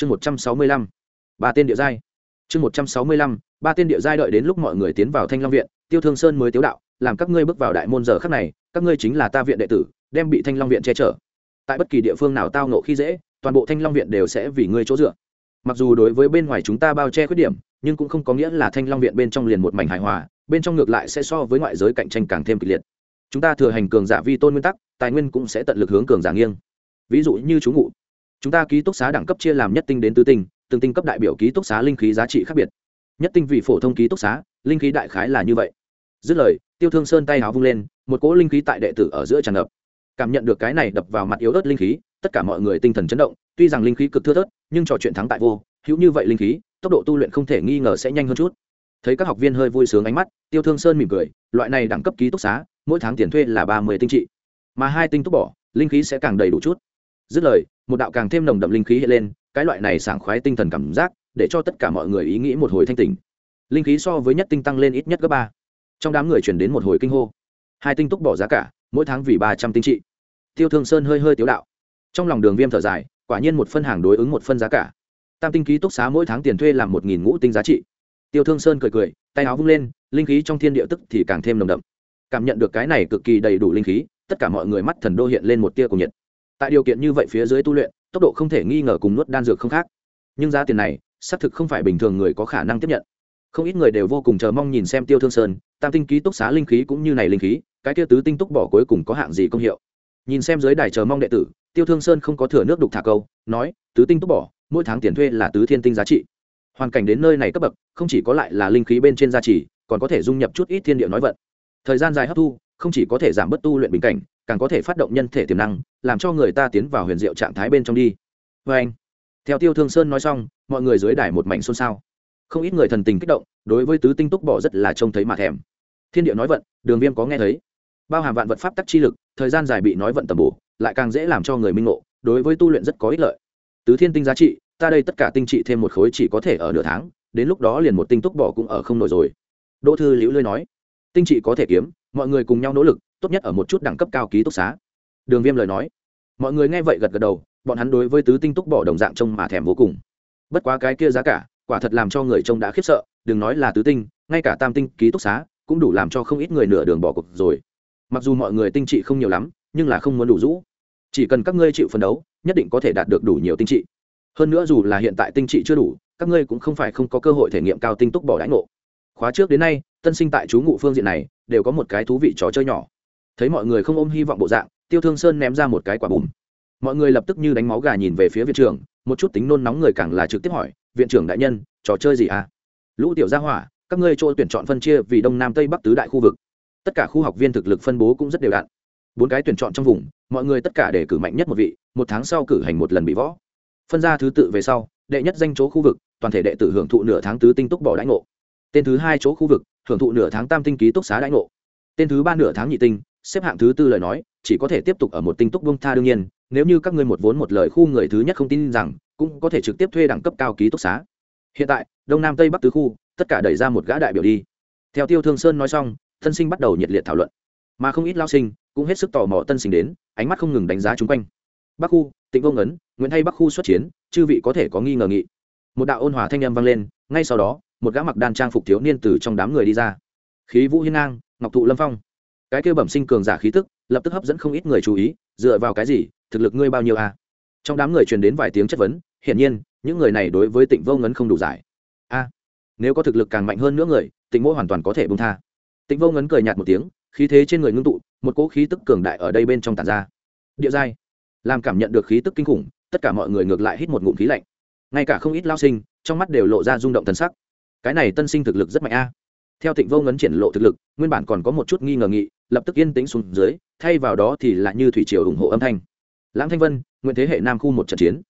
chương một trăm sáu mươi lăm, ba tên địa giai. Chương một trăm sáu mươi lăm, ba tên địa giai đợi đến lúc mọi người tiến vào thanh long viện, tiêu thương sơn mới tiếu đạo, làm các ngươi bước vào đại môn giờ khắc này, các ngươi chính là ta viện đệ tử, đem bị thanh long viện che chở. Tại bất kỳ địa phương nào tao nộ khi dễ, toàn bộ thanh long viện đều sẽ vì ngươi chỗ dựa. Mặc dù đối với bên ngoài chúng ta bao che khuyết điểm, nhưng cũng không có nghĩa là thanh long viện bên trong liền một mảnh hài hòa, bên trong ngược lại sẽ so với ngoại giới cạnh tranh càng thêm kịch liệt. Chúng ta thừa hành cường giả vi tôn nguyên tắc, tài nguyên cũng sẽ tận lực hướng cường giả nghiêng. Ví dụ như chú ngụ chúng ta ký túc xá đẳng cấp chia làm nhất tinh đến tứ tinh, từng tinh cấp đại biểu ký túc xá linh khí giá trị khác biệt. Nhất tinh vì phổ thông ký túc xá, linh khí đại khái là như vậy. Dứt lời, tiêu thương sơn tay áo vung lên, một cỗ linh khí tại đệ tử ở giữa tràn ngập. Cảm nhận được cái này đập vào mặt yếu ớt linh khí, tất cả mọi người tinh thần chấn động, tuy rằng linh khí cực thưa thớt, nhưng trò chuyện thắng tại vô, hữu như vậy linh khí, tốc độ tu luyện không thể nghi ngờ sẽ nhanh hơn chút. Thấy các học viên hơi vui sướng ánh mắt, tiêu thương sơn mỉm cười, loại này đẳng cấp ký túc xá, mỗi tháng tiền thuê là ba mươi tinh trị. Mà hai tinh túc bỏ, linh khí sẽ càng đầy đủ chút dứt lời, một đạo càng thêm nồng đậm linh khí hiện lên, cái loại này sảng khoái tinh thần cảm giác, để cho tất cả mọi người ý nghĩ một hồi thanh tỉnh. Linh khí so với nhất tinh tăng lên ít nhất gấp ba. Trong đám người chuyển đến một hồi kinh hô. Hai tinh túc bỏ giá cả, mỗi tháng vì ba trăm tinh trị. Tiêu thương sơn hơi hơi tiếu đạo. Trong lòng đường viêm thở dài, quả nhiên một phân hàng đối ứng một phân giá cả. Tam tinh ký túc xá mỗi tháng tiền thuê làm một nghìn ngũ tinh giá trị. Tiêu thương sơn cười cười, tay áo vung lên, linh khí trong thiên địa tức thì càng thêm nồng đậm. Cảm nhận được cái này cực kỳ đầy đủ linh khí, tất cả mọi người mắt thần đô hiện lên một tia cùng nhiệt tại điều kiện như vậy phía dưới tu luyện, tốc độ không thể nghi ngờ cùng nuốt đan dược không khác. Nhưng giá tiền này, xác thực không phải bình thường người có khả năng tiếp nhận. Không ít người đều vô cùng chờ mong nhìn xem tiêu thương sơn, tam tinh ký túc xá linh khí cũng như này linh khí, cái kia tứ tinh túc bỏ cuối cùng có hạng gì công hiệu. Nhìn xem dưới đài chờ mong đệ tử, tiêu thương sơn không có thừa nước đục thả câu, nói, tứ tinh túc bỏ, mỗi tháng tiền thuê là tứ thiên tinh giá trị. Hoàn cảnh đến nơi này cấp bậc, không chỉ có lại là linh khí bên trên gia trì còn có thể dung nhập chút ít thiên địa nói vận. Thời gian dài hấp thu, không chỉ có thể giảm bớt tu luyện bình cảnh, càng có thể phát động nhân thể tiềm năng làm cho người ta tiến vào huyền diệu trạng thái bên trong đi. Vê anh, theo tiêu thương sơn nói xong, mọi người dưới đài một mảnh xôn xao. Không ít người thần tình kích động, đối với tứ tinh túc bỏ rất là trông thấy mà thèm. Thiên địa nói vận, đường viêm có nghe thấy. Bao hàm vạn vật pháp tắc chi lực, thời gian dài bị nói vận tầm bổ, lại càng dễ làm cho người minh ngộ, đối với tu luyện rất có ích lợi. Tứ thiên tinh giá trị, ta đây tất cả tinh trị thêm một khối chỉ có thể ở nửa tháng, đến lúc đó liền một tinh túc bỏ cũng ở không nổi rồi. Đỗ thư liễu lơi nói, tinh trị có thể kiếm, mọi người cùng nhau nỗ lực, tốt nhất ở một chút đẳng cấp cao ký túc xá. Đường viêm lời nói mọi người nghe vậy gật gật đầu, bọn hắn đối với tứ tinh túc bỏ đồng dạng trông mà thèm vô cùng. Bất quá cái kia giá cả, quả thật làm cho người trông đã khiếp sợ, đừng nói là tứ tinh, ngay cả tam tinh ký túc xá, cũng đủ làm cho không ít người nửa đường bỏ cuộc rồi. Mặc dù mọi người tinh trị không nhiều lắm, nhưng là không muốn đủ rũ. Chỉ cần các ngươi chịu phấn đấu, nhất định có thể đạt được đủ nhiều tinh trị. Hơn nữa dù là hiện tại tinh trị chưa đủ, các ngươi cũng không phải không có cơ hội thể nghiệm cao tinh túc bỏ đãi ngộ. Khóa trước đến nay, tân sinh tại chú ngụ phương diện này, đều có một cái thú vị trò chơi nhỏ. Thấy mọi người không ôm hy vọng bộ dạng tiêu thương sơn ném ra một cái quả bùm. Mọi người lập tức như đánh máu gà nhìn về phía viện trưởng, một chút tính nôn nóng người càng là trực tiếp hỏi, viện trưởng đại nhân, trò chơi gì à? Lũ tiểu gia hỏa, các ngươi chỗ tuyển chọn phân chia vì đông nam tây bắc tứ đại khu vực. Tất cả khu học viên thực lực phân bố cũng rất đều đặn. Bốn cái tuyển chọn trong vùng, mọi người tất cả để cử mạnh nhất một vị, một tháng sau cử hành một lần bị võ. Phân ra thứ tự về sau, đệ nhất danh chỗ khu vực, toàn thể đệ tử hưởng thụ nửa tháng tứ tinh túc bỏ đãi ngộ. Tên thứ hai chỗ khu vực, hưởng thụ nửa tháng tam tinh ký túc xá đãi ngộ. Tên thứ ba nửa tháng nhị tinh xếp hạng thứ tư lời nói, chỉ có thể tiếp tục ở một tinh túc bông tha đương nhiên, nếu như các ngươi một vốn một lời khu người thứ nhất không tin rằng, cũng có thể trực tiếp thuê đẳng cấp cao ký túc xá. Hiện tại, đông nam tây bắc tứ khu, tất cả đẩy ra một gã đại biểu đi. Theo tiêu thương sơn nói xong, thân sinh bắt đầu nhiệt liệt thảo luận. Mà không ít lao sinh cũng hết sức tò mò tân sinh đến, ánh mắt không ngừng đánh giá chung quanh. Bắc khu, tịnh vô ngấn nguyễn thay bắc khu xuất chiến, chư vị có thể có nghi ngờ nghị. Một đạo ôn hòa thanh â m vang lên, ngay sau đó, một gã mặc đan trang phục thiếu niên từ trong đám người đi ra. Khí vũ hiên ngang, ngọc thụ lâm phong cái kêu bẩm sinh cường giả khí tức, lập tức hấp dẫn không ít người chú ý, dựa vào cái gì, thực lực ngươi bao nhiêu a? Trong đám người truyền đến vài tiếng chất vấn, hiển nhiên, những người này đối với tịnh vô ngấn không đủ giải. A, nếu có thực lực càng mạnh hơn nữa người, tịnh mỗi hoàn toàn có thể bung tha. Tịnh vô ngấn cười nhạt một tiếng, khí thế trên người ngưng tụ, một cỗ khí tức cường đại ở đây bên trong tàn ra. Địa giai, làm cảm nhận được khí tức kinh khủng, tất cả mọi người ngược lại hít một ngụm khí lạnh. Ngay cả không ít lao sinh, trong mắt đều lộ ra rung động thân sắc. Cái này tân sinh thực lực rất mạnh a. Theo Tịnh vô ngấn triển lộ thực lực, nguyên bản còn có một chút nghi ngờ nghị lập tức yên tĩnh xuống dưới, thay vào đó thì là như thủy triều ủng hộ âm thanh. Lãng thanh vân, nguyện thế hệ nam khu một trận chiến.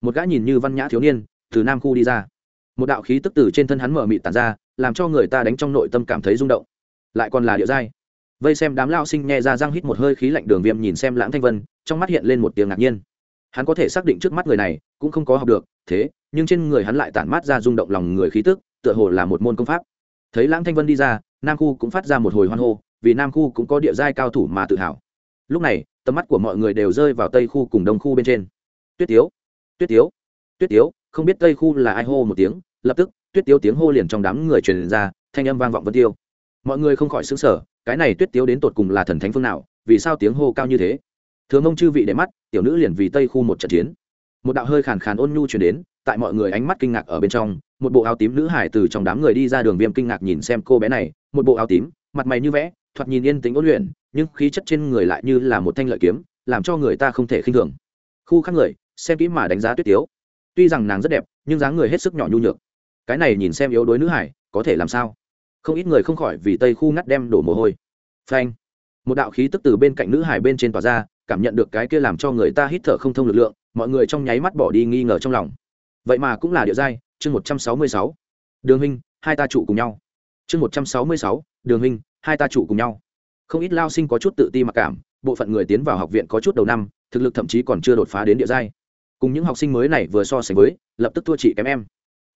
Một gã nhìn như văn nhã thiếu niên, từ nam khu đi ra. Một đạo khí tức từ trên thân hắn mở mịt tàn ra, làm cho người ta đánh trong nội tâm cảm thấy rung động. Lại còn là điệu giai. Vây xem đám lao sinh nghe ra răng hít một hơi khí lạnh đường viêm nhìn xem lãng thanh vân, trong mắt hiện lên một tiếng ngạc nhiên. Hắn có thể xác định trước mắt người này, cũng không có học được, thế, nhưng trên người hắn lại tản mát ra rung động lòng người khí tức, tựa hồ là một môn công pháp. Thấy lãng thanh vân đi ra, nam khu cũng phát ra một hồi hoan hô vì nam khu cũng có địa giai cao thủ mà tự hào. Lúc này, tầm mắt của mọi người đều rơi vào tây khu cùng đông khu bên trên. Tuyết tiếu tuyết tiếu tuyết tiếu, không biết tây khu là ai hô một tiếng, lập tức, tuyết tiếu tiếng hô liền trong đám người truyền ra, thanh âm vang vọng vân tiêu. Mọi người không khỏi xứng sở cái này tuyết tiếu đến tột cùng là thần thánh phương nào, vì sao tiếng hô cao như thế? Thường ông chư vị để mắt, tiểu nữ liền vì tây khu một trận chiến. Một đạo hơi khàn khàn ôn nhu chuyển đến, tại mọi người ánh mắt kinh ngạc ở bên trong, một bộ áo tím nữ hải từ trong đám người đi ra đường viêm kinh ngạc nhìn xem cô bé này, một bộ áo tím, mặt mày như vẽ thoạt nhìn yên tĩnh ôn luyện, nhưng khí chất trên người lại như là một thanh lợi kiếm, làm cho người ta không thể khinh thường. Khu khác người, xem kỹ mà đánh giá tuyết tiếu. Tuy rằng nàng rất đẹp, nhưng dáng người hết sức nhỏ nhu nhược. Cái này nhìn xem yếu đuối nữ hải, có thể làm sao? Không ít người không khỏi vì tây khu ngắt đem đổ mồ hôi. Phanh. Một đạo khí tức từ bên cạnh nữ hải bên trên tỏa ra, cảm nhận được cái kia làm cho người ta hít thở không thông lực lượng, mọi người trong nháy mắt bỏ đi nghi ngờ trong lòng. Vậy mà cũng là địa giai, chương một trăm sáu mươi sáu. Đường hình hai ta trụ cùng nhau. Chương một trăm sáu mươi sáu, đường hình hai ta chủ cùng nhau. Không ít lao sinh có chút tự ti mặc cảm, bộ phận người tiến vào học viện có chút đầu năm, thực lực thậm chí còn chưa đột phá đến địa giai. Cùng những học sinh mới này vừa so sánh với, lập tức thua chị kém em.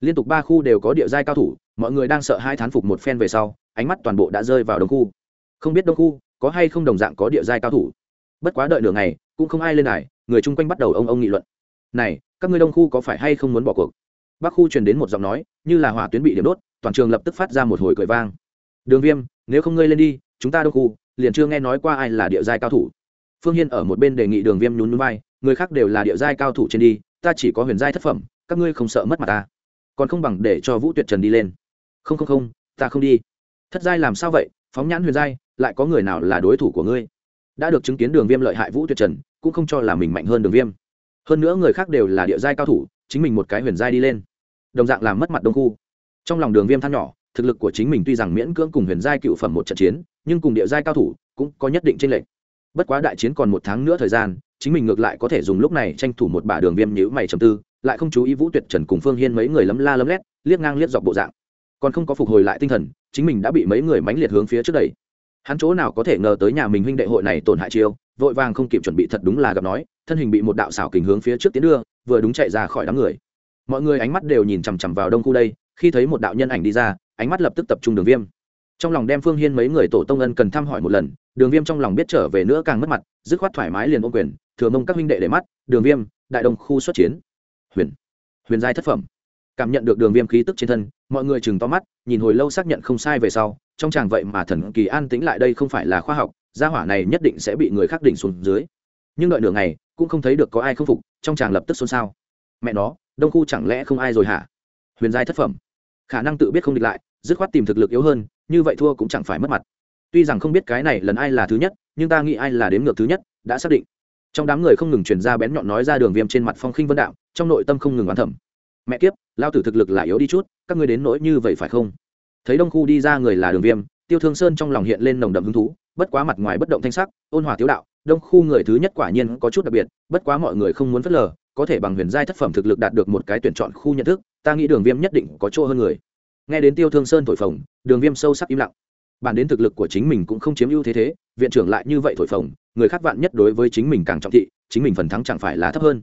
Liên tục ba khu đều có địa giai cao thủ, mọi người đang sợ hai thán phục một phen về sau, ánh mắt toàn bộ đã rơi vào đông khu. Không biết đông khu có hay không đồng dạng có địa giai cao thủ. Bất quá đợi nửa ngày, cũng không ai lên này người chung quanh bắt đầu ông ông nghị luận. Này, các ngươi đông khu có phải hay không muốn bỏ cuộc? Bắc khu truyền đến một giọng nói, như là hỏa tuyến bị điểm đốt, toàn trường lập tức phát ra một hồi cười vang đường viêm, nếu không ngươi lên đi, chúng ta đông khu, liền chưa nghe nói qua ai là địa giai cao thủ. Phương hiên ở một bên đề nghị đường viêm nhún núi vai, người khác đều là địa giai cao thủ trên đi, ta chỉ có huyền giai thất phẩm, các ngươi không sợ mất mặt ta. Còn không bằng để cho vũ tuyệt trần đi lên. Không không không, ta không đi. Thất giai làm sao vậy? Phóng nhãn huyền giai, lại có người nào là đối thủ của ngươi? Đã được chứng kiến đường viêm lợi hại vũ tuyệt trần, cũng không cho là mình mạnh hơn đường viêm. Hơn nữa người khác đều là địa giai cao thủ, chính mình một cái huyền giai đi lên. Đồng dạng làm mất mặt đông khu. Trong lòng đường viêm than nhỏ thực lực của chính mình tuy rằng miễn cưỡng cùng huyền giai cựu phẩm một trận chiến, nhưng cùng địa giai cao thủ cũng có nhất định tranh lệch. Bất quá đại chiến còn một tháng nữa thời gian, chính mình ngược lại có thể dùng lúc này tranh thủ một bả đường viêm nhữ mày trầm tư, lại không chú ý vũ tuyệt trần cùng phương hiên mấy người lấm la lấm lét, liếc ngang liếc dọc bộ dạng. Còn không có phục hồi lại tinh thần, chính mình đã bị mấy người mánh liệt hướng phía trước đây hắn chỗ nào có thể ngờ tới nhà mình huynh đệ hội này tổn hại chiêu, vội vàng không kịp chuẩn bị thật đúng là gặp nói, thân hình bị một đạo xảo kình hướng phía trước tiến đưa, vừa đúng chạy ra khỏi đám người. Mọi người ánh mắt đều nhìn chằm chằm vào đông khu đây, khi thấy một đạo nhân ảnh đi ra ánh mắt lập tức tập trung đường viêm. Trong lòng đem phương hiên mấy người tổ tông ân cần thăm hỏi một lần, đường viêm trong lòng biết trở về nữa càng mất mặt, dứt khoát thoải mái liền ôm quyền, thừa mông các huynh đệ để mắt, đường viêm, đại đồng khu xuất chiến. Huyền huyền giai thất phẩm. Cảm nhận được đường viêm khí tức trên thân, mọi người chừng to mắt, nhìn hồi lâu xác nhận không sai về sau, trong chàng vậy mà thần kỳ an tĩnh lại đây không phải là khoa học, gia hỏa này nhất định sẽ bị người khác đỉnh xuống dưới. Nhưng đợi nửa ngày, cũng không thấy được có ai không phục, trong chàng lập tức xôn xao. Mẹ nó, đông khu chẳng lẽ không ai rồi hả? Huyền giai thất phẩm. Khả năng tự biết không địch lại dứt khoát tìm thực lực yếu hơn, như vậy thua cũng chẳng phải mất mặt. Tuy rằng không biết cái này lần ai là thứ nhất, nhưng ta nghĩ ai là đếm ngược thứ nhất, đã xác định. Trong đám người không ngừng truyền ra bén nhọn nói ra đường viêm trên mặt phong khinh vân đạo, trong nội tâm không ngừng oán thẩm mẹ kiếp, lao tử thực lực lại yếu đi chút, các ngươi đến nỗi như vậy phải không? Thấy đông khu đi ra người là đường viêm, tiêu thương sơn trong lòng hiện lên nồng đậm hứng thú, bất quá mặt ngoài bất động thanh sắc, ôn hòa tiếu đạo, đông khu người thứ nhất quả nhiên có chút đặc biệt, bất quá mọi người không muốn phớt lờ, có thể bằng huyền giai thất phẩm thực lực đạt được một cái tuyển chọn khu nhận thức, ta nghĩ đường viêm nhất định có chỗ hơn người nghe đến tiêu thương sơn thổi phồng, đường viêm sâu sắc im lặng. Bản đến thực lực của chính mình cũng không chiếm ưu thế thế, viện trưởng lại như vậy thổi phồng, người khác vạn nhất đối với chính mình càng trọng thị, chính mình phần thắng chẳng phải là thấp hơn.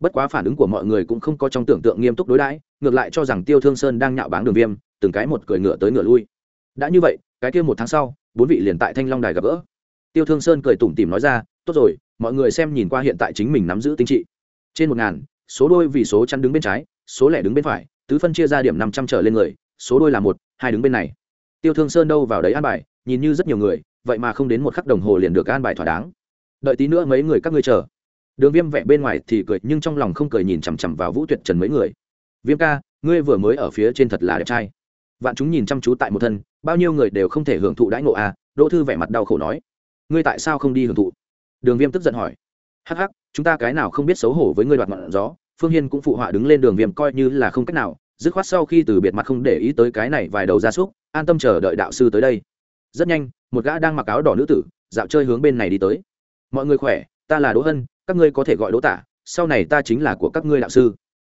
Bất quá phản ứng của mọi người cũng không có trong tưởng tượng nghiêm túc đối đãi, ngược lại cho rằng tiêu thương sơn đang nhạo báng đường viêm, từng cái một cười ngựa tới ngựa lui. Đã như vậy, cái kia một tháng sau, bốn vị liền tại thanh long đài gặp gỡ. Tiêu thương sơn cười tủm tỉm nói ra, tốt rồi, mọi người xem nhìn qua hiện tại chính mình nắm giữ tính trị. Trên một ngàn, số đôi vì số chắn đứng bên trái, số lẻ đứng bên phải, tứ phân chia ra điểm năm trăm trở lên người số đôi là một, hai đứng bên này. Tiêu thương sơn đâu vào đấy an bài, nhìn như rất nhiều người, vậy mà không đến một khắc đồng hồ liền được an bài thỏa đáng. Đợi tí nữa mấy người các ngươi chờ. Đường viêm vẽ bên ngoài thì cười, nhưng trong lòng không cười nhìn chằm chằm vào vũ tuyệt trần mấy người. Viêm ca, ngươi vừa mới ở phía trên thật là đẹp trai. Vạn chúng nhìn chăm chú tại một thân, bao nhiêu người đều không thể hưởng thụ đãi ngộ à đỗ thư vẻ mặt đau khổ nói. Ngươi tại sao không đi hưởng thụ? Đường viêm tức giận hỏi. Hắc hắc, chúng ta cái nào không biết xấu hổ với ngươi đoạt ngọn gió, phương hiên cũng phụ họa đứng lên đường viêm coi như là không cách nào dứt khoát sau khi từ biệt mặt không để ý tới cái này vài đầu gia súc, an tâm chờ đợi đạo sư tới đây. Rất nhanh, một gã đang mặc áo đỏ nữ tử, dạo chơi hướng bên này đi tới. Mọi người khỏe, ta là đỗ hân, các ngươi có thể gọi đỗ tả, sau này ta chính là của các ngươi đạo sư.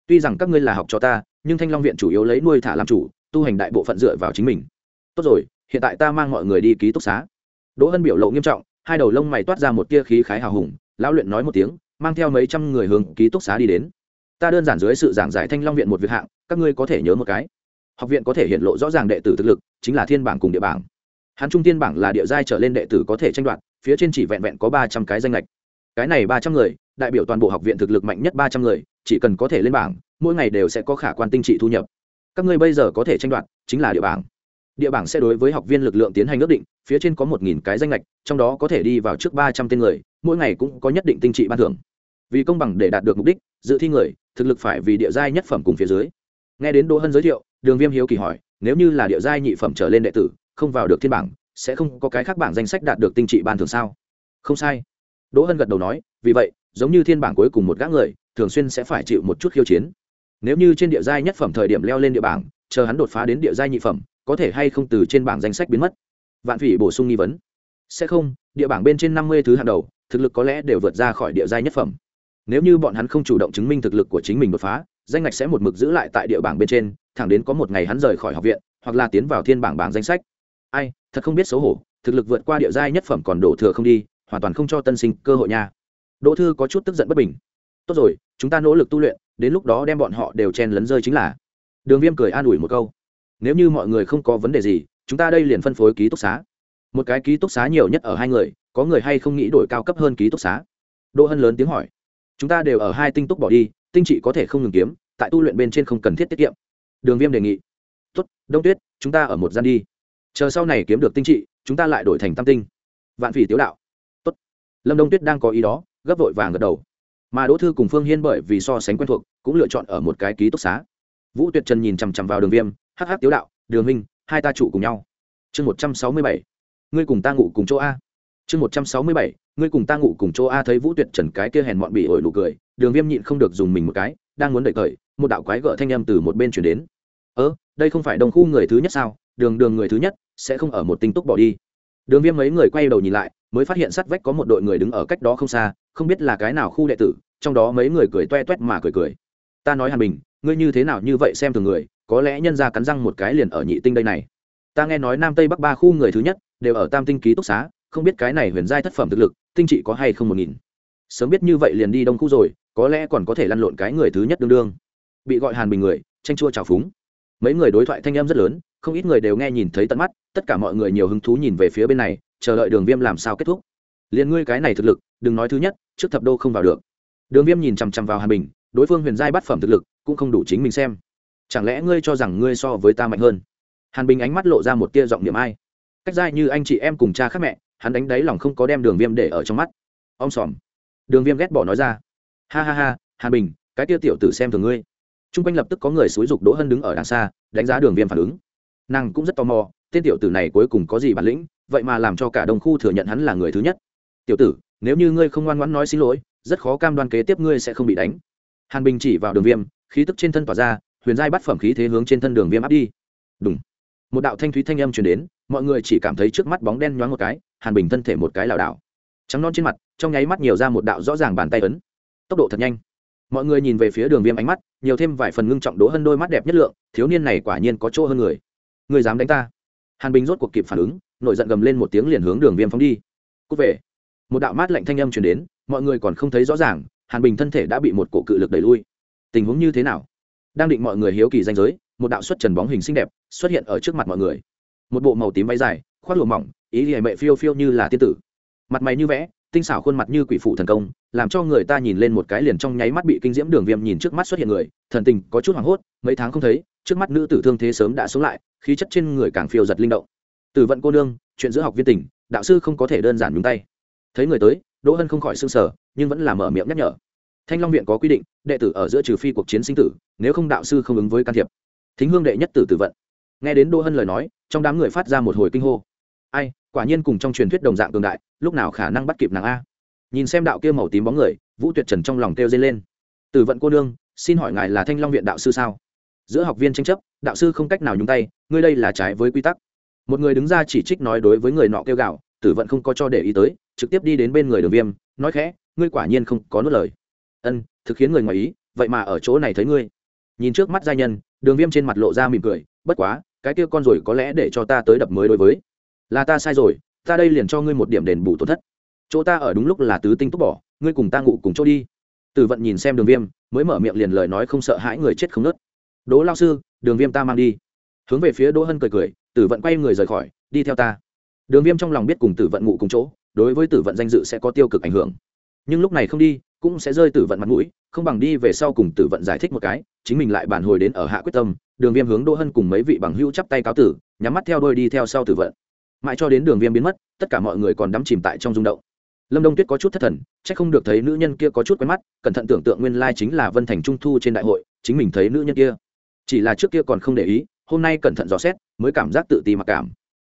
Tuy rằng các ngươi là học cho ta, nhưng thanh long viện chủ yếu lấy nuôi thả làm chủ, tu hành đại bộ phận dựa vào chính mình. Tốt rồi, hiện tại ta mang mọi người đi ký túc xá. Đỗ hân biểu lộ nghiêm trọng, hai đầu lông mày toát ra một tia khí khái hào hùng, lão luyện nói một tiếng, mang theo mấy trăm người hướng ký túc xá đi đến ta đơn giản dưới sự giảng giải thanh long viện một việc hạng, các ngươi có thể nhớ một cái. Học viện có thể hiện lộ rõ ràng đệ tử thực lực, chính là thiên bảng cùng địa bảng. Hắn trung tiên bảng là địa giai trở lên đệ tử có thể tranh đoạt, phía trên chỉ vẹn vẹn có ba trăm cái danh lệch cái này ba trăm người, đại biểu toàn bộ học viện thực lực mạnh nhất ba trăm người, chỉ cần có thể lên bảng, mỗi ngày đều sẽ có khả quan tinh trị thu nhập. Các ngươi bây giờ có thể tranh đoạt, chính là địa bảng. Địa bảng sẽ đối với học viên lực lượng tiến hành ước định, phía trên có một nghìn cái danh lệch trong đó có thể đi vào trước ba trăm tên người, mỗi ngày cũng có nhất định tinh trị ban thưởng. Vì công bằng để đạt được mục đích dự thi người, thực lực phải vì địa giai nhất phẩm cùng phía dưới. Nghe đến đỗ hân giới thiệu, đường viêm hiếu kỳ hỏi, nếu như là địa giai nhị phẩm trở lên đệ tử, không vào được thiên bảng, sẽ không có cái khác bảng danh sách đạt được tinh trị ban thường sao? Không sai. Đỗ hân gật đầu nói, vì vậy, giống như thiên bảng cuối cùng một gã người, thường xuyên sẽ phải chịu một chút khiêu chiến. Nếu như trên địa giai nhất phẩm thời điểm leo lên địa bảng, chờ hắn đột phá đến địa giai nhị phẩm, có thể hay không từ trên bảng danh sách biến mất? Vạn vị bổ sung nghi vấn. Sẽ không, địa bảng bên trên năm mươi thứ hàng đầu, thực lực có lẽ đều vượt ra khỏi địa giai nhất phẩm nếu như bọn hắn không chủ động chứng minh thực lực của chính mình đột phá, danh ngạch sẽ một mực giữ lại tại địa bảng bên trên, thẳng đến có một ngày hắn rời khỏi học viện, hoặc là tiến vào thiên bảng bảng danh sách. Ai, thật không biết xấu hổ, thực lực vượt qua địa giai nhất phẩm còn đổ thừa không đi, hoàn toàn không cho tân sinh cơ hội nha. Đỗ thư có chút tức giận bất bình. Tốt rồi, chúng ta nỗ lực tu luyện, đến lúc đó đem bọn họ đều chen lấn rơi chính là. Đường viêm cười an ủi một câu. Nếu như mọi người không có vấn đề gì, chúng ta đây liền phân phối ký túc xá. Một cái ký túc xá nhiều nhất ở hai người, có người hay không nghĩ đổi cao cấp hơn ký túc xá? Đỗ hân lớn tiếng hỏi chúng ta đều ở hai tinh túc bỏ đi, tinh trị có thể không ngừng kiếm, tại tu luyện bên trên không cần thiết tiết kiệm. Đường viêm đề nghị. Tốt, đông tuyết, chúng ta ở một gian đi. Chờ sau này kiếm được tinh trị, chúng ta lại đổi thành tam tinh. Vạn phỉ tiếu đạo. Tốt. Lâm đông tuyết đang có ý đó, gấp vội vàng gật đầu. Mà đỗ thư cùng phương hiên bởi vì so sánh quen thuộc, cũng lựa chọn ở một cái ký túc xá. Vũ tuyệt trần nhìn chằm chằm vào đường viêm hh tiếu đạo, đường minh, hai ta trụ cùng nhau. Chương một trăm sáu mươi bảy. Ngươi cùng ta ngủ cùng chỗ a chương một trăm sáu mươi bảy, ngươi cùng ta ngủ cùng chỗ a thấy vũ tuyệt trần cái kia hèn mọn bị ổi nụ cười, đường viêm nhịn không được dùng mình một cái, đang muốn đợi cởi một đạo quái gở thanh âm từ một bên chuyển đến. Ơ, đây không phải đồng khu người thứ nhất sao? Đường đường người thứ nhất, sẽ không ở một tinh túc bỏ đi. Đường viêm mấy người quay đầu nhìn lại, mới phát hiện sát vách có một đội người đứng ở cách đó không xa, không biết là cái nào khu đệ tử, trong đó mấy người cười toe toét mà cười cười. Ta nói hàn bình, ngươi như thế nào như vậy xem thường người, có lẽ nhân ra cắn răng một cái liền ở nhị tinh đây này. Ta nghe nói nam tây bắc ba khu người thứ nhất, đều ở tam tinh ký túc xá không biết cái này huyền giai thất phẩm thực lực, tinh trị có hay không một nghìn. Sớm biết như vậy liền đi đông khu rồi, có lẽ còn có thể lăn lộn cái người thứ nhất đương đương. Bị gọi hàn bình người, tranh chua trào phúng. Mấy người đối thoại thanh em rất lớn, không ít người đều nghe nhìn thấy tận mắt, tất cả mọi người nhiều hứng thú nhìn về phía bên này, chờ đợi đường viêm làm sao kết thúc. Liền ngươi cái này thực lực, đừng nói thứ nhất, trước thập đô không vào được. Đường viêm nhìn chằm chằm vào hàn bình, đối phương huyền giai bát phẩm thực lực, cũng không đủ chính mình xem. Chẳng lẽ ngươi cho rằng ngươi so với ta mạnh hơn? Hàn bình ánh mắt lộ ra một tia giọng niệm ai. Cách giai như anh chị em cùng cha khác mẹ hắn đánh đáy lòng không có đem đường viêm để ở trong mắt. Ông xòm đường viêm ghét bỏ nói ra. Ha ha ha hàn bình, cái tiêu tiểu tử xem thường ngươi. T r u n g quanh lập tức có người xúi rục đỗ hân đứng ở đằng xa, đánh giá đường viêm phản ứng. Nàng cũng rất tò mò, tên tiểu tử này cuối cùng có gì bản lĩnh, vậy mà làm cho cả đồng khu thừa nhận hắn là người thứ nhất. Tiểu tử, nếu như ngươi không ngoan ngoãn nói xin lỗi, rất khó cam đoan kế tiếp ngươi sẽ không bị đánh. Hàn bình chỉ vào đường viêm, khí tức trên thân tỏa ra, huyền giai bắt phẩm khí thế hướng trên thân đường viêm áp đi. Đúng một đạo thanh thúy thanh âm truyền đến mọi người chỉ cảm thấy trước mắt bóng đen nhoáng một cái, hàn bình thân thể một cái lảo đảo. Trắng non trên mặt, trong nháy mắt nhiều ra một đạo rõ ràng bàn tay ấn. Tốc độ thật nhanh. Mọi người nhìn về phía đường viêm ánh mắt, nhiều thêm vài phần ngưng trọng đố hơn đôi mắt đẹp nhất lượng, thiếu niên này quả nhiên có chỗ hơn người. Người dám đánh ta? Hàn bình rốt cuộc kịp phản ứng, nổi giận gầm lên một tiếng liền hướng đường viêm phóng đi. Cút về. Một đạo mát lạnh thanh âm truyền đến, mọi người còn không thấy rõ ràng, hàn bình thân thể đã bị một cổ cự lực đẩy lui. Tình huống như thế nào? Đang định mọi người hiếu kỳ danh giới, một đạo xuất trần bóng hình xinh đẹp xuất hiện ở trước mặt mọi người một bộ màu tím váy dài, khoác lụa mỏng, ý hề mệ phiêu phiêu như là tiên tử. Mặt mày như vẽ, tinh xảo khuôn mặt như quỷ phụ thần công, làm cho người ta nhìn lên một cái liền trong nháy mắt bị kinh diễm đường viêm nhìn trước mắt xuất hiện người, thần tình có chút hoảng hốt, mấy tháng không thấy, trước mắt nữ tử thương thế sớm đã sống lại, khí chất trên người càng phiêu giật linh động. Từ vận cô nương, chuyện giữa học viên tỉnh đạo sư không có thể đơn giản nhúng tay. Thấy người tới, đỗ hân không khỏi s ư n g sở nhưng vẫn là mở miệng nhắc nhở. Thanh long viện có quy định, đệ tử ở giữa trừ phi cuộc chiến sinh tử, nếu không đạo sư không ứng với can thiệp. Thính hương đệ nhất tử tử vận nghe đến đỗ hân lời nói, trong đám người phát ra một hồi kinh hô. Ai, quả nhiên cùng trong truyền thuyết đồng dạng cường đại, lúc nào khả năng bắt kịp nàng a? Nhìn xem đạo kia màu tím bóng người, vũ tuyệt trần trong lòng kêu dây lên. Tử vận cô nương, xin hỏi ngài là thanh long viện đạo sư sao? Giữa học viên tranh chấp, đạo sư không cách nào nhúng tay, ngươi đây là trái với quy tắc. Một người đứng ra chỉ trích nói đối với người nọ kêu gạo tử vận không có cho để ý tới, trực tiếp đi đến bên người đường viêm, nói khẽ, ngươi quả nhiên không có nốt lời. Ân, thực khiến người ngoài ý, vậy mà ở chỗ này thấy ngươi. Nhìn trước mắt gia nhân, đường viêm trên mặt lộ ra mỉm cười, bất quá cái kia con rồi có lẽ để cho ta tới đập mới đối với. Là ta sai rồi, ta đây liền cho ngươi một điểm đền bù tổn thất. Chỗ ta ở đúng lúc là tứ tinh túc bỏ ngươi cùng ta ngủ cùng chỗ đi. Tử vận nhìn xem đường viêm, mới mở miệng liền lời nói không sợ hãi người chết không nớt. Đỗ lao sư, đường viêm ta mang đi. Hướng về phía đỗ hân cười cười, tử vận quay người rời khỏi, đi theo ta. Đường viêm trong lòng biết cùng tử vận ngủ cùng chỗ, đối với tử vận danh dự sẽ có tiêu cực ảnh hưởng. Nhưng lúc này không đi cũng sẽ rơi tử vận mặt mũi, không bằng đi về sau cùng tử vận giải thích một cái, chính mình lại bản hồi đến ở hạ quyết tâm, đường viêm hướng đỗ hân cùng mấy vị bằng hữu chắp tay cáo tử, nhắm mắt theo đôi đi theo sau tử vận. Mãi cho đến đường viêm biến mất, tất cả mọi người còn đắm chìm tại trong rung động. Lâm đông tuyết có chút thất thần c h ắ c không được thấy nữ nhân kia có chút quen mắt, cẩn thận tưởng tượng nguyên lai chính là vân thành trung thu trên đại hội, chính mình thấy nữ nhân kia. Chỉ là trước kia còn không để ý, hôm nay cẩn thận dò xét, mới cảm giác tự ti mặc cảm.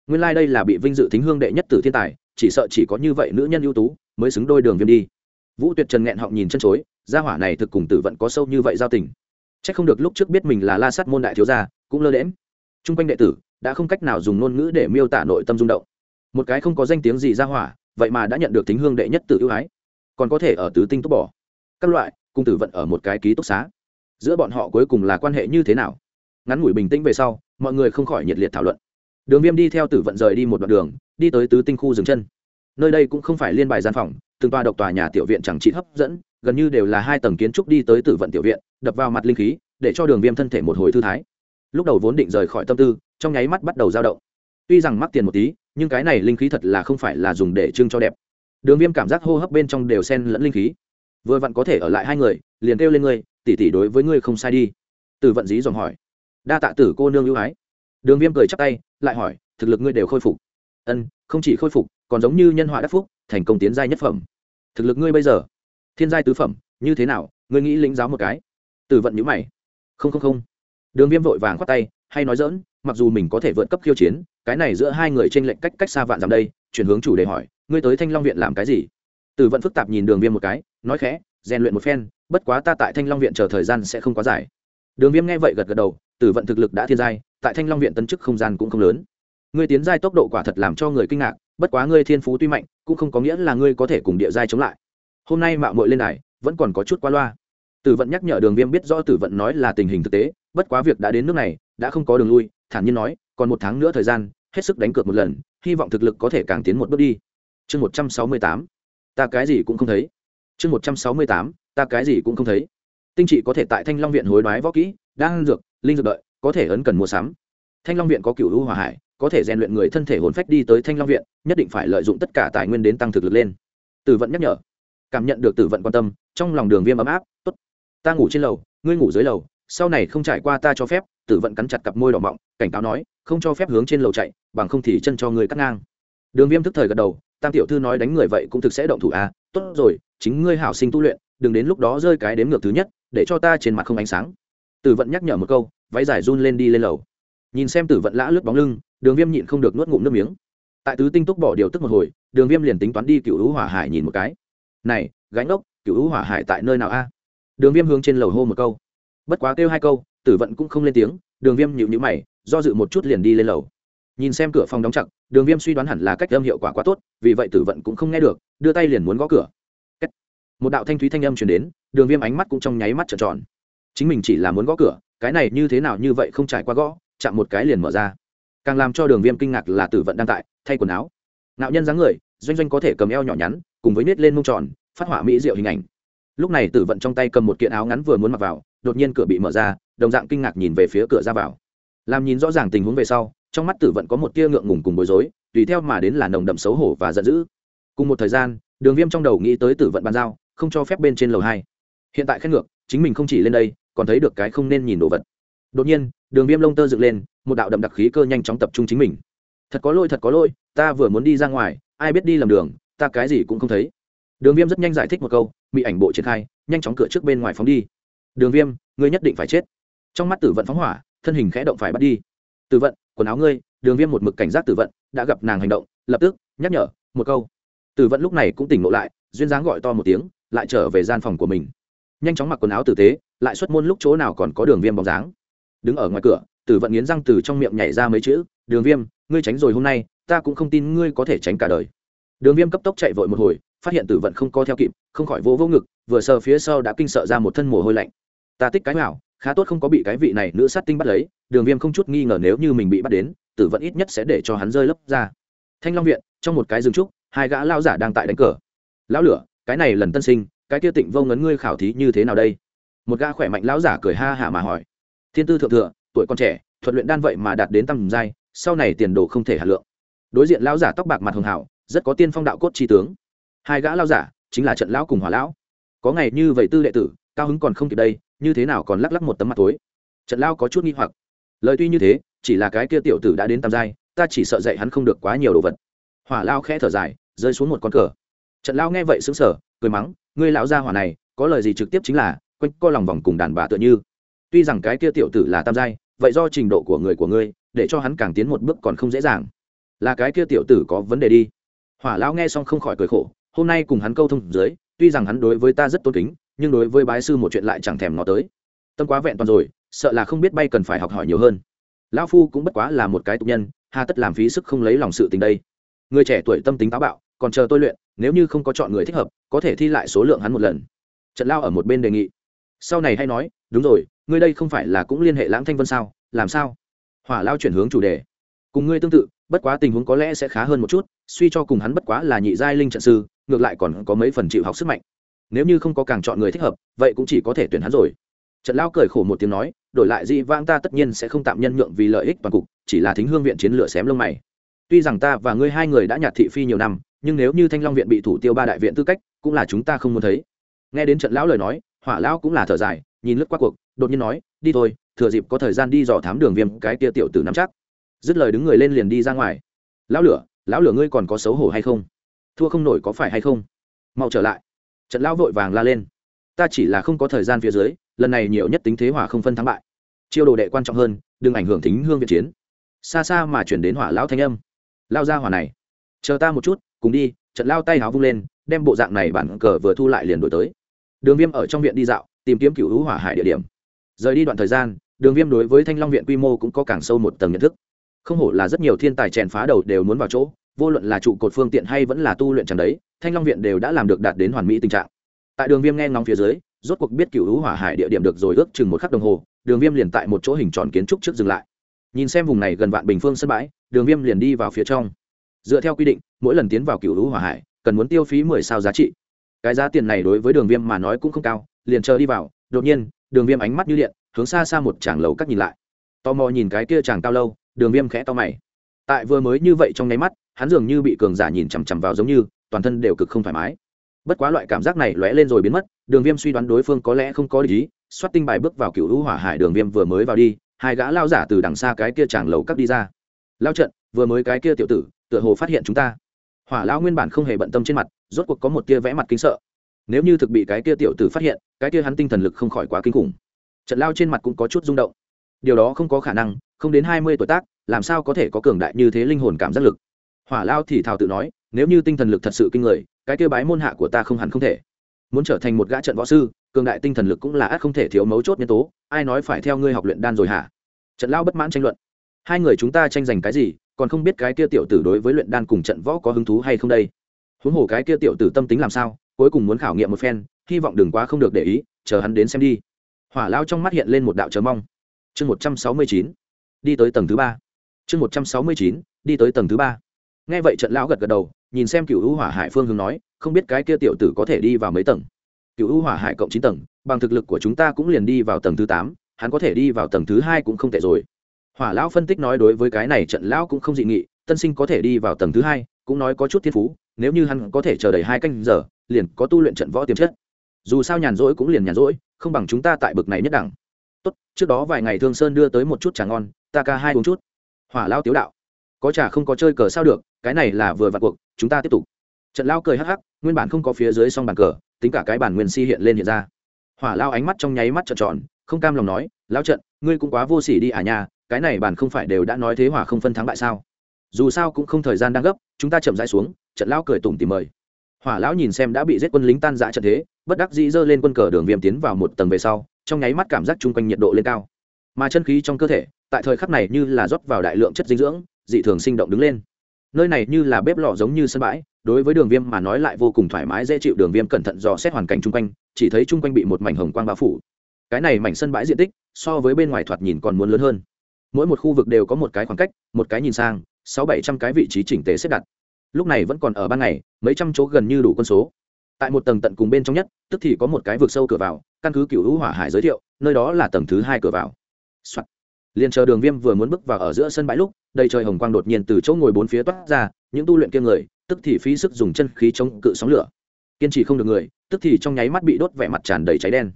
Nguyên lai、like、đây là bị vinh dự thính hương đệ nhất tử thiên tài, chỉ sợ chỉ có như vậy nữ nhân ưu tú, mới xứng đôi đường viêm đi vũ tuyệt trần nghẹn họng nhìn chân chối, gia hỏa này thực cùng tử vận có sâu như vậy giao tình. C h ắ c không được lúc trước biết mình là la sắt môn đại thiếu gia, cũng lơ lễm t r u n g quanh đệ tử đã không cách nào dùng ngôn ngữ để miêu tả nội tâm rung động. Một cái không có danh tiếng gì gia hỏa, vậy mà đã nhận được tính hương đệ nhất tử ưu ái. Còn có thể ở tứ tinh túc bỏ. Các loại, cùng tử vận ở một cái ký túc xá. Giữa bọn họ cuối cùng là quan hệ như thế nào? Ngắn ngủi bình tĩnh về sau, mọi người không khỏi nhiệt liệt thảo luận. Đường viêm đi theo tử vận rời đi một đoạn đường, đi tới tứ tinh khu dừng chân. Nơi đây cũng không phải liên bài gian phòng từng tòa độc tòa nhà tiểu viện chẳng trị hấp dẫn, gần như đều là hai tầng kiến trúc đi tới tử vận tiểu viện, đập vào mặt linh khí, để cho đường viêm thân thể một hồi thư thái. Lúc đầu vốn định rời khỏi tâm tư, trong nháy mắt bắt đầu dao động. Tuy rằng mắc tiền một tí, nhưng cái này linh khí thật là không phải là dùng để trưng cho đẹp. Đường viêm cảm giác hô hấp bên trong đều sen lẫn linh khí. Vừa vặn có thể ở lại hai người, liền kêu lên ngươi tỉ tỉ đối với ngươi không sai đi. Tử vận dí dòm hỏi. Đa tạ tử cô nương ưu ái. Đường viêm cười chắp tay, lại hỏi, thực lực ngươi đều khôi phục? Ân, không chỉ khôi phục, còn giống như nhân họa đắc phúc, thành công tiến giai nhất phẩm thực lực ngươi bây giờ, thiên giai tứ phẩm, như thế nào, ngươi nghĩ lĩnh giáo một cái? Tử vận nhữ mày. Không không không. Đường viêm vội vàng khoát tay, hay nói dỡn mặc dù mình có thể vượt cấp khiêu chiến, cái này giữa hai người trên lệnh cách cách xa vạn dặm đây, chuyển hướng chủ đề hỏi, ngươi tới thanh long viện làm cái gì? Tử vận phức tạp nhìn đường viêm một cái, nói khẽ, rèn luyện một phen, bất quá ta tại thanh long viện chờ thời gian sẽ không quá dài. Đường viêm nghe vậy gật gật đầu, tử vận thực lực đã thiên giai, tại thanh long viện tân chức không gian cũng không lớn. Ngươi tiến giai tốc độ quả thật làm cho người kinh ngạc, bất quá ngươi thiên phú tuy mạnh cũng không có nghĩa là ngươi có thể cùng địa giai chống lại. Hôm nay mạo muội lên này vẫn còn có chút qua loa. Tử vận nhắc nhở đường viêm biết rõ tử vận nói là tình hình thực tế, bất quá việc đã đến nước này, đã không có đường lui, thản nhiên nói, còn một tháng nữa thời gian, hết sức đánh cược một lần, hy vọng thực lực có thể càng tiến một bước đi. Chương một trăm sáu mươi tám, ta cái gì cũng không thấy. Chương một trăm sáu mươi tám, ta cái gì cũng không thấy. Tinh trị có thể tại thanh long viện hối đoái võ kỹ, đang dược, linh dược đợi, có thể ấn cần mua sắm. Thanh long viện có cựu lưu hòa hải có thể rèn luyện người thân thể hồn phách đi tới thanh long viện, nhất định phải lợi dụng tất cả tài nguyên đến tăng thực lực lên. Tử vận nhắc nhở. Cảm nhận được tử vận quan tâm, trong lòng đường viêm ấm áp t ố t ta ngủ trên lầu, ngươi ngủ dưới lầu, sau này không trải qua ta cho phép. Tử vận cắn chặt cặp môi đỏ mọng, cảnh cáo nói, không cho phép hướng trên lầu chạy, bằng không thì chân cho người cắt ngang. Đường viêm thức thời gật đầu, tam tiểu thư nói đánh người vậy cũng thực sẽ động thủ à tốt rồi, chính ngươi hảo sinh tu luyện, đừng đến lúc đó rơi cái đếm ngược thứ nhất, để cho ta trên mặt không ánh sáng. Tử vận nhắc nhở một câu, váy giải run lên đi lên lầu nhìn xem tử vận lã lướt bóng lưng, đường viêm nhịn không được nuốt ngụm nước miếng. Tại tứ tinh túc bỏ điều tức một hồi, đường viêm liền tính toán đi cựu hữu hỏa hải nhìn một cái. Này, gánh ốc cựu hữu hỏa hải tại nơi nào a? Đường viêm hướng trên lầu hô một câu. Bất quá kêu hai câu, tử vận cũng không lên tiếng, đường viêm nhịu nhữ mày, do dự một chút liền đi lên lầu. Nhìn xem cửa phòng đóng chặt, đường viêm suy đoán hẳn là cách âm hiệu quả quá tốt, vì vậy tử vận cũng không nghe được, đưa tay liền muốn gõ cửa. Một đạo thanh thúy thanh âm chuyển đến, đường viêm ánh mắt cũng trong nháy mắt trợn tròn. Chính mình chỉ là muốn gõ cửa, cái này như thế nào như vậy không trải qua gõ chạm một cái liền mở ra. Càng làm cho đường viêm kinh ngạc là tử vận đang tại, thay quần áo. Nạo nhân dáng người, doanh doanh có thể cầm eo nhỏ nhắn, cùng với nết lên mông tròn, phát họa mỹ diệu hình ảnh. Lúc này tử vận trong tay cầm một kiện áo ngắn vừa muốn mặc vào, đột nhiên cửa bị mở ra, đồng dạng kinh ngạc nhìn về phía cửa ra vào. Làm nhìn rõ ràng tình huống về sau, trong mắt tử vận có một tia ngượng ngùng cùng bối rối, tùy theo mà đến là nồng đậm xấu hổ và giận dữ. Cùng một thời gian, đường viêm trong đầu nghĩ tới tử vận bàn giao, không cho phép bên trên lầu hai. Hiện tại khét ngược, chính mình không chỉ lên đây, còn thấy được cái không nên nhìn đồ vật. Đột nhiên đường viêm lông tơ dựng lên, một đạo đậm đặc khí cơ nhanh chóng tập trung chính mình. Thật có lỗi, thật có lỗi, ta vừa muốn đi ra ngoài, ai biết đi lầm đường, ta cái gì cũng không thấy. Đường viêm rất nhanh giải thích một câu, bị ảnh bộ triển khai, nhanh chóng cửa trước bên ngoài phóng đi. Đường viêm, ngươi nhất định phải chết. Trong mắt tử vận phóng hỏa, thân hình khẽ động phải bắt đi. Tử vận, quần áo ngươi, đường viêm một mực cảnh giác tử vận, đã gặp nàng hành động, lập tức, nhắc nhở, một câu. Tử vận lúc này cũng tỉnh ngộ lại, duyên dáng gọi to một tiếng, lại trở về gian phòng của mình. Nhanh chóng mặc quần áo tử tế, lại xuất môn lúc chỗ nào còn có đường viêm bóng dáng đứng ở ngoài cửa tử vận nghiến răng từ trong miệng nhảy ra mấy chữ, đường viêm, ngươi tránh rồi hôm nay, ta cũng không tin ngươi có thể tránh cả đời. Đường viêm cấp tốc chạy vội một hồi, phát hiện tử vận không co theo kịp, không khỏi vỗ vỗ ngực, vừa sờ phía sau đã kinh sợ ra một thân mồ hôi lạnh. Ta tích cái nào khá tốt không có bị cái vị này nữ sát tinh bắt lấy. Đường viêm không chút nghi ngờ nếu như mình bị bắt đến, tử vận ít nhất sẽ để cho hắn rơi lấp ra. Thanh long viện, trong một cái rừng trúc, hai gã lao giả đang tại đánh cờ. Lão lửa, cái này lần tân sinh, cái kia tịnh vô ngấn ngươi khảo thí như thế nào đây? Một gã khỏe mạnh lão giả cười ha hả mà hỏi thiên tư thượng thừa, tuổi con trẻ, thuật luyện đan vậy mà đạt đến tầm giai, sau này tiền đồ không thể hà lượng. Đối diện lão giả tóc bạc mặt hường hảo rất có tiên phong đạo cốt tri tướng. Hai gã lao giả, chính là trận lão cùng hỏa lão. Có ngày như vậy tư đệ tử, cao hứng còn không kịp đây, như thế nào còn lắc lắc một tấm mặt tối trận lao có chút nghi hoặc. Lời tuy như thế, chỉ là cái kia tiểu tử đã đến tam giai, ta chỉ sợ dạy hắn không được quá nhiều đồ vật. Hỏa lao khẽ thở dài, rơi xuống một con cờ. Trận lao nghe vậy xứng sở cười mắng, ngươi lão gia hỏa này, có lời gì trực tiếp chính là, quanh co lòng vòng cùng đàn bà tựa như tuy rằng cái kia tiểu tử là tam giai, vậy do trình độ của người của ngươi, để cho hắn càng tiến một bước còn không dễ dàng. Là cái kia tiểu tử có vấn đề đi. Hỏa lão nghe xong không khỏi cười khổ, hôm nay cùng hắn câu thông dưới, tuy rằng hắn đối với ta rất tôn kính, nhưng đối với bái sư một chuyện lại chẳng thèm ngó tới. Tâm quá vẹn toàn rồi, sợ là không biết bay cần phải học hỏi nhiều hơn. Lão phu cũng bất quá là một cái tục nhân, hà tất làm phí sức không lấy lòng sự tình đây. Người trẻ tuổi tâm tính táo bạo, còn chờ tôi luyện, nếu như không có chọn người thích hợp, có thể thi lại số lượng hắn một lần. Trận lao ở một bên đề nghị. Sau này hay nói, đúng rồi ngươi đây không phải là cũng liên hệ lãng thanh vân sao? Làm sao? Hỏa lao chuyển hướng chủ đề. Cùng ngươi tương tự, bất quá tình huống có lẽ sẽ khá hơn một chút, suy cho cùng hắn bất quá là nhị giai linh trận sư, ngược lại còn có mấy phần chịu học sức mạnh. Nếu như không có càng chọn người thích hợp, vậy cũng chỉ có thể tuyển hắn rồi. Trận lao cười khổ một tiếng nói, đổi lại dị vãng ta tất nhiên sẽ không tạm nhân nhượng vì lợi ích toàn cục, chỉ là thính hương viện chiến lửa xém lông mày. Tuy rằng ta và ngươi hai người đã nhạt thị phi nhiều năm, nhưng nếu như thanh long viện bị thủ tiêu ba đại viện tư cách, cũng là chúng ta không muốn thấy. Nghe đến trận lão lời nói, hỏa lão cũng là thở dài, nhìn lướt qua cuộc đột nhiên nói, đi thôi, thừa dịp có thời gian đi dò thám đường viêm, cái tia tiểu tử nắm chắc. Dứt lời đứng người lên liền đi ra ngoài. Lão lửa lão lửa ngươi còn có xấu hổ hay không? Thua không nổi có phải hay không? Mau trở lại. Trận lão vội vàng la lên. Ta chỉ là không có thời gian phía dưới, lần này nhiều nhất tính thế hỏa không phân thắng bại. Chiêu đồ đệ quan trọng hơn, đừng ảnh hưởng thính hương việt chiến. Xa xa mà chuyển đến hỏa lão thanh âm. Lao ra hỏa này, chờ ta một chút, cùng đi. Trận lao tay háo vung lên, đem bộ dạng này bản cờ vừa thu lại liền đổi tới. Đường viêm ở trong viện đi dạo, tìm kiếm cựu hữu hỏa hải địa điểm rời đi đoạn thời gian, đường viêm đối với thanh long viện quy mô cũng có càng sâu một tầng nhận thức. Không hổ là rất nhiều thiên tài chèn phá đầu đều muốn vào chỗ, vô luận là trụ cột phương tiện hay vẫn là tu luyện chẳng đấy, thanh long viện đều đã làm được đạt đến hoàn mỹ tình trạng. Tại đường viêm nghe ngóng phía dưới, rốt cuộc biết cựu hữu hỏa hải địa điểm được rồi ước chừng một khắc đồng hồ, đường viêm liền tại một chỗ hình tròn kiến trúc trước dừng lại. Nhìn xem vùng này gần vạn bình phương sân bãi, đường viêm liền đi vào phía trong. Dựa theo quy định, mỗi lần tiến vào cựu hữu hỏa hải, cần muốn tiêu phí mười sao giá trị. Cái giá tiền này đối với đường viêm mà nói cũng không cao, liền chờ đi vào, đột nhiên đường viêm ánh mắt như điện, hướng xa xa một chàng lầu cắt nhìn lại. Tò mò nhìn cái kia chàng cao lâu, đường viêm khẽ to mày. Tại vừa mới như vậy trong nháy mắt, hắn dường như bị cường giả nhìn chằm chằm vào giống như, toàn thân đều cực không thoải mái. Bất quá loại cảm giác này lóe lên rồi biến mất, đường viêm suy đoán đối phương có lẽ không có lý xoát tinh bài bước vào cựu hữu hỏa hải đường viêm vừa mới vào đi, hai gã lao giả từ đằng xa cái kia chàng lầu cắt đi ra. Lao trận, vừa mới cái kia tiểu tử, tựa hồ phát hiện chúng ta. Hỏa lão nguyên bản không hề bận tâm trên mặt, rốt cuộc có một tia vẽ mặt kinh sợ nếu như thực bị cái kia tiểu tử phát hiện, cái kia hắn tinh thần lực không khỏi quá kinh khủng. Trận lao trên mặt cũng có chút rung động. Điều đó không có khả năng, không đến hai mươi tuổi tác, làm sao có thể có cường đại như thế linh hồn cảm giác lực? Hỏa lao thì thào tự nói, nếu như tinh thần lực thật sự kinh người, cái kia bái môn hạ của ta không hẳn không thể. Muốn trở thành một gã trận võ sư, cường đại tinh thần lực cũng là ắt không thể thiếu mấu chốt nhân tố, ai nói phải theo ngươi học luyện đan rồi hả? Trận lao bất mãn tranh luận. Hai người chúng ta tranh giành cái gì, còn không biết cái kia tiểu tử đối với luyện đan cùng trận võ có hứng thú hay không đây? Huống hồ cái kia tiểu tử tâm tính làm sao? Cuối cùng muốn khảo nghiệm một phen, hy vọng đừng quá không được để ý, chờ hắn đến xem đi. Hỏa lao trong mắt hiện lên một đạo chờ mong. Chương một trăm sáu mươi chín, đi tới tầng thứ ba. Chương một trăm sáu mươi chín, đi tới tầng thứ ba. Nghe vậy trận lão gật gật đầu, nhìn xem cựu hữu hỏa hải phương hướng nói, không biết cái kia tiểu tử có thể đi vào mấy tầng. Cựu hữu hỏa hải cộng chín tầng, bằng thực lực của chúng ta cũng liền đi vào tầng thứ tám, hắn có thể đi vào tầng thứ hai cũng không tệ rồi. Hỏa lão phân tích nói đối với cái này trận lão cũng không dị nghị, tân sinh có thể đi vào tầng thứ hai, cũng nói có chút thiên phú, nếu như hắn có thể chờ đầy hai canh giờ liền có tu luyện trận võ tiềm chất. Dù sao nhàn rỗi cũng liền nhàn rỗi, không bằng chúng ta tại bực này nhất đẳng. Tốt, trước đó vài ngày thương sơn đưa tới một chút trà ngon, ta ca hai uống chút. Hỏa lao tiếu đạo, có trà không có chơi cờ sao được, cái này là vừa vặt cuộc, chúng ta tiếp tục. Trận lao cười hắc hắc, nguyên bản không có phía dưới song bàn cờ, tính cả cái bản nguyên si hiện lên hiện ra. Hỏa lao ánh mắt trong nháy mắt trợn tròn, không cam lòng nói lao trận, ngươi cũng quá vô sỉ đi à nhà cái này bản không phải đều đã nói thế hỏa không phân thắng bại sao? Dù sao cũng không thời gian đang gấp, chúng ta chậm rãi xuống. Trận lão cười tủm tìm mời hỏa lão nhìn xem đã bị giết quân lính tan rã trận thế, bất đắc dĩ dơ lên quân cờ đường viêm tiến vào một tầng về sau, trong nháy mắt cảm giác chung quanh nhiệt độ lên cao. Mà chân khí trong cơ thể, tại thời khắc này như là rót vào đại lượng chất dinh dưỡng, dị thường sinh động đứng lên. Nơi này như là bếp lò giống như sân bãi, đối với đường viêm mà nói lại vô cùng thoải mái dễ chịu, đường viêm cẩn thận dò xét hoàn cảnh chung quanh, chỉ thấy chung quanh bị một mảnh hồng quang bao phủ. Cái này mảnh sân bãi diện tích, so với bên ngoài thoạt nhìn còn muốn lớn hơn. Mỗi một khu vực đều có một cái khoảng cách, một cái nhìn sang, sáu bảy trăm cái vị trí chỉnh tề xếp đặt lúc này vẫn còn ở ban ngày, mấy trăm chỗ gần như đủ quân số. Tại một tầng tận cùng bên trong nhất, tức thì có một cái vực sâu cửa vào, căn cứ cựu hữu hỏa hải giới thiệu, nơi đó là tầng thứ hai cửa vào、Soạn. liền chờ đường viêm vừa muốn bước vào ở giữa sân bãi lúc, đầy trời hồng quang đột nhiên từ chỗ ngồi bốn phía toát ra, những tu luyện kia người, tức thì phí sức dùng chân khí chống cự sóng lửa. Kiên trì không được người, tức thì trong nháy mắt bị đốt vẻ mặt tràn đầy cháy đen.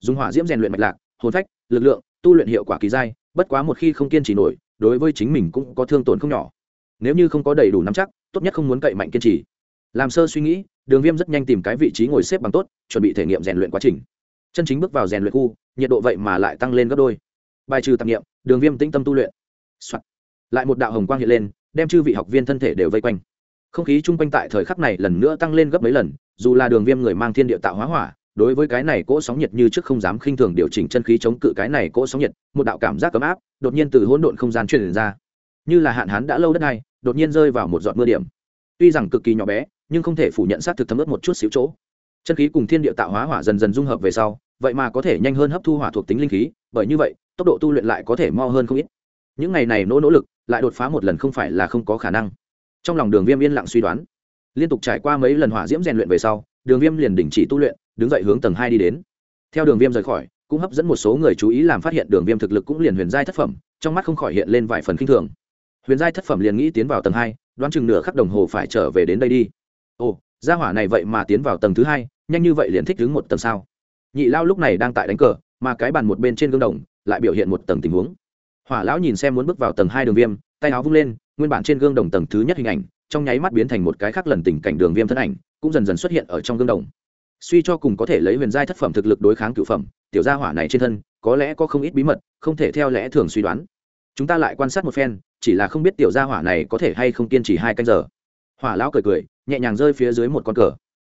Dùng hỏa diễm rèn luyện mạch lạc, hồn phách, lực lượng, tu luyện hiệu quả kỳ dai bất quá một khi không kiên trì nổi, đối với chính mình cũng có thương tổn không nhỏ. Nếu như không có đầy đủ nắm chắc tốt nhất không muốn cậy mạnh kiên trì. Làm sơ suy nghĩ, đường viêm rất nhanh tìm cái vị trí ngồi xếp bằng tốt, chuẩn bị thể nghiệm rèn luyện quá trình. Chân chính bước vào rèn luyện khu, nhiệt độ vậy mà lại tăng lên gấp đôi. Bài trừ tạp nghiệm đường viêm tĩnh tâm tu luyện、Soạn. lại một đạo hồng quang hiện lên, đem chư vị học viên thân thể đều vây quanh. Không khí chung quanh tại thời khắc này lần nữa tăng lên gấp mấy lần, dù là đường viêm người mang thiên địa tạo hóa hỏa, đối với cái này cỗ sóng nhiệt như trước không dám khinh thường điều chỉnh chân khí chống cự cái này cỗ sóng nhiệt, một đạo cảm giác ấm áp, đột nhiên từ hỗn độn không gian truyền ra. Như là hạn hán đã lâu đất này đột nhiên rơi vào một giọt mưa điểm. Tuy rằng cực kỳ nhỏ bé, nhưng không thể phủ nhận xác thực thấm ướt một chút xíu chỗ. Chân khí cùng thiên địa tạo hóa hỏa dần dần dung hợp về sau, vậy mà có thể nhanh hơn hấp thu hỏa thuộc tính linh khí, bởi như vậy, tốc độ tu luyện lại có thể mo hơn không ít. Những ngày này nỗ nỗ lực, lại đột phá một lần không phải là không có khả năng. Trong lòng đường viêm yên lặng suy đoán. Liên tục trải qua mấy lần hỏa diễm rèn luyện về sau, đường viêm liền đình chỉ tu luyện, đứng dậy hướng tầng hai đi đến. Theo đường viêm rời khỏi, cũng hấp dẫn một số người chú ý làm phát hiện đường viêm thực lực cũng liền huyền giai thất phẩm, trong mắt không khỏi hiện lên vài phần k i n h thường huyền giai thất phẩm liền nghĩ tiến vào tầng hai, đoán chừng nửa khắc đồng hồ phải trở về đến đây đi. Ồ, gia hỏa này vậy mà tiến vào tầng thứ hai, nhanh như vậy liền thích đứng một tầng sao? Nhị lao lúc này đang tại đánh cờ, mà cái bàn một bên trên gương đồng lại biểu hiện một tầng tình huống. Hỏa lão nhìn xem muốn bước vào tầng hai đường viêm, tay áo vung lên, nguyên bản trên gương đồng tầng thứ nhất hình ảnh, trong nháy mắt biến thành một cái khác lần tình cảnh đường viêm thân ảnh, cũng dần dần xuất hiện ở trong gương đồng. Suy cho cùng có thể lấy huyền giai thất phẩm thực lực đối kháng cựu phẩm, tiểu gia hỏa này trên thân, có lẽ có không ít bí mật, không thể theo lẽ thường suy đoán chúng ta lại quan sát một phen, chỉ là không biết tiểu gia hỏa này có thể hay không kiên trì hai canh giờ. Hỏa lão cười cười, nhẹ nhàng rơi phía dưới một con cờ.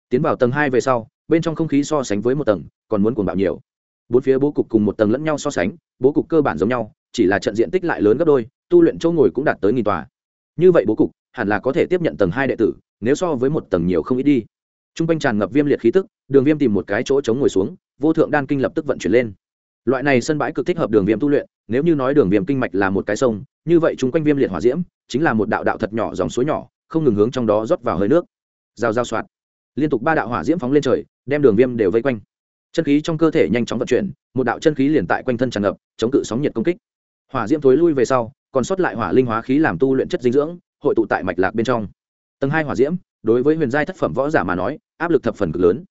Tiến vào tầng hai về sau, bên trong không khí so sánh với một tầng, còn muốn cuồng bạo nhiều. Bốn phía bố cục cùng một tầng lẫn nhau so sánh, bố cục cơ bản giống nhau, chỉ là trận diện tích lại lớn gấp đôi, tu luyện chỗ ngồi cũng đạt tới nghìn tòa. Như vậy bố cục, hẳn là có thể tiếp nhận tầng hai đệ tử, nếu so với một tầng nhiều không ít đi. T r u n g quanh tràn ngập viêm liệt khí tức, đường viêm tìm một cái chỗ chống ngồi xuống, vô thượng đan kinh lập tức vận chuyển lên loại này sân bãi cực thích hợp đường viêm tu luyện, nếu như nói đường viêm kinh mạch là một cái sông, như vậy chung quanh viêm liệt hỏa diễm, chính là một đạo đạo thật nhỏ dòng suối nhỏ, không ngừng hướng trong đó rót vào hơi nước. Rào rào soạt. Liên tục ba đạo hỏa diễm phóng lên trời, đem đường viêm đều vây quanh. Chân khí trong cơ thể nhanh chóng vận chuyển, một đạo chân khí liền tại quanh thân tràn ngập, chống cự sóng nhiệt công kích. Hỏa diễm thối lui về sau, còn sót lại hỏa linh hóa khí làm tu luyện chất dinh dưỡng, hội tụ tại mạch lạc bên trong. Tầng hai hỏa diễm, đối với huyền giai thất phẩm võ giả mà nói, áp lực thập phần cực lớn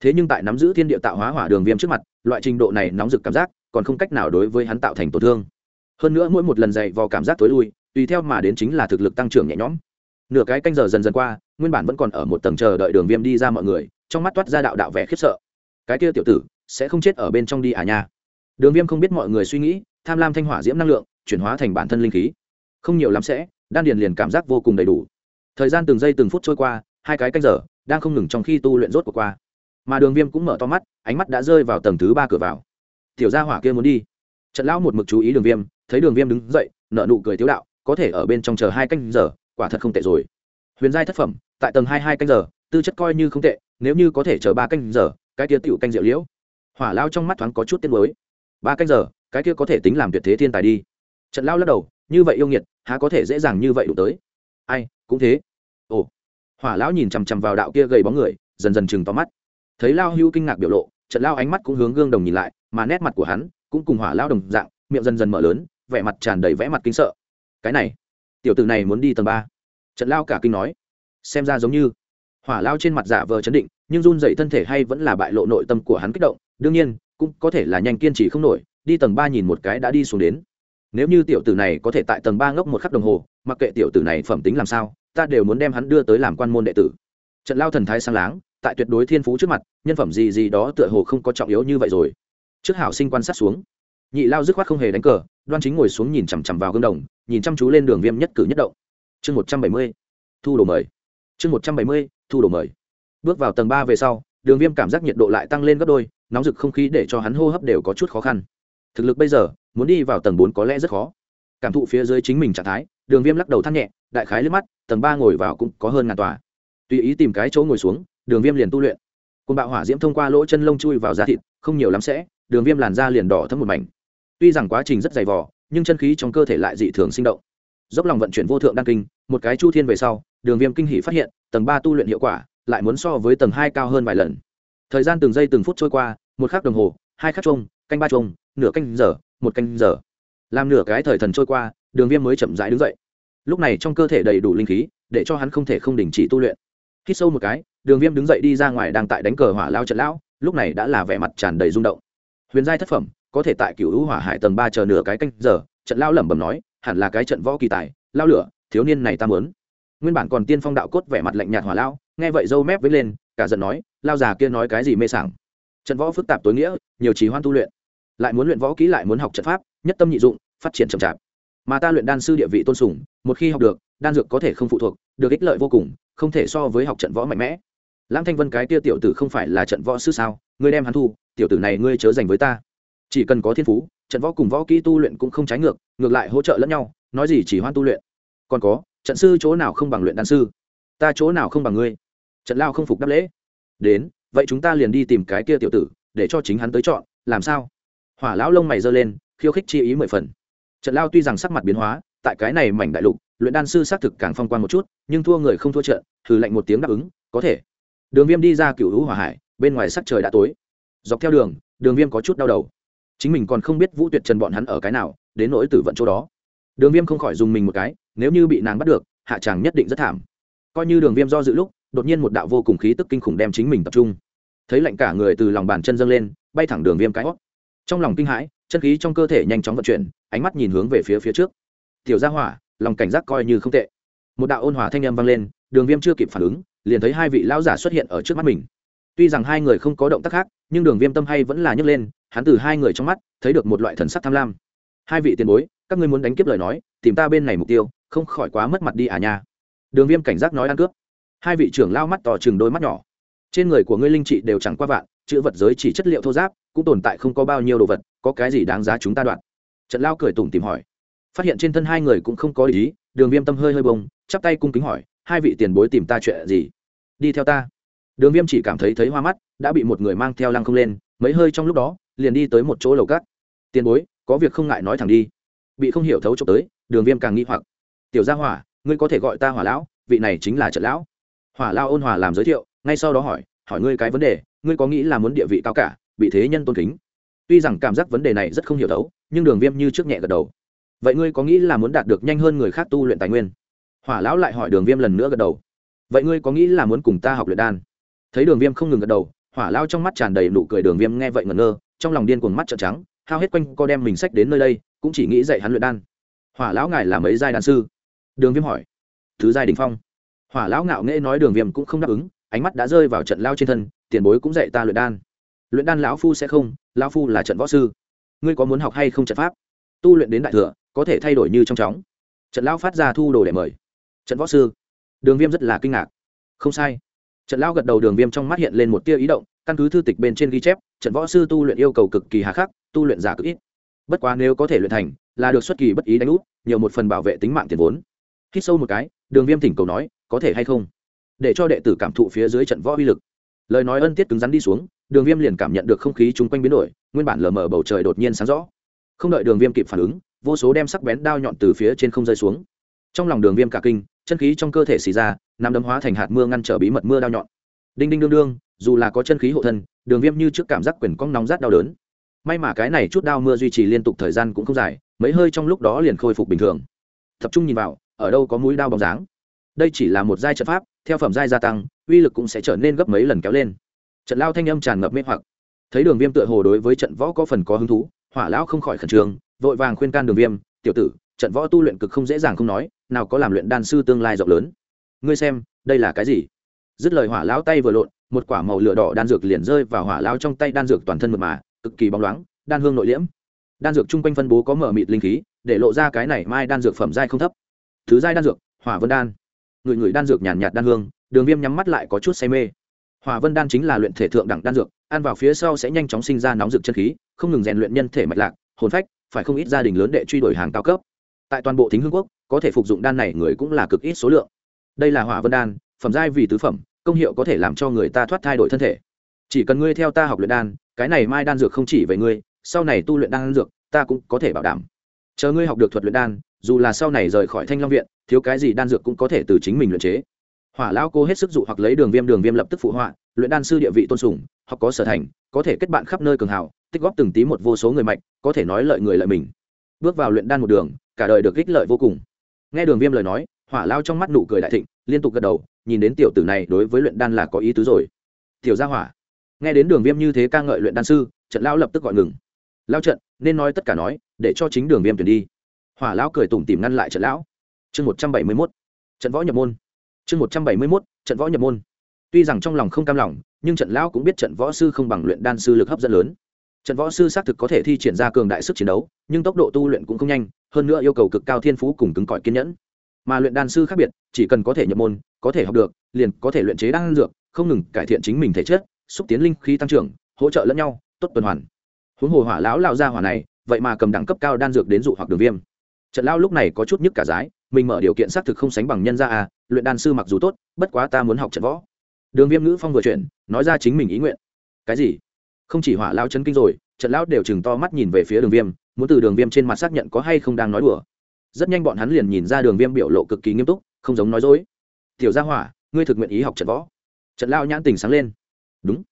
thế nhưng tại nắm giữ thiên địa tạo hóa hỏa đường viêm trước mặt, loại trình độ này nóng rực cảm giác còn không cách nào đối với hắn tạo thành tổn thương. Hơn nữa mỗi một lần dày vào cảm giác tối lui, tùy theo mà đến chính là thực lực tăng trưởng nhẹ nhõm. Nửa cái canh giờ dần dần qua, nguyên bản vẫn còn ở một tầng chờ đợi đường viêm đi ra mọi người, trong mắt toát ra đạo đạo vẻ khiếp sợ. Cái kia tiểu tử, sẽ không chết ở bên trong đi à nha. Đường viêm không biết mọi người suy nghĩ, tham lam thanh hỏa diễm năng lượng, chuyển hóa thành bản thân linh khí. Không nhiều lắm sẽ, đan điền liền cảm giác vô cùng đầy đủ. Thời gian từng giây từng phút trôi qua, hai cái canh giờ, đang không ngừng trong khi tu luyện rốt của qua mà đường viêm cũng mở to mắt, ánh mắt đã rơi vào tầng thứ ba cửa vào. Tiểu gia hỏa kia muốn đi. Trận lão một mực chú ý đường viêm, thấy đường viêm đứng dậy nợ nụ cười tiếu đạo, có thể ở bên trong chờ hai canh giờ, quả thật không tệ rồi. Huyền giai thất phẩm, tại tầng hai hai canh giờ, tư chất coi như không tệ, nếu như có thể chờ ba canh giờ, cái kia tựu canh rượu liễu. Hỏa lao trong mắt thoáng có chút tiết mới ba canh giờ, cái kia có thể tính làm tuyệt thế thiên tài đi. Trận lao lắc đầu, như vậy yêu nghiệt, há có thể dễ dàng như vậy đủ tới. Ai, cũng thế. Ồ. Hỏa lão nhìn chằm chằm vào đạo kia gầy bóng người, dần dần chừng to mắt thấy lao hưu kinh ngạc biểu lộ trận lao ánh mắt cũng hướng gương đồng nhìn lại, mà nét mặt của hắn cũng cùng hỏa lao đồng dạng, miệng dần dần mở lớn, vẻ mặt tràn đầy vẽ mặt kinh sợ. Cái này, tiểu tử này muốn đi tầng ba. Trận lao cả kinh nói, xem ra giống như hỏa lao trên mặt giả vờ chấn định, nhưng run dậy thân thể hay vẫn là bại lộ nội tâm của hắn kích động, đương nhiên, cũng có thể là nhanh kiên trì không nổi, đi tầng ba nhìn một cái đã đi xuống đến. Nếu như tiểu tử này có thể tại tầng ba ngốc một khắc đồng hồ, mặc kệ tiểu tử này phẩm tính làm sao, ta đều muốn đem hắn đưa tới làm quan môn đệ tử. Trận lao thần thái sang láng tại tuyệt đối thiên phú trước mặt, nhân phẩm gì gì đó tựa hồ không có trọng yếu như vậy rồi. Trước hảo sinh quan sát xuống, nhị lao dứt khoát không hề đánh cờ, đoan chính ngồi xuống nhìn chằm chằm vào gương đồng, nhìn chăm chú lên đường viêm nhất cử nhất động. Chương một trăm bảy mươi, thu đồ mời. Chương một trăm bảy mươi, thu đồ mời. Bước vào tầng ba về sau, đường viêm cảm giác nhiệt độ lại tăng lên gấp đôi, nóng rực không khí để cho hắn hô hấp đều có chút khó khăn. Thực lực bây giờ, muốn đi vào tầng bốn có lẽ rất khó. Cảm thụ phía dưới chính mình trạng thái, đường viêm lắc đầu thắt nhẹ, đại khái liếc mắt, tầng ba ngồi vào cũng có hơn ngàn tòa. Tùy ý tìm cái chỗ ngồi xuống đường viêm liền tu luyện. Côn bạo hỏa diễm thông qua lỗ chân lông chui vào da thịt, không nhiều lắm sẽ, đường viêm làn da liền đỏ thấm một mảnh. Tuy rằng quá trình rất dày vỏ nhưng chân khí trong cơ thể lại dị thường sinh động. Dốc lòng vận chuyển vô thượng đăng kinh, một cái chu thiên về sau, đường viêm kinh hỷ phát hiện, tầng ba tu luyện hiệu quả, lại muốn so với tầng hai cao hơn vài lần. Thời gian từng giây từng phút trôi qua, một khắc đồng hồ, hai khắc trông canh ba trông nửa canh giờ, một canh giờ. Làm nửa cái thời thần trôi qua, đường viêm mới chậm rãi đứng dậy. Lúc này trong cơ thể đầy đủ linh khí, để cho hắn không thể không đình chỉ tu luyện. Hít sâu một cái đường viêm đứng dậy đi ra ngoài đang tại đánh cờ hỏa lao trận lão, lúc này đã là vẻ mặt tràn đầy rung động. Huyền giai thất phẩm, có thể tại cựu hữu hỏa hải tầng ba chờ nửa cái canh giờ, trận lao lẩm bẩm nói, hẳn là cái trận võ kỳ tài lao lửa, thiếu niên này ta mớn nguyên bản còn tiên phong đạo cốt vẻ mặt lạnh nhạt hỏa lao, nghe vậy dâu mép với lên, cả giận nói lao già kia nói cái gì mê sảng. Trận võ phức tạp tối nghĩa, nhiều trí hoan tu luyện. Lại muốn luyện võ kỹ, lại muốn học trận pháp, nhất tâm nhị dụng, phát triển chậm chạp. Mà ta luyện đan sư địa vị tôn sùng, một khi học được, đan dược có thể không phụ thuộc, được ích lợi vô cùng, không thể so với học trận võ mạnh mẽ lãng thanh vân cái kia tiểu tử không phải là trận võ sư sao? Ngươi đem hắn thu, tiểu tử này ngươi chớ dành với ta. Chỉ cần có thiên phú, trận võ cùng võ kỹ tu luyện cũng không trái ngược ngược lại hỗ trợ lẫn nhau, nói gì chỉ hoan tu luyện. Còn có, trận sư chỗ nào không bằng luyện đan sư? Ta chỗ nào không bằng ngươi? Trận lao không phục đáp lễ. Đến, vậy chúng ta liền đi tìm cái kia tiểu tử, để cho chính hắn tới chọn, làm sao? Hỏa lão lông mày giơ lên, khiêu khích chi ý mười phần. Trận lao tuy rằng sắc mặt biến hóa, tại cái này mảnh đại lục, luyện đan sư xác thực càng phong quan một chút, nhưng thua người không thua trận, thử lệnh một tiếng đáp ứng, có thể đường viêm đi ra cựu hữu hỏa hải, bên ngoài sắc trời đã tối. Dọc theo đường đường viêm có chút đau đầu. Chính mình còn không biết vũ tuyệt trần bọn hắn ở cái nào, đến nỗi tử vận chỗ đó. Đường viêm không khỏi dùng mình một cái, nếu như bị nàng bắt được, hạ tràng nhất định rất thảm. Coi như đường viêm do dự lúc, đột nhiên một đạo vô cùng khí tức kinh khủng đem chính mình tập trung. Thấy lạnh cả người từ lòng bàn chân dâng lên, bay thẳng đường viêm cái hót. Trong lòng kinh hãi, chân khí trong cơ thể nhanh chóng vận chuyển, ánh mắt nhìn hướng về phía phía trước. Tiểu gia hỏa, lòng cảnh giác coi như không tệ. Một đạo ôn hòa thanh âm vang lên, đường viêm chưa kịp phản ứng liền thấy hai vị lão giả xuất hiện ở trước mắt mình. Tuy rằng hai người không có động tác khác nhưng đường viêm tâm hay vẫn là nhấc lên hắn từ hai người trong mắt thấy được một loại thần sắc tham lam. Hai vị tiền bối các ngươi muốn đánh kiếp lời nói tìm ta bên này mục tiêu không khỏi quá mất mặt đi à nha. Đường viêm cảnh giác nói ăn cướp. Hai vị trưởng lao mắt to, chừng đôi mắt nhỏ. Trên người của ngươi linh trị đều chẳng qua vạn chữ vật giới chỉ chất liệu thô giáp cũng tồn tại không có bao nhiêu đồ vật có cái gì đáng giá chúng ta đoạn? Trận lao cười tủm tìm hỏi. Phát hiện trên thân hai người cũng không có ý đường viêm tâm hơi hơi bông chắp tay cung kính hỏi hai vị tiền bối tìm ta chuyện gì? Đi theo ta. Đường viêm chỉ cảm thấy thấy hoa mắt, đã bị một người mang theo lăng không lên, mấy hơi trong lúc đó, liền đi tới một chỗ lầu cát. Tiền bối, có việc không ngại nói thẳng đi. Bị không hiểu thấu trộm tới, đường viêm càng nghi hoặc. Tiểu gia hỏa, ngươi có thể gọi ta hỏa lão, vị này chính là trận lão. Hỏa lao ôn hòa làm giới thiệu, ngay sau đó hỏi hỏi ngươi cái vấn đề, ngươi có nghĩ là muốn địa vị cao cả, bị thế nhân tôn kính? Tuy rằng cảm giác vấn đề này rất không hiểu thấu, nhưng đường viêm như trước nhẹ gật đầu. Vậy ngươi có nghĩ là muốn đạt được nhanh hơn người khác tu luyện tài nguyên? Hỏa lão lại hỏi đường viêm lần nữa gật đầu. Vậy ngươi có nghĩ là muốn cùng ta học luyện đan? Thấy đường viêm không ngừng gật đầu, hỏa lao trong mắt tràn đầy nụ cười đường viêm nghe vậy ngẩn ngơ, trong lòng điên cuồng mắt trợn trắng, hao hết quanh co đem mình sách đến nơi đây, cũng chỉ nghĩ dạy hắn luyện đan. Hỏa lão ngài là mấy giai đan sư? Đường viêm hỏi. Thứ giai đình phong. Hỏa lão ngạo nghễ nói đường viêm cũng không đáp ứng, ánh mắt đã rơi vào trận lao trên thân, tiền bối cũng dạy ta luyện đan. Luyện đan lão phu sẽ không, lão phu là trận võ sư. Ngươi có muốn học hay không trận pháp? Tu luyện đến đại thừa, có thể thay đổi như trong chóng. Trận lão phát ra thu đồ để mời trận võ sư. Đường viêm rất là kinh ngạc. Không sai. Trận lão gật đầu, đường viêm trong mắt hiện lên một tia ý động, căn cứ thư tịch bên trên ghi chép, trận võ sư tu luyện yêu cầu cực kỳ hà khắc, tu luyện giả cực ít. Bất quá nếu có thể luyện thành, là được xuất kỳ bất ý đánh út, nhiều một phần bảo vệ tính mạng tiền vốn. Hít sâu một cái, đường viêm thỉnh cầu nói, có thể hay không? Để cho đệ tử cảm thụ phía dưới trận võ uy lực. Lời nói ân tiết cứng rắn đi xuống, đường viêm liền cảm nhận được không khí chung quanh biến đổi, nguyên bản lờ mờ bầu trời đột nhiên sáng rõ. Không đợi đường viêm kịp phản ứng, vô số đem sắc bén đao nhọn từ phía trên không rơi xuống trong lòng đường viêm cả kinh, chân khí trong cơ thể xì ra nằm đấm hóa thành hạt mưa ngăn trở bí mật mưa đao nhọn. Đinh đinh đương đương, dù là có chân khí hộ thân, đường viêm như trước cảm giác quyển cong nóng rát đau đớn. May mà cái này chút đao mưa duy trì liên tục thời gian cũng không dài, mấy hơi trong lúc đó liền khôi phục bình thường. Tập trung nhìn vào, ở đâu có mũi đao bóng dáng. Đây chỉ là một giai trận pháp, theo phẩm giai gia tăng, uy lực cũng sẽ trở nên gấp mấy lần kéo lên. Trận lao thanh âm tràn ngập mê hoặc. Thấy đường viêm tựa hồ đối với trận võ có phần có hứng thú, hỏa lão không khỏi khẩn trương, vội vàng khuyên can đường viêm, tiểu tử, trận võ tu luyện cực không dễ dàng không nói nào có làm luyện đan sư tương lai rộng lớn. Ngươi xem, đây là cái gì? Dứt lời hỏa lão tay vừa lộn, một quả màu lửa đỏ đan dược liền rơi vào hỏa lão trong tay, đan dược toàn thân mượt mà, cực kỳ bóng loáng, đan hương nội liễm. Đan dược chung quanh phân bố có mở mịt linh khí, để lộ ra cái này mai đan dược phẩm giai không thấp. Thứ giai đan dược, hỏa vân đan. Người người đan dược nhàn nhạt đan hương, đường viêm nhắm mắt lại có chút say mê. Hỏa vân đan chính là luyện thể thượng đẳng đan dược, ăn vào phía sau sẽ nhanh chóng sinh ra nóng dược chân khí, không ngừng rèn luyện nhân thể mạch lạc, hồn phách, phải không ít gia đình lớn đệ truy đuổi hàng cao cấp tại toàn bộ thính hương quốc, có thể phục dụng đan này người cũng là cực ít số lượng. Đây là hỏa vân đan, phẩm giai vì tứ phẩm, công hiệu có thể làm cho người ta thoát thai đổi thân thể. Chỉ cần ngươi theo ta học luyện đan, cái này mai đan dược không chỉ về ngươi, sau này tu luyện đan dược, ta cũng có thể bảo đảm. Chờ ngươi học được thuật luyện đan, dù là sau này rời khỏi thanh long viện, thiếu cái gì đan dược cũng có thể từ chính mình luyện chế. Hỏa lão cô hết sức dụ hoặc lấy đường viêm đường viêm lập tức phụ họa, luyện đan sư địa vị tôn sùng, học có sở thành, có thể kết bạn khắp nơi cường hào, tích góp từng tí một vô số người mạnh, có thể nói lợi người lợi mình. Bước vào luyện đan một đường cả đời được ích lợi vô cùng. Nghe đường viêm lời nói, hỏa lao trong mắt nụ cười đại thịnh, liên tục gật đầu, nhìn đến tiểu tử này đối với luyện đan là có ý tứ rồi. Tiểu gia hỏa, nghe đến đường viêm như thế ca ngợi luyện đan sư, trận lão lập tức gọi ngừng. Lao trận, nên nói tất cả nói, để cho chính đường viêm tuyển đi. Hỏa lão cười tủm tìm ngăn lại trận lão. Chương một trăm bảy mươi mốt, trận võ nhập môn. Chương một trăm bảy mươi mốt, trận võ nhập môn. Tuy rằng trong lòng không cam lòng, nhưng trận lão cũng biết trận võ sư không bằng luyện đan sư lực hấp dẫn lớn. Trận võ sư xác thực có thể thi triển ra cường đại sức chiến đấu, nhưng tốc độ tu luyện cũng không nhanh hơn nữa yêu cầu cực cao thiên phú cùng cứng cỏi kiên nhẫn. Mà luyện đan sư khác biệt, chỉ cần có thể nhập môn, có thể học được, liền có thể luyện chế đan dược, không ngừng cải thiện chính mình thể chất, xúc tiến linh khí tăng trưởng, hỗ trợ lẫn nhau, tốt tuần hoàn. Huống hồ hỏa lão lao ra hỏa này, vậy mà cầm đẳng cấp cao đan dược đến dụ hoặc đường viêm. Trận lao lúc này có chút nhức cả giái, mình mở điều kiện xác thực không sánh bằng nhân gia à luyện đan sư mặc dù tốt, bất quá ta muốn học trận võ. Đường viêm ngữ phong vừa chuyển, nói ra chính mình ý nguyện. Cái gì? Không chỉ hỏa lao chấn kinh rồi, trận lão đều chừng to mắt nhìn về phía đường viêm muốn từ đường viêm trên mặt xác nhận có hay không đang nói đùa. Rất nhanh bọn hắn liền nhìn ra đường viêm biểu lộ cực kỳ nghiêm túc, không giống nói dối. Tiểu gia hỏa, ngươi thực nguyện ý học trận võ? Trận lao nhãn tình sáng lên. Đúng.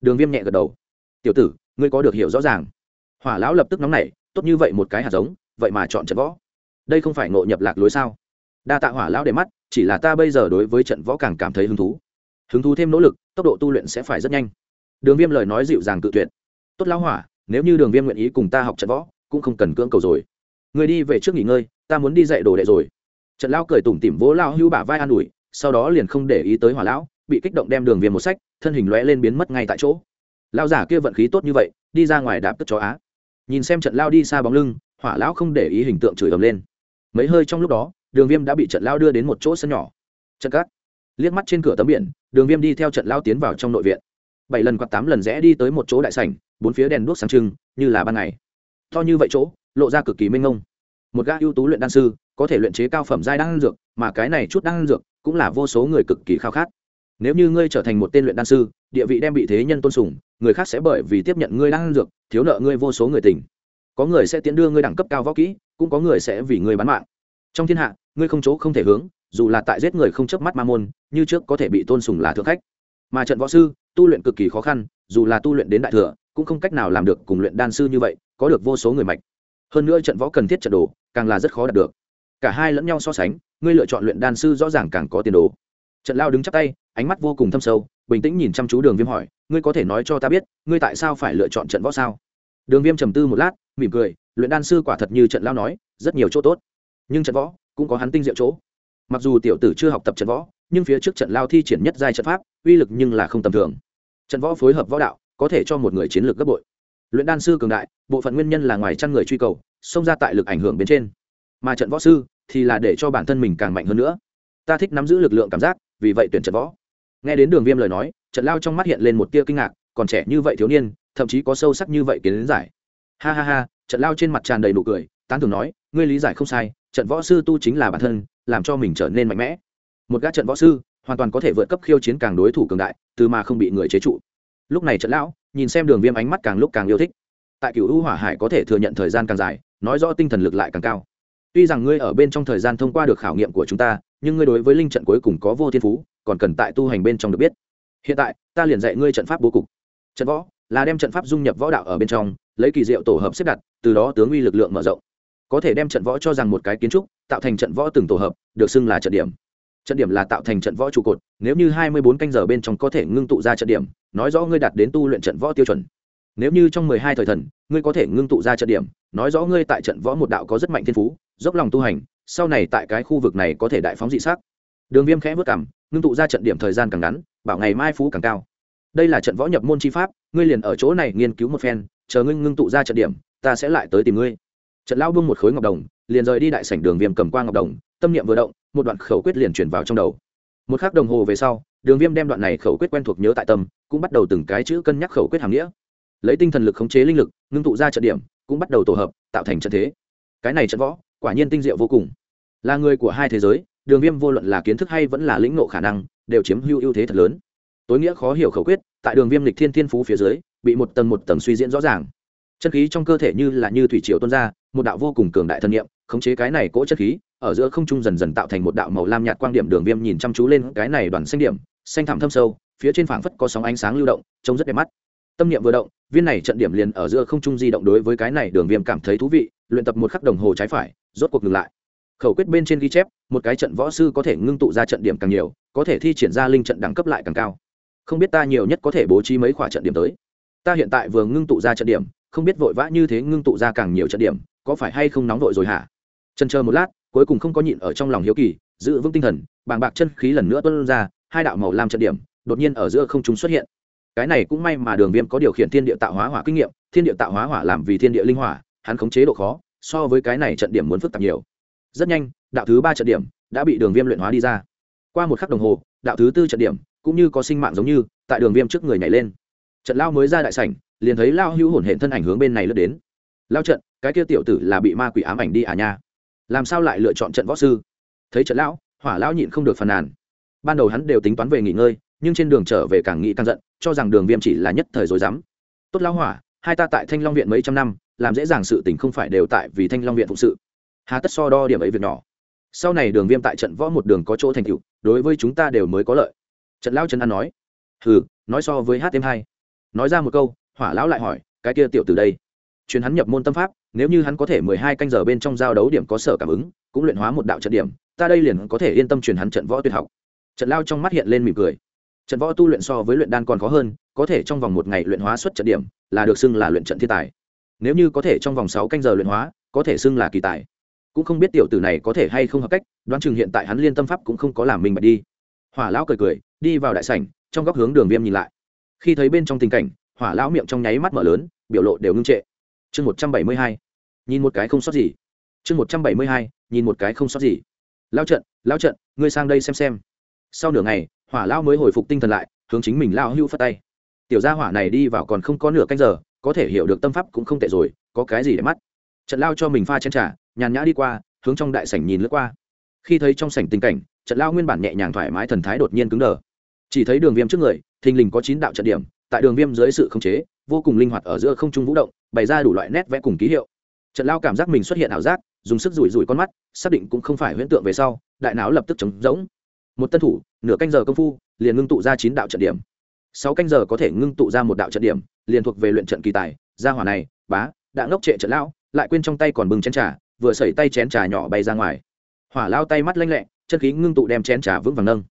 Đường viêm nhẹ gật đầu. Tiểu tử, ngươi có được hiểu rõ ràng. Hỏa lão lập tức nóng nảy, tốt như vậy một cái hạt giống, vậy mà chọn trận võ? Đây không phải ngộ nhập lạc lối sao? Đa tạ hỏa lão để mắt, chỉ là ta bây giờ đối với trận võ càng cảm thấy hứng thú. Hứng thú thêm nỗ lực, tốc độ tu luyện sẽ phải rất nhanh. Đường viêm lời nói dịu dàng cự tuyệt. Tốt lão hỏa, nếu như đường viêm nguyện ý cùng ta học trận võ cũng không cần cưỡng cầu rồi. Người đi về trước nghỉ ngơi, ta muốn đi dạy đồ đệ rồi. Trận lão cười tủm tỉm vỗ lao hưu bả vai an ủi, sau đó liền không để ý tới hỏa lão, bị kích động đem đường viêm một sách, thân hình lóe lên biến mất ngay tại chỗ. Lao giả kia vận khí tốt như vậy, đi ra ngoài đạp tức chó á. Nhìn xem trận lao đi xa bóng lưng, hỏa lão không để ý hình tượng chửi ầm lên. Mấy hơi trong lúc đó, đường viêm đã bị trận lao đưa đến một chỗ sân nhỏ. Trận cát, liếc mắt trên cửa tấm biển, đường viêm đi theo trận lao tiến vào trong nội viện. Bảy lần quạt tám lần rẽ đi tới một chỗ đại sảnh, bốn phía đèn đuốc sáng trưng, như là ban ngày to như vậy chỗ, lộ ra cực kỳ mênh mông. Một gã ưu tú luyện đan sư, có thể luyện chế cao phẩm giai đan dược, mà cái này chút đan dược cũng là vô số người cực kỳ khao khát. Nếu như ngươi trở thành một tên luyện đan sư, địa vị đem bị thế nhân tôn sùng, người khác sẽ bởi vì tiếp nhận ngươi đan dược, thiếu nợ ngươi vô số người tình. Có người sẽ tiến đưa ngươi đẳng cấp cao võ kỹ, cũng có người sẽ vì ngươi bán mạng. Trong thiên hạ, ngươi không chỗ không thể hướng, dù là tại giết người không chớp mắt ma môn, như trước có thể bị tôn sùng là thượng khách. Mà trận võ sư, tu luyện cực kỳ khó khăn, dù là tu luyện đến đại thừa cũng không cách nào làm được cùng luyện đan sư như vậy, có được vô số người mạch. Hơn nữa trận võ cần thiết trận đồ, càng là rất khó đạt được. Cả hai lẫn nhau so sánh, ngươi lựa chọn luyện đan sư rõ ràng càng có tiền đồ. Trận lao đứng chắp tay, ánh mắt vô cùng thâm sâu, bình tĩnh nhìn chăm chú đường viêm hỏi, ngươi có thể nói cho ta biết, ngươi tại sao phải lựa chọn trận võ sao? Đường viêm trầm tư một lát, mỉm cười, luyện đan sư quả thật như trận lao nói, rất nhiều chỗ tốt. Nhưng trận võ, cũng có hắn tinh diệu chỗ. Mặc dù tiểu tử chưa học tập trận võ, nhưng phía trước trận lao thi triển nhất giai trận pháp, uy lực nhưng là không tầm thường. Trận võ phối hợp võ đạo có thể cho một người chiến lược gấp bội. Luyện đan sư cường đại, bộ phận nguyên nhân là ngoài chăn người truy cầu, xông ra tại lực ảnh hưởng bên trên. Mà trận võ sư thì là để cho bản thân mình càng mạnh hơn nữa. Ta thích nắm giữ lực lượng cảm giác, vì vậy tuyển trận võ. Nghe đến đường viêm lời nói, trận lao trong mắt hiện lên một tia kinh ngạc, còn trẻ như vậy thiếu niên, thậm chí có sâu sắc như vậy kiến giải. Ha ha ha, trận lao trên mặt tràn đầy nụ cười, tán thường nói, ngươi lý giải không sai, trận võ sư tu chính là bản thân, làm cho mình trở nên mạnh mẽ. Một gã trận võ sư hoàn toàn có thể vượt cấp khiêu chiến càng đối thủ cường đại, từ mà không bị người chế trụ lúc này trận lão, nhìn xem đường viêm ánh mắt càng lúc càng yêu thích. Tại cựu u hỏa hải có thể thừa nhận thời gian càng dài, nói rõ tinh thần lực lại càng cao. Tuy rằng ngươi ở bên trong thời gian thông qua được khảo nghiệm của chúng ta, nhưng ngươi đối với linh trận cuối cùng có vô thiên phú, còn cần tại tu hành bên trong được biết. Hiện tại, ta liền dạy ngươi trận pháp bố cục. Trận võ là đem trận pháp dung nhập võ đạo ở bên trong, lấy kỳ diệu tổ hợp xếp đặt, từ đó tướng uy lực lượng mở rộng. Có thể đem trận võ cho rằng một cái kiến trúc, tạo thành trận võ từng tổ hợp, được xưng là trận điểm trận điểm là tạo thành trận võ trụ cột, nếu như hai mươi bốn canh giờ bên trong có thể ngưng tụ ra trận điểm, nói rõ ngươi đạt đến tu luyện trận võ tiêu chuẩn. Nếu như trong mười hai thời thần, ngươi có thể ngưng tụ ra trận điểm, nói rõ ngươi tại trận võ một đạo có rất mạnh thiên phú, dốc lòng tu hành, sau này tại cái khu vực này có thể đại phóng dị sắc. Đường viêm khẽ vất cảm, ngưng tụ ra trận điểm thời gian càng ngắn, bảo ngày mai phú càng cao. Đây là trận võ nhập môn chi pháp, ngươi liền ở chỗ này nghiên cứu một phen, chờ ngươi ngưng tụ ra trận điểm, ta sẽ lại tới tìm ngươi. Trận lao buông một khối ngọc đồng, liền rời đi đại sảnh đường viêm cầm qua ngọc đồng tâm niệm vừa động, một đoạn khẩu quyết liền chuyển vào trong đầu. Một k h ắ c đồng hồ về sau, đường viêm đem đoạn này khẩu quyết quen thuộc nhớ tại tâm, cũng bắt đầu từng cái chữ cân nhắc khẩu quyết hàm nghĩa. Lấy tinh thần lực khống chế linh lực, ngưng tụ ra trận điểm, cũng bắt đầu tổ hợp, tạo thành trận thế. Cái này trận võ, quả nhiên tinh diệu vô cùng. Là người của hai thế giới, đường viêm vô luận là kiến thức hay vẫn là lĩnh nộ khả năng, đều chiếm hữu ưu thế thật lớn. Tối nghĩa khó hiểu khẩu quyết, tại đường viêm lịch thiên thiên phú phía dưới, bị một tầng một tầng suy diễn rõ ràng. Chân khí trong cơ thể như là như thủy triều tuôn ra, một đạo vô cùng cường đại thân nhiệm khống chế cái này cỗ chất khí, ở giữa không trung dần dần tạo thành một đạo màu lam nhạt quang điểm đường viêm nhìn chăm chú lên cái này đoàn xanh điểm, xanh thẳm thâm sâu, phía trên phảng phất có sóng ánh sáng lưu động, trông rất đẹp mắt. Tâm niệm vừa động, viên này trận điểm liền ở giữa không trung di động đối với cái này đường viêm cảm thấy thú vị, luyện tập một khắc đồng hồ trái phải, rốt cuộc ngừng lại. Khẩu quyết bên trên ghi chép, một cái trận võ sư có thể ngưng tụ ra trận điểm càng nhiều, có thể thi triển ra linh trận đẳng cấp lại càng cao. Không biết ta nhiều nhất có thể bố trí mấy khoả trận điểm tới? Ta hiện tại vừa ngưng tụ ra trận điểm, không biết vội vã như thế ngưng tụ ra càng nhiều trận điểm, có phải hay không nóng vội rồi hả? Chần chờ một lát, cuối cùng không có nhịn ở trong lòng hiếu kỳ, giữ vững tinh thần, bàng bạc chân khí lần nữa tuân ra, hai đạo màu lam trận điểm, đột nhiên ở giữa không chúng xuất hiện. Cái này cũng may mà đường viêm có điều khiển thiên địa tạo hóa hỏa kinh nghiệm, thiên địa tạo hóa hỏa làm vì thiên địa linh hỏa, hắn khống chế độ khó, so với cái này trận điểm muốn phức tạp nhiều. Rất nhanh, đạo thứ ba trận điểm đã bị đường viêm luyện hóa đi ra. Qua một khắc đồng hồ, đạo thứ tư trận điểm cũng như có sinh mạng giống như, tại đường viêm trước người nhảy lên. Trận lao mới ra đại sảnh, liền thấy lao hữu hổn hển thân ảnh hướng bên này lướt đến. Lao trận, cái kia tiểu tử là bị ma quỷ ám ảnh đi à nha? Làm sao lại lựa chọn trận võ sư? Thấy trận lão, hỏa lão nhịn không được phàn nàn. Ban đầu hắn đều tính toán về nghỉ ngơi, nhưng trên đường trở về càng nghĩ càng giận, cho rằng đường viêm chỉ là nhất thời rồi dám tốt lão hỏa, hai ta tại thanh long viện mấy trăm năm, làm dễ dàng sự tình không phải đều tại vì thanh long viện phụng sự. Hà tất so đo điểm ấy việc nhỏ. Sau này đường viêm tại trận võ một đường có chỗ thành tựu, đối với chúng ta đều mới có lợi. Trận lão trần an nói. Hừ, nói so với hát thêm hai. Nói ra một câu, hỏa lão lại hỏi, cái kia tiểu từ đây? Chuyến hắn nhập môn tâm pháp, nếu như hắn có thể mười hai canh giờ bên trong giao đấu điểm có sở cảm ứng, cũng luyện hóa một đạo trận điểm, ta đây liền có thể yên tâm truyền hắn trận võ tuyệt học. Trận lao trong mắt hiện lên mỉm cười. Trận võ tu luyện so với luyện đan còn khó hơn, có thể trong vòng một ngày luyện hóa xuất trận điểm, là được xưng là luyện trận thiên tài. Nếu như có thể trong vòng sáu canh giờ luyện hóa, có thể xưng là kỳ tài. Cũng không biết tiểu tử này có thể hay không hợp cách, đoán chừng hiện tại hắn liên tâm pháp cũng không có làm mình bạch đi. Hỏa lão cười cười, đi vào đại sảnh, trong góc hướng đường viêm nhìn lại. Khi thấy bên trong tình cảnh, hỏa lão miệng trong nháy mắt mở lớn, biểu lộ đều ngưng trệ chương một trăm bảy mươi hai, nhìn một cái không sót gì. Chương một trăm bảy mươi hai, nhìn một cái không sót gì. Lao trận lao trận, ngươi sang đây xem xem. Sau nửa ngày, hỏa lao mới hồi phục tinh thần lại, hướng chính mình lao hưu phất tay. Tiểu gia hỏa này đi vào còn không có nửa canh giờ, có thể hiểu được tâm pháp cũng không tệ rồi, có cái gì để mắt. Trận lao cho mình pha chén t r à nhàn nhã đi qua, hướng trong đại sảnh nhìn lướt qua. Khi thấy trong sảnh tình cảnh, trận lao nguyên bản nhẹ nhàng thoải mái thần thái đột nhiên cứng đờ. Chỉ thấy đường viêm trước người, thình lình có chín đạo trận điểm, tại đường viêm dưới sự khống chế, vô cùng linh hoạt ở giữa không trung vũ động bày ra đủ loại nét vẽ cùng ký hiệu. Trận lao cảm giác mình xuất hiện ảo giác, dùng sức rủi rủi con mắt, xác định cũng không phải huyễn tượng về sau, đại não lập tức trống rỗng. Một tân thủ, nửa canh giờ công phu, liền ngưng tụ ra chín đạo trận điểm. Sáu canh giờ có thể ngưng tụ ra một đạo trận điểm, liền thuộc về luyện trận kỳ tài, gia hỏa này, bá, đã ngốc trệ trận lão lại quên trong tay còn bừng chén trà, vừa sẩy tay chén trà nhỏ bay ra ngoài. Hỏa lao tay mắt lanh lẹ, chân khí ngưng tụ đem chén trà vững vàng nâng.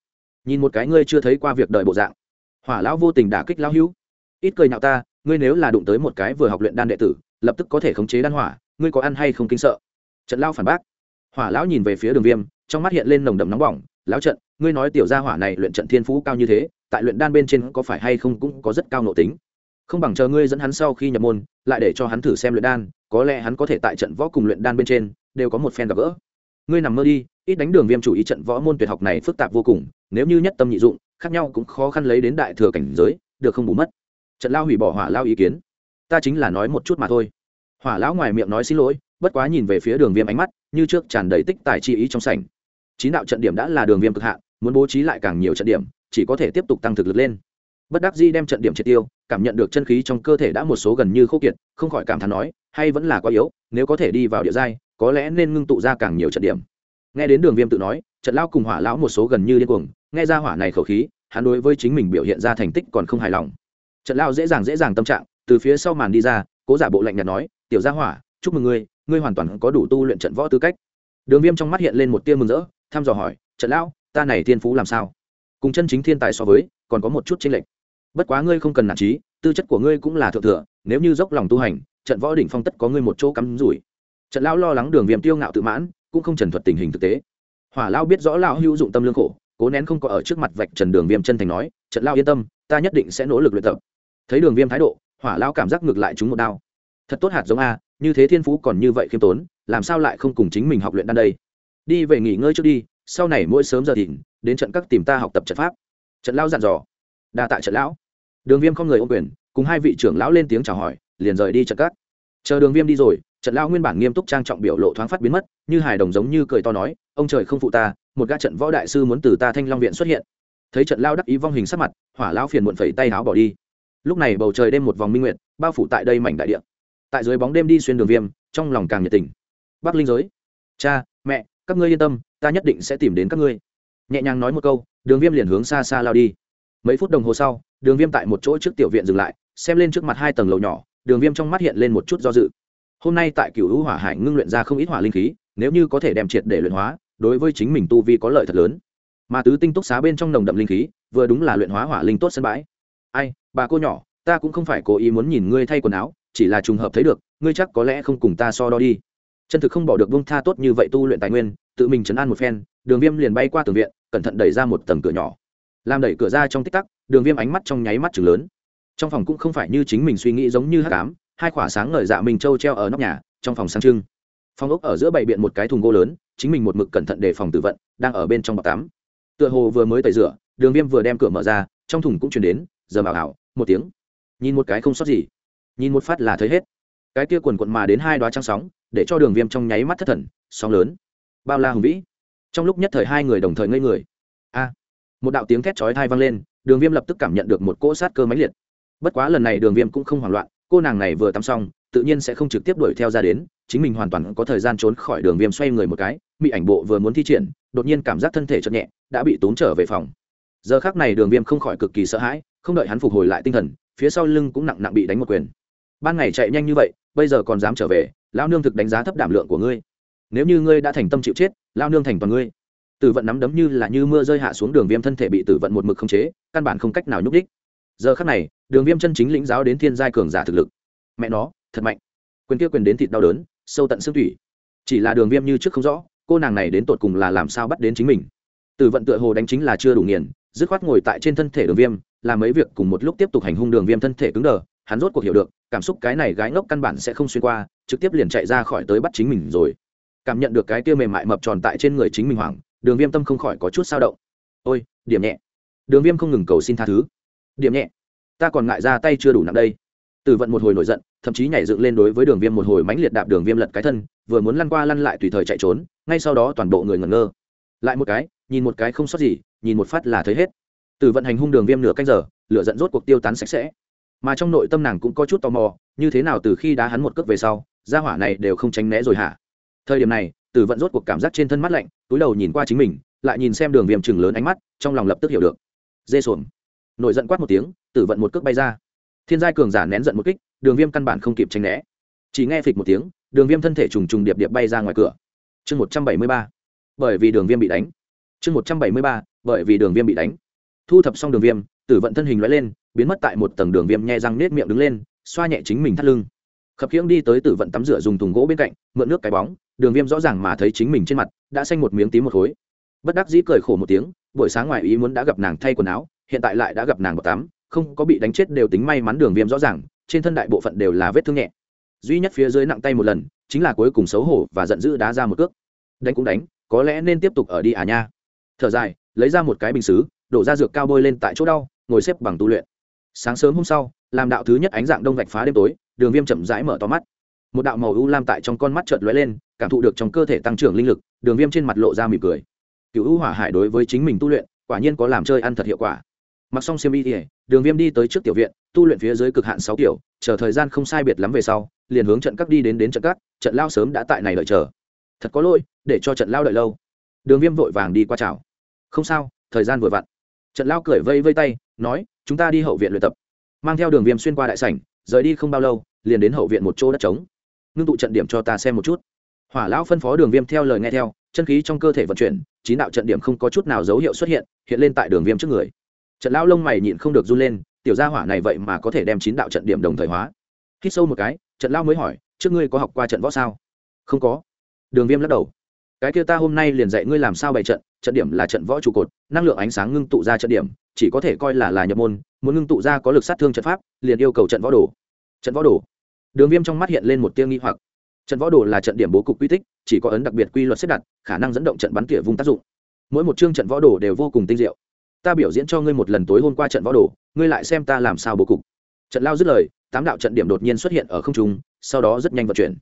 Nhìn một cái ngươi chưa thấy qua việc đợi bộ dạng. Hỏa lão vô tình đả kích lão hữu. Ít cười nhạo ta ngươi nếu là đụng tới một cái vừa học luyện đan đệ tử, lập tức có thể khống chế đan hỏa, ngươi có ăn hay không kinh sợ? Trận lao phản bác. Hỏa lão nhìn về phía đường viêm, trong mắt hiện lên nồng đậm nóng bỏng, lão trận, ngươi nói tiểu gia hỏa này luyện trận thiên phú cao như thế, tại luyện đan bên trên có phải hay không cũng có rất cao nội tính? Không bằng chờ ngươi dẫn hắn sau khi nhập môn, lại để cho hắn thử xem luyện đan, có lẽ hắn có thể tại trận võ cùng luyện đan bên trên, đều có một phen gặp gỡ. Ngươi nằm mơ đi, ít đánh đường viêm chủ ý trận võ môn tuyệt học này phức tạp vô cùng, nếu như nhất tâm nhị dụng, khác nhau cũng khó khăn lấy đến đại thừa cảnh giới, được không bù mất trận lao hủy bỏ hỏa lao ý kiến. Ta chính là nói một chút mà thôi. Hỏa lão ngoài miệng nói xin lỗi, bất quá nhìn về phía đường viêm ánh mắt, như trước tràn đầy tích tài chi ý trong sảnh. Chín đạo trận điểm đã là đường viêm cực hạn, muốn bố trí lại càng nhiều trận điểm, chỉ có thể tiếp tục tăng thực lực lên. Bất đắc di đem trận điểm triệt tiêu, cảm nhận được chân khí trong cơ thể đã một số gần như khô kiệt, không khỏi cảm thán nói, hay vẫn là quá yếu, nếu có thể đi vào địa giai, có lẽ nên ngưng tụ ra càng nhiều trận điểm. Nghe đến đường viêm tự nói, trận lao cùng hỏa lão một số gần như điên cuồng, nghe ra hỏa này khẩu khí, hắn đối với chính mình biểu hiện ra thành tích còn không hài lòng trận lao dễ dàng dễ dàng tâm trạng, từ phía sau màn đi ra, cố giả bộ lạnh nhạt nói, tiểu gia hỏa, chúc mừng ngươi ngươi hoàn toàn có đủ tu luyện trận võ tư cách. Đường viêm trong mắt hiện lên một tia mừng rỡ, thăm dò hỏi, trận lão ta này thiên phú làm sao? Cùng chân chính thiên tài so với, còn có một chút chênh lệch. Bất quá ngươi không cần nản trí, tư chất của ngươi cũng là thượng thừa, nếu như dốc lòng tu hành, trận võ đỉnh phong tất có ngươi một chỗ cắm rủi. Trận lão lo lắng đường viêm tiêu ngạo tự mãn, cũng không trần thuật tình hình thực tế. Hỏa lão biết rõ lão hữu dụng tâm lương khổ, cố nén không có ở trước mặt vạch trần đường viêm chân thành nói, trận lão yên tâm, ta nhất định sẽ nỗ lực luyện tập thấy đường viêm thái độ, hỏa lão cảm giác ngược lại chúng một đao. Thật tốt hạt giống a, như thế thiên phú còn như vậy khiêm tốn, làm sao lại không cùng chính mình học luyện đan đây? Đi về nghỉ ngơi trước đi, sau này mỗi sớm giờ thìn đến trận các tìm ta học tập trận pháp. Trận lão dặn dò. Đa tại trận lão. Đường viêm không người ôm quyền, cùng hai vị trưởng lão lên tiếng chào hỏi, liền rời đi trận các. Chờ đường viêm đi rồi, trận lão nguyên bản nghiêm túc trang trọng biểu lộ thoáng phát biến mất, như hài đồng giống như cười to nói, ông trời không phụ ta, một gã trận võ đại sư muốn từ ta thanh long viện xuất hiện. Thấy trận lao đắc ý vong hình sắc mặt, hỏa lão phiền muộn phẩy tay áo bỏ đi lúc này bầu trời đêm một vòng minh nguyệt, bao phủ tại đây mảnh đại địa. Tại dưới bóng đêm đi xuyên đường viêm, trong lòng càng nhiệt tình. Bắc linh giới. Cha, mẹ, các ngươi yên tâm, ta nhất định sẽ tìm đến các ngươi. Nhẹ nhàng nói một câu, đường viêm liền hướng xa xa lao đi. Mấy phút đồng hồ sau, đường viêm tại một chỗ trước tiểu viện dừng lại, xem lên trước mặt hai tầng lầu nhỏ, đường viêm trong mắt hiện lên một chút do dự. Hôm nay tại cựu hữu hỏa hải ngưng luyện ra không ít hỏa linh khí, nếu như có thể đem triệt để luyện hóa, đối với chính mình tu vi có lợi thật lớn. Mà tứ tinh túc xá bên trong nồng đậm linh khí, vừa đúng là luyện hóa hỏa linh tốt sân bãi ai, bà cô nhỏ, ta cũng không phải cố ý muốn nhìn ngươi thay quần áo, chỉ là trùng hợp thấy được, ngươi chắc có lẽ không cùng ta so đo đi. Chân thực không bỏ được bông tha tốt như vậy tu luyện tài nguyên, tự mình chấn an một phen, đường viêm liền bay qua tường viện, cẩn thận đẩy ra một tầng cửa nhỏ. Làm đẩy cửa ra trong tích tắc, đường viêm ánh mắt trong nháy mắt chừng lớn. Trong phòng cũng không phải như chính mình suy nghĩ giống như hát cám hai khỏa sáng ngời dạ mình trâu treo ở nóc nhà, trong phòng sáng trưng. Phòng ốc ở giữa bày biện một cái thùng gỗ lớn, chính mình một mực cẩn thận đề phòng tự vận, đang ở bên trong bọc tắm. Tựa hồ vừa mới tẩy rửa, đường viêm vừa đem cửa mở ra, trong thùng cũng chuyển đến giờ bảo ảo một tiếng. Nhìn một cái không sót gì. Nhìn một phát là thấy hết. Cái kia quần quận mà đến hai đoá trăng sóng, để cho đường viêm trong nháy mắt thất thần, sóng lớn. Bao la hùng vĩ. Trong lúc nhất thời hai người đồng thời ngây người. A. Một đạo tiếng thét chói thai vang lên, đường viêm lập tức cảm nhận được một cỗ sát cơ máy liệt. Bất quá lần này đường viêm cũng không hoảng loạn, cô nàng này vừa tắm xong, tự nhiên sẽ không trực tiếp đuổi theo ra đến, chính mình hoàn toàn có thời gian trốn khỏi đường viêm xoay người một cái bị ảnh bộ vừa muốn thi triển, đột nhiên cảm giác thân thể chậm nhẹ, đã bị tốn trở về phòng. Giờ khác này đường viêm không khỏi cực kỳ sợ hãi không đợi hắn phục hồi lại tinh thần, phía sau lưng cũng nặng nặng bị đánh một quyền. Ban ngày chạy nhanh như vậy, bây giờ còn dám trở về lao nương thực đánh giá thấp đảm lượng của ngươi. Nếu như ngươi đã thành tâm chịu chết lao nương thành toàn ngươi. Tử vận nắm đấm như là như mưa rơi hạ xuống đường viêm thân thể bị tử vận một mực không chế, căn bản không cách nào nhúc đích giờ khắc này, đường viêm chân chính lĩnh giáo đến thiên giai cường giả thực lực. Mẹ nó, thật mạnh. Quyền kia quyền đến thịt đau đớn, sâu tận xương thủy chỉ là đường viêm như trước không rõ, cô nàng này đến tột cùng là làm sao bắt đến chính mình. Tử vận tựa hồ đánh chính là chưa đủ nghiền, dứt khoát ngồi tại trên thân thể đường viêm làm mấy việc cùng một lúc tiếp tục hành hung đường viêm thân thể cứng đờ, hắn rốt cuộc hiểu được, cảm xúc cái này gái ngốc căn bản sẽ không xuyên qua, trực tiếp liền chạy ra khỏi tới bắt chính mình rồi. Cảm nhận được cái kia mềm mại mập tròn tại trên người chính mình hoảng, đường viêm tâm không khỏi có chút sao động. Ôi, điểm nhẹ. Đường viêm không ngừng cầu xin tha thứ. Điểm nhẹ. Ta còn ngại ra tay chưa đủ nặng đây. Từ vận một hồi nổi giận, thậm chí nhảy dựng lên đối với đường viêm một hồi mãnh liệt đạp đường viêm lật cái thân, vừa muốn lăn qua lăn lại tùy thời chạy trốn, ngay sau đó toàn bộ người ngẩn ngơ. Lại một cái, nhìn một cái không sót gì, nhìn một phát là thấy hết từ vận hành hung đường viêm nửa canh giờ, lửa giận rốt cuộc tiêu tán sạch sẽ. Mà trong nội tâm nàng cũng có chút tò mò, như thế nào từ khi đá hắn một cước về sau, gia hỏa này đều không tránh né rồi hả? Thời điểm này tử vận rốt cuộc cảm giác trên thân mắt lạnh, túi đầu nhìn qua chính mình, lại nhìn xem đường viêm chừng lớn ánh mắt, trong lòng lập tức hiểu được. Dê xuồng. Nổi giận quát một tiếng tử vận một cước bay ra. Thiên giai cường giả nén giận một kích, đường viêm căn bản không kịp tránh né. Chỉ nghe phịch một tiếng, đường viêm thân thể trùng trùng điệp điệp bay ra ngoài cửa. Chương một trăm bảy mươi ba. Bởi vì đường viêm bị đánh. Chương một trăm bảy mươi ba, bởi vì đường viêm bị đánh thu thập xong đường viêm, tử vận thân hình loại lên, biến mất tại một tầng đường viêm nhẹ răng nết miệng đứng lên, xoa nhẹ chính mình thắt lưng. Khập khiễng đi tới tử vận tắm rửa dùng thùng gỗ bên cạnh, mượn nước cái bóng, đường viêm rõ ràng mà thấy chính mình trên mặt, đã xanh một miếng tím một khối. Bất đắc dĩ cười khổ một tiếng, buổi sáng ngoài ý muốn đã gặp nàng thay quần áo, hiện tại lại đã gặp nàng bọc tắm, không có bị đánh chết đều tính may mắn đường viêm rõ ràng, trên thân đại bộ phận đều là vết thương nhẹ. Duy nhất phía dưới nặng tay một lần, chính là cuối cùng xấu hổ và giận dữ đá ra một cước. Đánh cũng đánh, có lẽ nên tiếp tục ở đi à nha. Thở dài, lấy ra một cái bình xứ đổ ra dược cao bôi lên tại chỗ đau ngồi xếp bằng tu luyện. Sáng sớm hôm sau làm đạo thứ nhất ánh dạng đông vạch phá đêm tối đường viêm chậm rãi mở to mắt. Một đạo màu u lam tại trong con mắt trợt lóe lên cảm thụ được trong cơ thể tăng trưởng linh lực đường viêm trên mặt lộ ra mỉm cười. Cựu u hỏa hải đối với chính mình tu luyện quả nhiên có làm chơi ăn thật hiệu quả. Mặc xong xiêm y thì đường viêm đi tới trước tiểu viện tu luyện phía dưới cực hạn sáu tiểu, chờ thời gian không sai biệt lắm về sau liền hướng trận các đi đến đến trận các trận lao sớm đã tại này đợi chờ. Thật có lỗi để cho trận lao đợi lâu. Đường viêm vội vàng đi qua chào. Không sao thời gian vừa vặn trận lao cười vây vây tay, nói, chúng ta đi hậu viện luyện tập. Mang theo đường viêm xuyên qua đại sảnh, rời đi không bao lâu, liền đến hậu viện một chỗ đất trống. Ngưng tụ trận điểm cho ta xem một chút. Hỏa lão phân phó đường viêm theo lời nghe theo, chân khí trong cơ thể vận chuyển, chín đạo trận điểm không có chút nào dấu hiệu xuất hiện hiện lên tại đường viêm trước người. Trận lão lông mày nhịn không được run lên, tiểu gia hỏa này vậy mà có thể đem chín đạo trận điểm đồng thời hóa. Hít sâu một cái trận lão mới hỏi, trước ngươi có học qua trận võ sao? Không có. Đường viêm lắc đầu cái kia ta hôm nay liền dạy ngươi làm sao bày trận trận điểm là trận võ trụ cột, năng lượng ánh sáng ngưng tụ ra trận điểm, chỉ có thể coi là là nhập môn, muốn ngưng tụ ra có lực sát thương trận pháp, liền yêu cầu trận võ đồ. Trận võ đồ. Đường viêm trong mắt hiện lên một tiêu nghi hoặc. Trận võ đồ là trận điểm bố cục quy tích, chỉ có ấn đặc biệt quy luật xếp đặt, khả năng dẫn động trận bắn tỉa vùng tác dụng. Mỗi một chương trận võ đồ đều vô cùng tinh diệu. Ta biểu diễn cho ngươi một lần tối hôm qua trận võ đồ, ngươi lại xem ta làm sao bố cục. Trận lao dứt lời, tám đạo trận điểm đột nhiên xuất hiện ở không trung, sau đó rất nhanh vận chuyển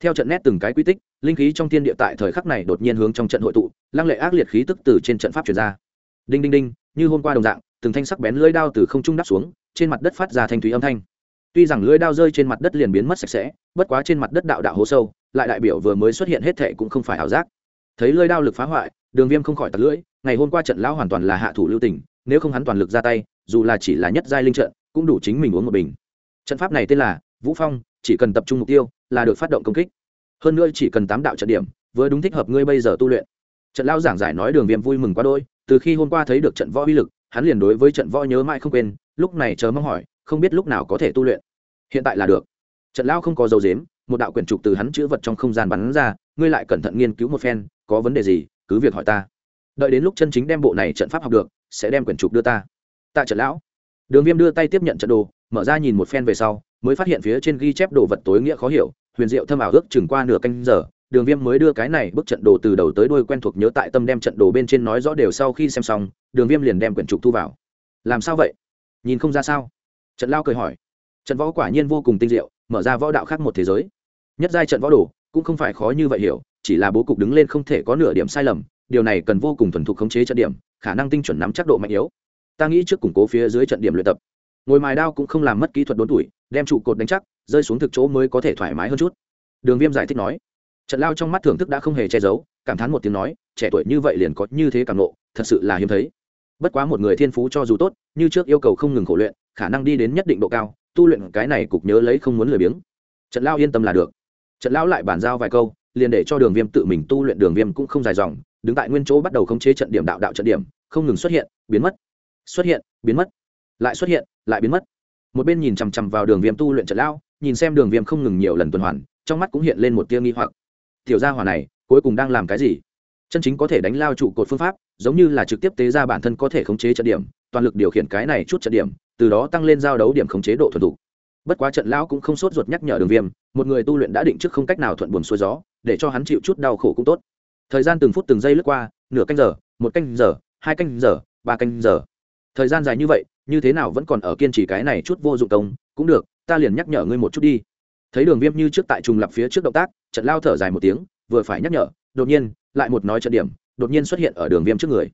theo trận nét từng cái quy tích, linh khí trong thiên địa tại thời khắc này đột nhiên hướng trong trận hội tụ, lăng lệ ác liệt khí tức từ trên trận pháp chuyển ra. Đinh đinh đinh, như hôm qua đồng dạng, từng thanh sắc bén lưỡi đao từ không trung đắp xuống, trên mặt đất phát ra thanh thúy âm thanh. Tuy rằng lưỡi đao rơi trên mặt đất liền biến mất sạch sẽ, bất quá trên mặt đất đạo đạo hố sâu, lại đại biểu vừa mới xuất hiện hết thệ cũng không phải ảo giác. Thấy lưỡi đao lực phá hoại, đường viêm không khỏi tặc lưỡi, ngày hôm qua trận lão hoàn toàn là hạ thủ lưu tình, nếu không hắn toàn lực ra tay, dù là chỉ là nhất giai linh trận, cũng đủ chính mình uống một bình. Trận pháp này tên là vũ phong chỉ cần tập trung mục tiêu là được phát động công kích. Hơn nữa chỉ cần tám đạo trận điểm, vừa đúng thích hợp ngươi bây giờ tu luyện. Trận lao giảng giải nói đường viêm vui mừng quá đôi từ khi hôm qua thấy được trận võ uy lực, hắn liền đối với trận võ nhớ mãi không quên, lúc này chờ mong hỏi, không biết lúc nào có thể tu luyện. Hiện tại là được. Trận lao không có dấu dếm một đạo quyển trục từ hắn chữ vật trong không gian bắn ra, ngươi lại cẩn thận nghiên cứu một phen, có vấn đề gì, cứ việc hỏi ta. Đợi đến lúc chân chính đem bộ này trận pháp học được, sẽ đem quyển trục đưa ta. Tạ trận lão. Đường viêm đưa tay tiếp nhận trận đồ, mở ra nhìn một phen về sau mới phát hiện phía trên ghi chép đồ vật tối nghĩa khó hiểu, huyền diệu thâm ảo ước chừng qua nửa canh giờ, đường viêm mới đưa cái này bức trận đồ từ đầu tới đuôi quen thuộc nhớ tại tâm đem trận đồ bên trên nói rõ đều sau khi xem xong, đường viêm liền đem quyển trục thu vào. Làm sao vậy? Nhìn không ra sao? Trận lao cười hỏi. Trận võ quả nhiên vô cùng tinh diệu, mở ra võ đạo khác một thế giới. Nhất giai trận võ đồ, cũng không phải khó như vậy hiểu, chỉ là bố cục đứng lên không thể có nửa điểm sai lầm, điều này cần vô cùng thuần thục khống chế trận điểm, khả năng tinh chuẩn nắm chắc độ mạnh yếu. Ta nghĩ trước củng cố phía dưới trận điểm luyện tập ngồi mài đao cũng không làm mất kỹ thuật đốn tuổi, đem trụ cột đánh chắc, rơi xuống thực chỗ mới có thể thoải mái hơn chút. Đường viêm giải thích nói, trận lao trong mắt thưởng thức đã không hề che giấu, cảm thán một tiếng nói, trẻ tuổi như vậy liền có như thế cảm nộ, thật sự là hiếm thấy. Bất quá một người thiên phú cho dù tốt, như trước yêu cầu không ngừng khổ luyện, khả năng đi đến nhất định độ cao, tu luyện cái này cục nhớ lấy không muốn lười biếng. Trận lao yên tâm là được. Trận lao lại bàn giao vài câu, liền để cho đường viêm tự mình tu luyện, đường viêm cũng không dài dòng, đứng tại nguyên chỗ bắt đầu khống chế trận điểm, đạo đạo trận điểm, không ngừng xuất hiện, biến mất. Xuất hiện, biến mất lại xuất hiện, lại biến mất. Một bên nhìn chằm chằm vào đường viêm tu luyện trận lão, nhìn xem đường viêm không ngừng nhiều lần tuần hoàn, trong mắt cũng hiện lên một tia nghi hoặc. Tiểu gia hỏa này, cuối cùng đang làm cái gì? Chân chính có thể đánh lao trụ cột phương pháp, giống như là trực tiếp tế ra bản thân có thể khống chế trận điểm, toàn lực điều khiển cái này chút trận điểm, từ đó tăng lên giao đấu điểm khống chế độ thuần thủ bất quá trận lão cũng không sốt ruột nhắc nhở đường viêm, một người tu luyện đã định trước không cách nào thuận buồn xuôi gió, để cho hắn chịu chút đau khổ cũng tốt. Thời gian từng phút từng giây lướt qua, nửa canh giờ, một canh giờ, hai canh giờ, ba canh giờ thời gian dài như vậy, như thế nào vẫn còn ở kiên trì cái này chút vô dụng công, cũng được, ta liền nhắc nhở ngươi một chút đi. Thấy đường viêm như trước tại trùng lập phía trước động tác, trận lao thở dài một tiếng, vừa phải nhắc nhở, đột nhiên, lại một nói trận điểm, đột nhiên xuất hiện ở đường viêm trước người.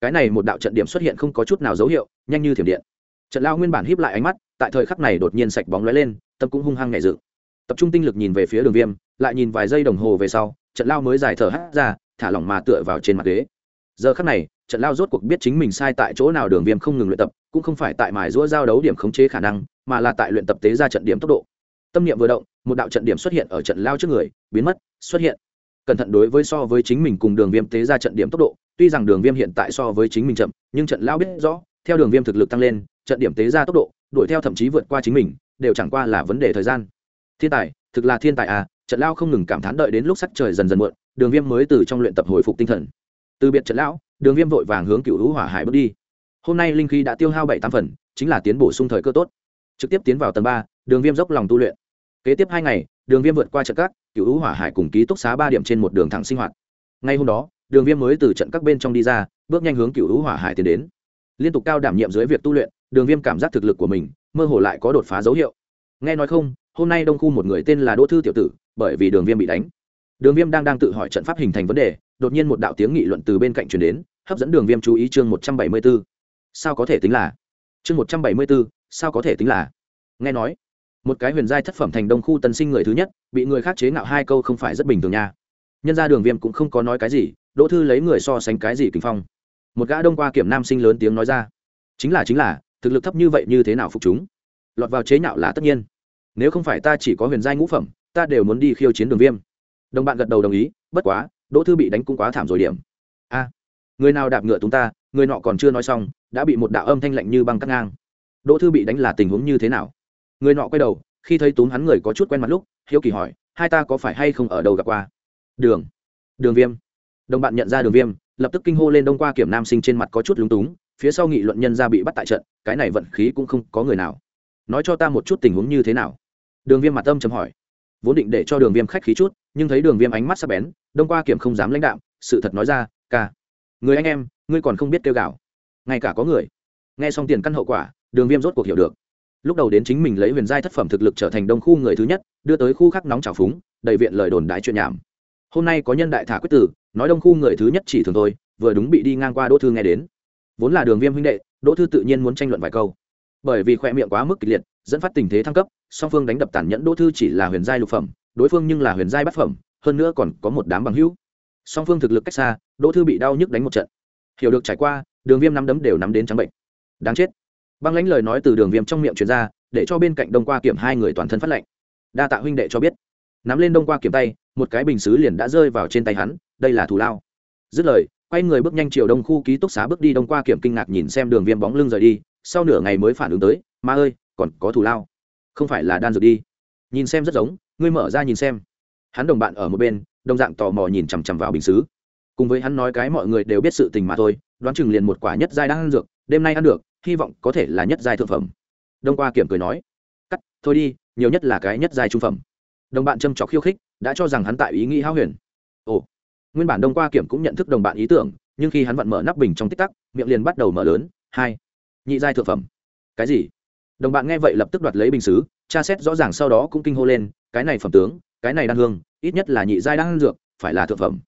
Cái này một đạo trận điểm xuất hiện không có chút nào dấu hiệu, nhanh như thiểm điện. Trận lao nguyên bản híp lại ánh mắt, tại thời khắc này đột nhiên sạch bóng lóe lên, tâm cũng hung hăng nhảy dựng. Tập trung tinh lực nhìn về phía đường viêm, lại nhìn vài giây đồng hồ về sau, trận lao mới giải thở hắt ra, thả lỏng mà tựa vào trên mặt ghế giờ khắc này, trận lao rốt cuộc biết chính mình sai tại chỗ nào đường viêm không ngừng luyện tập, cũng không phải tại mài rũa giao đấu điểm khống chế khả năng, mà là tại luyện tập tế ra trận điểm tốc độ. Tâm niệm vừa động, một đạo trận điểm xuất hiện ở trận lao trước người, biến mất, xuất hiện. Cẩn thận đối với so với chính mình cùng đường viêm tế ra trận điểm tốc độ, tuy rằng đường viêm hiện tại so với chính mình chậm, nhưng trận lao biết rõ, theo đường viêm thực lực tăng lên, trận điểm tế ra tốc độ, đuổi theo thậm chí vượt qua chính mình, đều chẳng qua là vấn đề thời gian. Thiên tài, thực là thiên tài à trận lao không ngừng cảm thán đợi đến lúc sắc trời dần dần muộn, đường viêm mới từ trong luyện tập hồi phục tinh thần từ biệt trận lão, đường viêm vội vàng hướng cựu hữu hỏa hải bước đi. Hôm nay linh khí đã tiêu hao bảy tam phần, chính là tiến bổ sung thời cơ tốt. Trực tiếp tiến vào tầng ba, đường viêm dốc lòng tu luyện. Kế tiếp hai ngày, đường viêm vượt qua trận các, cựu hữu hỏa hải cùng ký túc xá ba điểm trên một đường thẳng sinh hoạt. Ngay hôm đó, đường viêm mới từ trận các bên trong đi ra, bước nhanh hướng cựu hữu hỏa hải tiến đến. Liên tục cao đảm nhiệm dưới việc tu luyện, đường viêm cảm giác thực lực của mình, mơ hồ lại có đột phá dấu hiệu. Nghe nói không, hôm nay đông khu một người tên là đỗ thư tiểu tử, bởi vì đường viêm bị đánh. Đường viêm đang đang tự hỏi trận pháp hình thành vấn đề đột nhiên một đạo tiếng nghị luận từ bên cạnh truyền đến, hấp dẫn đường viêm chú ý chương một trăm bảy mươi b ố sao có thể tính là? Chương một trăm bảy mươi b ố sao có thể tính là? Nghe nói, một cái huyền giai thất phẩm thành đông khu tân sinh người thứ nhất, bị người khác chế ngạo hai câu không phải rất bình thường nha. Nhân ra đường viêm cũng không có nói cái gì, đỗ thư lấy người so sánh cái gì kinh phong. Một gã đông qua kiểm nam sinh lớn tiếng nói ra, chính là chính là, thực lực thấp như vậy như thế nào phục chúng? Lọt vào chế nhạo là tất nhiên. Nếu không phải ta chỉ có huyền giai ngũ phẩm, ta đều muốn đi khiêu chiến đường viêm. Đồng bạn gật đầu đồng ý, bất quá đỗ thư bị đánh cũng quá thảm rồi điểm. A, người nào đạp ngựa chúng ta, người nọ còn chưa nói xong, đã bị một đạo âm thanh lạnh như băng cắt ngang. Đỗ thư bị đánh là tình huống như thế nào? Người nọ quay đầu, khi thấy túm hắn người có chút quen mặt lúc, hiếu kỳ hỏi, hai ta có phải hay không ở đâu gặp qua? Đường đường viêm. Đồng bạn nhận ra đường viêm, lập tức kinh hô lên đông qua kiểm nam sinh trên mặt có chút lúng túng, phía sau nghị luận nhân ra bị bắt tại trận, cái này vận khí cũng không có người nào. Nói cho ta một chút tình huống như thế nào? Đường viêm mặt tâm chấm hỏi vốn định để cho đường viêm khách khí chút, nhưng thấy đường viêm ánh mắt sắp bén, đông qua kiểm không dám lãnh đạm, sự thật nói ra, ca, người anh em, ngươi còn không biết kêu gạo ngay cả có người nghe xong tiền căn hậu quả, đường viêm rốt cuộc hiểu được. Lúc đầu đến chính mình lấy huyền giai thất phẩm thực lực trở thành đông khu người thứ nhất, đưa tới khu khắc nóng trào phúng, đầy viện lời đồn đại chuyện nhảm. Hôm nay có nhân đại thả quyết tử, nói đông khu người thứ nhất chỉ thường thôi, vừa đúng bị đi ngang qua đỗ thư nghe đến. Vốn là đường viêm huynh đệ, đỗ thư tự nhiên muốn tranh luận vài câu bởi vì khoe miệng quá mức kịch liệt, dẫn phát tình thế thăng cấp, song phương đánh đập tàn nhẫn đỗ thư chỉ là huyền giai lục phẩm, đối phương nhưng là huyền giai bát phẩm, hơn nữa còn có một đám bằng hữu. Song phương thực lực cách xa, đỗ thư bị đau nhức đánh một trận. Hiểu được trải qua, đường viêm nắm đấm đều nắm đến trắng bệnh. Đáng chết. Băng lãnh lời nói từ đường viêm trong miệng truyền ra, để cho bên cạnh đông qua kiểm hai người toàn thân phát lệnh đa tạ huynh đệ cho biết. Nắm lên đông qua kiểm tay, một cái bình xứ liền đã rơi vào trên tay hắn, đây là thù lao. Dứt lời, quay người bước nhanh chiều đông khu ký túc xá bước đi đông qua kiểm kinh ngạc nhìn xem đường viêm bóng lưng rời đi sau nửa ngày mới phản ứng tới, ma ơi, còn có thù lao. Không phải là đan dược đi. Nhìn xem rất giống, ngươi mở ra nhìn xem. Hắn đồng bạn ở một bên, đồng dạng tò mò nhìn chằm chằm vào bình xứ. Cùng với hắn nói cái mọi người đều biết sự tình mà thôi, đoán chừng liền một quả nhất giai đang ăn dược, đêm nay ăn được, hy vọng có thể là nhất giai thượng phẩm. Đông qua kiểm cười nói, cắt, thôi đi, nhiều nhất là cái nhất giai trung phẩm. Đồng bạn châm trọc khiêu khích, đã cho rằng hắn tại ý nghĩ hao huyền. Ồ, nguyên bản đông qua kiểm cũng nhận thức đồng bạn ý tưởng, nhưng khi hắn vặn mở nắp bình trong tích tắc, miệng liền bắt đầu mở lớn, hai nhị giai thượng phẩm. Cái gì? Đồng bạn nghe vậy lập tức đoạt lấy bình xứ, tra xét rõ ràng sau đó cũng kinh hô lên, cái này phẩm tướng, cái này đan hương, ít nhất là nhị giai đan dược, phải là thượng phẩm.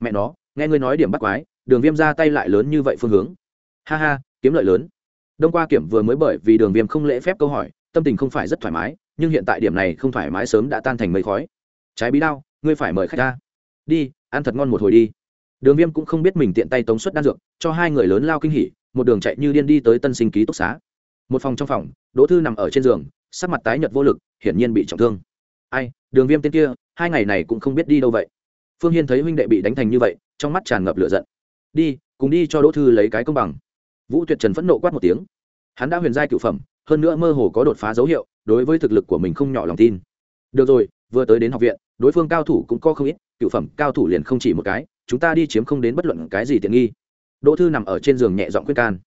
Mẹ nó, nghe ngươi nói điểm bắt quái, đường viêm ra tay lại lớn như vậy phương hướng. Ha ha, kiếm lợi lớn. Đông qua kiểm vừa mới bởi vì đường viêm không lễ phép câu hỏi, tâm tình không phải rất thoải mái, nhưng hiện tại điểm này không thoải mái sớm đã tan thành mây khói. Trái bí đao, ngươi phải mời khách ra. Đi, ăn thật ngon một hồi đi. Đường viêm cũng không biết mình tiện tay tống suất đan dược, cho hai người lớn lao kinh hỉ một đường chạy như điên đi tới tân sinh ký túc xá. Một phòng trong phòng, đỗ thư nằm ở trên giường, sắc mặt tái nhợt vô lực, hiển nhiên bị trọng thương. Ai, đường viêm tên kia, hai ngày này cũng không biết đi đâu vậy. Phương hiên thấy huynh đệ bị đánh thành như vậy, trong mắt tràn ngập lửa giận. Đi, cùng đi cho đỗ thư lấy cái công bằng. Vũ tuyệt trần phẫn nộ quát một tiếng. Hắn đã huyền giai cựu phẩm, hơn nữa mơ hồ có đột phá dấu hiệu, đối với thực lực của mình không nhỏ lòng tin. Được rồi, vừa tới đến học viện, đối phương cao thủ cũng có không ít cựu phẩm cao thủ liền không chỉ một cái, chúng ta đi chiếm không đến bất luận cái gì tiện nghi đỗ thư nằm ở trên giường nhẹ giọng khuyên can.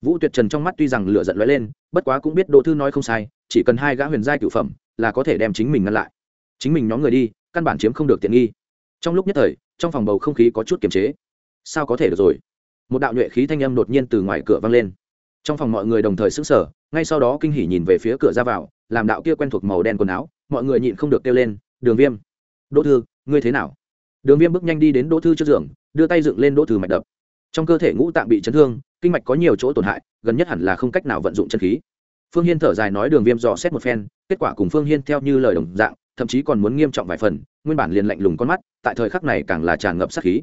Vũ tuyệt trần trong mắt tuy rằng lửa giận lóe lên, bất quá cũng biết đỗ thư nói không sai, chỉ cần hai gã huyền giai cửu phẩm là có thể đem chính mình ngăn lại. Chính mình nhóm người đi, căn bản chiếm không được tiện nghi. Trong lúc nhất thời, trong phòng bầu không khí có chút kiềm chế. Sao có thể được rồi? Một đạo nhuệ khí thanh âm đột nhiên từ ngoài cửa vang lên. Trong phòng mọi người đồng thời sững sờ, ngay sau đó kinh hỉ nhìn về phía cửa ra vào, làm đạo kia quen thuộc màu đen quần áo, mọi người nhịn không được kêu lên, đường viêm, đỗ thư, ngươi thế nào? Đường viêm bước nhanh đi đến đỗ thư trước giường, đưa tay dựng lên đỗ thư mạch đập trong cơ thể ngũ tạng bị chấn thương, kinh mạch có nhiều chỗ tổn hại, gần nhất hẳn là không cách nào vận dụng chân khí. Phương hiên thở dài nói đường viêm dò xét một phen, kết quả cùng phương hiên theo như lời đồng dạng, thậm chí còn muốn nghiêm trọng vài phần, nguyên bản liền lạnh lùng con mắt, tại thời khắc này càng là tràn ngập sát khí.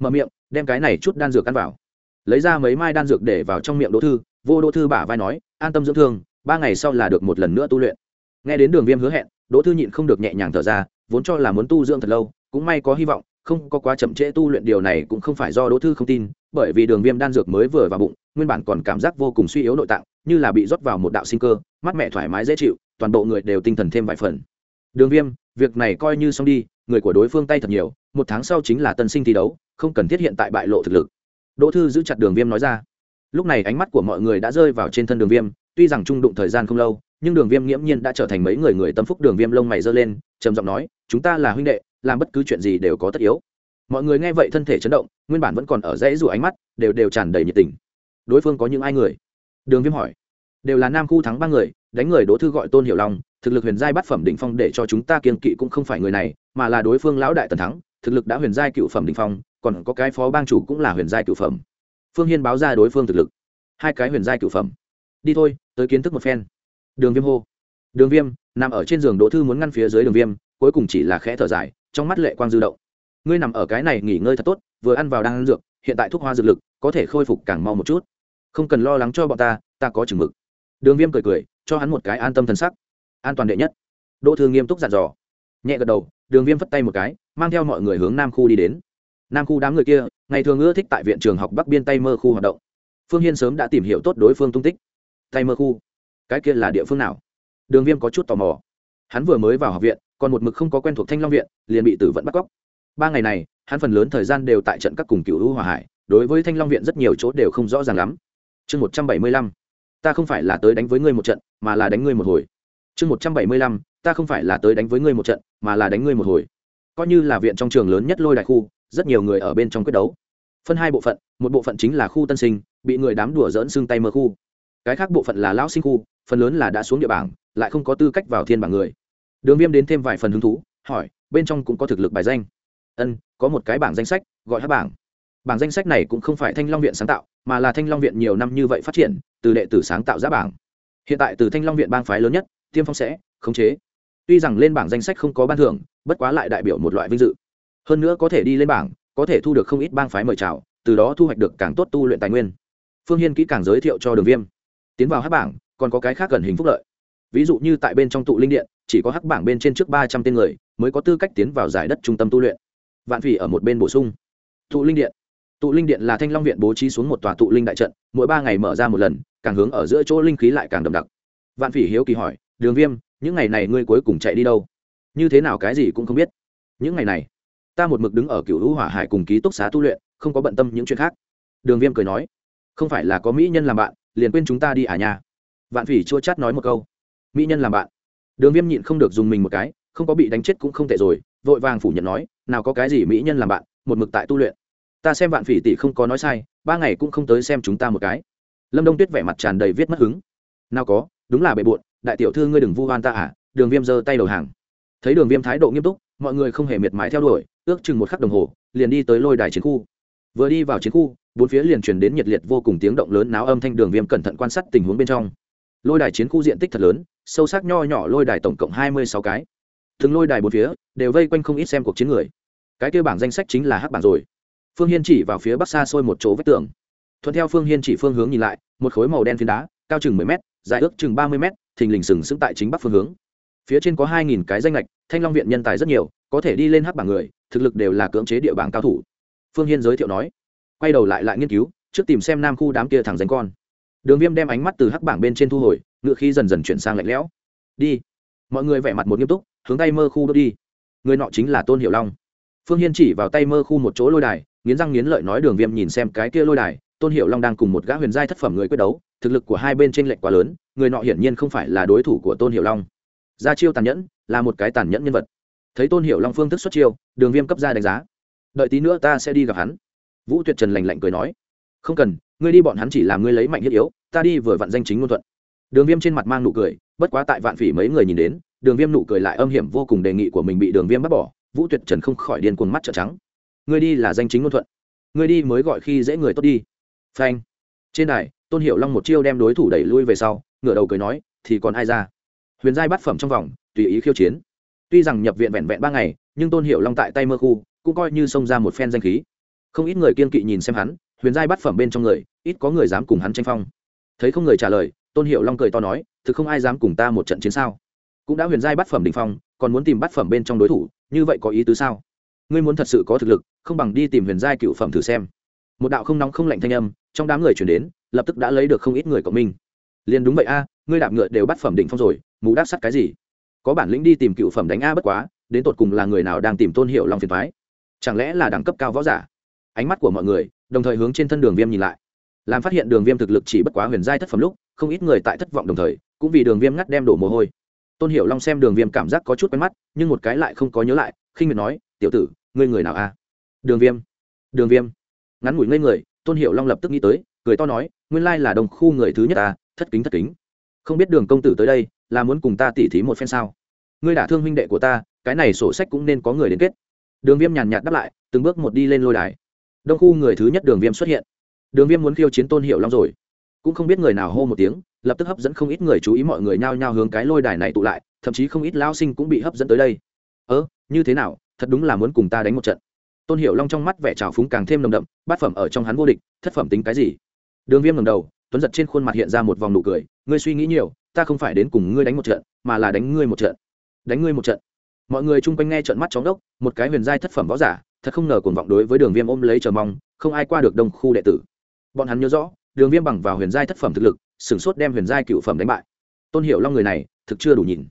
Mở miệng, đem cái này chút đan dược ăn vào. Lấy ra mấy mai đan dược để vào trong miệng đỗ thư, vô đỗ thư bả vai nói, an tâm dưỡng thương, ba ngày sau là được một lần nữa tu luyện. Nghe đến đường viêm hứa hẹn, đỗ thư nhịn không được nhẹ nhàng thở ra, vốn cho là muốn tu dưỡng thật lâu, cũng may có hy vọng, không có quá chậm trễ tu luyện, điều này cũng không phải do đỗ thư không tin bởi vì đường viêm đan dược mới vừa vào bụng, nguyên bản còn cảm giác vô cùng suy yếu nội tạng, như là bị rót vào một đạo sinh cơ, mắt mẹ thoải mái dễ chịu, toàn bộ người đều tinh thần thêm vài phần. Đường viêm, việc này coi như xong đi, người của đối phương tay thật nhiều, một tháng sau chính là tân sinh thi đấu, không cần thiết hiện tại bại lộ thực lực. Đỗ thư giữ chặt đường viêm nói ra. Lúc này ánh mắt của mọi người đã rơi vào trên thân đường viêm, tuy rằng trung đụng thời gian không lâu, nhưng đường viêm nghiễm nhiên đã trở thành mấy người người tâm phúc đường viêm lông mày giơ lên, trầm giọng nói, chúng ta là huynh đệ, làm bất cứ chuyện gì đều có tất yếu mọi người nghe vậy thân thể chấn động, nguyên bản vẫn còn ở dãy rủ ánh mắt, đều đều tràn đầy nhiệt tình. Đối phương có những ai người? Đường viêm hỏi. Đều là nam khu thắng ba người, đánh người đỗ thư gọi tôn hiểu long, thực lực huyền giai bát phẩm đỉnh phong để cho chúng ta kiên kỵ cũng không phải người này, mà là đối phương lão đại tần thắng, thực lực đã huyền giai cựu phẩm đỉnh phong, còn có cái phó bang chủ cũng là huyền giai cựu phẩm. Phương hiên báo ra đối phương thực lực. Hai cái huyền giai cựu phẩm. Đi thôi, tới kiến thức một phen. Đường viêm hô. Đường viêm, nằm ở trên giường đỗ thư muốn ngăn phía dưới đường viêm, cuối cùng chỉ là khẽ thở dài, trong mắt lệ quang dư động ngươi nằm ở cái này nghỉ ngơi thật tốt, vừa ăn vào đang ăn dược, hiện tại thuốc hoa dược lực, có thể khôi phục càng mau một chút. Không cần lo lắng cho bọn ta ta có chừng mực. Đường viêm cười cười, cho hắn một cái an tâm thân sắc. An toàn đệ nhất. Đỗ thư nghiêm túc dặn dò. Nhẹ gật đầu, đường viêm phất tay một cái, mang theo mọi người hướng nam khu đi đến. Nam khu đám người kia, ngày thường ưa thích tại viện trường học bắc biên tây mơ khu hoạt động. Phương hiên sớm đã tìm hiểu tốt đối phương tung tích. Tây mơ khu? Cái kia là địa phương nào? Đường viêm có chút tò mò. Hắn vừa mới vào học viện, còn một mực không có quen thuộc thanh long viện, liền bị tử vận bắt cóc ba ngày này, hắn phần lớn thời gian đều tại trận các cùng cựu hữu hòa hải, đối với thanh long viện rất nhiều chỗ đều không rõ ràng lắm. Chương một trăm bảy mươi lăm, ta không phải là tới đánh với ngươi một trận, mà là đánh ngươi một hồi. Chương một trăm bảy mươi lăm, ta không phải là tới đánh với ngươi một trận, mà là đánh ngươi một hồi. Coi như là viện trong trường lớn nhất lôi đại khu, rất nhiều người ở bên trong quyết đấu. Phân hai bộ phận, một bộ phận chính là khu tân sinh, bị người đám đùa dỡn xương tay mơ khu. Cái khác bộ phận là lão sinh khu, phần lớn là đã xuống địa bảng, lại không có tư cách vào thiên bảng người. Đường viêm đến thêm vài phần hứng thú, hỏi, bên trong cũng có thực lực bài danh ân, có một cái bảng danh sách, gọi hát bảng. Bảng danh sách này cũng không phải thanh long viện sáng tạo, mà là thanh long viện nhiều năm như vậy phát triển, từ đệ tử sáng tạo ra bảng. Hiện tại từ thanh long viện bang phái lớn nhất, tiêm phong sẽ khống chế. Tuy rằng lên bảng danh sách không có ban thưởng, bất quá lại đại biểu một loại vinh dự. Hơn nữa có thể đi lên bảng, có thể thu được không ít bang phái mời chào, từ đó thu hoạch được càng tốt tu luyện tài nguyên. Phương hiên kỹ càng giới thiệu cho đường viêm. Tiến vào hát bảng, còn có cái khác gần hình phúc lợi. Ví dụ như tại bên trong tụ linh điện, chỉ có hắc bảng bên trên trước ba trăm tên người, mới có tư cách tiến vào giải đất trung tâm tu luyện vạn phỉ ở một bên bổ sung. Tụ linh điện. Tụ linh điện là thanh long viện bố trí xuống một tòa tụ linh đại trận, mỗi ba ngày mở ra một lần, càng hướng ở giữa chỗ linh khí lại càng đậm đặc. Vạn phỉ hiếu kỳ hỏi, đường viêm, những ngày này ngươi cuối cùng chạy đi đâu? Như thế nào cái gì cũng không biết. Những ngày này, ta một mực đứng ở cựu hữu hỏa hải cùng ký túc xá tu luyện, không có bận tâm những chuyện khác. Đường viêm cười nói, không phải là có mỹ nhân làm bạn, liền quên chúng ta đi à nhà vạn phỉ chua chát nói một câu, mỹ nhân làm bạn. Đường viêm nhịn không được dùng mình một cái, không có bị đánh chết cũng không tệ rồi, vội vàng phủ nhận nói nào có cái gì mỹ nhân làm bạn, một mực tại tu luyện. Ta xem vạn phỉ tỷ không có nói sai, ba ngày cũng không tới xem chúng ta một cái. Lâm đông tuyết vẻ mặt tràn đầy viết mất hứng. Nào có, đúng là bệ bộn, đại tiểu thư ngươi đừng vu oan ta à đường viêm giơ tay đầu hàng. Thấy đường viêm thái độ nghiêm túc, mọi người không hề miệt mài theo đuổi, ước chừng một khắc đồng hồ, liền đi tới lôi đài chiến khu. Vừa đi vào chiến khu, bốn phía liền truyền đến nhiệt liệt vô cùng tiếng động lớn náo âm thanh đường viêm cẩn thận quan sát tình huống bên trong. Lôi đài chiến khu diện tích thật lớn, sâu sắc nho nhỏ lôi đài tổng cộng hai mươi sáu cái từng lôi đài bốn phía, đều vây quanh không ít xem cuộc chiến người. Cái kêu bảng danh sách chính là hắc bảng rồi. Phương hiên chỉ vào phía bắc xa xôi một chỗ vách tường. Thuận theo phương hiên chỉ phương hướng nhìn lại, một khối màu đen phiến đá, cao chừng mười m dài ước chừng ba mươi m thình lình sừng sững tại chính bắc phương hướng. Phía trên có hai nghìn cái danh lệch thanh long viện nhân tài rất nhiều, có thể đi lên hắc bảng người, thực lực đều là cưỡng chế địa bảng cao thủ. Phương hiên giới thiệu nói, quay đầu lại lại nghiên cứu, trước tìm xem nam khu đám kia thẳng danh con. Đường viêm đem ánh mắt từ hắc bảng bên trên thu hồi, ngựa khi dần dần chuyển sang lạnh lẽo. Đi. Mọi người vẻ mặt một nghiêm túc hướng tay mơ khu đốt đi. Người nọ chính là tôn hiệu long. Phương hiên chỉ vào tay mơ khu một chỗ lôi đài, nghiến răng nghiến lợi nói đường viêm nhìn xem cái kia lôi đài, tôn hiệu long đang cùng một gã huyền giai thất phẩm người quyết đấu, thực lực của hai bên t r ê n lệch quá lớn, người nọ hiển nhiên không phải là đối thủ của tôn hiệu long. Ra chiêu tàn nhẫn, là một cái tàn nhẫn nhân vật. Thấy tôn hiệu long phương thức xuất chiêu, đường viêm cấp ra đánh giá. Đợi tí nữa ta sẽ đi gặp hắn. Vũ tuyệt trần lành lạnh cười nói. Không cần, ngươi đi bọn hắn chỉ làm ngươi lấy mạnh thiết yếu, ta đi vừa vặn danh chính ngôn thuận. Đường viêm trên mặt mang nụ cười, bất quá tại vạn phỉ mấy người nhìn đến đường viêm nụ cười lại âm hiểm vô cùng đề nghị của mình bị đường viêm bắt bỏ, vũ tuyệt trần không khỏi điên cuồng mắt trợ trắng. Ngươi đi là danh chính ngôn thuận. Ngươi đi mới gọi khi dễ người tốt đi. Phanh. Trên đài, tôn hiệu long một chiêu đem đối thủ đẩy lui về sau, ngửa đầu cười nói, thì còn ai ra? Huyền giai bát phẩm trong vòng, tùy ý khiêu chiến. Tuy rằng nhập viện vẹn vẹn ba ngày, nhưng tôn hiệu long tại tay mơ khu, cũng coi như xông ra một phen danh khí. Không ít người kiên kỵ nhìn xem hắn, huyền giai bát phẩm bên trong người, ít có người dám cùng hắn tranh phong. Thấy không người trả lời, tôn hiệu long cười to nói, thực không ai dám cùng ta một trận chiến sao? Cũng đã huyền giai bát phẩm đỉnh phong, còn muốn tìm bát phẩm bên trong đối thủ, như vậy có ý tứ sao? Ngươi muốn thật sự có thực lực, không bằng đi tìm huyền giai cựu phẩm thử xem. Một đạo không nóng không lạnh thanh âm trong đám người chuyển đến, lập tức đã lấy được không ít người cộng minh. Liền đúng vậy a, ngươi đạp ngựa đều bắt phẩm đỉnh phong rồi, mù đáp sắt cái gì? Có bản lĩnh đi tìm cựu phẩm đánh a bất quá, đến tột cùng là người nào đang tìm tôn hiệu long phiền thoái chẳng lẽ là đẳng cấp cao võ giả? Ánh mắt của mọi người, đồng thời hướng trên thân đường viêm nhìn lại. Làm phát hiện đường viêm thực lực chỉ bất quá huyền giai thất phẩm lúc, không ít người tại thất vọng đồng thời, cũng vì đường viêm ngắt đem đổ mồ hôi tôn hiệu long xem đường viêm cảm giác có chút quen mắt, nhưng một cái lại không có nhớ lại, khinh miệt nói, tiểu tử, ngươi người nào a đường viêm. Đường viêm. Ngắn ngủi ngây người, tôn hiệu long lập tức nghĩ tới, cười to nói, nguyên lai là đồng khu người thứ nhất ta thất kính thất kính. Không biết đường công tử tới đây, là muốn cùng ta tỉ thí một phen sao? Ngươi đả thương huynh đệ của ta, cái này sổ sách cũng nên có người đến kết. Đường viêm nhàn nhạt đáp lại, từng bước một đi lên lôi đài. Đông khu người thứ nhất đường viêm xuất hiện. Đường viêm muốn khiêu chiến tôn hiệu long rồi cũng không biết người nào hô một tiếng, lập tức hấp dẫn không ít người chú ý mọi người nhao nhao hướng cái lôi đài này tụ lại, thậm chí không ít lao sinh cũng bị hấp dẫn tới đây. Ơ, như thế nào? Thật đúng là muốn cùng ta đánh một trận. Tôn hiệu long trong mắt vẻ trào phúng càng thêm nồng đậm, bát phẩm ở trong hắn vô địch, thất phẩm tính cái gì? Đường viêm ngầm đầu, tuấn giật trên khuôn mặt hiện ra một vòng nụ cười, ngươi suy nghĩ nhiều, ta không phải đến cùng ngươi đánh một trận, mà là đánh ngươi một trận. Đánh ngươi một trận? Mọi người chung quanh nghe trận mắt chóng đốc, một cái huyền giai thất phẩm võ giả, thật không ngờ cuồng vọng đối với đường viêm ôm lấy chờ mong, không ai qua được đông khu đệ tử. Bọn hắn nhớ rõ đường viêm bằng vào huyền giai thất phẩm thực lực, sửng sốt đem huyền giai cựu phẩm đánh bại. Tôn hiệu long người này, thực chưa đủ nhìn.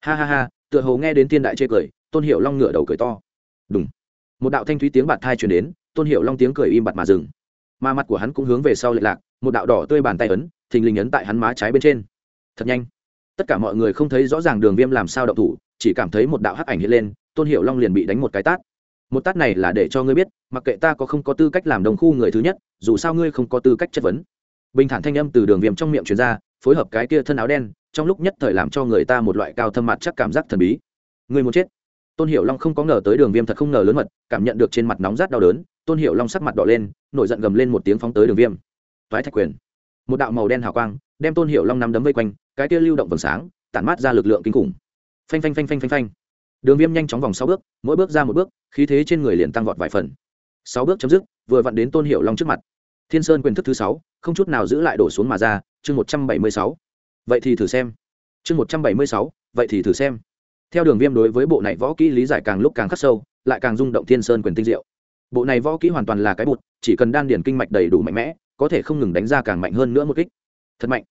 Ha ha ha, tựa hồ nghe đến tiên đại chê cười, tôn hiệu long ngửa đầu cười to. Đúng một đạo thanh thúy tiếng bạt thai truyền đến, tôn hiệu long tiếng cười im bặt mà dừng. Mà mặt của hắn cũng hướng về sau lệ lạc, một đạo đỏ tươi bàn tay ấn, thình lình ấn tại hắn má trái bên trên. Thật nhanh. Tất cả mọi người không thấy rõ ràng đường viêm làm sao động thủ, chỉ cảm thấy một đạo hắc ảnh hiện lên, tôn hiệu long liền bị đánh một cái tát một tát này là để cho ngươi biết, mặc kệ ta có không có tư cách làm đồng khu người thứ nhất, dù sao ngươi không có tư cách chất vấn. Bình thản thanh âm từ đường viêm trong miệng truyền ra, phối hợp cái kia thân áo đen, trong lúc nhất thời làm cho người ta một loại cao thâm mặt chắc cảm giác thần bí. Người muốn chết. Tôn hiệu long không có ngờ tới đường viêm thật không ngờ lớn mật, cảm nhận được trên mặt nóng rát đau đớn, tôn hiệu long sắc mặt đỏ lên, nổi giận gầm lên một tiếng phóng tới đường viêm. Toái thạch quyền. Một đạo màu đen hào quang, đem tôn hiệu long nắm đấm vây quanh, cái kia lưu động vầng sáng, tản mát ra lực lượng kinh khủng. Phanh phanh phanh phanh phanh phanh đường viêm nhanh chóng vòng sáu bước, mỗi bước ra một bước, khí thế trên người liền tăng vọt vài phần. Sáu bước chấm dứt, vừa vặn đến tôn hiệu long trước mặt. Thiên sơn quyền thức thứ sáu, không chút nào giữ lại đổ xuống mà ra, chương một trăm bảy mươi sáu. Vậy thì thử xem. Chương một trăm bảy mươi sáu, vậy thì thử xem. Theo đường viêm đối với bộ này võ kỹ lý giải càng lúc càng khắc sâu, lại càng rung động thiên sơn quyền tinh diệu. Bộ này võ kỹ hoàn toàn là cái bụt, chỉ cần đan điển kinh mạch đầy đủ mạnh mẽ, có thể không ngừng đánh ra càng mạnh hơn nữa một kích. Thật mạnh.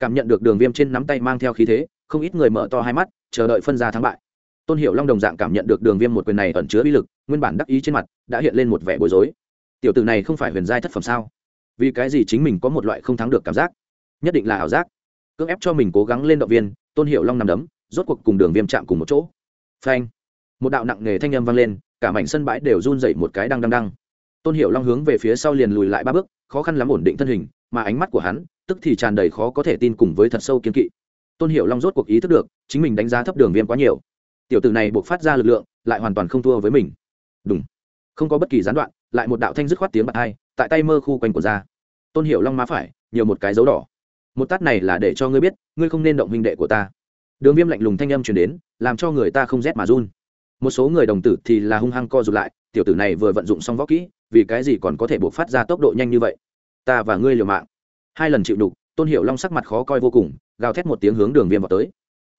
Cảm nhận được đường viêm trên nắm tay mang theo khí thế, không ít người mở to hai mắt, chờ đợi phân ra thắng bại tôn hiệu long đồng dạng cảm nhận được đường viêm một quyền này ẩn chứa bí lực, nguyên bản đắc ý trên mặt đã hiện lên một vẻ bối rối. Tiểu tử này không phải huyền giai thất phẩm sao? Vì cái gì chính mình có một loại không thắng được cảm giác? Nhất định là ảo giác. Cưỡng ép cho mình cố gắng lên động viên, tôn hiệu long nằm đấm, rốt cuộc cùng đường viêm chạm cùng một chỗ. Phanh. Một đạo nặng nề thanh âm vang lên, cả mảnh sân bãi đều run dậy một cái đăng đăng đăng. Tôn hiệu long hướng về phía sau liền lùi lại ba bước, khó khăn lắm ổn định thân hình, mà ánh mắt của hắn, tức thì tràn đầy khó có thể tin cùng với thật sâu kiên kỵ. Tôn hiệu long rốt cuộc ý thức được, chính mình đánh giá thấp đường viêm quá nhiều tiểu tử này buộc phát ra lực lượng, lại hoàn toàn không thua với mình. Đúng không có bất kỳ gián đoạn, lại một đạo thanh dứt khoát tiếng bạc hai, tại tay mơ khu quanh của ra. Tôn hiệu long má phải, nhiều một cái dấu đỏ. Một tát này là để cho ngươi biết, ngươi không nên động huynh đệ của ta. Đường viêm lạnh lùng thanh âm chuyển đến, làm cho người ta không rét mà run. Một số người đồng tử thì là hung hăng co rụt lại, tiểu tử này vừa vận dụng xong võ kỹ, vì cái gì còn có thể buộc phát ra tốc độ nhanh như vậy? Ta và ngươi liều mạng. Hai lần chịu đục, tôn hiệu long sắc mặt khó coi vô cùng, gào thét một tiếng hướng đường viêm vào tới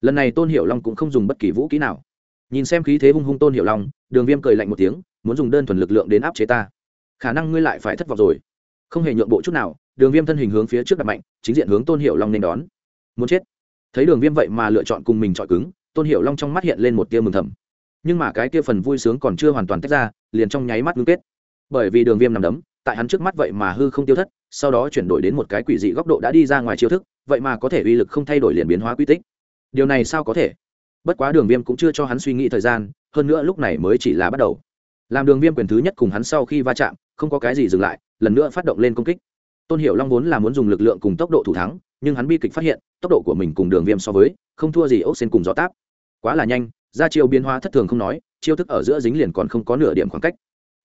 lần này tôn hiệu long cũng không dùng bất kỳ vũ kỹ nào. Nhìn xem khí thế hung hung tôn hiệu long, đường viêm cười lạnh một tiếng, muốn dùng đơn thuần lực lượng đến áp chế ta. Khả năng ngươi lại phải thất vọng rồi. Không hề nhượng bộ chút nào, đường viêm thân hình hướng phía trước đặt mạnh, chính diện hướng tôn hiệu long nên đón. Muốn chết. Thấy đường viêm vậy mà lựa chọn cùng mình chọi cứng, tôn hiệu long trong mắt hiện lên một tia mừng thầm. Nhưng mà cái tia phần vui sướng còn chưa hoàn toàn tách ra, liền trong nháy mắt ngưng kết. Bởi vì đường viêm nằm đấm, tại hắn trước mắt vậy mà hư không tiêu thất, sau đó chuyển đổi đến một cái quỷ dị góc độ đã đi ra ngoài chiêu thức, vậy mà có thể uy lực không thay đổi liền biến hóa quy tích điều này sao có thể? Bất quá đường viêm cũng chưa cho hắn suy nghĩ thời gian, hơn nữa lúc này mới chỉ là bắt đầu. Làm đường viêm quyền thứ nhất cùng hắn sau khi va chạm, không có cái gì dừng lại, lần nữa phát động lên công kích. Tôn hiệu long vốn là muốn dùng lực lượng cùng tốc độ thủ thắng, nhưng hắn bi kịch phát hiện, tốc độ của mình cùng đường viêm so với, không thua gì ốc xen cùng gió táp. Quá là nhanh, ra chiêu biến hóa thất thường không nói, chiêu thức ở giữa dính liền còn không có nửa điểm khoảng cách.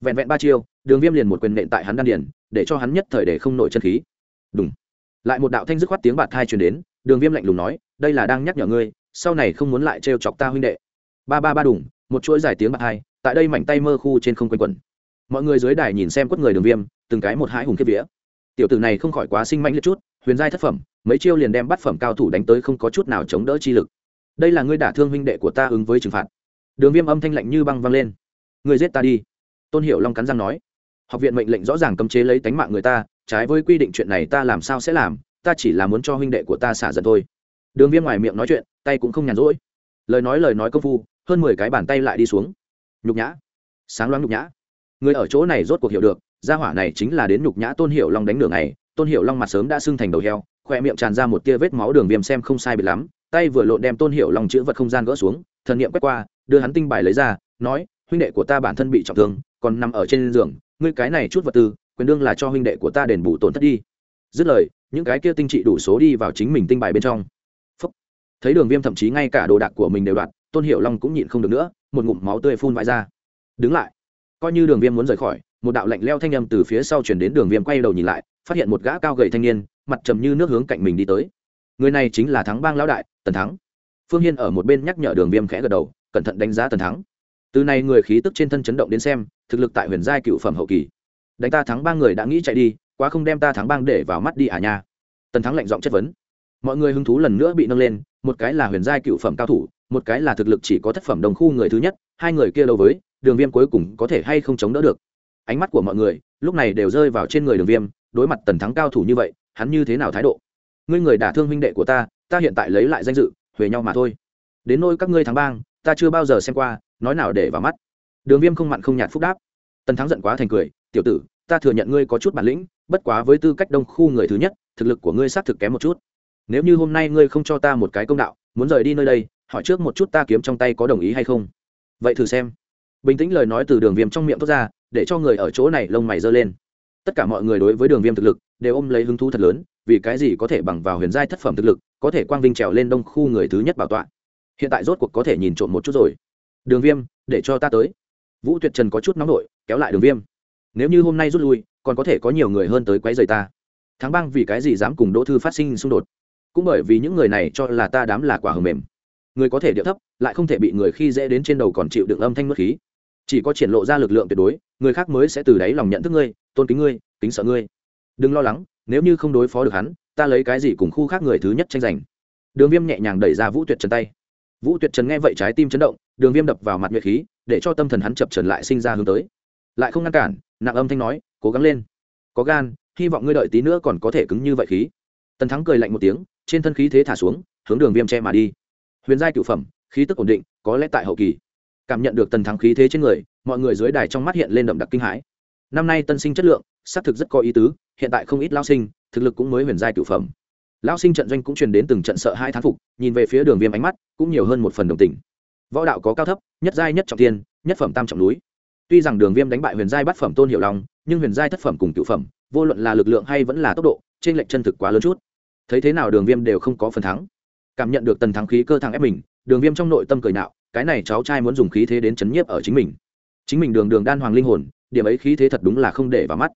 Vẹn vẹn ba chiêu, đường viêm liền một quyền nện tại hắn đan điền, để cho hắn nhất thời để không nổi chân khí. Đúng lại một đạo thanh dứt khoát tiếng bạt thai truyền đến, đường viêm lạnh lùng nói đây là đang nhắc nhở ngươi, sau này không muốn lại trêu chọc ta huynh đệ. Ba ba ba đủng một chuỗi dài tiếng bạc hai, tại đây mảnh tay mơ khu trên không quanh quẩn. Mọi người dưới đài nhìn xem quất người đường viêm, từng cái một hãi hùng kiếp vía. Tiểu tử này không khỏi quá sinh mạnh liệt chút, huyền giai thất phẩm, mấy chiêu liền đem bắt phẩm cao thủ đánh tới không có chút nào chống đỡ chi lực. Đây là ngươi đả thương huynh đệ của ta ứng với trừng phạt. Đường viêm âm thanh lạnh như băng văng lên. Ngươi giết ta đi. Tôn hiệu long cắn răng nói. Học viện mệnh lệnh rõ ràng cấm chế lấy tánh mạng người ta, trái với quy định chuyện này ta làm sao sẽ làm, ta chỉ là muốn cho huynh đệ của ta xả giận thôi đường viêm ngoài miệng nói chuyện, tay cũng không nhàn rỗi. Lời nói lời nói công phu, hơn mười cái bàn tay lại đi xuống. Nhục nhã. Sáng loáng nhục nhã. Người ở chỗ này rốt cuộc hiểu được, gia hỏa này chính là đến nhục nhã tôn hiệu long đánh đường này tôn hiệu long mặt sớm đã sưng thành đầu heo, khoe miệng tràn ra một tia vết máu đường viêm xem không sai bị lắm. Tay vừa lộn đem tôn hiệu long chữ vật không gian gỡ xuống, thần niệm quét qua, đưa hắn tinh bài lấy ra, nói, huynh đệ của ta bản thân bị trọng thương, còn nằm ở trên giường. Ngươi cái này chút vật tư, quyền đương là cho huynh đệ của ta đền bù tổn thất đi. Dứt lời, những cái kia tinh trị đủ số đi vào chính mình tinh bài bên trong thấy đường viêm thậm chí ngay cả đồ đạc của mình đều đoạt, tôn hiệu long cũng nhịn không được nữa, một ngụm máu tươi phun vãi ra. Đứng lại. Coi như đường viêm muốn rời khỏi, một đạo lạnh leo thanh â m từ phía sau chuyển đến, đường viêm quay đầu nhìn lại, phát hiện một gã cao gầy thanh niên, mặt trầm như nước hướng cạnh mình đi tới. Người này chính là thắng bang lão đại, tần thắng. Phương hiên ở một bên nhắc nhở đường viêm khẽ gật đầu, cẩn thận đánh giá tần thắng. Từ này người khí tức trên thân chấn động đến xem, thực lực tại huyền giai cựu phẩm hậu kỳ. Đánh ta thắng ba người đã nghĩ chạy đi, quá không đem ta thắng bang để vào mắt đi à nha. Tần thắng lạnh giọng chất vấn. Mọi người hứng thú lần nữa bị nâng lên một cái là huyền giai cựu phẩm cao thủ, một cái là thực lực chỉ có thất phẩm đồng khu người thứ nhất, hai người kia đâu với, đường viêm cuối cùng có thể hay không chống đỡ được. Ánh mắt của mọi người, lúc này đều rơi vào trên người đường viêm, đối mặt tần thắng cao thủ như vậy, hắn như thế nào thái độ? Ngươi người đả thương huynh đệ của ta ta hiện tại lấy lại danh dự, huề nhau mà thôi. Đến nôi các ngươi thắng bang, ta chưa bao giờ xem qua, nói nào để vào mắt. Đường viêm không mặn không nhạt phúc đáp. Tần thắng giận quá thành cười, tiểu tử, ta thừa nhận ngươi có chút bản lĩnh, bất quá với tư cách đông khu người thứ nhất, thực lực của ngươi xác thực kém một chút nếu như hôm nay ngươi không cho ta một cái công đạo, muốn rời đi nơi đây, hỏi trước một chút ta kiếm trong tay có đồng ý hay không? Vậy thử xem. Bình tĩnh lời nói từ đường viêm trong miệng thốt ra, để cho người ở chỗ này lông mày giơ lên. Tất cả mọi người đối với đường viêm thực lực, đều ôm lấy hứng thú thật lớn, vì cái gì có thể bằng vào huyền giai thất phẩm thực lực, có thể quang vinh trèo lên đông khu người thứ nhất bảo tọa. Hiện tại rốt cuộc có thể nhìn trộm một chút rồi. Đường viêm, để cho ta tới. Vũ tuyệt trần có chút nóng nổi, kéo lại đường viêm. Nếu như hôm nay rút lui, còn có thể có nhiều người hơn tới quấy rầy ta. Thắng bang vì cái gì dám cùng đỗ thư phát sinh xung đột? Cũng bởi vì những người này cho là ta đám là quả hờ mềm. Người có thể điệu thấp, lại không thể bị người khi dễ đến trên đầu còn chịu đựng âm thanh mất khí. Chỉ có triển lộ ra lực lượng tuyệt đối, người khác mới sẽ từ đáy lòng nhận thức ngươi, tôn kính ngươi, kính sợ ngươi. Đừng lo lắng, nếu như không đối phó được hắn, ta lấy cái gì cùng khu khác người thứ nhất tranh giành. Đường viêm nhẹ nhàng đẩy ra vũ tuyệt trần tay. Vũ tuyệt trần nghe vậy trái tim chấn động, đường viêm đập vào mặt nhuệ khí, để cho tâm thần hắn chập trần lại sinh ra hướng tới. Lại không ngăn cản, nặng âm thanh nói, cố gắng lên. Có gan, hy vọng ngươi đợi tí nữa còn có thể cứng như vậy khí. Tần thắng cười lạnh một tiếng trên thân khí thế thả xuống, hướng đường viêm che mà đi. Huyền giai cựu phẩm, khí tức ổn định, có lẽ tại hậu kỳ. Cảm nhận được tần thắng khí thế trên người, mọi người dưới đài trong mắt hiện lên đậm đặc kinh hãi. Năm nay tân sinh chất lượng, xác thực rất có ý tứ, hiện tại không ít lao sinh, thực lực cũng mới huyền giai cựu phẩm. Lao sinh trận doanh cũng truyền đến từng trận sợ hai thán phục, nhìn về phía đường viêm ánh mắt, cũng nhiều hơn một phần đồng tình. Võ đạo có cao thấp, nhất giai nhất trọng tiên nhất phẩm tam trọng núi. Tuy rằng đường viêm đánh bại huyền giai bát phẩm tôn hiệu long, nhưng huyền giai thất phẩm cùng cựu phẩm, vô luận là lực lượng hay vẫn là tốc độ trên lệnh chân thực quá lớn chút thấy thế nào đường viêm đều không có phần thắng. Cảm nhận được tần thắng khí cơ thẳng ép mình, đường viêm trong nội tâm cười nạo, cái này cháu trai muốn dùng khí thế đến chấn nhiếp ở chính mình. Chính mình đường đường đan hoàng linh hồn, điểm ấy khí thế thật đúng là không để vào mắt.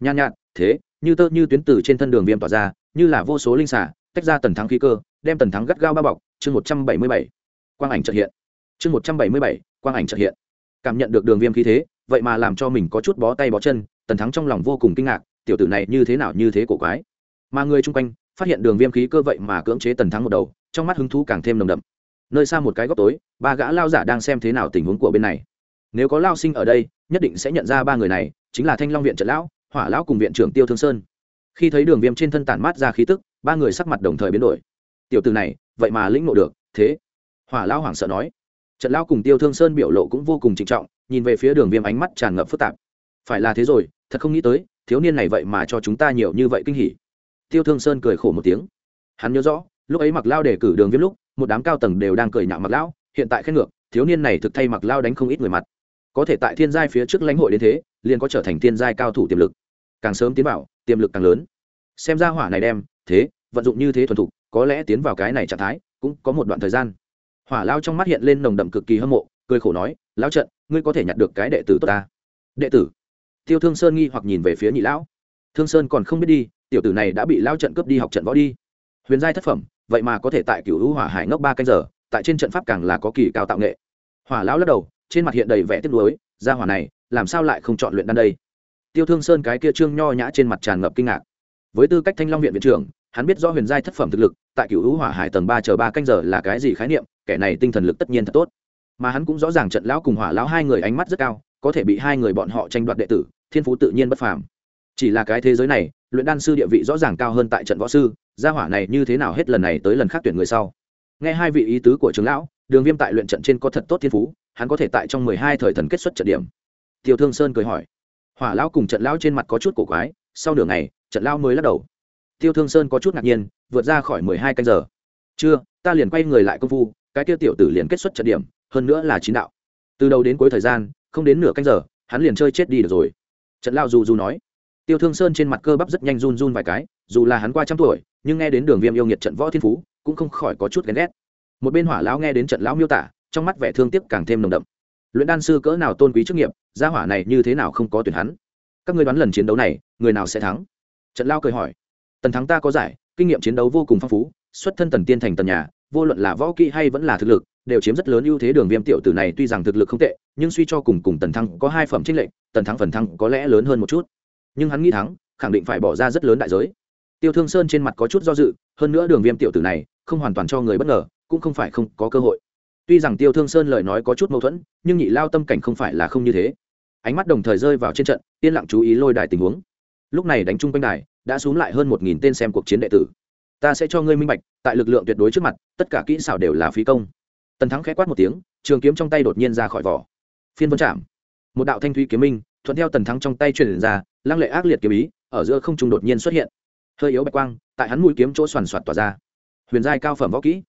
Nhan nhạt, thế, như tơ như tuyến từ trên thân đường viêm tỏa ra, như là vô số linh xả tách ra tần thắng khí cơ, đem tần thắng gắt gao bao bọc, chương một trăm bảy mươi bảy, quang ảnh trợ hiện. Chương một trăm bảy mươi bảy, quang ảnh trợ hiện. Cảm nhận được đường viêm khí thế, vậy mà làm cho mình có chút bó tay bó chân, tần thắng trong lòng vô cùng kinh ngạc, tiểu tử này như thế nào như thế cổ quái. Mà người chung quanh phát hiện đường viêm khí cơ vậy mà cưỡng chế tần thắng một đầu, trong mắt hứng thú càng thêm nồng đậm. Nơi xa một cái góc tối, ba gã lao giả đang xem thế nào tình huống của bên này. Nếu có lao sinh ở đây, nhất định sẽ nhận ra ba người này, chính là thanh long viện trận lão, hỏa lão cùng viện trưởng tiêu thương sơn. Khi thấy đường viêm trên thân tản mát ra khí tức, ba người sắc mặt đồng thời biến đổi. Tiểu từ này, vậy mà lĩnh ngộ được, thế. Hỏa lão hoảng sợ nói. Trận lão cùng tiêu thương sơn biểu lộ cũng vô cùng trịnh trọng, nhìn về phía đường viêm ánh mắt tràn ngập phức tạp. Phải là thế rồi, thật không nghĩ tới, thiếu niên này vậy mà cho chúng ta nhiều như vậy kinh hỉ tiêu thương sơn cười khổ một tiếng. Hắn nhớ rõ, lúc ấy mặc lao để cử đường viêm lúc, một đám cao tầng đều đang cười nhạo mặc lão, hiện tại khen ngược, thiếu niên này thực thay mặc lao đánh không ít người mặt. Có thể tại thiên giai phía trước lãnh hội đến thế, liền có trở thành thiên giai cao thủ tiềm lực. Càng sớm tiến vào, tiềm lực càng lớn. Xem ra hỏa này đem, thế, vận dụng như thế thuần thục, có lẽ tiến vào cái này trạng thái, cũng có một đoạn thời gian. Hỏa lao trong mắt hiện lên nồng đậm cực kỳ hâm mộ, cười khổ nói, lão trận, ngươi có thể nhặt được cái đệ tử tốt ta? Đệ tử? Tiêu thương sơn nghi hoặc nhìn về phía nhị lão. Thương sơn còn không biết đi tiểu tử này đã bị lao trận cướp đi học trận võ đi. Huyền giai thất phẩm, vậy mà có thể tại cựu hữu hỏa hải ngốc ba canh giờ, tại trên trận pháp càng là có kỳ cao tạo nghệ. Hỏa lão lắc đầu, trên mặt hiện đầy vẻ tiếc nuối, ra hỏa này, làm sao lại không chọn luyện đan đây? Tiêu thương sơn cái kia trương nho nhã trên mặt tràn ngập kinh ngạc. Với tư cách thanh long viện viện trưởng, hắn biết do huyền giai thất phẩm thực lực, tại cựu hữu hỏa hải tầng ba chờ ba canh giờ là cái gì khái niệm, kẻ này tinh thần lực tất nhiên thật tốt. Mà hắn cũng rõ ràng trận lão cùng hỏa lão hai người ánh mắt rất cao, có thể bị hai người bọn họ tranh đoạt đệ tử, thiên phú tự nhiên bất phàm chỉ là cái thế giới này, luyện đan sư địa vị rõ ràng cao hơn tại trận võ sư, gia hỏa này như thế nào hết lần này tới lần khác tuyển người sau. Nghe hai vị ý tứ của trưởng lão, đường viêm tại luyện trận trên có thật tốt thiên phú, hắn có thể tại trong mười hai thời thần kết xuất trận điểm. Tiêu thương sơn cười hỏi. Hỏa lão cùng trận lão trên mặt có chút cổ quái, sau nửa ngày, trận lão mới lắc đầu. Tiêu thương sơn có chút ngạc nhiên, vượt ra khỏi mười hai canh giờ. Chưa, ta liền quay người lại công phu, cái tiêu tiểu tử liền kết xuất trận điểm, hơn nữa là chín đạo. Từ đầu đến cuối thời gian, không đến nửa canh giờ, hắn liền chơi chết đi được rồi. Trận lão dù dù nói tiêu thương sơn trên mặt cơ bắp rất nhanh run run vài cái, dù là hắn qua trăm tuổi, nhưng nghe đến đường viêm yêu nghiệt trận võ thiên phú, cũng không khỏi có chút ghen ghét. Một bên hỏa lão nghe đến trận lão miêu tả, trong mắt vẻ thương tiếc càng thêm nồng đậm. Luyện đan sư cỡ nào tôn quý chức nghiệp, gia hỏa này như thế nào không có tuyển hắn? Các ngươi đoán lần chiến đấu này, người nào sẽ thắng? Trận lao cười hỏi. Tần thắng ta có giải, kinh nghiệm chiến đấu vô cùng phong phú, xuất thân tần tiên thành tần nhà, vô luận là võ kỹ hay vẫn là thực lực, đều chiếm rất lớn ưu thế đường viêm tiểu tử này tuy rằng thực lực không tệ, nhưng suy cho cùng cùng tần thắng có hai phẩm trinh lệnh tần thắng phần thắng có lẽ lớn hơn một chút nhưng hắn nghĩ thắng, khẳng định phải bỏ ra rất lớn đại giới. Tiêu thương sơn trên mặt có chút do dự, hơn nữa đường viêm tiểu tử này, không hoàn toàn cho người bất ngờ, cũng không phải không có cơ hội. Tuy rằng tiêu thương sơn lời nói có chút mâu thuẫn, nhưng nhị lao tâm cảnh không phải là không như thế. Ánh mắt đồng thời rơi vào trên trận, yên lặng chú ý lôi đài tình huống. Lúc này đánh chung quanh đài, đã xuống lại hơn một nghìn tên xem cuộc chiến đệ tử. Ta sẽ cho ngươi minh bạch, tại lực lượng tuyệt đối trước mặt, tất cả kỹ xảo đều là phí công. Tần thắng k h ẽ quát một tiếng, trường kiếm trong tay đột nhiên ra khỏi vỏ. Phiên vân chạm. Một đạo thanh thúy kiếm minh thuận theo tần thắng trong tay truyền ra, lăng lệ ác liệt kiếm ý, ở giữa không trung đột nhiên xuất hiện. Hơi yếu bạch quang, tại hắn mũi kiếm chỗ soàn soạt tỏa ra. Huyền giai cao phẩm võ kỹ.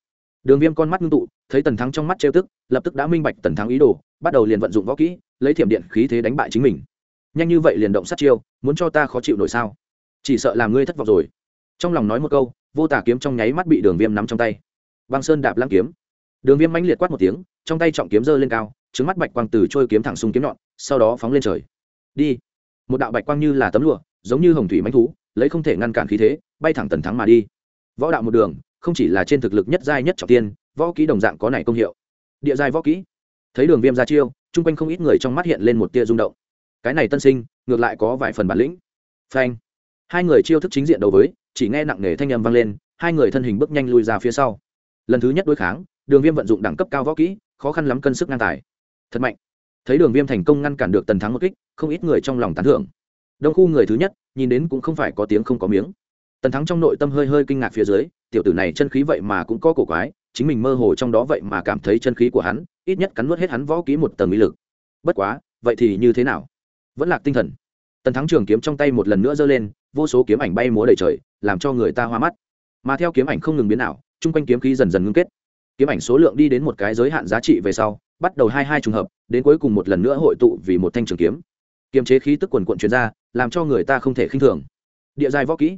Đường viêm con mắt ngưng tụ, thấy tần thắng trong mắt trêu tức, lập tức đã minh bạch tần thắng ý đồ, bắt đầu liền vận dụng võ kỹ, lấy thiểm điện khí thế đánh bại chính mình. Nhanh như vậy liền động sát chiêu, muốn cho ta khó chịu nổi sao? Chỉ sợ làm ngươi thất vọng rồi. Trong lòng nói một câu, vô tả kiếm trong nháy mắt bị đường viêm nắm trong tay. Băng sơn đạp lăng kiếm. Đường viêm mãnh liệt quát một tiếng, trong tay trọng kiếm giơ lên cao, trứng mắt bạch quang từ trôi kiếm thẳng sung kiếm nhọn, sau đó phóng lên trời đi. Một đạo bạch quang như là tấm lụa, giống như hồng thủy mánh thú, lấy không thể ngăn cản khí thế, bay thẳng tần thắng mà đi. Võ đạo một đường, không chỉ là trên thực lực nhất giai nhất trọng tiên, võ kỹ đồng dạng có này công hiệu. Địa giai võ kỹ. Thấy đường viêm ra chiêu, chung quanh không ít người trong mắt hiện lên một tia rung động. Cái này tân sinh, ngược lại có vài phần bản lĩnh. Phanh. Hai người chiêu thức chính diện đầu với, chỉ nghe nặng nề thanh âm vang lên, hai người thân hình bước nhanh lui ra phía sau. Lần thứ nhất đối kháng, đường viêm vận dụng đẳng cấp cao võ kỹ, khó khăn lắm cân sức ngang tài. Thật mạnh thấy đường viêm thành công ngăn cản được tần thắng một kích, không ít người trong lòng tán thưởng. Đông khu người thứ nhất, nhìn đến cũng không phải có tiếng không có miếng. Tần thắng trong nội tâm hơi hơi kinh ngạc phía dưới, tiểu tử này chân khí vậy mà cũng có cổ quái, chính mình mơ hồ trong đó vậy mà cảm thấy chân khí của hắn, ít nhất cắn nuốt hết hắn võ kỹ một tầng mỹ lực. Bất quá, vậy thì như thế nào? Vẫn lạc tinh thần. Tần thắng trường kiếm trong tay một lần nữa giơ lên, vô số kiếm ảnh bay múa đầy trời, làm cho người ta hoa mắt. Mà theo kiếm ảnh không ngừng biến ảo, chung quanh kiếm khí dần dần ngưng kết. Kiếm ảnh số lượng đi đến một cái giới hạn giá trị về sau bắt đầu hai hai trùng hợp, đến cuối cùng một lần nữa hội tụ vì một thanh trường kiếm. Kiềm chế khí tức quần quận truyền ra, làm cho người ta không thể khinh thường. Địa giai võ kỹ.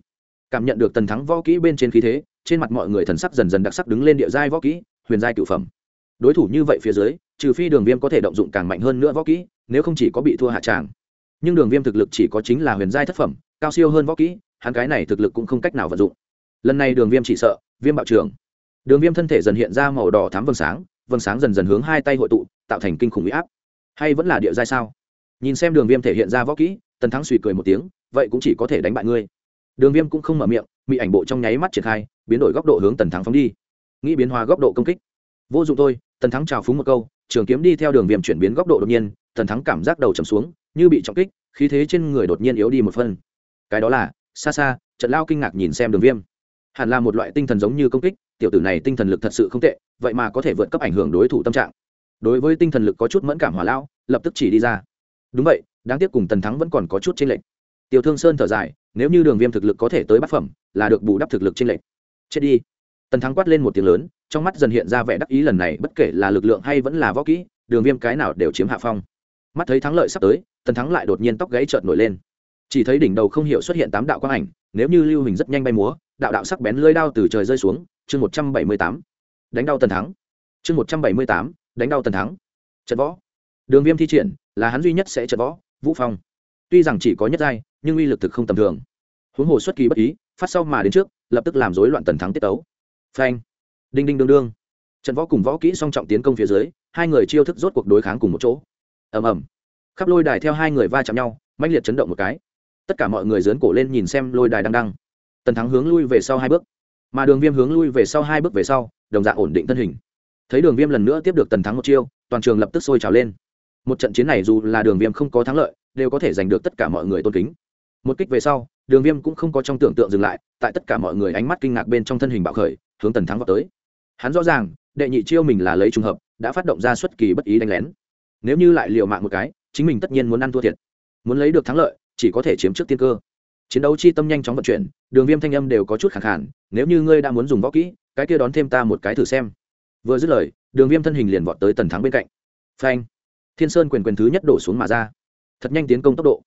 Cảm nhận được tần thắng võ kỹ bên trên khí thế, trên mặt mọi người thần sắc dần dần đặc sắc đứng lên địa giai võ kỹ, huyền giai cựu phẩm. Đối thủ như vậy phía dưới, trừ phi đường viêm có thể động dụng càng mạnh hơn nữa võ kỹ, nếu không chỉ có bị thua hạ tràng. Nhưng đường viêm thực lực chỉ có chính là huyền giai thất phẩm, cao siêu hơn võ kỹ, hắn cái này thực lực cũng không cách nào vận dụng. Lần này đường viêm chỉ sợ, viêm bạo trường đường viêm thân thể dần hiện ra màu đỏ thám vầng sáng vầng sáng dần dần hướng hai tay hội tụ, tạo thành kinh khủng huy áp. Hay vẫn là địa giai sao? Nhìn xem đường viêm thể hiện ra võ kỹ, tần thắng suy cười một tiếng, vậy cũng chỉ có thể đánh bại ngươi. Đường viêm cũng không mở miệng bị ảnh bộ trong nháy mắt triển khai, biến đổi góc độ hướng tần thắng phóng đi. Nghĩ biến hóa góc độ công kích. Vô dụng thôi, tần thắng trào phúng một câu, trường kiếm đi theo đường viêm chuyển biến góc độ đột nhiên, tần thắng cảm giác đầu trầm xuống, như bị trọng kích, khí thế trên người đột nhiên yếu đi một phân cái đó là, xa xa trận lao kinh ngạc nhìn xem đường viêm. Hẳn là một loại tinh thần giống như công kích tiểu tử này tinh thần lực thật sự không tệ vậy mà có thể vượt cấp ảnh hưởng đối thủ tâm trạng. Đối với tinh thần lực có chút mẫn cảm hỏa lão, lập tức chỉ đi ra. Đúng vậy đáng tiếc cùng tần thắng vẫn còn có chút chênh lệch. Tiểu thương sơn thở dài nếu như đường viêm thực lực có thể tới bát phẩm là được bù đắp thực lực chênh lệch. Chết đi. Tần thắng quát lên một tiếng lớn trong mắt dần hiện ra vẻ đắc ý lần này bất kể là lực lượng hay vẫn là võ kỹ đường viêm cái nào đều chiếm hạ phong. Mắt thấy thắng lợi sắp tới tần thắng lại đột nhiên tóc gáy trợn nổi lên. Chỉ thấy đỉnh đầu không hiểu xuất hiện tám đạo quang ảnh nếu như lưu hình rất nhanh bay múa đạo đạo sắc bén lưỡi đao từ trời rơi xuống chương một trăm bảy mươi tám, đánh đau tần thắng. Chương một trăm bảy mươi tám, đánh đau tần thắng. Trận võ. Đường viêm thi triển, là hắn duy nhất sẽ trận võ, vũ phong. Tuy rằng chỉ có nhất giai, nhưng uy lực thực không tầm thường. Huống hồ xuất kỳ bất ý, phát sau mà đến trước, lập tức làm rối loạn tần thắng tiết tấu. Phanh. Đinh đinh đương đương. Trận võ cùng võ kỹ song trọng tiến công phía dưới, hai người chiêu thức rốt cuộc đối kháng cùng một chỗ. Ầm ầm. Khắp lôi đài theo hai người va chạm nhau mạnh liệt chấn động một cái. Tất cả mọi người dướn cổ lên nhìn xem lôi đài đang đăng. Tần thắng hướng lui về sau hai bước mà đường viêm hướng lui về sau hai bước về sau, đồng dạng ổn định thân hình. Thấy đường viêm lần nữa tiếp được tần thắng một chiêu, toàn trường lập tức sôi trào lên. Một trận chiến này dù là đường viêm không có thắng lợi, đều có thể giành được tất cả mọi người tôn kính. Một kích về sau, đường viêm cũng không có trong tưởng tượng dừng lại, tại tất cả mọi người ánh mắt kinh ngạc bên trong thân hình bạo khởi, hướng tần thắng vào tới. Hắn rõ ràng, đệ nhị chiêu mình là lấy trùng hợp, đã phát động ra xuất kỳ bất ý đánh lén. Nếu như lại liều mạng một cái, chính mình tất nhiên muốn ăn thua thiệt. Muốn lấy được thắng lợi, chỉ có thể chiếm trước tiên cơ chiến đấu chi tâm nhanh chóng vận chuyển, đường viêm thanh âm đều có chút khẳng khản nếu như ngươi đã muốn dùng võ kỹ, cái kia đón thêm ta một cái thử xem. Vừa dứt lời, đường viêm thân hình liền vọt tới tần thắng bên cạnh. Phanh! Thiên sơn quyền quyền thứ nhất đổ xuống mà ra. Thật nhanh tiến công tốc độ.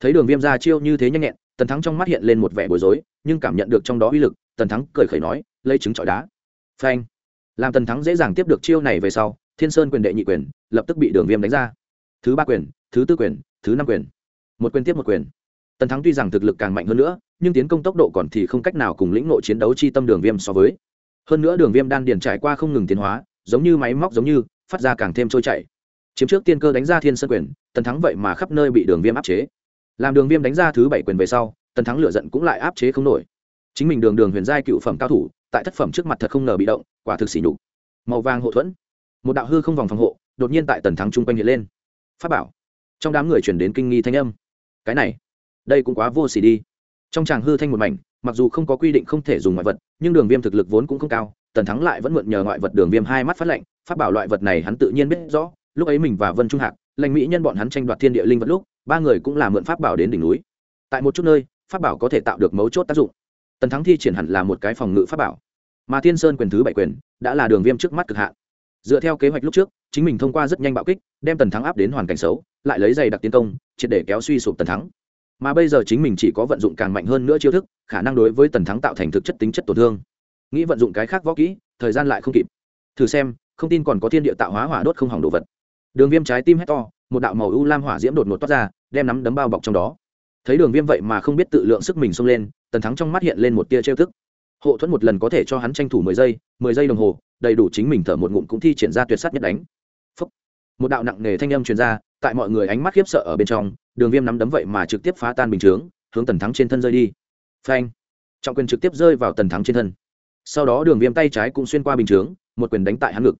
Thấy đường viêm ra chiêu như thế nhanh nhẹn, tần thắng trong mắt hiện lên một vẻ bối rối, nhưng cảm nhận được trong đó uy lực, tần thắng cười khẩy nói, lấy trứng trọi đá. Phanh! Làm tần thắng dễ dàng tiếp được chiêu này về sau, thiên sơn quyền đệ nhị quyền lập tức bị đường viêm đánh ra. Thứ ba quyền, thứ tư quyền, thứ năm quyền. Một quyền tiếp một quyền tần thắng tuy rằng thực lực càng mạnh hơn nữa, nhưng tiến công tốc độ còn thì không cách nào cùng lĩnh nội chiến đấu chi tâm đường viêm so với. Hơn nữa đường viêm đan điền trải qua không ngừng tiến hóa, giống như máy móc giống như, phát ra càng thêm trôi chảy. Chiếm trước tiên cơ đánh ra thiên sơn quyền, tần thắng vậy mà khắp nơi bị đường viêm áp chế. Làm đường viêm đánh ra thứ bảy quyền về sau, tần thắng lựa giận cũng lại áp chế không nổi. Chính mình đường đường huyền giai cựu phẩm cao thủ, tại thất phẩm trước mặt thật không ngờ bị động, quả thực xỉ nhục. Màu vàng hộ thuẫn. Một đạo hư không vòng phòng hộ, đột nhiên tại tần thắng chung quanh hiện lên. Phát bảo. Trong đám người chuyển đến kinh nghi thanh âm. Cái này đây cũng quá vô xỉ đi. Trong tràng hư thanh một mảnh, mặc dù không có quy định không thể dùng ngoại vật, nhưng đường viêm thực lực vốn cũng không cao, tần thắng lại vẫn mượn nhờ ngoại vật đường viêm hai mắt phát lệnh phát bảo loại vật này hắn tự nhiên biết rõ, lúc ấy mình và vân trung hạc lành mỹ nhân bọn hắn tranh đoạt thiên địa linh vật lúc, ba người cũng là mượn pháp bảo đến đỉnh núi. Tại một chút nơi, pháp bảo có thể tạo được mấu chốt tác dụng. Tần thắng thi triển hẳn là một cái phòng ngự pháp bảo. Mà thiên sơn quyền thứ bảy quyền, đã là đường viêm trước mắt cực hạn. Dựa theo kế hoạch lúc trước, chính mình thông qua rất nhanh bạo kích, đem tần thắng áp đến hoàn cảnh xấu, lại lấy giày đặc tiến công, triệt để kéo suy sụp tần thắng mà bây giờ chính mình chỉ có vận dụng càng mạnh hơn nữa chiêu thức, khả năng đối với tần thắng tạo thành thực chất tính chất tổn thương. Nghĩ vận dụng cái khác võ kỹ, thời gian lại không kịp. Thử xem, không tin còn có thiên địa tạo hóa hỏa đốt không hỏng đồ vật. Đường viêm trái tim hét to, một đạo màu u lam hỏa diễm đột ngột toát ra, đem nắm đấm bao bọc trong đó. Thấy đường viêm vậy mà không biết tự lượng sức mình xông lên, tần thắng trong mắt hiện lên một tia trêu thức hộ thuẫn một lần có thể cho hắn tranh thủ mười giây mười giây đồng hồ, đầy đủ chính mình thở một ngụm cũng thi triển ra tuyệt s á t nhất đánh một đạo nặng nề thanh âm truyền ra, tại mọi người ánh mắt khiếp sợ ở bên trong, đường viêm nắm đấm vậy mà trực tiếp phá tan bình chướng, hướng tần thắng trên thân rơi đi. Phanh! Trọng quyền trực tiếp rơi vào tần thắng trên thân. Sau đó đường viêm tay trái cũng xuyên qua bình chướng, một quyền đánh tại hắn ngực.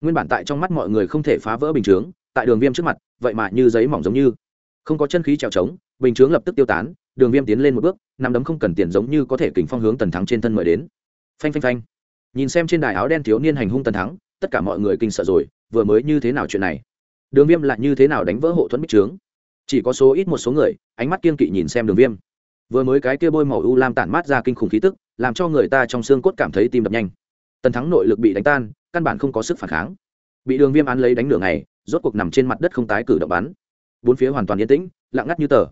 Nguyên bản tại trong mắt mọi người không thể phá vỡ bình chướng, tại đường viêm trước mặt, vậy mà như giấy mỏng giống như. Không có chân khí trèo trống, bình chướng lập tức tiêu tán, đường viêm tiến lên một bước nằm đấm không cần tiền giống như có thể kình phong hướng tần thắng trên thân mời đến. Phanh phanh phanh! Nhìn xem trên đài áo đen thiếu niên hành hung tần thắng, tất cả mọi người kinh sợ rồi vừa mới như thế nào chuyện này? Đường viêm lại như thế nào đánh vỡ hộ thuẫn bích trướng? Chỉ có số ít một số người, ánh mắt kiên kỵ nhìn xem đường viêm. Vừa mới cái kia bôi màu u lam tản mát ra kinh khủng khí tức, làm cho người ta trong xương cốt cảm thấy tim đập nhanh. Tần thắng nội lực bị đánh tan, căn bản không có sức phản kháng. Bị đường viêm án lấy đánh nửa ngày, rốt cuộc nằm trên mặt đất không tái cử động bắn. Bốn phía hoàn toàn yên tĩnh, lặng ngắt như tờ.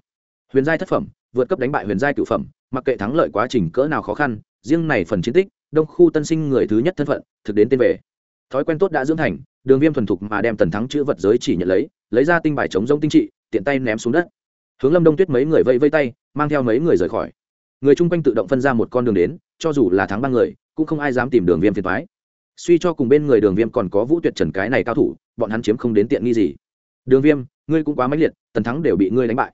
Huyền giai thất phẩm, vượt cấp đánh bại huyền giai cựu phẩm, mặc kệ thắng lợi quá trình cỡ nào khó khăn, riêng này phần chiến tích, đông khu tân sinh người thứ nhất thân phận, thực đến tên về. Thói quen tốt đã dưỡng thành đường viêm thuần thục mà đem tần thắng chữ vật giới chỉ nhận lấy lấy ra tinh bài chống rông tinh trị, tiện tay ném xuống đất. Hướng lâm đông tuyết mấy người vây vây tay, mang theo mấy người rời khỏi. Người chung quanh tự động phân ra một con đường đến, cho dù là thắng ba người, cũng không ai dám tìm đường viêm phiền thoái suy cho cùng bên người đường viêm còn có vũ tuyệt trần cái này cao thủ, bọn hắn chiếm không đến tiện nghi gì. Đường viêm, ngươi cũng quá mãnh liệt, tần thắng đều bị ngươi đánh bại.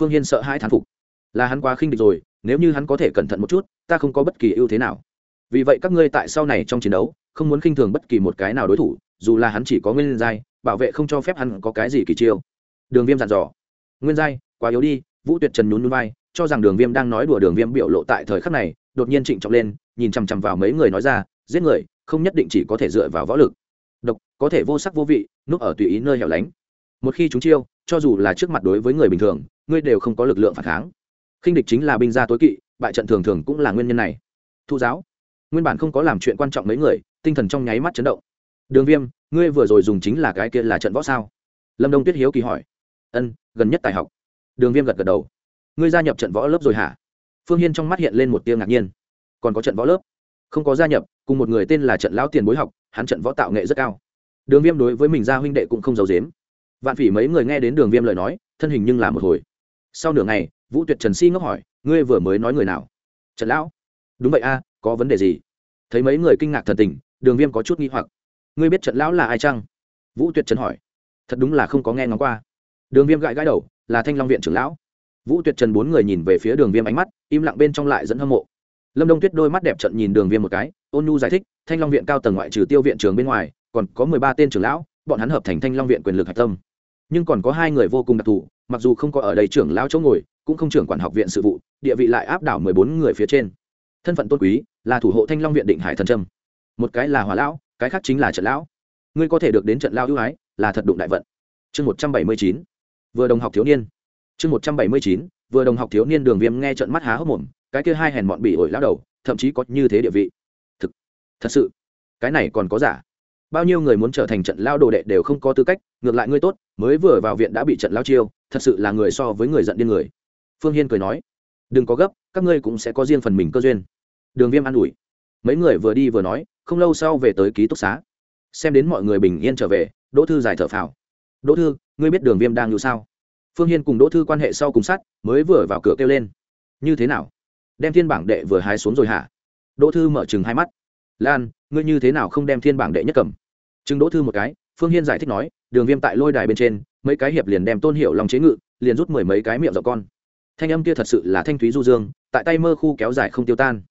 Phương hiên sợ hai thán phục. Là hắn quá khinh địch rồi, nếu như hắn có thể cẩn thận một chút, ta không có bất kỳ ưu thế nào. Vì vậy các ngươi tại sau này trong chiến đấu, không muốn khinh thường bất kỳ một cái nào đối thủ dù là hắn chỉ có nguyên giai, bảo vệ không cho phép hắn có cái gì kỳ chiêu. Đường viêm dặn dò. Nguyên giai, quá yếu đi, vũ tuyệt trần nhún núi vai, cho rằng đường viêm đang nói đùa đường viêm biểu lộ tại thời khắc này, đột nhiên trịnh trọng lên, nhìn chằm chằm vào mấy người nói ra, giết người, không nhất định chỉ có thể dựa vào võ lực. Độc, có thể vô sắc vô vị, núp ở tùy ý nơi hẻo lánh. Một khi chúng chiêu, cho dù là trước mặt đối với người bình thường, ngươi đều không có lực lượng phản kháng. Khinh địch chính là binh gia tối kỵ, bại trận thường thường cũng là nguyên nhân này. Thu giáo. Nguyên bản không có làm chuyện quan trọng mấy người, tinh thần trong nháy mắt chấn động đường viêm, ngươi vừa rồi dùng chính là cái kia là trận võ sao? Lâm đông tuyết hiếu kỳ hỏi. Ân, gần nhất tài học. Đường viêm gật gật đầu. Ngươi gia nhập trận võ lớp rồi hả? Phương hiên trong mắt hiện lên một tia ngạc nhiên. Còn có trận võ lớp? Không có gia nhập, cùng một người tên là trận lão tiền bối học, hắn trận võ tạo nghệ rất cao. Đường viêm đối với mình gia huynh đệ cũng không giấu dếm vạn phỉ mấy người nghe đến đường viêm lời nói, thân hình nhưng là một hồi. Sau nửa ngày, vũ tuyệt trần si ngốc hỏi, ngươi vừa mới nói người nào? Trận lão. Đúng vậy a, có vấn đề gì? Thấy mấy người kinh ngạc thần tình, đường viêm có chút nghi hoặc ngươi biết trận lão là ai chăng? Vũ tuyệt trần hỏi. Thật đúng là không có nghe ngóng qua. Đường viêm gãi gãi đầu, là thanh long viện trưởng lão. Vũ tuyệt trần bốn người nhìn về phía đường viêm ánh mắt, im lặng bên trong lại dẫn hâm mộ. Lâm đông tuyết đôi mắt đẹp trận nhìn đường viêm một cái, ôn nhu giải thích, thanh long viện cao tầng ngoại trừ tiêu viện trường bên ngoài, còn có mười ba tên trưởng lão, bọn hắn hợp thành thanh long viện quyền lực hạch tâm. Nhưng còn có hai người vô cùng đặc thù, mặc dù không có ở đây trưởng lão chỗ ngồi, cũng không trưởng quản học viện sự vụ, địa vị lại áp đảo mười bốn người phía trên. Thân phận tôn quý, là thủ hộ thanh long viện định hải thần trâm. Một cái là hòa lão cái khác chính là trận lão. Ngươi có thể được đến trận lao ưu ái, là thật đụng đại vận. Chương một trăm bảy mươi chín, vừa đồng học thiếu niên. Chương một trăm bảy mươi chín, vừa đồng học thiếu niên đường viêm nghe trận mắt há hốc mồm, cái kia hai hèn bọn bị ổi lao đầu, thậm chí có như thế địa vị. Thực, thật sự, cái này còn có giả. Bao nhiêu người muốn trở thành trận lao đồ đệ đều không có tư cách, ngược lại ngươi tốt, mới vừa vào viện đã bị trận lao chiêu, thật sự là người so với người giận điên người. Phương hiên cười nói, đừng có gấp, các ngươi cũng sẽ có riêng phần mình cơ duyên. Đường viêm an ủi. Mấy người vừa đi vừa nói không lâu sau về tới ký túc xá. Xem đến mọi người bình yên trở về, đỗ thư giải thở phào. Đỗ thư, ngươi biết đường viêm đang như sao? Phương hiên cùng đỗ thư quan hệ sau cùng sát, mới vừa vào cửa kêu lên. Như thế nào? Đem thiên bảng đệ vừa hái xuống rồi hả? Đỗ thư mở chừng hai mắt. Lan, ngươi như thế nào không đem thiên bảng đệ nhất cầm? Chừng đỗ thư một cái, phương hiên giải thích nói, đường viêm tại lôi đài bên trên, mấy cái hiệp liền đem tôn hiệu lòng chế ngự, liền rút mười mấy cái miệng dọc con. Thanh âm kia thật sự là thanh thúy du dương, tại tay mơ khu kéo dài không tiêu tan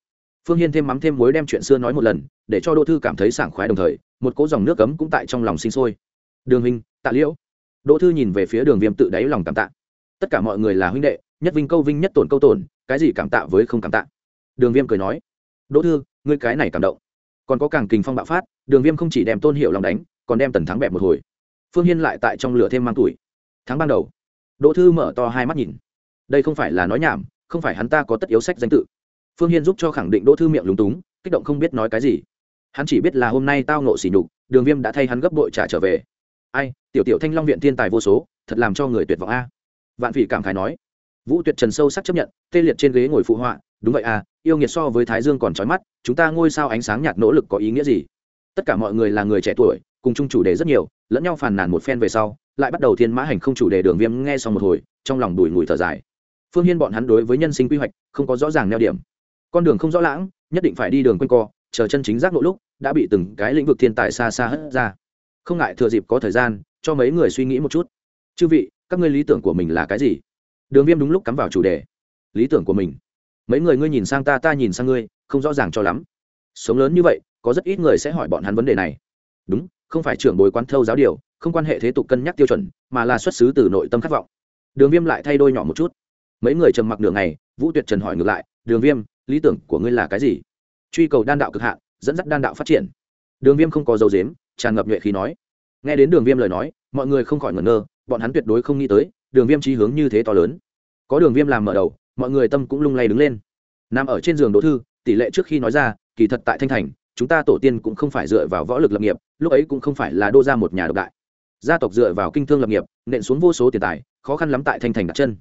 phương hiên thêm mắm thêm muối đem chuyện xưa nói một lần, để cho đỗ thư cảm thấy sảng khoái đồng thời, một cỗ dòng nước cấm cũng tại trong lòng sinh sôi. Đường huynh, tạ liễu. Đỗ thư nhìn về phía đường viêm tự đáy lòng cảm tạ. Tất cả mọi người là huynh đệ, nhất vinh câu vinh, nhất tổn câu tổn, cái gì cảm tạ với không cảm tạ. Đường viêm cười nói. Đỗ thư, ngươi cái này cảm động. Còn có càng kình phong bạo phát, đường viêm không chỉ đem tôn hiệu lòng đánh, còn đem tần thắng bẹp một hồi. Phương hiên lại tại trong lửa thêm mang tuổi. Tháng ban đầu, đỗ thư mở to hai mắt nhìn. Đây không phải là nói nhảm, không phải hắn ta có tất yếu sách danh tự phương hiên giúp cho khẳng định đỗ thư miệng lúng túng, kích động không biết nói cái gì. Hắn chỉ biết là hôm nay tao nộ xỉ nhục, đường viêm đã thay hắn gấp đội trả trở về. Ai, tiểu tiểu thanh long viện thiên tài vô số, thật làm cho người tuyệt vọng a. Vạn vị cảm khái nói. Vũ tuyệt trần sâu sắc chấp nhận, tê liệt trên ghế ngồi phụ họa, đúng vậy à yêu nghiệt so với thái dương còn trói mắt, chúng ta ngôi sao ánh sáng nhạt nỗ lực có ý nghĩa gì? Tất cả mọi người là người trẻ tuổi, cùng chung chủ đề rất nhiều, lẫn nhau phàn nàn một phen về sau, lại bắt đầu thiên mã hành không chủ đề đường viêm nghe xong một hồi, trong lòng đùi ngùi thở dài. Phương hiên bọn hắn đối với nhân sinh quy hoạch, không có rõ ràng neo điểm con đường không rõ lãng, nhất định phải đi đường q u a n co, chờ chân chính giác nộ lúc, đã bị từng cái lĩnh vực thiên tài xa xa hất ra. Không ngại thừa dịp có thời gian, cho mấy người suy nghĩ một chút. Chư vị, các ngươi lý tưởng của mình là cái gì? Đường viêm đúng lúc cắm vào chủ đề. Lý tưởng của mình. Mấy người ngươi nhìn sang ta ta nhìn sang ngươi, không rõ ràng cho lắm. Sống lớn như vậy, có rất ít người sẽ hỏi bọn hắn vấn đề này. Đúng, không phải trưởng bồi quán thâu giáo điều, không quan hệ thế tục cân nhắc tiêu chuẩn, mà là xuất xứ từ nội tâm khát vọng. Đường viêm lại thay đôi nhỏ một chút. Mấy người trầm mặc đường này vũ tuyệt trần hỏi ngược lại, đường viêm lý tưởng của ngươi là cái gì? Truy cầu đan đạo cực hạn, dẫn dắt đan đạo phát triển. Đường viêm không có dấu dếm tràn ngập nhuệ khí nói. Nghe đến đường viêm lời nói, mọi người không khỏi ngẩn ngơ, bọn hắn tuyệt đối không nghĩ tới, đường viêm trí hướng như thế to lớn. Có đường viêm làm mở đầu, mọi người tâm cũng lung lay đứng lên. Nằm ở trên giường đỗ thư, tỷ lệ trước khi nói ra, kỳ thật tại thanh thành, chúng ta tổ tiên cũng không phải dựa vào võ lực lập nghiệp, lúc ấy cũng không phải là đô ra một nhà độc đại. Gia tộc dựa vào kinh thương lập nghiệp, nện xuống vô số tiền tài, khó khăn lắm tại thanh thành đặt chân.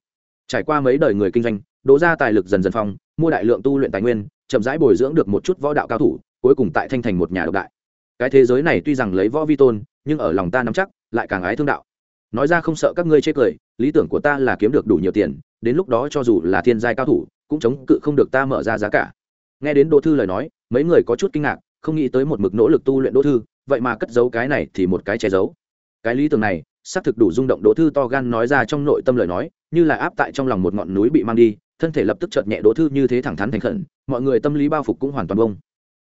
Trải qua mấy đời người kinh doanh, đỗ ra tài lực dần dần phong mua đại lượng tu luyện tài nguyên, chậm rãi bồi dưỡng được một chút võ đạo cao thủ, cuối cùng tại thanh thành một nhà độc đại. Cái thế giới này tuy rằng lấy võ vi tôn, nhưng ở lòng ta nắm chắc, lại càng ái thương đạo. Nói ra không sợ các ngươi chê cười, lý tưởng của ta là kiếm được đủ nhiều tiền, đến lúc đó cho dù là thiên giai cao thủ, cũng chống cự không được ta mở ra giá cả. Nghe đến đỗ thư lời nói, mấy người có chút kinh ngạc, không nghĩ tới một mực nỗ lực tu luyện đỗ thư, vậy mà cất giấu cái này thì một cái che giấu. Cái lý tưởng này, xác thực đủ rung động đỗ thư to gan nói ra trong nội tâm lời nói, như là áp tại trong lòng một ngọn núi bị mang đi thân thể lập tức chợt nhẹ đỗ thư như thế thẳng thắn thành khẩn, mọi người tâm lý bao phục cũng hoàn toàn bông.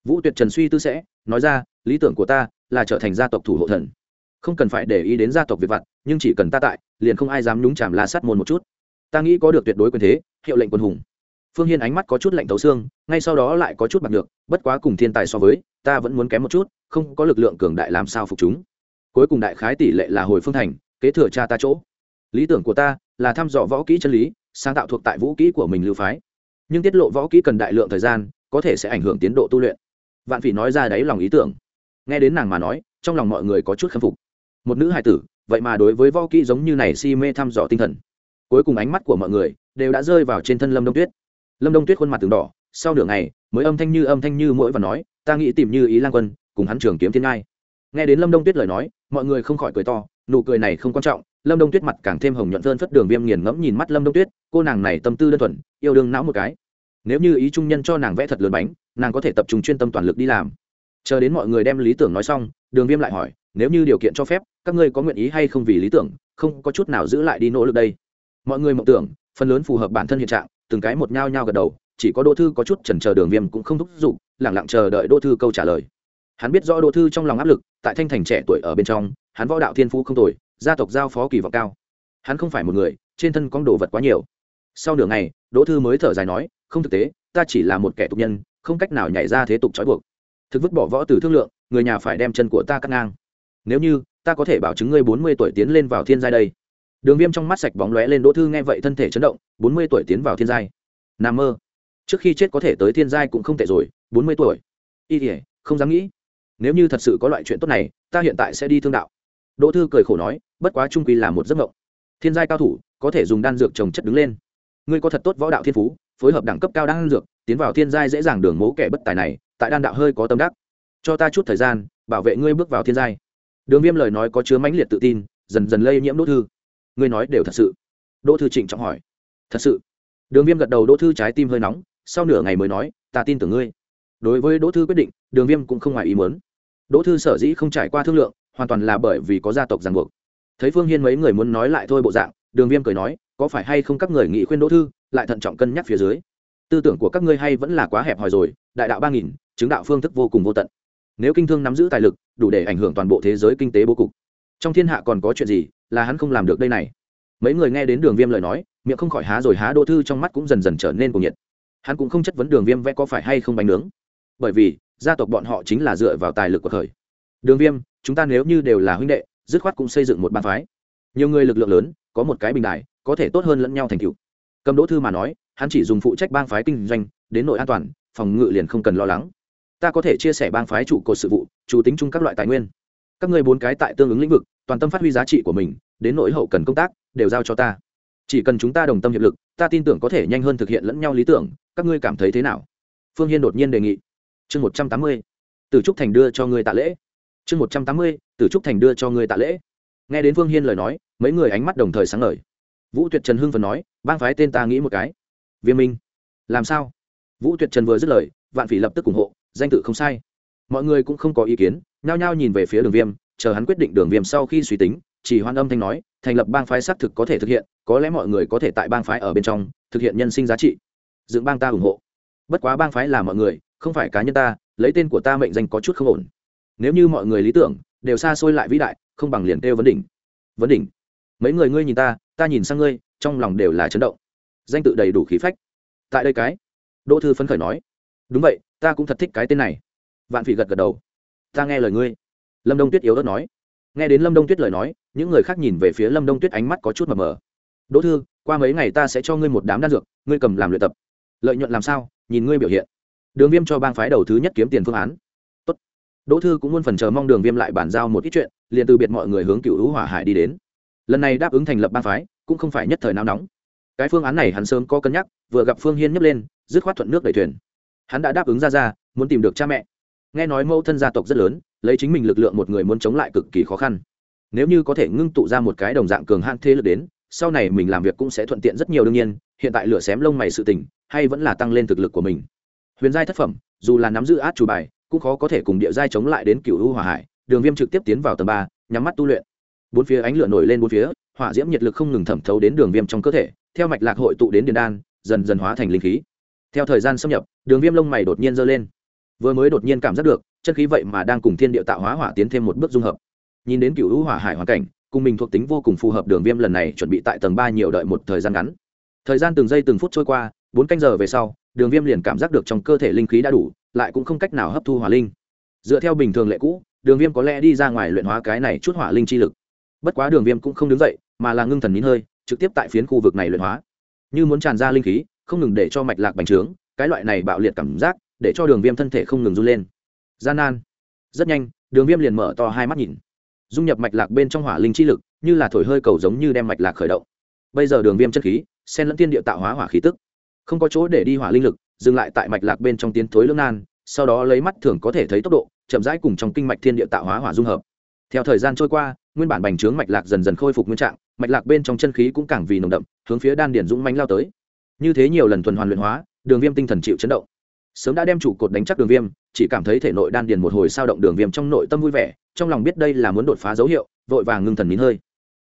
Vũ tuyệt trần suy tư sẽ, nói ra, lý tưởng của ta là trở thành gia tộc thủ hộ thần. Không cần phải để ý đến gia tộc việc vặt, nhưng chỉ cần ta tại, liền không ai dám nhúng chàm la sát môn một chút. Ta nghĩ có được tuyệt đối quyền thế, hiệu lệnh quân hùng. Phương hiên ánh mắt có chút lạnh thấu xương, ngay sau đó lại có chút bạc được bất quá cùng thiên tài so với, ta vẫn muốn kém một chút, không có lực lượng cường đại làm sao phục chúng. Cuối cùng đại khái tỷ lệ là hồi phương thành, kế thừa cha ta chỗ. Lý tưởng của ta là thăm dò võ kỹ chân lý, sáng tạo thuộc tại vũ kỹ của mình lưu phái. Nhưng tiết lộ võ kỹ cần đại lượng thời gian, có thể sẽ ảnh hưởng tiến độ tu luyện. Vạn phỉ nói ra đấy lòng ý tưởng. Nghe đến nàng mà nói, trong lòng mọi người có chút khâm phục. Một nữ hài tử, vậy mà đối với võ kỹ giống như này si mê thăm dò tinh thần. Cuối cùng ánh mắt của mọi người đều đã rơi vào trên thân lâm đông tuyết. Lâm đông tuyết khuôn mặt từng đỏ, sau nửa ngày, mới âm thanh như âm thanh như mỗi và nói, ta nghĩ tìm như ý lan quân, cùng hắn trường kiếm thiên ngai. Nghe đến lâm đông tuyết lời nói, mọi người không khỏi cười to, nụ cười này không quan trọng lâm đông tuyết mặt càng thêm hồng nhuận hơn phất đường viêm nghiền ngẫm nhìn mắt lâm đông tuyết, cô nàng này tâm tư đơn thuần, yêu đương não một cái. Nếu như ý trung nhân cho nàng vẽ thật lớn bánh, nàng có thể tập trung chuyên tâm toàn lực đi làm. Chờ đến mọi người đem lý tưởng nói xong, đường viêm lại hỏi, nếu như điều kiện cho phép, các ngươi có nguyện ý hay không vì lý tưởng, không có chút nào giữ lại đi nỗ lực đây? Mọi người mộng tưởng, phần lớn phù hợp bản thân hiện trạng, từng cái một nhao nhao gật đầu, chỉ có đỗ thư có chút chần chờ đường viêm cũng không thúc giục lẳng lặng chờ đợi đỗ thư câu trả lời. Hắn biết rõ đỗ thư trong lòng áp lực, tại thanh thành trẻ tuổi ở bên trong, hắn võ đạo thiên phú không tồi gia tộc giao phó kỳ vọng cao. Hắn không phải một người, trên thân con đồ vật quá nhiều. Sau nửa ngày, đỗ thư mới thở dài nói, không thực tế, ta chỉ là một kẻ tục nhân, không cách nào nhảy ra thế tục trói buộc. Thực vứt bỏ võ từ thương lượng, người nhà phải đem chân của ta cắt ngang. Nếu như, ta có thể bảo chứng ngươi bốn mươi tuổi tiến lên vào thiên giai đây. Đường viêm trong mắt sạch bóng lóe lên, đỗ thư nghe vậy thân thể chấn động, bốn mươi tuổi tiến vào thiên giai. N a mơ. Trước khi chết có thể tới thiên giai cũng không tệ rồi, bốn mươi tuổi. Y thể không dám nghĩ. Nếu như thật sự có loại chuyện tốt này, ta hiện tại sẽ đi thương đạo. Đỗ thư cười khổ nói bất quá trung quy là một giấc mộng. Thiên giai cao thủ, có thể dùng đan dược trồng chất đứng lên. Ngươi có thật tốt võ đạo thiên phú, phối hợp đẳng cấp cao đan dược, tiến vào thiên giai dễ dàng đường mố kẻ bất tài này, tại đan đạo hơi có tâm đắc. Cho ta chút thời gian, bảo vệ ngươi bước vào thiên giai. Đường viêm lời nói có chứa mãnh liệt tự tin, dần dần lây nhiễm đỗ thư. Ngươi nói đều thật sự. Đỗ thư trịnh trọng hỏi. Thật sự. Đường viêm gật đầu đỗ thư trái tim hơi nóng, sau nửa ngày mới nói, ta tin tưởng ngươi. Đối với đỗ thư quyết định, đường viêm cũng không ngoài ý muốn. Đỗ thư sở dĩ không trải qua thương lượng, hoàn toàn là bởi vì có gia tộc ràng buộc thấy phương hiên mấy người muốn nói lại thôi bộ dạng, đường viêm cười nói, có phải hay không các người nghị khuyên đỗ thư, lại thận trọng cân nhắc phía dưới? Tư tưởng của các ngươi hay vẫn là quá hẹp hòi rồi, đại đạo ba nghìn, chứng đạo phương thức vô cùng vô tận. Nếu kinh thương nắm giữ tài lực, đủ để ảnh hưởng toàn bộ thế giới kinh tế bố cục. Trong thiên hạ còn có chuyện gì là hắn không làm được đây này? Mấy người nghe đến đường viêm lời nói, miệng không khỏi há rồi há đỗ thư trong mắt cũng dần dần trở nên cuồng nhiệt. Hắn cũng không chất vấn đường viêm vẽ có phải hay không bánh nướng. Bởi vì, gia tộc bọn họ chính là dựa vào tài lực của khởi. Đường viêm, chúng ta nếu như đều là huynh đệ dứt khoát cũng xây dựng một ban phái. Nhiều người lực lượng lớn, có một cái bình đại có thể tốt hơn lẫn nhau thành cựu cầm đỗ thư mà nói, hắn chỉ dùng phụ trách bang phái kinh doanh, đến nội an toàn, phòng ngự liền không cần lo lắng. Ta có thể chia sẻ bang phái trụ cột sự vụ, chủ tính chung các loại tài nguyên. Các ngươi bốn cái tại tương ứng lĩnh vực, toàn tâm phát huy giá trị của mình, đến nỗi hậu cần công tác, đều giao cho ta. Chỉ cần chúng ta đồng tâm hiệp lực, ta tin tưởng có thể nhanh hơn thực hiện lẫn nhau lý tưởng, các ngươi cảm thấy thế nào? Phương hiên đột nhiên đề nghị. Chương một trăm tám mươi. Từ trúc thành đưa cho người tạ lễ. Chương một trăm tám mươi từ trúc thành đưa cho người tạ lễ. Nghe đến phương hiên lời nói, mấy người ánh mắt đồng thời sáng lời vũ tuyệt trần hưng phần nói, bang phái tên ta nghĩ một cái. Viêm minh. Làm sao? Vũ tuyệt trần vừa dứt lời, vạn phỉ lập tức ủng hộ, danh tự không sai. Mọi người cũng không có ý kiến, nhao nhao nhìn về phía đường viêm, chờ hắn quyết định đường viêm sau khi suy tính, chỉ hoan âm thanh nói, thành lập bang phái xác thực có thể thực hiện, có lẽ mọi người có thể tại bang phái ở bên trong, thực hiện nhân sinh giá trị. Dựng bang ta ủng hộ. Bất quá bang phái là mọi người, không phải cá nhân ta, lấy tên của ta mệnh danh có chút không ổn. Nếu như mọi người lý tưởng đều xa xôi lại vĩ đại, không bằng liền kêu vấn đỉnh. Vấn đỉnh? Mấy người ngươi nhìn ta ta nhìn sang ngươi, trong lòng đều là chấn động. Danh tự đầy đủ khí phách. Tại đây cái, đỗ thư phấn khởi nói. Đúng vậy, ta cũng thật thích cái tên này. Vạn phỉ gật gật đầu. Ta nghe lời ngươi. Lâm đông tuyết yếu ớt nói. Nghe đến lâm đông tuyết lời nói, những người khác nhìn về phía lâm đông tuyết ánh mắt có chút mờ mờ. Đỗ thư, qua mấy ngày ta sẽ cho ngươi một đám đan dược, ngươi cầm làm luyện tập. Lợi nhuận làm sao? Nhìn ngươi biểu hiện. Đường viêm cho bang phái đầu thứ nhất kiếm tiền phương án đỗ thư cũng muôn phần chờ mong đường viêm lại bàn giao một ít chuyện, liền từ biệt mọi người hướng cựu hữu hỏa hải đi đến. Lần này đáp ứng thành lập bang phái, cũng không phải nhất thời nào nóng. Cái phương án này hắn sớm có cân nhắc, vừa gặp phương hiên nhấp lên, dứt khoát thuận nước đẩy thuyền. Hắn đã đáp ứng ra ra, muốn tìm được cha mẹ. Nghe nói mẫu thân gia tộc rất lớn, lấy chính mình lực lượng một người muốn chống lại cực kỳ khó khăn. Nếu như có thể ngưng tụ ra một cái đồng dạng cường hạn thế lực đến, sau này mình làm việc cũng sẽ thuận tiện rất nhiều đương nhiên, hiện tại lửa xém lông mày sự tình, hay vẫn là tăng lên thực lực của mình. Huyền giai thất phẩm, dù là nắm giữ át chủ bài cũng khó có thể cùng địa giai chống lại đến cựu u hỏa hải, đường viêm trực tiếp tiến vào tầng ba, nhắm mắt tu luyện. Bốn phía ánh lửa nổi lên bốn phía, hỏa diễm nhiệt lực không ngừng thẩm thấu đến đường viêm trong cơ thể, theo mạch lạc hội tụ đến điện đan, dần dần hóa thành linh khí. Theo thời gian xâm nhập, đường viêm lông mày đột nhiên dơ lên. Vừa mới đột nhiên cảm giác được, chân khí vậy mà đang cùng thiên địa tạo hóa hỏa tiến thêm một bước dung hợp. Nhìn đến cựu hữu hỏa hải hoàn cảnh, cùng mình thuộc tính vô cùng phù hợp đường viêm lần này chuẩn bị tại tầng ba nhiều đợi một thời gian ngắn. Thời gian từng giây từng phút trôi qua, bốn canh giờ về sau, đường viêm liền cảm giác được trong cơ thể linh khí đã đủ lại cũng không cách nào hấp thu hỏa linh. Dựa theo bình thường lệ cũ, đường viêm có lẽ đi ra ngoài luyện hóa cái này chút hỏa linh chi lực. Bất quá đường viêm cũng không đứng dậy, mà là ngưng thần nín hơi, trực tiếp tại phiến khu vực này luyện hóa. Như muốn tràn ra linh khí, không ngừng để cho mạch lạc bành trướng, cái loại này bạo liệt cảm giác, để cho đường viêm thân thể không ngừng run lên. Gian nan. Rất nhanh, đường viêm liền mở to hai mắt nhìn. Dung nhập mạch lạc bên trong hỏa linh chi lực, như là thổi hơi cầu giống như đem mạch lạc khởi động. Bây giờ đường viêm chân khí sen lẫn tiên địa tạo hóa hỏa khí tức. Không có chỗ để đi hỏa linh lực dừng lại tại mạch lạc bên trong tiến thối lưỡng nan, sau đó lấy mắt thường có thể thấy tốc độ, chậm rãi cùng trong kinh mạch thiên địa tạo hóa hỏa dung hợp. Theo thời gian trôi qua, nguyên bản bành trướng mạch lạc dần dần khôi phục nguyên trạng, mạch lạc bên trong chân khí cũng càng vì nồng đậm, hướng phía đan điển dũng mánh lao tới. Như thế nhiều lần tuần hoàn luyện hóa, đường viêm tinh thần chịu chấn động. Sớm đã đem trụ cột đánh chắc đường viêm, chỉ cảm thấy thể nội đan điền một hồi sao động đường viêm trong nội tâm vui vẻ, trong lòng biết đây là muốn đột phá dấu hiệu, vội vàng ngưng thần nín hơi.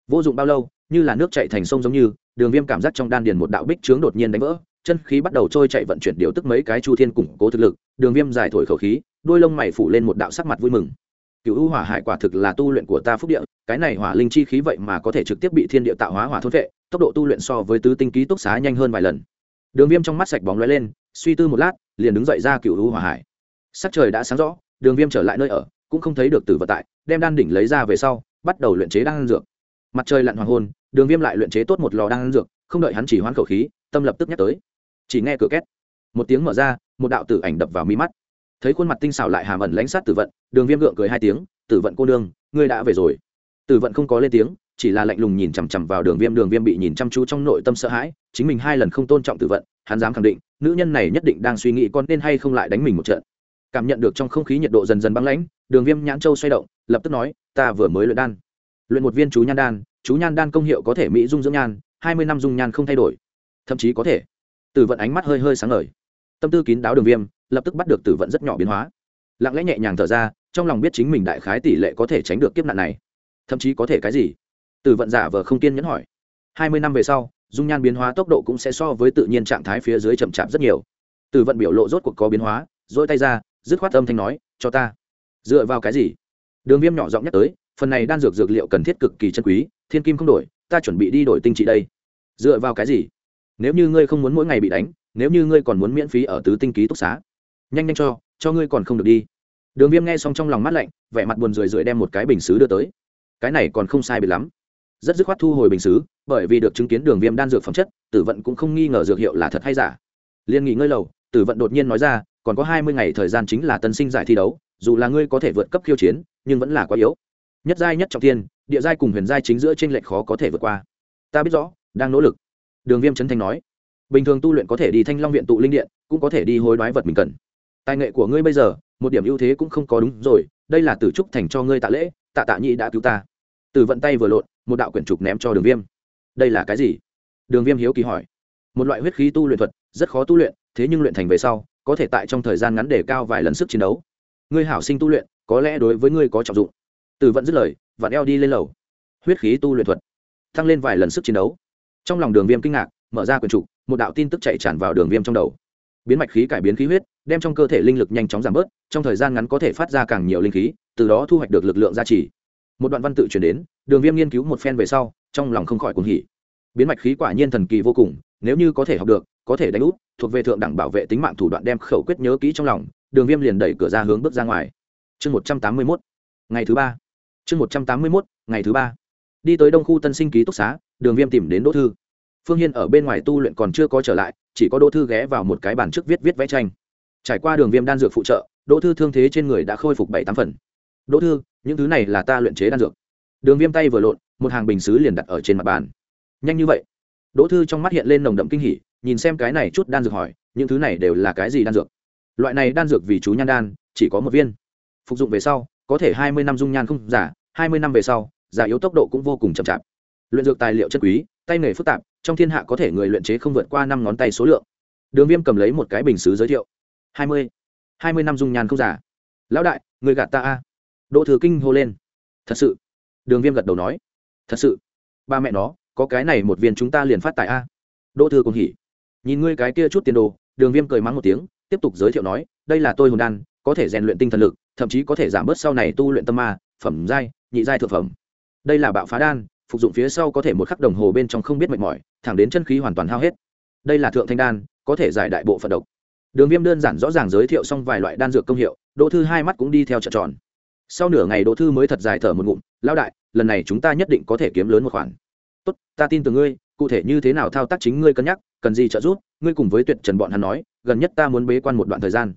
Vô dụng bao lâu, như là nước chạy thành sông giống như, đường viêm cảm giác trong đan điền một đạo bích trướng đột nhiên đánh vỡ chân khí bắt đầu trôi chạy vận chuyển điều tức mấy cái chu thiên củng cố thực lực, đường viêm giải thổi khẩu khí, đôi lông mày phủ lên một đạo sắc mặt vui mừng. Cựu u hỏa hải quả thực là tu luyện của ta phúc địa, cái này hỏa linh chi khí vậy mà có thể trực tiếp bị thiên địa tạo hóa hỏa thốt vệ, tốc độ tu luyện so với tứ tinh ký túc xá nhanh hơn vài lần. Đường viêm trong mắt sạch bóng lóe lên, suy tư một lát, liền đứng dậy ra cựu u hỏa hải. Sắc trời đã sáng rõ, đường viêm trở lại nơi ở, cũng không thấy được tử vật tại, đem đan đỉnh lấy ra về sau, bắt đầu luyện chế đan dược. Mặt trời lặn hoàng hôn, đường viêm lại luyện chế tốt một lò đan dược, không đợi hắn chỉ hoán khẩu khí, tâm lập tức nhắc tới chỉ nghe cửa két. Một tiếng mở ra, một đạo tử ảnh đập vào mi mắt. Thấy khuôn mặt tinh xảo lại hàm ẩn lãnh sát tử vận, đường viêm gượng cười hai tiếng, tử vận cô nương, ngươi đã về rồi. Tử vận không có lên tiếng, chỉ là lạnh lùng nhìn chằm chằm vào đường viêm đường viêm bị nhìn chăm chú trong nội tâm sợ hãi, chính mình hai lần không tôn trọng tử vận, hắn dám khẳng định, nữ nhân này nhất định đang suy nghĩ con nên hay không lại đánh mình một trận. Cảm nhận được trong không khí nhiệt độ dần dần băng lãnh, đường viêm nhãn châu xoay động, lập tức nói, ta vừa mới luyện đan. Luyện một viên chú nhan đan, chú nhan đan công hiệu có thể mỹ dung dưỡng nhan, hai mươi năm dung nhan không thay đổi. Thậm chí có thể tử vận ánh mắt hơi hơi sáng ngời. Tâm tư kín đáo đường viêm, lập tức bắt được tử vận rất nhỏ biến hóa. Lặng lẽ nhẹ nhàng thở ra, trong lòng biết chính mình đại khái tỷ lệ có thể tránh được kiếp nạn này. Thậm chí có thể cái gì? Tử vận giả vờ không kiên nhẫn hỏi. Hai mươi năm về sau, dung nhan biến hóa tốc độ cũng sẽ so với tự nhiên trạng thái phía dưới chậm chạp rất nhiều. Tử vận biểu lộ rốt cuộc có biến hóa, dỗi tay ra, dứt khoát âm thanh nói, cho ta. Dựa vào cái gì? Đường viêm nhỏ giọng nhắc tới, phần này đan dược dược liệu cần thiết cực kỳ chân quý, thiên kim không đổi, ta chuẩn bị đi đổi tinh trị đây. Dựa vào cái gì? Nếu như ngươi không muốn mỗi ngày bị đánh, nếu như ngươi còn muốn miễn phí ở tứ tinh ký túc xá, nhanh nhanh cho cho ngươi còn không được đi. Đường viêm nghe xong trong lòng mát lạnh, vẻ mặt buồn rười rượi đem một cái bình xứ đưa tới. Cái này còn không sai biệt lắm. Rất dứt khoát thu hồi bình xứ, bởi vì được chứng kiến đường viêm đan dược phẩm chất, tử vận cũng không nghi ngờ dược hiệu là thật hay giả. Liên nghỉ ngơi lầu, tử vận đột nhiên nói ra, còn có hai mươi ngày thời gian chính là tân sinh giải thi đấu, dù là ngươi có thể vượt cấp khiêu chiến, nhưng vẫn là quá yếu. Nhất giai nhất trọng thiên, địa giai cùng huyền giai chính giữa t r ê n lệch khó có thể vượt qua. Ta biết rõ, đang nỗ lực đường viêm trấn thanh nói, bình thường tu luyện có thể đi thanh long viện tụ linh điện, cũng có thể đi hối đoái vật mình cần. Tài nghệ của ngươi bây giờ, một điểm ưu thế cũng không có đúng rồi, đây là tử trúc thành cho ngươi tạ lễ, tạ tạ nhị đã cứu ta. Từ vận tay vừa lộn, một đạo quyển trục ném cho đường viêm. Đây là cái gì? Đường viêm hiếu kỳ hỏi. Một loại huyết khí tu luyện thuật, rất khó tu luyện, thế nhưng luyện thành về sau, có thể tại trong thời gian ngắn để cao vài lần sức chiến đấu. Ngươi hảo sinh tu luyện, có lẽ đối với ngươi có trọng dụng. Từ vận dứt lời, vặn eo đi lên lầu. Huyết khí tu luyện thuật, tăng lên vài lần sức chiến đấu trong lòng đường viêm kinh ngạc, mở ra quyển trục, một đạo tin tức chạy tràn vào đường viêm trong đầu. Biến mạch khí cải biến khí huyết, đem trong cơ thể linh lực nhanh chóng giảm bớt, trong thời gian ngắn có thể phát ra càng nhiều linh khí, từ đó thu hoạch được lực lượng gia trì. Một đoạn văn tự chuyển đến, đường viêm nghiên cứu một phen về sau, trong lòng không khỏi cuồng hỉ. Biến mạch khí quả nhiên thần kỳ vô cùng, nếu như có thể học được, có thể đánh út, thuộc về thượng đẳng bảo vệ tính mạng thủ đoạn đem khẩu quyết nhớ kỹ trong lòng, đường viêm liền đẩy cửa ra hướng bước ra ngoài. Chương một trăm tám mươi mốt, ngày thứ ba. Chương một trăm tám mươi mốt, ngày thứ ba đi tới đông khu tân sinh ký túc xá, đường viêm tìm đến đỗ thư. Phương hiên ở bên ngoài tu luyện còn chưa có trở lại, chỉ có đỗ thư ghé vào một cái bàn trước viết viết vẽ tranh. Trải qua đường viêm đan dược phụ trợ, đỗ thư thương thế trên người đã khôi phục bảy tám phần. Đỗ thư, những thứ này là ta luyện chế đan dược. Đường viêm tay vừa lộn, một hàng bình xứ liền đặt ở trên mặt bàn. Nhanh như vậy? Đỗ thư trong mắt hiện lên nồng đậm kinh hỉ, nhìn xem cái này chút đan dược hỏi, những thứ này đều là cái gì đan dược? Loại này đan dược vì chú nhan đan, chỉ có một viên. Phục dụng về sau, có thể hai mươi năm dung nhan không giả, hai mươi năm về sau giả yếu tốc độ cũng vô cùng chậm chạp. Luyện dược tài liệu chất quý, tay nghề phức tạp, trong thiên hạ có thể người luyện chế không vượt qua năm ngón tay số lượng. Đường viêm cầm lấy một cái bình xứ giới thiệu. Hai mươi hai mươi năm dung nhàn không giả. Lão đại, người gạt ta a. Đỗ thừa kinh hô lên. Thật sự. Đường viêm gật đầu nói. Thật sự. Ba mẹ nó, có cái này một viên chúng ta liền phát tại a. Đỗ thừa cùng hỉ. Nhìn ngươi cái kia chút tiền đồ, đường viêm cười mắng một tiếng, tiếp tục giới thiệu nói, đây là tôi hồn đan, có thể rèn luyện tinh thần lực, thậm chí có thể giảm bớt sau này tu luyện tâm ma, phẩm giai, nhị giai thượng phẩm đây là bạo phá đan, phục dụng phía sau có thể một khắc đồng hồ bên trong không biết mệt mỏi, thẳng đến chân khí hoàn toàn hao hết. Đây là thượng thanh đan, có thể giải đại bộ phận độc. Đường viêm đơn giản rõ ràng giới thiệu xong vài loại đan dược công hiệu, đỗ thư hai mắt cũng đi theo trợ tròn. Sau nửa ngày đỗ thư mới thật dài thở một ngụm lao đại, lần này chúng ta nhất định có thể kiếm lớn một khoản. Tốt, ta tin từ ngươi, cụ thể như thế nào thao tác chính ngươi cân nhắc, cần gì trợ giúp, ngươi cùng với tuyệt trần bọn hắn nói, gần nhất ta muốn bế quan một đoạn thời gian.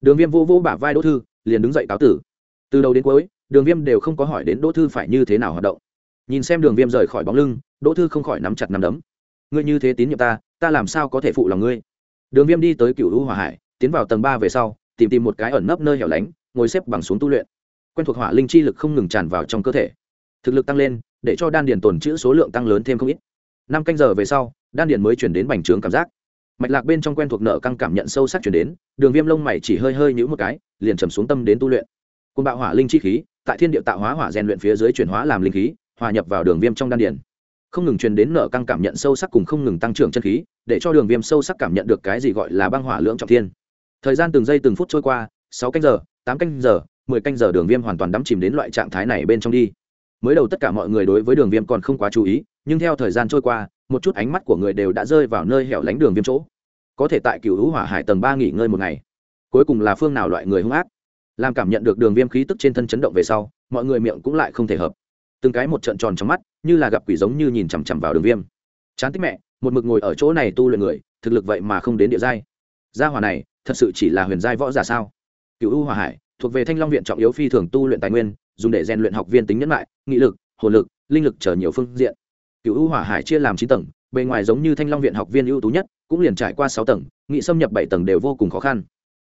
Đường viêm vô vô bả vai đỗ thư, liền đứng dậy cáo tử. Từ đầu đến cuối đường viêm đều không có hỏi đến đỗ thư phải như thế nào hoạt động. Nhìn xem đường viêm rời khỏi bóng lưng, đỗ thư không khỏi nắm chặt nắm đấm. Ngươi như thế tín nhiệm ta ta làm sao có thể phụ lòng ngươi? Đường viêm đi tới cựu hữu hỏa hải, tiến vào tầng ba về sau, tìm tìm một cái ẩn nấp nơi hẻo lánh, ngồi xếp bằng xuống tu luyện. Quen thuộc hỏa linh chi lực không ngừng tràn vào trong cơ thể. Thực lực tăng lên, để cho đan điền tồn chữ số lượng tăng lớn thêm không ít. Năm canh giờ về sau, đan điền mới chuyển đến bành trướng cảm giác. Mạch lạc bên trong quen thuộc nợ căng cảm nhận sâu sắc chuyển đến, đường viêm lông mày chỉ hơi hơi nhũ một cái, liền trầm xuống tâm đến tu luyện. Côn bạo hỏa linh chi khí tại thiên địa tạo hóa hỏa rèn luyện phía dưới chuyển hóa làm linh khí, hòa nhập vào đường viêm trong đan điền. Không ngừng truyền đến nở căng cảm nhận sâu sắc cùng không ngừng tăng trưởng chân khí, để cho đường viêm sâu sắc cảm nhận được cái gì gọi là băng hỏa lưỡng trọng thiên. Thời gian từng giây từng phút trôi qua, sáu canh giờ, tám canh giờ, mười canh giờ đường viêm hoàn toàn đắm chìm đến loại trạng thái này bên trong đi. Mới đầu tất cả mọi người đối với đường viêm còn không quá chú ý, nhưng theo thời gian trôi qua, một chút ánh mắt của người đều đã rơi vào nơi hẻo lánh đường viêm chỗ. Có thể tại cựu hữu hỏa hải tầng ba nghỉ ngơi một ngày. Cuối cùng là phương nào loại người hung ác? Làm cảm nhận được đường viêm khí tức trên thân chấn động về sau, mọi người miệng cũng lại không thể hợp. Từng cái một trận tròn trong mắt, như là gặp quỷ giống như nhìn chằm chằm vào đường viêm. Chán tích mẹ, một mực ngồi ở chỗ này tu luyện người, thực lực vậy mà không đến địa giai. Gia hỏa này, thật sự chỉ là huyền giai võ giả sao? Cựu u hòa hải, thuộc về thanh long viện trọng yếu phi thường tu luyện tài nguyên, dùng để rèn luyện học viên tính nhẫn lại nghị lực, hồn lực, linh lực chờ nhiều phương diện. Cựu u hỏa hải chia làm chín tầng, bề ngoài giống như thanh long viện học viên ưu tú nhất, cũng liền trải qua sáu tầng, nghị xâm nhập bảy tầng đều vô cùng khó khăn.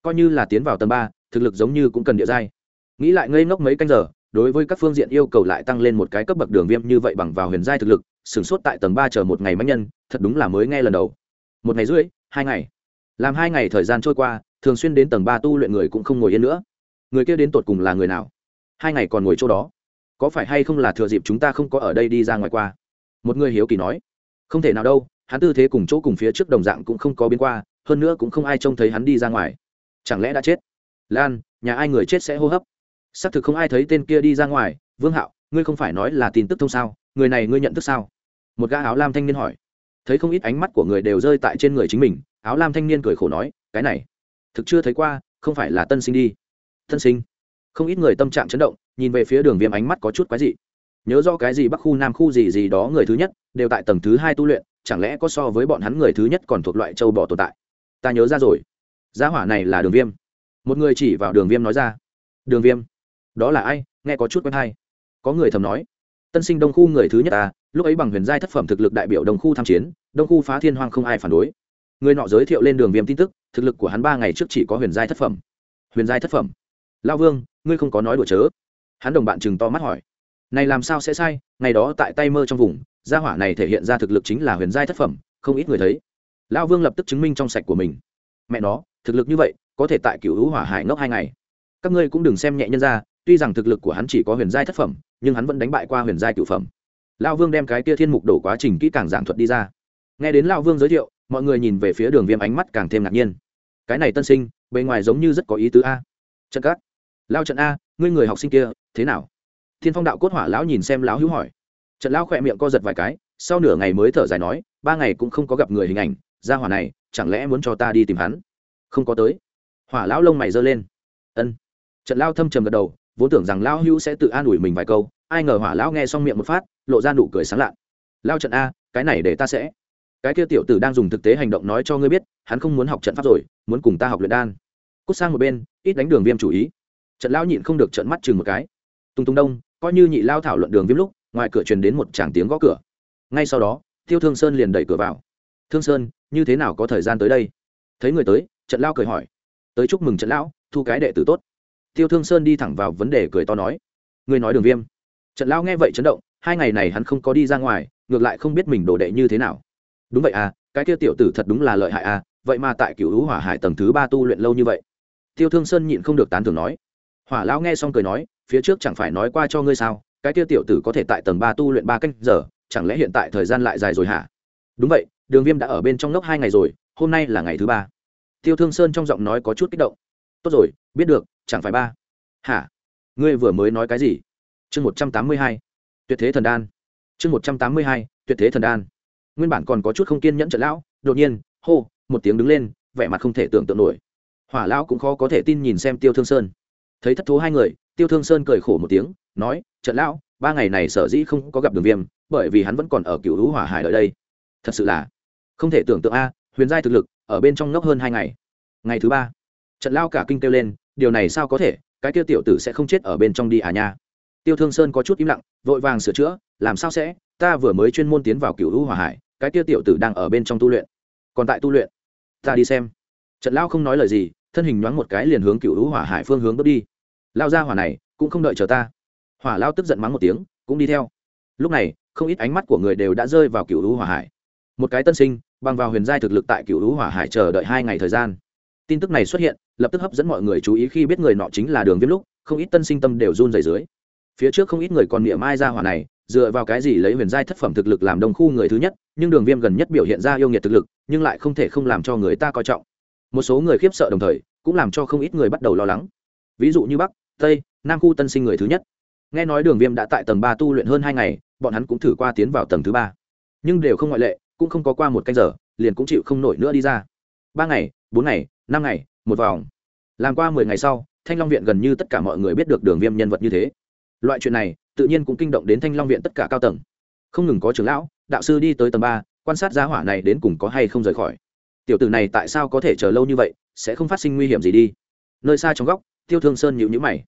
Coi như là tiến vào tầng ba thực lực giống như cũng cần địa giai. Nghĩ lại ngây ngốc mấy canh giờ, đối với các phương diện yêu cầu lại tăng lên một cái cấp bậc đường viêm như vậy bằng vào huyền giai thực lực, sửng sốt tại tầng ba chờ một ngày mãnh nhân, thật đúng là mới nghe lần đầu. Một ngày rưỡi, hai ngày. Làm hai ngày thời gian trôi qua, thường xuyên đến tầng ba tu luyện người cũng không ngồi yên nữa. Người kia đến tột cùng là người nào? Hai ngày còn ngồi chỗ đó. Có phải hay không là thừa dịp chúng ta không có ở đây đi ra ngoài qua? Một người hiếu kỳ nói. Không thể nào đâu, hắn tư thế cùng chỗ cùng phía trước đồng dạng cũng không có biến qua, hơn nữa cũng không ai trông thấy hắn đi ra ngoài. Chẳng lẽ đã chết? Lan, nhà ai người chết sẽ hô hấp. Xác thực không ai thấy tên kia đi ra ngoài. Vương hạo, ngươi không phải nói là tin tức thông sao? Người này ngươi nhận thức sao? Một gã áo lam thanh niên hỏi. Thấy không ít ánh mắt của người đều rơi tại trên người chính mình, áo lam thanh niên cười khổ nói, cái này, thực chưa thấy qua, không phải là tân sinh đi. Tân sinh? Không ít người tâm trạng chấn động, nhìn về phía đường viêm ánh mắt có chút quái dị. Nhớ do cái gì bắc khu, nam khu gì gì đó người thứ nhất, đều tại tầng thứ hai tu luyện, chẳng lẽ có so với bọn hắn người thứ nhất còn thuộc loại châu bò tồn tại? Ta nhớ ra rồi. Giá hỏa này là đường viêm một người chỉ vào đường viêm nói ra. Đường viêm? Đó là ai? Nghe có chút quen hay. Có người thầm nói. Tân sinh đông khu người thứ nhất ta lúc ấy bằng huyền giai thất phẩm thực lực đại biểu đông khu tham chiến, đông khu phá thiên hoang không ai phản đối. Người nọ giới thiệu lên đường viêm tin tức, thực lực của hắn ba ngày trước chỉ có huyền giai thất phẩm. Huyền giai thất phẩm? Lao vương, ngươi không có nói đùa chớ. Hắn đồng bạn chừng to mắt hỏi. Này làm sao sẽ sai, ngày đó tại tay mơ trong vùng, gia hỏa này thể hiện ra thực lực chính là huyền giai thất phẩm, không ít người thấy. Lao vương lập tức chứng minh trong sạch của mình. Mẹ nó, thực lực như vậy có thể tại cựu hữu hỏa hải ngốc hai ngày. Các ngươi cũng đừng xem nhẹ nhân ra, tuy rằng thực lực của hắn chỉ có huyền giai thất phẩm, nhưng hắn vẫn đánh bại qua huyền giai cựu phẩm. Lao vương đem cái kia thiên mục đổ quá trình kỹ càng giảng thuật đi ra. Nghe đến lao vương giới thiệu, mọi người nhìn về phía đường viêm ánh mắt càng thêm ngạc nhiên. Cái này tân sinh, bề ngoài giống như rất có ý tứ a. Trận cát. Lao trận a, ngươi người học sinh kia, thế nào? Thiên phong đạo cốt hỏa lão nhìn xem lão hữu hỏi. Trận lão khỏe miệng co giật vài cái, sau nửa ngày mới thở dài nói, ba ngày cũng không có gặp người hình ảnh ra hỏa này, chẳng lẽ muốn cho ta đi tìm hắn? Không có tới hỏa lão lông mày giơ lên. Ân. Trận lao thâm trầm gật đầu, vốn tưởng rằng lão hữu sẽ tự an ủi mình vài câu, ai ngờ hỏa lão nghe xong miệng một phát, lộ ra nụ cười sáng lạ lao trận a, cái này để ta sẽ. Cái kia tiểu tử đang dùng thực tế hành động nói cho ngươi biết, hắn không muốn học trận pháp rồi, muốn cùng ta học luyện đan. Cút sang một bên, ít đánh đường viêm chủ ý. Trận lão nhịn không được trận mắt chừng một cái. Tung tung đông, coi như nhị lao thảo luận đường viêm lúc, ngoài cửa truyền đến một tràng tiếng gõ cửa. Ngay sau đó, tiêu thương sơn liền đẩy cửa vào. Thương sơn, như thế nào có thời gian tới đây? Thấy người tới, trận lao cười hỏi tới chúc mừng trận lão, thu cái đệ tử tốt. Tiêu thương sơn đi thẳng vào vấn đề cười to nói. Ngươi nói đường viêm. Trận lão nghe vậy chấn động, hai ngày này hắn không có đi ra ngoài, ngược lại không biết mình đồ đệ như thế nào. Đúng vậy à cái kia tiểu tử thật đúng là lợi hại à vậy mà tại cựu hữu hỏa hải tầng thứ ba tu luyện lâu như vậy. Tiêu thương sơn nhịn không được tán thưởng nói. Hỏa lão nghe xong cười nói, phía trước chẳng phải nói qua cho ngươi sao, cái kia tiểu tử có thể tại tầng ba tu luyện ba canh giờ, chẳng lẽ hiện tại thời gian lại dài rồi hả? Đúng vậy, đường viêm đã ở bên trong lốc hai ngày rồi, hôm nay là ngày thứ ba tiêu thương sơn trong giọng nói có chút kích động. Tốt rồi, biết được, chẳng phải ba. Hả? Ngươi vừa mới nói cái gì? Chương một trăm tám mươi hai, tuyệt thế thần đan. Chương một trăm tám mươi hai, tuyệt thế thần đan. Nguyên bản còn có chút không kiên nhẫn trận lão, đột nhiên, hô, một tiếng đứng lên, vẻ mặt không thể tưởng tượng nổi. Hỏa lão cũng khó có thể tin nhìn xem tiêu thương sơn. Thấy thất thố hai người, tiêu thương sơn cười khổ một tiếng, nói, trận lão, ba ngày này sở dĩ không có gặp đường viêm, bởi vì hắn vẫn còn ở cựu hữu hỏa hải ở đây. Thật sự là không thể tưởng tượng a, huyền giai thực lực ở bên trong ngốc hơn hai ngày. Ngày thứ ba, trận lao cả kinh kêu lên, điều này sao có thể, cái tiêu tiểu tử sẽ không chết ở bên trong đi à nha. Tiêu thương sơn có chút im lặng, vội vàng sửa chữa, làm sao sẽ, ta vừa mới chuyên môn tiến vào cựu hữu hỏa hải, cái tiêu tiểu tử đang ở bên trong tu luyện. Còn tại tu luyện, ta đi xem. Trận lao không nói lời gì, thân hình nhoáng một cái liền hướng cựu hữu hỏa hải phương hướng bước đi. Lao ra hỏa này, cũng không đợi chờ ta. Hỏa lao tức giận mắng một tiếng, cũng đi theo. Lúc này, không ít ánh mắt của người đều đã rơi vào cựu hữu hỏa hải. Một cái tân sinh bằng vào huyền giai thực lực tại cựu lũ hỏa hải chờ đợi hai ngày thời gian. Tin tức này xuất hiện, lập tức hấp dẫn mọi người chú ý khi biết người nọ chính là đường viêm lúc, không ít tân sinh tâm đều run dày dưới. Phía trước không ít người còn niệm ai ra hỏa này, dựa vào cái gì lấy huyền giai thất phẩm thực lực làm đông khu người thứ nhất, nhưng đường viêm gần nhất biểu hiện ra yêu nghiệt thực lực, nhưng lại không thể không làm cho người ta coi trọng. Một số người khiếp sợ đồng thời, cũng làm cho không ít người bắt đầu lo lắng. Ví dụ như bắc, tây, nam khu tân sinh người thứ nhất. Nghe nói đường viêm đã tại tầng ba tu luyện hơn hai ngày, bọn hắn cũng thử qua tiến vào tầng thứ ba. Nhưng đều không ngoại lệ cũng không có qua một canh giờ, liền cũng chịu không nổi nữa đi ra. Ba ngày, bốn ngày, năm ngày, một vòng. Làm qua mười ngày sau, thanh long viện gần như tất cả mọi người biết được đường viêm nhân vật như thế. Loại chuyện này, tự nhiên cũng kinh động đến thanh long viện tất cả cao tầng. Không ngừng có trưởng lão, đạo sư đi tới tầng ba, quan sát giá hỏa này đến cùng có hay không rời khỏi. Tiểu tử này tại sao có thể chờ lâu như vậy, sẽ không phát sinh nguy hiểm gì đi. Nơi xa trong góc, tiêu thương sơn nhịu nhữ mày.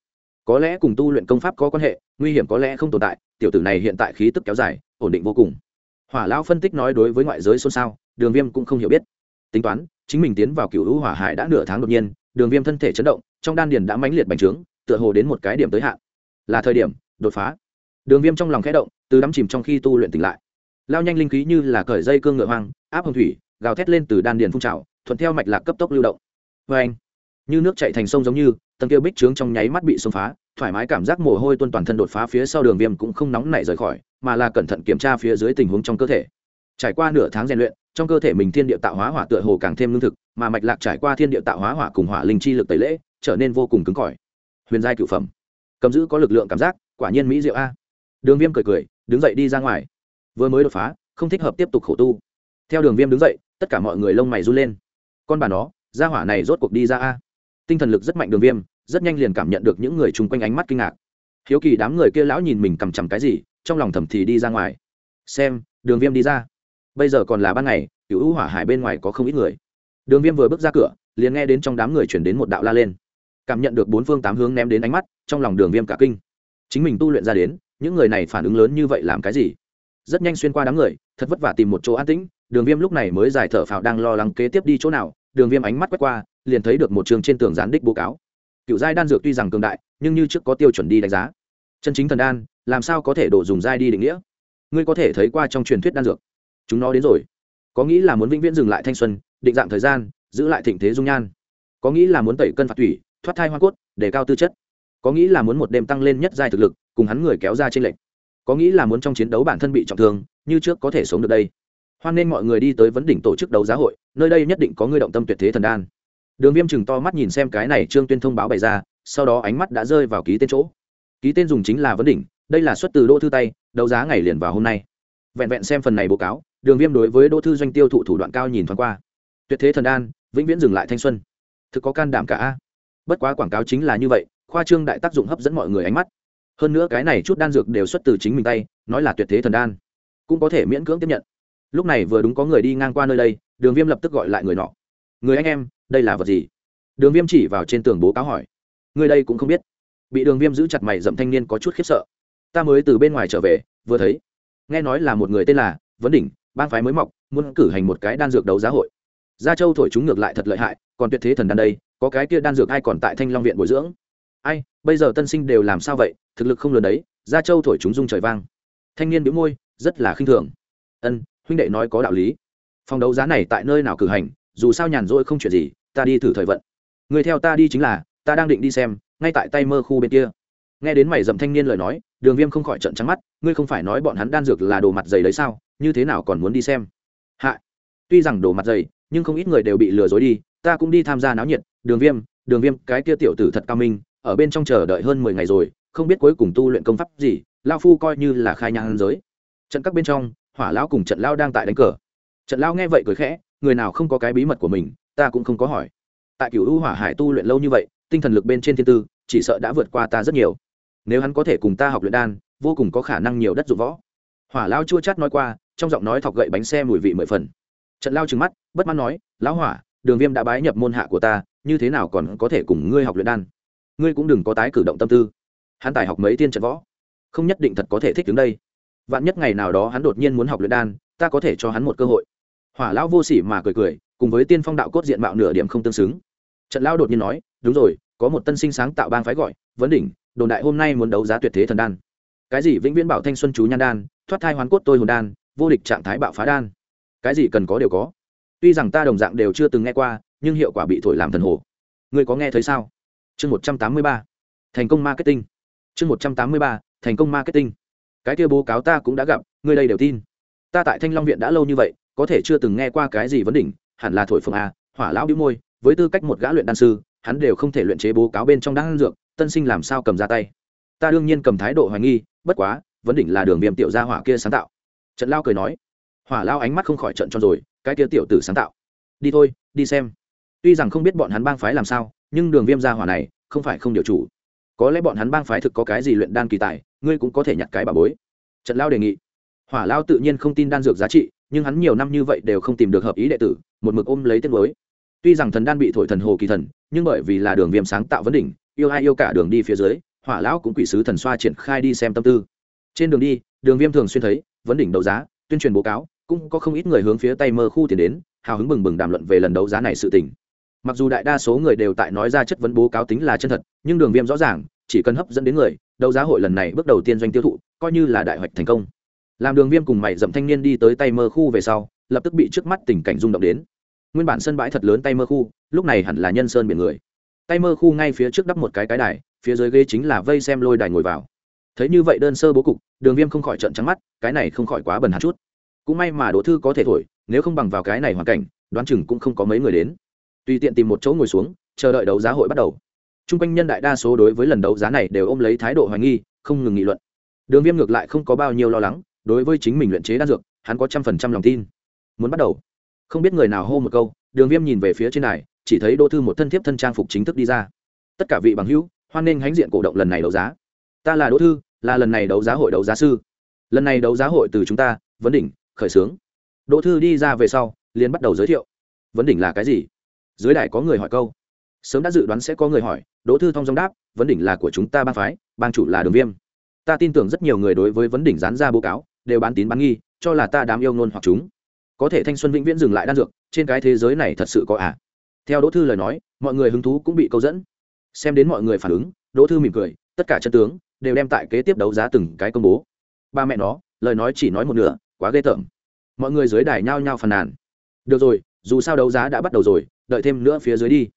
Có lẽ cùng tu luyện công pháp có quan hệ, nguy hiểm có lẽ không tồn tại, tiểu tử này hiện tại khí tức kéo dài, ổn định vô cùng hỏa lão phân tích nói đối với ngoại giới xôn xao, đường viêm cũng không hiểu biết. Tính toán, chính mình tiến vào cựu hữu hỏa hải đã nửa tháng đột nhiên, đường viêm thân thể chấn động, trong đan điền đã mãnh liệt bành trướng, tựa hồ đến một cái điểm tới hạn. Là thời điểm, đột phá. Đường viêm trong lòng khẽ động, từ đắm chìm trong khi tu luyện tỉnh lại. Lao nhanh linh khí như là cởi dây cương ngựa hoang, áp hồng thủy, gào thét lên từ đan điền phun trào, thuận theo mạch lạc cấp tốc lưu động. Vê anh như nước chạy thành sông giống như, tầng kia bích trướng trong nháy mắt bị xông phá thoải mái cảm giác mồ hôi tuôn toàn thân đột phá phía sau đường viêm cũng không nóng nảy rời khỏi, mà là cẩn thận kiểm tra phía dưới tình huống trong cơ thể. Trải qua nửa tháng rèn luyện, trong cơ thể mình thiên địa tạo hóa hỏa tựa hồ càng thêm lương thực, mà mạch lạc trải qua thiên địa tạo hóa hỏa cùng hỏa linh chi lực tẩy lễ, trở nên vô cùng cứng cỏi. Huyền giai cựu phẩm. Cầm giữ có lực lượng cảm giác, quả nhiên mỹ diệu a. Đường viêm cười cười, đứng dậy đi ra ngoài. Vừa mới đột phá, không thích hợp tiếp tục khổ tu. Theo đường viêm đứng dậy, tất cả mọi người lông mày run lên. Con bà nó ra hỏa này rốt cuộc đi ra a. Tinh thần lực rất mạnh đường viêm rất nhanh liền cảm nhận được những người chung quanh ánh mắt kinh ngạc. Hiếu kỳ đám người kia lão nhìn mình cầm chằm cái gì, trong lòng thầm thì đi ra ngoài. Xem, đường viêm đi ra. Bây giờ còn là ban ngày cựu hỏa hải bên ngoài có không ít người. Đường viêm vừa bước ra cửa, liền nghe đến trong đám người chuyển đến một đạo la lên. Cảm nhận được bốn phương tám hướng ném đến ánh mắt, trong lòng đường viêm cả kinh. Chính mình tu luyện ra đến, những người này phản ứng lớn như vậy làm cái gì? Rất nhanh xuyên qua đám người, thật vất vả tìm một chỗ an tĩnh, đường viêm lúc này mới giải thở phào đang lo lắng kế tiếp đi chỗ nào. Đường viêm ánh mắt quét qua, liền thấy được một trường trên tường gián đích bố cáo cựu giai đan dược tuy rằng cường đại, nhưng như trước có tiêu chuẩn đi đánh giá. Chân chính thần đan, làm sao có thể đổ dùng giai đi định nghĩa? Ngươi có thể thấy qua trong truyền thuyết đan dược. Chúng nó đến rồi. Có nghĩ là muốn vĩnh viễn dừng lại thanh xuân, định dạng thời gian, giữ lại thịnh thế dung nhan. Có nghĩ là muốn tẩy cân phạt thủy, thoát thai hoa cốt, để cao tư chất. Có nghĩ là muốn một đêm tăng lên nhất giai thực lực, cùng hắn người kéo ra trên lệnh có nghĩ là muốn trong chiến đấu bản thân bị trọng thương, như trước có thể sống được đây. Hoan nên mọi người đi tới vấn đỉnh tổ chức đấu giá hội, nơi đây nhất định có người động tâm tuyệt thế thần đan đường viêm chừng to mắt nhìn xem cái này trương tuyên thông báo bày ra, sau đó ánh mắt đã rơi vào ký tên chỗ. Ký tên dùng chính là vấn đỉnh, đây là xuất từ đỗ thư tay, đấu giá ngày liền vào hôm nay. Vẹn vẹn xem phần này báo cáo, đường viêm đối với đỗ thư doanh tiêu thụ thủ đoạn cao nhìn thoáng qua. Tuyệt thế thần đan, vĩnh viễn dừng lại thanh xuân. Thực có can đảm cả a. Bất quá quảng cáo chính là như vậy, khoa trương đại tác dụng hấp dẫn mọi người ánh mắt. Hơn nữa cái này chút đan dược đều xuất từ chính mình tay, nói là tuyệt thế thần đan. Cũng có thể miễn cưỡng tiếp nhận. Lúc này vừa đúng có người đi ngang qua nơi đây, đường viêm lập tức gọi lại người nọ. Người anh em đây là vật gì? Đường viêm chỉ vào trên tường bố cáo hỏi. Người đây cũng không biết. Bị đường viêm giữ chặt mày dậm thanh niên có chút khiếp sợ. Ta mới từ bên ngoài trở về, vừa thấy. Nghe nói là một người tên là vấn đỉnh, bang phái mới mọc, muốn cử hành một cái đan dược đấu giá hội. Gia châu thổi chúng ngược lại thật lợi hại, còn tuyệt thế thần đan đây, có cái kia đan dược ai còn tại thanh long viện bồi dưỡng? Ai, bây giờ tân sinh đều làm sao vậy? Thực lực không lớn đấy, gia châu thổi chúng dung trời vang. Thanh niên bĩu môi, rất là khinh thường. Ân, huynh đệ nói có đạo lý. Phòng đấu giá này tại nơi nào cử hành, dù sao nhàn rỗi không chuyện gì ta đi thử thời vận. Người theo ta đi chính là, ta đang định đi xem, ngay tại tay mơ khu bên kia. Nghe đến mày dầm thanh niên lời nói, đường viêm không khỏi trận trắng mắt, ngươi không phải nói bọn hắn đan dược là đồ mặt dày đấy sao, như thế nào còn muốn đi xem? Hạ, tuy rằng đồ mặt dày, nhưng không ít người đều bị lừa dối đi, ta cũng đi tham gia náo nhiệt. Đường viêm đường viêm, cái kia tiểu tử thật cao minh, ở bên trong chờ đợi hơn mười ngày rồi, không biết cuối cùng tu luyện công pháp gì lao phu coi như là khai nhang giới. Trận các bên trong, hỏa lão cùng trận lao đang tại đánh cờ. Trận lao nghe vậy cười khẽ, người nào không có cái bí mật của mình ta cũng không có hỏi. Tại cựu u hỏa hải tu luyện lâu như vậy, tinh thần lực bên trên thiên tư, chỉ sợ đã vượt qua ta rất nhiều. Nếu hắn có thể cùng ta học luyện đan, vô cùng có khả năng nhiều đất dụng võ. Hỏa lao chua chát nói qua, trong giọng nói thọc gậy bánh xe mùi vị mười phần. Trận lao trừng mắt, bất mãn nói, lão hỏa, đường viêm đã bái nhập môn hạ của ta, như thế nào còn có thể cùng ngươi học luyện đan? Ngươi cũng đừng có tái cử động tâm tư. Hắn tài học mấy tiên trận võ, không nhất định thật có thể thích đứng đây. Vạn nhất ngày nào đó hắn đột nhiên muốn học luyện đan, ta có thể cho hắn một cơ hội. Hỏa lão vô sỉ mà cười cười cùng với tiên phong đạo cốt diện mạo nửa điểm không tương xứng. Trận lão đột nhiên nói, đúng rồi, có một tân sinh sáng tạo bang phái gọi, vấn đỉnh, đồn đại hôm nay muốn đấu giá tuyệt thế thần đan. Cái gì, vĩnh viễn bảo thanh xuân chú nhan đan, thoát thai hoán cốt tôi hồn đan, vô địch trạng thái bạo phá đan? Cái gì cần có đều có. Tuy rằng ta đồng dạng đều chưa từng nghe qua, nhưng hiệu quả bị thổi làm thần hồ. Người có nghe thấy sao? Chương một trăm tám mươi ba, thành công marketing. Chương một trăm tám mươi ba, thành công marketing. Cái kia bố cáo ta cũng đã gặp người đây đều tin. Ta tại thanh long viện đã lâu như vậy, có thể chưa từng nghe qua cái gì vấn đỉnh hẳn là thổi phồng a, hỏa lão đĩu môi, với tư cách một gã luyện đan sư, hắn đều không thể luyện chế bố cáo bên trong đan dược, tân sinh làm sao cầm ra tay. Ta đương nhiên cầm thái độ hoài nghi, bất quá, vấn đỉnh là đường viêm tiểu gia hỏa kia sáng tạo. Trận lao cười nói. Hỏa lao ánh mắt không khỏi trận cho rồi, cái kia tiểu tử sáng tạo. Đi thôi, đi xem. Tuy rằng không biết bọn hắn bang phái làm sao, nhưng đường viêm gia hỏa này, không phải không điều chủ. Có lẽ bọn hắn bang phái thực có cái gì luyện đan kỳ tài, ngươi cũng có thể nhặt cái bà bối. Trận lao đề nghị. Hỏa lao tự nhiên không tin đan dược giá trị, nhưng hắn nhiều năm như vậy đều không tìm được hợp ý đệ tử một mực ôm lấy tiết mới tuy rằng thần đan bị thổi thần hồ kỳ thần, nhưng bởi vì là đường viêm sáng tạo vấn đỉnh, yêu ai yêu cả đường đi phía dưới, hỏa lão cũng quỷ sứ thần xoa triển khai đi xem tâm tư. Trên đường đi, đường viêm thường xuyên thấy, vấn đỉnh đấu giá, tuyên truyền bố cáo, cũng có không ít người hướng phía tay mơ khu tiền đến, hào hứng bừng bừng đàm luận về lần đấu giá này sự tình. Mặc dù đại đa số người đều tại nói ra chất vấn bố cáo tính là chân thật, nhưng đường viêm rõ ràng, chỉ cần hấp dẫn đến người, đấu giá hội lần này bước đầu tiên doanh tiêu thụ, coi như là đại hoạch thành công làm đường viêm cùng mày dậm thanh niên đi tới tay mơ khu về sau, lập tức bị trước mắt tình cảnh rung động đến. Nguyên bản sân bãi thật lớn tay mơ khu, lúc này hẳn là nhân sơn biển người. Tay mơ khu ngay phía trước đắp một cái cái đài, phía dưới ghế chính là vây xem lôi đài ngồi vào. Thấy như vậy đơn sơ bố cục, đường viêm không khỏi trận trắng mắt, cái này không khỏi quá bần hạt chút. Cũng may mà đỗ thư có thể thổi, nếu không bằng vào cái này hoàn cảnh, đoán chừng cũng không có mấy người đến. Tùy tiện tìm một chỗ ngồi xuống, chờ đợi đấu giá hội bắt đầu. T r u n g quanh nhân đại đa số đối với lần đấu giá này đều ôm lấy thái độ hoài nghi, không ngừng nghị luận. Đường viêm ngược lại không có bao nhiêu lo lắng đối với chính mình luyện chế đan dược, hắn có trăm phần trăm lòng tin. Muốn bắt đầu. Không biết người nào hô một câu, đường viêm nhìn về phía trên này, chỉ thấy đỗ thư một thân thiếp thân trang phục chính thức đi ra. Tất cả vị bằng hữu, hoan nghênh hãnh diện cổ động lần này đấu giá. Ta là đỗ thư, là lần này đấu giá hội đấu giá sư. Lần này đấu giá hội từ chúng ta, vấn đỉnh, khởi xướng. Đỗ thư đi ra về sau, liền bắt đầu giới thiệu. Vấn đỉnh là cái gì? Dưới đài có người hỏi câu. Sớm đã dự đoán sẽ có người hỏi, đỗ thư thông dong đáp, vấn đỉnh là của chúng ta ban phái, ban chủ là đường viêm ta tin tưởng rất nhiều người đối với vấn đỉnh dán ra báo cáo, đều bán tín bán nghi, cho là ta đám yêu nôn hoặc chúng. Có thể thanh xuân vĩnh viễn dừng lại đan dược, trên cái thế giới này thật sự có à? Theo đỗ thư lời nói, mọi người hứng thú cũng bị câu dẫn. Xem đến mọi người phản ứng, đỗ thư mỉm cười, tất cả chân tướng đều đem tại kế tiếp đấu giá từng cái công bố. Ba mẹ nó, lời nói chỉ nói một nửa, quá ghê tởm. Mọi người dưới đài nhao nhao phàn nàn. Được rồi, dù sao đấu giá đã bắt đầu rồi, đợi thêm nữa phía dưới đi.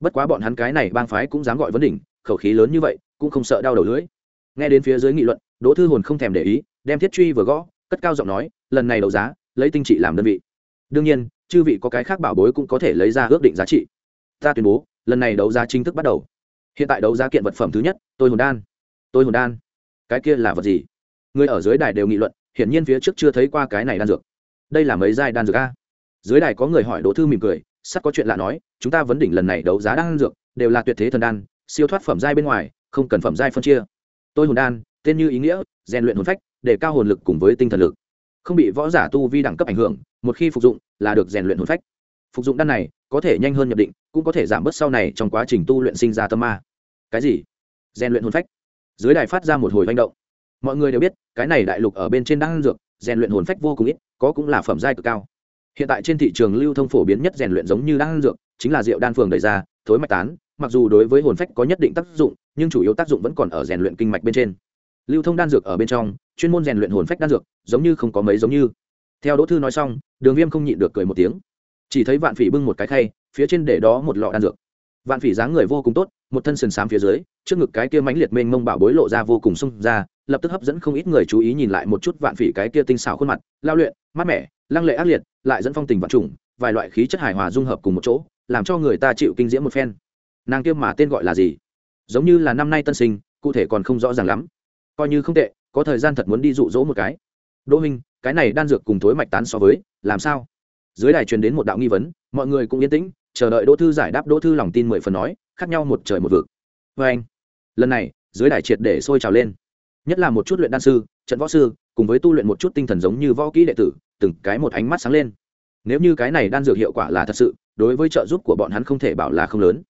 Bất quá bọn hắn cái này bang phái cũng dám gọi vấn đỉnh, khẩu khí lớn như vậy, cũng không sợ đau đầu lưỡi nghe đến phía dưới nghị luận, đỗ thư hồn không thèm để ý, đem thiết truy vừa gõ, cất cao giọng nói, lần này đấu giá, lấy tinh trị làm đơn vị. Đương nhiên, chư vị có cái khác bảo bối cũng có thể lấy ra ước định giá trị. Ta tuyên bố, lần này đấu giá chính thức bắt đầu. Hiện tại đấu giá kiện vật phẩm thứ nhất, tôi hồn đan. Tôi hồn đan. Cái kia là vật gì? Người ở dưới đài đều nghị luận, hiển nhiên phía trước chưa thấy qua cái này đan dược. Đây là mấy giai đan dược a? Dưới đài có người hỏi đỗ thư mỉm cười, sắp có chuyện lạ nói, chúng ta vấn đỉnh lần này đấu giá đan dược, đều là tuyệt thế thần đan, siêu thoát phẩm giai bên ngoài, không cần phẩm giai phân chia tôi hồn đan, tên như ý nghĩa, rèn luyện hồn phách, để cao hồn lực cùng với tinh thần lực. Không bị võ giả tu vi đẳng cấp ảnh hưởng, một khi phục dụng là được rèn luyện hồn phách. Phục dụng đan này có thể nhanh hơn nhập định, cũng có thể giảm bớt sau này trong quá trình tu luyện sinh ra tâm ma. Cái gì? Rèn luyện hồn phách. Dưới đài phát ra một hồi manh động. Mọi người đều biết, cái này đại lục ở bên trên đan dược, rèn luyện hồn phách vô cùng ít, có cũng là phẩm giai cực cao. Hiện tại trên thị trường lưu thông phổ biến nhất rèn luyện giống như đan dược, chính là rượu đan phường đẩy ra, thối mạch tán, mặc dù đối với hồn phách có nhất định tác dụng nhưng chủ yếu tác dụng vẫn còn ở rèn luyện kinh mạch bên trên. Lưu thông đan dược ở bên trong, chuyên môn rèn luyện hồn phách đan dược, giống như không có mấy giống như. Theo đỗ thư nói xong, đường viêm không nhịn được cười một tiếng. Chỉ thấy vạn phỉ bưng một cái khay, phía trên để đó một lọ đan dược. Vạn phỉ dáng người vô cùng tốt, một thân sườn xám phía dưới, trước ngực cái kia mãnh liệt mênh mông bảo bối lộ ra vô cùng sung ra, lập tức hấp dẫn không ít người chú ý nhìn lại một chút vạn phỉ cái kia tinh xảo khuôn mặt, lao luyện, mát mẻ, lăng lệ ác liệt, lại dẫn phong tình vạn trùng, vài loại khí chất hài hòa dung hợp cùng một chỗ, làm cho người ta chịu kinh diễm một phen. Nàng kia mà tên gọi là gì? Giống như là năm nay tân sinh, cụ thể còn không rõ ràng lắm. Coi như không tệ, có thời gian thật muốn đi dụ dỗ một cái. Đỗ minh, cái này đan dược cùng thối mạch tán so với, làm sao? Dưới đài truyền đến một đạo nghi vấn, mọi người cũng yên tĩnh, chờ đợi đỗ thư giải đáp đỗ thư lòng tin mười phần nói, khác nhau một trời một vực. Vê anh, lần này, dưới đài triệt để sôi trào lên. Nhất là một chút luyện đan sư, trận võ sư, cùng với tu luyện một chút tinh thần giống như võ kỹ đệ tử, từng cái một ánh mắt sáng lên. Nếu như cái này đan dược hiệu quả là thật sự, đối với trợ giúp của bọn hắn không thể bảo là không lớn.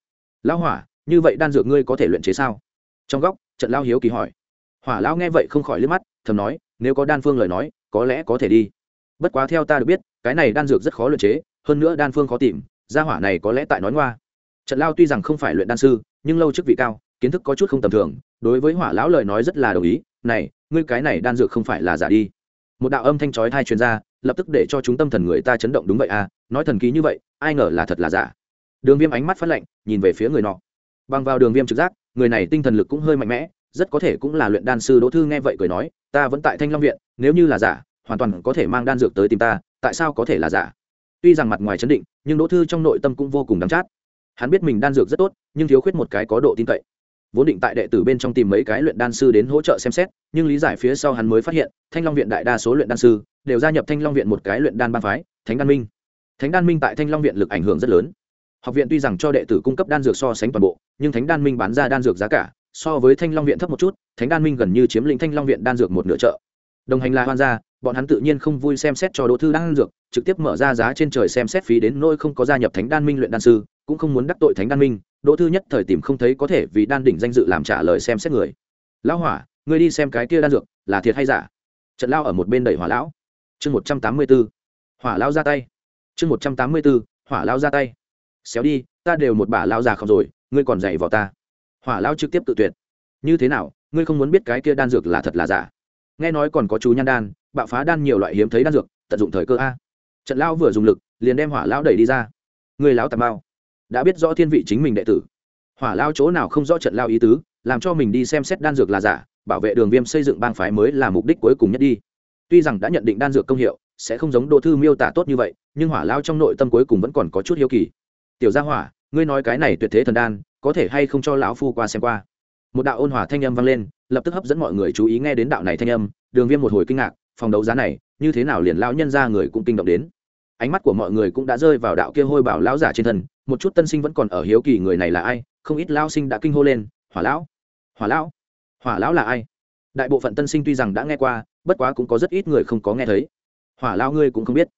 Lão hỏa như vậy đan dược ngươi có thể luyện chế sao? Trong góc trận lao hiếu kỳ hỏi. Hỏa lão nghe vậy không khỏi liếc mắt, thầm nói, nếu có đan phương lời nói, có lẽ có thể đi. Bất quá theo ta được biết, cái này đan dược rất khó luyện chế, hơn nữa đan phương khó tìm, gia hỏa này có lẽ tại nói ngoa. Trận lao tuy rằng không phải luyện đan sư, nhưng lâu chức vị cao, kiến thức có chút không tầm thường, đối với hỏa lão lời nói rất là đồng ý, này, ngươi cái này đan dược không phải là giả đi. Một đạo âm thanh chói thai truyền ra, lập tức để cho chúng tâm thần người ta chấn động đúng vậy à nói thần ký như vậy, ai ngờ là thật là giả. Đường viêm ánh mắt phát lạnh, nhìn về phía người nọ bằng vào đường viêm trực giác, người này tinh thần lực cũng hơi mạnh mẽ, rất có thể cũng là luyện đan sư đỗ thư nghe vậy cười nói, ta vẫn tại thanh long viện, nếu như là giả, hoàn toàn có thể mang đan dược tới tìm ta, tại sao có thể là giả? Tuy rằng mặt ngoài chấn định, nhưng đỗ thư trong nội tâm cũng vô cùng đắm chát. Hắn biết mình đan dược rất tốt, nhưng thiếu khuyết một cái có độ tin cậy. Vốn định tại đệ tử bên trong tìm mấy cái luyện đan sư đến hỗ trợ xem xét, nhưng lý giải phía sau hắn mới phát hiện, thanh long viện đại đa số luyện đan sư đều gia nhập thanh long viện một cái luyện đan ban phái, thánh đan minh. Thánh đan minh tại thanh long viện lực ảnh hưởng rất lớn học viện tuy rằng cho đệ tử cung cấp đan dược so sánh toàn bộ, nhưng thánh đan minh bán ra đan dược giá cả, so với thanh long viện thấp một chút, thánh đan minh gần như chiếm lĩnh thanh long viện đan dược một nửa chợ. Đồng hành là hoan gia, bọn hắn tự nhiên không vui xem xét cho đỗ thư đan dược, trực tiếp mở ra giá trên trời xem xét phí đến nỗi không có gia nhập thánh đan minh luyện đan sư, cũng không muốn đắc tội thánh đan minh, đỗ thư nhất thời tìm không thấy có thể vì đan đỉnh danh dự làm trả lời xem xét người. Lão hỏa, ngươi đi xem cái kia đan dược, là thiệt hay giả? Trận lao ở một bên đẩy hỏa lão. Chương một trăm tám mươi b ố hỏa lao ra tay. Chương một trăm tám mươi b ố hỏa lao ra tay xéo đi, ta đều một bả lao già không rồi, ngươi còn dạy vào ta. Hỏa lao trực tiếp tự tuyệt. Như thế nào, ngươi không muốn biết cái kia đan dược là thật là giả? Nghe nói còn có chú nhan đan, bạo phá đan nhiều loại hiếm thấy đan dược, tận dụng thời cơ a. Trận lao vừa dùng lực, liền đem hỏa lao đẩy đi ra. Người lão tà bao đã biết rõ thiên vị chính mình đệ tử. Hỏa lao chỗ nào không rõ trận lao ý tứ, làm cho mình đi xem xét đan dược là giả, bảo vệ đường viêm xây dựng bang phái mới là mục đích cuối cùng nhất đi. Tuy rằng đã nhận định đan dược công hiệu sẽ không giống đô thư miêu tả tốt như vậy, nhưng hỏa lao trong nội tâm cuối cùng vẫn còn có chút hiếu kỳ tiểu gia hỏa, ngươi nói cái này tuyệt thế thần đan, có thể hay không cho lão phu qua xem qua? Một đạo ôn hòa thanh âm vang lên, lập tức hấp dẫn mọi người chú ý nghe đến đạo này thanh âm, đường viêm một hồi kinh ngạc, phòng đấu giá này, như thế nào liền lão nhân ra người cũng kinh động đến. Ánh mắt của mọi người cũng đã rơi vào đạo kia hôi bảo lão giả trên thân, một chút tân sinh vẫn còn ở hiếu kỳ người này là ai, không ít lao sinh đã kinh hô lên, hỏa lão hỏa lão hỏa lão là ai? Đại bộ phận tân sinh tuy rằng đã nghe qua, bất quá cũng có rất ít người không có nghe thấy. Hỏa lão ngươi cũng không biết.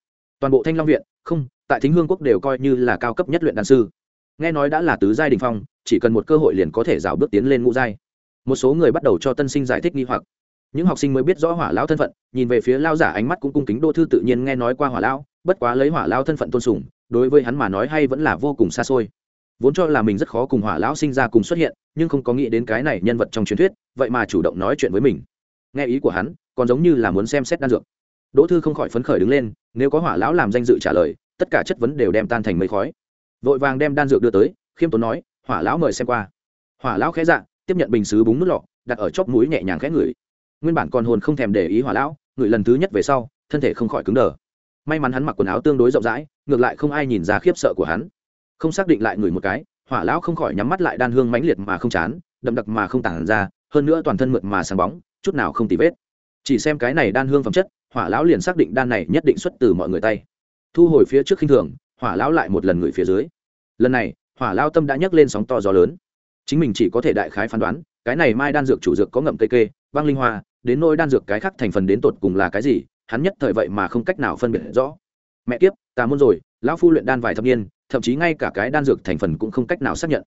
Toàn bộ thanh long viện, không tại thính hương quốc đều coi như là cao cấp nhất luyện đan sư. Nghe nói đã là tứ giai đình phong, chỉ cần một cơ hội liền có thể rào bước tiến lên ngũ giai. Một số người bắt đầu cho tân sinh giải thích nghi hoặc. Những học sinh mới biết rõ hỏa lão thân phận, nhìn về phía lao giả ánh mắt cũng cung kính đô thư tự nhiên nghe nói qua hỏa lão, bất quá lấy hỏa lao thân phận tôn sùng, đối với hắn mà nói hay vẫn là vô cùng xa xôi. Vốn cho là mình rất khó cùng hỏa lão sinh ra cùng xuất hiện, nhưng không có nghĩ đến cái này nhân vật trong truyền thuyết, vậy mà chủ động nói chuyện với mình. Nghe ý của hắn, còn giống như là muốn xem xét đan dược. Đỗ thư không khỏi phấn khởi đứng lên, nếu có hỏa lão làm danh dự trả lời tất cả chất vấn đều đem tan thành mây khói. Vội vàng đem đan dược đưa tới, khiêm tốn nói, hỏa lão mời xem qua. Hỏa lão khẽ dạ tiếp nhận bình xứ búng nước lọ, đặt ở chóp mũi nhẹ nhàng khẽ ngửi. Nguyên bản còn hồn không thèm để ý hỏa lão, ngửi lần thứ nhất về sau, thân thể không khỏi cứng đờ. May mắn hắn mặc quần áo tương đối rộng rãi, ngược lại không ai nhìn ra khiếp sợ của hắn. Không xác định lại ngửi một cái, hỏa lão không khỏi nhắm mắt lại đan hương mãnh liệt mà không chán, đậm đặc mà không tản ra, hơn nữa toàn thân mượt mà sáng bóng, chút nào không tì vết. Chỉ xem cái này đan hương phẩm chất, hỏa lão liền xác định đan này nhất định xuất từ mọi người tay thu hồi phía trước khinh thường, hỏa lão lại một lần ngửi phía dưới. Lần này, hỏa lao tâm đã nhấc lên sóng to gió lớn. Chính mình chỉ có thể đại khái phán đoán, cái này mai đan dược chủ dược có ngậm cây kê băng linh hoa, đến nôi đan dược cái khác thành phần đến tột cùng là cái gì, hắn nhất thời vậy mà không cách nào phân biệt rõ. Mẹ kiếp, ta muốn rồi, lão phu luyện đan vài thập niên, thậm chí ngay cả cái đan dược thành phần cũng không cách nào xác nhận.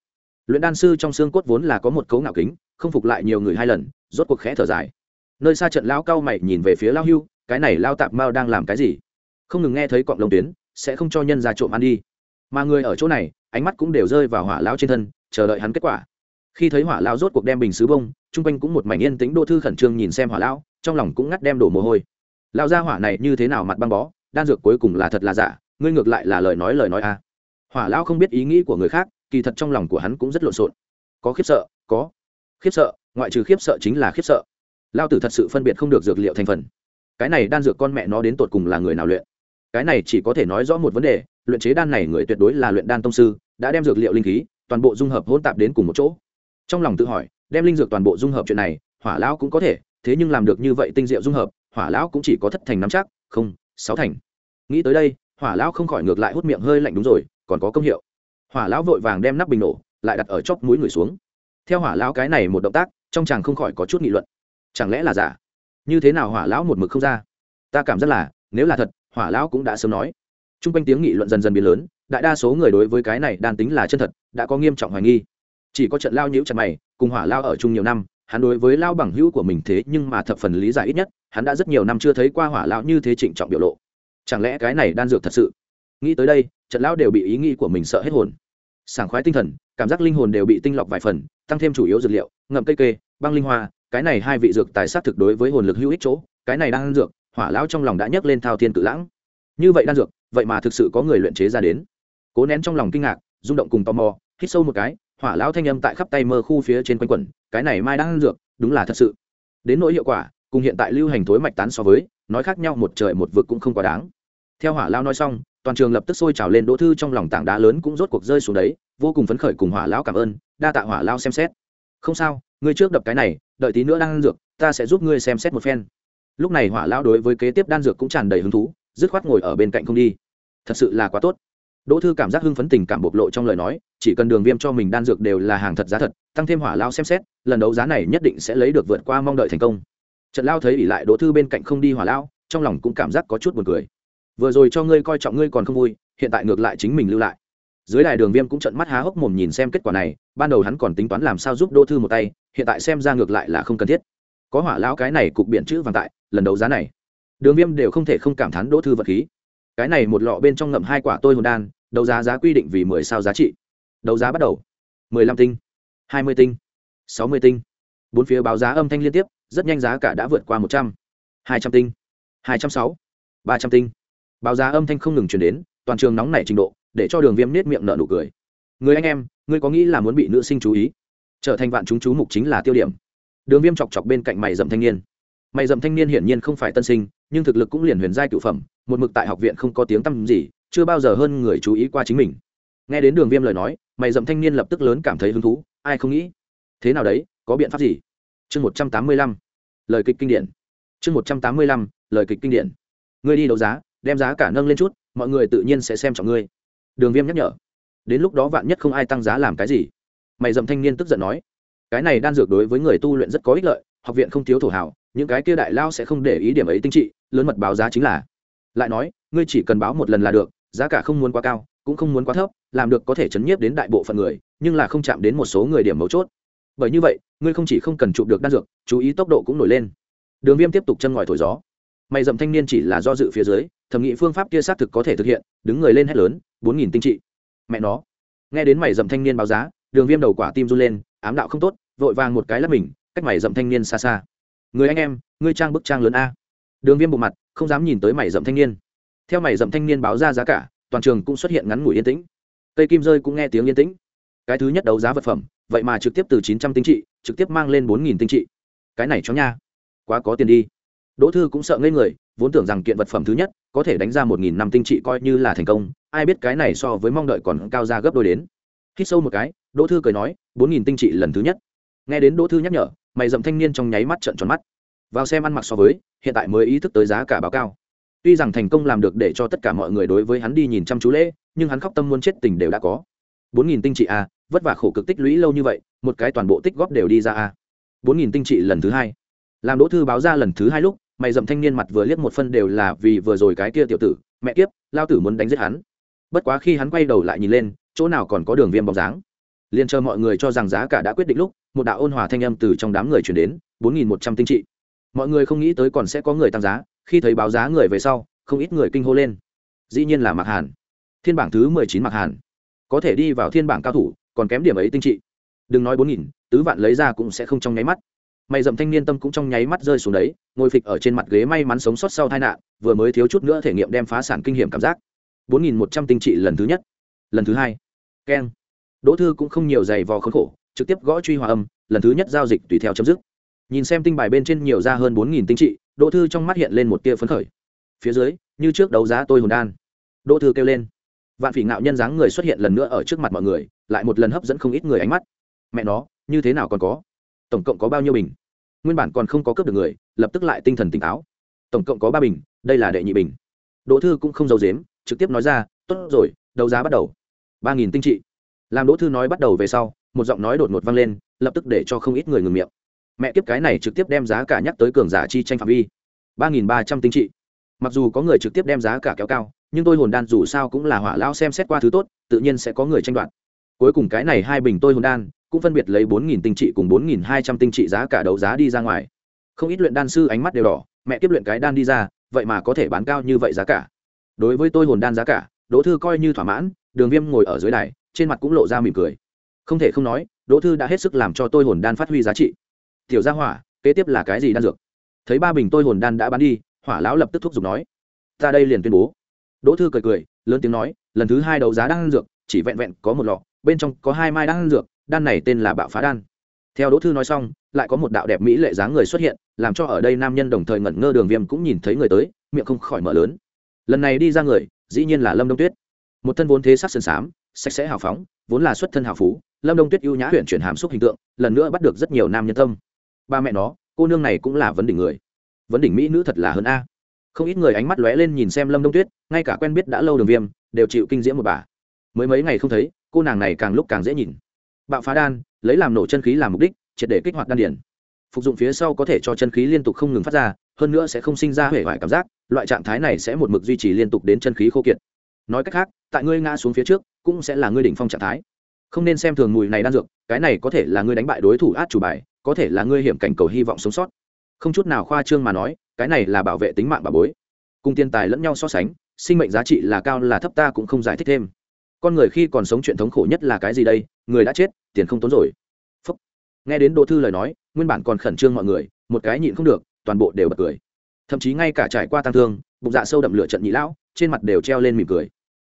Luyện đan sư trong xương cốt vốn là có một cấu ngạo kính, không phục lại nhiều người hai lần, rốt cuộc khẽ thở dài. Nơi xa trận lão cao mày nhìn về phía lao hưu, cái này lao tạp mao đang làm cái gì? Không ngừng nghe thấy cọng lông tuyến, sẽ không cho nhân ra trộm ăn đi. Mà người ở chỗ này, ánh mắt cũng đều rơi vào hỏa lão trên thân, chờ đợi hắn kết quả. Khi thấy hỏa lão rốt cuộc đem bình xứ bông, chung quanh cũng một mảnh yên tĩnh đô thư khẩn trương nhìn xem hỏa lão, trong lòng cũng ngắt đem đổ mồ hôi. Lão gia hỏa này như thế nào mặt băng bó, đan dược cuối cùng là thật là giả, ngươi ngược lại là lời nói lời nói a. À. hỏa lão không biết ý nghĩ của người khác, kỳ thật trong lòng của hắn cũng rất lộn xộn. Có khiếp sợ, có. Khiếp sợ, ngoại trừ khiếp sợ chính là khiếp sợ. Lao tử thật sự phân biệt không được dược liệu thành phần. Cái này đan dược con mẹ nó đến tột cùng là người nào luyện? Cái này chỉ có thể nói rõ một vấn đề, luyện chế đan này người tuyệt đối là luyện đan tông sư, đã đem dược liệu linh khí, toàn bộ dung hợp hỗn tạp đến cùng một chỗ. Trong lòng tự hỏi, đem linh dược toàn bộ dung hợp chuyện này, hỏa lão cũng có thể, thế nhưng làm được như vậy tinh diệu dung hợp, hỏa lão cũng chỉ có thất thành nắm chắc, không, sáu thành. Nghĩ tới đây, hỏa lão không khỏi ngược lại hút miệng hơi lạnh đúng rồi, còn có công hiệu. Hỏa lão vội vàng đem nắp bình nổ, lại đặt ở chóp mũi người xuống. Theo hỏa lão cái này một động tác, trong chàng không khỏi có chút nghị luận. Chẳng lẽ là giả? Như thế nào hỏa lão một mực không ra? Ta cảm giác là, nếu là thật hỏa lão cũng đã sớm nói. T r u n g quanh tiếng nghị luận dần dần biến lớn, đại đa số người đối với cái này đan tính là chân thật, đã có nghiêm trọng hoài nghi. Chỉ có trận lao nhiễu chặt mày, cùng hỏa lao ở chung nhiều năm, hắn đối với lao bằng hữu của mình thế nhưng mà thập phần lý giải ít nhất, hắn đã rất nhiều năm chưa thấy qua hỏa Lão như thế trịnh trọng biểu lộ. Chẳng lẽ cái này đan dược thật sự? Nghĩ tới đây, trận Lão đều bị ý nghĩ của mình sợ hết hồn. Sảng khoái tinh thần, cảm giác linh hồn đều bị tinh lọc vài phần, tăng thêm chủ yếu dược liệu, ngậm cây kê, băng linh hoa, cái này hai vị dược tài sát thực đối với hồn lực hữu ích chỗ, cái này đang ăn dược hỏa lão trong lòng đã nhấc lên thao thiên cự lãng. Như vậy đan dược, vậy mà thực sự có người luyện chế ra đến. Cố nén trong lòng kinh ngạc, rung động cùng tò mò, hít sâu một cái, hỏa lão thanh âm tại khắp tay mơ khu phía trên quanh quẩn, cái này mai đang ăn dược, đúng là thật sự. Đến nỗi hiệu quả, cùng hiện tại lưu hành thối mạch tán so với, nói khác nhau một trời một vực cũng không quá đáng. Theo hỏa lão nói xong, toàn trường lập tức sôi trào lên đỗ thư trong lòng tảng đá lớn cũng rốt cuộc rơi xuống đấy, vô cùng phấn khởi cùng hỏa lão cảm ơn, đa tạ hỏa lão xem xét. Không sao, ngươi trước đập cái này, đợi tí nữa đang ăn dược, ta sẽ giúp ngươi xem xét một phen lúc này hỏa lão đối với kế tiếp đan dược cũng tràn đầy hứng thú, dứt khoát ngồi ở bên cạnh không đi. Thật sự là quá tốt. Đỗ thư cảm giác hưng phấn tình cảm bộc lộ trong lời nói, chỉ cần đường viêm cho mình đan dược đều là hàng thật giá thật, tăng thêm hỏa lao xem xét, lần đấu giá này nhất định sẽ lấy được vượt qua mong đợi thành công. Trận lao thấy ỉ lại đỗ thư bên cạnh không đi hỏa lao trong lòng cũng cảm giác có chút buồn cười. Vừa rồi cho ngươi coi trọng ngươi còn không vui, hiện tại ngược lại chính mình lưu lại. Dưới đài đường viêm cũng trận mắt há hốc mồm nhìn xem kết quả này, ban đầu hắn còn tính toán làm sao giúp đỗ thư một tay, hiện tại xem ra ngược lại là không cần thiết. Có hỏa lao cái này cục biện chữ vàng tại lần đấu giá này. Đường viêm đều không thể không cảm thán đỗ thư vật khí. Cái này một lọ bên trong ngậm hai quả tôi hồn đan, đấu giá giá quy định vì mười sao giá trị. Đấu giá bắt đầu. mười lăm tinh, hai mươi tinh, sáu mươi tinh. Bốn phía báo giá âm thanh liên tiếp, rất nhanh giá cả đã vượt qua một trăm. hai trăm tinh, hai trăm sáu, ba trăm tinh. Báo giá âm thanh không ngừng chuyển đến, toàn trường nóng nảy trình độ, để cho đường viêm nết miệng nở nụ cười. Người anh em, ngươi có nghĩ là muốn bị nữ sinh chú ý? Trở thành vạn chúng chú mục chính là tiêu điểm. Đường viêm chọc chọc bên cạnh mày dậm thanh niên mày dậm thanh niên hiển nhiên không phải tân sinh, nhưng thực lực cũng liền huyền giai cựu phẩm, một mực tại học viện không có tiếng tăm gì, chưa bao giờ hơn người chú ý qua chính mình. Nghe đến đường viêm lời nói, mày dậm thanh niên lập tức lớn cảm thấy hứng thú, ai không nghĩ? Thế nào đấy, có biện pháp gì? Chương một trăm tám mươi lăm, lời kịch kinh điển. Chương một trăm tám mươi lăm, lời kịch kinh điển. Ngươi đi đấu giá, đem giá cả nâng lên chút, mọi người tự nhiên sẽ xem trọng ngươi. Đường viêm nhắc nhở. Đến lúc đó vạn nhất không ai tăng giá làm cái gì. Mày dậm thanh niên tức giận nói. Cái này đan dược đối với người tu luyện rất có ích lợi học viện không thiếu thổ hảo những cái kia đại lao sẽ không để ý điểm ấy tinh trị, lớn mật báo giá chính là. Lại nói, ngươi chỉ cần báo một lần là được, giá cả không muốn quá cao, cũng không muốn quá thấp, làm được có thể chấn nhiếp đến đại bộ phận người, nhưng là không chạm đến một số người điểm mấu chốt. Bởi như vậy, ngươi không chỉ không cần chụp được đan dược, chú ý tốc độ cũng nổi lên. Đường viêm tiếp tục chân ngòi thổi gió. Mày dậm thanh niên chỉ là do dự phía dưới thẩm nghĩ phương pháp kia xác thực có thể thực hiện, đứng người lên hết lớn, bốn nghìn tinh trị. Mẹ nó. Nghe đến mày dậm thanh niên báo giá, đường viêm đầu quả tim run lên, ám đạo không tốt, vội vàng một cái lắp mình cách mày dậm thanh niên xa xa. Người anh em, ngươi trang bức trang lớn a. Đường viêm bộ mặt, không dám nhìn tới mày dậm thanh niên. Theo mày dậm thanh niên báo ra giá cả, toàn trường cũng xuất hiện ngắn ngủi yên tĩnh. Cây kim rơi cũng nghe tiếng yên tĩnh. Cái thứ nhất đấu giá vật phẩm, vậy mà trực tiếp từ chín trăm tinh trị, trực tiếp mang lên bốn nghìn tinh trị. Cái này cho nha, quá có tiền đi. Đỗ thư cũng sợ ngây người, vốn tưởng rằng kiện vật phẩm thứ nhất có thể đánh ra một nghìn năm tinh trị coi như là thành công, ai biết cái này so với mong đợi còn cao ra gấp đôi đến. Hít sâu một cái, đỗ thư cười nói, bốn nghìn tinh trị lần thứ nhất. Nghe đến đỗ thư nhắc nhở mày dậm thanh niên trong nháy mắt trận tròn mắt. Vào xem ăn mặc so với, hiện tại mới ý thức tới giá cả báo cao. Tuy rằng thành công làm được để cho tất cả mọi người đối với hắn đi nhìn chăm chú lễ, nhưng hắn khóc tâm muốn chết tình đều đã có. Bốn nghìn tinh trị a, vất vả khổ cực tích lũy lâu như vậy, một cái toàn bộ tích góp đều đi ra a. Bốn nghìn tinh trị lần thứ hai. Làm đỗ thư báo ra lần thứ hai lúc, mày dậm thanh niên mặt vừa liếc một phân đều là vì vừa rồi cái kia tiểu tử, mẹ kiếp, lao tử muốn đánh giết hắn. Bất quá khi hắn quay đầu lại nhìn lên, chỗ nào còn có đường viêm bóng dáng. Liền chờ mọi người cho rằng giá cả đã quyết định lúc một đạo ôn hòa thanh âm từ trong đám người chuyển đến, bốn nghìn một trăm tinh trị. Mọi người không nghĩ tới còn sẽ có người tăng giá, khi thấy báo giá người về sau, không ít người kinh hô lên. Dĩ nhiên là mạc hàn. Thiên bảng thứ mười chín mạc hàn. Có thể đi vào thiên bảng cao thủ, còn kém điểm ấy tinh trị. Đừng nói bốn nghìn, tứ vạn lấy ra cũng sẽ không trong nháy mắt. Mày dậm thanh niên tâm cũng trong nháy mắt rơi xuống đấy, ngồi phịch ở trên mặt ghế may mắn sống sót sau tai nạn, vừa mới thiếu chút nữa thể nghiệm đem phá sản kinh hiểm cảm giác. bốn nghìn một trăm tinh trị lần thứ nhất. Lần thứ hai. Keng. Đỗ thư cũng không nhiều giày vò khốn khổ trực tiếp gõ truy hòa âm, lần thứ nhất giao dịch tùy theo chấm dứt. Nhìn xem tinh bài bên trên nhiều ra hơn bốn nghìn tinh trị, đỗ thư trong mắt hiện lên một tia phấn khởi. Phía dưới, như trước đấu giá tôi hồn đan. Đỗ thư kêu lên. Vạn phỉ ngạo nhân dáng người xuất hiện lần nữa ở trước mặt mọi người, lại một lần hấp dẫn không ít người ánh mắt. Mẹ nó, như thế nào còn có? Tổng cộng có bao nhiêu bình? Nguyên bản còn không có cướp được người, lập tức lại tinh thần tỉnh táo. Tổng cộng có ba bình, đây là đệ nhị bình. Đỗ thư cũng không giấu dếm trực tiếp nói ra, tốt rồi, đấu giá bắt đầu. ba nghìn tinh trị. Làm đỗ thư nói bắt đầu về sau một giọng nói đột ngột vang lên, lập tức để cho không ít người ngừng miệng. Mẹ kiếp cái này trực tiếp đem giá cả nhắc tới cường giả chi tranh phạm vi. ba nghìn ba trăm tinh trị. Mặc dù có người trực tiếp đem giá cả kéo cao, nhưng tôi hồn đan dù sao cũng là hỏa lao xem xét qua thứ tốt, tự nhiên sẽ có người tranh đoạt. Cuối cùng cái này hai bình tôi hồn đan, cũng phân biệt lấy bốn nghìn tinh trị cùng bốn nghìn hai trăm tinh trị giá cả đấu giá đi ra ngoài. Không ít luyện đan sư ánh mắt đều đỏ, mẹ tiếp luyện cái đan đi ra, vậy mà có thể bán cao như vậy giá cả. Đối với tôi hồn đan giá cả, đỗ thư coi như thỏa mãn, đường viêm ngồi ở dưới đài, trên mặt cũng lộ ra mỉm cười không thể không nói, đỗ thư đã hết sức làm cho tôi hồn đan phát huy giá trị. Tiểu gia hỏa, kế tiếp là cái gì đan dược? Thấy ba bình tôi hồn đan đã bán đi, hỏa lão lập tức thúc giục nói. Ta đây liền tuyên bố. Đỗ thư cười cười, lớn tiếng nói, lần thứ hai đấu giá đan dược, chỉ vẹn vẹn có một lọ, bên trong có hai mai đan dược, đan này tên là bạo phá đan. Theo đỗ thư nói xong, lại có một đạo đẹp mỹ lệ dáng người xuất hiện, làm cho ở đây nam nhân đồng thời ngẩn ngơ đường viêm cũng nhìn thấy người tới, miệng không khỏi mở lớn. Lần này đi ra người, dĩ nhiên là lâm đông tuyết. Một thân vốn thế sắc sườn xám sạch sẽ hào phóng, vốn là xuất thân hào phú, lâm đông tuyết ưu nhã huyện chuyển hàm xúc hình tượng, lần nữa bắt được rất nhiều nam nhân tâm. Ba mẹ nó, cô nương này cũng là vấn đỉnh người. Vấn đỉnh mỹ nữ thật là hơn a. Không ít người ánh mắt lóe lên nhìn xem lâm đông tuyết, ngay cả quen biết đã lâu đường viêm, đều chịu kinh diễm một bà. Mới mấy ngày không thấy, cô nàng này càng lúc càng dễ nhìn. Bạo phá đan, lấy làm nổ chân khí làm mục đích, triệt để kích hoạt đan điển phục dụng phía sau có thể cho chân khí liên tục không ngừng phát ra, hơn nữa sẽ không sinh ra hể hoại cảm giác, loại trạng thái này sẽ một mực duy trì liên tục đến chân khí khô kiệt. Nói cách khác, tại ngươi ngã xuống phía trước cũng sẽ là ngươi đỉnh phong trạng thái. Không nên xem thường mùi này đan dược, cái này có thể là ngươi đánh bại đối thủ át chủ bài, có thể là ngươi hiểm cảnh cầu hy vọng sống sót. Không chút nào khoa trương mà nói, cái này là bảo vệ tính mạng bà bối. Cùng tiền tài lẫn nhau so sánh, sinh mệnh giá trị là cao là thấp ta cũng không giải thích thêm. Con người khi còn sống chuyện thống khổ nhất là cái gì đây? Người đã chết, tiền không tốn rồi. Phúc. nghe đến đỗ thư lời nói, nguyên bản còn khẩn trương mọi người, một cái nhịn không được, toàn bộ đều bật cười. Thậm chí ngay cả trải qua tăng thương, bụng dạ sâu đậm lửa trận nhị lão, trên mặt đều treo lên mỉm cười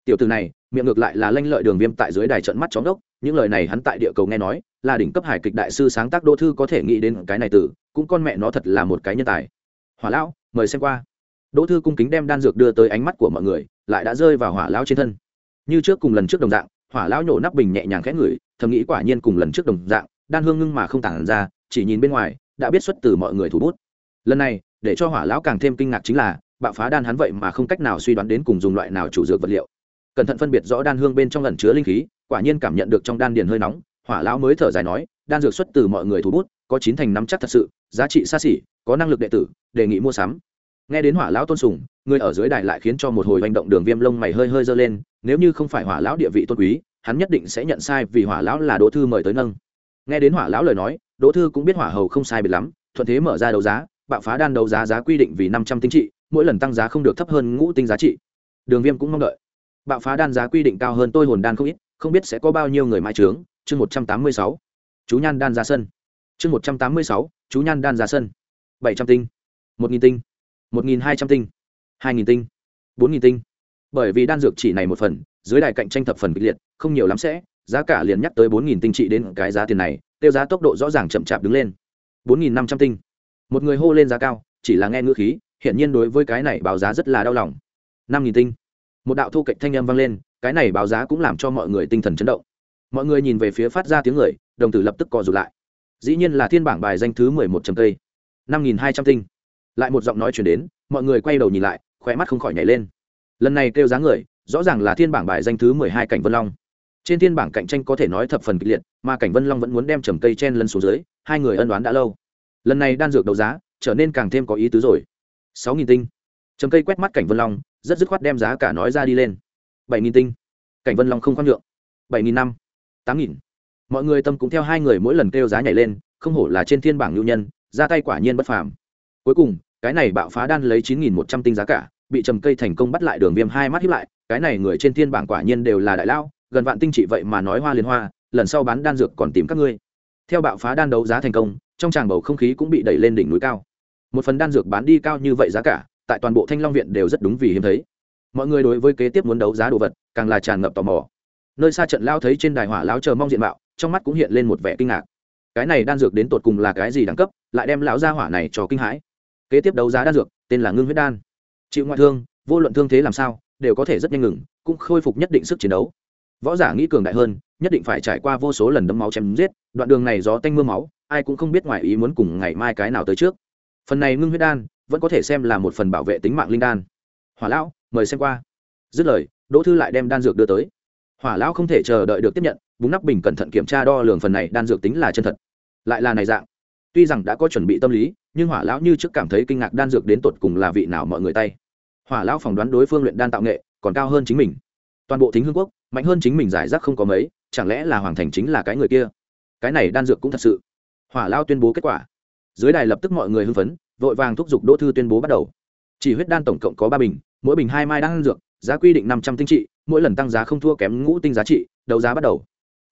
tiểu từ này, miệng ngược lại là lanh lợi đường viêm tại dưới đài trận mắt chóng đốc những lời này hắn tại địa cầu nghe nói, là đỉnh cấp hải kịch đại sư sáng tác đỗ thư có thể nghĩ đến cái này từ cũng con mẹ nó thật là một cái nhân tài. Hỏa lão, mời xem qua. Đỗ thư cung kính đem đan dược đưa tới ánh mắt của mọi người, lại đã rơi vào hỏa lão trên thân. Như trước cùng lần trước đồng dạng, hỏa lão nhổ nắp bình nhẹ nhàng khẽ ngửi, thầm nghĩ quả nhiên cùng lần trước đồng dạng, đan hương ngưng mà không tản ra, chỉ nhìn bên ngoài, đã biết xuất từ mọi người thủ bút. Lần này, để cho hỏa lão càng thêm kinh ngạc chính là, bạo phá đan hắn vậy mà không cách nào suy đoán đến cùng dùng loại nào chủ dược vật liệu cẩn thận phân biệt rõ đan hương bên trong lần chứa linh khí, quả nhiên cảm nhận được trong đan điền hơi nóng, hỏa lão mới thở dài nói, đan dược xuất từ mọi người thủ bút, có chín thành nắm chắc thật sự, giá trị xa xỉ, có năng lực đệ tử, đề nghị mua sắm. Nghe đến hỏa lão tôn sùng, người ở dưới đài lại khiến cho một hồi hành động đường viêm lông mày hơi hơi dơ lên, nếu như không phải hỏa lão địa vị tôn quý, hắn nhất định sẽ nhận sai vì hỏa lão là đỗ thư mời tới nâng. Nghe đến hỏa lão lời nói, đỗ thư cũng biết hỏa hầu không sai biệt lắm, thuận thế mở ra đấu giá, bạo phá đan đấu giá giá quy định vì năm trăm tinh trị, mỗi lần tăng giá không được thấp hơn ngũ tinh giá trị. Đường viêm cũng mong đợi bạo phá đan giá quy định cao hơn tôi hồn đan không ít, không biết sẽ có bao nhiêu người mai trướng. Chương một trăm tám mươi sáu. Chú nhan đan ra sân. Chương một trăm tám mươi sáu. Chú nhan đan ra sân. Bảy trăm tinh. Một nghìn tinh. Một nghìn hai trăm tinh. Hai nghìn tinh. Bốn nghìn tinh. Bởi vì đan dược chỉ này một phần, dưới đài cạnh tranh thập phần kịch liệt, không nhiều lắm sẽ, giá cả liền nhắc tới bốn nghìn tinh trị đến cái giá tiền này, tiêu giá tốc độ rõ ràng chậm chạp đứng lên. Bốn nghìn năm trăm tinh. Một người hô lên giá cao, chỉ là nghe ngữ khí hiện nhiên đối với cái này báo giá rất là đau lòng. Năm nghìn tinh một đạo thu kệch thanh âm vang lên, cái này báo giá cũng làm cho mọi người tinh thần chấn động. Mọi người nhìn về phía phát ra tiếng người, đồng tử lập tức co rụt lại. Dĩ nhiên là thiên bảng bài danh thứ mười một trầm cây năm nghìn hai trăm tinh. Lại một giọng nói chuyển đến, mọi người quay đầu nhìn lại, khóe mắt không khỏi nhảy lên. Lần này kêu giá người, rõ ràng là thiên bảng bài danh thứ mười hai cảnh vân long. Trên thiên bảng cạnh tranh có thể nói thập phần kịch liệt, mà cảnh vân long vẫn muốn đem trầm cây chen lân xuống dưới, hai người ân đoán đã lâu. Lần này đan dược đấu giá, trở nên càng thêm có ý tứ rồi. Sáu nghìn tinh. Trầm cây quét mắt cảnh vân long rất dứt khoát đem giá cả nói ra đi lên. Bảy nghìn tinh. Cảnh vân long không khoan nhượng. Bảy nghìn năm. Tám nghìn. Mọi người tâm cũng theo hai người mỗi lần kêu giá nhảy lên, không hổ là trên thiên bảng nhu nhân, ra tay quả nhiên bất phàm. Cuối cùng, cái này bạo phá đan lấy chín nghìn một trăm tinh giá cả, bị trầm cây thành công bắt lại đường viêm hai mắt hiếp lại, cái này người trên thiên bảng quả nhiên đều là đại lao gần vạn tinh trị vậy mà nói hoa liên hoa, lần sau bán đan dược còn tìm các ngươi. Theo bạo phá đan đấu giá thành công, trong tràng bầu không khí cũng bị đẩy lên đỉnh núi cao. Một phần đan dược bán đi cao như vậy giá cả tại toàn bộ thanh long viện đều rất đúng vì hiếm thấy. Mọi người đối với kế tiếp muốn đấu giá đồ vật càng là tràn ngập tò mò. Nơi xa trận lao thấy trên đài hỏa lão chờ mong diện mạo, trong mắt cũng hiện lên một vẻ kinh ngạc. Cái này đan dược đến tột cùng là cái gì đẳng cấp, lại đem lão gia hỏa này cho kinh hãi. Kế tiếp đấu giá đan dược, tên là ngưng huyết đan. Chịu ngoại thương, vô luận thương thế làm sao, đều có thể rất nhanh ngừng, cũng khôi phục nhất định sức chiến đấu. Võ giả nghĩ cường đại hơn, nhất định phải trải qua vô số lần đấm máu chém giết, đoạn đường này gió tanh m ư a máu, ai cũng không biết ngoài ý muốn cùng ngày mai cái nào tới trước. Phần này ngưng huyết đan vẫn có thể xem là một phần bảo vệ tính mạng linh đan. Hỏa lão, mời xem qua. Dứt lời, đỗ thư lại đem đan dược đưa tới. Hỏa lão không thể chờ đợi được tiếp nhận, búng nắp bình cẩn thận kiểm tra đo lường phần này đan dược tính là chân thật. Lại là này dạng. Tuy rằng đã có chuẩn bị tâm lý, nhưng hỏa lão như trước cảm thấy kinh ngạc đan dược đến tột cùng là vị nào mọi người tay. Hỏa lão phỏng đoán đối phương luyện đan tạo nghệ, còn cao hơn chính mình. Toàn bộ thính hương quốc, mạnh hơn chính mình giải rác không có mấy, chẳng lẽ là hoàng thành chính là cái người kia? Cái này đan dược cũng thật sự. Hỏa lão tuyên bố kết quả. Dưới đài lập tức mọi người hưng phấn vội vàng thúc giục đỗ thư tuyên bố bắt đầu. Chỉ huyết đan tổng cộng có ba bình, mỗi bình hai mai đan dược, giá quy định năm trăm tinh trị, mỗi lần tăng giá không thua kém ngũ tinh giá trị, đấu giá bắt đầu.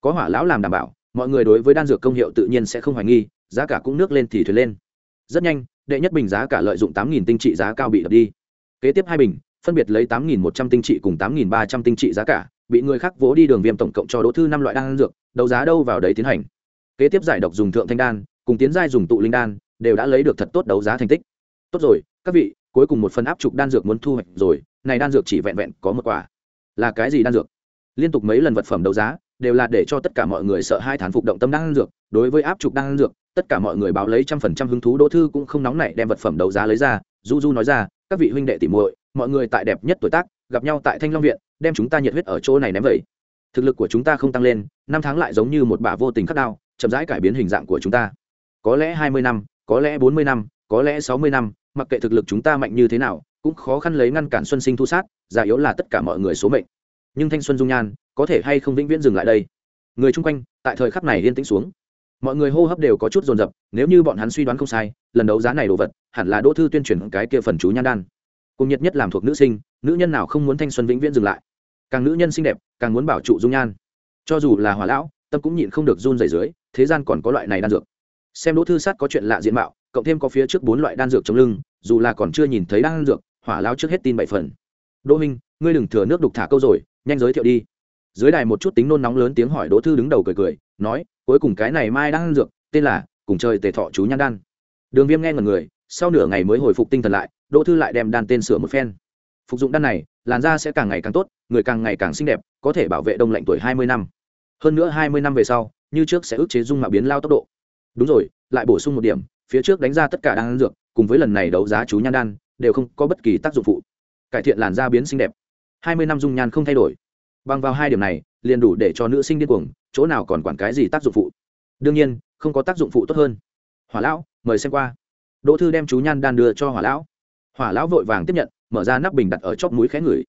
Có hỏa lão làm đảm bảo, mọi người đối với đan dược công hiệu tự nhiên sẽ không hoài nghi, giá cả cũng nước lên thì thuyền lên. Rất nhanh, đệ nhất bình giá cả lợi dụng tám tinh trị giá cao bị đập đi. Kế tiếp hai bình, phân biệt lấy tám một trăm tinh trị cùng tám ba trăm tinh trị giá cả, bị người khác vỗ đi đường viêm tổng cộng cho đỗ thư năm loại đan dược, đấu giá đâu vào đấy tiến hành. Kế tiếp giải độc dùng thượng thanh đan, cùng tiến giai dùng tụ linh đan đều đã lấy được thật tốt đấu giá thành tích. Tốt rồi, các vị, cuối cùng một phần áp trục đan dược muốn thu hoạch rồi, này đan dược chỉ vẹn vẹn có một quả. Là cái gì đan dược? Liên tục mấy lần vật phẩm đấu giá, đều là để cho tất cả mọi người sợ hai thán phục động tâm đan dược. Đối với áp trục đan dược, tất cả mọi người báo lấy trăm phần trăm hứng thú, đỗ thư cũng không nóng nảy đem vật phẩm đấu giá lấy ra. Du du nói ra, các vị huynh đệ tỉ muội, mọi người tại đẹp nhất tuổi tác, gặp nhau tại thanh long viện, đem chúng ta nhiệt huyết ở chỗ này ném vậy. Thực lực của chúng ta không tăng lên, năm tháng lại giống như một bả vô tình khắc đao, chậm rãi cải biến hình dạng của chúng ta. Có lẽ hai mươi năm có lẽ bốn mươi năm, có lẽ sáu mươi năm, mặc kệ thực lực chúng ta mạnh như thế nào, cũng khó khăn lấy ngăn cản xuân sinh thu sát giả yếu là tất cả mọi người số mệnh. Nhưng thanh xuân dung nhan, có thể hay không vĩnh viễn dừng lại đây? Người chung quanh, tại thời khắc này yên tĩnh xuống. Mọi người hô hấp đều có chút dồn dập, nếu như bọn hắn suy đoán không sai, lần đấu giá này đồ vật, hẳn là đỗ thư tuyên truyền cái kia phần chú nhan đan. Cùng nhiệt nhất làm thuộc nữ sinh, nữ nhân nào không muốn thanh xuân vĩnh viễn dừng lại? Càng nữ nhân xinh đẹp, càng muốn bảo trụ dung nhan. Cho dù là hỏa lão, tâm cũng nhịn không được run dày dưới, thế gian còn có loại này đan dược xem đỗ thư sát có chuyện lạ diện mạo, cộng thêm có phía trước bốn loại đan dược trong lưng, dù là còn chưa nhìn thấy đan dược, hỏa lão trước hết tin bảy phần. Đỗ minh ngươi đừng thừa nước đục thả câu rồi, nhanh giới thiệu đi. Dưới đài một chút tính nôn nóng lớn tiếng hỏi đỗ thư đứng đầu cười cười, nói, cuối cùng cái này mai đan dược, tên là, cùng trời tề thọ chú nhan đan. Đường viêm nghe ngần người, sau nửa ngày mới hồi phục tinh thần lại, đỗ thư lại đem đan tên sửa một phen. Phục dụng đan này, làn da sẽ càng ngày càng tốt, người càng ngày càng xinh đẹp, có thể bảo vệ đông lạnh tuổi hai mươi năm. Hơn nữa hai mươi năm về sau, như trước sẽ ức chế dung mạo biến lao tốc độ đúng rồi, lại bổ sung một điểm, phía trước đánh ra tất cả đan dược, cùng với lần này đấu giá chú nhan đan, đều không có bất kỳ tác dụng phụ. Cải thiện làn da biến xinh đẹp. Hai mươi năm dung nhan không thay đổi. Bằng vào hai điểm này, liền đủ để cho nữ sinh điên cuồng, chỗ nào còn quản cái gì tác dụng phụ. Đương nhiên, không có tác dụng phụ tốt hơn. Hỏa lão, mời xem qua. Đỗ thư đem chú nhan đan đưa cho hỏa lão. Hỏa lão vội vàng tiếp nhận, mở ra nắp bình đặt ở chóp mũi khẽ ngửi.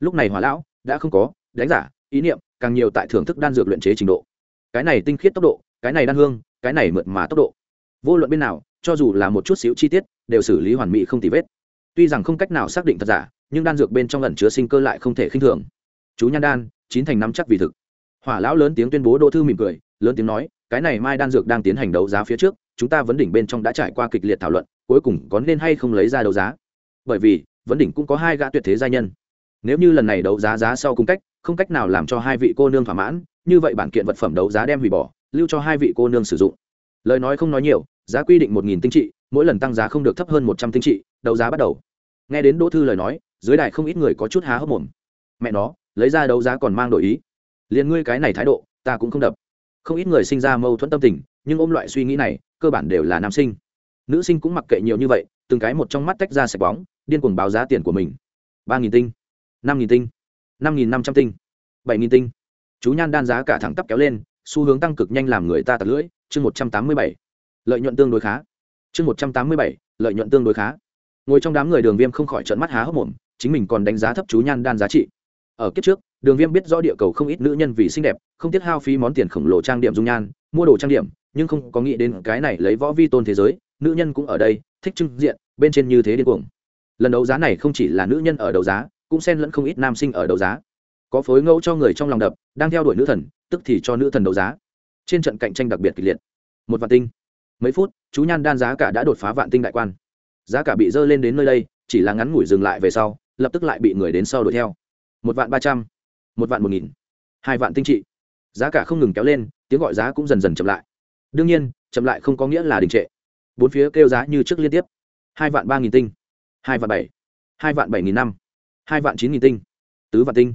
Lúc này hỏa lão đã không có, đánh giả, ý niệm, càng nhiều tại thưởng thức đan dược luyện chế trình độ. Cái này tinh khiết tốc độ, cái này đan hương cái này mượt mà tốc độ. Vô luận bên nào, cho dù là một chút xíu chi tiết, đều xử lý hoàn mỹ không tì vết. Tuy rằng không cách nào xác định thật giả, nhưng đan dược bên trong ẩn chứa sinh cơ lại không thể khinh thường. Chú nhan đan, chín thành năm chắc vì thực. Hỏa lão lớn tiếng tuyên bố đỗ thư mỉm cười, lớn tiếng nói, cái này mai đan dược đang tiến hành đấu giá phía trước, chúng ta vấn đỉnh bên trong đã trải qua kịch liệt thảo luận, cuối cùng có nên hay không lấy ra đấu giá. Bởi vì, vấn đỉnh cũng có hai gã tuyệt thế gia nhân. Nếu như lần này đấu giá giá sau cung cách, không cách nào làm cho hai vị cô nương thỏa mãn, như vậy bản kiện vật phẩm đấu giá đem hủy bỏ lưu cho hai vị cô nương sử dụng. Lời nói không nói nhiều, giá quy định một nghìn tinh trị, mỗi lần tăng giá không được thấp hơn một trăm tinh trị, đấu giá bắt đầu. Nghe đến đỗ thư lời nói, dưới đài không ít người có chút há hốc mồm. Mẹ nó, lấy ra đấu giá còn mang đổi ý. Liền ngươi cái này thái độ, ta cũng không đập. Không ít người sinh ra mâu thuẫn tâm tình, nhưng ôm loại suy nghĩ này, cơ bản đều là nam sinh. Nữ sinh cũng mặc kệ nhiều như vậy, từng cái một trong mắt tách ra sạch bóng, điên cuồng báo giá tiền của mình. Ba nghìn tinh, năm nghìn tinh, năm nghìn năm trăm tinh, bảy nghìn tinh. Chú nhan đan giá cả thẳng tắp kéo lên xu hướng tăng cực nhanh làm người ta tật lưỡi, chương một trăm tám mươi bảy. Lợi nhuận tương đối khá. Chương một trăm tám mươi bảy, lợi nhuận tương đối khá. Ngồi trong đám người đường viêm không khỏi trận mắt há hốc mồm, chính mình còn đánh giá thấp chú nhan đan giá trị. Ở kiếp trước, đường viêm biết rõ địa cầu không ít nữ nhân vì xinh đẹp, không tiếc hao phí món tiền khổng lồ trang điểm dung nhan, mua đồ trang điểm, nhưng không có nghĩ đến cái này lấy võ vi tôn thế giới, nữ nhân cũng ở đây, thích trưng diện, bên trên như thế điên cuồng. Lần đấu giá này không chỉ là nữ nhân ở đấu giá, cũng xen lẫn không ít nam sinh ở đấu giá. Có phối ngẫu cho người trong lòng đập, đang theo đuổi nữ thần tức thì cho nữ thần đấu giá. Trên trận cạnh tranh đặc biệt kịch liệt. Một vạn tinh. Mấy phút, chú nhan đan giá cả đã đột phá vạn tinh đại quan. Giá cả bị dơ lên đến nơi đây, chỉ là ngắn ngủi dừng lại về sau, lập tức lại bị người đến sau đuổi theo. Một vạn ba trăm, một vạn một nghìn, hai vạn tinh trị. Giá cả không ngừng kéo lên, tiếng gọi giá cũng dần dần chậm lại. Đương nhiên, chậm lại không có nghĩa là đình trệ. Bốn phía kêu giá như trước liên tiếp. Hai vạn ba nghìn tinh, hai vạn bảy, hai vạn bảy nghìn năm, hai vạn chín nghìn tinh. Tứ vạn tinh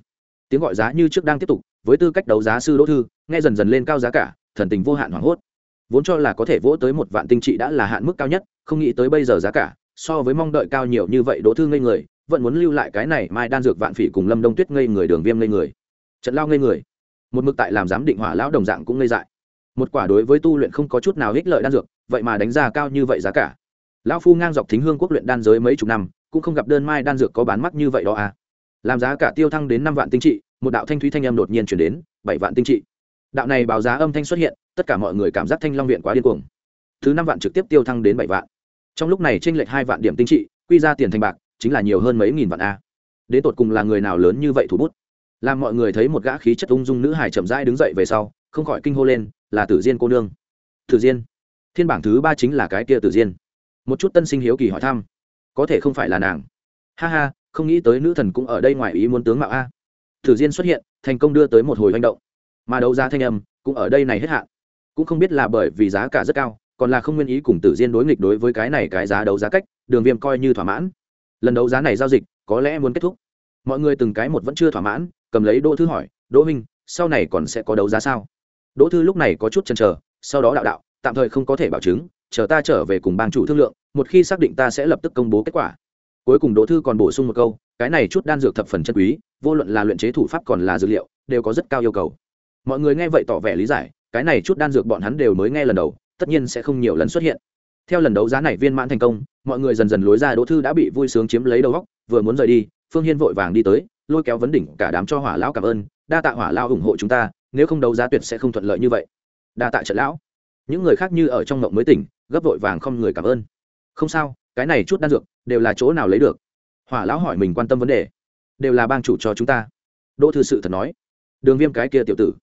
tiếng gọi giá như trước đang tiếp tục, với tư cách đấu giá sư đỗ thư, nghe dần dần lên cao giá cả, thần tình vô hạn hoảng hốt. Vốn cho là có thể vỗ tới một vạn tinh trị đã là hạn mức cao nhất, không nghĩ tới bây giờ giá cả, so với mong đợi cao nhiều như vậy đỗ thư ngây người, vẫn muốn lưu lại cái này mai đan dược vạn phỉ cùng lâm đông tuyết ngây người, đường viêm ngây người. Trận lao ngây người. Một mực tại làm giám định hỏa lão đồng dạng cũng ngây dại. Một quả đối với tu luyện không có chút nào ích lợi đan dược, vậy mà đánh giá cao như vậy giá cả. Lão phu ngang dọc thính hương quốc luyện đan giới mấy chục năm, cũng không gặp đơn mai đan dược có bán mắc như vậy đó à làm giá cả tiêu thăng đến năm vạn tinh trị, một đạo thanh thúy thanh âm đột nhiên chuyển đến, bảy vạn tinh trị. Đạo này báo giá âm thanh xuất hiện, tất cả mọi người cảm giác thanh long viện quá điên cuồng. Thứ năm vạn trực tiếp tiêu thăng đến bảy vạn. Trong lúc này tranh lệch hai vạn điểm tinh trị, quy ra tiền thành bạc, chính là nhiều hơn mấy nghìn vạn a. Đến tột cùng là người nào lớn như vậy thủ bút? Làm mọi người thấy một gã khí chất ung dung nữ hải chậm rãi đứng dậy về sau, không khỏi kinh hô lên, là tử diên cô nương. Tử diên? Thiên bảng thứ ba chính là cái kia tử diên. Một chút tân sinh hiếu kỳ hỏi thăm. Có thể không phải là nàng. Ha ha không nghĩ tới nữ thần cũng ở đây ngoài ý muốn tướng mạo a. Tử diên xuất hiện, thành công đưa tới một hồi manh động. Mà đấu giá thanh âm cũng ở đây này hết hạn. Cũng không biết là bởi vì giá cả rất cao, còn là không nguyên ý cùng tử diên đối nghịch đối với cái này cái giá đấu giá cách, đường viêm coi như thỏa mãn. Lần đấu giá này giao dịch, có lẽ muốn kết thúc. Mọi người từng cái một vẫn chưa thỏa mãn, cầm lấy đỗ thư hỏi, đỗ minh sau này còn sẽ có đấu giá sao? Đỗ thư lúc này có chút chần chờ, sau đó đạo đạo, tạm thời không có thể bảo chứng, chờ ta trở về cùng bang chủ thương lượng, một khi xác định ta sẽ lập tức công bố kết quả cuối cùng đỗ thư còn bổ sung một câu, cái này chút đan dược thập phần chân quý, vô luận là luyện chế thủ pháp còn là dược liệu, đều có rất cao yêu cầu. Mọi người nghe vậy tỏ vẻ lý giải, cái này chút đan dược bọn hắn đều mới nghe lần đầu, tất nhiên sẽ không nhiều lần xuất hiện. Theo lần đấu giá này viên mãn thành công, mọi người dần dần lối ra đỗ thư đã bị vui sướng chiếm lấy đầu góc vừa muốn rời đi, phương hiên vội vàng đi tới, lôi kéo vấn đỉnh cả đám cho hỏa lão cảm ơn, đa tạ hỏa lão ủng hộ chúng ta, nếu không đấu giá tuyệt sẽ không thuận lợi như vậy. Đa tạ trận lão. Những người khác như ở trong mộng mới tỉnh, gấp vội vàng không người cảm ơn. Không sao, cái này chút đan dược đều là chỗ nào lấy được? Hỏa lão hỏi mình quan tâm vấn đề. Đều là bang chủ cho chúng ta. Đỗ thư sự thật nói. Đường viêm cái kia tiểu tử.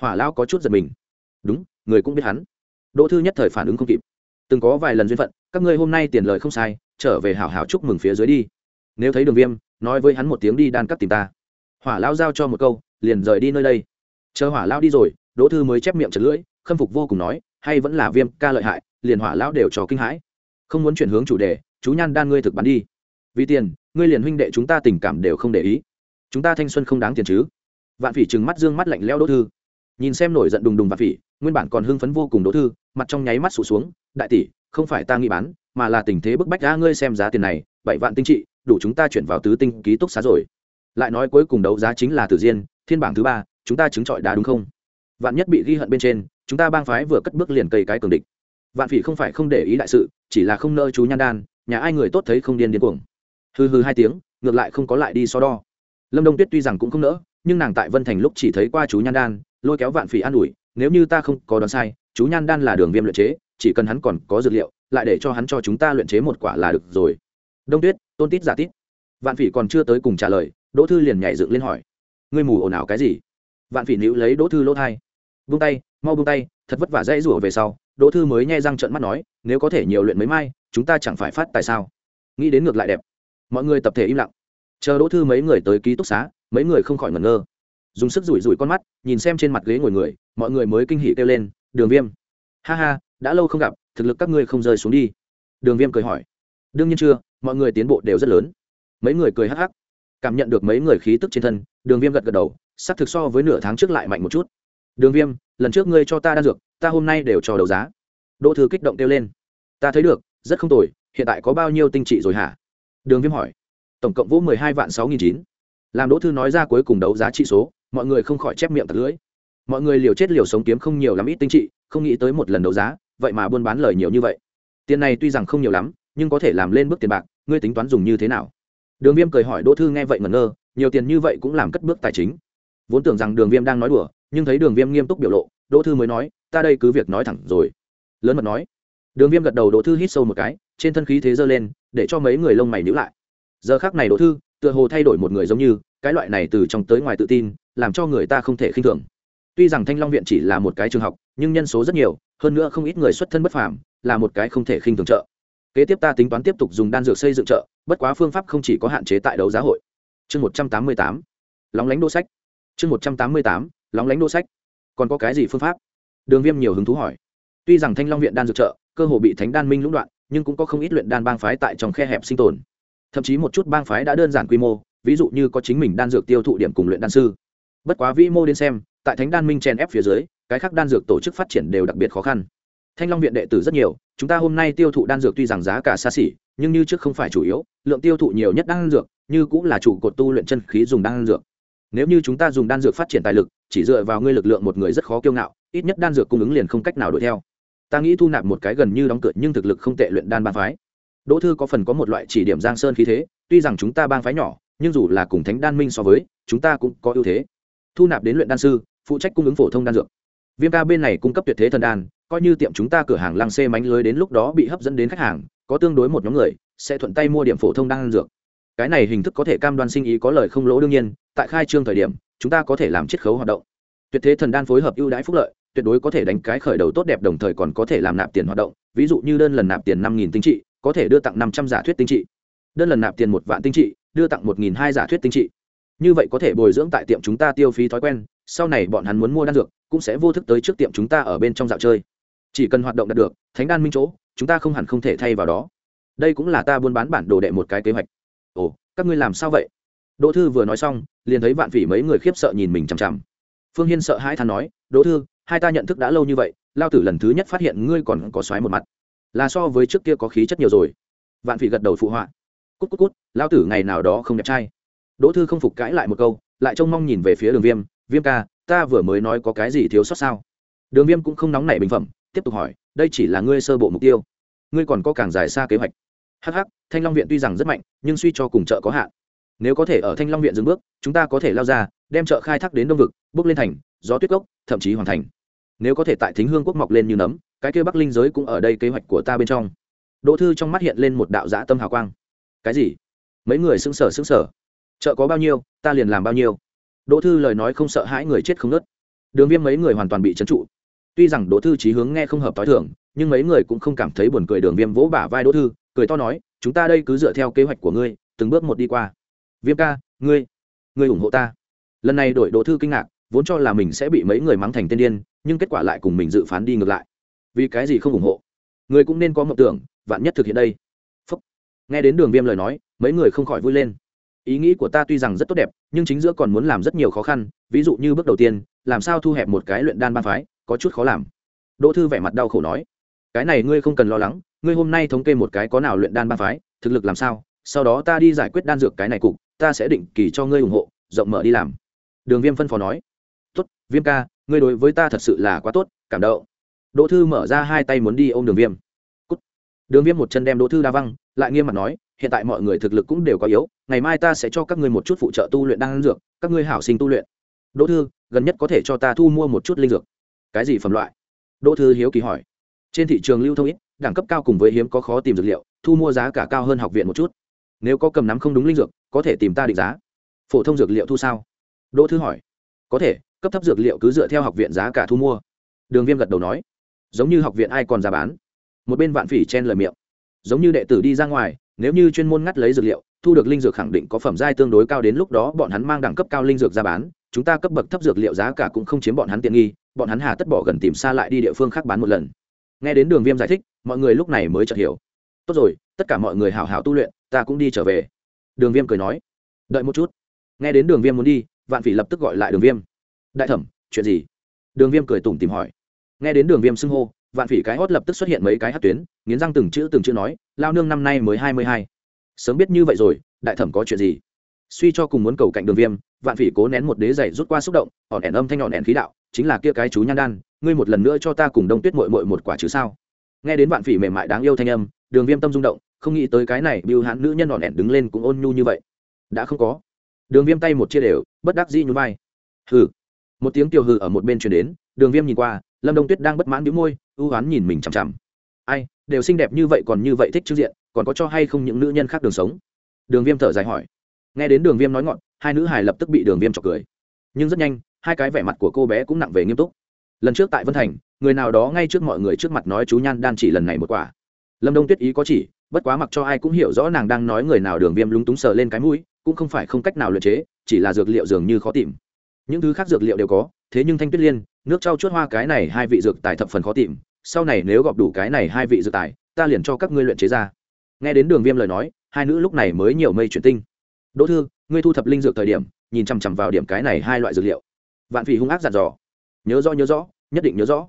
Hỏa lão có chút giật mình. Đúng, người cũng biết hắn. Đỗ thư nhất thời phản ứng không kịp. Từng có vài lần duyên phận, các ngươi hôm nay tiền lời không sai, trở về hảo hảo chúc mừng phía dưới đi. Nếu thấy đường viêm, nói với hắn một tiếng đi đan cắt tìm ta. Hỏa lão giao cho một câu, liền rời đi nơi đây. Chờ hỏa lão đi rồi, đỗ thư mới chép miệng chật lưỡi, khâm phục vô cùng nói, hay vẫn là viêm ca lợi hại, liền hỏa lão đều cho kinh hãi. Không muốn chuyển hướng chủ đề chú nhan đan ngươi thực bán đi. Vì tiền, ngươi liền huynh đệ chúng ta tình cảm đều không để ý. Chúng ta thanh xuân không đáng tiền chứ? Vạn phỉ trừng mắt dương mắt lạnh leo đỗ thư. Nhìn xem nổi giận đùng đùng vạn phỉ, nguyên bản còn hưng phấn vô cùng đỗ thư, mặt trong nháy mắt sụt xuống, đại tỷ, không phải ta nghĩ bán, mà là tình thế bức bách ra ngươi xem giá tiền này, bảy vạn tinh trị, đủ chúng ta chuyển vào tứ tinh ký túc xá rồi. Lại nói cuối cùng đấu giá chính là tử diên, thiên bảng thứ ba, chúng ta chứng chọi đá đúng không? Vạn nhất bị ghi hận bên trên, chúng ta bang phái vừa cất bước liền cây cái cường địch. Vạn phỉ không phải không để ý đại sự, chỉ là không nơ chú nhan đan nhà ai người tốt thấy không điên điên cuồng. Hư hư hai tiếng, ngược lại không có lại đi so đo. Lâm đông tuyết tuy rằng cũng không nỡ, nhưng nàng tại vân thành lúc chỉ thấy qua chú nhan đan, lôi kéo vạn phỉ an ủi, nếu như ta không có đoán sai, chú nhan đan là đường viêm luyện chế, chỉ cần hắn còn có dược liệu, lại để cho hắn cho chúng ta luyện chế một quả là được rồi. Đông tuyết, tôn tít giả tít. Vạn phỉ còn chưa tới cùng trả lời, đỗ thư liền nhảy dựng lên hỏi, ngươi mù ồn ào cái gì? Vạn phỉ nữ lấy đỗ thư lỗ thai vung tay, mau vung tay, thật vất vả dãy rủa về sau. Đỗ thư mới nhai răng trợn mắt nói, nếu có thể nhiều luyện mấy mai chúng ta chẳng phải phát tại sao? Nghĩ đến ngược lại đẹp. Mọi người tập thể im lặng. Chờ đỗ thư mấy người tới ký túc xá, mấy người không khỏi ngẩn ngơ. Dùng sức rủi rủi con mắt, nhìn xem trên mặt ghế ngồi người, mọi người mới kinh hỉ kêu lên, đường viêm. Ha ha, đã lâu không gặp, thực lực các ngươi không rơi xuống đi. Đường viêm cười hỏi. Đương nhiên chưa, mọi người tiến bộ đều rất lớn. Mấy người cười hắc hắc. Cảm nhận được mấy người khí tức trên thân, đường viêm gật gật đầu, sắc thực so với nửa tháng trước lại mạnh một chút. Đường viêm, lần trước ngươi cho ta đan dược, ta hôm nay đều cho đấu giá. Đỗ thư kích động kêu lên. Ta thấy được rất không tồi, hiện tại có bao nhiêu tinh trị rồi hả? Đường viêm hỏi. Tổng cộng vỗ mười hai vạn sáu nghìn chín. Làm đỗ thư nói ra cuối cùng đấu giá trị số, mọi người không khỏi chép miệng tật lưỡi. Mọi người liều chết liều sống kiếm không nhiều lắm, ít tinh trị, không nghĩ tới một lần đấu giá, vậy mà buôn bán lời nhiều như vậy. Tiền này tuy rằng không nhiều lắm, nhưng có thể làm lên bước tiền bạc, ngươi tính toán dùng như thế nào? Đường viêm cười hỏi, đỗ thư nghe vậy ngẩn ngơ, nhiều tiền như vậy cũng làm cất bước tài chính. Vốn tưởng rằng đường viêm đang nói đùa, nhưng thấy đường viêm nghiêm túc biểu lộ, đỗ thư mới nói, ta đây cứ việc nói thẳng rồi. Lớn mật nói đường viêm gật đầu đỗ thư hít sâu một cái, trên thân khí thế giơ lên, để cho mấy người lông mày nhữ lại. Giờ khác này đỗ thư, tựa hồ thay đổi một người giống như, cái loại này từ trong tới ngoài tự tin, làm cho người ta không thể khinh thường. Tuy rằng thanh long viện chỉ là một cái trường học, nhưng nhân số rất nhiều, hơn nữa không ít người xuất thân bất phàm, là một cái không thể khinh thường trợ kế tiếp ta tính toán tiếp tục dùng đan dược xây dựng chợ, bất quá phương pháp không chỉ có hạn chế tại đấu giá hội. Chương một trăm tám mươi tám, lóng lánh đô sách. Chương một trăm tám mươi tám, lóng lánh đô sách. Còn có cái gì phương pháp? Đường viêm nhiều hứng thú hỏi. Tuy rằng thanh long viện đan dược chợ cơ hồ bị thánh đan minh lũng đoạn, nhưng cũng có không ít luyện đan bang phái tại trong khe hẹp sinh tồn. Thậm chí một chút bang phái đã đơn giản quy mô, ví dụ như có chính mình đan dược tiêu thụ điểm cùng luyện đan sư. Bất quá vĩ mô đến xem, tại thánh đan minh chèn ép phía dưới, cái khác đan dược tổ chức phát triển đều đặc biệt khó khăn. Thanh long viện đệ tử rất nhiều, chúng ta hôm nay tiêu thụ đan dược tuy rằng giá cả xa xỉ, nhưng như trước không phải chủ yếu, lượng tiêu thụ nhiều nhất đan dược, như cũng là chủ cột tu luyện chân khí dùng đan dược. Nếu như chúng ta dùng đan dược phát triển tài lực, chỉ dựa vào ngươi lực lượng một người rất khó kiêu ngạo, ít nhất đan dược cung ứng liền không cách nào đuổi theo ta nghĩ thu nạp một cái gần như đóng cửa nhưng thực lực không tệ luyện đan bang phái. Đỗ thư có phần có một loại chỉ điểm giang sơn khí thế, tuy rằng chúng ta bang phái nhỏ, nhưng dù là cùng thánh đan minh so với, chúng ta cũng có ưu thế. Thu nạp đến luyện đan sư, phụ trách cung ứng phổ thông đan dược. Viêm ca bên này cung cấp tuyệt thế thần đan, coi như tiệm chúng ta cửa hàng lăng xê mánh lưới đến lúc đó bị hấp dẫn đến khách hàng, có tương đối một nhóm người, sẽ thuận tay mua điểm phổ thông đan dược. Cái này hình thức có thể cam đoan sinh ý có lời không lỗ đương nhiên, tại khai trương thời điểm, chúng ta có thể làm chiết khấu hoạt động. Tuyệt thế thần đan phối hợp ưu đãi phúc lợi tuyệt đối có thể đánh cái khởi đầu tốt đẹp đồng thời còn có thể làm nạp tiền hoạt động. Ví dụ như đơn lần nạp tiền năm nghìn tinh trị, có thể đưa tặng năm trăm giả thuyết tinh trị. Đơn lần nạp tiền một vạn tinh trị, đưa tặng một nghìn hai giả thuyết tinh trị. Như vậy có thể bồi dưỡng tại tiệm chúng ta tiêu phí thói quen, sau này bọn hắn muốn mua đan dược, cũng sẽ vô thức tới trước tiệm chúng ta ở bên trong dạo chơi. Chỉ cần hoạt động đạt được, thánh đan minh chỗ, chúng ta không hẳn không thể thay vào đó. Đây cũng là ta buôn bán bản đồ đệ một cái kế hoạch. Ồ, các ngươi làm sao vậy? Đỗ thư vừa nói xong, liền thấy vạn phỉ mấy người khiếp sợ nhìn mình chằm chằm. Phương hiên sợ hãi than nói, đỗ thư hai ta nhận thức đã lâu như vậy, lao tử lần thứ nhất phát hiện ngươi còn có xoáy một mặt. Là so với trước kia có khí chất nhiều rồi. Vạn phỉ gật đầu phụ họa. Cút cút cút, lao tử ngày nào đó không đẹp trai. Đỗ thư không phục cãi lại một câu, lại trông mong nhìn về phía đường viêm. Viêm ca, ta vừa mới nói có cái gì thiếu sót sao? Đường viêm cũng không nóng nảy bình phẩm, tiếp tục hỏi, đây chỉ là ngươi sơ bộ mục tiêu. Ngươi còn có càng dài xa kế hoạch. Hh thanh long viện tuy rằng rất mạnh, nhưng suy cho cùng chợ có hạn. Nếu có thể ở thanh long viện dừng bước, chúng ta có thể lao ra, đem chợ khai thác đến đông vực, bước lên thành, gió tuyết cốc, thậm chí hoàn thành nếu có thể tại thính hương quốc mọc lên như nấm, cái kêu bắc linh giới cũng ở đây kế hoạch của ta bên trong. Đỗ thư trong mắt hiện lên một đạo dã tâm hào quang. Cái gì? Mấy người xứng sở xứng sở chợ có bao nhiêu, ta liền làm bao nhiêu. Đỗ thư lời nói không sợ hãi người chết không nớt đường viêm mấy người hoàn toàn bị trấn trụ. Tuy rằng đỗ thư trí hướng nghe không hợp t h o i thưởng nhưng mấy người cũng không cảm thấy buồn cười đường viêm vỗ bả vai đỗ thư, cười to nói, chúng ta đây cứ dựa theo kế hoạch của ngươi, từng bước một đi qua. Viêm ca, ngươi ngươi ủng hộ ta. Lần này đổi đỗ thư kinh ngạc vốn cho là mình sẽ bị mấy người mắng thành tên điên, nhưng kết quả lại cùng mình dự phán đi ngược lại. Vì cái gì không ủng hộ? Người cũng nên có mộng tưởng, vạn nhất thực hiện đây. Phúc. nghe đến đường viêm lời nói, mấy người không khỏi vui lên. Ý nghĩ của ta tuy rằng rất tốt đẹp, nhưng chính giữa còn muốn làm rất nhiều khó khăn, ví dụ như bước đầu tiên, làm sao thu hẹp một cái luyện đan ban phái, có chút khó làm. Đỗ thư vẻ mặt đau khổ nói, cái này ngươi không cần lo lắng, ngươi hôm nay thống kê một cái có nào luyện đan ban phái, thực lực làm sao, sau đó ta đi giải quyết đan dược cái này cục, ta sẽ định kỳ cho ngươi ủng hộ, rộng mở đi làm. Đường viêm phân phó nói viêm ca, ngươi đối với ta thật sự là quá tốt, cảm động. Đỗ thư mở ra hai tay muốn đi ôm đường viêm. Cút. đường viêm một chân đem đỗ thư đa văng, lại nghiêm mặt nói, hiện tại mọi người thực lực cũng đều có yếu, ngày mai ta sẽ cho các ngươi một chút phụ trợ tu luyện đan dược, các ngươi hảo sinh tu luyện. Đỗ thư, gần nhất có thể cho ta thu mua một chút linh dược. Cái gì phẩm loại? Đỗ thư hiếu kỳ hỏi. Trên thị trường lưu thông ít, đẳng cấp cao cùng với hiếm có khó tìm dược liệu, thu mua giá cả cao hơn học viện một chút. Nếu có cầm nắm không đúng linh dược, có thể tìm ta định giá. Phổ thông dược liệu thu sao? Đỗ thư hỏi. Có thể cấp thấp dược liệu cứ dựa theo học viện giá cả thu mua. Đường viêm gật đầu nói, giống như học viện ai còn giá bán. Một bên vạn phỉ chen lời miệng, giống như đệ tử đi ra ngoài, nếu như chuyên môn ngắt lấy dược liệu, thu được linh dược khẳng định có phẩm giai tương đối cao đến lúc đó bọn hắn mang đẳng cấp cao linh dược ra bán, chúng ta cấp bậc thấp dược liệu giá cả cũng không chiếm bọn hắn tiện nghi, bọn hắn hà tất bỏ gần tìm xa lại đi địa phương khác bán một lần. Nghe đến đường viêm giải thích, mọi người lúc này mới chợt hiểu. Tốt rồi, tất cả mọi người hào hào tu luyện, ta cũng đi trở về. Đường viêm cười nói, đợi một chút. Nghe đến đường viêm muốn đi, vạn phỉ lập tức gọi lại đường viêm đại thẩm, chuyện gì? Đường viêm cười tủm tìm hỏi. Nghe đến đường viêm xưng hô, vạn phỉ cái hót lập tức xuất hiện mấy cái hát tuyến, nghiến răng từng chữ từng chữ nói, lao nương năm nay mới hai mươi hai. Sớm biết như vậy rồi, đại thẩm có chuyện gì? Suy cho cùng muốn cầu cạnh đường viêm, vạn phỉ cố nén một đế dày rút qua xúc động, hòn ẻn âm thanh nhọn ẻn khí đạo, chính là kia cái chú nhan đan, ngươi một lần nữa cho ta cùng đông tuyết mội mội một quả chứ sao? Nghe đến vạn phỉ mềm mại đáng yêu thanh âm, đường viêm tâm rung động, không nghĩ tới cái này biêu hãn nữ nhân hòn ẻn đứng lên cũng ôn nhu như vậy. Đã không có. Đường viêm tay một chia đều, bất đắc dĩ nhún vai. Hừ một tiếng tiêu hừ ở một bên truyền đến, đường viêm nhìn qua, lâm đông tuyết đang bất mãn đĩu môi, ưu oán nhìn mình chằm chằm. Ai, đều xinh đẹp như vậy còn như vậy thích trước diện, còn có cho hay không những nữ nhân khác đường sống? Đường viêm thở dài hỏi. Nghe đến đường viêm nói ngọn, hai nữ hài lập tức bị đường viêm chọc cười. Nhưng rất nhanh, hai cái vẻ mặt của cô bé cũng nặng về nghiêm túc. Lần trước tại vân thành, người nào đó ngay trước mọi người trước mặt nói chú nhan đan chỉ lần này một quả. Lâm đông tuyết ý có chỉ, bất quá mặc cho ai cũng hiểu rõ nàng đang nói người nào đường viêm lúng túng sờ lên cái mũi, cũng không phải không cách nào luyện chế, chỉ là dược liệu dường như khó tìm những thứ khác dược liệu đều có, thế nhưng thanh tuyết liên, nước trao chuốt hoa cái này hai vị dược tài thập phần khó tìm, sau này nếu gọp đủ cái này hai vị dược tài, ta liền cho các ngươi luyện chế ra. Nghe đến đường viêm lời nói, hai nữ lúc này mới nhiều mây chuyển tinh. Đỗ thư, ngươi thu thập linh dược thời điểm, nhìn chằm chằm vào điểm cái này hai loại dược liệu. Vạn phỉ hung ác dặn dò. Nhớ rõ nhớ rõ, nhất định nhớ rõ.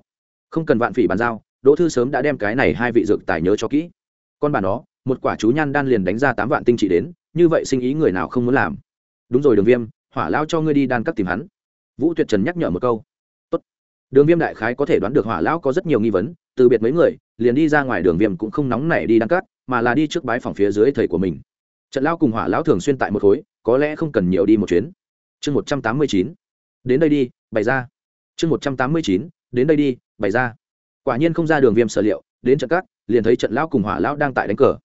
Không cần vạn phỉ bàn giao, đỗ thư sớm đã đem cái này hai vị dược tài nhớ cho kỹ. Con bà nó, một quả chú nhan đan liền đánh ra tám vạn tinh trị đến, như vậy sinh ý người nào không muốn làm? Đúng rồi, đường viêm hỏa lao cho ngươi đi đan cắt tìm hắn. Vũ tuyệt trần nhắc nhở một câu. Tốt. đường viêm đại khái có thể đoán được hỏa lão có rất nhiều nghi vấn, từ biệt mấy người, liền đi ra ngoài đường viêm cũng không nóng nảy đi đan cắt mà là đi trước bái phòng phía dưới thầy của mình. Trận lao cùng hỏa lão thường xuyên tại một khối, có lẽ không cần nhiều đi một chuyến. Chương một trăm tám mươi chín. Đến đây đi, bày ra. Chương một trăm tám mươi chín. Đến đây đi, bày ra. Quả nhiên không ra đường viêm sở liệu, đến trận cát liền thấy trận lão cùng hỏa lão đang tại đánh cờ.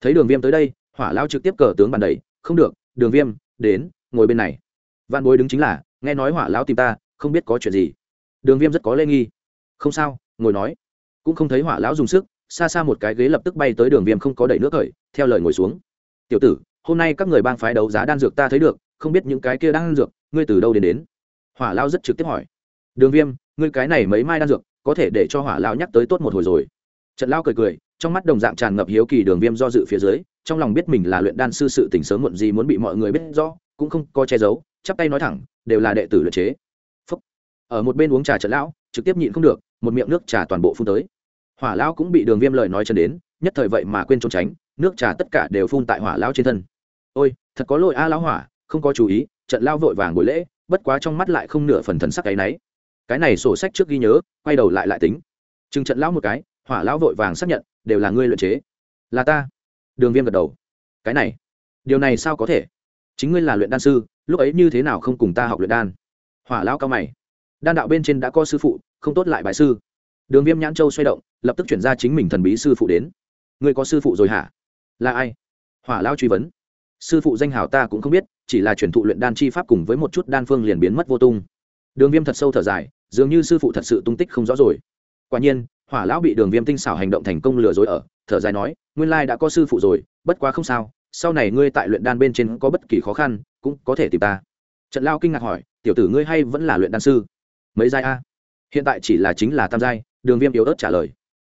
Thấy đường viêm tới đây, hỏa lão trực tiếp cờ tướng bàn đầy, không được, đường viêm, đến, ngồi bên này văn bối đứng chính là, nghe nói hỏa lão tìm ta, không biết có chuyện gì. Đường viêm rất có lê nghi. Không sao, ngồi nói. Cũng không thấy hỏa lão dùng sức, xa xa một cái ghế lập tức bay tới đường viêm không có đẩy nước khởi theo lời ngồi xuống. Tiểu tử, hôm nay các người bang phái đấu giá đan dược ta thấy được, không biết những cái kia đan dược, ngươi từ đâu đến đến? Hỏa lão rất trực tiếp hỏi. Đường viêm, ngươi cái này mấy mai đan dược, có thể để cho hỏa lão nhắc tới tốt một hồi rồi. Trận lão cười cười, trong mắt đồng dạng tràn ngập hiếu kỳ đường viêm do dự phía dưới, trong lòng biết mình là luyện đan sư sự tình sớm muộn gì muốn bị mọi người biết rõ, cũng không có che giấu chắp tay nói thẳng, đều là đệ tử luyện chế. Phúc. ở một bên uống trà trận lão, trực tiếp nhịn không được, một miệng nước trà toàn bộ phun tới. Hỏa lão cũng bị đường viêm lời nói chân đến, nhất thời vậy mà quên trốn tránh, nước trà tất cả đều phun tại hỏa lão trên thân. Ôi, thật có lỗi a lão hỏa, không có chú ý, trận lao vội vàng buổi lễ, bất quá trong mắt lại không nửa phần thần sắc cái náy cái này sổ sách trước ghi nhớ, quay đầu lại lại tính. Chừng trận lão một cái, hỏa lão vội vàng xác nhận, đều là ngươi luyện chế. Là ta. Đường viêm gật đầu. Cái này, điều này sao có thể? Chính ngươi là luyện đan sư, lúc ấy như thế nào không cùng ta học luyện đan? Hỏa lão cao mày. Đan đạo bên trên đã có sư phụ, không tốt lại bài sư. Đường viêm nhãn châu xoay động, lập tức chuyển ra chính mình thần bí sư phụ đến. Ngươi có sư phụ rồi hả? Là ai? Hỏa lão truy vấn. Sư phụ danh hào ta cũng không biết, chỉ là truyền thụ luyện đan chi pháp cùng với một chút đan phương liền biến mất vô tung. Đường viêm thật sâu thở dài, dường như sư phụ thật sự tung tích không rõ rồi. Quả nhiên, hỏa lão bị đường viêm tinh xảo hành động thành công lừa dối ở, thở dài nói, nguyên lai đã có sư phụ rồi, bất quá không sao sau này ngươi tại luyện đan bên trên có bất kỳ khó khăn, cũng có thể tìm ta. Trận lao kinh ngạc hỏi, tiểu tử ngươi hay vẫn là luyện đan sư? Mấy giai a? Hiện tại chỉ là chính là tam giai, đường viêm yếu ớt trả lời.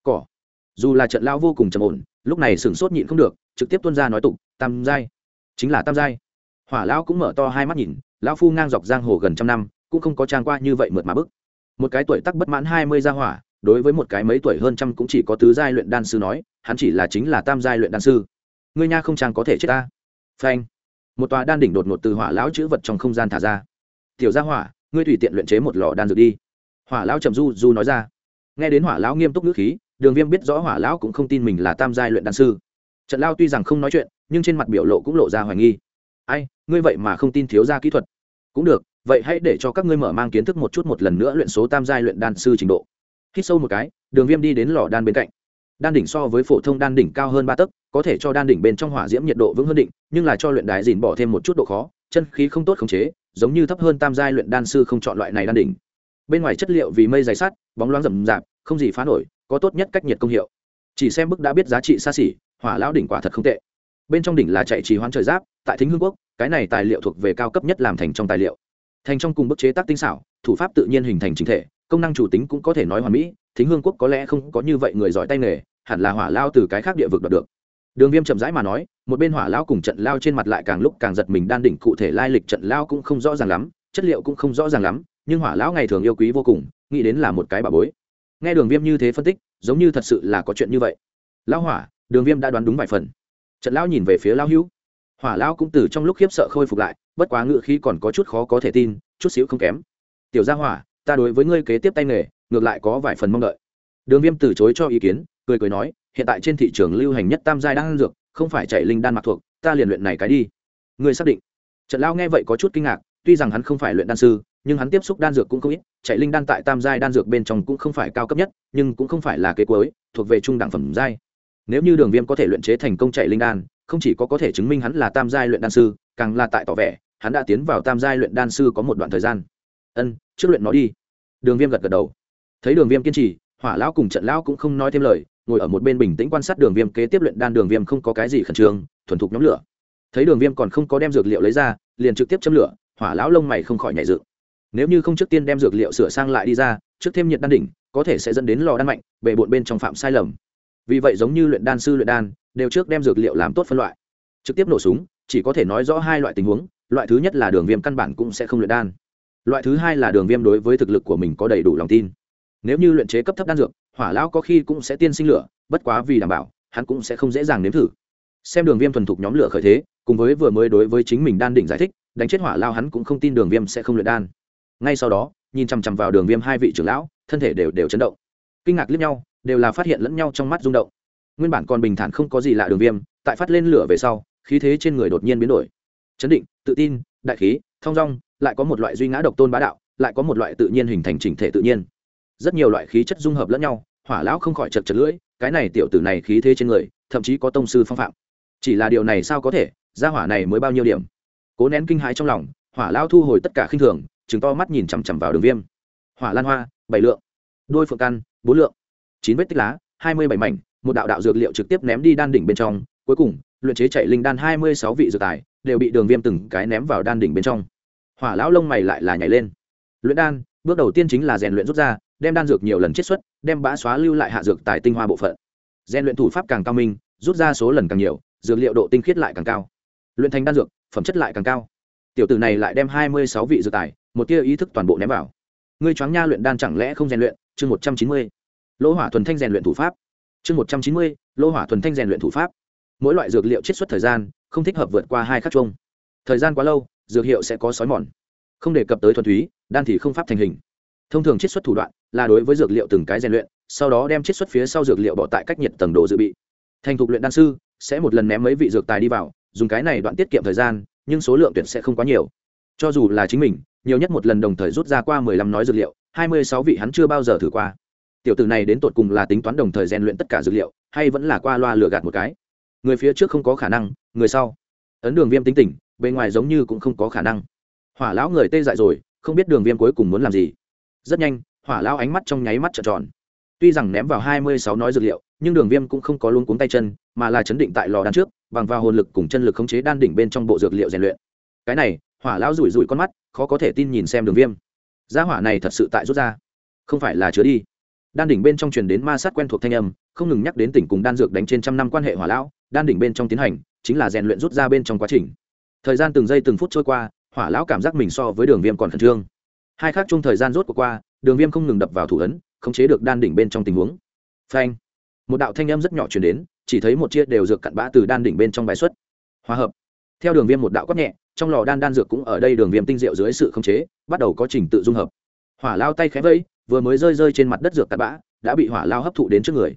Cỏ. Dù là trận lao vô cùng trầm ổn, lúc này sửng sốt nhịn không được, trực tiếp tuân ra nói tục, tam giai. Chính là tam giai. Hỏa lão cũng mở to hai mắt nhìn, lão phu ngang dọc giang hồ gần trăm năm, cũng không có trang qua như vậy mượt mà bức. Một cái tuổi tắc bất mãn hai mươi gia hỏa, đối với một cái mấy tuổi hơn trăm cũng chỉ có tứ giai luyện đan sư nói, hắn chỉ là chính là tam giai luyện đan sư ngươi nha không trang có thể chết ta. Phanh. Một tòa đan đỉnh đột ngột từ hỏa lão chữ vật trong không gian thả ra. Tiểu gia hỏa, ngươi tùy tiện luyện chế một lò đan dược đi. Hỏa lão trầm du du nói ra. Nghe đến hỏa lão nghiêm túc ngữ khí, đường viêm biết rõ hỏa lão cũng không tin mình là tam giai luyện đan sư. Trận lao tuy rằng không nói chuyện, nhưng trên mặt biểu lộ cũng lộ ra hoài nghi. Ai, ngươi vậy mà không tin thiếu ra kỹ thuật. Cũng được, vậy hãy để cho các ngươi mở mang kiến thức một chút một lần nữa luyện số tam giai luyện đan sư trình độ. Hít sâu một cái, đường viêm đi đến lò đan bên cạnh đan đỉnh so với phổ thông đan đỉnh cao hơn ba tấc, có thể cho đan đỉnh bên trong hỏa diễm nhiệt độ vững hơn định, nhưng là cho luyện đài dìn bỏ thêm một chút độ khó, chân khí không tốt khống chế, giống như thấp hơn tam giai luyện đan sư không chọn loại này đan đỉnh. Bên ngoài chất liệu vì mây dày sắt, bóng loáng rầm rạp, không gì phá nổi, có tốt nhất cách nhiệt công hiệu. Chỉ xem bức đã biết giá trị xa xỉ, hỏa lão đỉnh quả thật không tệ. Bên trong đỉnh là chạy trì hoãn trời giáp, tại thính hương quốc, cái này tài liệu thuộc về cao cấp nhất làm thành trong tài liệu. Thành trong cùng bức chế tác tinh xảo, thủ pháp tự nhiên hình thành chính thể, công năng chủ tính cũng có thể nói hoàn mỹ thính hương quốc có lẽ không có như vậy người giỏi tay nghề, hẳn là hỏa lao từ cái khác địa vực đoạt được. Đường viêm chậm rãi mà nói, một bên hỏa lão cùng trận lao trên mặt lại càng lúc càng giật mình, đan đỉnh cụ thể lai lịch trận lao cũng không rõ ràng lắm, chất liệu cũng không rõ ràng lắm, nhưng hỏa lão ngày thường yêu quý vô cùng, nghĩ đến là một cái bà bối. Nghe đường viêm như thế phân tích, giống như thật sự là có chuyện như vậy. Lão hỏa, đường viêm đã đoán đúng vài phần. Trận lão nhìn về phía lão hữu. Hỏa lão cũng từ trong lúc khiếp sợ khôi phục lại, bất quá ngự khí còn có chút khó có thể tin, chút xíu không kém. Tiểu gia hỏa, ta đối với ngươi kế tiếp tay nghề ngược lại có vài phần mong đợi. Đường viêm từ chối cho ý kiến, cười cười nói, hiện tại trên thị trường lưu hành nhất tam giai đan dược, không phải chạy linh đan mặc thuộc, ta liền luyện này cái đi. Ngươi xác định. Trận lao nghe vậy có chút kinh ngạc, tuy rằng hắn không phải luyện đan sư, nhưng hắn tiếp xúc đan dược cũng không ít, chạy linh đan tại tam giai đan dược bên trong cũng không phải cao cấp nhất, nhưng cũng không phải là kế cuối, thuộc về trung đẳng phẩm giai. Nếu như đường viêm có thể luyện chế thành công chạy linh đan, không chỉ có có thể chứng minh hắn là tam giai luyện đan sư, càng là tại tỏ vẻ, hắn đã tiến vào tam giai luyện đan sư có một đoạn thời gian. Ân, trước luyện nó đi. Đường viêm gật gật đầu thấy đường viêm kiên trì, hỏa lão cùng trận lão cũng không nói thêm lời, ngồi ở một bên bình tĩnh quan sát đường viêm kế tiếp luyện đan đường viêm không có cái gì khẩn trương, thuần thục nhóm lửa. Thấy đường viêm còn không có đem dược liệu lấy ra, liền trực tiếp châm lửa, hỏa lão lông mày không khỏi nhảy dựng. Nếu như không trước tiên đem dược liệu sửa sang lại đi ra, trước thêm nhiệt đan đỉnh, có thể sẽ dẫn đến lò đan mạnh, bề bộn bên trong phạm sai lầm. Vì vậy giống như luyện đan sư luyện đan, đều trước đem dược liệu làm tốt phân loại. Trực tiếp nổ súng, chỉ có thể nói rõ hai loại tình huống, loại thứ nhất là đường viêm căn bản cũng sẽ không luyện đan. Loại thứ hai là đường viêm đối với thực lực của mình có đầy đủ lòng tin nếu như luyện chế cấp thấp đan dược, hỏa lão có khi cũng sẽ tiên sinh lửa, bất quá vì đảm bảo, hắn cũng sẽ không dễ dàng nếm thử. Xem đường viêm thuần thục nhóm lửa khởi thế, cùng với vừa mới đối với chính mình đan đỉnh giải thích, đánh chết hỏa lao hắn cũng không tin đường viêm sẽ không luyện đan. Ngay sau đó, nhìn chằm chằm vào đường viêm hai vị trưởng lão, thân thể đều đều chấn động. Kinh ngạc liếc nhau, đều là phát hiện lẫn nhau trong mắt rung động. Nguyên bản còn bình thản không có gì lạ đường viêm, tại phát lên lửa về sau, khí thế trên người đột nhiên biến đổi. Chấn định, tự tin, đại khí thong dong, lại có một loại duy ngã độc tôn bá đạo, lại có một loại tự nhiên hình thành chỉnh thể tự nhiên rất nhiều loại khí chất dung hợp lẫn nhau, hỏa lão không khỏi chật chật lưỡi, cái này tiểu tử này khí thế trên người, thậm chí có tông sư phong phạm. Chỉ là điều này sao có thể ra hỏa này mới bao nhiêu điểm? Cố nén kinh hãi trong lòng, hỏa lão thu hồi tất cả khinh thường chứng to mắt nhìn chằm chằm vào đường viêm. Hỏa lan hoa, bảy lượng. Đôi phượng căn, bốn lượng. Chín vết tích lá, hai mươi bảy mảnh, một đạo đạo dược liệu trực tiếp ném đi đan đỉnh bên trong, cuối cùng, luyện chế chạy linh đan hai mươi sáu vị dược tài, đều bị đường viêm từng cái ném vào đan đỉnh bên trong. Hỏa lão lông mày lại là nhảy lên. Luyện đan, bước đầu tiên chính là rèn luyện rút ra đem đan dược nhiều lần chiết xuất, đem bã xóa lưu lại hạ dược tài tinh hoa bộ phận. Rèn luyện thủ pháp càng cao minh, rút ra số lần càng nhiều, dược liệu độ tinh khiết lại càng cao. Luyện thành đan dược, phẩm chất lại càng cao. Tiểu tử này lại đem hai mươi sáu vị dược tài, một tia ý thức toàn bộ ném vào. Ngươi choáng nha luyện đan chẳng lẽ không rèn luyện? Chương một trăm chín mươi. Lỗ hỏa thuần thanh rèn luyện thủ pháp. Chương một trăm chín mươi. Lỗ hỏa thuần thanh rèn luyện thủ pháp. Mỗi loại dược liệu chiết xuất thời gian, không thích hợp vượt qua hai khắc chung. Thời gian quá lâu, dược hiệu sẽ có sói mòn. Không đề cập tới thuần túy, đan thì không pháp thành hình thông thường chiết xuất thủ đoạn là đối với dược liệu từng cái rèn luyện, sau đó đem chiết xuất phía sau dược liệu bỏ tại cách nhiệt tầng độ dự bị. Thành thục luyện đan sư sẽ một lần ném mấy vị dược tài đi vào, dùng cái này đoạn tiết kiệm thời gian, nhưng số lượng tuyển sẽ không quá nhiều. Cho dù là chính mình, nhiều nhất một lần đồng thời rút ra qua mười lăm nói dược liệu, hai mươi sáu vị hắn chưa bao giờ thử qua. Tiểu tử này đến tột cùng là tính toán đồng thời rèn luyện tất cả dược liệu, hay vẫn là qua loa lừa gạt một cái? Người phía trước không có khả năng, người sau. Ấn đường viêm tính tỉnh bề ngoài giống như cũng không có khả năng. Hỏa lão người tê dại rồi, không biết đường viêm cuối cùng muốn làm gì rất nhanh, hỏa lão ánh mắt trong nháy mắt trợn tròn. Tuy rằng ném vào hai mươi sáu nói dược liệu, nhưng đường viêm cũng không có luôn cuống tay chân, mà là chấn định tại lò đan trước, bằng vào hồn lực cùng chân lực khống chế đan đỉnh bên trong bộ dược liệu rèn luyện. Cái này, hỏa lão rủi rủi con mắt, khó có thể tin nhìn xem đường viêm. Gia hỏa này thật sự tại rút ra. Không phải là chứa đi. Đan đỉnh bên trong truyền đến ma sát quen thuộc thanh âm, không ngừng nhắc đến tỉnh cùng đan dược đánh trên trăm năm quan hệ hỏa lão, đan đỉnh bên trong tiến hành, chính là rèn luyện rút ra bên trong quá trình. Thời gian từng giây từng phút trôi qua, hỏa lão cảm giác mình so với đường viêm còn khẩn trương hai khác chung thời gian rốt của qua, đường viêm không ngừng đập vào thủ ấn, khống chế được đan đỉnh bên trong tình huống. Phanh! Một đạo thanh âm rất nhỏ chuyển đến, chỉ thấy một chia đều dược cặn bã từ đan đỉnh bên trong bài xuất. Hòa hợp. Theo đường viêm một đạo quát nhẹ, trong lò đan đan dược cũng ở đây đường viêm tinh diệu dưới sự khống chế, bắt đầu có trình tự dung hợp. Hỏa lao tay khẽ vây vừa mới rơi rơi trên mặt đất dược cặn bã, đã bị hỏa lao hấp thụ đến trước người.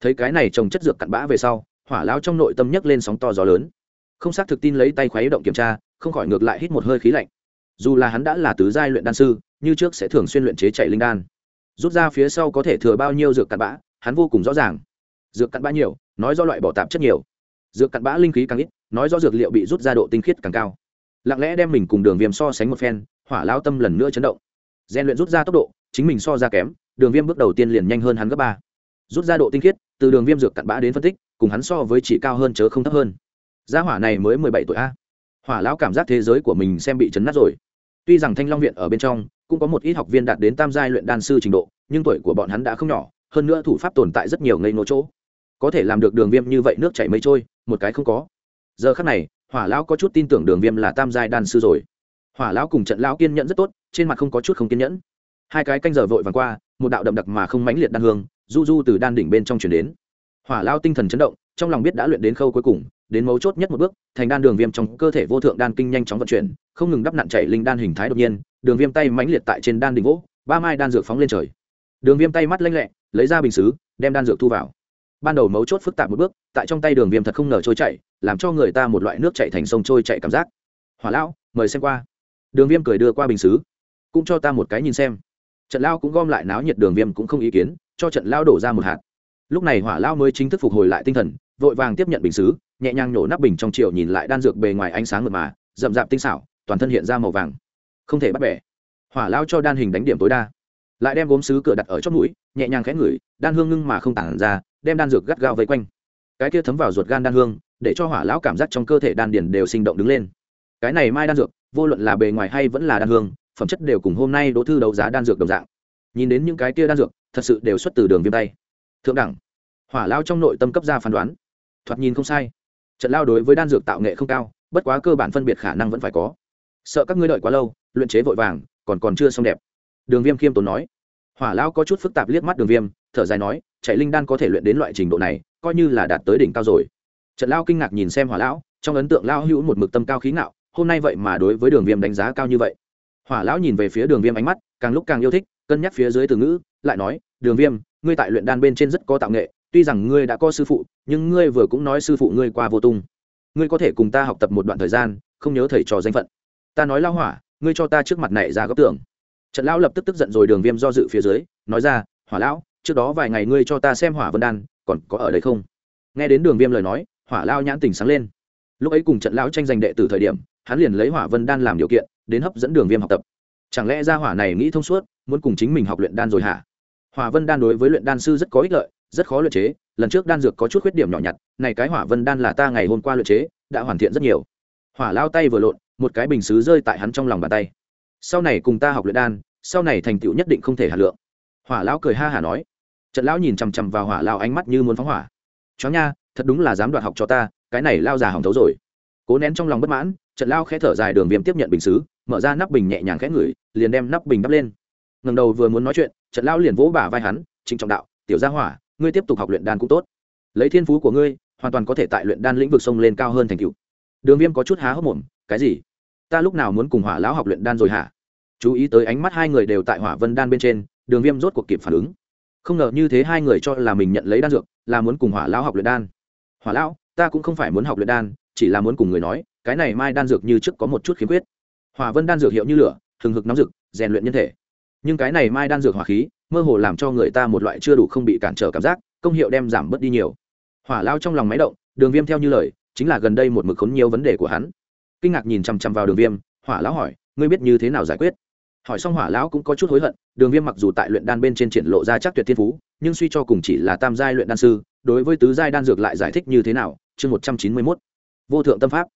Thấy cái này trồng chất dược cặn bã về sau, hỏa lao trong nội tâm nhấc lên sóng to gió lớn. Không xác thực tin lấy tay khoáy động kiểm tra, không khỏi ngược lại hít một hơi khí lạnh dù là hắn đã là tứ giai luyện đan sư, như trước sẽ thường xuyên luyện chế chạy linh đan. Rút ra phía sau có thể thừa bao nhiêu dược cặn bã, hắn vô cùng rõ ràng. Dược cặn bã nhiều, nói do loại bỏ tạp chất nhiều. Dược cặn bã linh khí càng ít, nói do dược liệu bị rút ra độ tinh khiết càng cao. Lặng lẽ đem mình cùng đường viêm so sánh một phen, hỏa lao tâm lần nữa chấn động. Gian luyện rút ra tốc độ, chính mình so ra kém, đường viêm bước đầu tiên liền nhanh hơn hắn gấp ba. Rút ra độ tinh khiết, từ đường viêm dược cặn bã đến phân tích, cùng hắn so với chỉ cao hơn chớ không thấp hơn. Gia hỏa này mới mười bảy tuổi a hỏa lão cảm giác thế giới của mình xem bị chấn nát rồi. Tuy rằng thanh long viện ở bên trong cũng có một ít học viên đạt đến tam giai luyện đan sư trình độ, nhưng tuổi của bọn hắn đã không nhỏ, hơn nữa thủ pháp tồn tại rất nhiều ngây nô chỗ. Có thể làm được đường viêm như vậy nước chảy mây trôi, một cái không có. Giờ khắc này, hỏa lão có chút tin tưởng đường viêm là tam giai đan sư rồi. Hỏa lão cùng trận lão kiên nhẫn rất tốt, trên mặt không có chút không kiên nhẫn. Hai cái canh giờ vội vàng qua, một đạo đậm đặc mà không mãnh liệt đan hương, du du từ đan đỉnh bên trong chuyển đến. Hỏa lao tinh thần chấn động, trong lòng biết đã luyện đến khâu cuối cùng đến mấu chốt nhất một bước, thành đan đường viêm trong cơ thể vô thượng đan kinh nhanh chóng vận chuyển, không ngừng đắp nặn chảy linh đan hình thái đột nhiên, đường viêm tay mãnh liệt tại trên đan đỉnh gỗ, ba mai đan dược phóng lên trời. Đường viêm tay mắt lanh lẹ, lấy ra bình xứ, đem đan dược thu vào. Ban đầu mấu chốt phức tạp một bước, tại trong tay đường viêm thật không ngờ trôi chạy làm cho người ta một loại nước chảy thành sông trôi chạy cảm giác. Hỏa lão, mời xem qua. Đường viêm cười đưa qua bình xứ, cũng cho ta một cái nhìn xem. Trận lao cũng gom lại náo nhiệt, đường viêm cũng không ý kiến, cho trận lao đổ ra một hạt. Lúc này hỏa lao mới chính thức phục hồi lại tinh thần, vội vàng tiếp nhận bình xứ nhẹ nhàng nhổ nắp bình trong triệu nhìn lại đan dược bề ngoài ánh sáng mượt mà, rậm rạp tinh xảo, toàn thân hiện ra màu vàng. Không thể bắt bẻ. Hỏa lao cho đan hình đánh điểm tối đa. Lại đem gốm sứ cửa đặt ở chót mũi, nhẹ nhàng khẽ ngửi, đan hương ngưng mà không tản ra, đem đan dược gắt gao vây quanh. Cái kia thấm vào ruột gan đan hương, để cho hỏa lão cảm giác trong cơ thể đan điền đều sinh động đứng lên. Cái này mai đan dược, vô luận là bề ngoài hay vẫn là đan hương, phẩm chất đều cùng hôm nay đỗ thư đấu giá đan dược đồng dạng. Nhìn đến những cái kia đan dược, thật sự đều xuất từ đường viêm tay. Thượng đẳng. Hỏa lao trong nội tâm cấp ra phán đoán. Thoạt nhìn không sai trận lao đối với đan dược tạo nghệ không cao, bất quá cơ bản phân biệt khả năng vẫn phải có. Sợ các ngươi đợi quá lâu, luyện chế vội vàng, còn còn chưa xong đẹp. Đường viêm khiêm tốn nói. Hỏa Lão có chút phức tạp liếc mắt đường viêm, thở dài nói, chạy linh đan có thể luyện đến loại trình độ này, coi như là đạt tới đỉnh cao rồi. Trận lao kinh ngạc nhìn xem hỏa lão, trong ấn tượng lao hữu một mực tâm cao khí ngạo, hôm nay vậy mà đối với đường viêm đánh giá cao như vậy. Hỏa lão nhìn về phía đường viêm ánh mắt, càng lúc càng yêu thích, cân nhắc phía dưới từ ngữ, lại nói, đường viêm, ngươi tại luyện đan bên trên rất có tạo nghệ tuy rằng ngươi đã có sư phụ, nhưng ngươi vừa cũng nói sư phụ ngươi qua vô tung. Ngươi có thể cùng ta học tập một đoạn thời gian, không nhớ thầy trò danh phận. Ta nói lao hỏa, ngươi cho ta trước mặt này ra góc tưởng trận lão lập tức tức giận rồi đường viêm do dự phía dưới, nói ra, hỏa lão, trước đó vài ngày ngươi cho ta xem hỏa vân đan, còn có ở đây không? Nghe đến đường viêm lời nói, hỏa lao nhãn tình sáng lên. Lúc ấy cùng trận lão tranh giành đệ từ thời điểm, hắn liền lấy hỏa vân đan làm điều kiện, đến hấp dẫn đường viêm học tập. Chẳng lẽ ra hỏa này nghĩ thông suốt, muốn cùng chính mình học luyện đan rồi hả? Hỏa vân đan đối với luyện đan sư rất có ích lợi rất khó luyện chế, lần trước đan dược có chút khuyết điểm nhỏ nhặt, này cái hỏa vân đan là ta ngày hôm qua luyện chế, đã hoàn thiện rất nhiều. Hỏa lao tay vừa lộn, một cái bình xứ rơi tại hắn trong lòng bàn tay. Sau này cùng ta học luyện đan, sau này thành tựu nhất định không thể hạt lượng. Hỏa lão cười ha hả nói. Trận lão nhìn chằm chằm vào hỏa lao ánh mắt như muốn phóng hỏa. Chó nha, thật đúng là dám đoạt học cho ta, cái này lao già hỏng thấu rồi. Cố nén trong lòng bất mãn, trận lao khẽ thở dài đường viêm tiếp nhận bình xứ, mở ra nắp bình nhẹ nhàng khẽ ngửi, liền đem nắp bình đắp lên. Ngầm đầu vừa muốn nói chuyện, trận lao liền vỗ bả vai hắn, trịnh trọng đạo, tiểu gia hỏa ngươi tiếp tục học luyện đan cũng tốt. Lấy thiên phú của ngươi, hoàn toàn có thể tại luyện đan lĩnh vực sông lên cao hơn thành cựu đường viêm có chút há hốc mồm, cái gì? Ta lúc nào muốn cùng hỏa lão học luyện đan rồi hả? Chú ý tới ánh mắt hai người đều tại hỏa vân đan bên trên, đường viêm rốt cuộc kịp phản ứng. Không ngờ như thế hai người cho là mình nhận lấy đan dược, là muốn cùng hỏa lão học luyện đan. Hỏa lão, ta cũng không phải muốn học luyện đan, chỉ là muốn cùng người nói, cái này mai đan dược như trước có một chút khiếm khuyết. Hỏa vân đan dược hiệu như lửa, hừng hực nóng rực, rèn luyện nhân thể. Nhưng cái này mai đan dược hỏa khí mơ hồ làm cho người ta một loại chưa đủ không bị cản trở cảm giác, công hiệu đem giảm bớt đi nhiều. Hỏa lao trong lòng máy động, đường viêm theo như lời, chính là gần đây một mực khốn nhiều vấn đề của hắn. Kinh ngạc nhìn chằm chằm vào đường viêm, hỏa lão hỏi, ngươi biết như thế nào giải quyết? Hỏi xong hỏa lão cũng có chút hối hận, đường viêm mặc dù tại luyện đan bên trên triển lộ ra chắc tuyệt thiên phú, nhưng suy cho cùng chỉ là tam giai luyện đan sư, đối với tứ giai đan dược lại giải thích như thế nào? Chương một trăm chín mươi mốt. Vô thượng tâm pháp.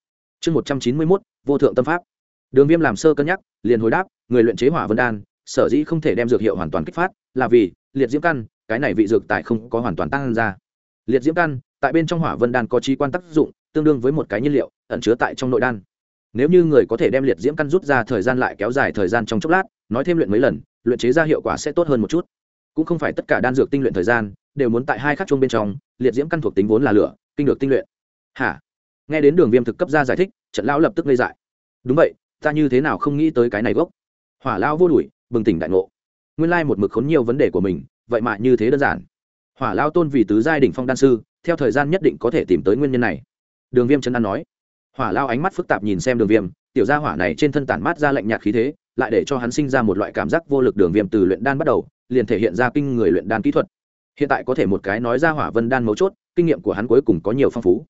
Chương một trăm chín mươi mốt, vô thượng tâm pháp. Đường viêm làm sơ cân nhắc, liền hồi đáp, người luyện chế hỏa vân đan sở dĩ không thể đem dược hiệu hoàn toàn kích phát là vì liệt diễm căn, cái này vị dược tại không có hoàn toàn tăng ra. Liệt diễm căn, tại bên trong hỏa vân đan có trí quan tác dụng, tương đương với một cái nhiên liệu, ẩn chứa tại trong nội đan. Nếu như người có thể đem liệt diễm căn rút ra thời gian lại kéo dài thời gian trong chốc lát, nói thêm luyện mấy lần, luyện chế ra hiệu quả sẽ tốt hơn một chút. Cũng không phải tất cả đan dược tinh luyện thời gian, đều muốn tại hai khắc chung bên trong, liệt diễm căn thuộc tính vốn là lửa, kinh được tinh luyện. Hả? Nghe đến đường viêm thực cấp ra giải thích, trận lão lập tức gây dại. Đúng vậy, ta như thế nào không nghĩ tới cái này gốc? Hỏa lao vô đuổi bừng tỉnh đại ngộ. Nguyên lai một mực khốn nhiều vấn đề của mình, vậy mà như thế đơn giản. Hỏa lao tôn vì tứ giai đ ỉ n h phong đan sư, theo thời gian nhất định có thể tìm tới nguyên nhân này. Đường viêm chân an nói. Hỏa lao ánh mắt phức tạp nhìn xem đường viêm, tiểu gia hỏa này trên thân tản mát ra lạnh nhạt khí thế, lại để cho hắn sinh ra một loại cảm giác vô lực đường viêm từ luyện đan bắt đầu, liền thể hiện ra kinh người luyện đan kỹ thuật. Hiện tại có thể một cái nói ra hỏa vân đan mấu chốt, kinh nghiệm của hắn cuối cùng có nhiều phong phú.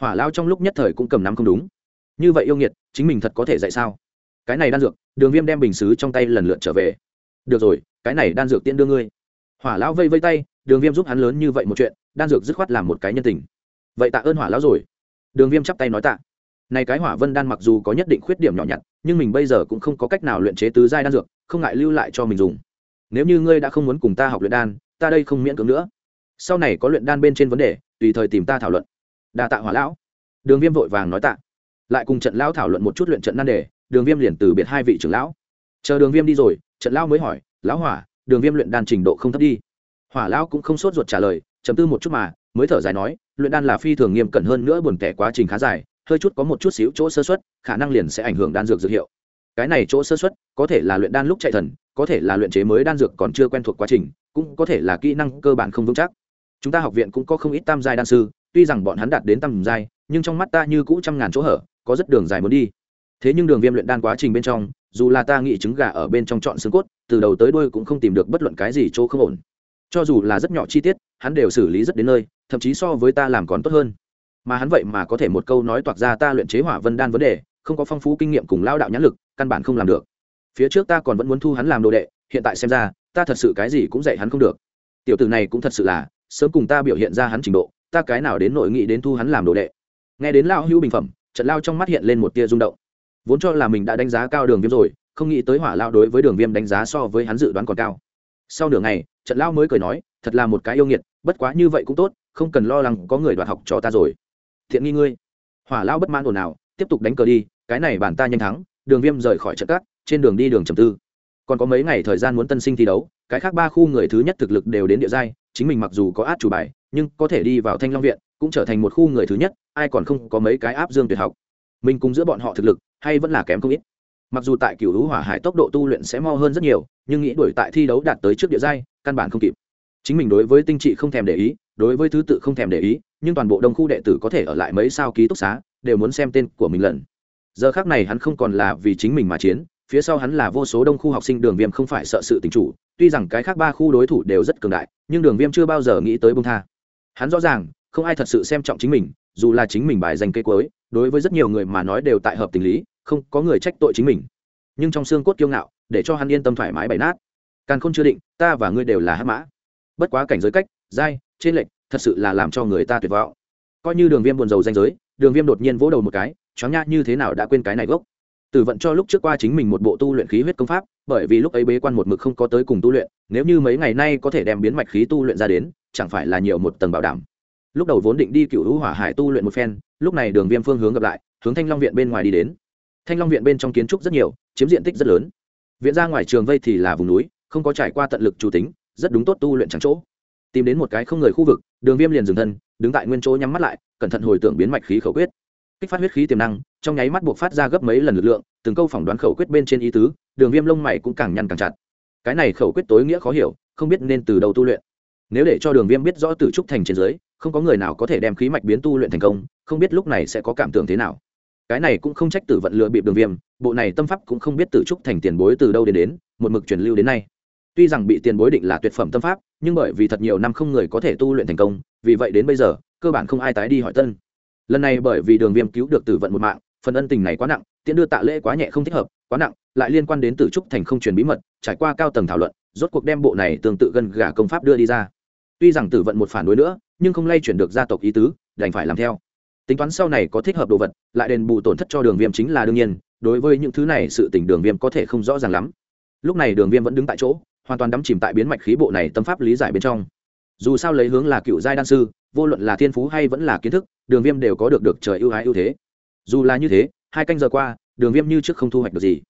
Hỏa lao trong lúc nhất thời cũng cầm nắm không đúng. Như vậy yêu nghiệt, chính mình thật có thể dạy sao? Cái này đan dược, đường viêm đem bình xứ trong tay lần lượt trở về. Được rồi, cái này đan dược tiễn đưa ngươi. Hỏa lão vây vây tay, đường viêm giúp hắn lớn như vậy một chuyện, đan dược dứt khoát làm một cái nhân tình. Vậy tạ ơn hỏa lão rồi. Đường viêm chắp tay nói tạ. Này cái hỏa vân đan mặc dù có nhất định khuyết điểm nhỏ nhặt, nhưng mình bây giờ cũng không có cách nào luyện chế tứ giai đan dược, không ngại lưu lại cho mình dùng. Nếu như ngươi đã không muốn cùng ta học luyện đan, ta đây không miễn cưỡng nữa. Sau này có luyện đan bên trên vấn đề, tùy thời tìm ta thảo luận. Đa tạ hỏa lão. Đường viêm vội vàng nói tạ. Lại cùng trận lão thảo luận một chút luyện trận nan đề đường viêm liền từ biệt hai vị trưởng lão. Chờ đường viêm đi rồi trận lão mới hỏi, lão hỏa, đường viêm luyện đan trình độ không thấp đi. Hỏa lão cũng không sốt ruột trả lời chấm tư một chút mà, mới thở dài nói, luyện đan là phi thường nghiêm cẩn hơn nữa buồn tẻ quá trình khá dài, hơi chút có một chút xíu chỗ sơ xuất khả năng liền sẽ ảnh hưởng đan dược dược hiệu. Cái này chỗ sơ xuất có thể là luyện đan lúc chạy thần, có thể là luyện chế mới đan dược còn chưa quen thuộc quá trình, cũng có thể là kỹ năng cơ bản không vững chắc. Chúng ta học viện cũng có không ít tam giai đan sư, tuy rằng bọn hắn đạt đến tam giai, nhưng trong mắt ta như cũ trăm ngàn chỗ hở, có rất đường dài muốn đi thế nhưng đường viêm luyện đan quá trình bên trong, dù là ta nghĩ trứng gà ở bên trong chọn xương cốt, từ đầu tới đuôi cũng không tìm được bất luận cái gì chỗ không ổn. Cho dù là rất nhỏ chi tiết, hắn đều xử lý rất đến nơi, thậm chí so với ta làm còn tốt hơn. Mà hắn vậy mà có thể một câu nói toạc ra ta luyện chế hỏa vân đan vấn đề, không có phong phú kinh nghiệm cùng lao đạo nhãn lực, căn bản không làm được. Phía trước ta còn vẫn muốn thu hắn làm đồ đệ, hiện tại xem ra, ta thật sự cái gì cũng dạy hắn không được. Tiểu tử này cũng thật sự là, sớm cùng ta biểu hiện ra hắn trình độ, ta cái nào đến nội nghị đến thu hắn làm đồ đệ. Nghe đến lao hữu bình phẩm, trận lao trong mắt hiện lên một tia rung động vốn cho là mình đã đánh giá cao đường viêm rồi, không nghĩ tới hỏa lao đối với đường viêm đánh giá so với hắn dự đoán còn cao. Sau nửa ngày, trận lao mới cười nói, thật là một cái yêu nghiệt, bất quá như vậy cũng tốt, không cần lo lắng có người đoạt học cho ta rồi. Thiện nghi ngươi. Hỏa lao bất mãn ồn ào, tiếp tục đánh cờ đi, cái này bản ta nhanh thắng, đường viêm rời khỏi trận cát trên đường đi đường trầm tư. Còn có mấy ngày thời gian muốn tân sinh thi đấu, cái khác ba khu người thứ nhất thực lực đều đến địa giai, chính mình mặc dù có át chủ bài, nhưng có thể đi vào thanh long viện, cũng trở thành một khu người thứ nhất, ai còn không có mấy cái áp dương tuyệt học mình cùng giữa bọn họ thực lực, hay vẫn là kém không ít. Mặc dù tại cựu hữu hỏa hải tốc độ tu luyện sẽ mo hơn rất nhiều, nhưng nghĩ đuổi tại thi đấu đạt tới trước địa giai, căn bản không kịp. Chính mình đối với tinh trị không thèm để ý, đối với thứ tự không thèm để ý, nhưng toàn bộ đông khu đệ tử có thể ở lại mấy sao ký túc xá, đều muốn xem tên của mình lần. Giờ khác này hắn không còn là vì chính mình mà chiến, phía sau hắn là vô số đông khu học sinh đường viêm không phải sợ sự tình chủ, tuy rằng cái khác ba khu đối thủ đều rất cường đại, nhưng đường viêm chưa bao giờ nghĩ tới bông tha. Hắn rõ ràng, không ai thật sự xem trọng chính mình, dù là chính mình bài danh cây cuối đối với rất nhiều người mà nói đều tại hợp tình lý không có người trách tội chính mình. Nhưng trong xương cốt kiêu ngạo để cho hắn yên tâm thoải mái bày nát. Càng không chưa định ta và ngươi đều là hát mã. Bất quá cảnh giới cách dai trên lệch, thật sự là làm cho người ta tuyệt vọng. Coi như đường viêm buồn rầu danh giới đường viêm đột nhiên vỗ đầu một cái choáng nha như thế nào đã quên cái này gốc. Tử vận cho lúc trước qua chính mình một bộ tu luyện khí huyết công pháp bởi vì lúc ấy bế quan một mực không có tới cùng tu luyện nếu như mấy ngày nay có thể đem biến mạch khí tu luyện ra đến chẳng phải là nhiều một tầng bảo đảm. Lúc đầu vốn định đi cựu hữu hỏa hải tu luyện một phen lúc này đường viêm phương hướng gặp lại, hướng thanh long viện bên ngoài đi đến. Thanh long viện bên trong kiến trúc rất nhiều, chiếm diện tích rất lớn. Viện ra ngoài trường vây thì là vùng núi, không có trải qua tận lực chủ tính, rất đúng tốt tu luyện trắng chỗ. Tìm đến một cái không người khu vực, đường viêm liền dừng thân, đứng tại nguyên chỗ nhắm mắt lại, cẩn thận hồi tưởng biến mạch khí khẩu quyết. Kích phát huyết khí tiềm năng, trong nháy mắt buộc phát ra gấp mấy lần lực lượng, từng câu phỏng đoán khẩu quyết bên trên ý tứ, đường viêm lông mày cũng càng nhăn càng chặt. Cái này khẩu quyết tối nghĩa khó hiểu, không biết nên từ đầu tu luyện. Nếu để cho đường viêm biết rõ từ trúc thành trên dưới không có người nào có thể đem khí mạch biến tu luyện thành công, không biết lúc này sẽ có cảm tưởng thế nào. Cái này cũng không trách tử vận lựa bịp đường viêm, bộ này tâm pháp cũng không biết tử trúc thành tiền bối từ đâu đến đến, một mực truyền lưu đến nay. Tuy rằng bị tiền bối định là tuyệt phẩm tâm pháp, nhưng bởi vì thật nhiều năm không người có thể tu luyện thành công, vì vậy đến bây giờ, cơ bản không ai tái đi hỏi tân. Lần này bởi vì đường viêm cứu được tử vận một mạng, phần ân tình này quá nặng, tiễn đưa tạ lễ quá nhẹ không thích hợp, quá nặng, lại liên quan đến tử trúc thành không truyền bí mật, trải qua cao tầng thảo luận, rốt cuộc đem bộ này tương tự gần gà công pháp đưa đi ra tuy rằng tử vận một phản đối nữa, nhưng không lay chuyển được gia tộc ý tứ, đành phải làm theo. Tính toán sau này có thích hợp đồ vật, lại đền bù tổn thất cho đường viêm chính là đương nhiên, đối với những thứ này sự tỉnh đường viêm có thể không rõ ràng lắm. Lúc này đường viêm vẫn đứng tại chỗ, hoàn toàn đắm chìm tại biến mạch khí bộ này tâm pháp lý giải bên trong. Dù sao lấy hướng là cựu giai đan sư, vô luận là thiên phú hay vẫn là kiến thức, đường viêm đều có được được trời ưu ái ưu thế. Dù là như thế, hai canh giờ qua, đường viêm như trước không thu hoạch được gì.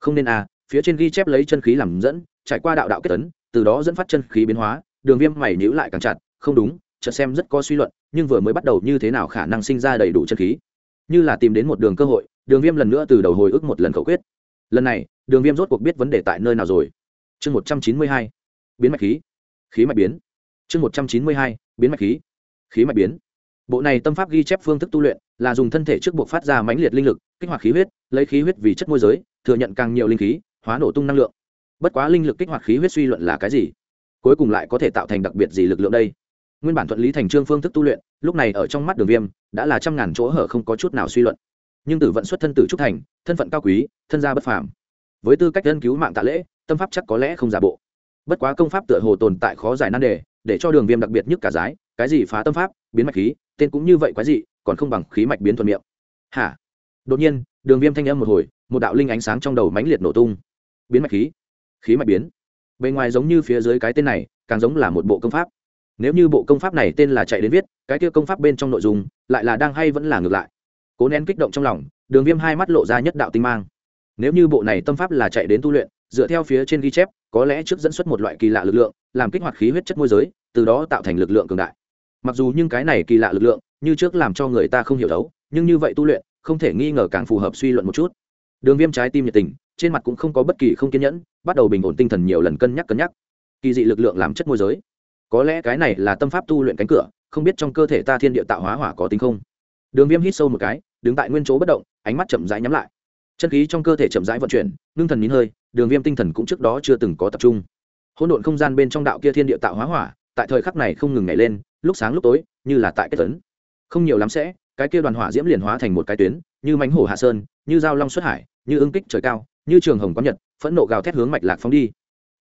Không nên à phía trên ghi chép lấy chân khí làm dẫn, trải qua đạo đạo kết tấn, từ đó dẫn phát chân khí biến hóa đường viêm mày nhữ lại càng chặt, không đúng, chợt xem rất có suy luận, nhưng vừa mới bắt đầu như thế nào khả năng sinh ra đầy đủ chân khí. Như là tìm đến một đường cơ hội, đường viêm lần nữa từ đầu hồi ức một lần khẩu quyết. Lần này, đường viêm rốt cuộc biết vấn đề tại nơi nào rồi. Chương một trăm chín mươi hai, biến mạch khí. Khí mạch biến. Chương một trăm chín mươi hai, biến mạch khí. Khí mạch biến. Bộ này tâm pháp ghi chép phương thức tu luyện là dùng thân thể trước buộc phát ra mãnh liệt linh lực, kích hoạt khí huyết, lấy khí huyết vì chất môi giới, thừa nhận càng nhiều linh khí, hóa nổ tung năng lượng. Bất quá linh lực kích hoạt khí huyết suy luận là cái gì? Cuối cùng lại có thể tạo thành đặc biệt gì lực lượng đây? Nguyên bản thuận lý thành trương phương thức tu luyện lúc này ở trong mắt đường viêm đã là trăm ngàn chỗ hở không có chút nào suy luận. Nhưng tử vận xuất thân tử trúc thành thân phận cao quý thân gia bất phàm. Với tư cách dân cứu mạng tạ lễ tâm pháp chắc có lẽ không giả bộ. Bất quá công pháp tựa hồ tồn tại khó giải nan đề để cho đường viêm đặc biệt nhất cả giái cái gì phá tâm pháp biến mạch khí tên cũng như vậy quái dị, còn không bằng khí mạch biến thuận miệng. Hả? Đột nhiên đường viêm thanh âm một hồi một đạo linh ánh sáng trong đầu mãnh liệt nổ tung. Biến mạch khí. Khí mạch biến bề ngoài giống như phía dưới cái tên này, càng giống là một bộ công pháp. Nếu như bộ công pháp này tên là chạy đến viết, cái kia công pháp bên trong nội dung, lại là đang hay vẫn là ngược lại. Cố nén kích động trong lòng, đường viêm hai mắt lộ ra nhất đạo tinh mang. Nếu như bộ này tâm pháp là chạy đến tu luyện, dựa theo phía trên ghi chép, có lẽ trước dẫn xuất một loại kỳ lạ lực lượng, làm kích hoạt khí huyết chất môi giới, từ đó tạo thành lực lượng cường đại. Mặc dù nhưng cái này kỳ lạ lực lượng, như trước làm cho người ta không hiểu đấu nhưng như vậy tu luyện, không thể nghi ngờ càng phù hợp suy luận một chút. Đường viêm trái tim nhiệt tình, trên mặt cũng không có bất kỳ không kiên nhẫn bắt đầu bình ổn tinh thần nhiều lần cân nhắc cân nhắc. Kỳ dị lực lượng làm chất môi giới. Có lẽ cái này là tâm pháp tu luyện cánh cửa, không biết trong cơ thể ta thiên địa tạo hóa hỏa có tính không? Đường viêm hít sâu một cái, đứng tại nguyên chỗ bất động, ánh mắt chậm rãi nhắm lại. Chân khí trong cơ thể chậm rãi vận chuyển, ngưng thần nín hơi, đường viêm tinh thần cũng trước đó chưa từng có tập trung. Hỗn độn không gian bên trong đạo kia thiên địa tạo hóa hỏa, tại thời khắc này không ngừng nhảy lên, lúc sáng lúc tối, như là tại kết tấn. Không nhiều lắm sẽ, cái kia đoàn hỏa diễm liền hóa thành một cái tuyến, như mánh hổ hạ sơn, như dao long xuất hải, như ưng kích trời cao như trường hồng Quán nhật, phẫn nộ gào thét hướng mạch lạc phóng đi.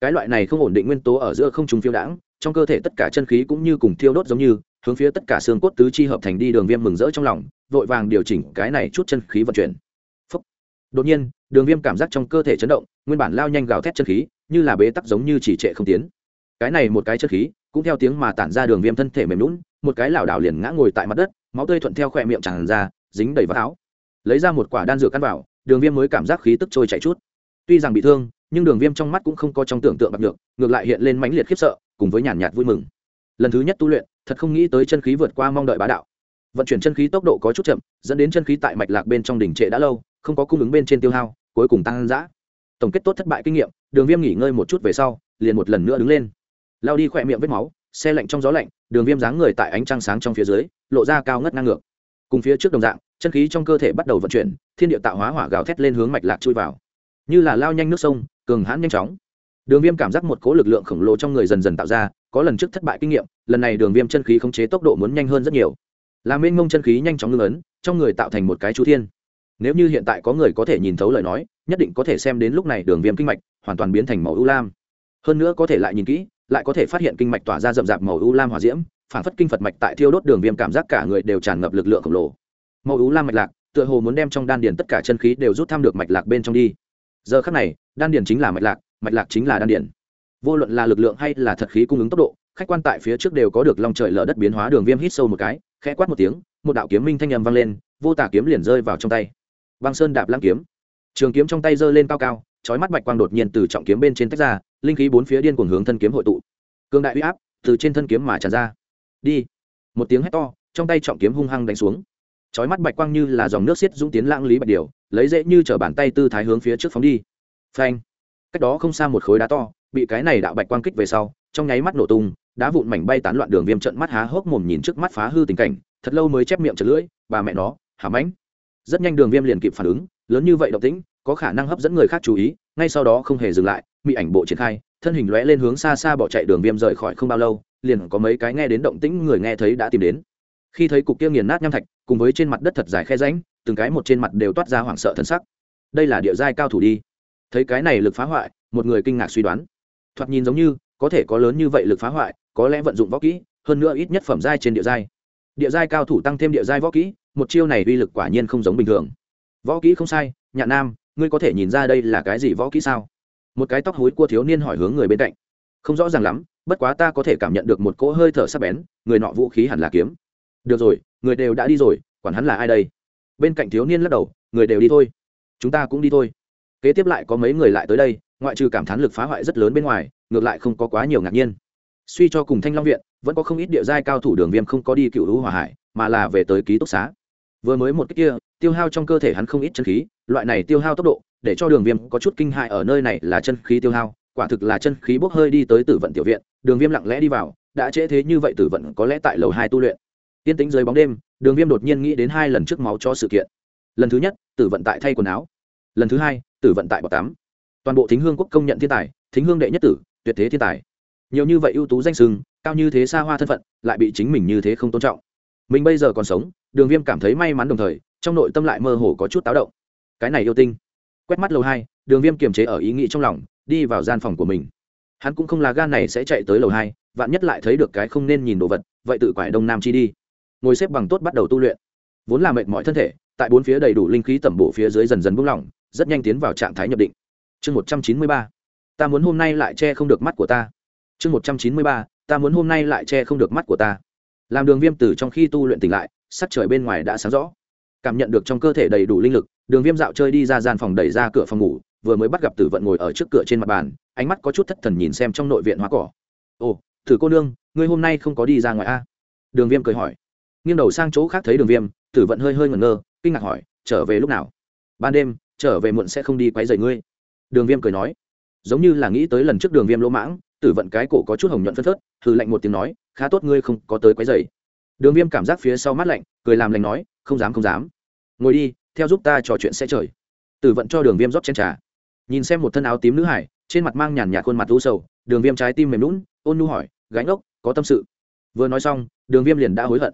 Cái loại này không ổn định nguyên tố ở giữa không trùng phiêu đãng, trong cơ thể tất cả chân khí cũng như cùng thiêu đốt giống như, hướng phía tất cả xương cốt tứ chi hợp thành đi đường viêm mừng rỡ trong lòng, vội vàng điều chỉnh cái này chút chân khí vận chuyển. Phúc. đột nhiên, đường viêm cảm giác trong cơ thể chấn động, nguyên bản lao nhanh gào thét chân khí, như là bế tắc giống như chỉ trệ không tiến. Cái này một cái chân khí, cũng theo tiếng mà tản ra đường viêm thân thể mềm lún một cái lảo đảo liền ngã ngồi tại mặt đất, máu tươi thuận theo khỏe miệng tràn ra, dính đầy vác áo. Lấy ra một quả đan dược căn vào đường viêm mới cảm giác khí tức trôi chạy chút. Tuy rằng bị thương, nhưng đường viêm trong mắt cũng không có trong tưởng tượng bạc được ngược lại hiện lên mãnh liệt khiếp sợ, cùng với nhàn nhạt vui mừng. Lần thứ nhất tu luyện, thật không nghĩ tới chân khí vượt qua mong đợi bá đạo. Vận chuyển chân khí tốc độ có chút chậm, dẫn đến chân khí tại mạch lạc bên trong đỉnh trệ đã lâu, không có cung ứng bên trên tiêu hao, cuối cùng tăng giã tổng kết tốt thất bại kinh nghiệm, đường viêm nghỉ ngơi một chút về sau, liền một lần nữa đứng lên. Lao đi khỏe miệng vết máu, xe lạnh trong gió lạnh, đường viêm dáng người tại ánh trăng sáng trong phía dưới, lộ ra cao ngất ngang ngược. Cùng phía trước đồng dạng chân khí trong cơ thể bắt đầu vận chuyển, thiên địa tạo hóa hỏa gào thét lên hướng mạch lạc chui vào. Như là lao nhanh nước sông, cường hãn nhanh chóng. Đường viêm cảm giác một cố lực lượng khổng lồ trong người dần dần tạo ra, có lần trước thất bại kinh nghiệm, lần này đường viêm chân khí khống chế tốc độ muốn nhanh hơn rất nhiều. Làm mênh ngông chân khí nhanh chóng ngưng ấn, trong người tạo thành một cái chú thiên. Nếu như hiện tại có người có thể nhìn thấu lời nói, nhất định có thể xem đến lúc này đường viêm kinh mạch hoàn toàn biến thành màu ưu lam. Hơn nữa có thể lại nhìn kỹ, lại có thể phát hiện kinh mạch tỏa ra rậm rạp màu ưu lam hòa diễm, phản phất kinh phật mạch tại thiêu đốt đường viêm cảm giác cả người đều tràn ngập lực lượng khổng lồ màu ưu lam mạch lạc, tựa hồ muốn đem trong đan điền tất cả chân khí đều rút tham được mạch lạc bên trong đi. Giờ khắc này, đan điền chính là mạch lạc mạch lạc chính là đan điền. Vô luận là lực lượng hay là thật khí cung ứng tốc độ, khách quan tại phía trước đều có được long trời lở đất biến hóa đường viêm hít sâu một cái, khẽ quát một tiếng, một đạo kiếm minh thanh nhầm vang lên, vô tả kiếm liền rơi vào trong tay. Băng sơn đạp lăng kiếm. Trường kiếm trong tay giơ lên cao cao trói mắt bạch quang đột nhiên từ trọng kiếm bên trên tách ra, linh khí bốn phía điên cuồng hướng thân kiếm hội tụ. Cương đại uy áp từ trên thân kiếm mà tràn ra. Đi. Một tiếng hét to, trong tay trọng kiếm hung hăng đánh xuống chói mắt bạch quang như là dòng nước xiết dũng tiến lãng lý bạch điều, lấy dễ như chở bàn tay tư thái hướng phía trước phóng đi. Phanh. Cách đó không xa một khối đá to, bị cái này đạo bạch quang kích về sau, trong nháy mắt nổ tung, đá vụn mảnh bay tán loạn đường viêm trận mắt há hốc mồm nhìn trước mắt phá hư tình cảnh, thật lâu mới chép miệng chật lưỡi, bà mẹ nó hàm ánh rất nhanh đường viêm liền kịp phản ứng, lớn như vậy động tĩnh, có khả năng hấp dẫn người khác chú ý, ngay sau đó không hề dừng lại bị ảnh bộ triển khai, thân hình lóe lên hướng xa xa bỏ chạy đường viêm rời khỏi không bao lâu, liền có mấy cái nghe đến động tĩnh người nghe thấy đã tìm đến khi thấy cục kia nghiền nát nham thạch, cùng với trên mặt đất thật dài khe ránh từng cái một trên mặt đều toát ra hoảng sợ thân sắc. Đây là địa giai cao thủ đi. Thấy cái này lực phá hoại, một người kinh ngạc suy đoán. Thoạt nhìn giống như, có thể có lớn như vậy lực phá hoại, có lẽ vận dụng võ kỹ, hơn nữa ít nhất phẩm giai trên địa giai. Địa giai cao thủ tăng thêm địa giai võ kỹ, một chiêu này uy lực quả nhiên không giống bình thường. Võ kỹ không sai, nhạn nam, ngươi có thể nhìn ra đây là cái gì võ kỹ sao? Một cái tóc hối của thiếu niên hỏi hướng người bên cạnh. Không rõ ràng lắm, bất quá ta có thể cảm nhận được một cỗ hơi thở sắc bén, người nọ vũ khí hẳn là kiếm được rồi, người đều đã đi rồi, quản hắn là ai đây? Bên cạnh thiếu niên lắc đầu, người đều đi thôi. Chúng ta cũng đi thôi. Kế tiếp lại có mấy người lại tới đây, ngoại trừ cảm thán lực phá hoại rất lớn bên ngoài, ngược lại không có quá nhiều ngạc nhiên. Suy cho cùng thanh long viện, vẫn có không ít địa giai cao thủ đường viêm không có đi cựu hữu hòa hải, mà là về tới ký túc xá. Vừa mới một cách kia, tiêu hao trong cơ thể hắn không ít chân khí, loại này tiêu hao tốc độ, để cho đường viêm có chút kinh hại ở nơi này là chân khí tiêu hao, quả thực là chân khí bốc hơi đi tới tử vận tiểu viện, đường viêm lặng lẽ đi vào, đã trễ thế như vậy tử vận có lẽ tại lầu hai tu luyện tiên tĩnh dưới bóng đêm, đường viêm đột nhiên nghĩ đến hai lần trước máu cho sự kiện. Lần thứ nhất, tử vận tại thay quần áo. Lần thứ hai, tử vận tại bọc tắm. Toàn bộ thính hương quốc công nhận thiên tài, thính hương đệ nhất tử, tuyệt thế thiên tài. Nhiều như vậy ưu tú danh sừng, cao như thế xa hoa thân phận, lại bị chính mình như thế không tôn trọng. Mình bây giờ còn sống, đường viêm cảm thấy may mắn đồng thời, trong nội tâm lại mơ hồ có chút táo động. Cái này yêu tinh. Quét mắt lầu hai, đường viêm kiềm chế ở ý nghĩ trong lòng, đi vào gian phòng của mình. Hắn cũng không là gan này sẽ chạy tới lầu hai, vạn nhất lại thấy được cái không nên nhìn đồ vật, vậy tự quải đông nam chi đi ngồi xếp bằng tốt bắt đầu tu luyện. Vốn là mệt mỏi thân thể, tại bốn phía đầy đủ linh khí tẩm bổ phía dưới dần dần buông lỏng, rất nhanh tiến vào trạng thái nhập định. Chương một trăm chín mươi ba, ta muốn hôm nay lại che không được mắt của ta. Chương một trăm chín mươi ba, ta muốn hôm nay lại che không được mắt của ta. Làm đường viêm từ trong khi tu luyện tỉnh lại, sắc trời bên ngoài đã sáng rõ. Cảm nhận được trong cơ thể đầy đủ linh lực, đường viêm dạo chơi đi ra gian phòng đẩy ra cửa phòng ngủ, vừa mới bắt gặp tử vận ngồi ở trước cửa trên mặt bàn, ánh mắt có chút thất thần nhìn xem trong nội viện hoa cỏ. Ồ thử cô nương, ngươi hôm nay không có đi ra ngoài a đường viêm cười hỏi nghiêng đầu sang chỗ khác thấy đường viêm, tử vận hơi hơi ngẩn ngơ, kinh ngạc hỏi, trở về lúc nào? Ban đêm, trở về muộn sẽ không đi quấy rầy ngươi. Đường viêm cười nói, giống như là nghĩ tới lần trước đường viêm lỗ mãng, tử vận cái cổ có chút hồng nhuận phân phớt thử lạnh một tiếng nói, khá tốt ngươi không có tới quấy rầy. Đường viêm cảm giác phía sau mắt lạnh, cười làm lành nói, không dám không dám. Ngồi đi, theo giúp ta trò chuyện sẽ trời. Tử vận cho đường viêm rót chen trà. Nhìn xem một thân áo tím nữ hải, trên mặt mang nhàn nhạt khuôn mặt u sầu, đường viêm trái tim mềm lún ôn nu hỏi, gánh ốc, có tâm sự? Vừa nói xong, đường viêm liền đã hối hận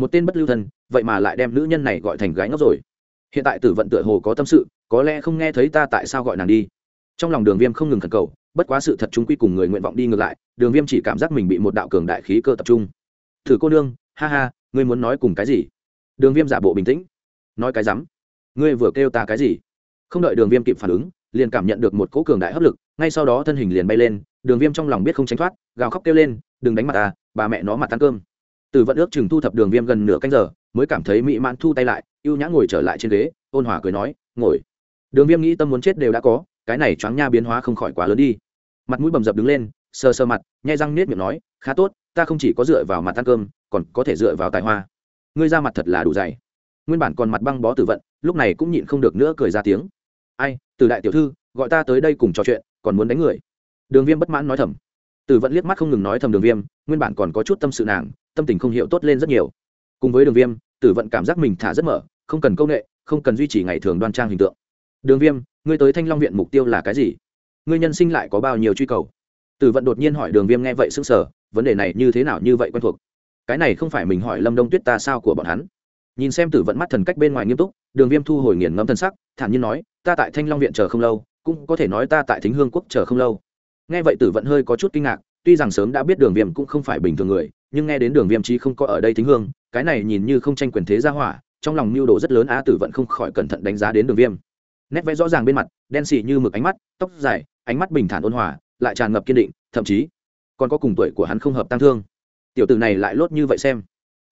một tên bất lưu thân, vậy mà lại đem nữ nhân này gọi thành gái ngốc rồi. Hiện tại tử vận tựa hồ có tâm sự, có lẽ không nghe thấy ta tại sao gọi nàng đi. Trong lòng đường viêm không ngừng khẩn cầu, bất quá sự thật chúng quy cùng người nguyện vọng đi ngược lại, đường viêm chỉ cảm giác mình bị một đạo cường đại khí cơ tập trung. Thử cô nương, ha ha, ngươi muốn nói cùng cái gì? Đường viêm giả bộ bình tĩnh. Nói cái rắm. Ngươi vừa kêu ta cái gì? Không đợi đường viêm kịp phản ứng, liền cảm nhận được một cỗ cường đại hấp lực, ngay sau đó thân hình liền bay lên, đường viêm trong lòng biết không tránh thoát, gào khóc kêu lên, đừng đánh mặt ta, bà mẹ nó mặt ăn cơm từ vận ước chừng thu thập đường viêm gần nửa canh giờ, mới cảm thấy mỹ mãn thu tay lại, ưu nhã ngồi trở lại trên ghế, ôn hòa cười nói, ngồi. Đường viêm nghĩ tâm muốn chết đều đã có, cái này choáng nha biến hóa không khỏi quá lớn đi. Mặt mũi bầm dập đứng lên, sờ sờ mặt, nhai răng nết miệng nói, khá tốt, ta không chỉ có dựa vào mặt ăn cơm, còn có thể dựa vào tài hoa. Ngươi ra mặt thật là đủ dày. Nguyên bản còn mặt băng bó tử vận, lúc này cũng nhịn không được nữa cười ra tiếng. Ai, từ đại tiểu thư, gọi ta tới đây cùng trò chuyện, còn muốn đánh người. Đường viêm bất mãn nói thầm. Tử vận liếc mắt không ngừng nói thầm đường viêm, nguyên bản còn có chút tâm sự nàng tâm tình không hiểu tốt lên rất nhiều. Cùng với đường viêm, tử vận cảm giác mình thả rất mở, không cần công nghệ không cần duy trì ngày thường đoan trang hình tượng. Đường viêm, ngươi tới thanh long viện mục tiêu là cái gì? Ngươi nhân sinh lại có bao nhiêu truy cầu? Tử vận đột nhiên hỏi đường viêm nghe vậy sững sờ, vấn đề này như thế nào như vậy quen thuộc? Cái này không phải mình hỏi lâm đông tuyết ta sao của bọn hắn? Nhìn xem tử vận mắt thần cách bên ngoài nghiêm túc, đường viêm thu hồi nghiền ngẫm thân sắc, thản nhiên nói, ta tại thanh long viện chờ không lâu, cũng có thể nói ta tại thính hương quốc chờ không lâu. Nghe vậy tử vận hơi có chút kinh ngạc, tuy rằng sớm đã biết đường viêm cũng không phải bình thường người nhưng nghe đến đường viêm trí không có ở đây thính hương, cái này nhìn như không tranh quyền thế gia hỏa, trong lòng mưu đồ rất lớn á tử vận không khỏi cẩn thận đánh giá đến đường viêm. Nét vẽ rõ ràng bên mặt, đen xì như mực ánh mắt, tóc dài, ánh mắt bình thản ôn hòa, lại tràn ngập kiên định, thậm chí còn có cùng tuổi của hắn không hợp tăng thương. Tiểu tử này lại lốt như vậy xem.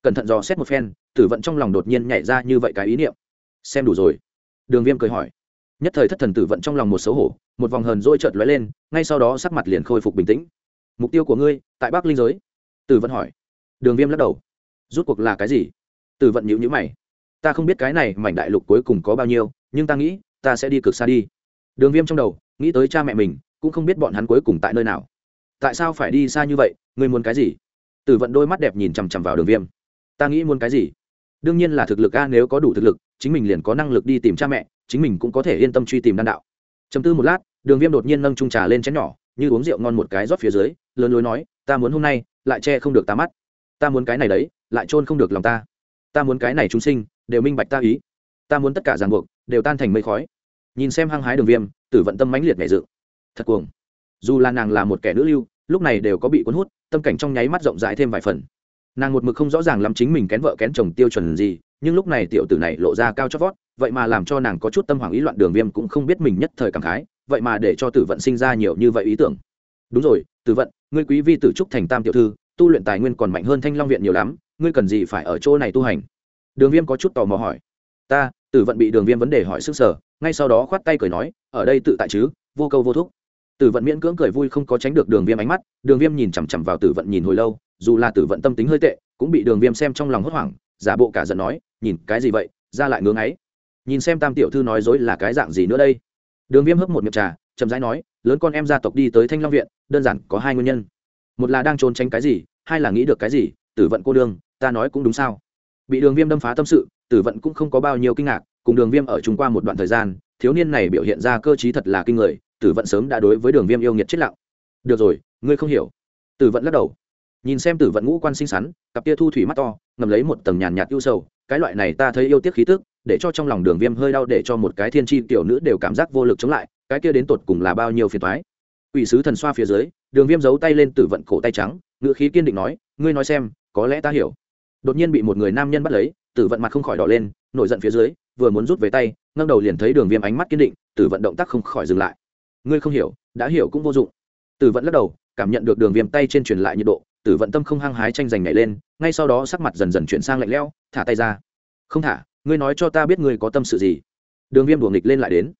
Cẩn thận dò xét một phen, tử vận trong lòng đột nhiên nhảy ra như vậy cái ý niệm. Xem đủ rồi. Đường viêm cười hỏi. Nhất thời thất thần tử vận trong lòng một xấu hổ, một vòng hờn dỗi chợt lóe lên, ngay sau đó sắc mặt liền khôi phục bình tĩnh. Mục tiêu của ngươi, tại bắc linh giới tử vận hỏi. Đường viêm lắc đầu. Rút cuộc là cái gì? Tử vận nhịu nhữ mày. Ta không biết cái này mảnh đại lục cuối cùng có bao nhiêu, nhưng ta nghĩ, ta sẽ đi cực xa đi. Đường viêm trong đầu, nghĩ tới cha mẹ mình, cũng không biết bọn hắn cuối cùng tại nơi nào. Tại sao phải đi xa như vậy, ngươi muốn cái gì? Tử vận đôi mắt đẹp nhìn chằm chằm vào đường viêm. Ta nghĩ muốn cái gì? Đương nhiên là thực lực a, nếu có đủ thực lực, chính mình liền có năng lực đi tìm cha mẹ, chính mình cũng có thể yên tâm truy tìm đan đạo. Chấm tư một lát, đường viêm đột nhiên nâng trung trà lên chén nhỏ, như uống rượu ngon một cái rót phía dưới, lớn lối nói, ta muốn hôm nay lại che không được ta mắt. Ta muốn cái này đấy, lại trôn không được lòng ta. Ta muốn cái này chúng sinh, đều minh bạch ta ý. Ta muốn tất cả ràng buộc, đều tan thành mây khói. Nhìn xem hăng hái đường viêm, tử vận tâm mãnh liệt nhẹ dự. Thật cuồng. Dù là nàng là một kẻ nữ lưu, lúc này đều có bị cuốn hút, tâm cảnh trong nháy mắt rộng rãi thêm vài phần. Nàng một mực không rõ ràng lắm chính mình kén vợ kén chồng tiêu chuẩn gì, nhưng lúc này tiểu tử này lộ ra cao chót vót, vậy mà làm cho nàng có chút tâm hoàng ý loạn đường viêm cũng không biết mình nhất thời cảm khái, vậy mà để cho tử vận sinh ra nhiều như vậy ý tưởng. Đúng rồi, tử vận ngươi quý vi tử trúc thành tam tiểu thư, tu luyện tài nguyên còn mạnh hơn thanh long viện nhiều lắm, ngươi cần gì phải ở chỗ này tu hành? Đường viêm có chút tò mò hỏi. Ta, tử vận bị đường viêm vấn đề hỏi sức sở, ngay sau đó khoát tay cười nói, ở đây tự tại chứ, vô câu vô thúc. Tử vận miễn cưỡng cười vui không có tránh được đường viêm ánh mắt, đường viêm nhìn chằm chằm vào tử vận nhìn hồi lâu, dù là tử vận tâm tính hơi tệ, cũng bị đường viêm xem trong lòng hốt hoảng, giả bộ cả giận nói, nhìn cái gì vậy, ra lại ngưỡng ấy nhìn xem tam tiểu thư nói dối là cái dạng gì nữa đây? Đường viêm hấp một miệng trà chậm rãi nói, lớn con em gia tộc đi tới thanh long viện, đơn giản có hai nguyên nhân. Một là đang trốn tránh cái gì, hai là nghĩ được cái gì, tử vận cô đương, ta nói cũng đúng sao? Bị đường viêm đâm phá tâm sự, tử vận cũng không có bao nhiêu kinh ngạc, cùng đường viêm ở chung qua một đoạn thời gian, thiếu niên này biểu hiện ra cơ t thật là kinh người, tử vận sớm đã đối với đường viêm yêu nghiệt chết lặng. Được rồi, ngươi không hiểu. Tử vận lắc đầu. Nhìn xem tử vận ngũ quan xinh xắn, cặp tia thu thủy mắt to, ngầm lấy một tầng nhàn nhạt ưu sầu, cái loại này ta thấy yêu tiếc khí tức, để cho trong lòng đường viêm hơi đau, để cho một cái thiên tri tiểu nữ đều cảm giác vô lực chống lại cái kia đến tột cùng là bao nhiêu phiền toái? ủy sứ thần xoa phía dưới, đường viêm giấu tay lên tử vận cổ tay trắng ngựa khí kiên định nói, ngươi nói xem, có lẽ ta hiểu. Đột nhiên bị một người nam nhân bắt lấy, tử vận mặt không khỏi đỏ lên, nổi giận phía dưới, vừa muốn rút về tay ngâng đầu liền thấy đường viêm ánh mắt kiên định, tử vận động tác không khỏi dừng lại. Ngươi không hiểu, đã hiểu cũng vô dụng. Tử vận lắc đầu, cảm nhận được đường viêm tay trên truyền lại nhiệt độ, tử vận tâm không hăng hái tranh giành nhảy lên, ngay sau đó sắc mặt dần dần chuyển sang lạnh lẽo, thả tay ra. Không thả, ngươi nói cho ta biết ngươi có tâm sự gì. Đường viêm đùa nghịch lên lại đến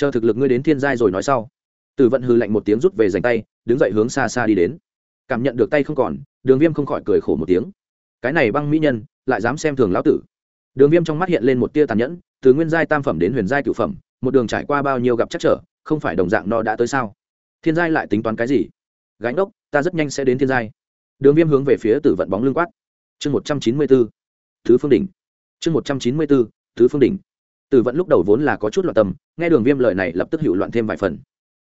chờ thực lực ngươi đến thiên giai rồi nói sau. Tử vận hư lạnh một tiếng rút về dành tay, đứng dậy hướng xa xa đi đến. Cảm nhận được tay không còn, đường viêm không khỏi cười khổ một tiếng. Cái này băng mỹ nhân, lại dám xem thường lão tử. Đường viêm trong mắt hiện lên một tia tàn nhẫn, từ nguyên giai tam phẩm đến huyền giai cửu phẩm, một đường trải qua bao nhiêu gặp chắc trở, không phải đồng dạng no đã tới sao? Thiên giai lại tính toán cái gì? Gánh đốc, ta rất nhanh sẽ đến thiên giai. Đường viêm hướng về phía tử vận bóng lưng quát. Chương một trăm chín mươi b ố thứ phương đỉnh. Chương một trăm chín mươi b ố thứ phương đỉnh tử vận lúc đầu vốn là có chút loạn tâm, nghe đường viêm lời này lập tức hữu loạn thêm vài phần.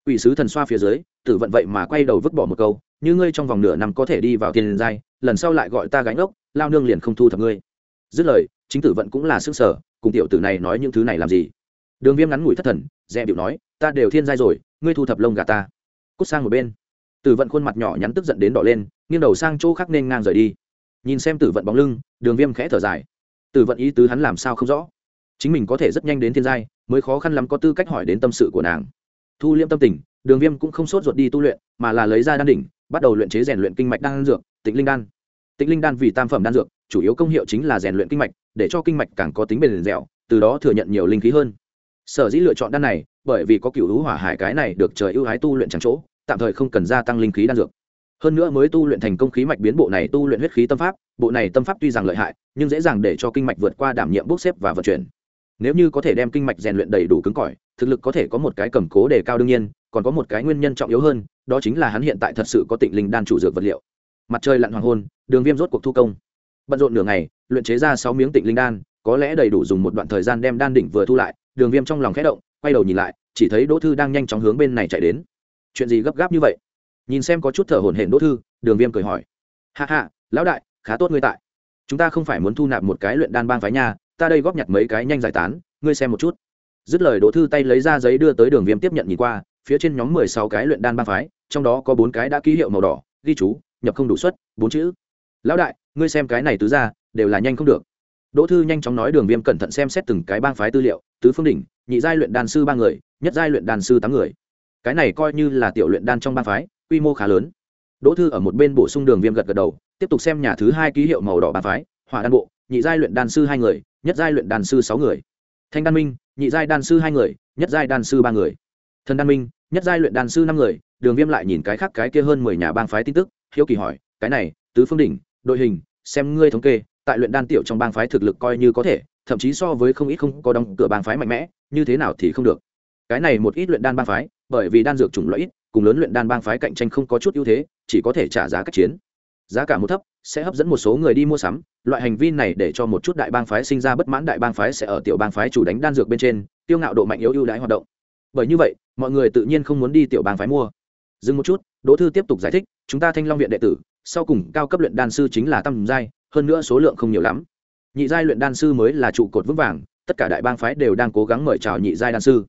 Quỷ sứ thần xoa phía dưới tử vận vậy mà quay đầu vứt bỏ một câu, như ngươi trong vòng nửa năm có thể đi vào thiên giai, lần sau lại gọi ta gánh ốc, lao nương liền không thu thập ngươi. Dứt lời, chính tử vận cũng là sức sở cùng tiểu tử này nói những thứ này làm gì? Đường viêm ngắn ngủi thất thần, dè điệu nói, ta đều thiên giai rồi, ngươi thu thập lông gà ta. Cút sang một bên. Tử vận khuôn mặt nhỏ nhắn tức giận đến đỏ lên, nghiêng đầu sang chỗ khác nên ngang rời đi. Nhìn xem tử vận bóng lưng, đường viêm khẽ thở dài. Tử vận ý tứ hắn làm sao không rõ? Chính mình có thể rất nhanh đến thiên giai, mới khó khăn lắm có tư cách hỏi đến tâm sự của nàng. Thu liêm tâm tình, đường viêm cũng không sốt ruột đi tu luyện, mà là lấy ra đan đỉnh, bắt đầu luyện chế rèn luyện kinh mạch đan dược, tịnh linh đan. Tịnh linh đan vì tam phẩm đan dược, chủ yếu công hiệu chính là rèn luyện kinh mạch, để cho kinh mạch càng có tính bền dẻo, từ đó thừa nhận nhiều linh khí hơn. Sở dĩ lựa chọn đan này, bởi vì có cựu hữu hỏa hải cái này được trời ưu ái tu luyện chẳng chỗ, tạm thời không cần gia tăng linh khí đan dược. Hơn nữa mới tu luyện thành công khí mạch biến bộ này tu luyện huyết khí tâm pháp, bộ này tâm pháp tuy rằng lợi hại, nhưng dễ dàng để cho kinh mạch vượt qua đảm nhiệm bốc xếp và vận chuyển nếu như có thể đem kinh mạch rèn luyện đầy đủ cứng cỏi, thực lực có thể có một cái cầm cố đề cao đương nhiên, còn có một cái nguyên nhân trọng yếu hơn, đó chính là hắn hiện tại thật sự có tịnh linh đan chủ dược vật liệu. Mặt trời lặn hoàng hôn, đường viêm rốt cuộc thu công. Bận rộn nửa ngày, luyện chế ra sáu miếng tịnh linh đan, có lẽ đầy đủ dùng một đoạn thời gian đem đan đỉnh vừa thu lại, đường viêm trong lòng khẽ động, quay đầu nhìn lại, chỉ thấy đỗ thư đang nhanh chóng hướng bên này chạy đến. Chuyện gì gấp gáp như vậy? Nhìn xem có chút thở hổn hển đỗ thư, đường viêm cười hỏi. Hạ hạ lão đại, khá tốt ngươi tại. Chúng ta không phải muốn thu nạp một cái luyện đan bang phái nha ta đây góp nhặt mấy cái nhanh giải tán, ngươi xem một chút. Dứt lời, đỗ thư tay lấy ra giấy đưa tới đường viêm tiếp nhận nhìn qua, phía trên nhóm mười sáu cái luyện đan ba phái, trong đó có bốn cái đã ký hiệu màu đỏ, ghi chú, nhập không đủ suất, bốn chữ. Lão đại, ngươi xem cái này tứ ra đều là nhanh không được. Đỗ thư nhanh chóng nói đường viêm cẩn thận xem xét từng cái bang phái tư liệu, tứ phương đỉnh, nhị giai luyện đan sư ba người, nhất giai luyện đan sư tám người. Cái này coi như là tiểu luyện đan trong bang phái, quy mô khá lớn. Đỗ thư ở một bên bổ sung đường viêm gật gật đầu, tiếp tục xem nhà thứ hai ký hiệu màu đỏ bang phái, hỏa đan bộ, nhị giai luyện đan sư hai người nhất giai luyện đan sư sáu người. Thanh đan minh, nhị giai đan sư hai người, nhất giai đan sư ba người. Thần đan minh, nhất giai luyện đan sư năm người, đường viêm lại nhìn cái khác cái kia hơn mười nhà bang phái tin tức, hiếu kỳ hỏi, cái này, tứ phương đỉnh, đội hình, xem ngươi thống kê, tại luyện đan tiểu trong bang phái thực lực coi như có thể, thậm chí so với không ít không có đóng cửa bang phái mạnh mẽ, như thế nào thì không được. Cái này một ít luyện đan bang phái, bởi vì đan dược chủng loại ít, cùng lớn luyện đan bang phái cạnh tranh không có chút ưu thế, chỉ có thể trả giá cách chiến. Giá cả một thấp sẽ hấp dẫn một số người đi mua sắm. Loại hành vi này để cho một chút đại bang phái sinh ra bất mãn, đại bang phái sẽ ở tiểu bang phái chủ đánh đan dược bên trên, tiêu ngạo độ mạnh yếu ưu đãi hoạt động. Bởi như vậy, mọi người tự nhiên không muốn đi tiểu bang phái mua. Dừng một chút, đỗ thư tiếp tục giải thích, chúng ta thanh long viện đệ tử, sau cùng cao cấp luyện đan sư chính là tam giai, hơn nữa số lượng không nhiều lắm. Nhị giai luyện đan sư mới là trụ cột vững vàng, tất cả đại bang phái đều đang cố gắng mời chào nhị giai đan sư.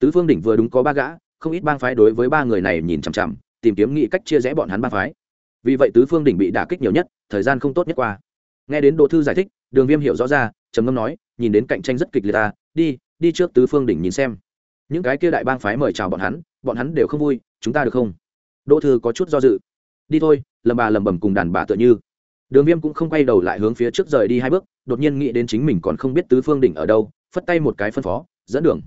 Tứ phương đỉnh vừa đúng có ba gã, không ít bang phái đối với ba người này nhìn chằm chằm, tìm kiếm nghị cách chia rẽ bọn hắn bang phái vì vậy tứ phương đỉnh bị đả kích nhiều nhất, thời gian không tốt nhất qua. Nghe đến đỗ thư giải thích, đường viêm hiểu rõ ra, trầm ngâm nói, nhìn đến cạnh tranh rất kịch liệt ta, đi đi trước tứ phương đỉnh nhìn xem. Những cái kia đại bang phái mời chào bọn hắn bọn hắn đều không vui, chúng ta được không? Đỗ thư có chút do dự. Đi thôi, lầm bà lầm bầm cùng đàn bà tựa như. Đường viêm cũng không quay đầu lại hướng phía trước rời đi hai bước, đột nhiên nghĩ đến chính mình còn không biết tứ phương đỉnh ở đâu, phất tay một cái phân phó, dẫn đường.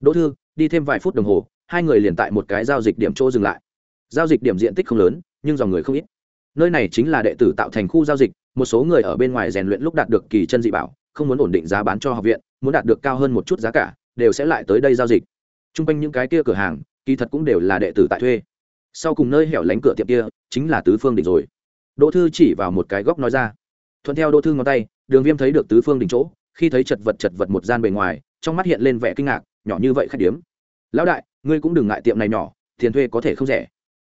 Đỗ thư, đi thêm vài phút đồng hồ, hai người liền tại một cái giao dịch điểm chỗ dừng lại. Giao dịch điểm diện tích không lớn nhưng dòng người không ít. Nơi này chính là đệ tử tạo thành khu giao dịch, một số người ở bên ngoài rèn luyện lúc đạt được kỳ chân dị bảo, không muốn ổn định giá bán cho học viện, muốn đạt được cao hơn một chút giá cả, đều sẽ lại tới đây giao dịch. T r u n g quanh những cái kia cửa hàng, kỳ thật cũng đều là đệ tử tại thuê. Sau cùng nơi hẻo lánh cửa tiệm kia, chính là tứ phương đỉnh rồi. Đỗ thư chỉ vào một cái góc nói ra. Thuận theo đỗ thư ngón tay, đường viêm thấy được tứ phương đỉnh chỗ, khi thấy chật vật chật vật một gian bề ngoài, trong mắt hiện lên vẻ kinh ngạc, nhỏ như vậy khách điếm. Lão đại, ngươi cũng đừng ngại tiệm này nhỏ, tiền thuê có thể không rẻ.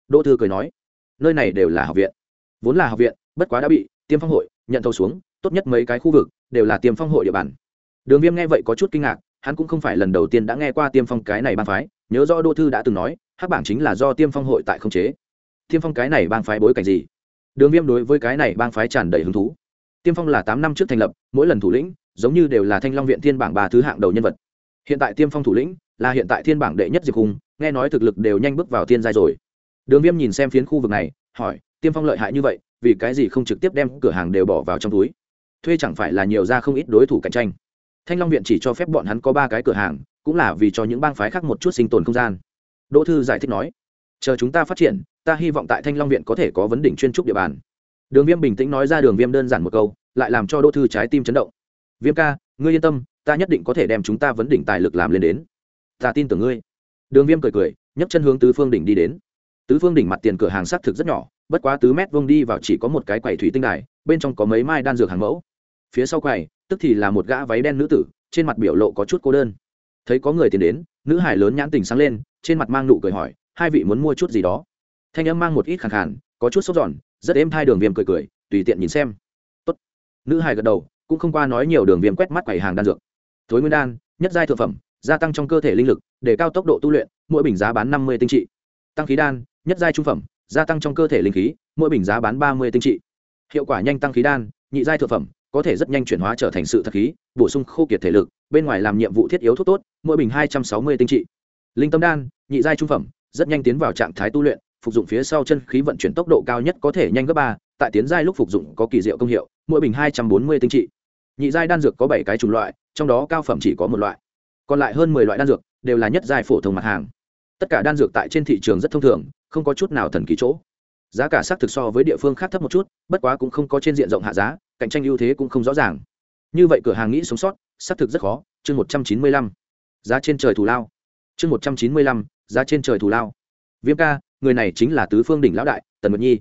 Đỗ thư cười nói nơi này đều là học viện. Vốn là học viện, bất quá đã bị tiêm phong hội nhận thầu xuống, tốt nhất mấy cái khu vực đều là tiêm phong hội địa bàn. Đường viêm nghe vậy có chút kinh ngạc, hắn cũng không phải lần đầu tiên đã nghe qua tiêm phong cái này bang phái, nhớ rõ đô thư đã từng nói hắc bảng chính là do tiêm phong hội tại không chế. Tiêm phong cái này bang phái bối cảnh gì? Đường viêm đối với cái này bang phái tràn đầy hứng thú. Tiêm phong là tám năm trước thành lập, mỗi lần thủ lĩnh giống như đều là thanh long viện thiên bảng ba thứ hạng đầu nhân vật. Hiện tại tiêm phong thủ lĩnh là hiện tại thiên bảng đệ nhất diệp hùng, nghe nói thực lực đều nhanh bước vào thiên giai rồi đường viêm nhìn xem phiến khu vực này, hỏi, tiêm phong lợi hại như vậy, vì cái gì không trực tiếp đem cửa hàng đều bỏ vào trong túi? Thuê chẳng phải là nhiều ra không ít đối thủ cạnh tranh. Thanh long viện chỉ cho phép bọn hắn có ba cái cửa hàng, cũng là vì cho những bang phái khác một chút sinh tồn không gian. Đỗ thư giải thích nói, chờ chúng ta phát triển, ta hy vọng tại thanh long viện có thể có vấn đỉnh chuyên trúc địa bàn. Đường viêm bình tĩnh nói ra đường viêm đơn giản một câu, lại làm cho đỗ thư trái tim chấn động. Viêm ca, ngươi yên tâm, ta nhất định có thể đem chúng ta vấn đỉnh tài lực làm lên đến. Ta tin tưởng ngươi. Đường viêm cười cười, nhấc chân hướng tứ phương đỉnh đi đến tứ phương đỉnh mặt tiền cửa hàng xác thực rất nhỏ, bất quá tứ mét vông đi vào chỉ có một cái quầy thủy tinh đài, bên trong có mấy mai đan dược hàng mẫu. Phía sau quầy, tức thì là một gã váy đen nữ tử, trên mặt biểu lộ có chút cô đơn. Thấy có người tiến đến, nữ hải lớn nhãn tình sáng lên, trên mặt mang nụ cười hỏi, hai vị muốn mua chút gì đó? Thanh âm mang một ít khẳng khàn, có chút sốt giòn rất êm thai đường viêm cười cười, tùy tiện nhìn xem. Tốt. nữ hải gật đầu, cũng không qua nói nhiều đường viêm quét mắt quầy hàng đan dược. Thối nguyên đan, nhất giai thượng phẩm, gia tăng trong cơ thể linh lực, để cao tốc độ tu luyện, mỗi bình giá bán năm mươi tinh trị. Tăng khí đan nhất giai trung phẩm, gia tăng trong cơ thể linh khí, mỗi bình giá bán ba mươi tinh trị. Hiệu quả nhanh tăng khí đan, nhị giai thượng phẩm, có thể rất nhanh chuyển hóa trở thành sự thật khí, bổ sung khô kiệt thể lực, bên ngoài làm nhiệm vụ thiết yếu thuốc tốt, mỗi bình hai trăm sáu mươi tinh trị. Linh tâm đan, nhị giai trung phẩm, rất nhanh tiến vào trạng thái tu luyện, phục dụng phía sau chân khí vận chuyển tốc độ cao nhất có thể nhanh gấp ba, tại tiến giai lúc phục dụng có kỳ diệu công hiệu, mỗi bình hai trăm bốn mươi tinh trị. Nhị giai đan dược có bảy cái chủng loại, trong đó cao phẩm chỉ có một loại. Còn lại hơn mười loại đan dược đều là nhất giai phổ thông mặt hàng tất cả đan dược tại trên thị trường rất thông thường, không có chút nào thần kỳ chỗ. Giá cả xác thực so với địa phương khác thấp một chút, bất quá cũng không có trên diện rộng hạ giá, cạnh tranh ưu thế cũng không rõ ràng. Như vậy cửa hàng nghĩ sống sót, xác thực rất khó, chương một trăm chín mươi lăm. Giá trên trời thù lao. Chương một trăm chín mươi lăm, giá trên trời thù lao. Viêm ca, người này chính là tứ phương đỉnh lão đại, tần mật nhi.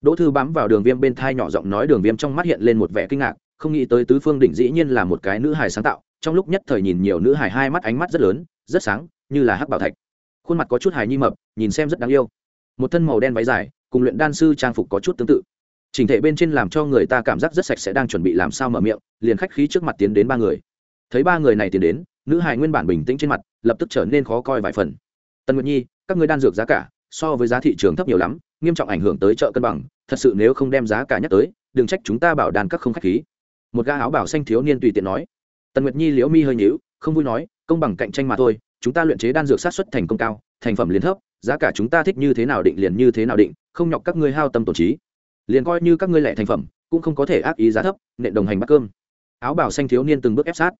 Đỗ thư bám vào đường viêm bên thai nhỏ giọng nói đường viêm trong mắt hiện lên một vẻ kinh ngạc, không nghĩ tới tứ phương đỉnh dĩ nhiên là một cái nữ hài sáng tạo, trong lúc nhất thời nhìn nhiều nữ hài hai mắt ánh mắt rất lớn, rất sáng, như là hắc bảo thạch khuôn mặt có chút hài nhi mập, nhìn xem rất đáng yêu. Một thân màu đen váy dài, cùng luyện đan sư trang phục có chút tương tự. Chỉnh thể bên trên làm cho người ta cảm giác rất sạch sẽ đang chuẩn bị làm sao mở miệng, liền khách khí trước mặt tiến đến ba người. Thấy ba người này tiến đến, nữ hài nguyên bản bình tĩnh trên mặt, lập tức trở nên khó coi vài phần. Tần nguyệt nhi, các người đan dược giá cả, so với giá thị trường thấp nhiều lắm, nghiêm trọng ảnh hưởng tới chợ cân bằng, thật sự nếu không đem giá cả nhắc tới, đừng trách chúng ta bảo đàn các không khách khí. Một gã áo bảo xanh thiếu niên tùy tiện nói. Tần nguyệt nhi liễu mi hơi nhíu, không vui nói, công bằng cạnh tranh mà thôi chúng ta luyện chế đan dược sát xuất thành công cao, thành phẩm liền thấp, giá cả chúng ta thích như thế nào định liền như thế nào định, không nhọc các ngươi hao tâm tổn trí. Liền coi như các ngươi lẻ thành phẩm, cũng không có thể ác ý giá thấp, nện đồng hành bắt cơm. Áo bảo xanh thiếu niên từng bước ép sát.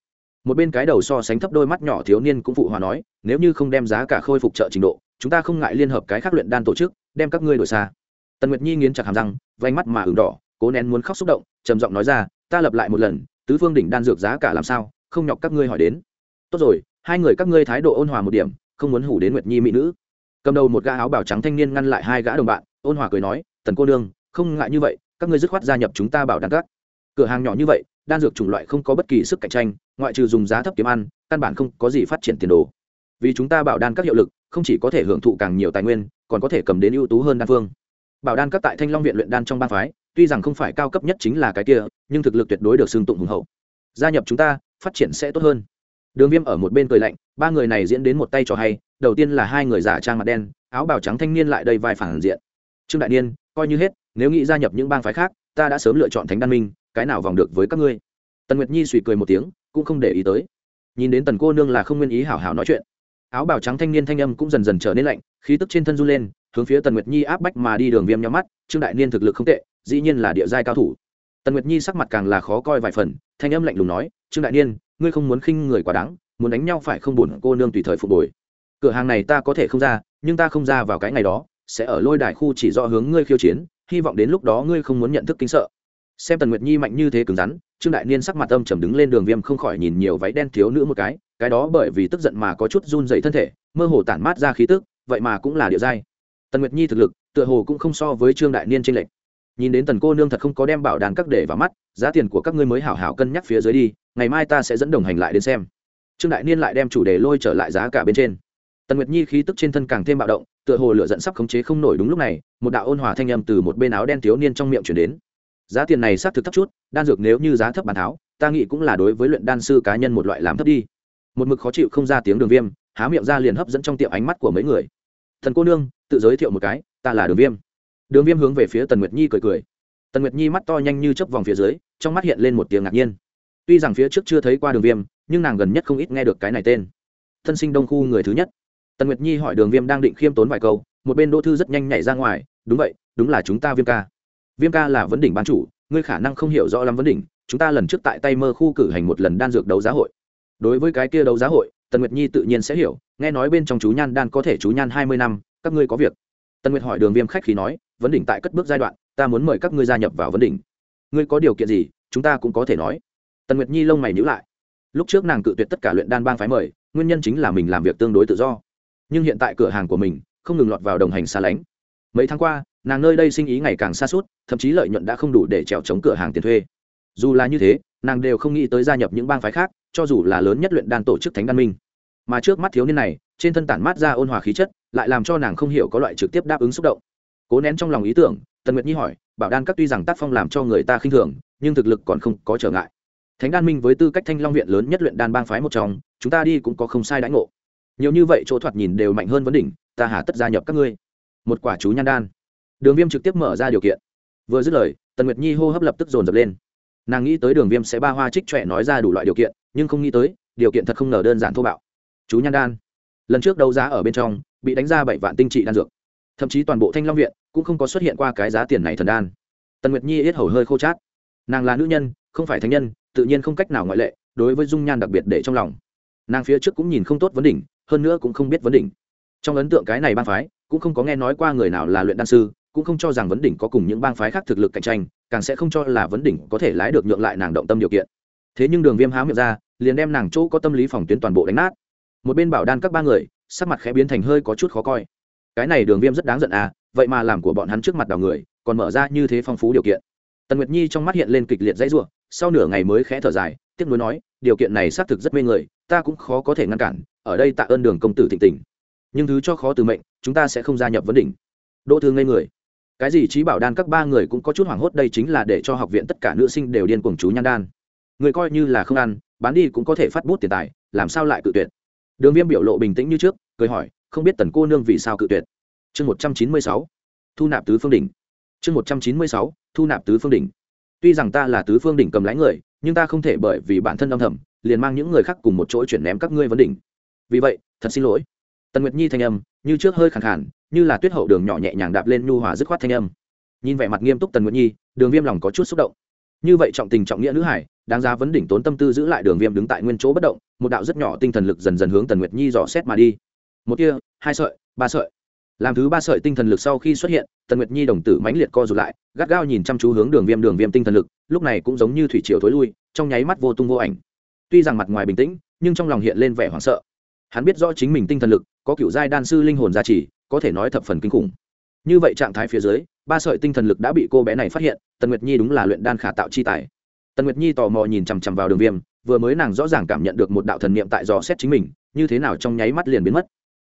Một bên cái đầu so sánh thấp đôi mắt nhỏ thiếu niên cũng phụ hòa nói, nếu như không đem giá cả khôi phục trợ trình độ, chúng ta không ngại liên hợp cái khác luyện đan tổ chức, đem các ngươi đổi xa. Tần nguyệt nhi nghiến chặt hàm răng vánh mắt mà ửng đỏ, cố nén muốn khóc xúc động, trầm giọng nói ra, ta lập lại một lần, tứ phương đỉnh đan dược giá cả làm sao, không nhọc các ngươi hỏi đến. Tốt rồi hai người các ngươi thái độ ôn hòa một điểm, không muốn hủ đến nguyệt nhi mỹ nữ. Cầm đầu một gã áo bảo trắng thanh niên ngăn lại hai gã đồng bạn, ôn hòa cười nói, tần cô nương, không ngại như vậy, các ngươi dứt khoát gia nhập chúng ta bảo đan các. Cửa hàng nhỏ như vậy, đan dược chủng loại không có bất kỳ sức cạnh tranh, ngoại trừ dùng giá thấp kiếm ăn, căn bản không có gì phát triển tiền đồ. Vì chúng ta bảo đan các hiệu lực, không chỉ có thể hưởng thụ càng nhiều tài nguyên, còn có thể cầm đến ưu tú hơn đan phương. Bảo đan các tại thanh long viện luyện đan trong ban phái, tuy rằng không phải cao cấp nhất chính là cái kia, nhưng thực lực tuyệt đối được xưng tụng hùng hậu. Gia nhập chúng ta, phát triển sẽ tốt hơn đường viêm ở một bên cười lạnh, ba người này diễn đến một tay trò hay, đầu tiên là hai người giả trang mặt đen, áo bào trắng thanh niên lại đây vai phản diện. Trương đại niên, coi như hết, nếu nghĩ gia nhập những bang phái khác, ta đã sớm lựa chọn thánh đan minh, cái nào vòng được với các ngươi? Tần nguyệt nhi suy cười một tiếng, cũng không để ý tới. Nhìn đến tần cô nương là không nguyên ý hảo hảo nói chuyện. Áo bào trắng thanh niên thanh âm cũng dần dần trở nên lạnh, khí tức trên thân run lên, hướng phía tần nguyệt nhi áp bách mà đi đường viêm nhắm mắt, trương đại niên thực lực không tệ, dĩ nhiên là địa giai cao thủ. Tần nguyệt nhi sắc mặt càng là khó coi vài phần, thanh âm lạnh lùng nói, trương đại niên ngươi không muốn khinh người quá đáng, muốn đánh nhau phải không buồn cô nương tùy thời phục bồi cửa hàng này ta có thể không ra, nhưng ta không ra vào cái ngày đó, sẽ ở lôi đài khu chỉ do hướng ngươi khiêu chiến, hy vọng đến lúc đó ngươi không muốn nhận thức kính sợ. Xem tần nguyệt nhi mạnh như thế cứng rắn, trương đại niên sắc mặt âm trầm đứng lên đường viêm không khỏi nhìn nhiều váy đen thiếu nữ một cái cái đó bởi vì tức giận mà có chút run dày thân thể, mơ hồ tản mát ra khí tức, vậy mà cũng là địa giai. Tần nguyệt nhi thực lực, tựa hồ cũng không so với trương đại niên tranh lệch. Nhìn đến tần cô nương thật không có đem bảo đàn các để vào mắt, giá tiền của các ngươi mới hảo hảo cân nhắc phía dưới đi ngày mai ta sẽ dẫn đồng hành lại đến xem. Trương đại niên lại đem chủ đề lôi trở lại giá cả bên trên. Tần nguyệt nhi khí tức trên thân càng thêm bạo động, tựa hồ lửa dẫn sắp khống chế không nổi đúng lúc này, một đạo ôn hòa thanh âm từ một bên áo đen thiếu niên trong miệng chuyển đến. Giá tiền này xác thực thấp chút, đan dược nếu như giá thấp bàn tháo, ta nghĩ cũng là đối với luyện đan sư cá nhân một loại làm thấp đi. Một mực khó chịu không ra tiếng đường viêm, há miệng ra liền hấp dẫn trong tiệm ánh mắt của mấy người. Thần cô nương, tự giới thiệu một cái, ta là đường viêm. Đường viêm hướng về phía tần nguyệt nhi cười cười. Tần nguyệt nhi mắt to nhanh như chớp vòng phía dưới, trong mắt hiện lên một tiếng ngạc nhiên tuy rằng phía trước chưa thấy qua đường viêm, nhưng nàng gần nhất không ít nghe được cái này tên. Thân sinh đông khu người thứ nhất. Tần nguyệt nhi hỏi đường viêm đang định khiêm tốn vài câu, một bên đỗ thư rất nhanh nhảy ra ngoài, đúng vậy, đúng là chúng ta viêm ca. Viêm ca là vấn đỉnh ban chủ, ngươi khả năng không hiểu rõ lắm vấn đỉnh, chúng ta lần trước tại tay mơ khu cử hành một lần đan dược đấu giá hội. Đối với cái kia đấu giá hội, tần nguyệt nhi tự nhiên sẽ hiểu, nghe nói bên trong chú nhan đan có thể chú nhan hai mươi năm, các ngươi có việc. Tần nguyệt hỏi đường viêm khách khi nói, vấn đỉnh tại cất bước giai đoạn, ta muốn mời các ngươi gia nhập vào vấn đỉnh. Ngươi có điều kiện gì, chúng ta cũng có thể nói tần nguyệt nhi lông mày nhữ lại. Lúc trước nàng cự tuyệt tất cả luyện đan bang phái mời, nguyên nhân chính là mình làm việc tương đối tự do. Nhưng hiện tại cửa hàng của mình không ngừng lọt vào đồng hành xa lánh. Mấy tháng qua, nàng nơi đây sinh ý ngày càng xa suốt, thậm chí lợi nhuận đã không đủ để trèo chống cửa hàng tiền thuê. Dù là như thế, nàng đều không nghĩ tới gia nhập những bang phái khác, cho dù là lớn nhất luyện đan tổ chức thánh đan minh. Mà trước mắt thiếu niên này, trên thân tản mát ra ôn hòa khí chất, lại làm cho nàng không hiểu có loại trực tiếp đáp ứng xúc động. Cố nén trong lòng ý tưởng, tần nguyệt nhi hỏi, bảo đan các tuy rằng tác phong làm cho người ta khinh thường, nhưng thực lực còn không có trở ngại thánh đan minh với tư cách thanh long viện lớn nhất luyện đan bang phái một trong, chúng ta đi cũng có không sai đãi ngộ. Nhiều như vậy chỗ thoạt nhìn đều mạnh hơn vấn đỉnh, ta hà tất gia nhập các ngươi. Một quả chú nhan đan. Đường viêm trực tiếp mở ra điều kiện. Vừa dứt lời, tần nguyệt nhi hô hấp lập tức dồn dập lên. Nàng nghĩ tới đường viêm sẽ ba hoa trích trọe nói ra đủ loại điều kiện, nhưng không nghĩ tới, điều kiện thật không ngờ đơn giản thô bạo. Chú nhan đan. Lần trước đấu giá ở bên trong, bị đánh ra bảy vạn tinh trị đan dược. Thậm chí toàn bộ thanh long viện cũng không có xuất hiện qua cái giá tiền này thần đan. Tần nguyệt nhi ít hầu hơi khô chát. Nàng là nữ nhân, không phải thánh nhân tự nhiên không cách nào ngoại lệ, đối với dung nhan đặc biệt để trong lòng. Nàng phía trước cũng nhìn không tốt vấn đỉnh, hơn nữa cũng không biết vấn đỉnh. Trong ấn tượng cái này bang phái, cũng không có nghe nói qua người nào là luyện đan sư, cũng không cho rằng vấn đỉnh có cùng những bang phái khác thực lực cạnh tranh, càng sẽ không cho là vấn đỉnh có thể lái được nhượng lại nàng động tâm điều kiện. Thế nhưng đường viêm háo miệng ra, liền đem nàng chỗ có tâm lý phòng tuyến toàn bộ đánh nát. Một bên bảo đan các ba người, sắc mặt khẽ biến thành hơi có chút khó coi. Cái này đường viêm rất đáng giận à vậy mà làm của bọn hắn trước mặt đào người, còn mở ra như thế phong phú điều kiện. Tần nguyệt nhi trong mắt hiện lên kịch liệt dãy ruộng sau nửa ngày mới khẽ thở dài, tiếc nuối nói, điều kiện này xác thực rất mê người, ta cũng khó có thể ngăn cản, ở đây tạ ơn đường công tử thịnh tình. Nhưng thứ cho khó từ mệnh, chúng ta sẽ không gia nhập vấn đỉnh. Đỗ thương ngây người. Cái gì trí bảo đan các ba người cũng có chút hoảng hốt, đây chính là để cho học viện tất cả nữ sinh đều điên cuồng chú nhan đan. Người coi như là không ăn, bán đi cũng có thể phát bút tiền tài, làm sao lại cự tuyệt? Đường viêm biểu lộ bình tĩnh như trước, cười hỏi, không biết tần cô nương vì sao cự tuyệt? Chương một trăm chín mươi sáu, thu nạp tứ phương đỉnh. Chương một trăm chín mươi sáu, thu nạp tứ phương đỉnh tuy rằng ta là tứ phương đỉnh cầm lái người, nhưng ta không thể bởi vì bản thân âm thầm, liền mang những người khác cùng một chỗ chuyển ném các ngươi vấn đỉnh. Vì vậy, thật xin lỗi. Tần nguyệt nhi thanh âm, như trước hơi khẳng khản như là tuyết hậu đường nhỏ nhẹ nhàng đạp lên nhu hòa dứt khoát thanh âm. Nhìn vẻ mặt nghiêm túc tần nguyệt nhi, đường viêm lòng có chút xúc động. Như vậy trọng tình trọng nghĩa nữ hải, đáng ra vấn đỉnh tốn tâm tư giữ lại đường viêm đứng tại nguyên chỗ bất động, một đạo rất nhỏ tinh thần lực dần dần hướng tần nguyệt nhi dò xét mà đi. Một kia, hai sợi, ba sợi làm thứ ba sợi tinh thần lực sau khi xuất hiện, tần nguyệt nhi đồng tử mãnh liệt co rụt lại, gắt gao nhìn chăm chú hướng đường viêm đường viêm tinh thần lực, lúc này cũng giống như thủy triều thối lui, trong nháy mắt vô tung vô ảnh. Tuy rằng mặt ngoài bình tĩnh, nhưng trong lòng hiện lên vẻ hoảng sợ. Hắn biết rõ chính mình tinh thần lực, có kiểu giai đan sư linh hồn gia trì, có thể nói thập phần kinh khủng. Như vậy trạng thái phía dưới, ba sợi tinh thần lực đã bị cô bé này phát hiện, tần nguyệt nhi đúng là luyện đan khả tạo chi tài. Tần nguyệt nhi tò mò nhìn chằm chằm vào đường viêm, vừa mới nàng rõ ràng cảm nhận được một đạo thần niệm tại dò xét chính mình, như thế nào trong nháy mắt liền biến mất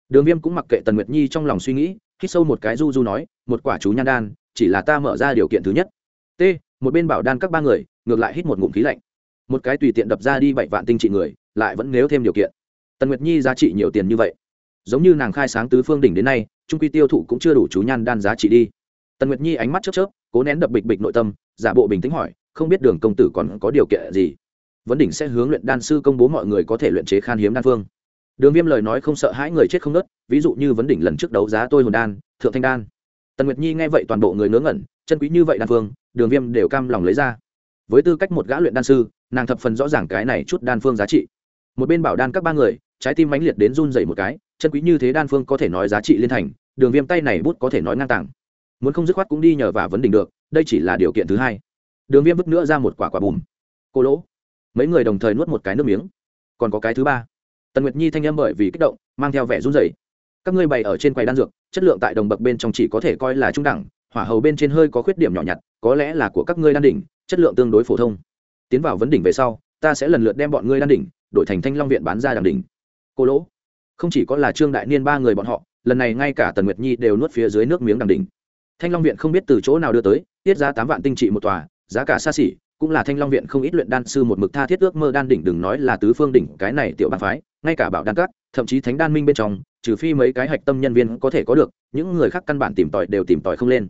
đường viêm cũng mặc kệ tần nguyệt nhi trong lòng suy nghĩ, hít sâu một cái du du nói, một quả chú nhan đan, chỉ là ta mở ra điều kiện thứ nhất. T, một bên bảo đan các ba người, ngược lại hít một ngụm khí lạnh. Một cái tùy tiện đập ra đi bảy vạn tinh trị người, lại vẫn nếu thêm điều kiện. Tần nguyệt nhi giá trị nhiều tiền như vậy. Giống như nàng khai sáng tứ phương đỉnh đến nay, trung quy tiêu thụ cũng chưa đủ chú nhan đan giá trị đi. Tần nguyệt nhi ánh mắt chớp chớp, cố nén đập bịch bịch nội tâm, giả bộ bình tĩnh hỏi, không biết đường công tử còn có điều kiện gì? Vấn đỉnh sẽ hướng luyện đan sư công bố mọi người có thể luyện chế khan hiếm đan phương đường viêm lời nói không sợ hãi người chết không nớt, ví dụ như vấn đỉnh lần trước đấu giá tôi hồn đan, thượng thanh đan. Tần nguyệt nhi nghe vậy toàn bộ người ngớ ngẩn, chân quý như vậy đan phương, đường viêm đều cam lòng lấy ra. Với tư cách một gã luyện đan sư, nàng thập phần rõ ràng cái này chút đan phương giá trị. Một bên bảo đan các ba người, trái tim mãnh liệt đến run rẩy một cái, chân quý như thế đan phương có thể nói giá trị liên thành, đường viêm tay này bút có thể nói ngang tàng. Muốn không dứt khoát cũng đi nhờ và vấn đỉnh được, đây chỉ là điều kiện thứ hai. Đường viêm vứt nữa ra một quả quả bùm. Cô lỗ. Mấy người đồng thời nuốt một cái nước miếng. Còn có cái thứ ba tần nguyệt nhi thanh âm bởi vì kích động, mang theo vẻ run rẩy. Các ngươi bày ở trên quầy đan dược, chất lượng tại đồng bậc bên trong chỉ có thể coi là trung đẳng, hỏa hầu bên trên hơi có khuyết điểm nhỏ nhặt, có lẽ là của các ngươi đan đỉnh, chất lượng tương đối phổ thông. Tiến vào vấn đỉnh về sau, ta sẽ lần lượt đem bọn ngươi đan đỉnh, đổi thành thanh long viện bán ra đằng đỉnh. Cô lỗ, không chỉ có là trương đại niên ba người bọn họ, lần này ngay cả tần nguyệt nhi đều nuốt phía dưới nước miếng đằng đỉnh. Thanh long viện không biết từ chỗ nào đưa tới, tiết giá tám vạn tinh trị một tòa, giá cả xa xỉ cũng là thanh long viện không ít luyện đan sư một mực tha thiết ước mơ đan đỉnh đừng nói là tứ phương đỉnh, cái này tiểu bàn phái, ngay cả bảo đan cắt thậm chí thánh đan minh bên trong, trừ phi mấy cái hạch tâm nhân viên có thể có được, những người khác căn bản tìm tòi đều tìm tòi không lên.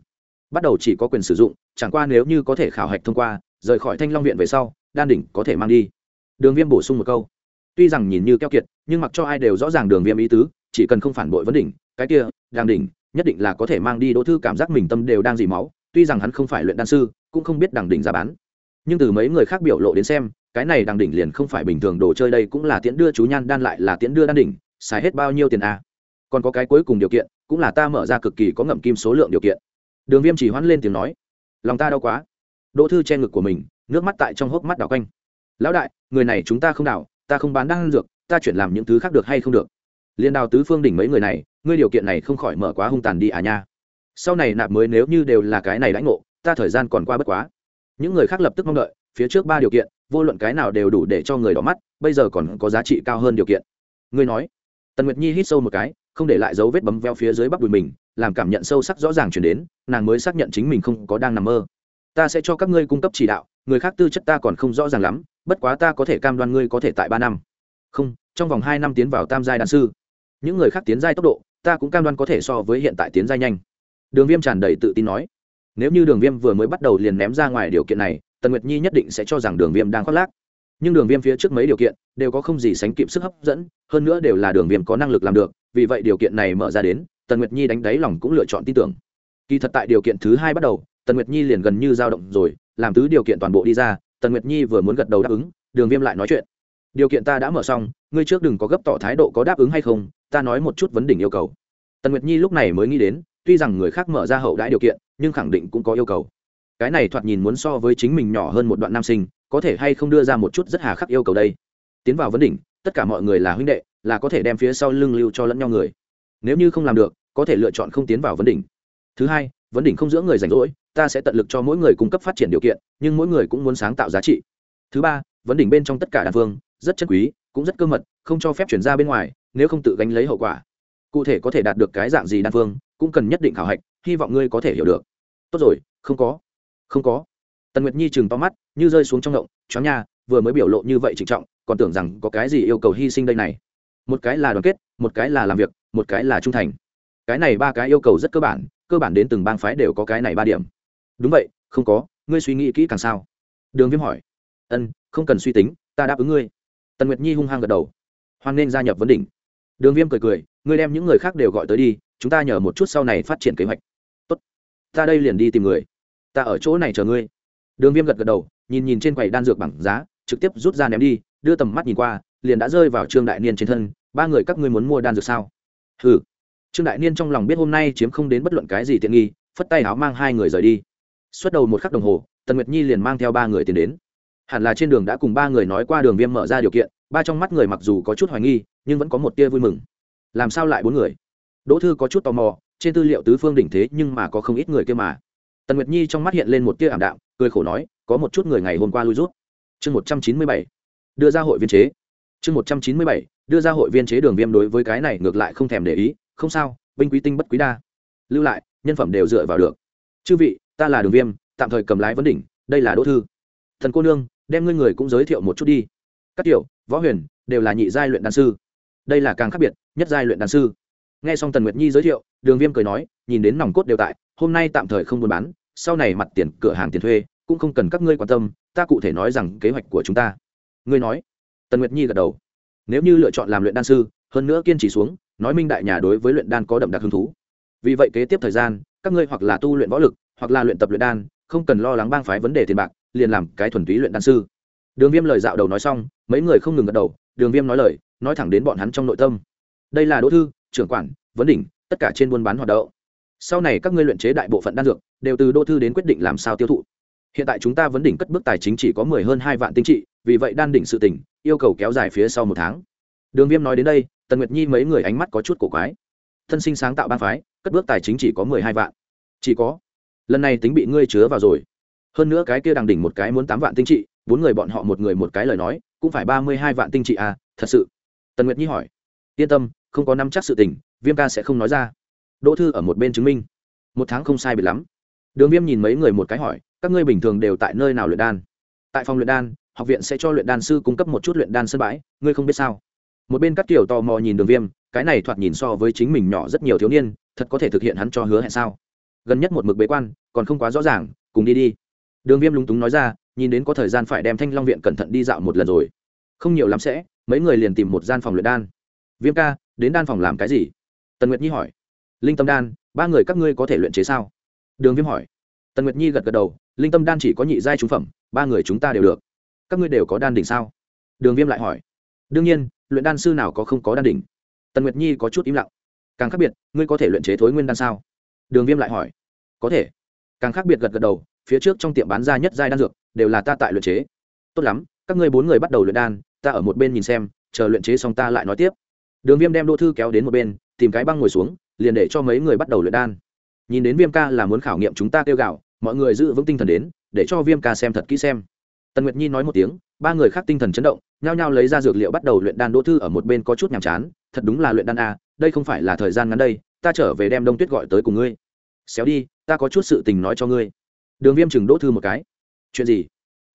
Bắt đầu chỉ có quyền sử dụng, chẳng qua nếu như có thể khảo hạch thông qua, rời khỏi thanh long viện về sau, đan đỉnh có thể mang đi. Đường viêm bổ sung một câu. Tuy rằng nhìn như keo kiệt, nhưng mặc cho ai đều rõ ràng đường viêm ý tứ, chỉ cần không phản bội vấn đỉnh, cái kia, đan đỉnh, nhất định là có thể mang đi, đỗ thư cảm giác mình tâm đều đang dì máu, tuy rằng hắn không phải luyện đan sư, cũng không biết đằng đỉnh giá bán nhưng từ mấy người khác biểu lộ đến xem, cái này đằng đỉnh liền không phải bình thường đồ chơi đây cũng là tiễn đưa chú nhan đan lại là tiễn đưa đan đỉnh, xài hết bao nhiêu tiền a à? còn có cái cuối cùng điều kiện, cũng là ta mở ra cực kỳ có ngậm kim số lượng điều kiện. Đường viêm chỉ hoãn lên tiếng nói, lòng ta đau quá. Đỗ thư che ngực của mình, nước mắt tại trong hốc mắt đảo quanh. Lão đại, người này chúng ta không đảo, ta không bán đan dược, ta chuyển làm những thứ khác được hay không được? Liên đào tứ phương đỉnh mấy người này, ngươi điều kiện này không khỏi mở quá hung tàn đi à nha. Sau này nạp mới nếu như đều là cái này lãnh ngộ, ta thời gian còn qua bất quá những người khác lập tức mong đợi, phía trước ba điều kiện, vô luận cái nào đều đủ để cho người đỏ mắt, bây giờ còn có giá trị cao hơn điều kiện. Ngươi nói, tần nguyệt nhi hít sâu một cái, không để lại dấu vết bấm veo phía dưới bắp đùi mình, làm cảm nhận sâu sắc rõ ràng chuyển đến, nàng mới xác nhận chính mình không có đang nằm mơ. Ta sẽ cho các ngươi cung cấp chỉ đạo, người khác tư chất ta còn không rõ ràng lắm, bất quá ta có thể cam đoan ngươi có thể tại ba năm. Không, trong vòng hai năm tiến vào tam giai đan sư. Những người khác tiến giai tốc độ, ta cũng cam đoan có thể so với hiện tại tiến giai nhanh. Đường viêm tràn đầy tự tin nói nếu như đường viêm vừa mới bắt đầu liền ném ra ngoài điều kiện này, tần nguyệt nhi nhất định sẽ cho rằng đường viêm đang khoác lác. Nhưng đường viêm phía trước mấy điều kiện đều có không gì sánh kịp sức hấp dẫn, hơn nữa đều là đường viêm có năng lực làm được, vì vậy điều kiện này mở ra đến, tần nguyệt nhi đánh đáy lòng cũng lựa chọn tin tưởng. Kỳ thật tại điều kiện thứ hai bắt đầu, tần nguyệt nhi liền gần như dao động rồi, làm tứ điều kiện toàn bộ đi ra, tần nguyệt nhi vừa muốn gật đầu đáp ứng, đường viêm lại nói chuyện. Điều kiện ta đã mở xong, ngươi trước đừng có gấp tỏ thái độ có đáp ứng hay không, ta nói một chút vấn đỉnh yêu cầu. Tần nguyệt nhi lúc này mới nghĩ đến tuy rằng người khác mở ra hậu đãi điều kiện, nhưng khẳng định cũng có yêu cầu. Cái này thoạt nhìn muốn so với chính mình nhỏ hơn một đoạn nam sinh, có thể hay không đưa ra một chút rất hà khắc yêu cầu đây? Tiến vào vấn đỉnh, tất cả mọi người là huynh đệ, là có thể đem phía sau lưng lưu cho lẫn nhau người. Nếu như không làm được, có thể lựa chọn không tiến vào vấn đỉnh. Thứ hai, vấn đỉnh không giữa người rảnh rỗi, ta sẽ tận lực cho mỗi người cung cấp phát triển điều kiện, nhưng mỗi người cũng muốn sáng tạo giá trị. Thứ ba, vấn đỉnh bên trong tất cả đàn phương, rất chân quý, cũng rất cơ mật, không cho phép chuyển ra bên ngoài, nếu không tự gánh lấy hậu quả. Cụ thể có thể đạt được cái dạng gì đan phương cũng cần nhất định khảo hạch, hy vọng ngươi có thể hiểu được. Tốt rồi, không có. Không có. Tần nguyệt nhi chừng to mắt, như rơi xuống trong động, chó nha, vừa mới biểu lộ như vậy trịnh trọng, còn tưởng rằng có cái gì yêu cầu hy sinh đây này. Một cái là đoàn kết, một cái là làm việc, một cái là trung thành. Cái này ba cái yêu cầu rất cơ bản cơ bản đến từng bang phái đều có cái này ba điểm. Đúng vậy, không có, ngươi suy nghĩ kỹ càng sao? Đường viêm hỏi. Ân, không cần suy tính, ta đáp ứng ngươi. Tần nguyệt nhi hung hăng gật đầu. Hoan nên gia nhập vấn đỉnh. Đường viêm cười cười, ngươi đem những người khác đều gọi tới đi chúng ta nhờ một chút sau này phát triển kế hoạch. Tốt. Ta đây liền đi tìm người. Ta ở chỗ này chờ ngươi. Đường viêm gật gật đầu, nhìn nhìn trên quầy đan dược bằng giá, trực tiếp rút ra ném đi, đưa tầm mắt nhìn qua, liền đã rơi vào trương đại niên trên thân. Ba người các ngươi muốn mua đan dược sao? Ừ trương đại niên trong lòng biết hôm nay chiếm không đến bất luận cái gì tiện nghi, phất tay áo mang hai người rời đi. Suốt đầu một khắc đồng hồ, tần nguyệt nhi liền mang theo ba người tiến đến. Hẳn là trên đường đã cùng ba người nói qua đường viêm mở ra điều kiện, ba trong mắt người mặc dù có chút hoài nghi, nhưng vẫn có một tia vui mừng. Làm sao lại bốn người? Đỗ thư có chút tò mò, trên tư liệu tứ phương đỉnh thế nhưng mà có không ít người kia mà. Tần nguyệt nhi trong mắt hiện lên một tia ảm đạm, cười khổ nói, có một chút người ngày hôm qua lui rút. Chương một trăm chín mươi bảy, đưa ra hội viên chế. Chương một trăm chín mươi bảy, đưa ra hội viên chế đường viêm đối với cái này ngược lại không thèm để ý, không sao, binh quý tinh bất quý đa. Lưu lại, nhân phẩm đều dựa vào được. Chư vị, ta là đường viêm, tạm thời cầm lái vấn đỉnh, đây là đỗ thư. Thần cô nương, đem ngươi người cũng giới thiệu một chút đi. Các tiểu, võ huyền, đều là nhị giai luyện đan sư. Đây là càng khác biệt, nhất giai luyện đan sư nghe xong tần nguyệt nhi giới thiệu, đường viêm cười nói, nhìn đến nòng cốt đều tại, hôm nay tạm thời không buôn bán, sau này mặt tiền, cửa hàng tiền thuê, cũng không cần các ngươi quan tâm, ta cụ thể nói rằng kế hoạch của chúng ta. Ngươi nói. Tần nguyệt nhi gật đầu. Nếu như lựa chọn làm luyện đan sư, hơn nữa kiên trì xuống, nói minh đại nhà đối với luyện đan có đậm đặc hứng thú. Vì vậy kế tiếp thời gian, các ngươi hoặc là tu luyện võ lực, hoặc là luyện tập luyện đan, không cần lo lắng bang phái vấn đề tiền bạc, liền làm cái thuần túy luyện đan sư. Đường viêm lời dạo đầu nói xong, mấy người không ngừng gật đầu, đường viêm nói lời, nói thẳng đến bọn hắn trong nội tâm. Đây là đỗ thư trưởng quản, vấn đỉnh, tất cả trên buôn bán hoạt động. Sau này các ngươi luyện chế đại bộ phận đan dược, đều từ đô thư đến quyết định làm sao tiêu thụ. Hiện tại chúng ta vấn đỉnh cất bước tài chính chỉ có mười hơn hai vạn tinh trị, vì vậy đan đỉnh sự tỉnh, yêu cầu kéo dài phía sau một tháng. Đường viêm nói đến đây, tần nguyệt nhi mấy người ánh mắt có chút cổ quái. Thân sinh sáng tạo ban phái, cất bước tài chính chỉ có mười hai vạn. Chỉ có. Lần này tính bị ngươi chứa vào rồi. Hơn nữa cái kia đằng đỉnh một cái muốn tám vạn tinh trị, bốn người bọn họ một người một cái lời nói, cũng phải ba mươi hai vạn tinh trị à thật sự. Tần nguyệt nhi hỏi. Yên tâm không có nắm chắc sự tình, viêm ca sẽ không nói ra. Đỗ thư ở một bên chứng minh. Một tháng không sai biệt lắm. Đường viêm nhìn mấy người một cái hỏi, các ngươi bình thường đều tại nơi nào luyện đan? Tại phòng luyện đan, học viện sẽ cho luyện đan sư cung cấp một chút luyện đan sân bãi, ngươi không biết sao? Một bên các tiểu tò mò nhìn đường viêm, cái này thoạt nhìn so với chính mình nhỏ rất nhiều thiếu niên, thật có thể thực hiện hắn cho hứa hẹn sao? Gần nhất một mực bế quan, còn không quá rõ ràng, cùng đi đi. Đường viêm lúng túng nói ra, nhìn đến có thời gian phải đem thanh long viện cẩn thận đi dạo một lần rồi. Không nhiều lắm sẽ, mấy người liền tìm một gian phòng luyện đan. Viêm ca đến đan phòng làm cái gì? Tần nguyệt nhi hỏi. Linh tâm đan, ba người các ngươi có thể luyện chế sao? Đường viêm hỏi. Tần nguyệt nhi gật gật đầu, linh tâm đan chỉ có nhị giai trúng phẩm, ba người chúng ta đều được. Các ngươi đều có đan đỉnh sao? Đường viêm lại hỏi. Đương nhiên, luyện đan sư nào có không có đan đỉnh? Tần nguyệt nhi có chút im lặng. Càng khác biệt, ngươi có thể luyện chế thối nguyên đan sao? Đường viêm lại hỏi. Có thể. Càng khác biệt gật gật đầu, phía trước trong tiệm bán ra nhất giai đan dược, đều là ta tại luyện chế. Tốt lắm, các ngươi bốn người bắt đầu luyện đan, ta ở một bên nhìn xem, chờ luyện chế xong ta lại nói tiếp đường viêm đem đỗ thư kéo đến một bên, tìm cái băng ngồi xuống, liền để cho mấy người bắt đầu luyện đan. Nhìn đến viêm ca là muốn khảo nghiệm chúng ta kêu gạo, mọi người giữ vững tinh thần đến, để cho viêm ca xem thật kỹ xem. Tần nguyệt nhi nói một tiếng, ba người khác tinh thần chấn động, nhao nhao lấy ra dược liệu bắt đầu luyện đan đỗ thư ở một bên có chút nhàm chán, thật đúng là luyện đan a, đây không phải là thời gian ngắn đây, ta trở về đem đông tuyết gọi tới cùng ngươi. Xéo đi, ta có chút sự tình nói cho ngươi. Đường viêm chừng đỗ thư một cái. Chuyện gì?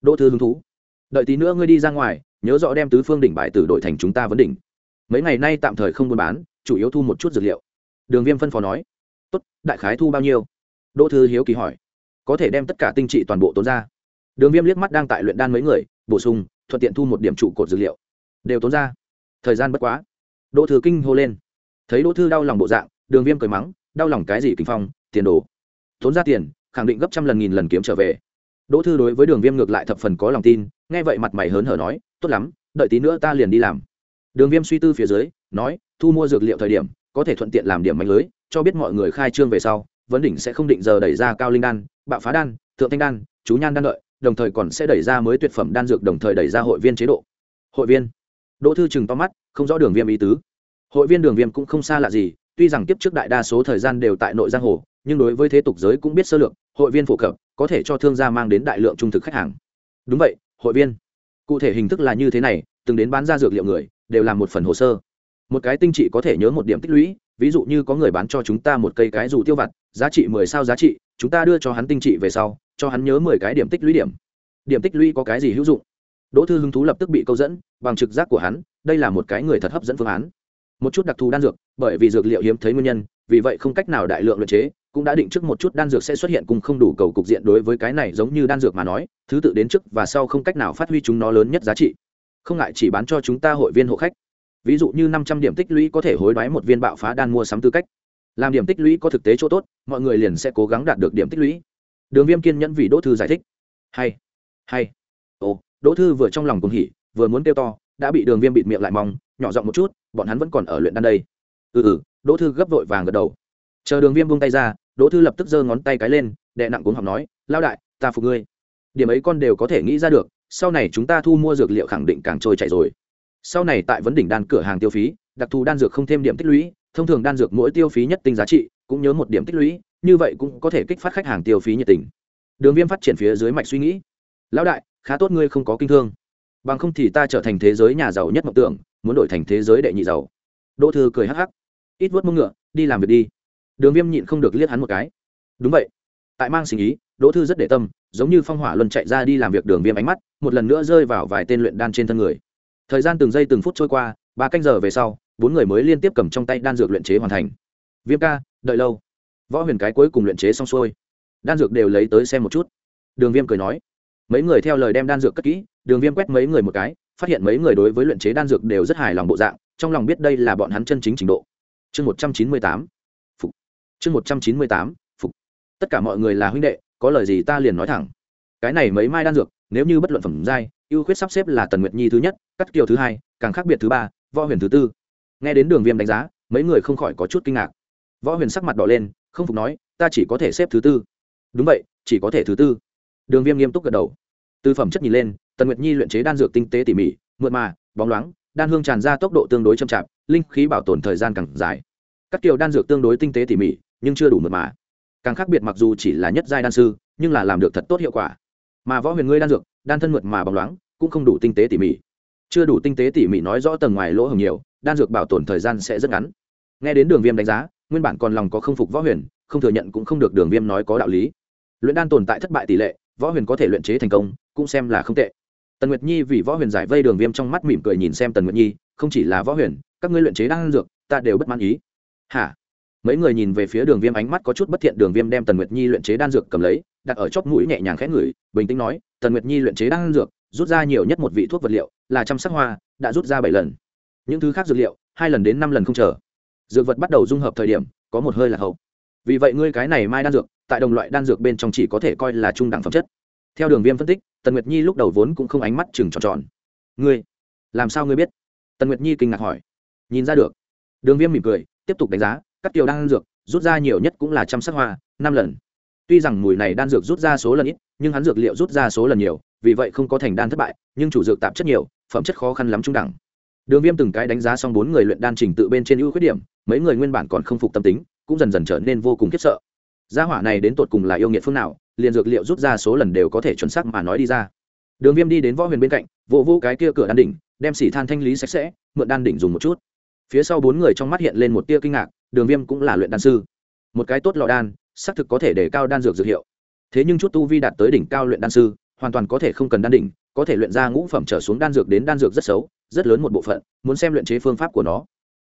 Đỗ thư hứng thú. Đợi tí nữa ngươi đi ra ngoài, nhớ rõ đem tứ phương đỉnh bại tử đội thành chúng ta vấn đỉnh mấy ngày nay tạm thời không buôn bán, chủ yếu thu một chút dược liệu. Đường viêm phân phó nói, tốt, đại khái thu bao nhiêu? Đỗ thư hiếu kỳ hỏi, có thể đem tất cả tinh trị toàn bộ tốn ra. Đường viêm liếc mắt đang tại luyện đan mấy người, bổ sung, thuận tiện thu một điểm trụ cột dược liệu. Đều tốn ra. Thời gian bất quá. Đỗ thư kinh hô lên. Thấy đỗ thư đau lòng bộ dạng, đường viêm cười mắng, đau lòng cái gì kinh phong, tiền đồ. Tốn ra tiền, khẳng định gấp trăm lần nghìn lần kiếm trở về. Đỗ thư đối với đường viêm ngược lại thập phần có lòng tin, nghe vậy mặt mày hớn hở nói, tốt lắm, đợi tí nữa ta liền đi làm đường viêm suy tư phía dưới, nói, thu mua dược liệu thời điểm, có thể thuận tiện làm điểm mạnh lưới, cho biết mọi người khai trương về sau, vấn đỉnh sẽ không định giờ đẩy ra cao linh đan, bạo phá đan, thượng thanh đan, chú nhan đan lợi đồng thời còn sẽ đẩy ra mới tuyệt phẩm đan dược đồng thời đẩy ra hội viên chế độ. Hội viên? Đỗ thư chừng to mắt, không rõ đường viêm ý tứ. Hội viên đường viêm cũng không xa lạ gì, tuy rằng tiếp trước đại đa số thời gian đều tại nội giang hồ, nhưng đối với thế tục giới cũng biết sơ lược, hội viên phổ cập, có thể cho thương gia mang đến đại lượng trung thực khách hàng. Đúng vậy, hội viên. Cụ thể hình thức là như thế này, từng đến bán ra dược liệu người đều làm một phần hồ sơ. Một cái tinh trị có thể nhớ một điểm tích lũy, ví dụ như có người bán cho chúng ta một cây cái dù tiêu vặt, giá trị mười sao giá trị, chúng ta đưa cho hắn tinh trị về sau, cho hắn nhớ mười cái điểm tích lũy điểm. Điểm tích lũy có cái gì hữu dụng? Đỗ thư hứng thú lập tức bị câu dẫn, bằng trực giác của hắn, đây là một cái người thật hấp dẫn phương án. Một chút đặc thù đan dược, bởi vì dược liệu hiếm thấy nguyên nhân, vì vậy không cách nào đại lượng luyện chế, cũng đã định trước một chút đan dược sẽ xuất hiện cùng không đủ cầu cục diện đối với cái này giống như đan dược mà nói, thứ tự đến trước và sau không cách nào phát huy chúng nó lớn nhất giá trị không ngại chỉ bán cho chúng ta hội viên hộ khách. Ví dụ như năm trăm điểm tích lũy có thể hối đoái một viên bạo phá đan mua sắm tư cách. Làm điểm tích lũy có thực tế chỗ tốt, mọi người liền sẽ cố gắng đạt được điểm tích lũy. Đường viêm kiên nhẫn vì đỗ thư giải thích. Hay hay. Ồ, đỗ thư vừa trong lòng cùng hỉ, vừa muốn kêu to, đã bị đường viêm bịt miệng lại mong, nhỏ giọng một chút, bọn hắn vẫn còn ở luyện đan đây. Ừ ừ đỗ thư gấp vội vàng gật đầu. Chờ đường viêm buông tay ra, đỗ thư lập tức giơ ngón tay cái lên đệ nặng cuốn học nói lao đại, ta phục ngươi. Điểm ấy con đều có thể nghĩ ra được sau này chúng ta thu mua dược liệu khẳng định càng trôi chạy rồi. Sau này tại vấn đỉnh đan cửa hàng tiêu phí, đặc thù đan dược không thêm điểm tích lũy, thông thường đan dược mỗi tiêu phí nhất tinh giá trị, cũng nhớ một điểm tích lũy, như vậy cũng có thể kích phát khách hàng tiêu phí nhiệt tình. Đường viêm phát triển phía dưới mạch suy nghĩ. Lão đại, khá tốt ngươi không có kinh thương. Bằng không thì ta trở thành thế giới nhà giàu nhất mộng tưởng, muốn đổi thành thế giới đệ nhị giàu. Đỗ thư cười hắc hắc. Ít vớt mông ngựa, đi làm việc đi. Đường viêm nhịn không được liếc hắn một cái. Đúng vậy. Tại mang sinh ý đỗ thư rất để tâm, giống như phong hỏa luân chạy ra đi làm việc đường viêm ánh mắt, một lần nữa rơi vào vài tên luyện đan trên thân người. Thời gian từng giây từng phút trôi qua, ba canh giờ về sau, bốn người mới liên tiếp cầm trong tay đan dược luyện chế hoàn thành. Viêm ca, đợi lâu. Võ huyền cái cuối cùng luyện chế xong xuôi. Đan dược đều lấy tới xem một chút. Đường viêm cười nói. Mấy người theo lời đem đan dược cất kỹ, đường viêm quét mấy người một cái, phát hiện mấy người đối với luyện chế đan dược đều rất hài lòng bộ dạng, trong lòng biết đây là bọn hắn chân chính trình độ. Chương một trăm chín mươi tám. Phục. Chương một trăm chín mươi tám. Phục. Tất cả mọi người là huynh đệ có lời gì ta liền nói thẳng. Cái này mấy mai đan dược, nếu như bất luận phẩm giai, ưu khuyết sắp xếp là tần nguyệt nhi thứ nhất, cắt kiều thứ hai, càng khác biệt thứ ba, võ huyền thứ tư. Nghe đến đường viêm đánh giá, mấy người không khỏi có chút kinh ngạc. Võ huyền sắc mặt đỏ lên, không phục nói, ta chỉ có thể xếp thứ tư. Đúng vậy, chỉ có thể thứ tư. Đường viêm nghiêm túc gật đầu. Từ phẩm chất nhìn lên, tần nguyệt nhi luyện chế đan dược tinh tế tỉ mỉ, mượt mà, bóng loáng, đan hương tràn ra tốc độ tương đối chậm chạp, linh khí bảo tồn thời gian càng dài. Các kiểu đan dược tương đối tinh tế tỉ mỉ, nhưng chưa đủ mượt mà càng khác biệt mặc dù chỉ là nhất giai đan sư, nhưng là làm được thật tốt hiệu quả. Mà võ huyền ngươi đan dược, đan thân mượt mà bóng loáng, cũng không đủ tinh tế tỉ mỉ. Chưa đủ tinh tế tỉ mỉ nói rõ tầng ngoài lỗ hồng nhiều, đan dược bảo tồn thời gian sẽ rất ngắn. Nghe đến đường viêm đánh giá, nguyên bản còn lòng có không phục võ huyền, không thừa nhận cũng không được đường viêm nói có đạo lý. Luyện đan tồn tại thất bại tỷ lệ, võ huyền có thể luyện chế thành công, cũng xem là không tệ. Tần nguyệt nhi vì võ huyền giải vây đường viêm trong mắt mỉm cười nhìn xem tần nguyệt nhi, không chỉ là võ huyền, các ngươi luyện chế đan dược, ta đều bất mãn ý. Hả? Mấy người nhìn về phía đường viêm ánh mắt có chút bất thiện, đường viêm đem tần nguyệt nhi luyện chế đan dược cầm lấy, đặt ở chóp mũi nhẹ nhàng khẽ ngửi, bình tĩnh nói, tần nguyệt nhi luyện chế đan dược, rút ra nhiều nhất một vị thuốc vật liệu, là chăm sắc hoa, đã rút ra bảy lần. Những thứ khác dược liệu, hai lần đến năm lần không chờ. Dược vật bắt đầu dung hợp thời điểm, có một hơi là hậu. Vì vậy ngươi cái này mai đan dược, tại đồng loại đan dược bên trong chỉ có thể coi là trung đẳng phẩm chất. Theo đường viêm phân tích, tần nguyệt nhi lúc đầu vốn cũng không ánh mắt chừng tròn tròn. Ngươi, làm sao ngươi biết? Tần nguyệt nhi kinh ngạc hỏi. Nhìn ra được. Đường viêm mỉm cười, tiếp tục đánh giá các tiểu đan dược, rút ra nhiều nhất cũng là trăm sắc hoa, năm lần. Tuy rằng mùi này đan dược rút ra số lần ít, nhưng hắn dược liệu rút ra số lần nhiều, vì vậy không có thành đan thất bại, nhưng chủ dược tạp chất nhiều, phẩm chất khó khăn lắm trung đẳng. Đường viêm từng cái đánh giá xong bốn người luyện đan trình tự bên trên ưu khuyết điểm, mấy người nguyên bản còn không phục tâm tính, cũng dần dần trở nên vô cùng khiếp sợ. Gia hỏa này đến tột cùng là yêu nghiệt phương nào, liền dược liệu rút ra số lần đều có thể chuẩn xác mà nói đi ra. Đường viêm đi đến võ huyền bên cạnh, vỗ vỗ cái kia cửa đan đỉnh, đem xỉ than thanh lý sạch sẽ, mượn đan đỉnh dùng một chút phía sau bốn người trong mắt hiện lên một tia kinh ngạc, đường viêm cũng là luyện đan sư. Một cái tốt lò đan, xác thực có thể để cao đan dược dược hiệu. Thế nhưng chút tu vi đạt tới đỉnh cao luyện đan sư, hoàn toàn có thể không cần đan đỉnh, có thể luyện ra ngũ phẩm trở xuống đan dược đến đan dược rất xấu, rất lớn một bộ phận, muốn xem luyện chế phương pháp của nó.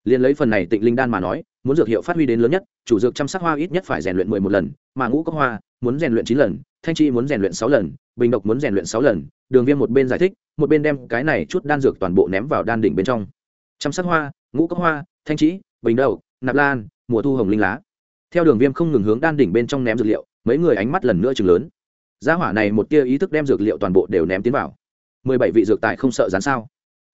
Liền lấy phần này tịnh linh đan mà nói, muốn dược hiệu phát huy đến lớn nhất, chủ dược chăm sóc hoa ít nhất phải rèn luyện mười một lần, mà ngũ cốc hoa, muốn rèn luyện chín lần, thanh chi muốn rèn luyện sáu lần, bình độc muốn rèn luyện sáu lần. Đường viêm một bên giải thích, một bên đem cái này chút đan dược toàn bộ ném vào đan đỉnh bên trong. Chăm sóc hoa ngũ cốc hoa, thanh trĩ, bình đậu, nạp lan, mùa thu hồng linh lá. Theo đường viêm không ngừng hướng đan đỉnh bên trong ném dược liệu, mấy người ánh mắt lần nữa chừng lớn. Gia hỏa này một tia ý thức đem dược liệu toàn bộ đều ném tiến vào. Mười bảy vị dược tài không sợ dán sao?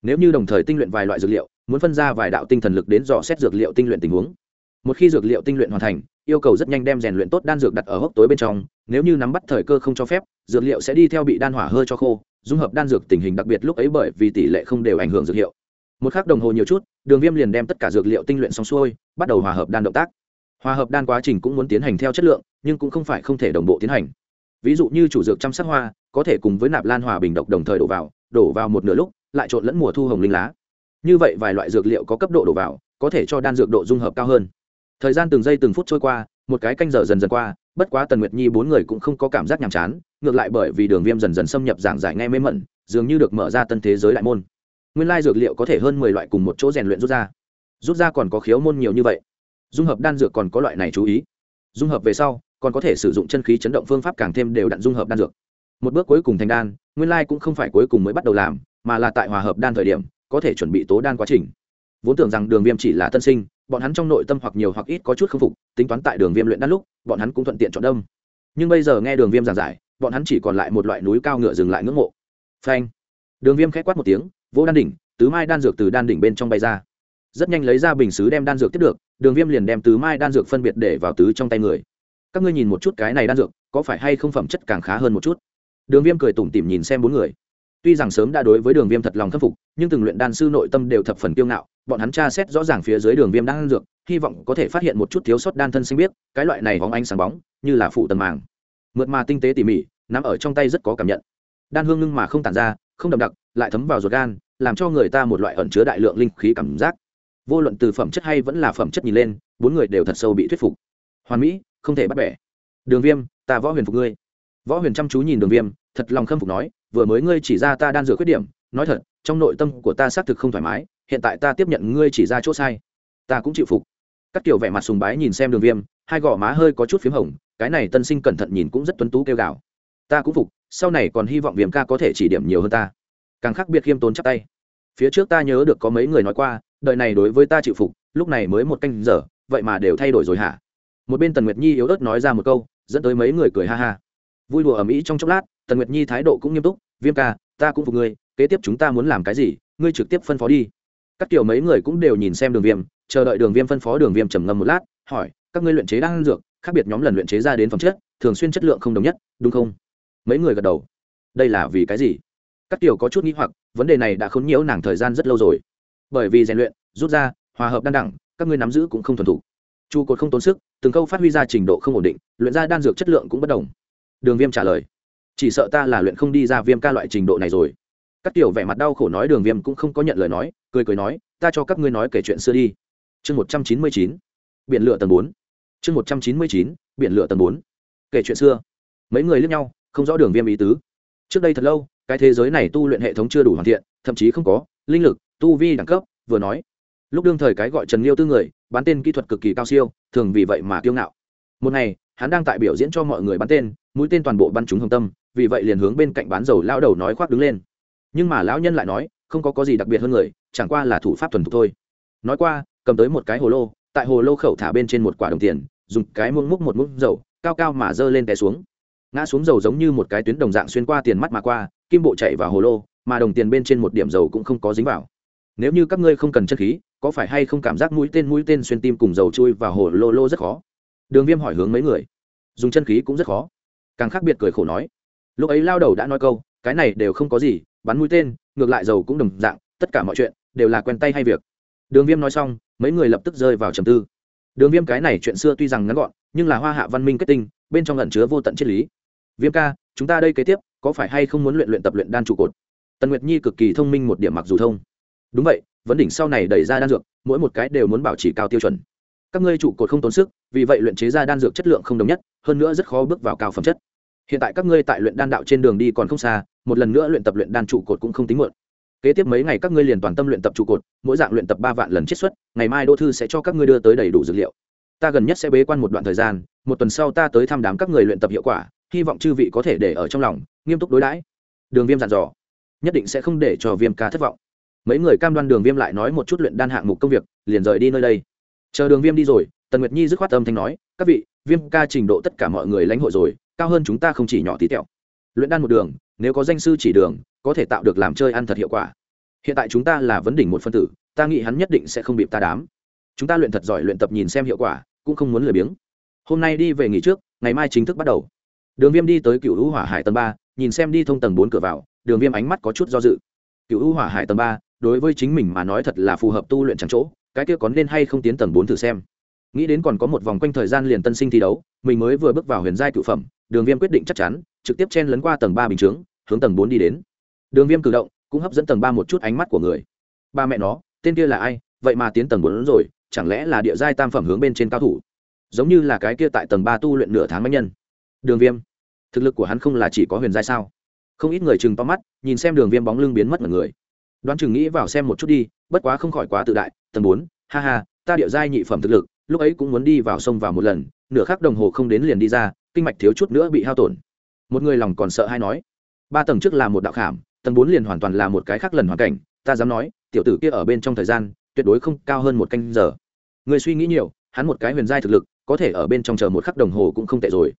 Nếu như đồng thời tinh luyện vài loại dược liệu, muốn phân ra vài đạo tinh thần lực đến dò xét dược liệu tinh luyện tình huống. Một khi dược liệu tinh luyện hoàn thành, yêu cầu rất nhanh đem rèn luyện tốt đan dược đặt ở hốc tối bên trong, nếu như nắm bắt thời cơ không cho phép, dược liệu sẽ đi theo bị đan hỏa hơi cho khô, dung hợp đan dược tình hình đặc biệt lúc ấy bởi vì tỷ lệ không đều ảnh hưởng dược hiệu một khắc đồng hồ nhiều chút, đường viêm liền đem tất cả dược liệu tinh luyện xong xuôi, bắt đầu hòa hợp đan động tác. Hòa hợp đan quá trình cũng muốn tiến hành theo chất lượng, nhưng cũng không phải không thể đồng bộ tiến hành. Ví dụ như chủ dược chăm sóc hoa, có thể cùng với nạp lan hòa bình độc đồng thời đổ vào đổ vào một nửa lúc, lại trộn lẫn mùa thu hồng linh lá. Như vậy vài loại dược liệu có cấp độ đổ vào, có thể cho đan dược độ dung hợp cao hơn. Thời gian từng giây từng phút trôi qua, một cái canh giờ dần dần qua, bất quá tần nguyệt nhi bốn người cũng không có cảm giác nhàm chán, ngược lại bởi vì đường viêm dần dần xâm nhập giảng giải ngay mê mẩn, dường như được mở ra tân thế giới đại môn nguyên lai dược liệu có thể hơn mười loại cùng một chỗ rèn luyện rút ra. Rút ra còn có khiếu môn nhiều như vậy. Dung hợp đan dược còn có loại này chú ý. Dung hợp về sau, còn có thể sử dụng chân khí chấn động phương pháp càng thêm đều đặn dung hợp đan dược. Một bước cuối cùng thành đan, nguyên lai cũng không phải cuối cùng mới bắt đầu làm, mà là tại hòa hợp đan thời điểm, có thể chuẩn bị tố đan quá trình. Vốn tưởng rằng đường viêm chỉ là tân sinh, bọn hắn trong nội tâm hoặc nhiều hoặc ít có chút k phục, tính toán tại đường viêm luyện đan lúc, bọn hắn cũng thuận tiện chọn đông nhưng bây giờ nghe đường viêm giảng giải, bọn hắn chỉ còn lại một loại núi cao ngựa dừng lại ngưỡng mộ. Phanh. Đường viêm k h á c quát một tiếng vỗ đan đỉnh, tứ mai đan dược từ đan đỉnh bên trong bay ra. Rất nhanh lấy ra bình xứ đem đan dược tiếp được, đường viêm liền đem tứ mai đan dược phân biệt để vào tứ trong tay người. Các ngươi nhìn một chút cái này đan dược, có phải hay không phẩm chất càng khá hơn một chút? Đường viêm cười tủm tỉm nhìn xem bốn người. Tuy rằng sớm đã đối với đường viêm thật lòng khâm phục, nhưng từng luyện đan sư nội tâm đều thập phần kiêu ngạo, bọn hắn tra xét rõ ràng phía dưới đường viêm đan dược, hy vọng có thể phát hiện một chút thiếu sót đan thân sinh biết, cái loại này hóng ánh sáng bóng, như là phụ tần màng. Mượt mà tinh tế tỉ mỉ nằm ở trong tay rất có cảm nhận. Đan hương ngưng mà không tản ra không đậm đặc, lại thấm vào ruột gan, làm cho người ta một loại ẩn chứa đại lượng linh khí cảm giác. Vô luận từ phẩm chất hay vẫn là phẩm chất nhìn lên, bốn người đều thật sâu bị thuyết phục. Hoàn mỹ, không thể bắt bẻ. Đường viêm, ta võ huyền phục ngươi. Võ huyền chăm chú nhìn đường viêm, thật lòng khâm phục nói, vừa mới ngươi chỉ ra ta đan dựa khuyết điểm, nói thật, trong nội tâm của ta xác thực không thoải mái, hiện tại ta tiếp nhận ngươi chỉ ra chỗ sai. Ta cũng chịu phục. Các kiểu vẻ mặt sùng bái nhìn xem đường viêm, hai gò má hơi có chút p h í m hồng, cái này tân sinh cẩn thận nhìn cũng rất tuấn tú kêu gào ta cũng phục, sau này còn hy vọng viêm ca có thể chỉ điểm nhiều hơn ta. Càng khác biệt khiêm tốn chắc tay. Phía trước ta nhớ được có mấy người nói qua đợi này đối với ta chịu phục, lúc này mới một canh giờ, vậy mà đều thay đổi rồi hả? Một bên tần nguyệt nhi yếu ớt nói ra một câu, dẫn tới mấy người cười ha ha. Vui đùa ở mỹ trong chốc lát, tần nguyệt nhi thái độ cũng nghiêm túc, viêm ca, ta cũng phục ngươi, kế tiếp chúng ta muốn làm cái gì, ngươi trực tiếp phân phó đi. Các kiểu mấy người cũng đều nhìn xem đường viêm, chờ đợi đường viêm phân phó, đường viêm trầm ngâm một lát, hỏi, các ngươi luyện chế đang dược, khác biệt nhóm lần luyện chế ra đến phẩm chất, thường xuyên chất lượng không đồng nhất, đúng không? Mấy người gật đầu. Đây là vì cái gì? Các tiểu có chút nghĩ hoặc, vấn đề này đã khốn nhiễu nàng thời gian rất lâu rồi. Bởi vì rèn luyện, rút ra, hòa hợp đan đẳng, các ngươi nắm giữ cũng không thuần thủ trụ cột không tốn sức, từng câu phát huy ra trình độ không ổn định, luyện ra đan dược chất lượng cũng bất đồng. Đường viêm trả lời, chỉ sợ ta là luyện không đi ra viêm ca loại trình độ này rồi. Các tiểu vẻ mặt đau khổ nói, đường viêm cũng không có nhận lời nói, cười cười nói, ta cho các ngươi nói kể chuyện xưa đi. Chương một trăm chín mươi chín, biển lửa tầng bốn. Chương một trăm chín mươi chín, biển lửa tầng bốn. Kể chuyện xưa. Mấy người lướt nhau không rõ đường viêm ý tứ. Trước đây thật lâu, cái thế giới này tu luyện hệ thống chưa đủ hoàn thiện, thậm chí không có, linh lực, tu vi đẳng cấp, vừa nói. Lúc đương thời cái gọi trần liêu tư người, bán tên kỹ thuật cực kỳ cao siêu, thường vì vậy mà kiêu ngạo. Một ngày, hắn đang tại biểu diễn cho mọi người bắn tên, mũi tên toàn bộ bắn chúng hồng tâm, vì vậy liền hướng bên cạnh bán dầu lao đầu nói khoác đứng lên. Nhưng mà lão nhân lại nói, không có có gì đặc biệt hơn người, chẳng qua là thủ pháp thuần thục thôi. Nói qua, cầm tới một cái hồ lô, tại hồ lô khẩu thả bên trên một quả đồng tiền, dùng cái muỗng múc một muỗng dầu, cao cao mà giơ lên té xuống ngã xuống dầu giống như một cái tuyến đồng dạng xuyên qua tiền mắt mà qua, kim bộ chạy vào hồ lô, mà đồng tiền bên trên một điểm dầu cũng không có dính vào. Nếu như các ngươi không cần chân khí, có phải hay không cảm giác mũi tên mũi tên xuyên tim cùng dầu chui vào hồ lô lô rất khó? Đường viêm hỏi hướng mấy người. Dùng chân khí cũng rất khó. Càng khác biệt cười khổ nói. Lúc ấy lao đầu đã nói câu, cái này đều không có gì, bắn mũi tên, ngược lại dầu cũng đồng dạng, tất cả mọi chuyện đều là quen tay hay việc. Đường viêm nói xong, mấy người lập tức rơi vào trầm tư. Đường viêm cái này chuyện xưa tuy rằng ngắn gọn, nhưng là hoa hạ văn minh kết tinh, bên trong lẩn chứa vô tận triết lý viêm ca, chúng ta đây kế tiếp, có phải hay không muốn luyện luyện tập luyện đan trụ cột? Tần nguyệt nhi cực kỳ thông minh một điểm mặc dù thông. Đúng vậy, vấn đỉnh sau này đẩy ra đan dược, mỗi một cái đều muốn bảo trì cao tiêu chuẩn. Các ngươi trụ cột không tốn sức, vì vậy luyện chế ra đan dược chất lượng không đồng nhất, hơn nữa rất khó bước vào cao phẩm chất. Hiện tại các ngươi tại luyện đan đạo trên đường đi còn không xa, một lần nữa luyện tập luyện đan trụ cột cũng không tính muộn. Kế tiếp mấy ngày các ngươi liền toàn tâm luyện tập trụ cột, mỗi dạng luyện tập ba vạn lần chiết xuất, ngày mai đỗ thư sẽ cho các ngươi đưa tới đầy đủ dược liệu. Ta gần nhất sẽ bế quan một đoạn thời gian, một tuần sau ta tới thăm đám các người luyện tập hiệu quả hy vọng chư vị có thể để ở trong lòng, nghiêm túc đối đãi. Đường viêm dặn dò, nhất định sẽ không để cho viêm ca thất vọng. Mấy người cam đoan đường viêm lại nói một chút luyện đan hạng mục công việc, liền rời đi nơi đây. Chờ đường viêm đi rồi, tần nguyệt nhi dứt khoát âm thanh nói, các vị, viêm ca trình độ tất cả mọi người lãnh hội rồi, cao hơn chúng ta không chỉ nhỏ tí tẹo. Luyện đan một đường, nếu có danh sư chỉ đường, có thể tạo được làm chơi ăn thật hiệu quả. Hiện tại chúng ta là vấn đỉnh một phân tử, ta nghĩ hắn nhất định sẽ không bị ta đám. Chúng ta luyện thật giỏi luyện tập nhìn xem hiệu quả, cũng không muốn lười biếng. Hôm nay đi về nghỉ trước, ngày mai chính thức bắt đầu đường viêm đi tới cựu hữu hỏa hải tầng ba, nhìn xem đi thông tầng bốn cửa vào, đường viêm ánh mắt có chút do dự. Cựu hữu hỏa hải tầng ba, đối với chính mình mà nói thật là phù hợp tu luyện chẳng chỗ, cái kia có nên hay không tiến tầng bốn thử xem. Nghĩ đến còn có một vòng quanh thời gian liền tân sinh thi đấu, mình mới vừa bước vào huyền giai cựu phẩm, đường viêm quyết định chắc chắn, trực tiếp chen lấn qua tầng ba bình chướng, hướng tầng bốn đi đến. Đường viêm cử động, cũng hấp dẫn tầng ba một chút ánh mắt của người. Ba mẹ nó, tên kia là ai, vậy mà tiến tầng bốn rồi, chẳng lẽ là địa giai tam phẩm hướng bên trên cao thủ? Giống như là cái kia tại tầng ba tu luyện nửa tháng mấy nhân. Đường viêm thực lực của hắn không là chỉ có huyền giai sao? Không ít người chừng to mắt, nhìn xem đường viêm bóng lưng biến mất mọi người. Đoán chừng nghĩ vào xem một chút đi, bất quá không khỏi quá tự đại, tầng bốn, ha ha, ta điệu giai nhị phẩm thực lực, lúc ấy cũng muốn đi vào sông vào một lần, nửa khắc đồng hồ không đến liền đi ra, kinh mạch thiếu chút nữa bị hao tổn. Một người lòng còn sợ hay nói? Ba tầng trước là một đạo khảm, tầng bốn liền hoàn toàn là một cái khác lần hoàn cảnh, ta dám nói, tiểu tử kia ở bên trong thời gian, tuyệt đối không cao hơn một canh giờ. Người suy nghĩ nhiều, hắn một cái huyền giai thực lực, có thể ở bên trong chờ một khắc đồng hồ cũng không tệ rồi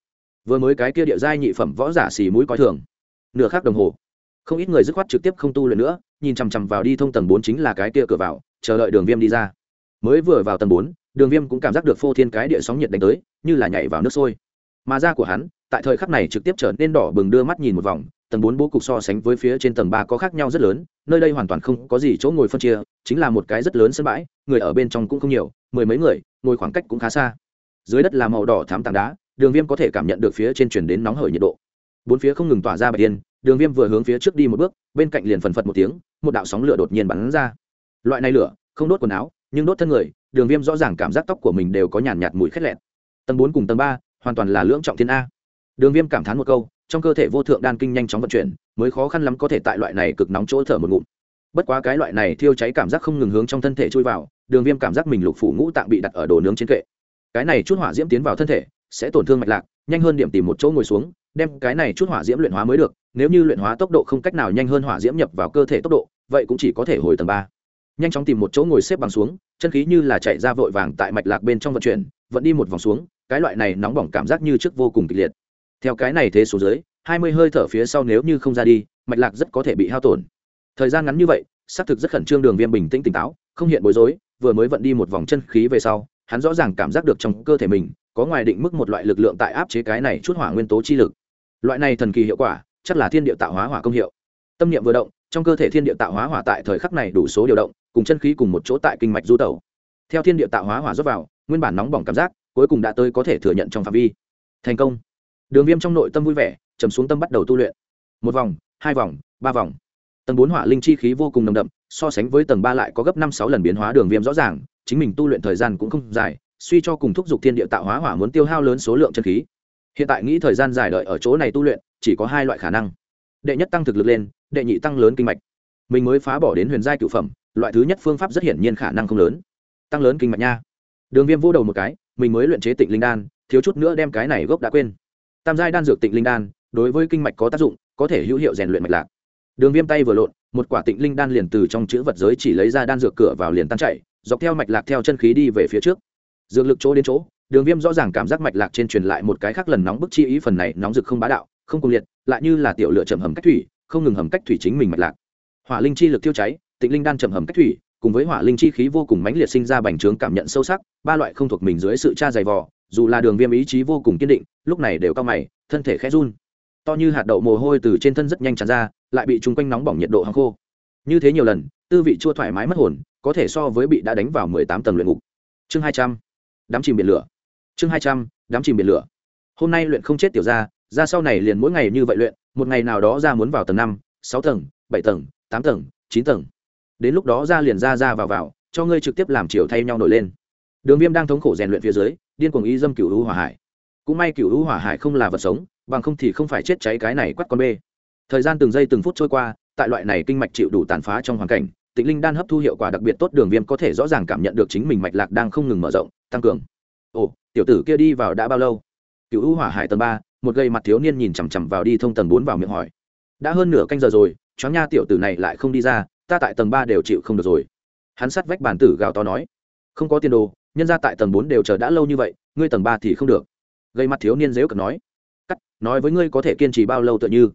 vừa mới cái kia địa giai nhị phẩm võ giả xì mũi coi thường. Nửa khắc đồng hồ. Không ít người dứt khoát trực tiếp không tu luyện nữa, nhìn chằm chằm vào đi thông tầng bốn chính là cái kia cửa vào, chờ đợi đường viêm đi ra. Mới vừa vào tầng bốn, đường viêm cũng cảm giác được phô thiên cái địa sóng nhiệt đánh tới, như là nhảy vào nước sôi. Mà da của hắn, tại thời khắc này trực tiếp trở nên đỏ bừng đưa mắt nhìn một vòng, tầng bốn bố cục so sánh với phía trên tầng ba có khác nhau rất lớn, nơi đây hoàn toàn không có gì chỗ ngồi phân chia, chính là một cái rất lớn sân bãi, người ở bên trong cũng không nhiều, mười mấy người, ngồi khoảng cách cũng khá xa. Dưới đất là màu đỏ thám tảng đá đường viêm có thể cảm nhận được phía trên chuyển đến nóng hởi nhiệt độ. Bốn phía không ngừng tỏa ra bạch yên, đường viêm vừa hướng phía trước đi một bước, bên cạnh liền phần phật một tiếng, một đạo sóng lửa đột nhiên bắn ra. Loại này lửa, không đốt quần áo, nhưng đốt thân người, đường viêm rõ ràng cảm giác tóc của mình đều có nhàn nhạt mùi khét lẹn tầng bốn cùng tầng ba, hoàn toàn là lưỡng trọng thiên a. Đường viêm cảm thán một câu, trong cơ thể vô thượng đan kinh nhanh chóng vận chuyển, mới khó khăn lắm có thể tại loại này cực nóng chỗ thở một ngụm. Bất quá cái loại này thiêu cháy cảm giác không ngừng hướng trong thân thể chui vào, đường viêm cảm giác mình lục phủ ngũ tạng bị đặt ở đồ nướng trên kệ. Cái này chút hỏa diễm tiến vào thân thể sẽ tổn thương mạch lạc, nhanh hơn điểm tìm một chỗ ngồi xuống, đem cái này chút hỏa diễm luyện hóa mới được, nếu như luyện hóa tốc độ không cách nào nhanh hơn hỏa diễm nhập vào cơ thể tốc độ, vậy cũng chỉ có thể hồi tầng ba. Nhanh chóng tìm một chỗ ngồi xếp bằng xuống, chân khí như là chạy ra vội vàng tại mạch lạc bên trong vận chuyển vẫn đi một vòng xuống, cái loại này nóng bỏng cảm giác như trước vô cùng kịch liệt. Theo cái này thế số dưới, hai mươi hơi thở phía sau nếu như không ra đi, mạch lạc rất có thể bị hao tổn. Thời gian ngắn như vậy, xác thực rất khẩn trương đường viêm bình tĩnh tỉnh táo, không hiện bối rối, vừa mới vận đi một vòng chân khí về sau hắn rõ ràng cảm giác được trong cơ thể mình có ngoài định mức một loại lực lượng tại áp chế cái này chút hỏa nguyên tố chi lực. Loại này thần kỳ hiệu quả, chắc là thiên địa tạo hóa hỏa công hiệu. Tâm niệm vừa động, trong cơ thể thiên địa tạo hóa hỏa tại thời khắc này đủ số điều động, cùng chân khí cùng một chỗ tại kinh mạch du tẩu. Theo thiên địa tạo hóa hỏa rút vào, nguyên bản nóng bỏng cảm giác, cuối cùng đã tới có thể thừa nhận trong phạm vi. Thành công. Đường viêm trong nội tâm vui vẻ trầm xuống tâm bắt đầu tu luyện. Một vòng, hai vòng, ba vòng. Tầng bốn hỏa linh chi khí vô cùng nồng đậm, so sánh với tầng ba lại có gấp năm sáu lần biến hóa đường viêm rõ ràng chính mình tu luyện thời gian cũng không dài, suy cho cùng thúc giục thiên địa tạo hóa hỏa muốn tiêu hao lớn số lượng chân khí. Hiện tại nghĩ thời gian dài đợi ở chỗ này tu luyện, chỉ có hai loại khả năng. Đệ nhất tăng thực lực lên, đệ nhị tăng lớn kinh mạch. Mình mới phá bỏ đến huyền giai cựu phẩm, loại thứ nhất phương pháp rất hiển nhiên khả năng không lớn. Tăng lớn kinh mạch nha. Đường viêm vô đầu một cái, mình mới luyện chế tịnh linh đan, thiếu chút nữa đem cái này gốc đã quên. Tam giai đan dược tịnh linh đan, đối với kinh mạch có tác dụng, có thể hữu hiệu rèn luyện mạch lạc. Đường viêm tay vừa lộn, một quả tịnh linh đan liền từ trong chữ vật giới chỉ lấy ra đan dược cửa vào liền tan chạy dọc theo mạch lạc theo chân khí đi về phía trước. Dược lực chỗ đến chỗ, đường viêm rõ ràng cảm giác mạch lạc trên truyền lại một cái khác lần nóng bức chi ý phần này nóng rực không bá đạo, không cùng liệt, lại như là tiểu lựa chậm hầm cách thủy, không ngừng hầm cách thủy chính mình mạch lạc. Hỏa linh chi lực tiêu cháy, tịnh linh đan chậm hầm cách thủy, cùng với hỏa linh chi khí vô cùng mãnh liệt sinh ra bành trướng cảm nhận sâu sắc, ba loại không thuộc mình dưới sự tra dày vò, dù là đường viêm ý chí vô cùng kiên định, lúc này đều cao mày, thân thể khẽ run. To như hạt đậu mồ hôi từ trên thân rất nhanh tràn ra, lại bị chung quanh nóng bỏng nhiệt độ hàng khô như thế nhiều lần, tư vị chua thoải mái mất hồn, có thể so với bị đã đánh vào mười tám tầng luyện ngục. Chương hai trăm, đám chìm biển lửa. Chương hai trăm, đám chìm biển lửa. Hôm nay luyện không chết tiểu ra ra sau này liền mỗi ngày như vậy luyện, một ngày nào đó ra muốn vào tầng năm, sáu tầng, bảy tầng, tám tầng, chín tầng. Đến lúc đó ra liền ra ra vào vào, cho ngươi trực tiếp làm chiều thay nhau nổi lên. Đường viêm đang thống khổ rèn luyện phía dưới, điên cuồng y dâm cựu hữu hỏa hải. Cũng may cựu hữu hỏa hải không là vật sống, bằng không thì không phải chết cháy cái này quắt con bê. Thời gian từng giây từng phút trôi qua tại loại này kinh mạch chịu đủ tàn phá trong hoàn cảnh, tịnh linh đan hấp thu hiệu quả đặc biệt tốt đường viêm có thể rõ ràng cảm nhận được chính mình mạch lạc đang không ngừng mở rộng, tăng cường. Ồ, tiểu tử kia đi vào đã bao lâu? Cựu hữu hỏa hải tầng ba, một gây mặt thiếu niên nhìn chằm chằm vào đi thông tầng bốn vào miệng hỏi. Đã hơn nửa canh giờ rồi, choáng nha tiểu tử này lại không đi ra, ta tại tầng ba đều chịu không được rồi. Hắn sắt vách bản tử gào to nói. Không có tiền đồ, nhân ra tại tầng bốn đều chờ đã lâu như vậy, ngươi tầng ba thì không được. Gây mặt thiếu niên dếu cực nói. Cắt, nói với ngươi có thể kiên trì bao lâu tựa như?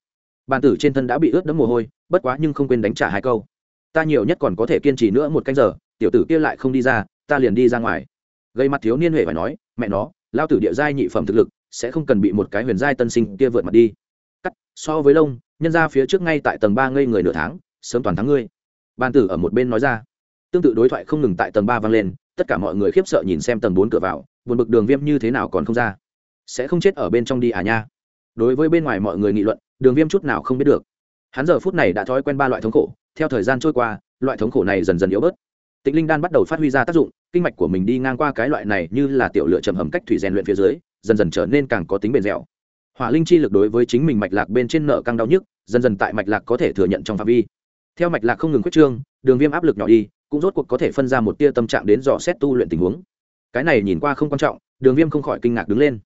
Bàn tử trên thân đã bị ướt đẫm mồ hôi, bất quá nhưng không quên đánh trả hai câu. Ta nhiều nhất còn có thể kiên trì nữa một canh giờ, tiểu tử kia lại không đi ra, ta liền đi ra ngoài. Gây mặt thiếu niên huệ phải nói, mẹ nó, lao tử địa giai nhị phẩm thực lực, sẽ không cần bị một cái huyền giai tân sinh kia vượt mặt đi. Cắt, so với lông, nhân ra phía trước ngay tại tầng ba ngây người nửa tháng, sớm toàn thắng ngươi. Ban tử ở một bên nói ra. Tương tự đối thoại không ngừng tại tầng ba vang lên, tất cả mọi người khiếp sợ nhìn xem tầng bốn cửa vào, buồn bực đường viêm như thế nào còn không ra. Sẽ không chết ở bên trong đi à nha. Đối với bên ngoài mọi người nghị luận đường viêm chút nào không biết được. Hắn giờ phút này đã thói quen ba loại thống khổ, theo thời gian trôi qua, loại thống khổ này dần dần yếu bớt. Tịnh linh đan bắt đầu phát huy ra tác dụng, kinh mạch của mình đi ngang qua cái loại này như là tiểu lựa chầm hầm cách thủy rèn luyện phía dưới, dần dần trở nên càng có tính bền dẻo. Hỏa linh chi lực đối với chính mình mạch lạc bên trên nợ căng đau nhức, dần dần tại mạch lạc có thể thừa nhận trong phạm vi. Theo mạch lạc không ngừng quyết trương, đường viêm áp lực nhỏ đi, cũng rốt cuộc có thể phân ra một tia tâm trạng đến dò xét tu luyện tình huống. Cái này nhìn qua không quan trọng, đường viêm không khỏi kinh ngạc đứng lên.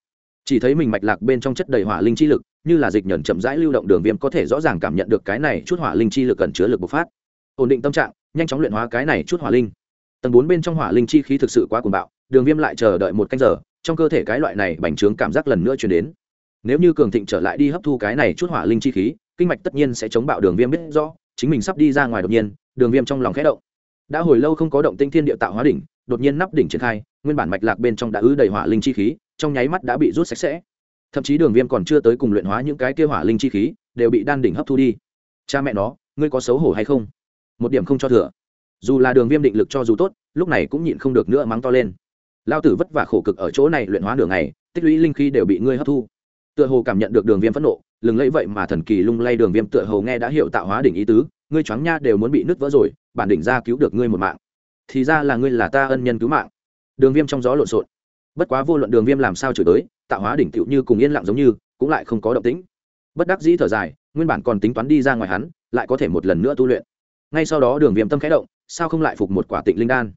Chỉ thấy mình mạch lạc bên trong chất đầy hỏa linh chi lực như là dịch nhẫn chậm rãi lưu động đường viêm có thể rõ ràng cảm nhận được cái này chút hỏa linh chi lực cần chứa lực bộc phát. Ổn định tâm trạng, nhanh chóng luyện hóa cái này chút hỏa linh. Tầng bốn bên trong hỏa linh chi khí thực sự quá cuồng bạo, đường viêm lại chờ đợi một canh giờ, trong cơ thể cái loại này bành trướng cảm giác lần nữa chuyển đến. Nếu như cường thịnh trở lại đi hấp thu cái này chút hỏa linh chi khí, kinh mạch tất nhiên sẽ chống bạo đường viêm biết rõ, chính mình sắp đi ra ngoài đột nhiên, đường viêm trong lòng khẽ động. Đã hồi lâu không có động tinh thiên địa tạo hóa đỉnh, đột nhiên nắp đỉnh triển khai, nguyên bản mạch lạc bên trong đã ứ đầy hỏa linh chi khí, trong nháy mắt đã bị rút sạch sẽ thậm chí đường viêm còn chưa tới cùng luyện hóa những cái kia hỏa linh chi khí, đều bị đan đỉnh hấp thu đi. Cha mẹ nó, ngươi có xấu hổ hay không? Một điểm không cho thừa. Dù là đường viêm định lực cho dù tốt, lúc này cũng nhịn không được nữa mắng to lên. Lao tử vất vả khổ cực ở chỗ này luyện hóa đường này, tích lũy linh khí đều bị ngươi hấp thu. Tựa hồ cảm nhận được đường viêm phẫn nộ, lừng lẫy vậy mà thần kỳ lung lay đường viêm tựa hồ nghe đã hiểu tạo hóa đỉnh ý tứ, ngươi choáng nha đều muốn bị nứt vỡ rồi, bản đỉnh ra cứu được ngươi một mạng. Thì ra là ngươi là ta ân nhân cứu mạng. Đường viêm trong gió lộn xộn bất quá vô luận đường viêm làm sao chửi tới, tạo hóa đỉnh tựu như cùng yên lặng giống như, cũng lại không có động tĩnh. Bất đắc dĩ thở dài, nguyên bản còn tính toán đi ra ngoài hắn, lại có thể một lần nữa tu luyện. Ngay sau đó đường viêm tâm khẽ động, sao không lại phục một quả tịnh linh đan?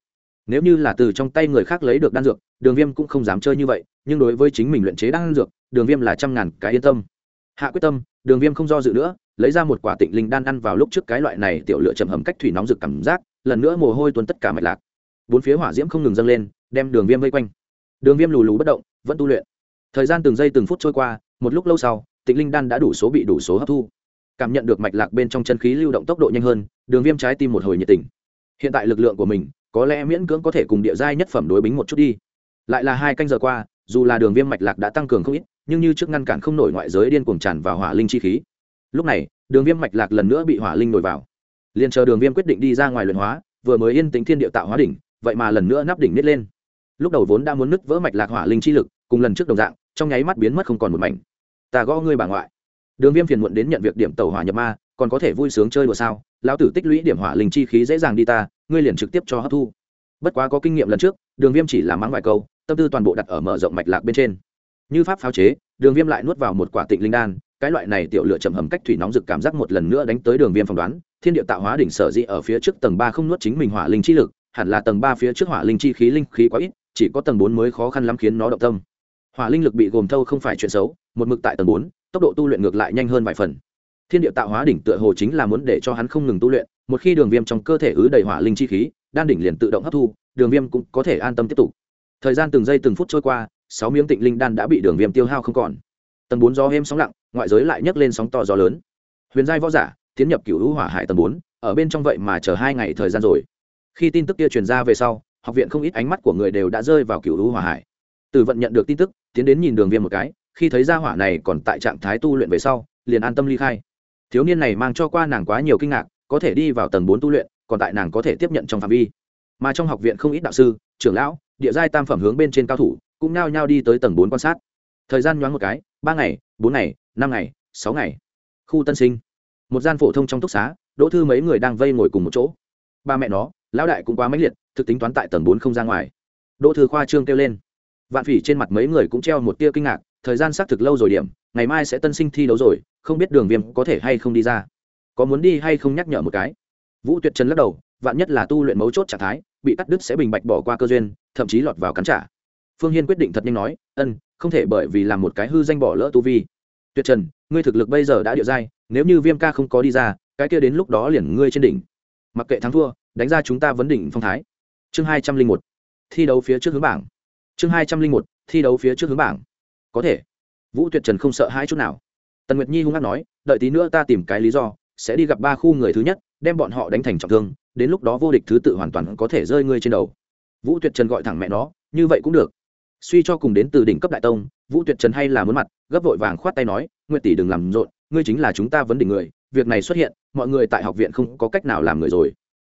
Nếu như là từ trong tay người khác lấy được đan dược, đường viêm cũng không dám chơi như vậy, nhưng đối với chính mình luyện chế đan dược, đường viêm là trăm ngàn cái yên tâm. Hạ quyết tâm, đường viêm không do dự nữa, lấy ra một quả tịnh linh đan ăn vào lúc trước cái loại này tiểu lựa chầm hầm cách thủy nóng rực cảm giác, lần nữa mồ hôi tuôn tất cả mạch lạc. Bốn phía hỏa diễm không ngừng dâng lên, đem đường viêm vây quanh đường viêm lù lù bất động, vẫn tu luyện. Thời gian từng giây từng phút trôi qua, một lúc lâu sau tịnh linh đan đã đủ số bị đủ số hấp thu. Cảm nhận được mạch lạc bên trong chân khí lưu động tốc độ nhanh hơn, đường viêm trái tim một hồi nhiệt tình. Hiện tại lực lượng của mình, có lẽ miễn cưỡng có thể cùng địa giai nhất phẩm đối bính một chút đi. Lại là hai canh giờ qua, dù là đường viêm mạch lạc đã tăng cường không ít, nhưng như trước ngăn cản không nổi ngoại giới điên cuồng tràn vào hỏa linh chi khí. Lúc này, đường viêm mạch lạc lần nữa bị hỏa linh nổi vào. Liền chờ đường viêm quyết định đi ra ngoài luyện hóa, vừa mới yên tính thiên địa tạo hóa đỉnh, vậy mà lần nữa nắp đỉnh nít lên lúc đầu vốn đã muốn nứt vỡ mạch lạc hỏa linh chi lực, cùng lần trước đồng dạng, trong nháy mắt biến mất không còn một mảnh. Ta gõ ngươi bà ngoại. Đường viêm phiền muộn đến nhận việc điểm tàu hỏa nhập ma, còn có thể vui sướng chơi đùa sao? Lão tử tích lũy điểm hỏa linh chi khí dễ dàng đi ta, ngươi liền trực tiếp cho hấp thu. Bất quá có kinh nghiệm lần trước, đường viêm chỉ làm mắng vài câu, tâm tư toàn bộ đặt ở mở rộng mạch lạc bên trên. Như pháp pháo chế, đường viêm lại nuốt vào một quả tịnh linh đan, cái loại này tiểu lựa chậm hầm cách thủy nóng rực cảm giác một lần nữa đánh tới đường viêm phỏng đoán, thiên địa tạo hóa đỉnh sở dị ở phía trước tầng ba không nuốt chính mình hỏa linh chi lực, hẳn là tầng ba phía trước hỏa linh chi khí linh khí quá ít chỉ có tầng bốn mới khó khăn lắm khiến nó động tâm. Hỏa linh lực bị gồm thâu không phải chuyện xấu, một mực tại tầng bốn, tốc độ tu luyện ngược lại nhanh hơn vài phần. Thiên địa tạo hóa đỉnh tựa hồ chính là muốn để cho hắn không ngừng tu luyện, một khi đường viêm trong cơ thể ứ đầy hỏa linh chi khí, đan đỉnh liền tự động hấp thu, đường viêm cũng có thể an tâm tiếp tục. Thời gian từng giây từng phút trôi qua, sáu miếng tịnh linh đan đã bị đường viêm tiêu hao không còn. Tầng bốn gió êm sóng lặng, ngoại giới lại nhấc lên sóng to gió lớn. Huyền giai võ giả, tiến nhập cựu hữu hỏa hải tầng bốn, ở bên trong vậy mà chờ hai ngày thời gian rồi. Khi tin tức kia truyền ra về sau học viện không ít ánh mắt của người đều đã rơi vào cựu hữu hỏa hải. Từ vận nhận được tin tức, tiến đến nhìn đường viêm một cái, khi thấy gia hỏa này còn tại trạng thái tu luyện về sau, liền an tâm ly khai. Thiếu niên này mang cho qua nàng quá nhiều kinh ngạc, có thể đi vào tầng bốn tu luyện, còn tại nàng có thể tiếp nhận trong phạm vi. Mà trong học viện không ít đạo sư, trưởng lão, địa giai tam phẩm hướng bên trên cao thủ, cũng nao nhao đi tới tầng bốn quan sát. Thời gian nhoáng một cái, ba ngày, bốn ngày, năm ngày, sáu ngày. Khu tân sinh. Một gian phổ thông trong túc xá, đỗ thư mấy người đang vây ngồi cùng một chỗ. Ba mẹ nó lão đại cũng quá mãnh liệt, thực tính toán tại tầng bốn không ra ngoài. Đỗ thư khoa trương kêu lên. Vạn phỉ trên mặt mấy người cũng treo một tia kinh ngạc, thời gian xác thực lâu rồi điểm, ngày mai sẽ tân sinh thi đấu rồi, không biết đường viêm có thể hay không đi ra. Có muốn đi hay không nhắc nhở một cái. Vũ tuyệt trần lắc đầu, vạn nhất là tu luyện mấu chốt trạng thái, bị cắt đứt sẽ bình bạch bỏ qua cơ duyên, thậm chí lọt vào cắn trả. Phương hiên quyết định thật nhanh nói, ân, không thể bởi vì làm một cái hư danh bỏ lỡ tu vi. Tuyệt trần, ngươi thực lực bây giờ đã điệu dai nếu như viêm ca không có đi ra, cái kia đến lúc đó liền ngươi trên đỉnh. Mặc kệ thắng thua đánh ra chúng ta vấn đỉnh phong thái. Chương hai trăm linh một, thi đấu phía trước hướng bảng. Chương hai trăm linh một, thi đấu phía trước hướng bảng. Có thể. Vũ tuyệt trần không sợ hai chút nào. Tần nguyệt nhi hung hát nói, đợi tí nữa ta tìm cái lý do, sẽ đi gặp ba khu người thứ nhất, đem bọn họ đánh thành trọng thương, đến lúc đó vô địch thứ tự hoàn toàn có thể rơi ngươi trên đầu. Vũ tuyệt trần gọi thẳng mẹ nó, như vậy cũng được. Suy cho cùng đến từ đỉnh cấp đại tông, vũ tuyệt trần hay là muốn mặt, gấp vội vàng khoát tay nói, nguyệt tỷ đừng làm rộn, ngươi chính là chúng ta vấn đỉnh người, việc này xuất hiện, mọi người tại học viện không có cách nào làm người rồi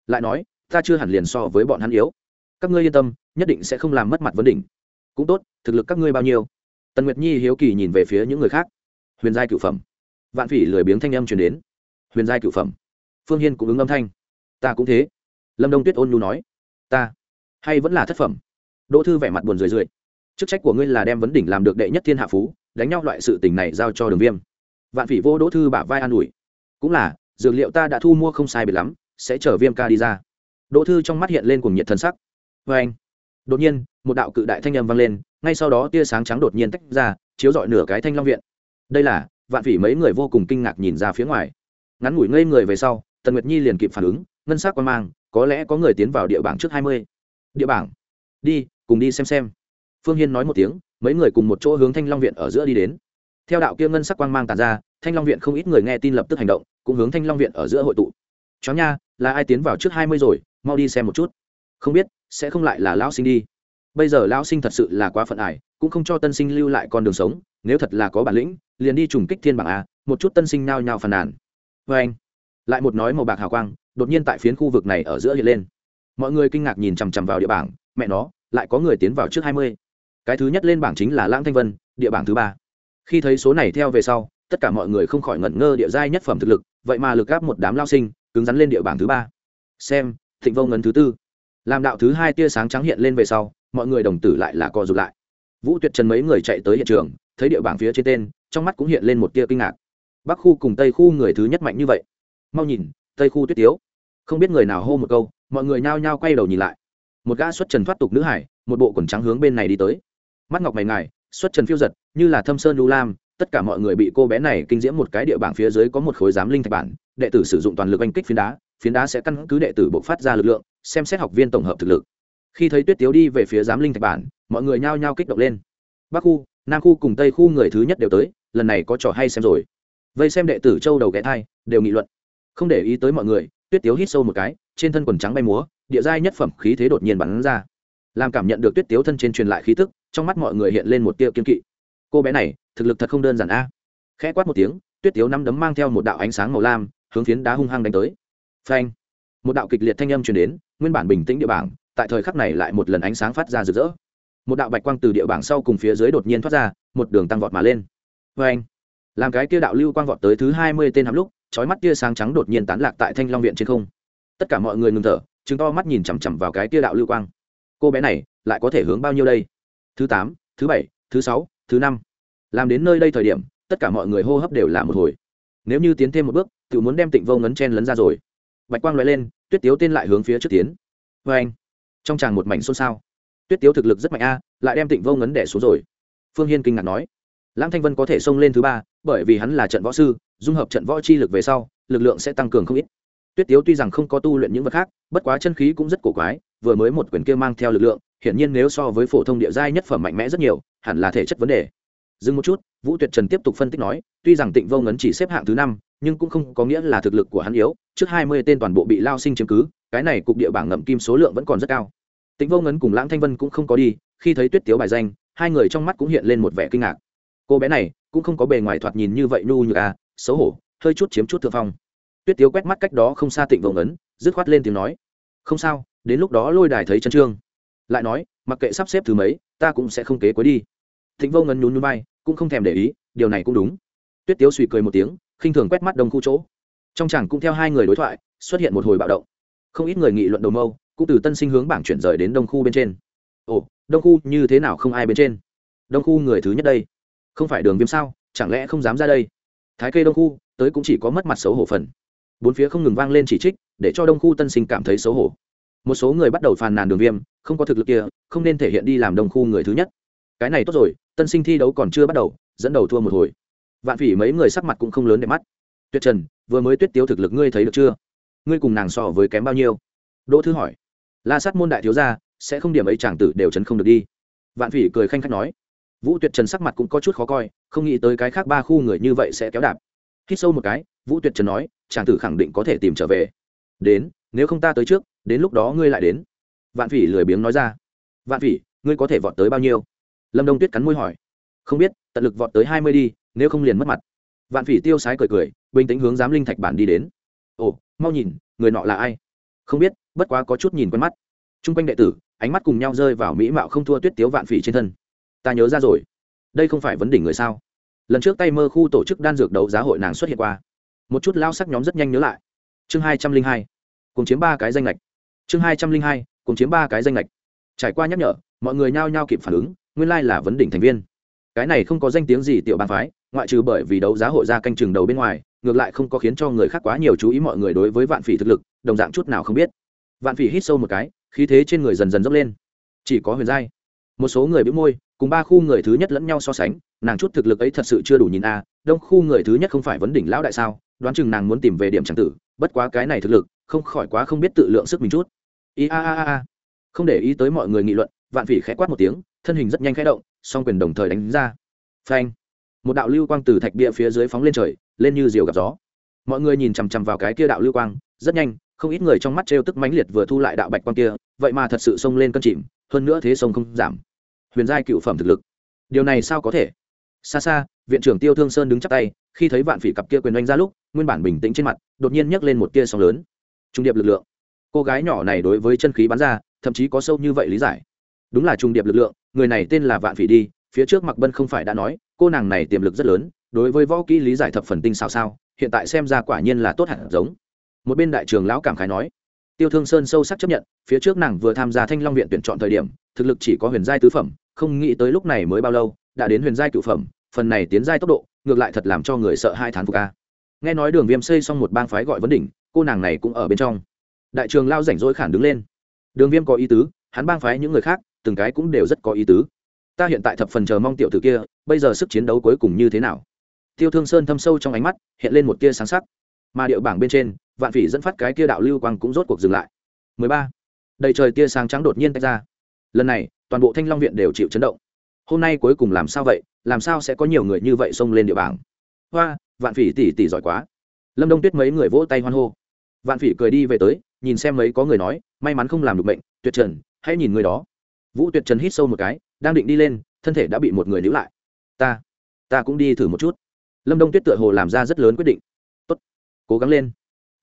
lại nói, ta chưa hẳn liền so với bọn hắn yếu. Các ngươi yên tâm, nhất định sẽ không làm mất mặt vấn đỉnh. Cũng tốt, thực lực các ngươi bao nhiêu? Tần nguyệt nhi hiếu kỳ nhìn về phía những người khác. Huyền giai cửu phẩm. Vạn phỉ lười biếng thanh âm truyền đến. Huyền giai cửu phẩm. Phương hiên cũng ứng âm thanh. Ta cũng thế. Lâm đông tuyết ôn nhu nói. Ta hay vẫn là thất phẩm. Đỗ thư vẻ mặt buồn rười rượi. Chức trách của ngươi là đem vấn đỉnh làm được đệ nhất thiên hạ phú, đánh nhau loại sự tình này giao cho đường viêm. Vạn phỉ vô đỗ thư bả vai an ủi. Cũng là, dược liệu ta đã thu mua không sai biệt lắm sẽ chở viêm ca đi ra. Đỗ thư trong mắt hiện lên cùng nhiệt thân sắc. Vê anh, đột nhiên, một đạo cự đại thanh âm vang lên, ngay sau đó tia sáng trắng đột nhiên tách ra, chiếu rọi nửa cái thanh long viện. Đây là, vạn phỉ mấy người vô cùng kinh ngạc nhìn ra phía ngoài. Ngắn ngủi ngây người về sau, tần nguyệt nhi liền kịp phản ứng, ngân s ắ c quan mang, có lẽ có người tiến vào địa bảng trước hai mươi. Địa bảng? Đi, cùng đi xem xem. Phương hiên nói một tiếng, mấy người cùng một chỗ hướng thanh long viện ở giữa đi đến. Theo đạo kia ngân sắc quang mang tàn ra, thanh long viện không ít người nghe tin lập tức hành động, cũng hướng thanh long viện ở giữa hội tụ. Chó nha là ai tiến vào trước hai mươi rồi, mau đi xem một chút. Không biết, sẽ không lại là lão sinh đi. Bây giờ lão sinh thật sự là quá phận ải, cũng không cho tân sinh lưu lại con đường sống, nếu thật là có bản lĩnh, liền đi trùng kích thiên bảng a, một chút tân sinh nao nhao phàn nàn. Vê anh, lại một nói màu bạc hào quang, đột nhiên tại phiến khu vực này ở giữa hiện lên. Mọi người kinh ngạc nhìn chằm chằm vào địa bảng, mẹ nó, lại có người tiến vào trước hai mươi. Cái thứ nhất lên bảng chính là lãng thanh vân, địa bảng thứ ba. Khi thấy số này theo về sau, tất cả mọi người không khỏi ngẩn ngơ địa giai nhất phẩm thực lực, vậy mà lực gáp một đám lao sinh cứng rắn lên địa bảng thứ ba. Xem, thịnh vô ngấn thứ tư. Làm đạo thứ hai tia sáng trắng hiện lên về sau, mọi người đồng tử lại là co rụt lại. Vũ tuyệt trần mấy người chạy tới hiện trường, thấy địa bảng phía trên tên, trong mắt cũng hiện lên một tia kinh ngạc. Bắc khu cùng tây khu người thứ nhất mạnh như vậy. Mau nhìn, tây khu tuyết tiếu. Không biết người nào hô một câu, mọi người nhao nhao quay đầu nhìn lại. Một gã xuất trần thoát tục nữ hải, một bộ quần trắng hướng bên này đi tới. Mắt ngọc mày ngài, xuất trần phiêu giật, như là thâm sơn lưu lam, tất cả mọi người bị cô bé này kinh diễm một cái địa bảng phía dưới có một khối giám linh thạch bản đệ tử sử dụng toàn lực oanh kích phiến đá phiến đá sẽ căn cứ đệ tử bộc phát ra lực lượng, xem xét học viên tổng hợp thực lực. Khi thấy tuyết tiếu đi về phía giám linh thạch bản, mọi người nhao nhao kích động lên. Bắc khu, nam khu cùng tây khu người thứ nhất đều tới, lần này có trò hay xem rồi. Vây xem đệ tử châu đầu ghé thai, đều nghị luận. Không để ý tới mọi người, tuyết tiếu hít sâu một cái, trên thân quần trắng bay múa, địa giai nhất phẩm khí thế đột nhiên bắn ra. Làm cảm nhận được tuyết tiếu thân trên truyền lại khí tức, trong mắt mọi người hiện lên một tia kiên kỵ. Cô bé này, thực lực thật không đơn giản a. Khẽ quát một tiếng, tuyết tiếu năm đấm mang theo một đạo ánh sáng màu lam hướng phiến đá hung hăng đánh tới. Phanh! Một đạo kịch liệt thanh âm truyền đến, nguyên bản bình tĩnh địa bảng, tại thời khắc này lại một lần ánh sáng phát ra rực rỡ. Một đạo bạch quang từ địa bảng sau cùng phía dưới đột nhiên thoát ra, một đường tăng vọt mà lên. Phanh! Làm cái kia đạo lưu quang vọt tới thứ hai mươi tên hàm lúc, chói mắt tia sáng trắng đột nhiên tán lạc tại thanh long viện trên không. Tất cả mọi người ngừng thở chứng to mắt nhìn chằm chằm vào cái tia đạo lưu quang. Cô bé này, lại có thể hướng bao nhiêu đây? Thứ tám, thứ bảy, thứ sáu, thứ năm. Làm đến nơi đây thời điểm, tất cả mọi người hô hấp đều là một hồi nếu như tiến thêm một bước, tự muốn đem tịnh vô ngấn chen lấn ra rồi. Bạch quang loại lên, tuyết tiếu tên lại hướng phía trước tiến. Vê anh, trong tràng một mảnh xôn xao. Tuyết tiếu thực lực rất mạnh a, lại đem tịnh vô ngấn đẻ xuống rồi. Phương hiên kinh ngạc nói, lãng thanh vân có thể xông lên thứ ba, bởi vì hắn là trận võ sư, dung hợp trận võ chi lực về sau, lực lượng sẽ tăng cường không ít. Tuyết tiếu tuy rằng không có tu luyện những vật khác, bất quá chân khí cũng rất cổ quái, vừa mới một quyển kia mang theo lực lượng, hiển nhiên nếu so với phổ thông địa giai nhất phẩm mạnh mẽ rất nhiều, hẳn là thể chất vấn đề dừng một chút, vũ tuyệt trần tiếp tục phân tích nói, tuy rằng tịnh vô ngấn chỉ xếp hạng thứ năm, nhưng cũng không có nghĩa là thực lực của hắn yếu, trước hai mươi tên toàn bộ bị lao sinh chiếm cứ, cái này cục địa bảng ngậm kim số lượng vẫn còn rất cao. Tịnh vô ngấn cùng lãng thanh vân cũng không có đi, khi thấy tuyết tiếu bài danh, hai người trong mắt cũng hiện lên một vẻ kinh ngạc. Cô bé này cũng không có bề ngoài thoạt nhìn như vậy nhu nhược à xấu hổ, hơi chút chiếm chút thượng phong. Tuyết tiếu quét mắt cách đó không xa tịnh vô ngấn, dứt khoát lên tiếng nói, không sao, đến lúc đó lôi đài thấy chân trương. Lại nói, mặc kệ sắp xếp thứ mấy, ta cũng sẽ không kế cuối đi thịnh vô ngấn nhún nhún bay cũng không thèm để ý, điều này cũng đúng. Tuyết tiếu suy cười một tiếng, khinh thường quét mắt đông khu chỗ. Trong chẳng cũng theo hai người đối thoại, xuất hiện một hồi bạo động. Không ít người nghị luận đầu mâu, cũng từ tân sinh hướng bảng chuyển rời đến đông khu bên trên. Ồ, đông khu như thế nào không ai bên trên? Đông khu người thứ nhất đây. Không phải đường viêm sao? Chẳng lẽ không dám ra đây? Thái kê đông khu, tới cũng chỉ có mất mặt xấu hổ phần. Bốn phía không ngừng vang lên chỉ trích, để cho đông khu tân sinh cảm thấy xấu hổ. Một số người bắt đầu phàn nàn đường viêm, không có thực lực kia, không nên thể hiện đi làm đông khu người thứ nhất cái này tốt rồi, tân sinh thi đấu còn chưa bắt đầu, dẫn đầu thua một hồi. Vạn phỉ mấy người sắc mặt cũng không lớn để mắt. Tuyệt trần, vừa mới tuyết tiếu thực lực ngươi thấy được chưa? Ngươi cùng nàng so với kém bao nhiêu? Đỗ thư hỏi. La sát môn đại thiếu gia, sẽ không điểm ấy chàng tử đều chấn không được đi. Vạn phỉ cười khanh khách nói. Vũ tuyệt trần sắc mặt cũng có chút khó coi, không nghĩ tới cái khác ba khu người như vậy sẽ kéo đạp. Hít sâu một cái, vũ tuyệt trần nói, chàng tử khẳng định có thể tìm trở về. Đến, nếu không ta tới trước, đến lúc đó ngươi lại đến. Vạn phỉ lười biếng nói ra. Vạn phỉ, ngươi có thể vọt tới bao nhiêu? Lâm đông tuyết cắn môi hỏi. Không biết, tận lực vọt tới hai mươi đi, nếu không liền mất mặt. Vạn phỉ tiêu sái cười cười, bình tĩnh hướng giám linh thạch bản đi đến. Ồ, mau nhìn, người nọ là ai? Không biết, bất quá có chút nhìn quen mắt. T r u n g quanh đệ tử, ánh mắt cùng nhau rơi vào mỹ mạo không thua tuyết tiếu vạn phỉ trên thân. Ta nhớ ra rồi. Đây không phải vấn đỉnh người sao? Lần trước tay mơ khu tổ chức đan dược đấu giá hội nàng xuất hiện qua. Một chút lao sắc nhóm rất nhanh nhớ lại. Chương hai trăm linh hai. Cùng chiếm ba cái danh lệch chương hai trăm linh hai, cùng chiếm ba cái danh lệch trải qua nhắc nhở, mọi người nhao nhao kịp phản ứng nguyên lai là vấn đỉnh thành viên. Cái này không có danh tiếng gì tiểu bang phái, ngoại trừ bởi vì đấu giá hội ra canh chừng đầu bên ngoài, ngược lại không có khiến cho người khác quá nhiều chú ý mọi người đối với vạn phỉ thực lực, đồng dạng chút nào không biết. Vạn phỉ hít sâu một cái, khí thế trên người dần dần dốc lên. Chỉ có huyền giai. Một số người bị môi, cùng ba khu người thứ nhất lẫn nhau so sánh, nàng chút thực lực ấy thật sự chưa đủ nhìn a, đông khu người thứ nhất không phải vấn đỉnh lão đại sao, đoán chừng nàng muốn tìm về điểm tràng tử, bất quá cái này thực lực, không khỏi quá không biết tự lượng sức mình chút. I a a a. Không để ý tới mọi người nghị luận, vạn phỉ khẽ quát một tiếng thân hình rất nhanh khẽ động, song quyền đồng thời đánh ra. Phanh! Một đạo lưu quang từ thạch bia phía dưới phóng lên trời, lên như diều gặp gió. Mọi người nhìn chằm chằm vào cái kia đạo lưu quang, rất nhanh, không ít người trong mắt trêu tức mãnh liệt vừa thu lại đạo bạch quang kia, vậy mà thật sự xông lên cân chìm, hơn nữa thế sông không giảm. Huyền giai cựu phẩm thực lực. Điều này sao có thể? Xa xa, viện trưởng tiêu thương sơn đứng chắp tay, khi thấy vạn phỉ cặp kia quyền oanh ra lúc, nguyên bản bình tĩnh trên mặt, đột nhiên nhấc lên một tia sóng lớn. Trung điệp lực lượng. Cô gái nhỏ này đối với chân khí bắn ra, thậm chí có sâu như vậy lý giải đúng là trung điệp lực lượng, người này tên là vạn phỉ đi, phía trước mặc bân không phải đã nói, cô nàng này tiềm lực rất lớn, đối với võ kỹ lý giải thập phần tinh xào sao, hiện tại xem ra quả nhiên là tốt hẳn giống. Một bên đại trường lão cảm khái nói, tiêu thương sơn sâu sắc chấp nhận, phía trước nàng vừa tham gia thanh long viện tuyển chọn thời điểm, thực lực chỉ có huyền giai tứ phẩm, không nghĩ tới lúc này mới bao lâu, đã đến huyền giai cựu phẩm, phần này tiến giai tốc độ, ngược lại thật làm cho người sợ hai thán phục a. nghe nói đường viêm xây xong một bang phái gọi vấn đỉnh, cô nàng này cũng ở bên trong. Đại trường lao rảnh rỗi khản đứng lên. Đường viêm có ý tứ, hắn bang phái những người khác từng cái cũng đều rất có ý tứ. Ta hiện tại thập phần chờ mong tiểu tử kia, bây giờ sức chiến đấu cuối cùng như thế nào? Tiêu thương sơn thâm sâu trong ánh mắt, hiện lên một tia sáng sắc. Mà điệu bảng bên trên, vạn phỉ dẫn phát cái kia đạo lưu quang cũng rốt cuộc dừng lại. 13. đầy trời tia sáng trắng đột nhiên tách ra. Lần này, toàn bộ thanh long viện đều chịu chấn động. Hôm nay cuối cùng làm sao vậy? Làm sao sẽ có nhiều người như vậy xông lên địa bảng? Hoa, vạn phỉ tỉ tỉ giỏi quá. Lâm đông tuyết mấy người vỗ tay hoan hô. Vạn phỉ cười đi về tới, nhìn xem mấy có người nói, may mắn không làm được bệnh tuyệt trần, hãy nhìn người đó vũ tuyệt trần hít sâu một cái, đang định đi lên, thân thể đã bị một người níu lại. Ta ta cũng đi thử một chút. Lâm đông tuyết tựa hồ làm ra rất lớn quyết định. Tốt, cố gắng lên.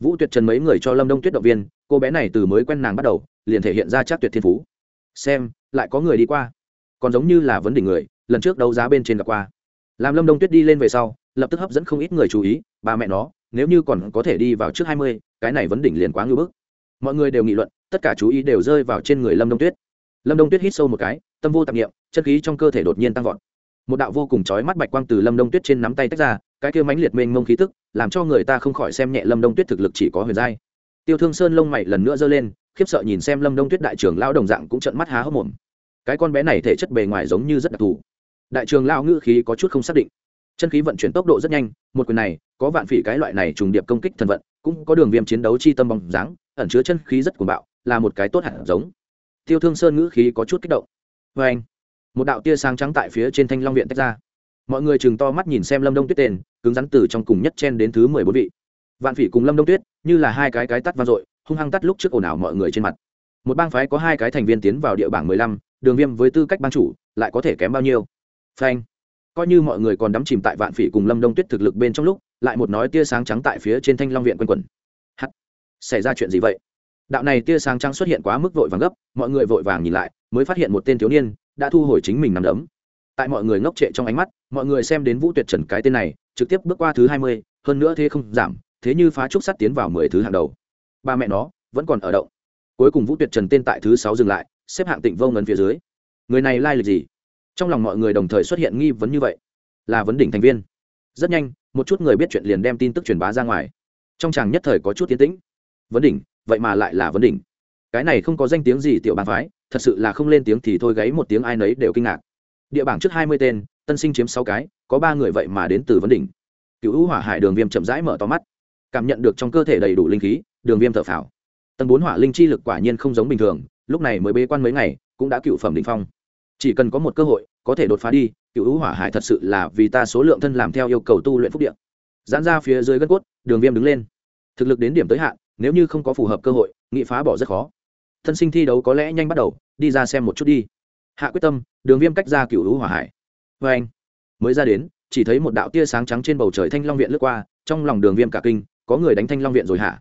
Vũ tuyệt trần mấy người cho lâm đông tuyết động viên, cô bé này từ mới quen nàng bắt đầu, liền thể hiện ra chắc tuyệt thiên phú. Xem, lại có người đi qua. Còn giống như là vấn đỉnh người, lần trước đấu giá bên trên gặp qua. Làm lâm đông tuyết đi lên về sau, lập tức hấp dẫn không ít người chú ý, ba mẹ nó, nếu như còn có thể đi vào trước hai mươi, cái này vấn đỉnh liền quá ngưỡng bức. Mọi người đều nghị luận, tất cả chú ý đều rơi vào trên người lâm đông tuyết lâm đông tuyết hít sâu một cái, tâm vô tạp nghiệm chân khí trong cơ thể đột nhiên tăng vọt. Một đạo vô cùng chói mắt bạch quang từ lâm đông tuyết trên nắm tay tách ra, cái kia mãnh liệt mênh mông khí tức, làm cho người ta không khỏi xem nhẹ lâm đông tuyết thực lực chỉ có huyền giai. Tiêu thương sơn lông mày lần nữa giơ lên, khiếp sợ nhìn xem lâm đông tuyết đại trường lao đồng dạng cũng trận mắt há hốc mồm. Cái con bé này thể chất bề ngoài giống như rất đặc thù. Đại trường lao ngữ khí có chút không xác định. Chân khí vận chuyển tốc độ rất nhanh, một quyền này, có vạn phỉ cái loại này trùng điệp công kích thần vận, cũng có đường viêm chiến đấu chi tâm bóng dáng, ẩn chứa chân khí rất cuồng bạo, là một cái tốt hẳn giống tiêu thương sơn ngữ khí có chút kích động. Vê anh. Một đạo tia sáng trắng tại phía trên thanh long viện tách ra. Mọi người chừng to mắt nhìn xem lâm đông tuyết tên, cứng rắn từ trong cùng nhất chen đến thứ mười bốn vị. Vạn phỉ cùng lâm đông tuyết, như là hai cái cái tắt vang dội, hung hăng tắt lúc trước ồn ào mọi người trên mặt. Một bang phái có hai cái thành viên tiến vào địa bảng mười lăm, đường viêm với tư cách ban chủ, lại có thể kém bao nhiêu? Phanh. Coi như mọi người còn đắm chìm tại vạn phỉ cùng lâm đông tuyết thực lực bên trong lúc, lại một nói tia sáng trắng tại phía trên thanh long viện quanh quẩn. Hắt. Xảy ra chuyện gì vậy? Đạo này tia sáng trắng xuất hiện quá mức vội vàng gấp, mọi người vội vàng nhìn lại, mới phát hiện một tên thiếu niên đã thu hồi chính mình nằm đấm. Tại mọi người ngốc trệ trong ánh mắt, mọi người xem đến vũ tuyệt trần cái tên này, trực tiếp bước qua thứ hai mươi, hơn nữa thế không giảm, thế như phá trúc sắt tiến vào mười thứ hàng đầu. Ba mẹ nó, vẫn còn ở động. Cuối cùng vũ tuyệt trần tên tại thứ sáu dừng lại, xếp hạng tịnh vô ngân phía dưới. Người này lai lịch gì? Trong lòng mọi người đồng thời xuất hiện nghi vấn như vậy. Là vấn đỉnh thành viên. Rất nhanh, một chút người biết chuyện liền đem tin tức truyền bá ra ngoài. Trong chàng nhất thời có chút tiến tĩnh. Vấn đỉnh vậy mà lại là vấn đỉnh. Cái này không có danh tiếng gì tiểu bàn phái, thật sự là không lên tiếng thì thôi gáy một tiếng ai nấy đều kinh ngạc. Địa bảng trước hai mươi tên, tân sinh chiếm sáu cái, có ba người vậy mà đến từ vấn đỉnh. Cựu hữu hỏa hải đường viêm chậm rãi mở to mắt. Cảm nhận được trong cơ thể đầy đủ linh khí, đường viêm thở phào. Tầng bốn hỏa linh chi lực quả nhiên không giống bình thường, lúc này mới bế quan mấy ngày, cũng đã cựu phẩm đ ỉ n h phong. Chỉ cần có một cơ hội, có thể đột phá đi, cựu hữu hỏa hải thật sự là vì ta số lượng thân làm theo yêu cầu tu luyện phúc điện giãn ra phía dưới gân cốt, đường viêm đứng lên. Thực lực đến điểm tới hạn nếu như không có phù hợp cơ hội, nghị phá bỏ rất khó. Thân sinh thi đấu có lẽ nhanh bắt đầu, đi ra xem một chút đi. Hạ quyết tâm, đường viêm cách ra cựu lũ hỏa hải. Vê anh, mới ra đến, chỉ thấy một đạo tia sáng trắng trên bầu trời thanh long viện lướt qua, trong lòng đường viêm cả kinh, có người đánh thanh long viện rồi hả?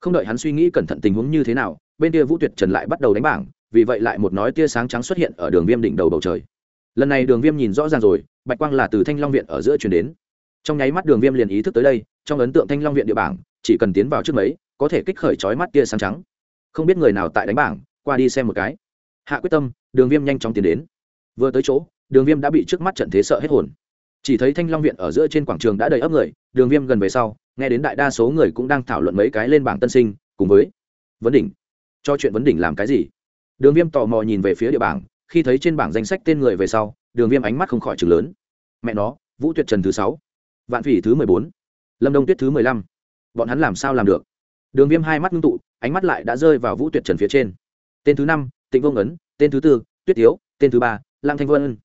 Không đợi hắn suy nghĩ cẩn thận tình huống như thế nào, bên kia vũ tuyệt trần lại bắt đầu đánh bảng, vì vậy lại một nói tia sáng trắng xuất hiện ở đường viêm đỉnh đầu bầu trời. Lần này đường viêm nhìn rõ ràng rồi, bạch quang là từ thanh long viện ở giữa chuyển đến. Trong nháy mắt đường viêm liền ý thức tới đây, trong ấn tượng thanh long viện địa bảng, chỉ cần tiến vào trước mấy có thể kích khởi trói mắt tia sáng trắng. Không biết người nào tại đánh bảng, qua đi xem một cái. Hạ quyết tâm, đường viêm nhanh chóng tiến đến. Vừa tới chỗ, đường viêm đã bị trước mắt trận thế sợ hết hồn. Chỉ thấy thanh long viện ở giữa trên quảng trường đã đầy ấp người, đường viêm gần về sau, nghe đến đại đa số người cũng đang thảo luận mấy cái lên bảng tân sinh, cùng với vấn đỉnh. Cho chuyện vấn đỉnh làm cái gì? Đường viêm tò mò nhìn về phía địa bảng, khi thấy trên bảng danh sách tên người về sau, đường viêm ánh mắt không khỏi chừng lớn. Mẹ nó, vũ tuyệt trần thứ sáu, vạn phỉ thứ mười bốn, lâm đông tuyết thứ mười lăm. Bọn hắn làm sao làm được? Đường viêm hai mắt ngưng tụ, ánh mắt lại đã rơi vào vũ tuyệt trần phía trên. Tên thứ năm, tịnh vô ấn tên thứ tư, tuyết tiếu, tên thứ ba lang thanh vân.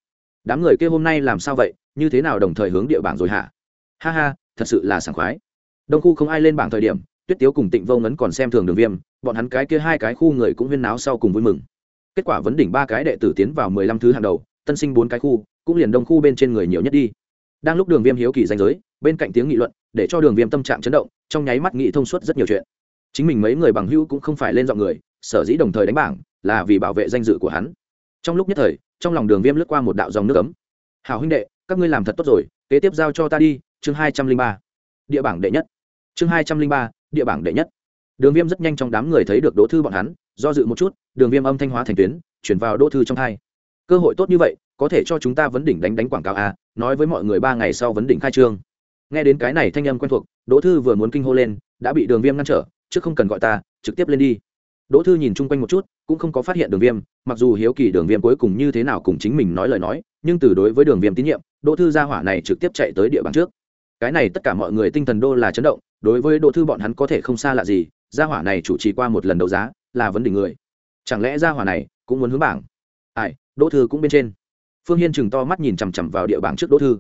Đám người kia hôm nay làm sao vậy, như thế nào đồng thời hướng địa bảng rồi hả? Ha ha, thật sự là sảng khoái. Đông khu không ai lên bảng thời điểm, tuyết tiếu cùng tịnh vô ngấn còn xem thường đường viêm, bọn hắn cái kia hai cái khu người cũng huyên náo sau cùng vui mừng. Kết quả vấn đỉnh ba cái đệ tử tiến vào mười lăm thứ hàng đầu, tân sinh bốn cái khu, cũng liền đông khu bên trên người nhiều nhất đi. Đang lúc đường viêm hiếu kỳ danh giới, bên cạnh tiếng nghị luận, để cho đường viêm tâm trạng chấn động, trong nháy mắt nghị thông suốt rất nhiều chuyện chính mình mấy người bằng hữu cũng không phải lên dọn người sở dĩ đồng thời đánh bảng là vì bảo vệ danh dự của hắn. Trong lúc nhất thời trong lòng đường viêm lướt qua một đạo dòng nước ấm. Hào huynh đệ các ngươi làm thật tốt rồi kế tiếp giao cho ta đi chương hai trăm linh ba. Địa bảng đệ nhất. Chương hai trăm linh ba địa bảng đệ nhất. Đường viêm rất nhanh trong đám người thấy được đỗ thư bọn hắn do dự một chút đường viêm âm thanh hóa thành tuyến chuyển vào đỗ thư trong thai. Cơ hội tốt như vậy có thể cho chúng ta vấn đỉnh đánh đánh quảng cáo à, nói với mọi người ba ngày sau vấn đỉnh khai trương. Nghe đến cái này thanh âm quen thuộc đỗ thư vừa muốn kinh hô lên đã bị đường viêm ngăn trở chứ không cần gọi ta, trực tiếp lên đi. Đỗ thư nhìn chung quanh một chút, cũng không có phát hiện đường viêm, mặc dù hiếu kỳ đường viêm cuối cùng như thế nào cùng chính mình nói lời nói, nhưng từ đối với đường viêm tín nhiệm, đỗ thư gia hỏa này trực tiếp chạy tới địa bàn trước. Cái này tất cả mọi người tinh thần đô là chấn động, đối với đỗ thư bọn hắn có thể không xa lạ gì, gia hỏa này chủ trì qua một lần đấu giá, là vấn đề người. Chẳng lẽ gia hỏa này cũng muốn hướng bảng? Ai, đỗ thư cũng bên trên. Phương hiên chừng to mắt nhìn chằm chằm vào địa bảng trước đỗ thư.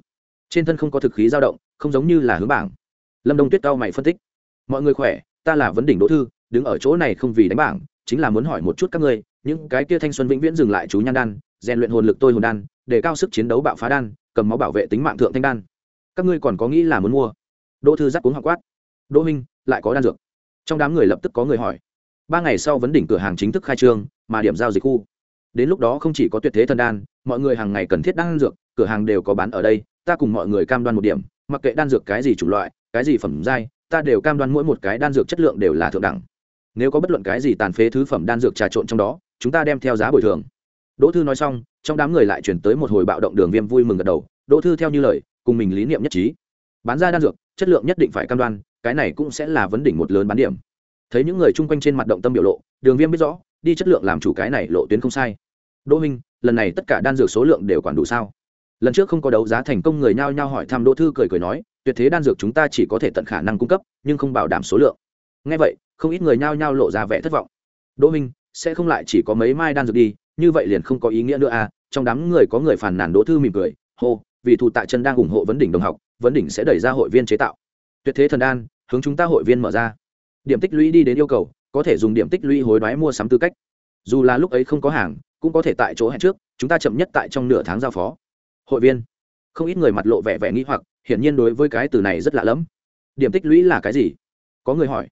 Trên thân không có thực khí dao động, không giống như là hướng bảng. Lâm đông tuyết cao mày phân tích. Mọi người khỏe ta là vấn đỉnh đỗ thư, đứng ở chỗ này không vì đánh bảng, chính là muốn hỏi một chút các ngươi, những cái kia thanh xuân vĩnh viễn dừng lại chú nhan đan, rèn luyện hồn lực tôi hồn đan, để cao sức chiến đấu bạo phá đan, cầm máu bảo vệ tính mạng thượng thanh đan. Các ngươi còn có nghĩ là muốn mua? Đỗ thư giắt cuống học quát. Đỗ minh lại có đan dược. Trong đám người lập tức có người hỏi. Ba ngày sau vấn đỉnh cửa hàng chính thức khai trương, mà điểm giao dịch khu. Đến lúc đó không chỉ có tuyệt thế thần đan, mọi người hàng ngày cần thiết đan dược, cửa hàng đều có bán ở đây, ta cùng mọi người cam đoan một điểm, mặc kệ đan dược cái gì chủng loại, cái gì phẩm giai ta đều cam đoan mỗi một cái đan dược chất lượng đều là thượng đẳng. Nếu có bất luận cái gì tàn phế thứ phẩm đan dược trà trộn trong đó, chúng ta đem theo giá bồi thường. Đỗ thư nói xong, trong đám người lại chuyển tới một hồi bạo động đường viêm vui mừng gật đầu. Đỗ thư theo như lời, cùng mình lý niệm nhất trí. Bán ra đan dược, chất lượng nhất định phải cam đoan, cái này cũng sẽ là vấn đỉnh một lớn bán điểm. Thấy những người chung quanh trên mặt động tâm biểu lộ, đường viêm biết rõ, đi chất lượng làm chủ cái này lộ tuyến không sai. Đỗ minh lần này tất cả đan dược số lượng đều quản đủ sao? Lần trước không có đấu giá thành công người nhao nhao hỏi thăm đỗ thư cười cười nói tuyệt thế đan dược chúng ta chỉ có thể tận khả năng cung cấp, nhưng không bảo đảm số lượng. Ngay vậy, không ít người nhao nhao lộ ra vẻ thất vọng. Đỗ minh, sẽ không lại chỉ có mấy mai đan dược đi, như vậy liền không có ý nghĩa nữa à? Trong đám người có người phàn nàn đỗ thư mỉm cười, hô, vì thủ tại chân đang ủng hộ vấn đỉnh đồng học, vấn đỉnh sẽ đẩy ra hội viên chế tạo. Tuyệt thế thần đan, hướng chúng ta hội viên mở ra. Điểm tích lũy đi đến yêu cầu, có thể dùng điểm tích lũy hối đoái mua sắm tư cách. Dù là lúc ấy không có hàng, cũng có thể tại chỗ hẹn trước, chúng ta chậm nhất tại trong nửa tháng giao phó. Hội viên. Không ít người mặt lộ vẻ vẻ nghĩ hoặc hiển nhiên đối với cái từ này rất lạ lẫm. Điểm tích lũy là cái gì? Có người hỏi.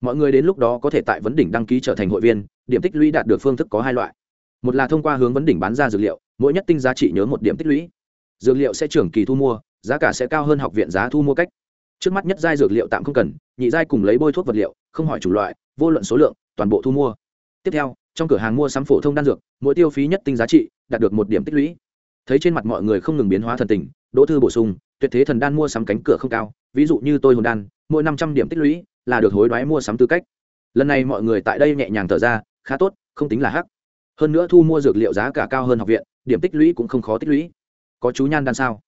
Mọi người đến lúc đó có thể tại vấn đỉnh đăng ký trở thành hội viên, điểm tích lũy đạt được phương thức có hai loại. Một là thông qua hướng vấn đỉnh bán ra dược liệu, mỗi nhất tinh giá trị nhớ một điểm tích lũy. Dược liệu sẽ trưởng kỳ thu mua, giá cả sẽ cao hơn học viện giá thu mua cách. Trước mắt nhất giai dược liệu tạm không cần, nhị giai cùng lấy bôi thuốc vật liệu, không hỏi chủng loại, vô luận số lượng, toàn bộ thu mua. Tiếp theo, trong cửa hàng mua sắm phổ thông đan dược, mỗi tiêu phí nhất tinh giá trị đạt được một điểm tích lũy. Thấy trên mặt mọi người không ngừng biến hóa thần tình, đỗ thư bổ sung tuyệt thế thần đan mua sắm cánh cửa không cao, ví dụ như tôi hồn đan, mỗi năm trăm điểm tích lũy là được hối đoái mua sắm tư cách. Lần này mọi người tại đây nhẹ nhàng thở ra, khá tốt, không tính là hắc. Hơn nữa thu mua dược liệu giá cả cao hơn học viện, điểm tích lũy cũng không khó tích lũy. Có chú nhan đan sao?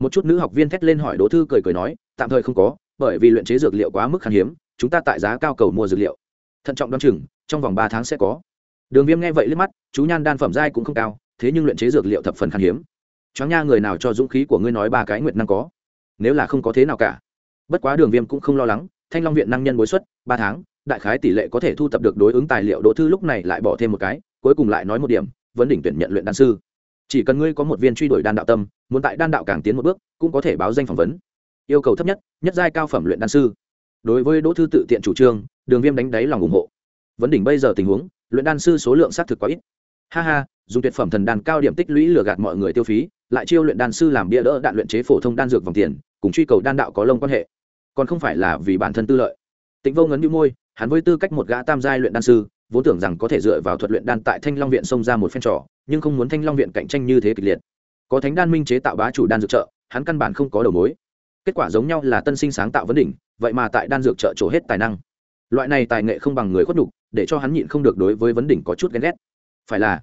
Một chút nữ học viên thét lên hỏi đỗ thư cười cười nói, tạm thời không có, bởi vì luyện chế dược liệu quá mức khan hiếm, chúng ta tại giá cao cầu mua dược liệu. Thận trọng đ o chừng, trong vòng ba tháng sẽ có. Đường viêm nghe vậy liếc mắt, chú nhan đan phẩm giai cũng không cao, thế nhưng luyện chế dược liệu thập phần khan hiếm choáng nha, người nào cho dũng khí của ngươi nói ba cái nguyệt năng có? Nếu là không có thế nào cả. Bất quá đường viêm cũng không lo lắng, thanh long viện năng nhân bối xuất, ba tháng, đại khái tỷ lệ có thể thu thập được đối ứng tài liệu đỗ thư lúc này lại bỏ thêm một cái, cuối cùng lại nói một điểm, vấn đỉnh tuyển nhận luyện đan sư. Chỉ cần ngươi có một viên truy đuổi đan đạo tâm, muốn tại đan đạo càng tiến một bước, cũng có thể báo danh phỏng vấn. Yêu cầu thấp nhất nhất giai cao phẩm luyện đan sư. Đối với đỗ thư tự tiện chủ trương, đường viêm đánh đáy lòng ủng hộ. Vấn đỉnh bây giờ tình huống, luyện đan sư số lượng xác thực quá ít. Ha ha, dùng tuyệt phẩm thần đan cao điểm tích lũy lừa gạt mọi người tiêu phí lại chiêu luyện đan sư làm bia đỡ đạn luyện chế phổ thông đan dược vòng tiền, cùng truy cầu đan đạo có lông quan hệ. Còn không phải là vì bản thân tư lợi. Tịnh vô ngấn như môi, hắn với tư cách một gã tam giai luyện đan sư, vốn tưởng rằng có thể dựa vào thuật luyện đan tại thanh long viện xông ra một phen trò, nhưng không muốn thanh long viện cạnh tranh như thế kịch liệt. Có thánh đan minh chế tạo bá chủ đan dược trợ, hắn căn bản không có đầu mối. Kết quả giống nhau là tân sinh sáng tạo vấn đỉnh, vậy mà tại đan dược trợ trổ hết tài năng. Loại này tài nghệ không bằng người khuất đục để cho hắn nhịn không được đối với vấn đỉnh có chút ghen ghét. Phải là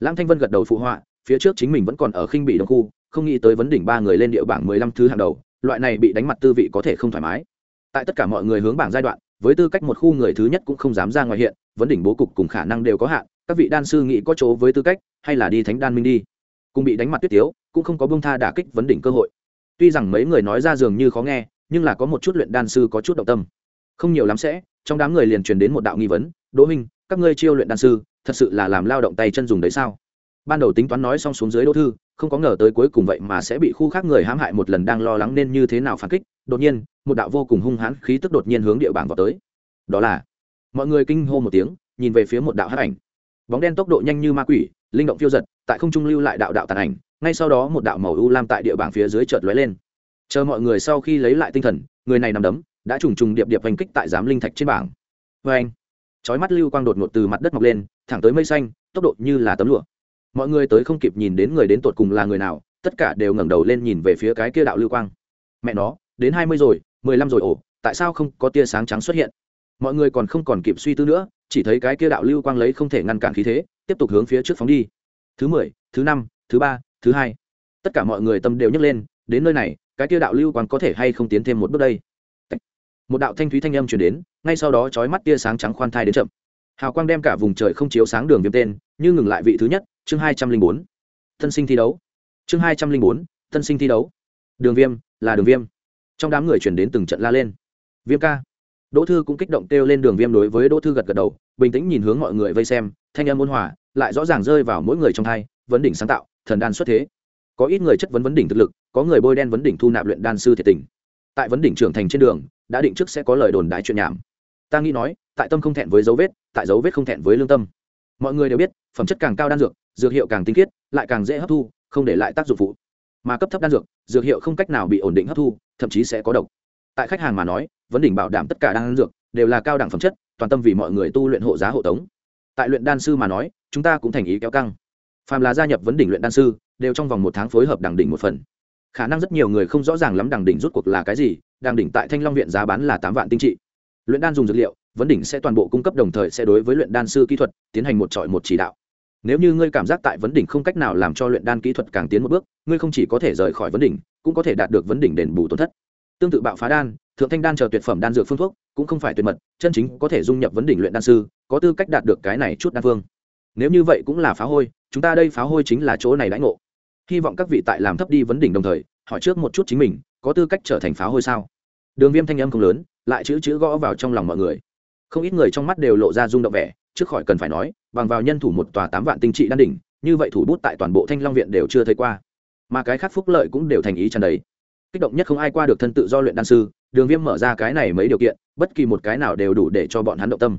lãng thanh vân gật đầu phụ họa phía trước chính mình vẫn còn ở khinh bị đồng khu, không nghĩ tới vấn đỉnh ba người lên địa bảng mười lăm thứ hàng đầu, loại này bị đánh mặt tư vị có thể không thoải mái. Tại tất cả mọi người hướng bảng giai đoạn, với tư cách một khu người thứ nhất cũng không dám ra ngoài hiện, vấn đỉnh bố cục cùng khả năng đều có hạn, các vị đan sư nghĩ có chỗ với tư cách, hay là đi thánh đan minh đi. Cùng bị đánh mặt tuyết tiếu, cũng không có bông tha đả kích vấn đỉnh cơ hội. Tuy rằng mấy người nói ra dường như khó nghe, nhưng là có một chút luyện đan sư có chút động tâm. Không nhiều lắm sẽ, trong đám người liền truyền đến một đạo nghi vấn, đỗ minh các ngươi chiêu luyện đan sư, thật sự là làm lao động tay chân dùng đấy sao? Ban đầu tính toán nói xong xuống dưới đỗ thư, không có ngờ tới cuối cùng vậy mà sẽ bị khu khác người hãm hại một lần đang lo lắng nên như thế nào phản kích, đột nhiên, một đạo vô cùng hung hãn khí tức đột nhiên hướng địa bảng vào tới. Đó là, mọi người kinh hô một tiếng, nhìn về phía một đạo hát ảnh. Bóng đen tốc độ nhanh như ma quỷ, linh động phiêu giật, tại không trung lưu lại đạo đạo tàn ảnh, ngay sau đó một đạo màu u lam tại địa bảng phía dưới chợt lóe lên. Chờ mọi người sau khi lấy lại tinh thần, người này nằm đấm, đã trùng trùng điệp điệp hành kích tại giám linh thạch trên bảng. Vê anh chói mắt lưu quang đột ngột từ mặt đất mọc lên, thẳng tới mây xanh, tốc độ như là tấm lụa mọi người tới không kịp nhìn đến người đến tột cùng là người nào, tất cả đều ngẩng đầu lên nhìn về phía cái kia đạo lưu quang. Mẹ nó, đến hai mươi rồi, mười lăm rồi ổ tại sao không có tia sáng trắng xuất hiện? Mọi người còn không còn kịp suy tư nữa, chỉ thấy cái kia đạo lưu quang lấy không thể ngăn cản khí thế, tiếp tục hướng phía trước phóng đi. Thứ mười, thứ năm, thứ ba, thứ hai. Tất cả mọi người tâm đều nhấc lên, đến nơi này, cái kia đạo lưu quang có thể hay không tiến thêm một bước đây? Một đạo thanh thúy thanh âm chuyển đến, ngay sau đó trói mắt tia sáng trắng khoan thai đến chậm. Hào quang đem cả vùng trời không chiếu sáng đường viêm tên, như ngừng lại vị thứ nhất chương hai trăm linh bốn. Tân sinh thi đấu. Chương hai trăm linh bốn tân sinh thi đấu. Đường viêm, là đường viêm. Trong đám người chuyển đến từng trận la lên. Viêm ca. Đỗ thư cũng kích động kêu lên đường viêm đối với đỗ thư gật gật đầu, bình tĩnh nhìn hướng mọi người vây xem, thanh âm ôn hòa, lại rõ ràng rơi vào mỗi người trong thai vấn đỉnh sáng tạo, thần đan xuất thế. Có ít người chất vấn vấn đỉnh thực lực, có người bôi đen vấn đỉnh thu nạp luyện đan sư thiệt tình. Tại vấn đỉnh trưởng thành trên đường, đã định trước sẽ có lời đồn đại chuyện nhảm. Ta nghĩ nói, tại tâm không thẹn với dấu vết, tại dấu vết không thẹn với lương tâm mọi người đều biết, phẩm chất càng cao đan dược dược hiệu càng tinh khiết, lại càng dễ hấp thu, không để lại tác dụng phụ. Mà cấp thấp đan dược dược hiệu không cách nào bị ổn định hấp thu, thậm chí sẽ có độc. Tại khách hàng mà nói, vấn đỉnh bảo đảm tất cả đan dược đều là cao đẳng phẩm chất, toàn tâm vì mọi người tu luyện hộ giá hộ tống. Tại luyện đan sư mà nói, chúng ta cũng thành ý kéo căng. Phàm là gia nhập vấn đỉnh luyện đan sư, đều trong vòng một tháng phối hợp đẳng đỉnh một phần. Khả năng rất nhiều người không rõ ràng lắm đẳng đỉnh rút cuộc là cái gì, đẳng đỉnh tại thanh long viện giá bán là tám vạn tinh trị luyện đan dùng dược liệu, vấn đỉnh sẽ toàn bộ cung cấp đồng thời sẽ đối với luyện đan sư kỹ thuật tiến hành một trọi một chỉ đạo. Nếu như ngươi cảm giác tại vấn đỉnh không cách nào làm cho luyện đan kỹ thuật càng tiến một bước, ngươi không chỉ có thể rời khỏi vấn đỉnh, cũng có thể đạt được vấn đỉnh đền bù tổn thất. Tương tự bạo phá đan, thượng thanh đan chờ tuyệt phẩm đan dược phương thuốc, cũng không phải tuyệt mật, chân chính có thể dung nhập vấn đỉnh luyện đan sư, có tư cách đạt được cái này chút đan phương. Nếu như vậy cũng là phá hôi, chúng ta đây phá hôi chính là chỗ này lãnh ngộ. Hy vọng các vị tại làm thấp đi vấn đỉnh đồng thời, hỏi trước một chút chính mình, có tư cách trở thành phá hôi sao? Đường viêm thanh âm không lớn lại chữ chữ gõ vào trong lòng mọi người. Không ít người trong mắt đều lộ ra rung động vẻ, trước khỏi cần phải nói, bằng vào nhân thủ một tòa tám vạn tinh trị đan đỉnh, như vậy thủ bút tại toàn bộ thanh long viện đều chưa thấy qua. Mà cái khác phúc lợi cũng đều thành ý tràn đầy. Kích động nhất không ai qua được thân tự do luyện đan sư, đường viêm mở ra cái này mấy điều kiện, bất kỳ một cái nào đều đủ để cho bọn hắn động tâm.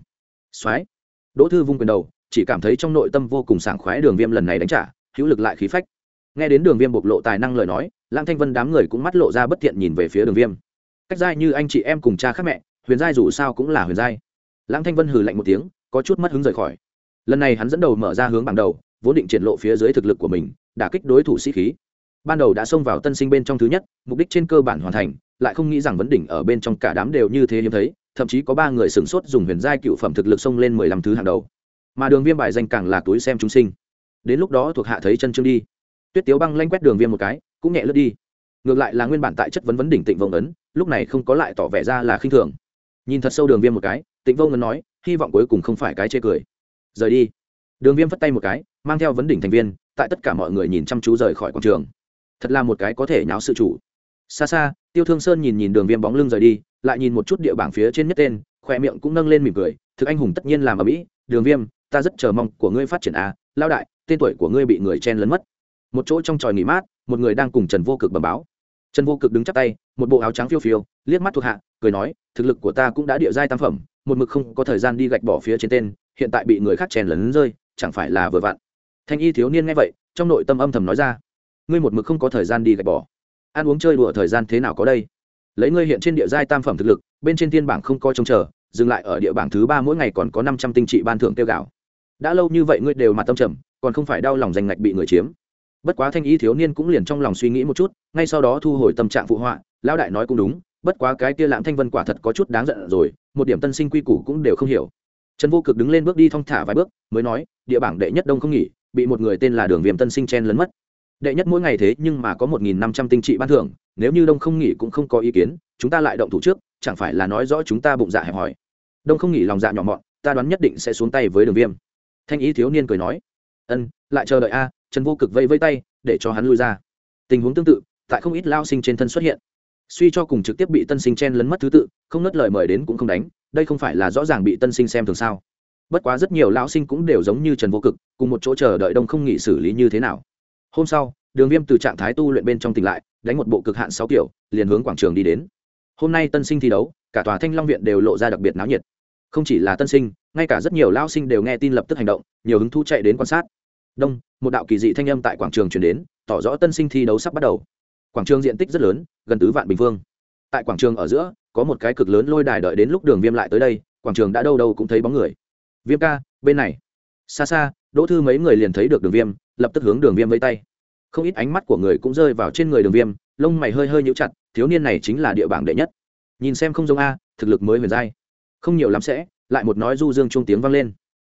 Soái đỗ thư vung quyền đầu, chỉ cảm thấy trong nội tâm vô cùng sảng khoái đường viêm lần này đánh trả, hữu lực lại khí phách. Nghe đến đường viêm bộc lộ tài năng lời nói lãng thanh vân đám người cũng mắt lộ ra bất thiện nhìn về phía đường viêm cách giai như anh chị em cùng cha khác mẹ, huyền giai dù sao cũng là huyền giai lãng thanh vân hừ lạnh một tiếng, có chút mất hứng rời khỏi. Lần này hắn dẫn đầu mở ra hướng bằng đầu, vốn định triển lộ phía dưới thực lực của mình, đả kích đối thủ sĩ khí. Ban đầu đã xông vào tân sinh bên trong thứ nhất, mục đích trên cơ bản hoàn thành, lại không nghĩ rằng vấn đỉnh ở bên trong cả đám đều như thế hiếm thấy, thậm chí có ba người sửng sốt dùng huyền giai cựu phẩm thực lực xông lên mười lăm thứ hàng đầu. Mà đường viêm bài danh càng là túi xem chúng sinh. Đến lúc đó thuộc hạ thấy chân chương đi. Tuyết tiếu băng lanh quét đường viêm một cái, cũng nhẹ lướt đi. Ngược lại là nguyên bản tại chất vấn vấn đỉnh tịnh vông ấn lúc này không có lại tỏ vẻ ra là khinh thường. Nhìn thật sâu đường viêm một cái, tịnh vô ngân nói, hy vọng cuối cùng không phải cái chê cười. Rời đi. Đường viêm phất tay một cái, mang theo vấn đỉnh thành viên, tại tất cả mọi người nhìn chăm chú rời khỏi quảng trường. Thật là một cái có thể nháo sự chủ. Xa xa, tiêu thương sơn nhìn nhìn đường viêm bóng lưng rời đi, lại nhìn một chút địa bảng phía trên nhất tên khỏe miệng cũng nâng lên mỉm cười, thực anh hùng tất nhiên làm ở mỹ. Đường viêm, ta rất chờ mong của ngươi phát triển à, a lao đại, tên tuổi của ngươi bị người chen lấn mất. Một chỗ trong tròi nghỉ mát, một người đang cùng trần vô cực bầm báo trần vô cực đứng chắp tay, một bộ áo trắng phiêu phiêu, liếc mắt thuộc hạ, cười nói, thực lực của ta cũng đã địa giai tam phẩm, một mực không có thời gian đi gạch bỏ phía trên tên, hiện tại bị người khác chèn lấn rơi, chẳng phải là vừa vặn? Thanh y thiếu niên nghe vậy, trong nội tâm âm thầm nói ra, ngươi một mực không có thời gian đi gạch bỏ. Ăn uống chơi đùa thời gian thế nào có đây? Lấy ngươi hiện trên địa giai tam phẩm thực lực, bên trên thiên bảng không coi trông chờ, dừng lại ở địa bảng thứ ba mỗi ngày còn có năm trăm tinh trị ban thưởng tiêu gạo. Đã lâu như vậy ngươi đều mặt tâm trầm, còn không phải đau lòng danh ngạch bị người chiếm bất quá thanh y thiếu niên cũng liền trong lòng suy nghĩ một chút, ngay sau đó thu hồi tâm trạng phụ họa, lão đại nói cũng đúng, bất quá cái kia lãng thanh vân quả thật có chút đáng giận rồi, một điểm tân sinh quy củ cũng đều không hiểu. Trần vô cực đứng lên bước đi thong thả vài bước, mới nói, địa bảng đệ nhất đông không nghỉ, bị một người tên là đường viêm tân sinh chen lấn mất. Đệ nhất mỗi ngày thế nhưng mà có một nghìn năm trăm tinh trị ban thưởng, nếu như đông không nghỉ cũng không có ý kiến, chúng ta lại động thủ trước, chẳng phải là nói rõ chúng ta bụng dạ hẹp hòi? Đông không nghỉ lòng dạ nhỏ mọn, ta đoán nhất định sẽ xuống tay với đường viêm. Thanh ý thiếu niên cười nói, ân, lại chờ đợi a trần vô cực vây vây tay, để cho hắn lui ra. Tình huống tương tự, tại không ít lao sinh trên thân xuất hiện. Suy cho cùng trực tiếp bị tân sinh chen lấn mất thứ tự, không nớt lời mời đến cũng không đánh, đây không phải là rõ ràng bị tân sinh xem thường sao? Bất quá rất nhiều lão sinh cũng đều giống như trần vô cực, cùng một chỗ chờ đợi đông không nghị xử lý như thế nào. Hôm sau, đường viêm từ trạng thái tu luyện bên trong tỉnh lại, đánh một bộ cực hạn sáu kiểu, liền hướng quảng trường đi đến. Hôm nay tân sinh thi đấu, cả tòa thanh long viện đều lộ ra đặc biệt náo nhiệt. Không chỉ là tân sinh, ngay cả rất nhiều lao sinh đều nghe tin lập tức hành động, nhiều hứng thú chạy đến quan sát đông, một đạo kỳ dị thanh âm tại quảng trường chuyển đến, tỏ rõ tân sinh thi đấu sắp bắt đầu. Quảng trường diện tích rất lớn, gần tứ vạn bình phương. Tại quảng trường ở giữa, có một cái cực lớn lôi đài đợi đến lúc đường viêm lại tới đây, quảng trường đã đâu đâu cũng thấy bóng người. Viêm ca, bên này. Xa xa, đỗ thư mấy người liền thấy được đường viêm, lập tức hướng đường viêm vây tay. Không ít ánh mắt của người cũng rơi vào trên người đường viêm, lông mày hơi hơi nhũ chặt, thiếu niên này chính là địa bảng đệ nhất. Nhìn xem không giống a, thực lực mới huyền giai. Không nhiều lắm sẽ, lại một nói du dương trung tiếng vang lên.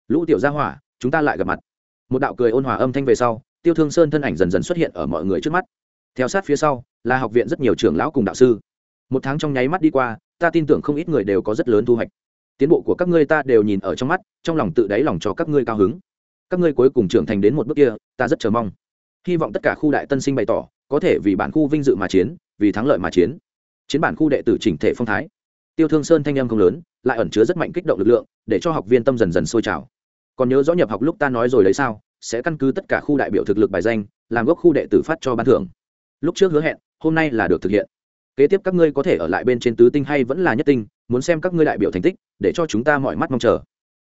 Lũ tiểu gia hỏa, chúng ta lại gặp mặt một đạo cười ôn hòa âm thanh về sau, tiêu thương sơn thân ảnh dần dần xuất hiện ở mọi người trước mắt. Theo sát phía sau, là học viện rất nhiều trưởng lão cùng đạo sư. Một tháng trong nháy mắt đi qua, ta tin tưởng không ít người đều có rất lớn thu hoạch. Tiến bộ của các ngươi ta đều nhìn ở trong mắt, trong lòng tự đáy lòng cho các ngươi cao hứng. Các ngươi cuối cùng trưởng thành đến một bước kia, ta rất chờ mong. Hy vọng tất cả khu đại tân sinh bày tỏ, có thể vì bản khu vinh dự mà chiến, vì thắng lợi mà chiến. Chiến bản khu đệ tử chỉnh thể phong thái. Tiêu thương sơn thanh em không lớn, lại ẩn chứa rất mạnh kích động lực lượng, để cho học viên tâm dần dần sôi trào còn nhớ rõ nhập học lúc ta nói rồi đấy sao? Sẽ căn cứ tất cả khu đại biểu thực lực bài danh, làm gốc khu đệ tử phát cho ban thưởng. Lúc trước hứa hẹn, hôm nay là được thực hiện. Kế tiếp các ngươi có thể ở lại bên trên tứ tinh hay vẫn là nhất tinh, muốn xem các ngươi đại biểu thành tích, để cho chúng ta mọi mắt mong chờ.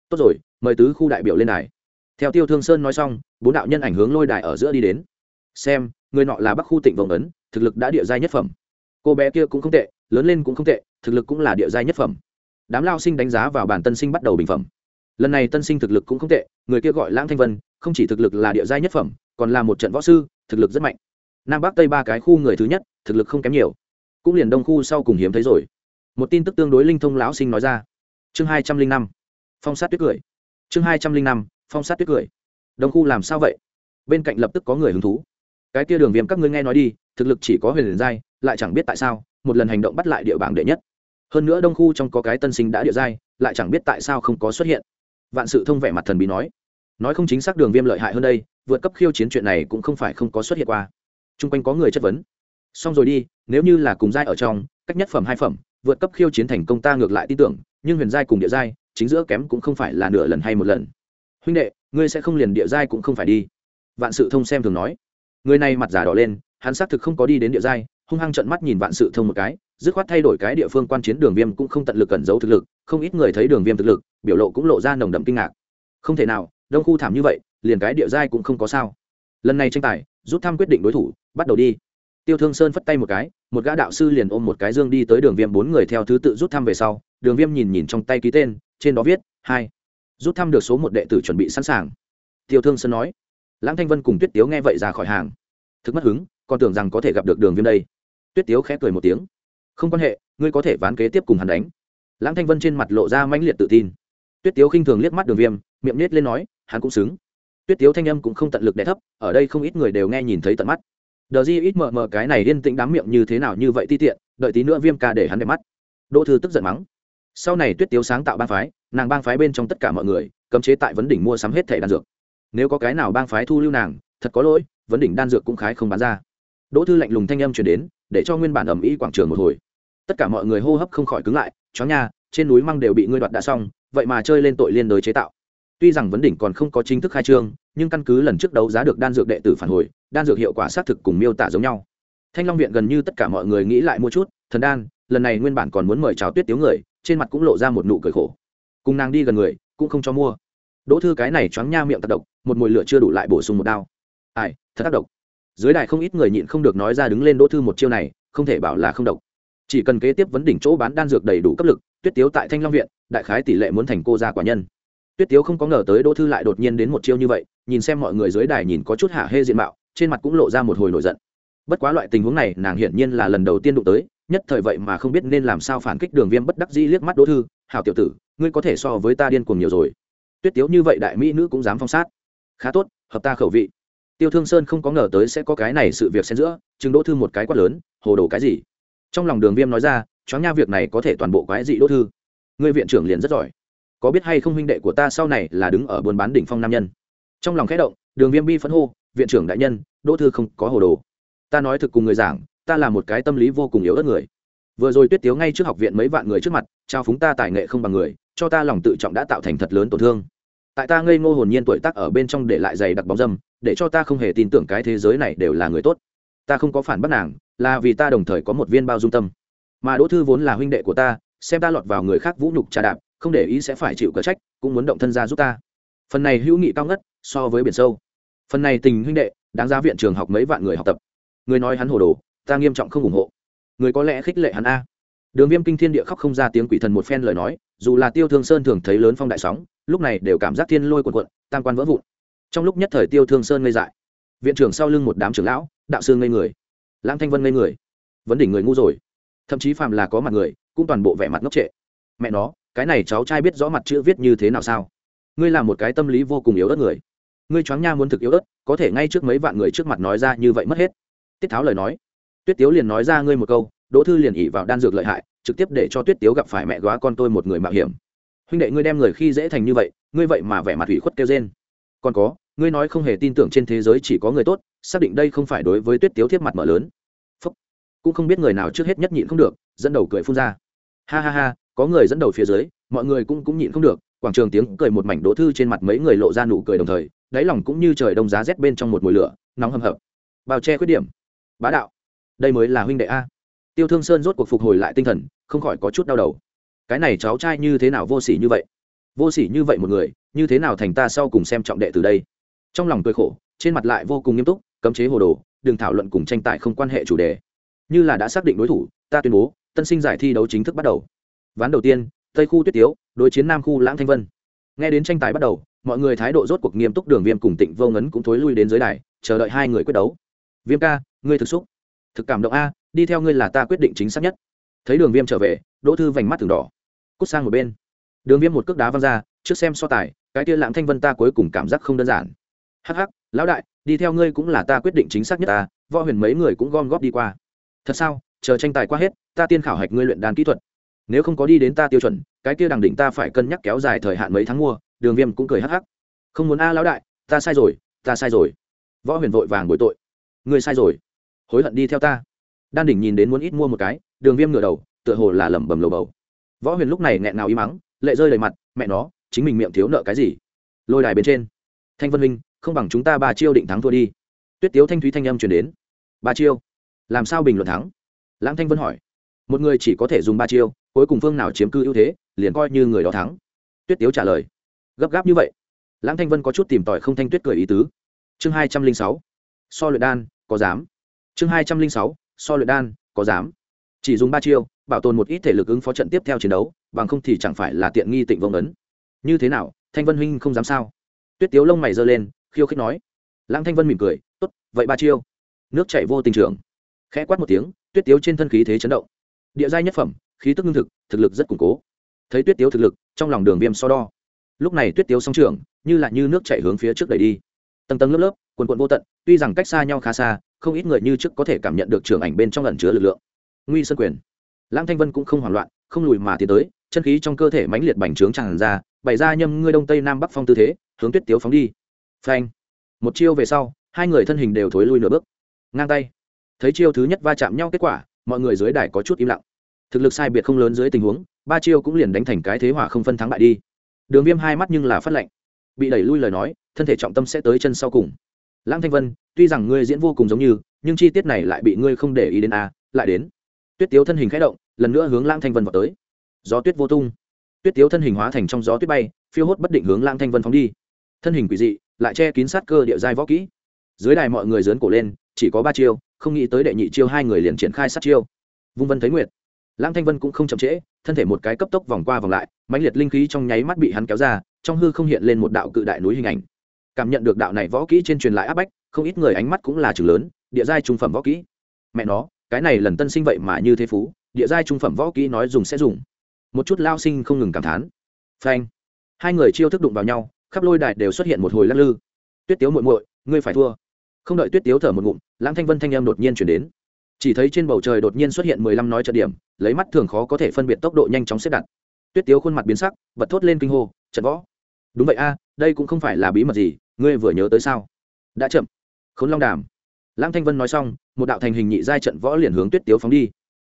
Tốt rồi, mời tứ khu đại biểu lên đài. Theo tiêu thương sơn nói xong, bốn đạo nhân ảnh hướng lôi đài ở giữa đi đến. Xem, người nọ là bắc khu tịnh vồng ấn, thực lực đã địa giai nhất phẩm. Cô bé kia cũng không tệ, lớn lên cũng không tệ, thực lực cũng là địa giai nhất phẩm. Đám lao sinh đánh giá vào bản tân sinh bắt đầu bình phẩm lần này tân sinh thực lực cũng không tệ, người kia gọi lãng thanh vân, không chỉ thực lực là địa giai nhất phẩm, còn là một trận võ sư, thực lực rất mạnh. Nam bắc tây ba cái khu người thứ nhất, thực lực không kém nhiều. Cũng liền đông khu sau cùng hiếm thấy rồi. Một tin tức tương đối linh thông lão sinh nói ra. Chương hai trăm linh năm, phong sát tuyết cười. Chương hai trăm linh năm, phong sát tuyết cười. Đông khu làm sao vậy? Bên cạnh lập tức có người hứng thú. Cái kia đường viêm các ngươi nghe nói đi, thực lực chỉ có huyền liền giai, lại chẳng biết tại sao, một lần hành động bắt lại địa bảng đệ nhất. Hơn nữa đông khu trong có cái tân sinh đã địa giai, lại chẳng biết tại sao không có xuất hiện vạn sự thông vẻ mặt thần bí nói nói không chính xác đường viêm lợi hại hơn đây, vượt cấp khiêu chiến chuyện này cũng không phải không có xuất hiện qua. T r u n g quanh có người chất vấn. Xong rồi đi, nếu như là cùng giai ở trong, cách nhất phẩm hai phẩm, vượt cấp khiêu chiến thành công ta ngược lại tin tưởng, nhưng huyền giai cùng địa giai, chính giữa kém cũng không phải là nửa lần hay một lần. Huynh đệ, ngươi sẽ không liền địa giai cũng không phải đi. Vạn sự thông xem thường nói. Người này mặt giả đỏ lên, hắn xác thực không có đi đến địa giai, hung hăng trận mắt nhìn vạn sự thông một cái dứt khoát thay đổi cái địa phương quan chiến đường viêm cũng không tận lực cẩn giấu thực lực, không ít người thấy đường viêm thực lực, biểu lộ cũng lộ ra nồng đậm kinh ngạc. Không thể nào, đông khu thảm như vậy, liền cái địa giai cũng không có sao. Lần này tranh tài, rút thăm quyết định đối thủ, bắt đầu đi. Tiêu thương sơn phất tay một cái, một gã đạo sư liền ôm một cái dương đi tới đường viêm bốn người theo thứ tự rút thăm về sau, đường viêm nhìn nhìn trong tay ký tên, trên đó viết, hai. Rút thăm được số một đệ tử chuẩn bị sẵn sàng. Tiêu thương sơn nói, lãng thanh vân cùng tuyết tiếu nghe vậy ra khỏi hàng. Thực mất hứng, còn tưởng rằng có thể gặp được đường viêm đây. Tuyết tiếu khẽ cười một tiếng không quan hệ, ngươi có thể ván kế tiếp cùng hắn đánh. Lãng thanh vân trên mặt lộ ra mãnh liệt tự tin. Tuyết tiếu khinh thường liếc mắt đường viêm, miệng nết lên nói, hắn cũng xứng. Tuyết tiếu thanh âm cũng không tận lực đẻ thấp, ở đây không ít người đều nghe nhìn thấy tận mắt. Đờ di ít mờ mờ cái này yên tĩnh đám miệng như thế nào như vậy ti tiện, đợi tí nữa viêm ca để hắn đẹp mắt. Đỗ thư tức giận mắng. Sau này tuyết tiếu sáng tạo bang phái, nàng bang phái bên trong tất cả mọi người, cấm chế tại vấn đỉnh mua sắm hết thẻ đan dược. Nếu có cái nào bang phái thu lưu nàng, thật có lỗi, vấn đỉnh đan dược cũng khái không bán ra. Đỗ thư lạnh lùng thanh âm chuyển đến để cho nguyên bản ẩm ý quảng trường một hồi. Tất cả mọi người hô hấp không khỏi cứng lại, chó nha, trên núi măng đều bị ngươi đoạt đã xong, vậy mà chơi lên tội liên đối chế tạo. Tuy rằng vấn đỉnh còn không có chính thức khai trương, nhưng căn cứ lần trước đấu giá được đan dược đệ tử phản hồi, đan dược hiệu quả xác thực cùng miêu tả giống nhau. Thanh long viện gần như tất cả mọi người nghĩ lại mua chút, thần đan, lần này nguyên bản còn muốn mời chào tuyết tiếu người, trên mặt cũng lộ ra một nụ cười khổ. Cùng nàng đi gần người, cũng không cho mua. Đỗ thư cái này choáng nha miệng tác động một mùi lửa chưa đủ lại bổ sung một đao. Ai, thật tác động dưới đài không ít người nhịn không được nói ra đứng lên đỗ thư một chiêu này, không thể bảo là không độc. Chỉ cần kế tiếp vấn đỉnh chỗ bán đan dược đầy đủ cấp lực, tuyết tiếu tại thanh long viện, đại khái tỷ lệ muốn thành cô gia quả nhân. Tuyết tiếu không có ngờ tới đỗ thư lại đột nhiên đến một chiêu như vậy, nhìn xem mọi người dưới đài nhìn có chút hạ hê diện mạo, trên mặt cũng lộ ra một hồi nổi giận. Bất quá loại tình huống này, nàng hiển nhiên là lần đầu tiên đụng tới, nhất thời vậy mà không biết nên làm sao phản kích đường viêm bất đắc dĩ liếc mắt đỗ thư, hảo tiểu tử, ngươi có thể so với ta điên cuồng nhiều rồi. Tuyết tiếu như vậy đại mỹ nữ cũng dám phong sát. Khá tốt, hợp ta khẩu vị tiêu thương sơn không có ngờ tới sẽ có cái này sự việc xen giữa chừng đỗ thư một cái quát lớn, hồ đồ cái gì? Trong lòng đường viêm nói ra, choáng nha, việc này có thể toàn bộ quái dị đỗ thư. Ngươi viện trưởng liền rất giỏi. Có biết hay không huynh đệ của ta sau này là đứng ở buôn bán đỉnh phong nam nhân? Trong lòng khẽ động, đường viêm bi phấn hô, viện trưởng đại nhân, đỗ thư không có hồ đồ. Ta nói thực cùng người giảng, ta là một cái tâm lý vô cùng yếu ớt người. Vừa rồi tuyết tiếu ngay trước học viện mấy vạn người trước mặt, trao phúng ta tài nghệ không bằng người, cho ta lòng tự trọng đã tạo thành thật lớn tổn thương. Tại ta ngây ngô hồn nhiên tuổi tác ở bên trong để lại giày đặc bóng dâm để cho ta không hề tin tưởng cái thế giới này đều là người tốt. Ta không có phản bác nàng, là vì ta đồng thời có một viên bao dung tâm. Mà đỗ thư vốn là huynh đệ của ta, xem ta lọt vào người khác vũ nhục trà đạp, không để ý sẽ phải chịu cờ trách, cũng muốn động thân ra giúp ta. Phần này hữu nghị cao ngất, so với biển sâu. Phần này tình huynh đệ, đáng ra viện trường học mấy vạn người học tập. Người nói hắn hồ đồ, ta nghiêm trọng không ủng hộ. Người có lẽ khích lệ hắn a. Đường viêm kinh thiên địa khóc không ra tiếng quỷ thần một phen lời nói, dù là tiêu thương sơn thường thấy lớn phong đại sóng, lúc này đều cảm giác thiên lôi quần quận tam quan vỡ vụn trong lúc nhất thời tiêu thương sơn ngây dại. Viện trưởng sau lưng một đám trưởng lão, đạo sư ngây người. Lãng thanh vân ngây người. Vấn đỉnh người ngu rồi. Thậm chí phàm là có mặt người, cũng toàn bộ vẻ mặt ngốc trệ. Mẹ nó, cái này cháu trai biết rõ mặt chữ viết như thế nào sao? Ngươi là một cái tâm lý vô cùng yếu ớt người. Ngươi choáng nha muốn thực yếu ớt, có thể ngay trước mấy vạn người trước mặt nói ra như vậy mất hết. Tiết tháo lời nói. Tuyết tiếu liền nói ra ngươi một câu, đỗ thư liền ỉ vào đan dược lợi hại, trực tiếp để cho tuyết tiếu gặp phải mẹ góa con tôi một người mạo hiểm. Huynh đệ ngươi đem người khi dễ thành như vậy, ngươi vậy mà vẻ mặt ủy khuất kêu trên còn có ngươi nói không hề tin tưởng trên thế giới chỉ có người tốt, xác định đây không phải đối với tuyết tiếu Thiếp mặt mở lớn. Phúc. cũng không biết người nào trước hết nhất nhịn không được, dẫn đầu cười phun ra. Ha ha ha, có người dẫn đầu phía dưới, mọi người cũng cũng nhịn không được, quảng trường tiếng cười một mảnh đỗ thư trên mặt mấy người lộ ra nụ cười đồng thời, đáy lòng cũng như trời đông giá rét bên trong một mùi lửa, nóng hầm hập. Bao che khuyết điểm. Bá đạo, đây mới là huynh đệ a. Tiêu thương sơn rốt cuộc phục hồi lại tinh thần, không khỏi có chút đau đầu. Cái này cháu trai như thế nào vô s ỉ như vậy? Vô s ỉ như vậy một người, như thế nào thành ta sau cùng xem trọng đệ từ đây? Trong lòng cười khổ, trên mặt lại vô cùng nghiêm túc, cấm chế hồ đồ đừng thảo luận cùng tranh tài không quan hệ chủ đề. Như là đã xác định đối thủ, ta tuyên bố, tân sinh giải thi đấu chính thức bắt đầu. Ván đầu tiên, tây khu tuyết tiếu, đối chiến nam khu lãng thanh vân. Nghe đến tranh tài bắt đầu, mọi người thái độ rốt cuộc nghiêm túc đường viêm cùng tịnh vô ngấn cũng thối lui đến dưới đài, chờ đợi hai người quyết đấu. Viêm ca, ngươi thực xúc. Thực cảm động a, đi theo ngươi là ta quyết định chính xác nhất. Thấy đường viêm trở về, đỗ thư vành mắt từng đỏ. Cút sang một bên. Đường viêm một cước đá văng ra, trước xem so tài, cái tia lãng thanh vân ta cuối cùng cảm giác không đơn giản hắc hắc, lão đại, đi theo ngươi cũng là ta quyết định chính xác nhất ta, võ huyền mấy người cũng gom góp đi qua. Thật sao, chờ tranh tài qua hết, ta tiên khảo hạch ngươi luyện đàn kỹ thuật. Nếu không có đi đến ta tiêu chuẩn, cái kia đằng đỉnh ta phải cân nhắc kéo dài thời hạn mấy tháng mua, đường viêm cũng cười hắc hắc. Không muốn a, lão đại, ta sai rồi, ta sai rồi. Võ huyền vội vàng bội tội. Ngươi sai rồi. Hối hận đi theo ta. Đan đỉnh nhìn đến muốn ít mua một cái, đường viêm ngửa đầu, tựa hồ là lẩm bẩm lầu bầu. Võ huyền lúc này nghẹn nào im mắng, lệ rơi đầy mặt, mẹ nó, chính mình miệng thiếu nợ cái gì? Lôi đài bên trên. Thanh vân minh không bằng chúng ta ba chiêu định thắng thua đi. Tuyết tiếu thanh thúy thanh âm chuyển đến. Ba chiêu? Làm sao bình luận thắng? Lãng thanh vân hỏi. Một người chỉ có thể dùng ba chiêu, cuối cùng phương nào chiếm cư ưu thế, liền coi như người đó thắng. Tuyết tiếu trả lời. Gấp gáp như vậy. Lãng thanh vân có chút tìm tòi không thanh tuyết cười ý tứ. Chương hai trăm linh sáu. So luyện đan, có dám. Chương hai trăm linh sáu. So luyện đan, có dám. Chỉ dùng ba chiêu, bảo tồn một ít thể lực ứng phó trận tiếp theo chiến đấu, bằng không thì chẳng phải là tiện nghi tịnh vông ấn. Như thế nào, thanh vân huynh không dám sao? Tuyết tiếu lông mày giơ lên khiêu khích nói. Lãng thanh vân mỉm cười, tốt, vậy ba chiêu. Nước chảy vô tình trưởng khẽ quát một tiếng, tuyết tiếu trên thân khí thế chấn động. Địa giai nhất phẩm, khí tức ngưng thực thực lực rất củng cố. Thấy tuyết tiếu thực lực, trong lòng đường viêm so đo. Lúc này tuyết tiếu song trưởng, như là như nước chảy hướng phía trước đẩy đi. Tầng tầng lớp lớp, quần quận vô tận, tuy rằng cách xa nhau khá xa, không ít người như trước có thể cảm nhận được trường ảnh bên trong lần chứa lực lượng. Nguy sân quyền. Lãng thanh vân cũng không hoảng loạn, không lùi mà tiến tới, chân khí trong cơ thể mãnh liệt bành trướng tràn ra, bày ra nhâm ngươi đông tây nam bắc phong tư thế, hướng tuyết tiếu phóng đi phanh. Một chiêu về sau, hai người thân hình đều thối lui nửa bước. Ngang tay. Thấy chiêu thứ nhất va chạm nhau kết quả, mọi người dưới đài có chút im lặng. Thực lực sai biệt không lớn dưới tình huống, ba chiêu cũng liền đánh thành cái thế hỏa không phân thắng bại đi. Đường viêm hai mắt nhưng là phát lệnh bị đẩy lui lời nói, thân thể trọng tâm sẽ tới chân sau cùng. Lãng thanh vân, tuy rằng ngươi diễn vô cùng giống như, nhưng chi tiết này lại bị ngươi không để ý đến a, lại đến. Tuyết tiếu thân hình khẽ động, lần nữa hướng lãng thanh vân vào tới. Gió tuyết vô tung. Tuyết tiếu thân hình hóa thành trong gió tuyết bay, phiêu hốt bất định hướng lãng thanh vân phóng đi. Thân hình quỷ dị lại che kín sát cơ địa giai võ kỹ. Dưới đài mọi người dớn cổ lên, chỉ có ba chiêu, không nghĩ tới đệ nhị chiêu hai người liền triển khai sát chiêu. Vung vân thấy nguyệt. Lãng thanh vân cũng không chậm trễ, thân thể một cái cấp tốc vòng qua vòng lại, mãnh liệt linh khí trong nháy mắt bị hắn kéo ra, trong hư không hiện lên một đạo cự đại núi hình ảnh. Cảm nhận được đạo này võ kỹ trên truyền lại áp bách, không ít người ánh mắt cũng là chừng lớn, địa giai trung phẩm võ kỹ. Mẹ nó, cái này lần tân sinh vậy mà như thế phú, địa giai trung phẩm võ kỹ nói dùng sẽ dùng. Một chút lao sinh không ngừng cảm thán. Phanh. Hai người chiêu thức đụng vào nhau khắp lôi đài đều xuất hiện một hồi lắc lư. Tuyết tiếu muội muội, ngươi phải thua. Không đợi tuyết tiếu thở một ngụm, lãng thanh vân thanh em đột nhiên chuyển đến. Chỉ thấy trên bầu trời đột nhiên xuất hiện mười lăm nói trận điểm, lấy mắt thường khó có thể phân biệt tốc độ nhanh chóng xếp đặt. Tuyết tiếu khuôn mặt biến sắc, bật thốt lên kinh hô, trận võ. Đúng vậy a, đây cũng không phải là bí mật gì, ngươi vừa nhớ tới sao? Đã chậm. Khốn long đàm. Lãng thanh vân nói xong, một đạo thành hình nhị giai trận võ liền hướng tuyết tiếu phóng đi.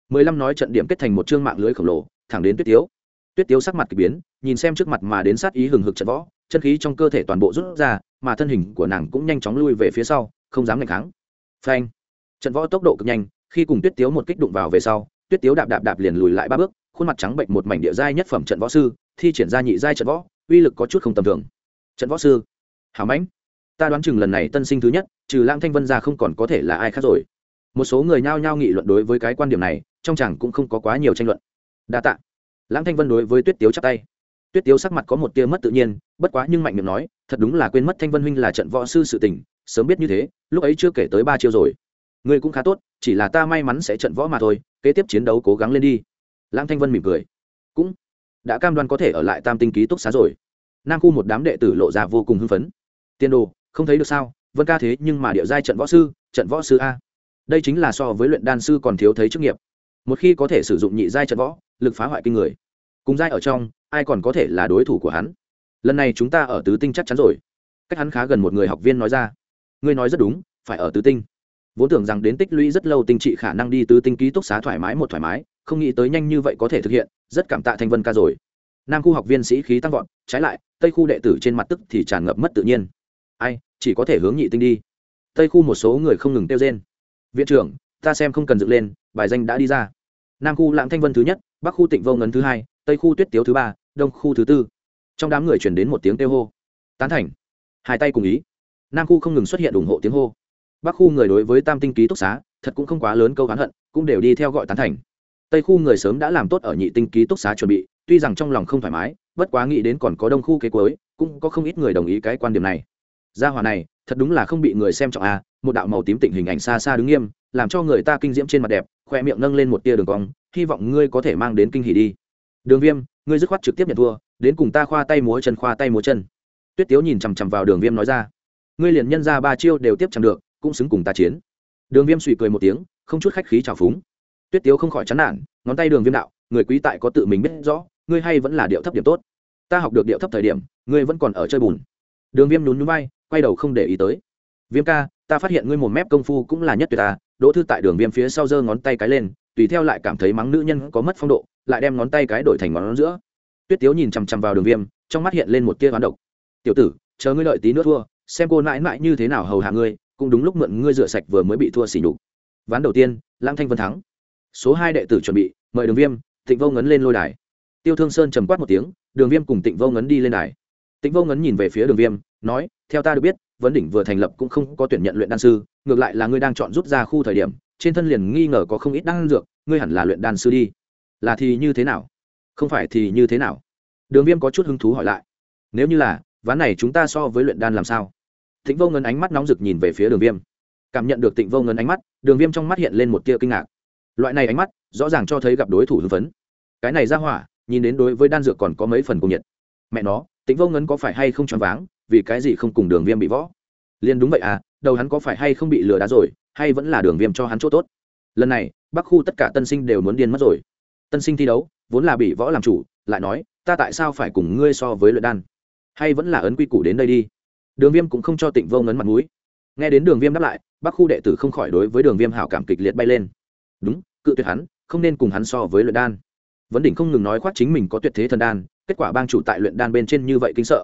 mười lăm nói trận điểm kết thành một chương mạng lưới khổng lồ, thẳng đến tuyết tiếu. Tuyết tiếu sắc mặt k ỳ biến, nhìn xem trước mặt mà đến sát ý hừng hực trận võ chân khí trong cơ thể toàn bộ rút ra, mà thân hình của nàng cũng nhanh chóng lui về phía sau, không dám ngày kháng. Phanh! Trận võ tốc độ cực nhanh, khi cùng tuyết tiếu một kích đụng vào về sau, tuyết tiếu đạp đạp đạp liền lùi lại ba bước, khuôn mặt trắng bệnh một mảnh địa giai nhất phẩm trận võ sư, thi triển ra nhị giai trận võ, uy lực có chút không tầm thường. Trận võ sư! Hảo mãnh! Ta đoán chừng lần này tân sinh thứ nhất, trừ lãng thanh vân ra không còn có thể là ai khác rồi. Một số người nhao nhao nghị luận đối với cái quan điểm này, trong chẳng cũng không có quá nhiều tranh luận. Đa tạ. Lãng thanh vân đối với tuyết tiếu chắp tay tuyết tiếu sắc mặt có một tia mất tự nhiên, bất quá nhưng mạnh miệng nói, thật đúng là quên mất thanh vân huynh là trận võ sư sự tình, sớm biết như thế, lúc ấy chưa kể tới ba chiêu rồi. Ngươi cũng khá tốt, chỉ là ta may mắn sẽ trận võ mà thôi, kế tiếp chiến đấu cố gắng lên đi. Lãng thanh vân mỉm cười. Cũng đã cam đoan có thể ở lại tam tinh ký túc xá rồi. Nam khu một đám đệ tử lộ ra vô cùng hưng phấn. Tiên đồ, không thấy được sao? Vân ca thế nhưng mà địa giai trận võ sư, trận võ sư a. Đây chính là so với luyện đan sư còn thiếu thấy chức nghiệp. Một khi có thể sử dụng nhị giai trận võ, lực phá hoại kinh người cùng giai ở trong, ai còn có thể là đối thủ của hắn? Lần này chúng ta ở tứ tinh chắc chắn rồi. Cách hắn khá gần một người học viên nói ra. Ngươi nói rất đúng, phải ở tứ tinh. Vốn tưởng rằng đến tích lũy rất lâu tinh trị khả năng đi tứ tinh ký túc xá thoải mái một thoải mái, không nghĩ tới nhanh như vậy có thể thực hiện, rất cảm tạ thanh vân ca rồi. Nam khu học viên sĩ khí tăng vọt, trái lại, tây khu đệ tử trên mặt tức thì tràn ngập mất tự nhiên. Ai, chỉ có thể hướng nhị tinh đi. Tây khu một số người không ngừng tiêu rên. Viện trưởng, ta xem không cần dựng lên, bài danh đã đi ra. Nam khu lãng thanh vân thứ nhất, bắc khu tịnh vô ngấn thứ hai tây khu tuyết tiếu thứ ba, đông khu thứ tư. Trong đám người chuyển đến một tiếng kêu hô. Tán thành. Hai tay cùng ý. Nam khu không ngừng xuất hiện ủng hộ tiếng hô. Bắc khu người đối với tam tinh ký túc xá, thật cũng không quá lớn câu hán hận, cũng đều đi theo gọi tán thành. Tây khu người sớm đã làm tốt ở nhị tinh ký túc xá chuẩn bị, tuy rằng trong lòng không thoải mái, bất quá nghĩ đến còn có đông khu kế cuối, cũng có không ít người đồng ý cái quan điểm này. Gia hòa này, thật đúng là không bị người xem trọng à một đạo màu tím tịnh hình ảnh xa xa đứng nghiêm, làm cho người ta kinh diễm trên mặt đẹp, khoe miệng nâng lên một tia đường cong, hy vọng ngươi có thể mang đến kinh hỉ đi đường viêm, ngươi dứt khoát trực tiếp nhận thua, đến cùng ta khoa tay múa chân, khoa tay múa chân. Tuyết tiếu nhìn chằm chằm vào đường viêm nói ra. Ngươi liền nhân ra ba chiêu đều tiếp chẳng được, cũng xứng cùng ta chiến. Đường viêm suy cười một tiếng, không chút khách khí trào phúng. Tuyết tiếu không khỏi chán nản, ngón tay đường viêm đạo, người quý tại có tự mình biết rõ, ngươi hay vẫn là điệu thấp điểm tốt. Ta học được điệu thấp thời điểm, ngươi vẫn còn ở chơi bùn. Đường viêm nhún nhún vai, quay đầu không để ý tới. Viêm ca, ta phát hiện ngươi một mép công phu cũng là nhất tuyệt ta. Đỗ thư tại đường viêm phía sau giơ ngón tay cái lên, tùy theo lại cảm thấy mắng nữ nhân có mất phong độ lại đem ngón tay cái đổi thành ngón giữa. Tuyết tiếu nhìn chằm chằm vào đường viêm, trong mắt hiện lên một tia hoán độc. Tiểu tử, chờ ngươi đợi tí nữa thua, xem cô mãi mãi như thế nào hầu hạ ngươi, cũng đúng lúc mượn ngươi rửa sạch vừa mới bị thua xỉ nhục. Ván đầu tiên, lãng thanh vân thắng. Số hai đệ tử chuẩn bị, mời đường viêm, tịnh vô ngấn lên lôi đài. Tiêu thương sơn trầm quát một tiếng, đường viêm cùng tịnh vô ngấn đi lên đài. Tịnh vô ngấn nhìn về phía đường viêm, nói, theo ta được biết, vấn đỉnh vừa thành lập cũng không có tuyển nhận luyện đan sư, ngược lại là ngươi đang chọn rút ra khu thời điểm, trên thân liền nghi ngờ có không ít đan dược, ngươi hẳn là luyện đan sư đi là thì như thế nào? Không phải thì như thế nào? Đường viêm có chút hứng thú hỏi lại. Nếu như là, ván này chúng ta so với luyện đan làm sao? Thịnh vô Ngân ánh mắt nóng rực nhìn về phía đường viêm. Cảm nhận được tịnh vô Ngân ánh mắt, đường viêm trong mắt hiện lên một tia kinh ngạc. Loại này ánh mắt, rõ ràng cho thấy gặp đối thủ hưng phấn. Cái này ra hỏa, nhìn đến đối với đan dược còn có mấy phần cùng nhiệt. Mẹ nó, tịnh vô Ngân có phải hay không choáng váng, vì cái gì không cùng đường viêm bị võ? Liền đúng vậy à đầu hắn có phải hay không bị lừa đá rồi, hay vẫn là đường viêm cho hắn chỗ tốt? Lần này, bắc khu tất cả tân sinh đều muốn điên mất rồi tân sinh thi đấu, vốn là bị võ làm chủ, lại nói, ta tại sao phải cùng ngươi so với luyện đan? Hay vẫn là ấn quy củ đến đây đi? Đường viêm cũng không cho tịnh vô ngấn mặt mũi. Nghe đến đường viêm đáp lại, bắc khu đệ tử không khỏi đối với đường viêm hảo cảm kịch liệt bay lên. Đúng, cự tuyệt hắn, không nên cùng hắn so với luyện đan. Vấn đỉnh không ngừng nói khoác chính mình có tuyệt thế thần đan, kết quả bang chủ tại luyện đan bên trên như vậy kinh sợ.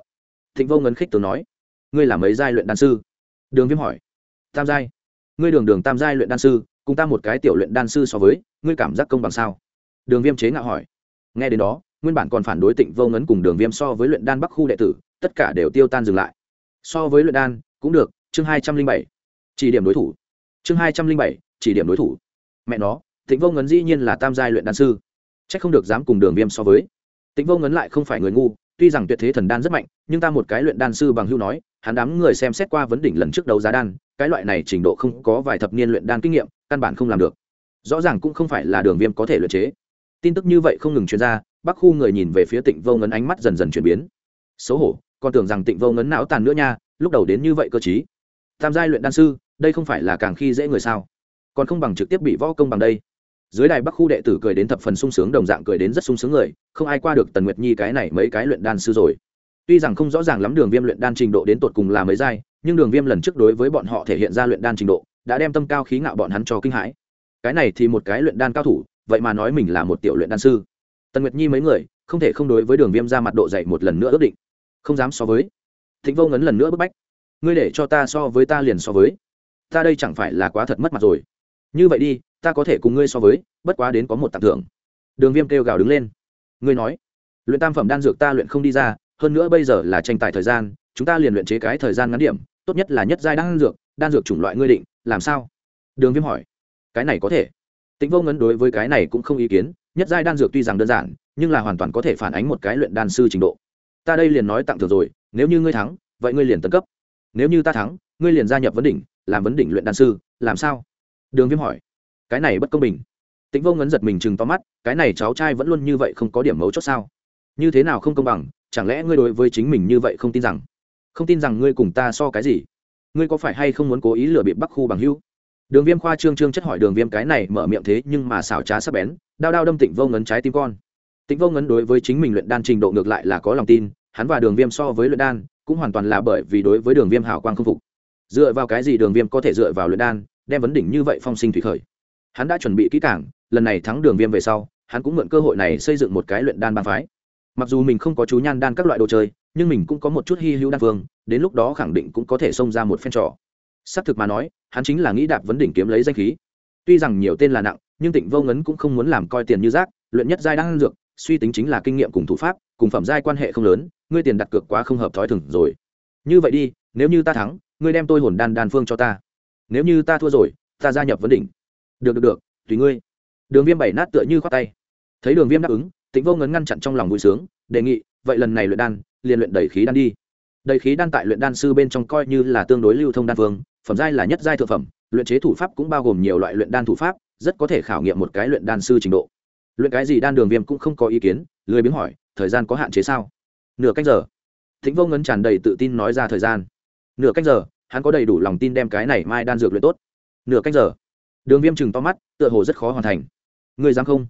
Thịnh vô ngấn khích tướng nói, ngươi là mấy giai luyện đan sư? Đường viêm hỏi, tam giai. Ngươi đường đường tam giai luyện đan sư, cùng ta một cái tiểu luyện đan sư so với, ngươi cảm giác công bằng sao? Đường viêm chế ngạo hỏi. Nghe đến đó, nguyên bản còn phản đối tịnh vô ngấn cùng đường viêm so với luyện đan bắc khu đệ tử, tất cả đều tiêu tan dừng lại. So với luyện đan, cũng được, chương hai trăm linh bảy. Chỉ điểm đối thủ. Chương hai trăm linh bảy, chỉ điểm đối thủ. Mẹ nó, tịnh vô ngấn dĩ nhiên là tam giai luyện đan sư. C h ắ c không được dám cùng đường viêm so với. Tịnh vô ngấn lại không phải người ngu, tuy rằng tuyệt thế thần đan rất mạnh, nhưng ta một cái luyện đan sư bằng hưu nói, hắn đám người xem xét qua vấn đỉnh lần trước đấu giá đan, cái loại này trình độ không có vài thập niên luyện đan kinh nghiệm, căn bản không làm được. Rõ ràng cũng không phải là đường viêm có thể luyện chế tin tức như vậy không ngừng chuyên ra, bắc khu người nhìn về phía tịnh vô ngấn ánh mắt dần dần chuyển biến. Xấu hổ, còn tưởng rằng tịnh vô ngấn não tàn nữa nha, lúc đầu đến như vậy cơ chí tam giai luyện đan sư, đây không phải là càng khi dễ người sao? Còn không bằng trực tiếp bị võ công bằng đây. Dưới đài bắc khu đệ tử cười đến thập phần sung sướng, đồng dạng cười đến rất sung sướng người, không ai qua được tần nguyệt nhi cái này mấy cái luyện đan sư rồi. Tuy rằng không rõ ràng lắm đường viêm luyện đan trình độ đến tột cùng là mấy giai, nhưng đường viêm lần trước đối với bọn họ thể hiện ra luyện đan trình độ, đã đem tâm cao khí ngạo bọn hắn cho kinh hãi. Cái này thì một cái luyện đan cao thủ vậy mà nói mình là một tiểu luyện đan sư. Tần nguyệt nhi mấy người, không thể không đối với đường viêm ra mặt độ dạy một lần nữa ước định. Không dám so với. Thịnh vô ngấn lần nữa bức bách. Ngươi để cho ta so với ta liền so với. Ta đây chẳng phải là quá thật mất mặt rồi. Như vậy đi, ta có thể cùng ngươi so với, bất quá đến có một tặng thưởng. Đường viêm kêu gào đứng lên. Ngươi nói, luyện tam phẩm đan dược ta luyện không đi ra, hơn nữa bây giờ là tranh tài thời gian, chúng ta liền luyện chế cái thời gian ngắn điểm, tốt nhất là nhất giai đan dược đan dược chủng loại ngươi định, làm sao? Đường viêm hỏi. Cái này có thể tĩnh vô ngấn đối với cái này cũng không ý kiến, nhất giai đan dược tuy rằng đơn giản, nhưng là hoàn toàn có thể phản ánh một cái luyện đan sư trình độ. Ta đây liền nói tặng thưởng rồi, nếu như ngươi thắng, vậy ngươi liền tấn cấp. Nếu như ta thắng, ngươi liền gia nhập vấn đỉnh, làm vấn đỉnh luyện đan sư, làm sao? Đường viêm hỏi. Cái này bất công bình. Tĩnh vô ngấn giật mình chừng to mắt, cái này cháu trai vẫn luôn như vậy không có điểm mấu chốt sao? Như thế nào không công bằng, chẳng lẽ ngươi đối với chính mình như vậy không tin rằng? Không tin rằng ngươi cùng ta so cái gì? Ngươi có phải hay không muốn cố ý lừa bịp bắc khu bằng hưu đường viêm khoa trương trương chất hỏi đường viêm cái này mở miệng thế nhưng mà xảo trá sắp bén đao đao đâm tịnh vô ngấn trái tim con. Tịnh vô ngấn đối với chính mình luyện đan trình độ ngược lại là có lòng tin, hắn và đường viêm so với luyện đan, cũng hoàn toàn là bởi vì đối với đường viêm hảo quang không phục. Dựa vào cái gì đường viêm có thể dựa vào luyện đan, đem vấn đỉnh như vậy phong sinh thủy khởi? Hắn đã chuẩn bị kỹ cảng lần này thắng đường viêm về sau, hắn cũng mượn cơ hội này xây dựng một cái luyện đan bang phái. Mặc dù mình không có chú nhan đan các loại đồ chơi, nhưng mình cũng có một chút hy hữu đan phương, đến lúc đó khẳng định cũng có thể xông ra một phen trò xác thực mà nói, hắn chính là nghĩ đạp vấn đỉnh kiếm lấy danh khí. Tuy rằng nhiều tên là nặng, nhưng tịnh vô ngấn cũng không muốn làm coi tiền như rác, luyện nhất giai đang dược, suy tính chính là kinh nghiệm cùng thủ pháp, cùng phẩm giai quan hệ không lớn, ngươi tiền đặt cược quá không hợp thói thừng rồi. Như vậy đi, nếu như ta thắng, ngươi đem tôi hồn đan đan phương cho ta. Nếu như ta thua rồi, ta gia nhập vấn đỉnh. Được được được, tùy ngươi. Đường viêm bảy nát tựa như khoác tay. Thấy đường viêm đáp ứng, tịnh vô ngấn ngăn chặn trong lòng vui sướng, đề nghị, vậy lần này luyện đan, liền luyện đầy khí đan đi. Đầy khí đan tại luyện đan sư bên trong coi như là tương đối lưu thông đan phương phẩm giai là nhất giai thượng phẩm, luyện chế thủ pháp cũng bao gồm nhiều loại luyện đan thủ pháp, rất có thể khảo nghiệm một cái luyện đan sư trình độ. Luyện cái gì đan đường viêm cũng không có ý kiến, lười biếng hỏi, thời gian có hạn chế sao? Nửa cách giờ. Thính vô ngấn tràn đầy tự tin nói ra thời gian. Nửa cách giờ, hắn có đầy đủ lòng tin đem cái này mai đan dược luyện tốt. Nửa cách giờ. Đường viêm chừng to mắt, tựa hồ rất khó hoàn thành. Người dám không?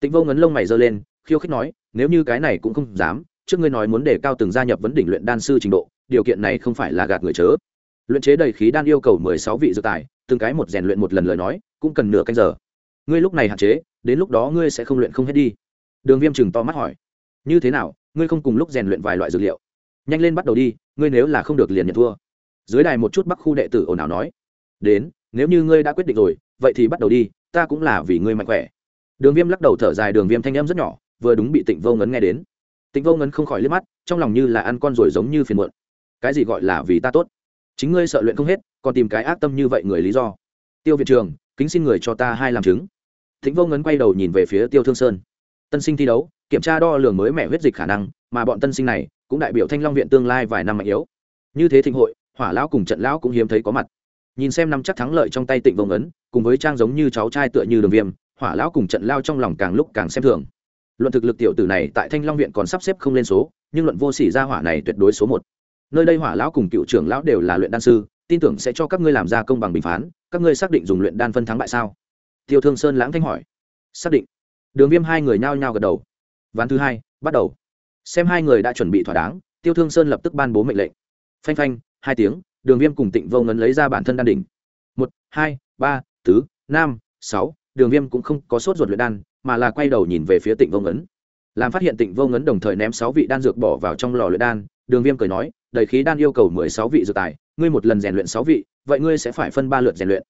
Tĩnh vô ngấn lông mày giơ lên, khiêu khích nói, nếu như cái này cũng không dám, trước ngươi nói muốn đề cao từng gia nhập vấn đỉnh luyện đan sư trình độ, điều kiện này không phải là gạt người chớ luyện chế đầy khí đan yêu cầu mười sáu vị dược tài, từng cái một rèn luyện một lần lời nói, cũng cần nửa canh giờ. Ngươi lúc này hạn chế, đến lúc đó ngươi sẽ không luyện không hết đi. Đường viêm chừng to mắt hỏi. Như thế nào, ngươi không cùng lúc rèn luyện vài loại dược liệu? Nhanh lên bắt đầu đi, ngươi nếu là không được liền nhận thua. Dưới đài một chút bắc khu đệ tử ồn ào nói. Đến, nếu như ngươi đã quyết định rồi, vậy thì bắt đầu đi, ta cũng là vì ngươi mạnh khỏe. Đường viêm lắc đầu thở dài, đường viêm thanh âm rất nhỏ, vừa đúng bị tịnh vô ngấn nghe đến. Tịnh vô ngấn không khỏi liếc mắt, trong lòng như là ăn con rồi giống như phiền muộn. Cái gì gọi là vì ta tốt? Chính ngươi sợ luyện không hết còn tìm cái ác tâm như vậy người lý do. Tiêu viện trường kính xin người cho ta hai làm chứng. Thịnh vô ngấn quay đầu nhìn về phía tiêu thương sơn. Tân sinh thi đấu kiểm tra đo lường mới mẻ huyết dịch khả năng mà bọn tân sinh này cũng đại biểu thanh long viện tương lai vài năm mạnh yếu. Như thế thịnh hội hỏa lão cùng trận lão cũng hiếm thấy có mặt. Nhìn xem năm chắc thắng lợi trong tay tịnh Vô Ngấn, cùng với trang giống như cháu trai tựa như đường viêm hỏa lão cùng trận lao trong lòng càng lúc càng xem thường. Luận thực lực tiểu tử này tại thanh long viện còn sắp xếp không lên số nhưng luận vô sỉ ra hỏa này tuyệt đối số một nơi đây hỏa lão cùng cựu trưởng lão đều là luyện đan sư, tin tưởng sẽ cho các ngươi làm ra công bằng bình phán, các ngươi xác định dùng luyện đan phân thắng bại sao? Tiêu thương sơn lãng thanh hỏi. Xác định. Đường viêm hai người nhao nhao gật đầu. Ván thứ hai, bắt đầu. Xem hai người đã chuẩn bị thỏa đáng, tiêu thương sơn lập tức ban bố mệnh lệnh. Phanh phanh, hai tiếng, đường viêm cùng tịnh vô ngấn lấy ra bản thân đan đỉnh. Một, hai, ba, tứ, năm, sáu. Đường viêm cũng không có sốt ruột luyện đan, mà là quay đầu nhìn về phía tịnh vô ngấn. Làm phát hiện tịnh vô ngấn đồng thời ném sáu vị đan dược bỏ vào trong lò luyện đan đường viêm cười nói, đầy khí đan yêu cầu mười sáu vị dược tài, ngươi một lần rèn luyện sáu vị, vậy ngươi sẽ phải phân ba lượt rèn luyện.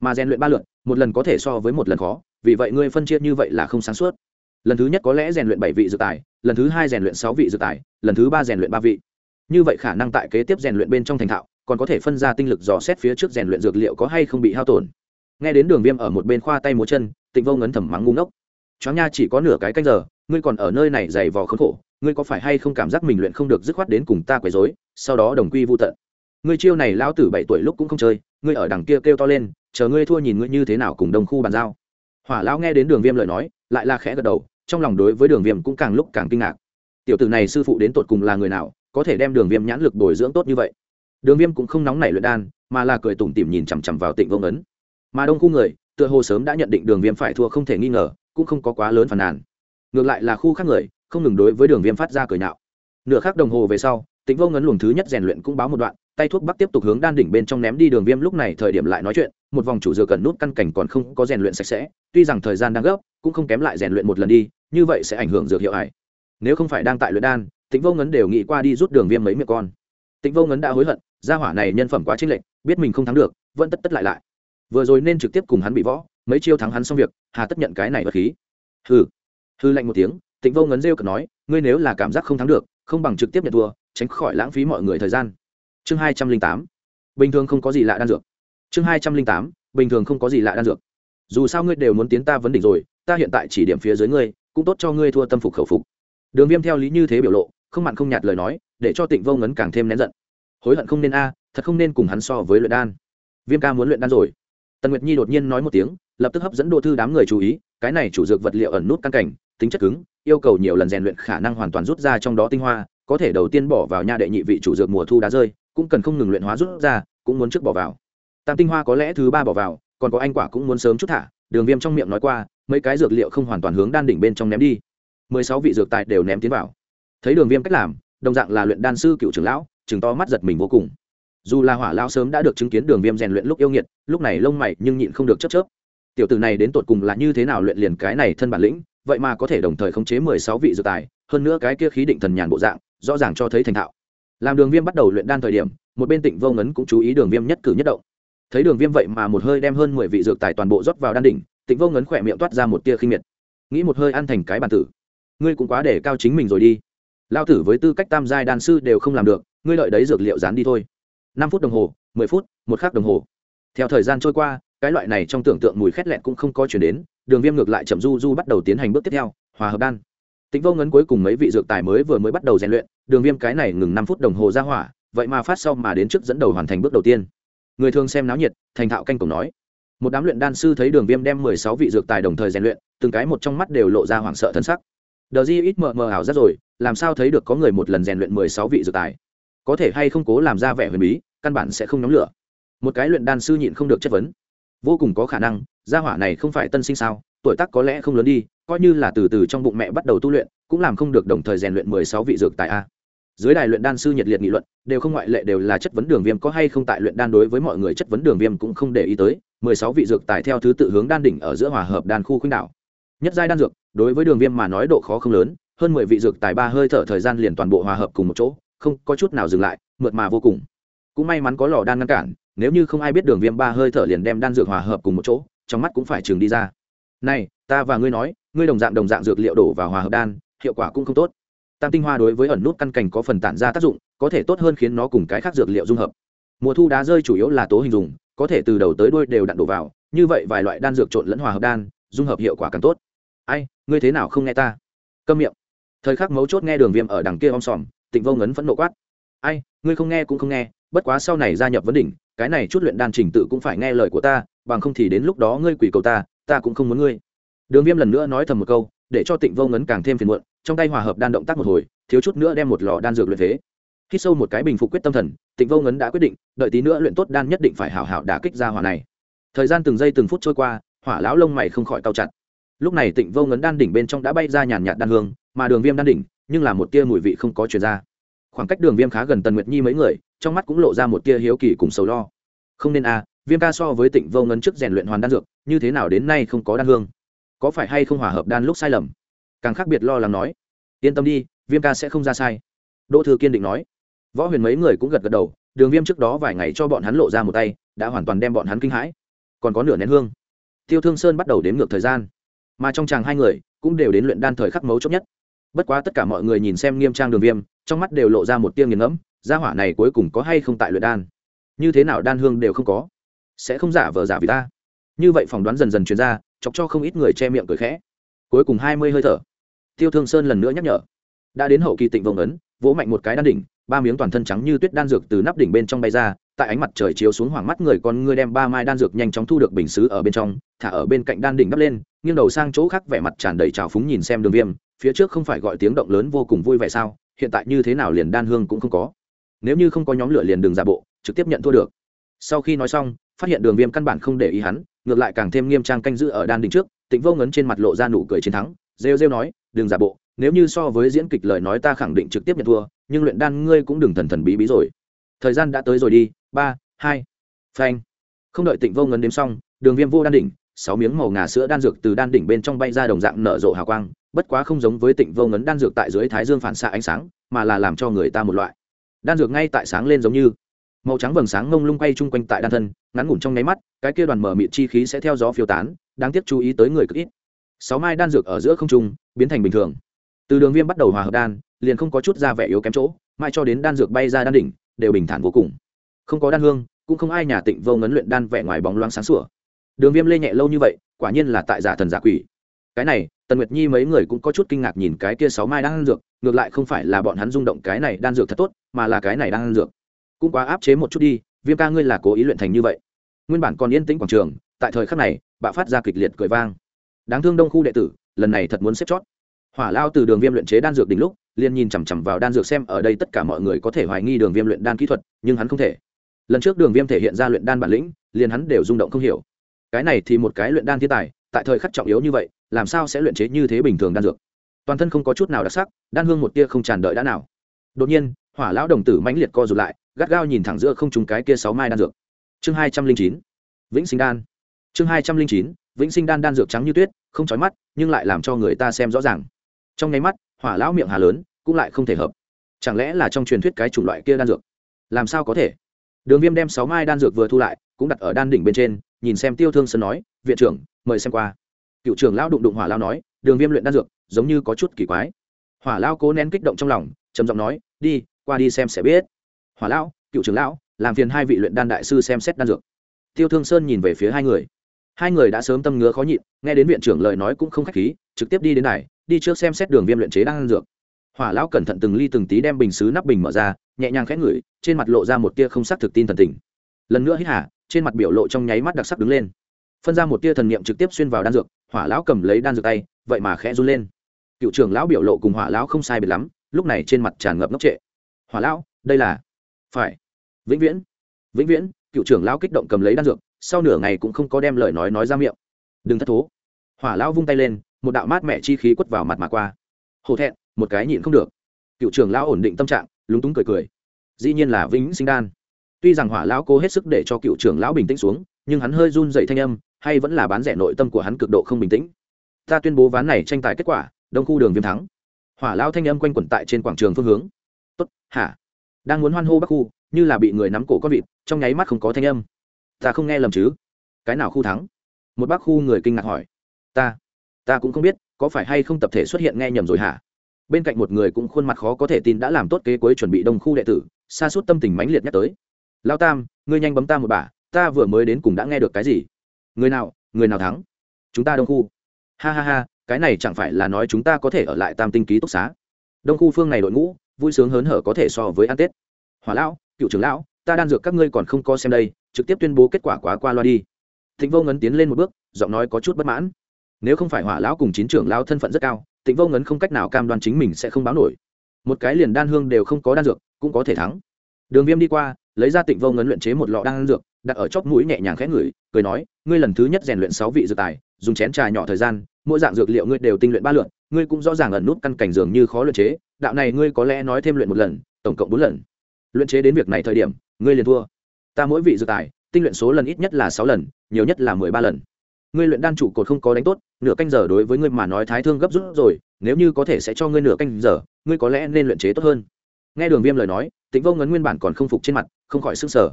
Mà rèn luyện ba lượt, một lần có thể so với một lần khó, vì vậy ngươi phân chia như vậy là không sáng suốt. Lần thứ nhất có lẽ rèn luyện bảy vị dược tài, lần thứ hai rèn luyện sáu vị dược tài, lần thứ ba rèn luyện ba vị. Như vậy khả năng tại kế tiếp rèn luyện bên trong thành thạo, còn có thể phân ra tinh lực dò xét phía trước rèn luyện dược liệu có hay không bị hao tổn. Nghe đến đường viêm ở một bên khoa tay múa chân, tịnh vô ngấn thầm mắng ngu ngốc. Chó nha chỉ có nửa cái canh giờ, ngươi còn ở nơi này dày vò khốn khổ ngươi có phải hay không cảm giác mình luyện không được dứt khoát đến cùng ta quấy rối, sau đó đồng quy vô tận. Ngươi chiêu này lão tử bảy tuổi lúc cũng không chơi ngươi ở đằng kia kêu to lên chờ ngươi thua nhìn ngươi như thế nào cùng đồng khu bàn giao. Hỏa lão nghe đến đường viêm lời nói lại là khẽ gật đầu trong lòng đối với đường viêm cũng càng lúc càng kinh ngạc. Tiểu tử này sư phụ đến tột cùng là người nào có thể đem đường viêm nhãn lực bồi dưỡng tốt như vậy? Đường viêm cũng không nóng nảy luyện đan mà là cười tủm tỉm nhìn chằm chằm vào tịnh vông ấn mà đông khu người tựa hồ sớm đã nhận định đường viêm phải thua không thể nghi ngờ cũng không có quá lớn phàn nàn. Ngược lại là khu khác người không ngừng đối với đường viêm phát ra cười nhạo. Nửa khắc đồng hồ về sau tịnh vô ngấn luồng thứ nhất rèn luyện cũng báo một đoạn, tay thuốc bắc tiếp tục hướng đan đỉnh bên trong ném đi đường viêm lúc này thời điểm lại nói chuyện, một vòng chủ dược cần nút căn cảnh còn không có rèn luyện sạch sẽ, tuy rằng thời gian đang gấp, cũng không kém lại rèn luyện một lần đi, như vậy sẽ ảnh hưởng dược hiệu hải nếu không phải đang tại luyện đan tịnh vô ngấn đều nghĩ qua đi rút đường viêm mấy miệng con. Tịnh vô ngấn đã hối hận, gia hỏa này nhân phẩm quá chênh lệch, biết mình không thắng được, vẫn tất tất lại lại. Vừa rồi nên trực tiếp cùng hắn bị võ, mấy chiêu thắng hắn xong việc, hà tất nhận cái này vật khí. Hừ. Hư lạnh một tiếng tịnh vô ngấn rêu cực nói, ngươi nếu là cảm giác không thắng được, không bằng trực tiếp nhận thua, tránh khỏi lãng phí mọi người thời gian. Chương hai trăm linh tám. Bình thường không có gì lạ đan dược. Chương hai trăm linh tám. Bình thường không có gì lạ đan dược. Dù sao ngươi đều muốn tiến ta vấn đỉnh rồi, ta hiện tại chỉ điểm phía dưới ngươi, cũng tốt cho ngươi thua tâm phục khẩu phục. Đường viêm theo lý như thế biểu lộ, không mặn không nhạt lời nói, để cho tịnh vô ngấn càng thêm nén giận. Hối hận không nên a, thật không nên cùng hắn so với luyện đan. Viêm ca muốn luyện đan rồi. Tần nguyệt nhi đột nhiên nói một tiếng, lập tức hấp dẫn đô thư đám người chú ý, cái này chủ dược vật liệu ẩn nút căn cảnh, tính chất cứng yêu cầu nhiều lần rèn luyện khả năng hoàn toàn rút ra trong đó tinh hoa, có thể đầu tiên bỏ vào nha đệ nhị vị chủ dược mùa thu đá rơi, cũng cần không ngừng luyện hóa rút ra, cũng muốn trước bỏ vào. Tam tinh hoa có lẽ thứ ba bỏ vào, còn có anh quả cũng muốn sớm chút thả, đường viêm trong miệng nói qua, mấy cái dược liệu không hoàn toàn hướng đan đỉnh bên trong ném đi. Mười sáu vị dược tài đều ném tiến vào. Thấy đường viêm cách làm, đồng dạng là luyện đan sư cựu trưởng lão chừng to mắt giật mình vô cùng. Dù là hỏa lao sớm đã được chứng kiến đường viêm rèn luyện lúc yêu nghiệt, lúc này lông mày nhưng nhịn không được chấp chớp. Tiểu tử này đến tột cùng là như thế nào luyện liền cái này thân bản lĩnh vậy mà có thể đồng thời khống chế mười sáu vị dược tài, hơn nữa cái kia khí định thần nhàn bộ dạng, rõ ràng cho thấy thành thạo. Làm đường viêm bắt đầu luyện đan thời điểm, một bên tịnh vô ngấn cũng chú ý đường viêm nhất cử nhất động. Thấy đường viêm vậy mà một hơi đem hơn mười vị dược tài toàn bộ rót vào đan đỉnh, tịnh vô ngấn khỏe miệng toát ra một tia khinh miệt. Nghĩ một hơi ăn thành cái bàn tử. Ngươi cũng quá để cao chính mình rồi đi. Lao tử với tư cách tam giai đan sư đều không làm được, ngươi lợi đấy dược liệu dán đi thôi. Năm phút đồng hồ, mười phút, một khắc đồng hồ. Theo thời gian trôi qua, cái loại này trong tưởng tượng mùi khét lẹn cũng không có chuyển đến đường viêm ngược lại chậm du du bắt đầu tiến hành bước tiếp theo, hòa hợp đan. Tĩnh vô ngấn cuối cùng mấy vị dược tài mới vừa mới bắt đầu rèn luyện, đường viêm cái này ngừng năm phút đồng hồ ra hỏa, vậy mà phát sau mà đến trước dẫn đầu hoàn thành bước đầu tiên. Người thường xem náo nhiệt, thành thạo canh cổng nói. Một đám luyện đan sư thấy đường viêm đem mười sáu vị dược tài đồng thời rèn luyện, từng cái một trong mắt đều lộ ra hoảng sợ thân sắc. Đờ di ít mờ mờ ảo rất rồi, làm sao thấy được có người một lần rèn luyện mười sáu vị dược tài? Có thể hay không cố làm ra vẻ huyền bí, căn bản sẽ không nhóm lửa. Một cái luyện đan sư nhịn không được chất vấn. Vô cùng có khả năng gia hỏa này không phải tân sinh sao? Tuổi tác có lẽ không lớn đi, coi như là từ từ trong bụng mẹ bắt đầu tu luyện, cũng làm không được đồng thời rèn luyện mười sáu vị dược tại a. Dưới đài luyện đan sư nhiệt liệt nghị luận, đều không ngoại lệ, đều là chất vấn đường viêm có hay không tại luyện đan đối với mọi người chất vấn đường viêm cũng không để ý tới. mười sáu vị dược tài theo thứ tự hướng đan đỉnh ở giữa hòa hợp đan khu khuynh đảo. Nhất giai đan dược, đối với đường viêm mà nói độ khó không lớn, hơn mười vị dược tài ba hơi thở thời gian liền toàn bộ hòa hợp cùng một chỗ, không có chút nào dừng lại, mượt mà vô cùng. Cũng may mắn có lò đan ngăn cản, nếu như không ai biết đường viêm ba hơi thở liền đem đan dược hòa hợp cùng một chỗ trong mắt cũng phải trường đi ra. Này, ta và ngươi nói, ngươi đồng dạng đồng dạng dược liệu đổ vào hòa hợp đan, hiệu quả cũng không tốt. Tam tinh hoa đối với ẩn nút căn cành có phần tản ra tác dụng, có thể tốt hơn khiến nó cùng cái khác dược liệu dung hợp. Mùa thu đá rơi chủ yếu là tố hình dùng, có thể từ đầu tới đuôi đều đặn đổ vào, như vậy vài loại đan dược trộn lẫn hòa hợp đan, dung hợp hiệu quả càng tốt. Ai, ngươi thế nào không nghe ta? Câm miệng. Thời khắc mấu chốt nghe đường viêm ở đằng kia om sòm, tịnh vô ngấn phẫn nộ quát. Ai, ngươi không nghe cũng không nghe, bất quá sau này gia nhập vấn đỉnh cái này chút luyện đan trình tự cũng phải nghe lời của ta, bằng không thì đến lúc đó ngươi quỷ cầu ta ta cũng không muốn ngươi. Đường viêm lần nữa nói thầm một câu, để cho tịnh vô ngấn càng thêm phiền muộn, trong tay hòa hợp đan động tác một hồi, thiếu chút nữa đem một lò đan dược luyện thế khi sâu một cái bình phục quyết tâm thần, tịnh vô ngấn đã quyết định, đợi tí nữa luyện tốt đan nhất định phải hảo hảo đả kích ra hỏa này. Thời gian từng giây từng phút trôi qua, hỏa lão lông mày không khỏi cao chặt. Lúc này tịnh vô ngấn đan đỉnh bên trong đã bay ra nhàn nhạt đan hương, mà đường viêm đan đỉnh, nhưng là một tia mùi vị không có chuyển ra. Khoảng cách đường viêm khá gần tần nguyệt nhi mấy người trong mắt cũng lộ ra một tia hiếu kỳ cùng sầu lo. Không nên a à, viêm ca so với tịnh vô Ngân trước rèn luyện hoàn đan dược như thế nào đến nay không có đan hương? Có phải hay không hòa hợp đan lúc sai lầm? Càng khác biệt lo lắng nói. Yên tâm đi viêm ca sẽ không ra sai. Đỗ thư kiên định nói. Võ huyền mấy người cũng gật gật đầu đường viêm trước đó vài ngày cho bọn hắn lộ ra một tay đã hoàn toàn đem bọn hắn kinh hãi. Còn có nửa nén hương. Tiêu thương sơn bắt đầu đếm ngược thời gian. Mà trong chàng hai người cũng đều đến luyện đan thời khắc mấu chốt nhất. Bất quá tất cả mọi người nhìn xem nghiêm trang đường viêm trong mắt đều lộ ra một tiêu nghiền ngẫm gia hỏa này cuối cùng có hay không tại luyện đan? Như thế nào đan hương đều không có? Sẽ không giả vờ giả vì ta? Như vậy phỏng đoán dần dần chuyển ra, chọc cho không ít người che miệng cười khẽ. Cuối cùng hai mươi hơi thở. Tiêu thương sơn lần nữa nhắc nhở. Đã đến hậu kỳ tịnh vồng ấn, vỗ mạnh một cái đan đỉnh, ba miếng toàn thân trắng như tuyết đan dược từ nắp đỉnh bên trong bay ra, tại ánh mặt trời chiếu xuống hoàng mắt người con ngươi đem ba mai đan dược nhanh chóng thu được bình xứ ở bên trong, thả ở bên cạnh đan đỉnh đắp lên, nghiêng đầu sang chỗ khác vẻ mặt tràn đầy trào phúng nhìn xem đường viêm, phía trước không phải gọi tiếng động lớn vô cùng vui vẻ sao, hiện tại như thế nào liền đan hương cũng không có nếu như không có nhóm lửa liền đường giả bộ, trực tiếp nhận thua được. Sau khi nói xong, phát hiện đường viêm căn bản không để ý hắn, ngược lại càng thêm nghiêm trang canh giữ ở đan đỉnh trước, tịnh vô ngấn trên mặt lộ ra nụ cười chiến thắng, rêu rêu nói, đừng giả bộ, nếu như so với diễn kịch lời nói ta khẳng định trực tiếp nhận thua, nhưng luyện đan ngươi cũng đừng thần thần bí bí rồi. Thời gian đã tới rồi đi, ba, hai, phanh. Không đợi tịnh vô ngấn đếm xong, đường viêm vô đan đỉnh, sáu miếng màu ngà sữa đan dược từ đan đỉnh bên trong bay ra đồng dạng nở rộ hào quang, bất quá không giống với tịnh vô ngấn đan dược tại dưới thái dương phản xạ ánh sáng, mà là làm cho người ta một loại đan dược ngay tại sáng lên giống như. Màu trắng vầng sáng ngông lung quay chung quanh tại đan thân, ngắn ngủn trong nháy mắt, cái kia đoàn mở mịt chi khí sẽ theo gió phiêu tán, đáng tiếc chú ý tới người cực ít. Sáu mai đan dược ở giữa không trung, biến thành bình thường. Từ đường viêm bắt đầu hòa hợp đan, liền không có chút ra vẻ yếu kém chỗ mai cho đến đan dược bay ra đan đỉnh, đều bình thản vô cùng. Không có đan hương, cũng không ai nhà tịnh vô ngấn luyện đan vẻ ngoài bóng loáng sáng sủa. Đường viêm lê nhẹ lâu như vậy, quả nhiên là tại giả thần giả quỷ. Cái này tần nguyệt nhi mấy người cũng có chút kinh ngạc nhìn cái kia sáu mai đang ăn dược, ngược lại không phải là bọn hắn rung động cái này đan dược thật tốt, mà là cái này đang ăn dược. Cũng quá áp chế một chút đi, viêm ca ngươi là cố ý luyện thành như vậy. Nguyên bản còn yên tĩnh quảng trường, tại thời khắc này, bạo phát ra kịch liệt cười vang. Đáng thương đông khu đệ tử, lần này thật muốn xếp chót. Hỏa lao từ đường viêm luyện chế đan dược đỉnh lúc, liền nhìn chằm chằm vào đan dược xem ở đây tất cả mọi người có thể hoài nghi đường viêm luyện đan kỹ thuật, nhưng hắn không thể. Lần trước đường viêm thể hiện ra luyện đan bản lĩnh, liền hắn đều rung động không hiểu. Cái này thì một cái luyện đan thiên tài, tại thời khắc trọng yếu như vậy làm sao sẽ luyện chế như thế bình thường đan dược? Toàn thân không có chút nào đặc sắc, đan hương một tia không tràn đợi đã nào. Đột nhiên, hỏa lão đồng tử mãnh liệt co rụt lại, gắt gao nhìn thẳng giữa không trùng cái kia sáu mai đan dược. Chương hai trăm linh chín, vĩnh sinh đan. Chương hai trăm linh chín, vĩnh sinh đan đan dược trắng như tuyết, không trói mắt, nhưng lại làm cho người ta xem rõ ràng. Trong nháy mắt, hỏa lão miệng hà lớn, cũng lại không thể hợp. Chẳng lẽ là trong truyền thuyết cái chủng loại kia đan dược? Làm sao có thể? Đường viêm đem sáu mai đan dược vừa thu lại, cũng đặt ở đan đỉnh bên trên, nhìn xem tiêu thương sơn nói, viện trưởng, mời xem qua cựu trưởng lão đụng đụng hỏa lao nói, đường viêm luyện đan dược, giống như có chút kỳ quái. Hỏa lao cố nén kích động trong lòng, trầm giọng nói, đi, qua đi xem sẽ biết. Hỏa lão, cựu trưởng lão, làm phiền hai vị luyện đan đại sư xem xét đan dược. Tiêu thương sơn nhìn về phía hai người. Hai người đã sớm tâm ngứa khó nhịn, nghe đến viện trưởng lời nói cũng không k h á c h khí, trực tiếp đi đến này đi trước xem xét đường viêm luyện chế đan dược. Hỏa lão cẩn thận từng ly từng tí đem bình xứ nắp bình mở ra, nhẹ nhàng khẽ ngửi, trên mặt lộ ra một tia không xác thực tin thần tình. Lần nữa hít hả trên mặt biểu lộ trong nháy mắt đặc sắc đứng lên. Phân ra một tia thần niệm trực tiếp xuyên vào đan dược hỏa lão cầm lấy đan dược tay, vậy mà khẽ run lên. Cựu trưởng lão biểu lộ cùng hỏa lão không sai biệt lắm, lúc này trên mặt tràn ngập ngốc trệ. Hỏa lão, đây là phải. Vĩnh viễn vĩnh viễn, cựu trưởng lão kích động cầm lấy đan dược, sau nửa ngày cũng không có đem lời nói nói ra miệng. Đừng thất thố. Hỏa lão vung tay lên, một đạo mát mẹ chi khí quất vào mặt mà qua. Hổ thẹn, một cái nhịn không được. Cựu trưởng lão ổn định tâm trạng, lúng túng cười cười. Dĩ nhiên là vĩnh sinh đan. Tuy rằng hỏa lão cố hết sức để cho cựu trưởng lão bình tĩnh xuống, nhưng hắn hơi run dậy thanh âm hay vẫn là bán rẻ nội tâm của hắn cực độ không bình tĩnh. Ta tuyên bố ván này tranh tài kết quả, đông khu đường viêm thắng. Hỏa lão thanh âm quanh quẩn tại trên quảng trường phương hướng. Tốt, hả? Đang muốn hoan hô bắc khu, như là bị người nắm cổ con vịt, trong nháy mắt không có thanh âm. Ta không nghe lầm chứ? Cái nào khu thắng? Một bác khu người kinh ngạc hỏi. Ta ta cũng không biết, có phải hay không tập thể xuất hiện nghe nhầm rồi hả? Bên cạnh một người cũng khuôn mặt khó có thể tin đã làm tốt kế cuối chuẩn bị đông khu đệ tử, xa suốt tâm tình mãnh liệt nhắc tới. Lao tam, ngươi nhanh bấm ta một bà ta vừa mới đến cùng đã nghe được cái gì? Người nào người nào thắng? Chúng ta đông khu. Ha ha ha, cái này chẳng phải là nói chúng ta có thể ở lại tam tinh ký túc xá. Đông khu phương này đội ngũ, vui sướng hớn hở có thể so với ăn tết. Hỏa lão, cựu trưởng lão, ta đan dược các ngươi còn không có xem đây, trực tiếp tuyên bố kết quả quá qua loa đi. Thịnh vô ngấn tiến lên một bước, giọng nói có chút bất mãn. Nếu không phải hỏa lão cùng chín trưởng lão thân phận rất cao, Thịnh vô ngấn không cách nào cam đoan chính mình sẽ không báo nổi. Một cái liền đan hương đều không có đan dược, cũng có thể thắng. Đường viêm đi qua, lấy ra tịnh vô ngấn luyện chế một lọ đan dược đặt ở chóp mũi nhẹ nhàng khẽ ngửi, cười nói, ngươi lần thứ nhất rèn luyện sáu vị dược tài, dùng chén trà nhỏ thời gian, mỗi dạng dược liệu ngươi đều tinh luyện ba lượn ngươi cũng rõ ràng ẩn nút căn cảnh dường như khó luyện chế, đạo này ngươi có lẽ nói thêm luyện một lần, tổng cộng bốn lần. Luyện chế đến việc này thời điểm, ngươi liền thua. Ta mỗi vị dược tài, tinh luyện số lần ít nhất là sáu lần, nhiều nhất là mười ba lần. Ngươi luyện đan trụ cột không có đánh tốt, nửa canh giờ đối với ngươi mà nói thái thương gấp rút rồi, nếu như có thể sẽ cho ngươi nửa canh giờ, ngươi có lẽ nên luyện chế tốt hơn. Nghe đường viêm lời nói, tĩnh vô ngấn nguyên bản còn không phục trên mặt, không khỏi s ư n g sở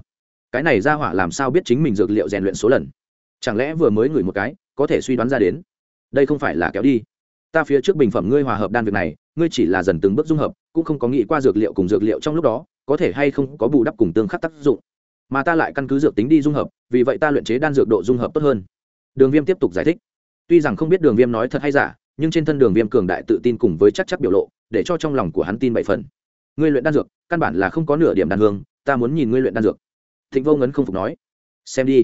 cái này ra hỏa làm sao biết chính mình dược liệu rèn luyện số lần? Chẳng lẽ vừa mới ngửi một cái, có thể suy đoán ra đến? Đây không phải là kéo đi. Ta phía trước bình phẩm ngươi hòa hợp đan việc này, ngươi chỉ là dần từng bước dung hợp, cũng không có nghĩ qua dược liệu cùng dược liệu trong lúc đó, có thể hay không có bù đắp cùng tương khắc tác dụng. Mà ta lại căn cứ dược tính đi dung hợp, vì vậy ta luyện chế đan dược độ dung hợp tốt hơn. Đường viêm tiếp tục giải thích. Tuy rằng không biết đường viêm nói thật hay giả, nhưng trên thân đường viêm cường đại tự tin cùng với chắc chắc biểu lộ, để cho trong lòng của hắn tin bảy phần. Ngươi luyện đan dược, căn bản là không có nửa điểm đan hương, ta muốn nhìn ngươi luyện đan dược thịnh vô ngấn không phục nói, xem đi.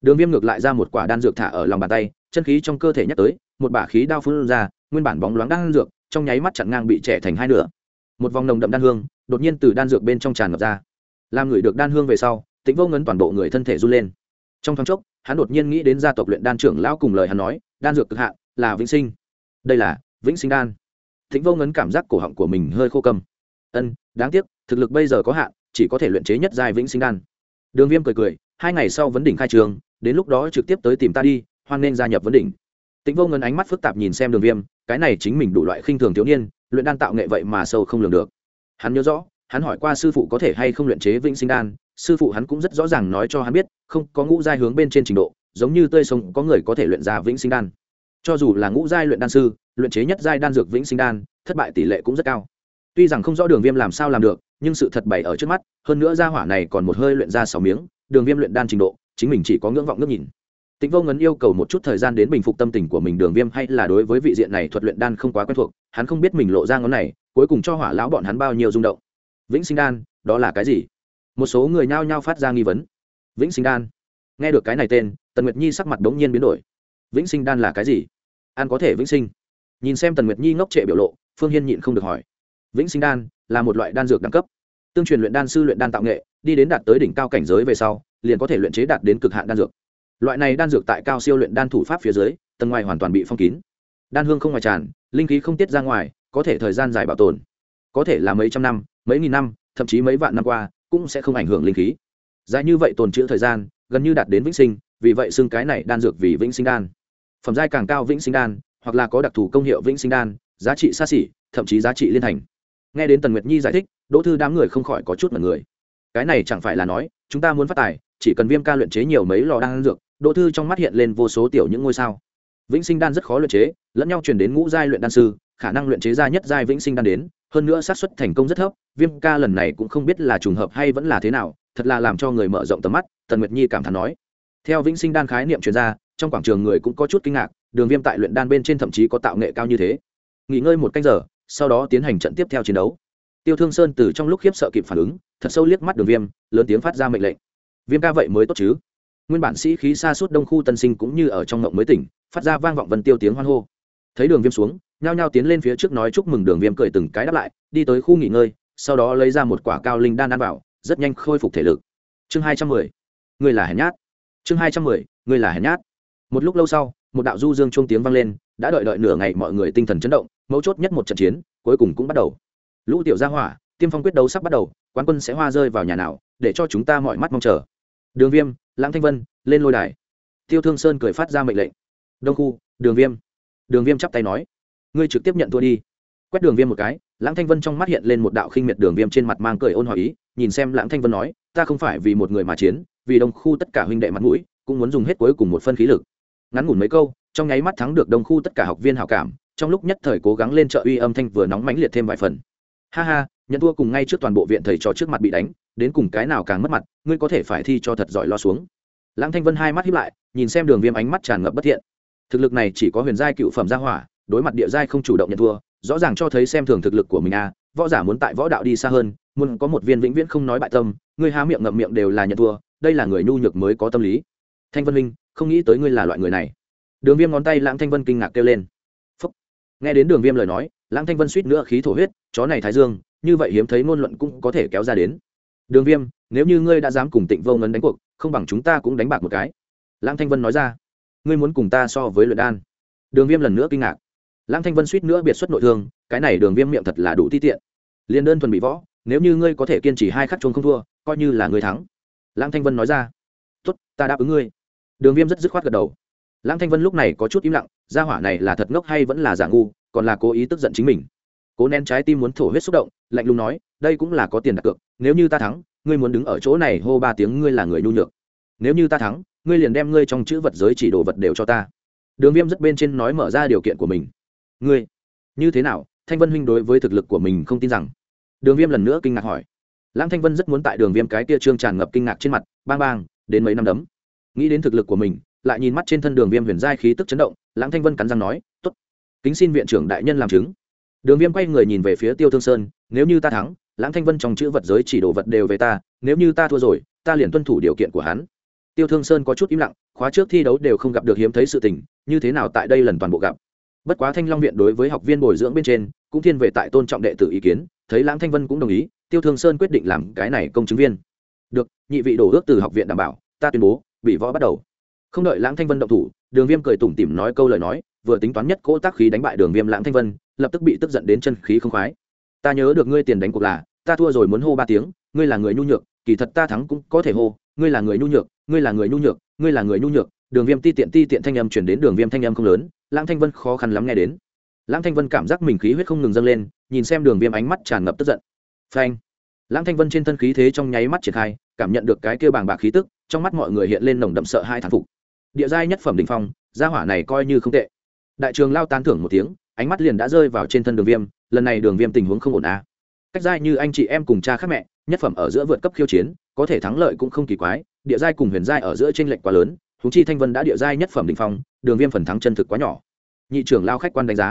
Đường viêm ngược lại ra một quả đan dược thả ở lòng bàn tay, chân khí trong cơ thể nhắc tới, một bả khí đao phun ra, nguyên bản bóng loáng đan dược, trong nháy mắt chặn ngang bị trẻ thành hai nửa. Một vòng nồng đậm đan hương, đột nhiên từ đan dược bên trong tràn ngập ra. Làm người được đan hương về sau tĩnh vô ngấn toàn bộ người thân thể run lên. Trong thoáng chốc, hắn đột nhiên nghĩ đến gia tộc luyện đan trưởng lão cùng lời hắn nói, đan dược cực hạn, là vĩnh sinh. Đây là vĩnh sinh đan. Tĩnh vô ngấn cảm giác cổ họng của mình hơi khô cầm. ân, đáng tiếc, thực lực bây giờ có hạn, chỉ có thể luyện chế nhất giai vĩnh sinh đan đường viêm cười cười, hai ngày sau vấn đỉnh khai trường, đến lúc đó trực tiếp tới tìm ta đi, hoan nên gia nhập vấn đỉnh. Tĩnh vô Ngân ánh mắt phức tạp nhìn xem đường viêm, cái này chính mình đủ loại khinh thường thiếu niên, luyện đan tạo nghệ vậy mà sâu không lường được. Hắn nhớ rõ, hắn hỏi qua sư phụ có thể hay không luyện chế vĩnh sinh đan, sư phụ hắn cũng rất rõ ràng nói cho hắn biết, không, có ngũ giai hướng bên trên trình độ, giống như tươi sống, có người có thể luyện ra vĩnh sinh đan. Cho dù là ngũ giai luyện đan sư, luyện chế nhất giai đan dược vĩnh sinh đan, thất bại tỷ lệ cũng rất cao. Tuy rằng không rõ đường viêm làm sao làm được nhưng sự thật bày ở trước mắt, hơn nữa gia hỏa này còn một hơi luyện ra sáu miếng, đường viêm luyện đan trình độ, chính mình chỉ có ngưỡng vọng ngước nhìn. Tĩnh vô ngấn yêu cầu một chút thời gian đến bình phục tâm tình của mình, đường viêm hay là đối với vị diện này thuật luyện đan không quá quen thuộc, hắn không biết mình lộ ra ngón này, cuối cùng cho hỏa lão bọn hắn bao nhiêu rung động. Vĩnh sinh đan, đó là cái gì? Một số người nhao nhao phát ra nghi vấn. Vĩnh sinh đan, nghe được cái này tên, tần nguyệt nhi sắc mặt bỗng nhiên biến đổi. Vĩnh sinh đan là cái gì? Ăn có thể vĩnh sinh. Nhìn xem tần nguyệt nhi ngốc trệ biểu lộ, phương hiên nhịn không được hỏi. Vĩnh sinh đan là một loại đan dược đẳng cấp. Tương truyền luyện đan sư luyện đan tạo nghệ, đi đến đạt tới đỉnh cao cảnh giới về sau, liền có thể luyện chế đạt đến cực hạn đan dược. Loại này đan dược tại cao siêu luyện đan thủ pháp phía dưới, tầng ngoài hoàn toàn bị phong kín. Đan hương không ngoài tràn, linh khí không tiết ra ngoài, có thể thời gian dài bảo tồn. Có thể là mấy trăm năm, mấy nghìn năm, thậm chí mấy vạn năm qua, cũng sẽ không ảnh hưởng linh khí. Dài như vậy tồn trữ thời gian, gần như đạt đến vĩnh sinh, vì vậy xưng cái này đan dược vì vĩnh sinh đan. Phẩm giai càng cao vĩnh sinh đan, hoặc là có đặc thù công hiệu vĩnh sinh đan, giá trị xa xỉ, thậm chí giá trị liên thành nghe đến tần nguyệt nhi giải thích, đỗ thư đám người không khỏi có chút mật người. Cái này chẳng phải là nói, chúng ta muốn phát tài, chỉ cần viêm ca luyện chế nhiều mấy lò đan dược, đỗ thư trong mắt hiện lên vô số tiểu những ngôi sao. Vĩnh sinh đan rất khó luyện chế, lẫn nhau truyền đến ngũ giai luyện đan sư, khả năng luyện chế ra nhất giai vĩnh sinh đan đến, hơn nữa xác suất thành công rất thấp, viêm ca lần này cũng không biết là trùng hợp hay vẫn là thế nào, thật là làm cho người mở rộng tầm mắt, tần nguyệt nhi cảm thán nói. Theo vĩnh sinh đan khái niệm chuyên gia trong quảng trường người cũng có chút kinh ngạc, đường viêm tại luyện đan bên trên thậm chí có tạo nghệ cao như thế. Nghỉ ngơi một canh giờ sau đó tiến hành trận tiếp theo chiến đấu. Tiêu thương sơn từ trong lúc khiếp sợ kịp phản ứng, thật sâu liếc mắt đường viêm, lớn tiếng phát ra mệnh lệnh. Viêm ca vậy mới tốt chứ? Nguyên bản sĩ khí xa suốt đông khu tân sinh cũng như ở trong ngộng mới tỉnh, phát ra vang vọng vân tiêu tiếng hoan hô. Thấy đường viêm xuống, nhao nhao tiến lên phía trước nói chúc mừng đường viêm cười từng cái đáp lại, đi tới khu nghỉ ngơi, sau đó lấy ra một quả cao linh đan ăn vào, rất nhanh khôi phục thể lực. Chương hai trăm mười. Người là hèn nhát. Chương hai trăm mười, người là hèn nhát. Một lúc lâu sau, một đạo du dương trung tiếng vang lên đã đợi đợi nửa ngày mọi người tinh thần chấn động, mấu chốt nhất một trận chiến, cuối cùng cũng bắt đầu. Lũ tiểu gia hỏa, tiêm phong quyết đấu sắp bắt đầu, quán quân sẽ hoa rơi vào nhà nào, để cho chúng ta mọi mắt mong chờ. Đường viêm, lãng thanh vân, lên lôi đài. Tiêu thương sơn cười phát ra mệnh lệnh. Đông khu, đường viêm. Đường viêm chắp tay nói, ngươi trực tiếp nhận thua đi. Quét đường viêm một cái, lãng thanh vân trong mắt hiện lên một đạo khinh miệt đường viêm trên mặt mang cười ôn hòa ý, nhìn xem lãng thanh vân nói, ta không phải vì một người mà chiến, vì đông khu tất cả huynh đệ mặt mũi, cũng muốn dùng hết cuối cùng một phân khí lực ngắn ngủn mấy câu, trong nháy mắt thắng được đông khu tất cả học viên hảo cảm, trong lúc nhất thời cố gắng lên trợ uy âm thanh vừa nóng mãnh liệt thêm vài phần. Ha ha, nhận thua cùng ngay trước toàn bộ viện thầy trò trước mặt bị đánh, đến cùng cái nào càng mất mặt, ngươi có thể phải thi cho thật giỏi lo xuống. Lãng thanh vân hai mắt hiếp lại, nhìn xem đường viêm ánh mắt tràn ngập bất thiện. Thực lực này chỉ có huyền giai cựu phẩm gia hỏa, đối mặt địa giai không chủ động nhận thua, rõ ràng cho thấy xem thường thực lực của mình a võ giả muốn tại võ đạo đi xa hơn, muốn có một viên vĩnh viễn không nói bại tâm, ngươi há miệng ngậm miệng đều là nhận thua, đây là người nhu nhược mới có tâm lý. Thanh vân minh không nghĩ tới ngươi là loại người này. Đường viêm ngón tay lãng thanh vân kinh ngạc kêu lên. Phúc. nghe đến đường viêm lời nói, lãng thanh vân suýt nữa khí thổ huyết, chó này thái dương, như vậy hiếm thấy ngôn luận cũng có thể kéo ra đến. Đường viêm, nếu như ngươi đã dám cùng tịnh vô ngấn đánh cuộc, không bằng chúng ta cũng đánh bạc một cái. Lãng thanh vân nói ra. Ngươi muốn cùng ta so với luyện đan. Đường viêm lần nữa kinh ngạc. Lãng thanh vân suýt nữa biệt xuất nội thương, cái này đường viêm miệng thật là đủ ti tiện. Liền đơn thuần bị võ, nếu như ngươi có thể kiên trì hai khắc chuông không thua, coi như là ngươi thắng. Lãng thanh vân nói ra. Tốt, ta đáp ứng ngươi đường viêm rất dứt khoát gật đầu. Lãng thanh vân lúc này có chút im lặng, gia hỏa này là thật ngốc hay vẫn là giả ngu, còn là cố ý tức giận chính mình. Cố nén trái tim muốn thổ huyết xúc động, lạnh lùng nói, đây cũng là có tiền đặt cược, nếu như ta thắng, ngươi muốn đứng ở chỗ này hô ba tiếng ngươi là người nhu nhược. Nếu như ta thắng, ngươi liền đem ngươi trong chữ vật giới chỉ đồ vật đều cho ta. Đường viêm rất bên trên nói mở ra điều kiện của mình. Ngươi, như thế nào? Thanh vân huynh đối với thực lực của mình không tin rằng. Đường viêm lần nữa kinh ngạc hỏi. Lãng thanh vân rất muốn tại đường viêm cái tia trương tràn ngập kinh ngạc trên mặt, bang bang, đến mấy năm đấm nghĩ đến thực lực của mình, lại nhìn mắt trên thân đường viêm huyền giai khí tức chấn động, lãng thanh vân cắn răng nói t ố t kính xin viện trưởng đại nhân làm chứng. Đường viêm quay người nhìn về phía tiêu thương sơn, nếu như ta thắng, lãng thanh vân trong chữ vật giới chỉ đồ vật đều về ta, nếu như ta thua rồi, ta liền tuân thủ điều kiện của hắn. Tiêu thương sơn có chút im lặng, khóa trước thi đấu đều không gặp được hiếm thấy sự tình, như thế nào tại đây lần toàn bộ gặp. Bất quá thanh long viện đối với học viên bồi dưỡng bên trên, cũng thiên về tại tôn trọng đệ tử ý kiến, thấy lãng thanh vân cũng đồng ý, tiêu thương sơn quyết định làm cái này công chứng viên. Được, nhị vị đổ ước từ học viện đảm bảo, ta tuyên bố bị võ bắt đầu. Không đợi lãng thanh vân động thủ, đường viêm cười tủm tỉm nói câu lời nói, vừa tính toán nhất cỗ tác khí đánh bại đường viêm lãng thanh vân, lập tức bị tức giận đến chân khí không khoái. Ta nhớ được ngươi tiền đánh cuộc là, ta thua rồi muốn hô ba tiếng, ngươi là người nhu nhược, kỳ thật ta thắng cũng có thể hô, ngươi là người nhu nhược, ngươi là người nhu nhược, ngươi là người nhu nhược. Đường viêm ti tiện ti tiện thanh âm chuyển đến đường viêm thanh âm không lớn, lãng thanh vân khó khăn lắm nghe đến. Lãng thanh vân cảm giác mình khí huyết không ngừng dâng lên, nhìn xem đường viêm ánh mắt tràn ngập tức giận. Phanh! Lãng thanh vân trên thân khí thế trong nháy mắt triển khai, cảm nhận được cái kêu bàng bạc khí tức trong mắt mọi người hiện lên nồng đậm sợ hai thán phục. Địa giai nhất phẩm đình phong, gia hỏa này coi như không tệ. Đại trường lao tán thưởng một tiếng, ánh mắt liền đã rơi vào trên thân đường viêm, lần này đường viêm tình huống không ổn à. cách giai như anh chị em cùng cha khác mẹ, nhất phẩm ở giữa vượt cấp khiêu chiến, có thể thắng lợi cũng không kỳ quái, địa giai cùng huyền giai ở giữa t r ê n lệch quá lớn húng chi thanh vân đã địa giai nhất phẩm đình phong, đường viêm phần thắng chân thực quá nhỏ. Nhị trưởng lao khách quan đánh giá.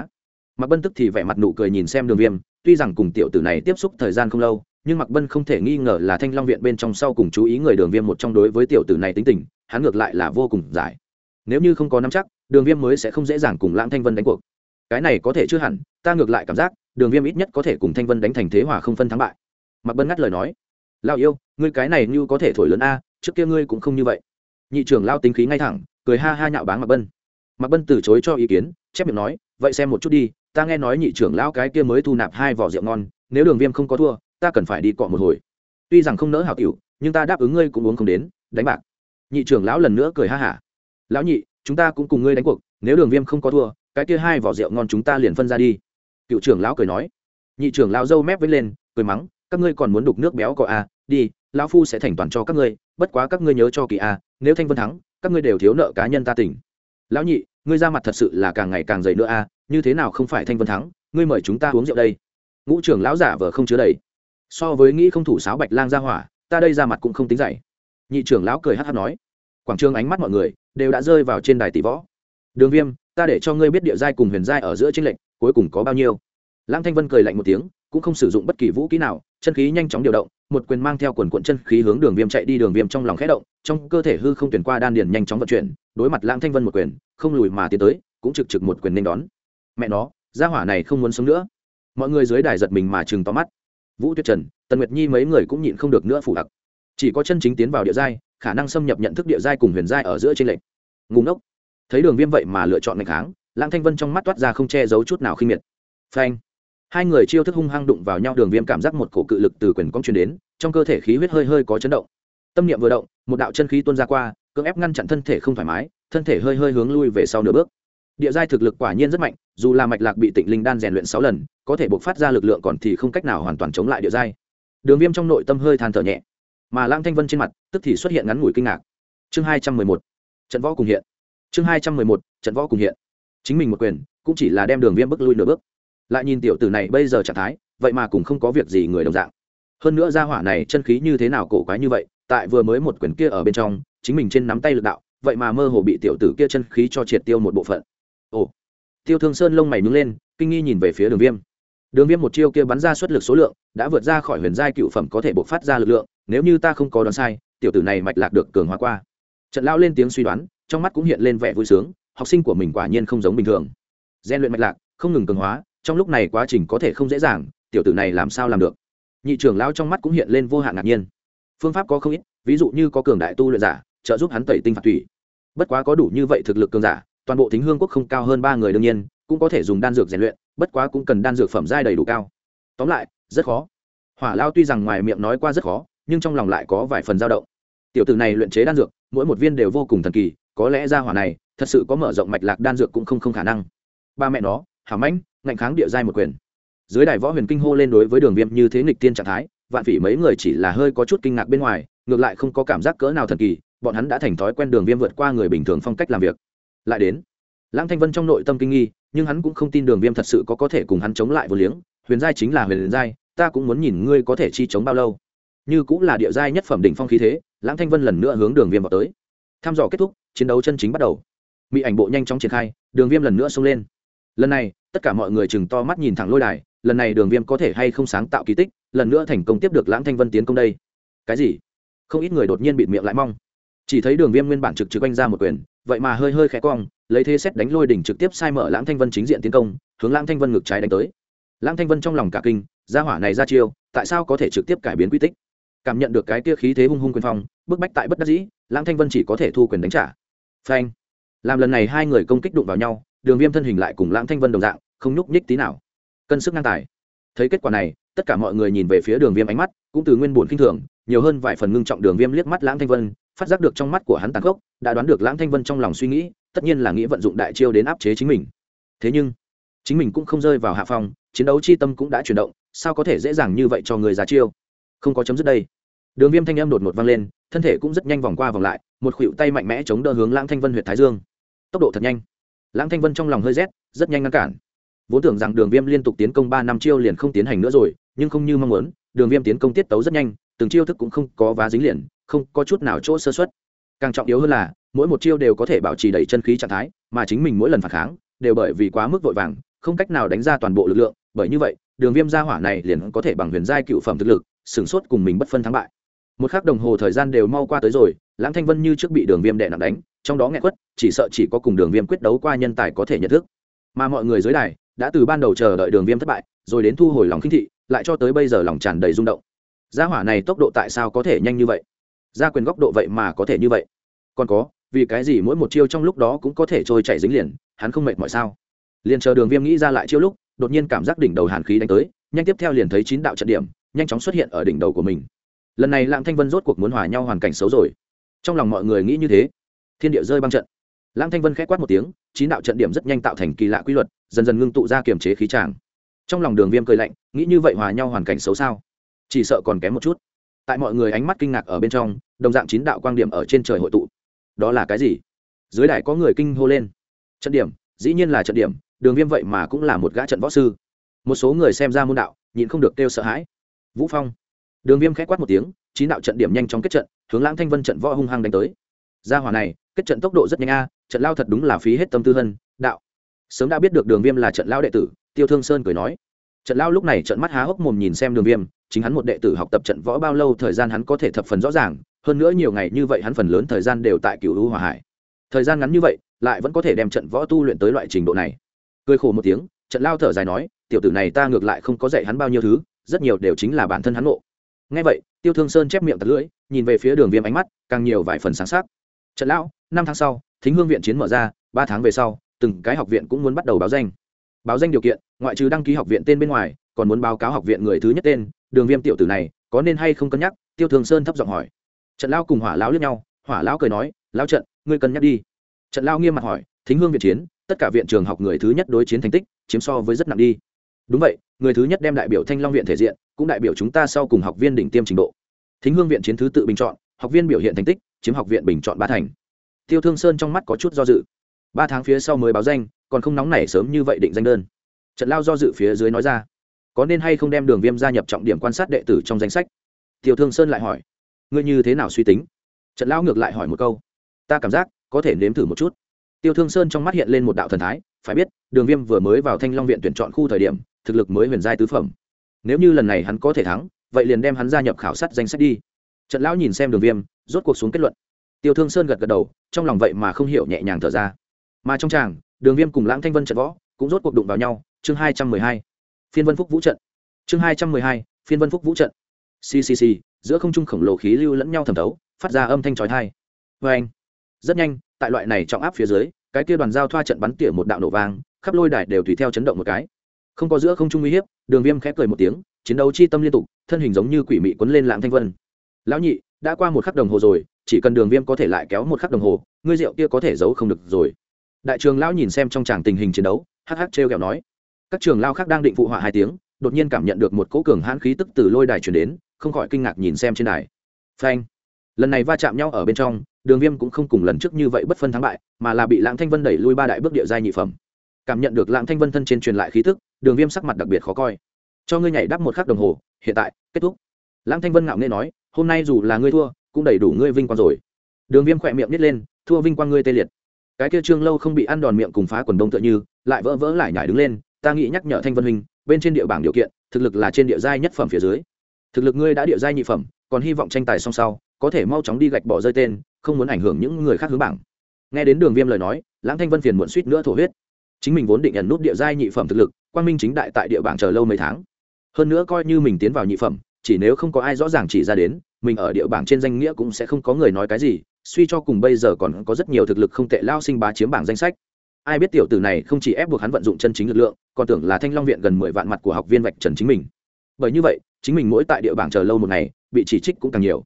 Mạc bân tức thì vẻ mặt nụ cười nhìn xem đường viêm, tuy rằng cùng tiểu tử này tiếp xúc thời gian không lâu nhưng mặc bân không thể nghi ngờ là thanh long viện bên trong sau cùng chú ý người đường viêm một trong đối với tiểu tử này tính tình, hắn ngược lại là vô cùng giải. Nếu như không có nắm chắc, đường viêm mới sẽ không dễ dàng cùng lãng thanh vân đánh cuộc. Cái này có thể chưa hẳn, ta ngược lại cảm giác, đường viêm ít nhất có thể cùng thanh vân đánh thành thế hòa không phân thắng bại. Mặc bân ngắt lời nói lao yêu, ngươi cái này như có thể thổi lớn a, trước kia ngươi cũng không như vậy. Nhị trưởng lao tính khí ngay thẳng, cười ha ha nhạo báng mặc bân. Mặc bân từ chối cho ý kiến, chép miệng nói, vậy xem một chút đi, ta nghe nói nhị trưởng lão cái kia mới thu nạp hai vỏ rượu ngon, nếu đường viêm không có thua ta cần phải đi cọ một hồi. Tuy rằng không nỡ hảo tiểu nhưng ta đáp ứng ngươi cũng uống không đến đánh bạc. Nhị trưởng lão lần nữa cười ha hả. Lão nhị chúng ta cũng cùng ngươi đánh cuộc nếu đường viêm không có thua cái kia hai vỏ rượu ngon chúng ta liền phân ra đi. Cựu trưởng lão cười nói. Nhị trưởng lão dâu mép với lên cười mắng các ngươi còn muốn đục nước béo cọ a à, đi lão phu sẽ thành toàn cho các ngươi bất quá các ngươi nhớ cho kỳ a à, nếu thanh vân thắng các ngươi đều thiếu nợ cá nhân ta tỉnh. Lão nhị ngươi ra mặt thật sự là càng ngày càng dày nữa a à, như thế nào không phải thanh vân thắng ngươi mời chúng ta uống rượu đây. Ngũ trưởng lão giả vờ không chứa đầy so với nghĩ không thủ sáo bạch lang ra hỏa, ta đây ra mặt cũng không tính dày. Nhị trưởng lão cười hát hát nói. Quảng trường ánh mắt mọi người đều đã rơi vào trên đài tỷ võ. Đường viêm, ta để cho ngươi biết địa giai cùng huyền giai ở giữa tranh lệnh cuối cùng có bao nhiêu? Lang thanh vân cười lạnh một tiếng, cũng không sử dụng bất kỳ vũ kỹ nào, chân khí nhanh chóng điều động, một quyền mang theo quần cuộn chân khí hướng đường viêm chạy đi. Đường viêm trong lòng khẽ động, trong cơ thể hư không tuyển qua đan điền nhanh chóng vận chuyển, đối mặt lãng thanh vân một quyền, không lùi mà tiến tới, cũng trực trực một quyền nên đón. Mẹ nó, gia hỏa này không muốn sống nữa. Mọi người dưới đài giật mình mà chừng to mắt vũ tuyết trần, tần nguyệt nhi mấy người cũng nhịn không được nữa phủ đặc. Chỉ có chân chính tiến vào địa giai, khả năng xâm nhập nhận thức địa giai cùng huyền giai ở giữa trên lệnh ngùng ốc thấy đường viêm vậy mà lựa chọn ngày kháng, lãng thanh vân trong mắt toát ra không che giấu chút nào khinh miệt. Phanh. Hai người chiêu thức hung hăng đụng vào nhau, đường viêm cảm giác một cổ cự lực từ quyền cong truyền đến, trong cơ thể khí huyết hơi hơi có chấn động. Tâm niệm vừa động, một đạo chân khí tuôn ra qua, cưỡng ép ngăn chặn thân thể không thoải mái, thân thể hơi hơi hướng lui về sau nửa bước. Địa giai thực lực quả nhiên rất mạnh dù là mạch lạc bị tịnh linh đan rèn luyện sáu lần, có thể buộc phát ra lực lượng còn thì không cách nào hoàn toàn chống lại địa giai. Đường viêm trong nội tâm hơi than thở nhẹ, mà lang thanh vân trên mặt, tức thì xuất hiện ngắn ngủi kinh ngạc. Chương hai trăm mười một, trận võ cùng hiện. Chương hai trăm mười một, trận võ cùng hiện. Chính mình một quyền, cũng chỉ là đem đường viêm bước lui nửa bước. Lại nhìn tiểu tử này bây giờ trạng thái, vậy mà cũng không có việc gì người đồng dạng. Hơn nữa ra hỏa này chân khí như thế nào cổ quái như vậy, tại vừa mới một quyền kia ở bên trong, chính mình trên nắm tay lực đạo, vậy mà mơ hồ bị tiểu tử kia chân khí cho triệt tiêu một bộ phận. Ồ tiêu thương sơn lông mày nhướng lên, kinh nghi nhìn về phía đường viêm. Đường viêm một chiêu kia bắn ra suất lực số lượng, đã vượt ra khỏi huyền giai cựu phẩm có thể bộc phát ra lực lượng, nếu như ta không có đoán sai, tiểu tử này mạch lạc được cường hóa qua. Trận lao lên tiếng suy đoán, trong mắt cũng hiện lên vẻ vui sướng, học sinh của mình quả nhiên không giống bình thường. Gian luyện mạch lạc, không ngừng cường hóa, trong lúc này quá trình có thể không dễ dàng, tiểu tử này làm sao làm được? Nhị trưởng lao trong mắt cũng hiện lên vô hạn ngạc nhiên. Phương pháp có không ít, ví dụ như có cường đại tu luyện giả, trợ giúp hắn tẩy tinh phạt thủy bất quá có đủ như vậy thực lực cường giả toàn bộ thính hương quốc không cao hơn ba người đương nhiên, cũng có thể dùng đan dược rèn luyện, bất quá cũng cần đan dược phẩm giai đầy đủ cao. Tóm lại, rất khó. Hỏa lao tuy rằng ngoài miệng nói qua rất khó, nhưng trong lòng lại có vài phần dao động. Tiểu tử này luyện chế đan dược, mỗi một viên đều vô cùng thần kỳ, có lẽ ra hỏa này, thật sự có mở rộng mạch lạc đan dược cũng không không khả năng. Ba mẹ nó, hảo mãnh, ngạnh kháng địa giai một quyền. Dưới đài võ huyền kinh hô lên đối với đường viêm như thế nghịch tiên trạng thái, vạn phỉ mấy người chỉ là hơi có chút kinh ngạc bên ngoài, ngược lại không có cảm giác cỡ nào thần kỳ, bọn hắn đã thành thói quen đường viêm vượt qua người bình thường phong cách làm việc lại đến. Lãng thanh vân trong nội tâm kinh nghi, nhưng hắn cũng không tin đường viêm thật sự có có thể cùng hắn chống lại vô liếng. Huyền giai chính là huyền giai, ta cũng muốn nhìn ngươi có thể chi chống bao lâu. Như cũng là địa giai nhất phẩm đỉnh phong khí thế lãng thanh vân lần nữa hướng đường viêm vào tới. Tham dò kết thúc, chiến đấu chân chính bắt đầu. Mỹ ảnh bộ nhanh chóng triển khai, đường viêm lần nữa xông lên. Lần này, tất cả mọi người chừng to mắt nhìn thẳng lôi đài, lần này đường viêm có thể hay không sáng tạo kỳ tích, lần nữa thành công tiếp được lãng thanh vân tiến công đây. Cái gì? Không ít người đột nhiên bịt miệng lại mong. Chỉ thấy đường viêm nguyên bản trực trực quanh ra một quyền vậy mà hơi hơi khẽ cong, lấy thế xét đánh lôi đỉnh trực tiếp sai mở lãng thanh vân chính diện tiến công, hướng lãng thanh vân ngực trái đánh tới. Lãng thanh vân trong lòng cả kinh, gia hỏa này ra chiêu, tại sao có thể trực tiếp cải biến quy tích? Cảm nhận được cái kia khí thế hung hung quyền phong, bức bách tại bất đắc dĩ, lãng thanh vân chỉ có thể thu quyền đánh trả. Phanh. Làm lần này hai người công kích đụng vào nhau, đường viêm thân hình lại cùng lãng thanh vân đồng dạng, không nhúc nhích tí nào. Cân sức ngang tài. Thấy kết quả này, tất cả mọi người nhìn về phía đường viêm ánh mắt, cũng từ nguyên bổn khinh thường, nhiều hơn vài phần ngưng trọng đường viêm liếc mắt lãng thanh vân phát giác được trong mắt của hắn tàn khốc, đã đoán được lãng thanh vân trong lòng suy nghĩ, tất nhiên là nghĩ vận dụng đại chiêu đến áp chế chính mình. Thế nhưng, chính mình cũng không rơi vào hạ phong, chiến đấu chi tâm cũng đã chuyển động, sao có thể dễ dàng như vậy cho người ra chiêu? Không có chấm dứt đây. Đường viêm thanh âm đột ngột vang lên, thân thể cũng rất nhanh vòng qua vòng lại, một khuỵu tay mạnh mẽ chống đỡ hướng lãng thanh vân huyện thái dương. Tốc độ thật nhanh. Lãng thanh vân trong lòng hơi rét, rất nhanh ngăn cản. Vốn tưởng rằng đường viêm liên tục tiến công ba năm chiêu liền không tiến hành nữa rồi, nhưng không như mong muốn, đường viêm tiến công tiết tấu rất nhanh, từng chiêu thức cũng không có vá dính liền không có chút nào chỗ sơ xuất càng trọng yếu hơn là, mỗi một chiêu đều có thể bảo trì đầy chân khí trạng thái, mà chính mình mỗi lần phản kháng, đều bởi vì quá mức vội vàng, không cách nào đánh ra toàn bộ lực lượng, bởi như vậy, đường viêm gia hỏa này liền có thể bằng huyền giai cựu phẩm thực lực, sửng sốt cùng mình bất phân thắng bại. Một k h ắ c đồng hồ thời gian đều mau qua tới rồi, lãng thanh vân như trước bị đường viêm đệ nặng đánh, trong đó nghe quất, chỉ sợ chỉ có cùng đường viêm quyết đấu qua nhân tài có thể nhận thức. Mà mọi người dưới đài, đã từ ban đầu chờ đợi đường viêm thất bại, rồi đến thu hồi lòng khinh thị, lại cho tới bây giờ lòng tràn đầy rung động. Gia hỏa này tốc độ tại sao có thể nhanh như vậy? Gia quyền góc độ vậy mà có thể như vậy. Còn có, vì cái gì mỗi một chiêu trong lúc đó cũng có thể trôi chảy dính liền, hắn không mệt mọi sao? Liền chờ đường viêm nghĩ ra lại chiêu lúc, đột nhiên cảm giác đỉnh đầu hàn khí đánh tới, nhanh tiếp theo liền thấy chín đạo trận điểm, nhanh chóng xuất hiện ở đỉnh đầu của mình. Lần này lãng thanh vân rốt cuộc muốn hòa nhau hoàn cảnh xấu rồi. Trong lòng mọi người nghĩ như thế. Thiên địa rơi băng trận. Lãng thanh vân k h ẽ quát một tiếng, chín đạo trận điểm rất nhanh tạo thành kỳ lạ quy luật, dần dần ngưng tụ ra kiềm chế khí tràng. Trong lòng đường viêm cười lạnh, nghĩ như vậy hòa nhau hoàn cảnh xấu sao? Chỉ sợ còn kém một chút tại mọi người ánh mắt kinh ngạc ở bên trong, đồng dạng chín đạo quan điểm ở trên trời hội tụ. Đó là cái gì? Dưới đài có người kinh hô lên. Trận điểm, dĩ nhiên là trận điểm, đường viêm vậy mà cũng là một gã trận võ sư. Một số người xem ra môn đạo, nhịn không được kêu sợ hãi. Vũ phong. Đường viêm k h ẽ quát một tiếng, chín đạo trận điểm nhanh chóng kết trận, hướng lãng thanh vân trận võ hung hăng đánh tới. Gia hỏa này, kết trận tốc độ rất nhanh a, trận lao thật đúng là phí hết tâm tư hân đạo. Sớm đã biết được đường viêm là trận lao đệ tử, tiêu thương sơn cười nói. Trận lao lúc này trận mắt há hốc mồm nhìn xem đường viêm chính hắn một đệ tử học tập trận võ bao lâu thời gian hắn có thể thập phần rõ ràng, hơn nữa nhiều ngày như vậy hắn phần lớn thời gian đều tại cựu hữu hòa hải. Thời gian ngắn như vậy, lại vẫn có thể đem trận võ tu luyện tới loại trình độ này. Cười khổ một tiếng, trận lao thở dài nói, tiểu tử này ta ngược lại không có dạy hắn bao nhiêu thứ, rất nhiều đều chính là bản thân hắn ngộ. Ngay vậy, tiêu thương sơn chép miệng tật lưỡi, nhìn về phía đường viêm ánh mắt, càng nhiều vài phần sáng sắc. Trận lão năm tháng sau, thính hương viện chiến mở ra, ba tháng về sau, từng cái học viện cũng muốn bắt đầu báo danh. Báo danh điều kiện, ngoại trừ đăng ký học viện tên bên ngoài, còn muốn báo cáo học viện người thứ nhất tên đường viêm tiểu tử này có nên hay không cân nhắc? Tiêu thường sơn thấp giọng hỏi. Trận lao cùng hỏa lão lướt nhau, hỏa lão cười nói lao trận, ngươi cân nhắc đi. Trận lao nghiêm mặt hỏi, thính hương viện chiến, tất cả viện trường học người thứ nhất đối chiến thành tích, chiếm so với rất nặng đi. Đúng vậy, người thứ nhất đem đại biểu thanh long viện thể diện, cũng đại biểu chúng ta sau cùng học viên đỉnh tiêm trình độ. Thính hương viện chiến thứ tự bình chọn, học viên biểu hiện thành tích, chiếm học viện bình chọn ba thành. Tiêu thương sơn trong mắt có chút do dự. Ba tháng phía sau mới báo danh, còn không nóng nảy sớm như vậy định danh đơn. Trận lao do dự phía dưới nói ra có nên hay không đem đường viêm gia nhập trọng điểm quan sát đệ tử trong danh sách? Tiểu thương sơn lại hỏi. Ngươi như thế nào suy tính? Trận lão ngược lại hỏi một câu. Ta cảm giác, có thể nếm thử một chút. Tiêu thương sơn trong mắt hiện lên một đạo thần thái, phải biết, đường viêm vừa mới vào thanh long viện tuyển chọn khu thời điểm, thực lực mới huyền giai tứ phẩm. Nếu như lần này hắn có thể thắng, vậy liền đem hắn gia nhập khảo sát danh sách đi. Trận lão nhìn xem đường viêm, rốt cuộc xuống kết luận. Tiêu thương sơn gật gật đầu, trong lòng vậy mà không hiểu nhẹ nhàng thở ra. Mà trong tràng, đường viêm cùng lãng thanh vân trận võ, cũng rốt cuộc đụng vào nhau. Chương hai trăm mười hai phiên vân phúc vũ trận. Chương hai trăm mười hai, phiên vân phúc vũ trận. Ccc giữa không trung khổng lồ khí lưu lẫn nhau thẩm thấu, phát ra âm thanh trói thai vê anh, rất nhanh, tại loại này trọng áp phía dưới, cái kia đoàn giao thoa trận bắn tỉa một đạo nổ vang, khắp lôi đài đều tùy theo chấn động một cái. Không có giữa không trung uy hiếp, đường viêm khẽ cười một tiếng, chiến đấu chi tâm liên tục, thân hình giống như quỷ mị quấn lên lãng thanh vân. Lão nhị, đã qua một khắc đồng hồ rồi, chỉ cần đường viêm có thể lại kéo một khắc đồng hồ, ngươi rượu kia có thể giấu không được rồi. Đại trường lão nhìn xem trong tràng tình hình chiến đấu hh t r e o kẹo nói các trường lao khác đang định phụ họa hai tiếng, đột nhiên cảm nhận được một cỗ cường hãn khí tức từ lôi đài chuyển đến, không khỏi kinh ngạc nhìn xem trên đài. Phanh! Lần này va chạm nhau ở bên trong, đường viêm cũng không cùng lần trước như vậy bất phân thắng bại, mà là bị lãng thanh vân đẩy lui ba đại bước địa giai nhị phẩm. Cảm nhận được lãng thanh vân thân trên truyền lại khí tức, đường viêm sắc mặt đặc biệt khó coi. Cho ngươi nhảy đắp một khắc đồng hồ, hiện tại, kết thúc. Lãng thanh vân ngạo nghê nói, hôm nay dù là ngươi thua, cũng đầy đủ ngươi vinh quang rồi. Đường viêm khỏe miệng nít lên, thua vinh quang ngươi tê liệt. Cái kia trương lâu không bị ăn đòn miệng cùng phá quần đông tựa như, lại vỡ vỡ lại nhảy đứng lên ta nghĩ nhắc nhở thanh vân huynh, bên trên địa bảng điều kiện, thực lực là trên địa giai nhất phẩm phía dưới. Thực lực ngươi đã địa giai nhị phẩm, còn hy vọng tranh tài song sau, có thể mau chóng đi gạch bỏ rơi tên, không muốn ảnh hưởng những người khác hướng bảng. Nghe đến đường viêm lời nói, lãng thanh vân phiền muộn suýt nữa thổ huyết. Chính mình vốn định nhận nút địa giai nhị phẩm thực lực, quang minh chính đại tại địa bảng chờ lâu mấy tháng. Hơn nữa coi như mình tiến vào nhị phẩm, chỉ nếu không có ai rõ ràng chỉ ra đến, mình ở địa bảng trên danh nghĩa cũng sẽ không có người nói cái gì, suy cho cùng bây giờ còn có rất nhiều thực lực không tệ lao sinh bá chiếm bảng danh sách ai biết tiểu tử này không chỉ ép buộc hắn vận dụng chân chính lực lượng, còn tưởng là thanh long viện gần mười vạn mặt của học viên vạch trần chính mình. Bởi như vậy, chính mình mỗi tại địa bảng chờ lâu một ngày, bị chỉ trích cũng càng nhiều.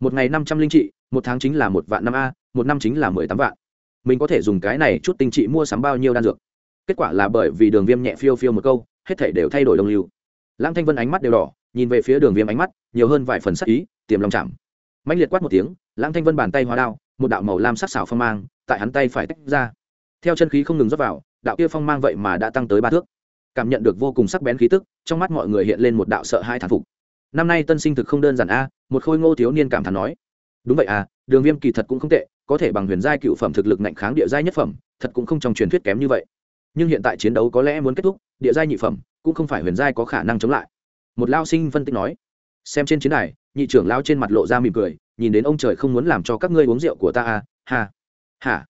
Một ngày năm trăm linh trị, một tháng chính là một vạn năm a, một năm chính là mười tám vạn. Mình có thể dùng cái này chút tinh trị mua sắm bao nhiêu đan dược? Kết quả là bởi vì đường viêm nhẹ phiêu phiêu một câu, hết thể đều thay đổi đồng lưu. Lãng thanh vân ánh mắt đều đỏ, nhìn về phía đường viêm ánh mắt, nhiều hơn vài phần sắc ý, tiềm lòng chạm. Mạnh liệt quát một tiếng lãng thanh vân bàn tay hóa đao, một đạo màu lam sắc xảo phong mang, tại hắn tay phải tách ra theo chân khí không ngừng rót vào, đạo kia phong mang vậy mà đã tăng tới ba thước. Cảm nhận được vô cùng sắc bén khí tức, trong mắt mọi người hiện lên một đạo sợ hai thản phục. Năm nay tân sinh thực không đơn giản a, một khôi ngô thiếu niên cảm thán nói. Đúng vậy à đường viêm kỳ thật cũng không tệ, có thể bằng huyền giai cựu phẩm thực lực ngạnh kháng địa giai nhất phẩm, thật cũng không trong truyền thuyết kém như vậy. Nhưng hiện tại chiến đấu có lẽ muốn kết thúc, địa giai nhị phẩm cũng không phải huyền giai có khả năng chống lại. Một lao sinh phân tích nói. Xem trên chiến đài, nhị trưởng lao trên mặt lộ ra mỉm cười, nhìn đến ông trời không muốn làm cho các ngươi uống rượu của ta à ha hả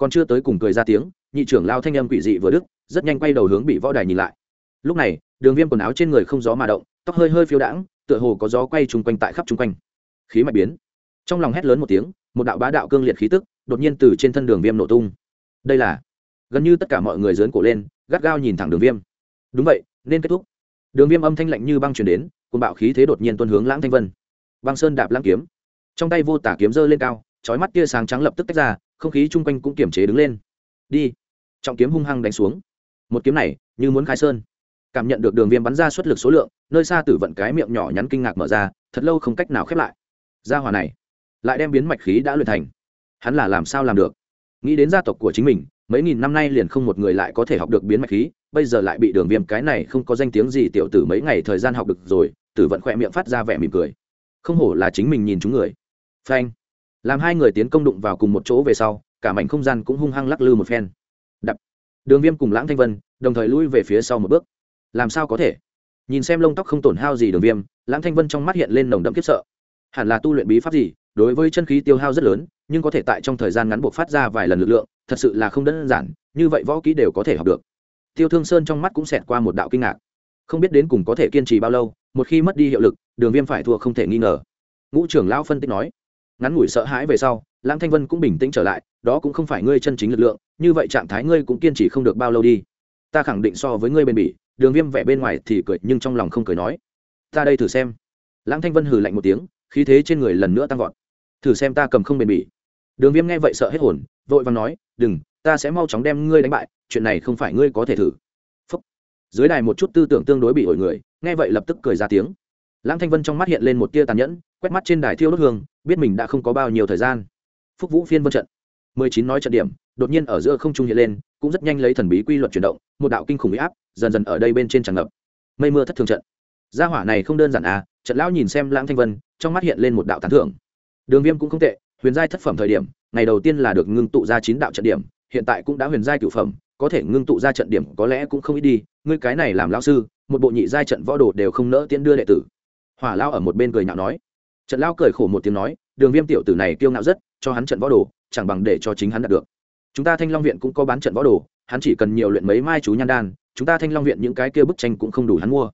còn chưa tới cùng cười ra tiếng, nhị trưởng lao thanh âm quỷ dị vừa đức rất nhanh quay đầu hướng bị võ đài nhìn lại. Lúc này, đường viêm quần áo trên người không gió mà động, tóc hơi hơi phiêu đãng, tựa hồ có gió quay chung quanh tại khắp chung quanh. Khí mạch biến. Trong lòng hét lớn một tiếng, một đạo bá đạo cương liệt khí tức đột nhiên từ trên thân đường viêm nổ tung. Đây là, gần như tất cả mọi người dớn cổ lên, gắt gao nhìn thẳng đường viêm. Đúng vậy, nên kết thúc. Đường viêm âm thanh lạnh như băng chuyển đến cùng bạo khí thế đột nhiên tuân hướng lãng thanh vân. Băng sơn đạp lãng kiếm. Trong tay vô tả kiếm dơ lên cao trói mắt tia sáng trắng lập tức tách ra, không khí chung quanh cũng kiềm chế đứng lên. Đi. Trọng kiếm hung hăng đánh xuống. Một kiếm này, như muốn khai sơn. Cảm nhận được đường viêm bắn ra suất lực số lượng, nơi xa tử vận cái miệng nhỏ nhắn kinh ngạc mở ra, thật lâu không cách nào khép lại. Gia hòa này, lại đem biến mạch khí đã luyện thành. Hắn là làm sao làm được? Nghĩ đến gia tộc của chính mình, mấy nghìn năm nay liền không một người lại có thể học được biến mạch khí, bây giờ lại bị đường viêm cái này không có danh tiếng gì tiểu tử mấy ngày thời gian học được rồi, tử vận khỏe miệng phát ra vẻ mỉm cười. Không hổ là chính mình nhìn chúng người. Phanh làm hai người tiến công đụng vào cùng một chỗ về sau, cả mảnh không gian cũng hung hăng lắc lư một phen. Đập. Đường viêm cùng lãng thanh vân, đồng thời lui về phía sau một bước. Làm sao có thể? Nhìn xem lông tóc không tổn hao gì đường viêm, lãng thanh vân trong mắt hiện lên nồng đậm kiếp sợ. Hẳn là tu luyện bí pháp gì, đối với chân khí tiêu hao rất lớn, nhưng có thể tại trong thời gian ngắn buộc phát ra vài lần lực lượng, thật sự là không đơn giản, như vậy võ kỹ đều có thể học được. Tiêu thương sơn trong mắt cũng xẹt qua một đạo kinh ngạc. Không biết đến cùng có thể kiên trì bao lâu, một khi mất đi hiệu lực, đường viêm phải thua không thể nghi ngờ. Ngũ trưởng lão phân tích nói ngắn ngủi sợ hãi về sau, lãng thanh vân cũng bình tĩnh trở lại, đó cũng không phải ngươi chân chính lực lượng, như vậy trạng thái ngươi cũng kiên trì không được bao lâu đi. Ta khẳng định so với ngươi bền bỉ, đường viêm vẻ bên ngoài thì cười nhưng trong lòng không cười nói. Ta đây thử xem. Lãng thanh vân hừ lạnh một tiếng, khí thế trên người lần nữa tăng vọt. Thử xem ta cầm không bền bỉ. Đường viêm nghe vậy sợ hết hồn, vội và nói, đừng, ta sẽ mau chóng đem ngươi đánh bại, chuyện này không phải ngươi có thể thử. Phúc. dưới đài một chút tư tưởng tương đối bị ổi người, nghe vậy lập tức cười ra tiếng. Lãng thanh vân trong mắt hiện lên một tia tàn nhẫn quét mắt trên đài thiêu đốt hương, biết mình đã không có bao nhiêu thời gian. Phúc vũ phiên vân trận. Mười chín nói trận điểm, đột nhiên ở giữa không trung hiện lên, cũng rất nhanh lấy thần bí quy luật chuyển động, một đạo kinh khủng bị áp, dần dần ở đây bên trên tràn ngập. Mây mưa thất thường trận. Gia hỏa này không đơn giản à trận lão nhìn xem lãng thanh vân, trong mắt hiện lên một đạo tán thưởng. Đường viêm cũng không tệ, huyền giai thất phẩm thời điểm, ngày đầu tiên là được ngưng tụ ra chín đạo trận điểm, hiện tại cũng đã huyền giai cửu phẩm, có thể ngưng tụ ra trận điểm có lẽ cũng không ít đi, ngươi cái này làm lão sư, một bộ nhị giai trận võ đồ đều không nỡ tiễn đưa đệ tử. Hỏa lao ở một bên cười nhạo nói trận lao cười khổ một tiếng nói, đường viêm tiểu tử này kiêu ngạo rất, cho hắn trận võ đồ, chẳng bằng để cho chính hắn đạt được. Chúng ta thanh long viện cũng có bán trận võ đồ, hắn chỉ cần nhiều luyện mấy mai chú nhan đan, chúng ta thanh long viện những cái kia bức tranh cũng không đủ hắn mua.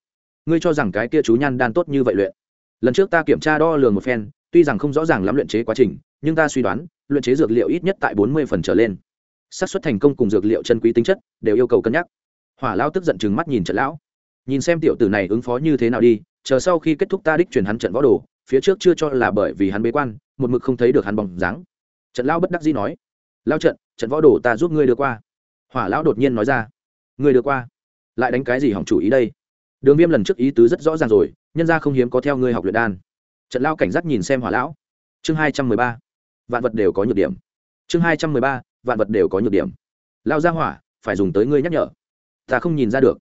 Ngươi cho rằng cái kia chú nhan đan tốt như vậy luyện? Lần trước ta kiểm tra đo lường một phen, tuy rằng không rõ ràng lắm luyện chế quá trình, nhưng ta suy đoán, luyện chế dược liệu ít nhất tại bốn mươi phần trở lên. Xác suất thành công cùng dược liệu chân quý tính chất, đều yêu cầu cân nhắc. Hỏa lao tức giận chừng mắt nhìn trận lão. Nhìn xem tiểu tử này ứng phó như thế nào đi, chờ sau khi kết thúc ta đích truyền hắn trận võ đồ phía trước chưa cho là bởi vì hắn bế quan, một mực không thấy được hắn bóng dáng. Trận lao bất đắc dĩ nói lao trận trận võ đồ ta giúp ngươi đưa qua. Hỏa lão đột nhiên nói ra, ngươi đưa qua. Lại đánh cái gì hỏng chủ ý đây? Đường viêm lần trước ý tứ rất rõ ràng rồi, nhân ra không hiếm có theo ngươi học luyện đan. Trận lao cảnh giác nhìn xem hỏa lão. Chương hai trăm mười ba, vạn vật đều có nhược điểm. Chương hai trăm mười ba, vạn vật đều có nhược điểm. Lao ra hỏa, phải dùng tới ngươi nhắc nhở. Ta không nhìn ra được.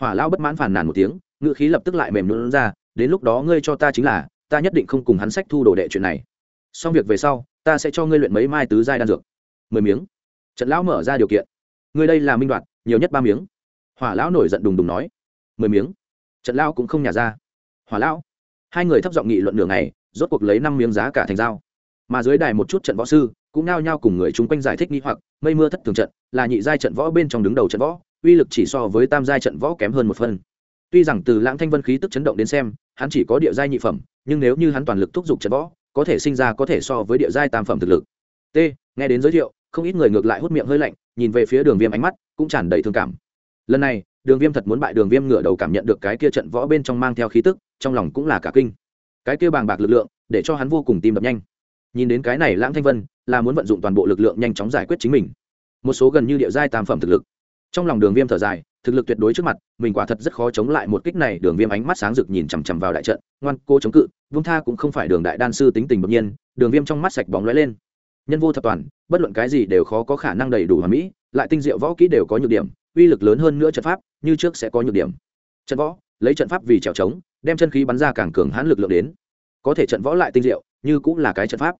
Hỏa lão bất mãn phản nàn một tiếng ngự khí lập tức lại mềm luôn ra, đến lúc đó ngươi cho ta chính là ta nhất định không cùng hắn sách thu đồ đệ chuyện này. Xong việc về sau, ta sẽ cho ngươi luyện mấy mai tứ giai đan dược. Mười miếng. Trận lão mở ra điều kiện. Ngươi đây là minh đoạt, nhiều nhất ba miếng. Hỏa lão nổi giận đùng đùng nói. Mười miếng. Trận lão cũng không nhả ra. Hỏa lão. Hai người thấp giọng nghị luận nửa ngày, rốt cuộc lấy năm miếng giá cả thành dao. Mà dưới đài một chút trận võ sư, cũng nao nhao cùng người chung quanh giải thích nghi hoặc, mây mưa thất thường trận, là nhị giai trận võ bên trong đứng đầu trận võ, uy lực chỉ so với tam giai trận võ kém hơn một phân tuy rằng từ lãng thanh vân khí tức chấn động đến xem hắn chỉ có địa giai nhị phẩm, nhưng nếu như hắn toàn lực thúc giục trận võ, có thể sinh ra có thể so với địa giai tam phẩm thực lực. T, nghe đến giới thiệu, không ít người ngược lại hút miệng hơi lạnh, nhìn về phía đường viêm ánh mắt, cũng tràn đầy thương cảm. Lần này, đường viêm thật muốn bại đường viêm ngửa đầu cảm nhận được cái kia trận võ bên trong mang theo khí tức, trong lòng cũng là cả kinh. Cái kia bàng bạc lực lượng, để cho hắn vô cùng tim đập nhanh. Nhìn đến cái này lãng thanh vân, là muốn vận dụng toàn bộ lực lượng nhanh chóng giải quyết chính mình. Một số gần như địa giai tam phẩm thực lực. Trong lòng đường viêm thở dài thực lực tuyệt đối trước mặt, mình quả thật rất khó chống lại một kích này, đường viêm ánh mắt sáng rực nhìn chằm chằm vào đại trận, ngoan cô chống cự, vung tha cũng không phải đường đại đan sư tính tình bậc nhiên, đường viêm trong mắt sạch bóng lóe lên. Nhân vô thập toàn, bất luận cái gì đều khó có khả năng đầy đủ hoàn mỹ, lại tinh diệu võ kỹ đều có nhược điểm, uy lực lớn hơn nữa trận pháp, như trước sẽ có nhược điểm. Trận võ, lấy trận pháp vì trèo trống đem chân khí bắn ra càng cường hãn lực lượng đến. Có thể trận võ lại tinh diệu, như cũng là cái trận pháp.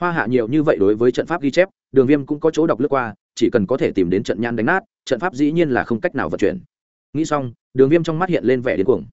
Hoa hạ nhiều như vậy đối với trận pháp ghi chép, đường viêm cũng có chỗ đọc lướt qua chỉ cần có thể tìm đến trận nhan đánh nát, trận pháp dĩ nhiên là không cách nào vận chuyển. Nghĩ xong, đường viêm trong mắt hiện lên vẻ đến cuồng.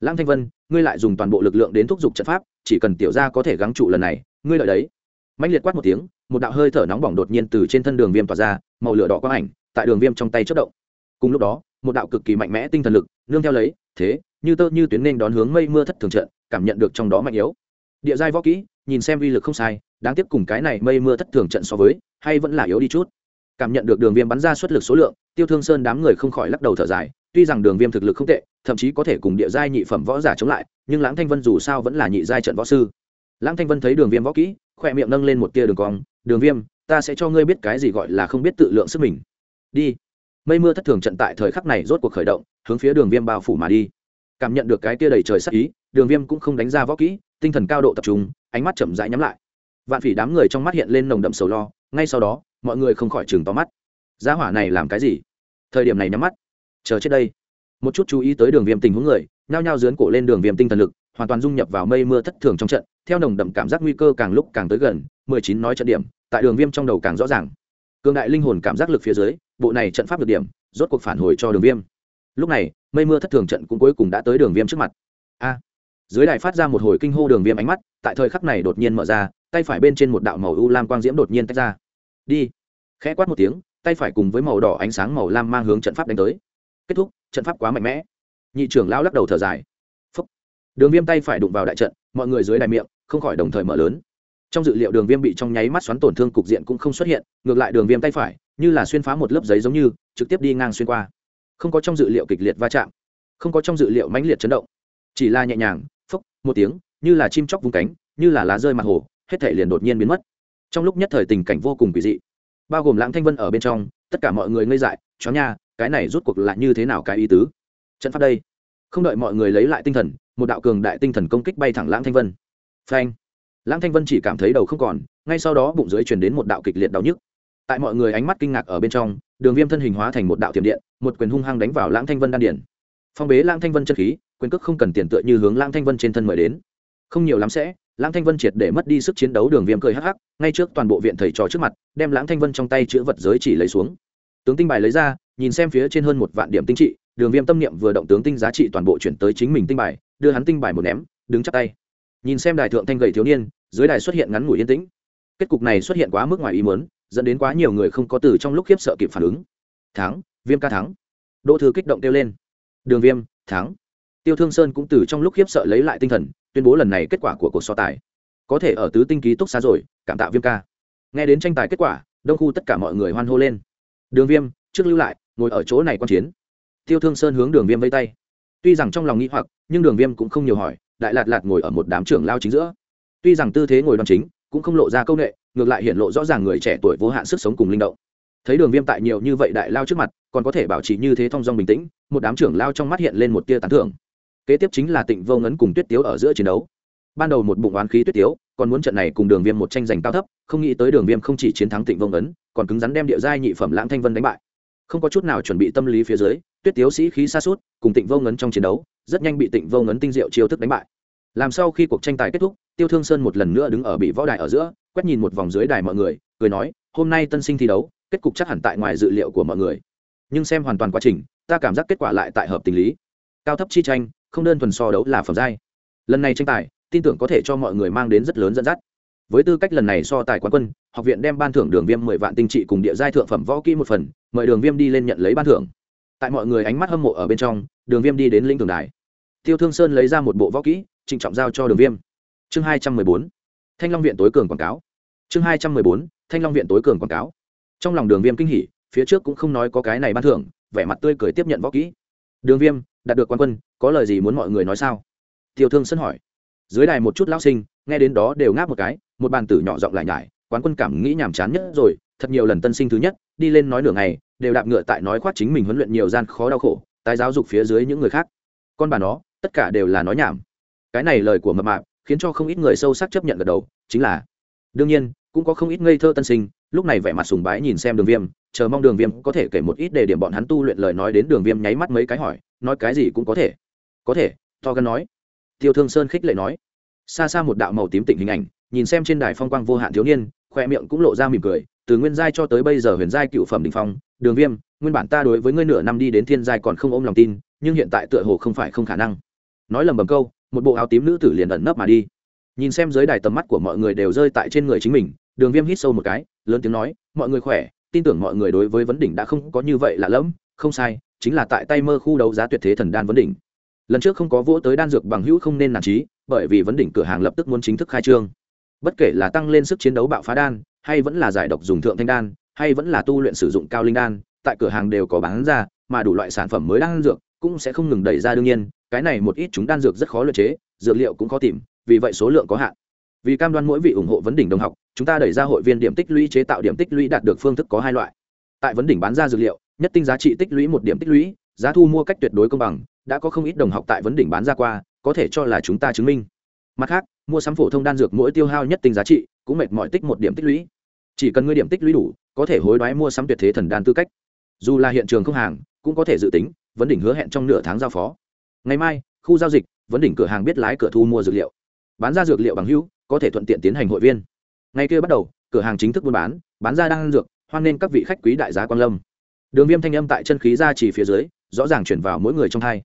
Lăng thanh vân, ngươi lại dùng toàn bộ lực lượng đến thúc giục trận pháp, chỉ cần tiểu ra có thể gắng trụ lần này, ngươi lợi đấy. Mạnh liệt quát một tiếng, một đạo hơi thở nóng bỏng đột nhiên từ trên thân đường viêm tỏa ra, màu lửa đỏ quang ảnh tại đường viêm trong tay chất động. Cùng lúc đó, một đạo cực kỳ mạnh mẽ tinh thần lực, nương theo lấy, thế, như tơ như tuyến nên đón hướng mây mưa thất thường trận, cảm nhận được trong đó mạnh yếu. Địa giai võ kỹ, nhìn xem uy lực không sai, đáng tiếc cùng cái này mây mưa thất thường trận so với, hay vẫn là yếu đi chút cảm nhận được đường viêm bắn ra suất lực số lượng, tiêu thương sơn đám người không khỏi lắc đầu thở dài, tuy rằng đường viêm thực lực không tệ, thậm chí có thể cùng địa giai nhị phẩm võ giả chống lại, nhưng lãng thanh vân dù sao vẫn là nhị giai trận võ sư. Lãng thanh vân thấy đường viêm võ kỹ, khỏe miệng nâng lên một tia đường cong, đường viêm, ta sẽ cho ngươi biết cái gì gọi là không biết tự lượng sức mình. Đi. Mây mưa thất thường trận tại thời khắc này rốt cuộc khởi động, hướng phía đường viêm bao phủ mà đi. Cảm nhận được cái tia đầy trời sắc ý, đường viêm cũng không đánh ra võ kỹ, tinh thần cao độ tập trung, ánh mắt chậm rãi nhắm lại. Vạn phỉ đám người trong mắt hiện lên nồng đậm sầu lo, ngay sau đó mọi người không khỏi chừng to mắt. Giá hỏa này làm cái gì? Thời điểm này nhắm mắt. Chờ chết đây. Một chút chú ý tới đường viêm tình huống người, nhao nhao dướn cổ lên đường viêm tinh thần lực, hoàn toàn dung nhập vào mây mưa thất thường trong trận, theo nồng đậm cảm giác nguy cơ càng lúc càng tới gần, mười chín nói trận điểm, tại đường viêm trong đầu càng rõ ràng. Cường đại linh hồn cảm giác lực phía dưới, bộ này trận pháp được điểm, rốt cuộc phản hồi cho đường viêm. Lúc này, mây mưa thất thường trận cũng cuối cùng đã tới đường viêm trước mặt. A! Dưới đài phát ra một hồi kinh hô đường viêm ánh mắt, tại thời khắc này đột nhiên mở ra, tay phải bên trên một đạo màu u lam quang diễm đột nhiên tách ra đi. Khẽ quát một tiếng, tay phải cùng với màu đỏ ánh sáng màu lam mang hướng trận pháp đánh tới. Kết thúc, trận pháp quá mạnh mẽ. Nhị trưởng lão lắc đầu thở dài. Phúc. đường viêm tay phải đụng vào đại trận, mọi người dưới đài miệng, không khỏi đồng thời mở lớn. Trong dự liệu đường viêm bị trong nháy mắt xoắn tổn thương cục diện cũng không xuất hiện, ngược lại đường viêm tay phải, như là xuyên phá một lớp giấy giống như, trực tiếp đi ngang xuyên qua. Không có trong dự liệu kịch liệt va chạm, không có trong dự liệu mãnh liệt chấn động. Chỉ là nhẹ nhàng phốc một tiếng, như là chim chóc vung cánh, như là lá rơi mặt hồ, hết thể liền đột nhiên biến mất trong lúc nhất thời tình cảnh vô cùng kỳ dị. Bao gồm lãng thanh vân ở bên trong, tất cả mọi người ngây dại, chó nha, cái này rút cuộc lại như thế nào cái ý tứ? Trận pháp đây, không đợi mọi người lấy lại tinh thần, một đạo cường đại tinh thần công kích bay thẳng lãng thanh vân. Phanh! Lãng thanh vân chỉ cảm thấy đầu không còn, ngay sau đó bụng dưới chuyển đến một đạo kịch liệt đau nhức. Tại mọi người ánh mắt kinh ngạc ở bên trong, đường viêm thân hình hóa thành một đạo tiềm điện, một quyền hung hăng đánh vào lãng thanh vân đan điển phong bế lãng thanh vân chân khí, quyền cước không cần tiền tựa như hướng lãng thanh vân trên thân mời đến. Không nhiều lắm sẽ lãng thanh vân triệt để mất đi sức chiến đấu đường viêm cười hắc hắc, ngay trước toàn bộ viện thầy trò trước mặt, đem lãng thanh vân trong tay chữ vật giới chỉ lấy xuống. Tướng tinh bài lấy ra, nhìn xem phía trên hơn một vạn điểm tinh trị, đường viêm tâm niệm vừa động tướng tinh giá trị toàn bộ chuyển tới chính mình tinh bài, đưa hắn tinh bài một ném, đứng chắp tay. Nhìn xem đài thượng thanh gầy thiếu niên, dưới đài xuất hiện ngắn ngủi yên tĩnh. Kết cục này xuất hiện quá mức ngoài ý muốn, dẫn đến quá nhiều người không có từ trong lúc khiếp sợ kịp phản ứng. Thắng, viêm ca thắng. Đỗ thư kích động kêu lên. Đường viêm, thắng tiêu thương sơn cũng từ trong lúc khiếp sợ lấy lại tinh thần, tuyên bố lần này kết quả của cuộc so tài. Có thể ở tứ tinh ký túc xá rồi, cảm tạ viêm ca. Nghe đến tranh tài kết quả, đông khu tất cả mọi người hoan hô lên. Đường viêm, trước lưu lại, ngồi ở chỗ này quan chiến. Tiêu thương sơn hướng đường viêm vây tay. Tuy rằng trong lòng nghĩ hoặc, nhưng đường viêm cũng không nhiều hỏi, đại lạt lạt ngồi ở một đám trưởng lao chính giữa. Tuy rằng tư thế ngồi đoan chính, cũng không lộ ra công nghệ, ngược lại hiện lộ rõ ràng người trẻ tuổi vô hạn sức sống cùng linh động. Thấy đường viêm tại nhiều như vậy đại lao trước mặt, còn có thể bảo trì như thế thong dong bình tĩnh, một đám trưởng lao trong mắt hiện lên một tia tán thưởng kế tiếp chính là tịnh vô ngấn cùng tuyết tiếu ở giữa chiến đấu. Ban đầu một bụng oán khí tuyết tiếu, còn muốn trận này cùng đường viêm một tranh giành cao thấp, không nghĩ tới đường viêm không chỉ chiến thắng tịnh vô ngấn, còn cứng rắn đem địa giai nhị phẩm lãng thanh vân đánh bại. Không có chút nào chuẩn bị tâm lý phía dưới, tuyết tiếu sĩ khí xa suốt cùng tịnh vô ngấn trong chiến đấu, rất nhanh bị tịnh vô ngấn tinh diệu chiêu thức đánh bại. Làm sau khi cuộc tranh tài kết thúc, tiêu thương sơn một lần nữa đứng ở bị võ đài ở giữa, quét nhìn một vòng dưới đài mọi người, cười nói, hôm nay tân sinh thi đấu, kết cục chắc hẳn tại ngoài dự liệu của mọi người. Nhưng xem hoàn toàn quá trình, ta cảm giác kết quả lại tại hợp tình lý. Cao thấp chi tranh không đơn thuần so đấu là phẩm giai. Lần này tranh tài, tin tưởng có thể cho mọi người mang đến rất lớn dẫn dắt. Với tư cách lần này so tài quán quân, học viện đem ban thưởng đường viêm mười vạn tinh trị cùng địa giai thượng phẩm võ kỹ một phần, mời đường viêm đi lên nhận lấy ban thưởng. Tại mọi người ánh mắt hâm mộ ở bên trong, đường viêm đi đến lĩnh tường đài. Tiêu thương sơn lấy ra một bộ võ kỹ, trịnh trọng giao cho đường viêm. Chương hai trăm mười bốn, thanh long viện tối cường quảng cáo. Chương hai trăm mười bốn, thanh long viện tối cường quảng cáo. Trong lòng đường viêm kinh hỉ, phía trước cũng không nói có cái này ban thưởng, vẻ mặt tươi cười tiếp nhận võ kỹ. Đường viêm, đạt được quan quân có lời gì muốn mọi người nói sao? Tiêu thương sân hỏi. Dưới đài một chút lao sinh, nghe đến đó đều ngáp một cái, một bàn tử nhỏ giọng lại nhải, quán quân cảm nghĩ nhàm chán nhất rồi, thật nhiều lần tân sinh thứ nhất, đi lên nói nửa ngày, đều đạp ngựa tại nói khoát chính mình huấn luyện nhiều gian khó đau khổ, tái giáo dục phía dưới những người khác. Con bà nó, tất cả đều là nói nhảm. Cái này lời của mập mạp, khiến cho không ít người sâu sắc chấp nhận gật đầu, chính là, đương nhiên, cũng có không ít ngây thơ tân sinh, lúc này vẻ mặt sùng bái nhìn xem đường viêm, chờ mong đường viêm có thể kể một ít đề điểm bọn hắn tu luyện lời nói đến đường viêm nháy mắt mấy cái hỏi, nói cái gì cũng có thể có thể, to gan nói. Tiêu thương sơn khích lệ nói. Xa xa một đạo màu tím tịnh hình ảnh, nhìn xem trên đài phong quang vô hạn thiếu niên khoe miệng cũng lộ ra mỉm cười, từ nguyên giai cho tới bây giờ huyền giai cựu phẩm đình phong, đường viêm, nguyên bản ta đối với ngươi nửa năm đi đến thiên giai còn không ôm lòng tin, nhưng hiện tại tựa hồ không phải không khả năng. Nói lầm bầm câu, một bộ áo tím nữ tử liền ẩn nấp mà đi. Nhìn xem dưới đài tầm mắt của mọi người đều rơi tại trên người chính mình, đường viêm hít sâu một cái, lớn tiếng nói, mọi người khỏe, tin tưởng mọi người đối với vấn đỉnh đã không có như vậy lạ lẫm, không sai, chính là tại tay mơ khu đấu giá tuyệt thế thần đan vấn đỉnh lần trước không có vỗ tới đan dược bằng hữu không nên nản trí bởi vì vấn đỉnh cửa hàng lập tức muốn chính thức khai trương. Bất kể là tăng lên sức chiến đấu bạo phá đan, hay vẫn là giải độc dùng thượng thanh đan, hay vẫn là tu luyện sử dụng cao linh đan, tại cửa hàng đều có bán ra, mà đủ loại sản phẩm mới đan dược cũng sẽ không ngừng đẩy ra đương nhiên, cái này một ít chúng đan dược rất khó luyện chế, dược liệu cũng khó tìm, vì vậy số lượng có hạn. Vì cam đoan mỗi vị ủng hộ vấn đỉnh đồng học, chúng ta đẩy ra hội viên điểm tích lũy chế tạo điểm tích lũy đạt được phương thức có hai loại. Tại vấn đỉnh bán ra dược liệu, nhất tinh giá trị tích lũy một điểm tích lũy, giá thu mua cách tuyệt đối công bằng đã có không ít đồng học tại vấn đỉnh bán ra qua, có thể cho là chúng ta chứng minh. Mặt khác, mua sắm phổ thông đan dược mỗi tiêu hao nhất tinh giá trị, cũng mệt mỏi tích một điểm tích lũy. Chỉ cần ngươi điểm tích lũy đủ, có thể hối đoái mua sắm tuyệt thế thần đan tư cách. Dù là hiện trường không hàng, cũng có thể dự tính, vấn đỉnh hứa hẹn trong nửa tháng giao phó. Ngày mai, khu giao dịch, vấn đỉnh cửa hàng biết lái cửa thu mua dược liệu. Bán ra dược liệu bằng hữu, có thể thuận tiện tiến hành hội viên. Ngày kia bắt đầu, cửa hàng chính thức buôn bán bán ra đan dược, hoan nên các vị khách quý đại giá quan lâm. Đường viêm thanh âm tại chân khí ra chỉ phía dưới, rõ ràng chuyển vào mỗi người trong thai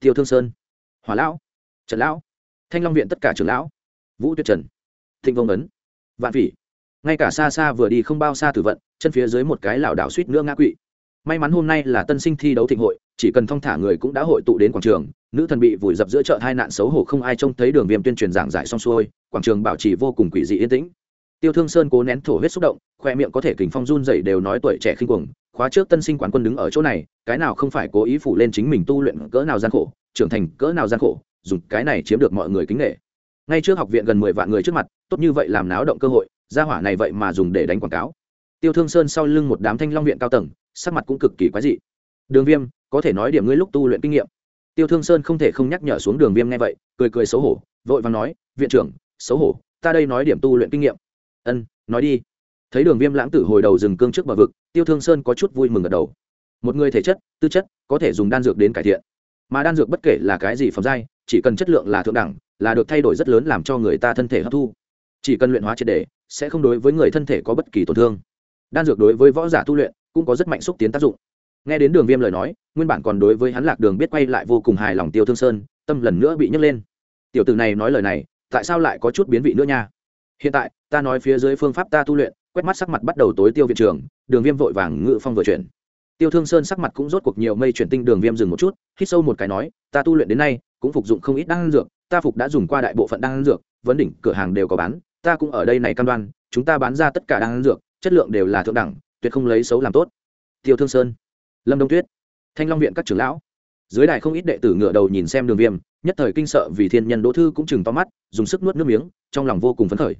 tiêu thương sơn, hỏa lão, trần lão, thanh long viện tất cả trưởng lão, vũ tuyết trần, thịnh vông ấn vạn phỉ. Ngay cả xa xa vừa đi không bao xa tử vận, chân phía dưới một cái lảo đảo suýt nữa ngã quỵ. May mắn hôm nay là tân sinh thi đấu thịnh hội, chỉ cần thong thả người cũng đã hội tụ đến quảng trường, nữ thần bị vùi dập giữa chợ hai nạn xấu hổ không ai trông thấy đường viêm tuyên truyền giảng giải xong xuôi, quảng trường bảo trì vô cùng quỷ dị yên tĩnh tiêu thương sơn cố nén thổ huyết xúc động, khoe miệng có thể kình phong run dậy đều nói tuổi trẻ khinh cuồng, khóa trước tân sinh quán quân đứng ở chỗ này, cái nào không phải cố ý phủ lên chính mình tu luyện cỡ nào gian khổ, trưởng thành cỡ nào gian khổ, dùng cái này chiếm được mọi người kính nghệ ngay trước học viện gần mười vạn người trước mặt, tốt như vậy làm náo động cơ hội, gia hỏa này vậy mà dùng để đánh quảng cáo. Tiêu thương sơn sau lưng một đám thanh long viện cao tầng, sắc mặt cũng cực kỳ quái dị. Đường viêm, có thể nói điểm ngươi lúc tu luyện kinh nghiệm. Tiêu thương sơn không thể không nhắc nhở xuống đường viêm nghe vậy, cười cười xấu hổ, vội và nói, viện trưởng, xấu hổ, ta đây nói điểm tu luyện kinh nghiệm ân, nói đi. Thấy đường viêm lãng tử hồi đầu rừng cương trước bờ vực, tiêu thương sơn có chút vui mừng gật đầu. Một người thể chất, tư chất, có thể dùng đan dược đến cải thiện. Mà đan dược bất kể là cái gì phẩm giai, chỉ cần chất lượng là thượng đẳng, là được thay đổi rất lớn làm cho người ta thân thể hấp thu. Chỉ cần luyện hóa triệt đề sẽ không đối với người thân thể có bất kỳ tổn thương. Đan dược đối với võ giả tu luyện, cũng có rất mạnh xúc tiến tác dụng. Nghe đến đường viêm lời nói, nguyên bản còn đối với hắn lạc đường biết quay lại vô cùng hài lòng tiêu thương sơn, tâm lần nữa bị nhấc lên. Tiểu tử này nói lời này, tại sao lại có chút biến vị nữa nha? Hiện tại, ta nói phía dưới phương pháp ta tu luyện, quét mắt sắc mặt bắt đầu tối tiêu viện trường, đường viêm vội vàng ngự phong vừa chuyển. Tiêu thương sơn sắc mặt cũng rốt cuộc nhiều mây chuyển tinh, đường viêm dừng một chút, hít sâu một cái nói, ta tu luyện đến nay, cũng phục dụng không ít đan dược, ta phục đã dùng qua đại bộ phận đan dược, vấn đỉnh, cửa hàng đều có bán, ta cũng ở đây này cam đoan, chúng ta bán ra tất cả đan dược, chất lượng đều là thượng đẳng, tuyệt không lấy xấu làm tốt. Tiêu thương sơn, lâm đông tuyết, thanh long viện các trưởng lão. Dưới đài không ít đệ tử ngựa đầu nhìn xem đường viêm, nhất thời kinh sợ vì thiên nhân đỗ thư cũng chừng to mắt, dùng sức nuốt nước miếng, trong lòng vô cùng phấn khởi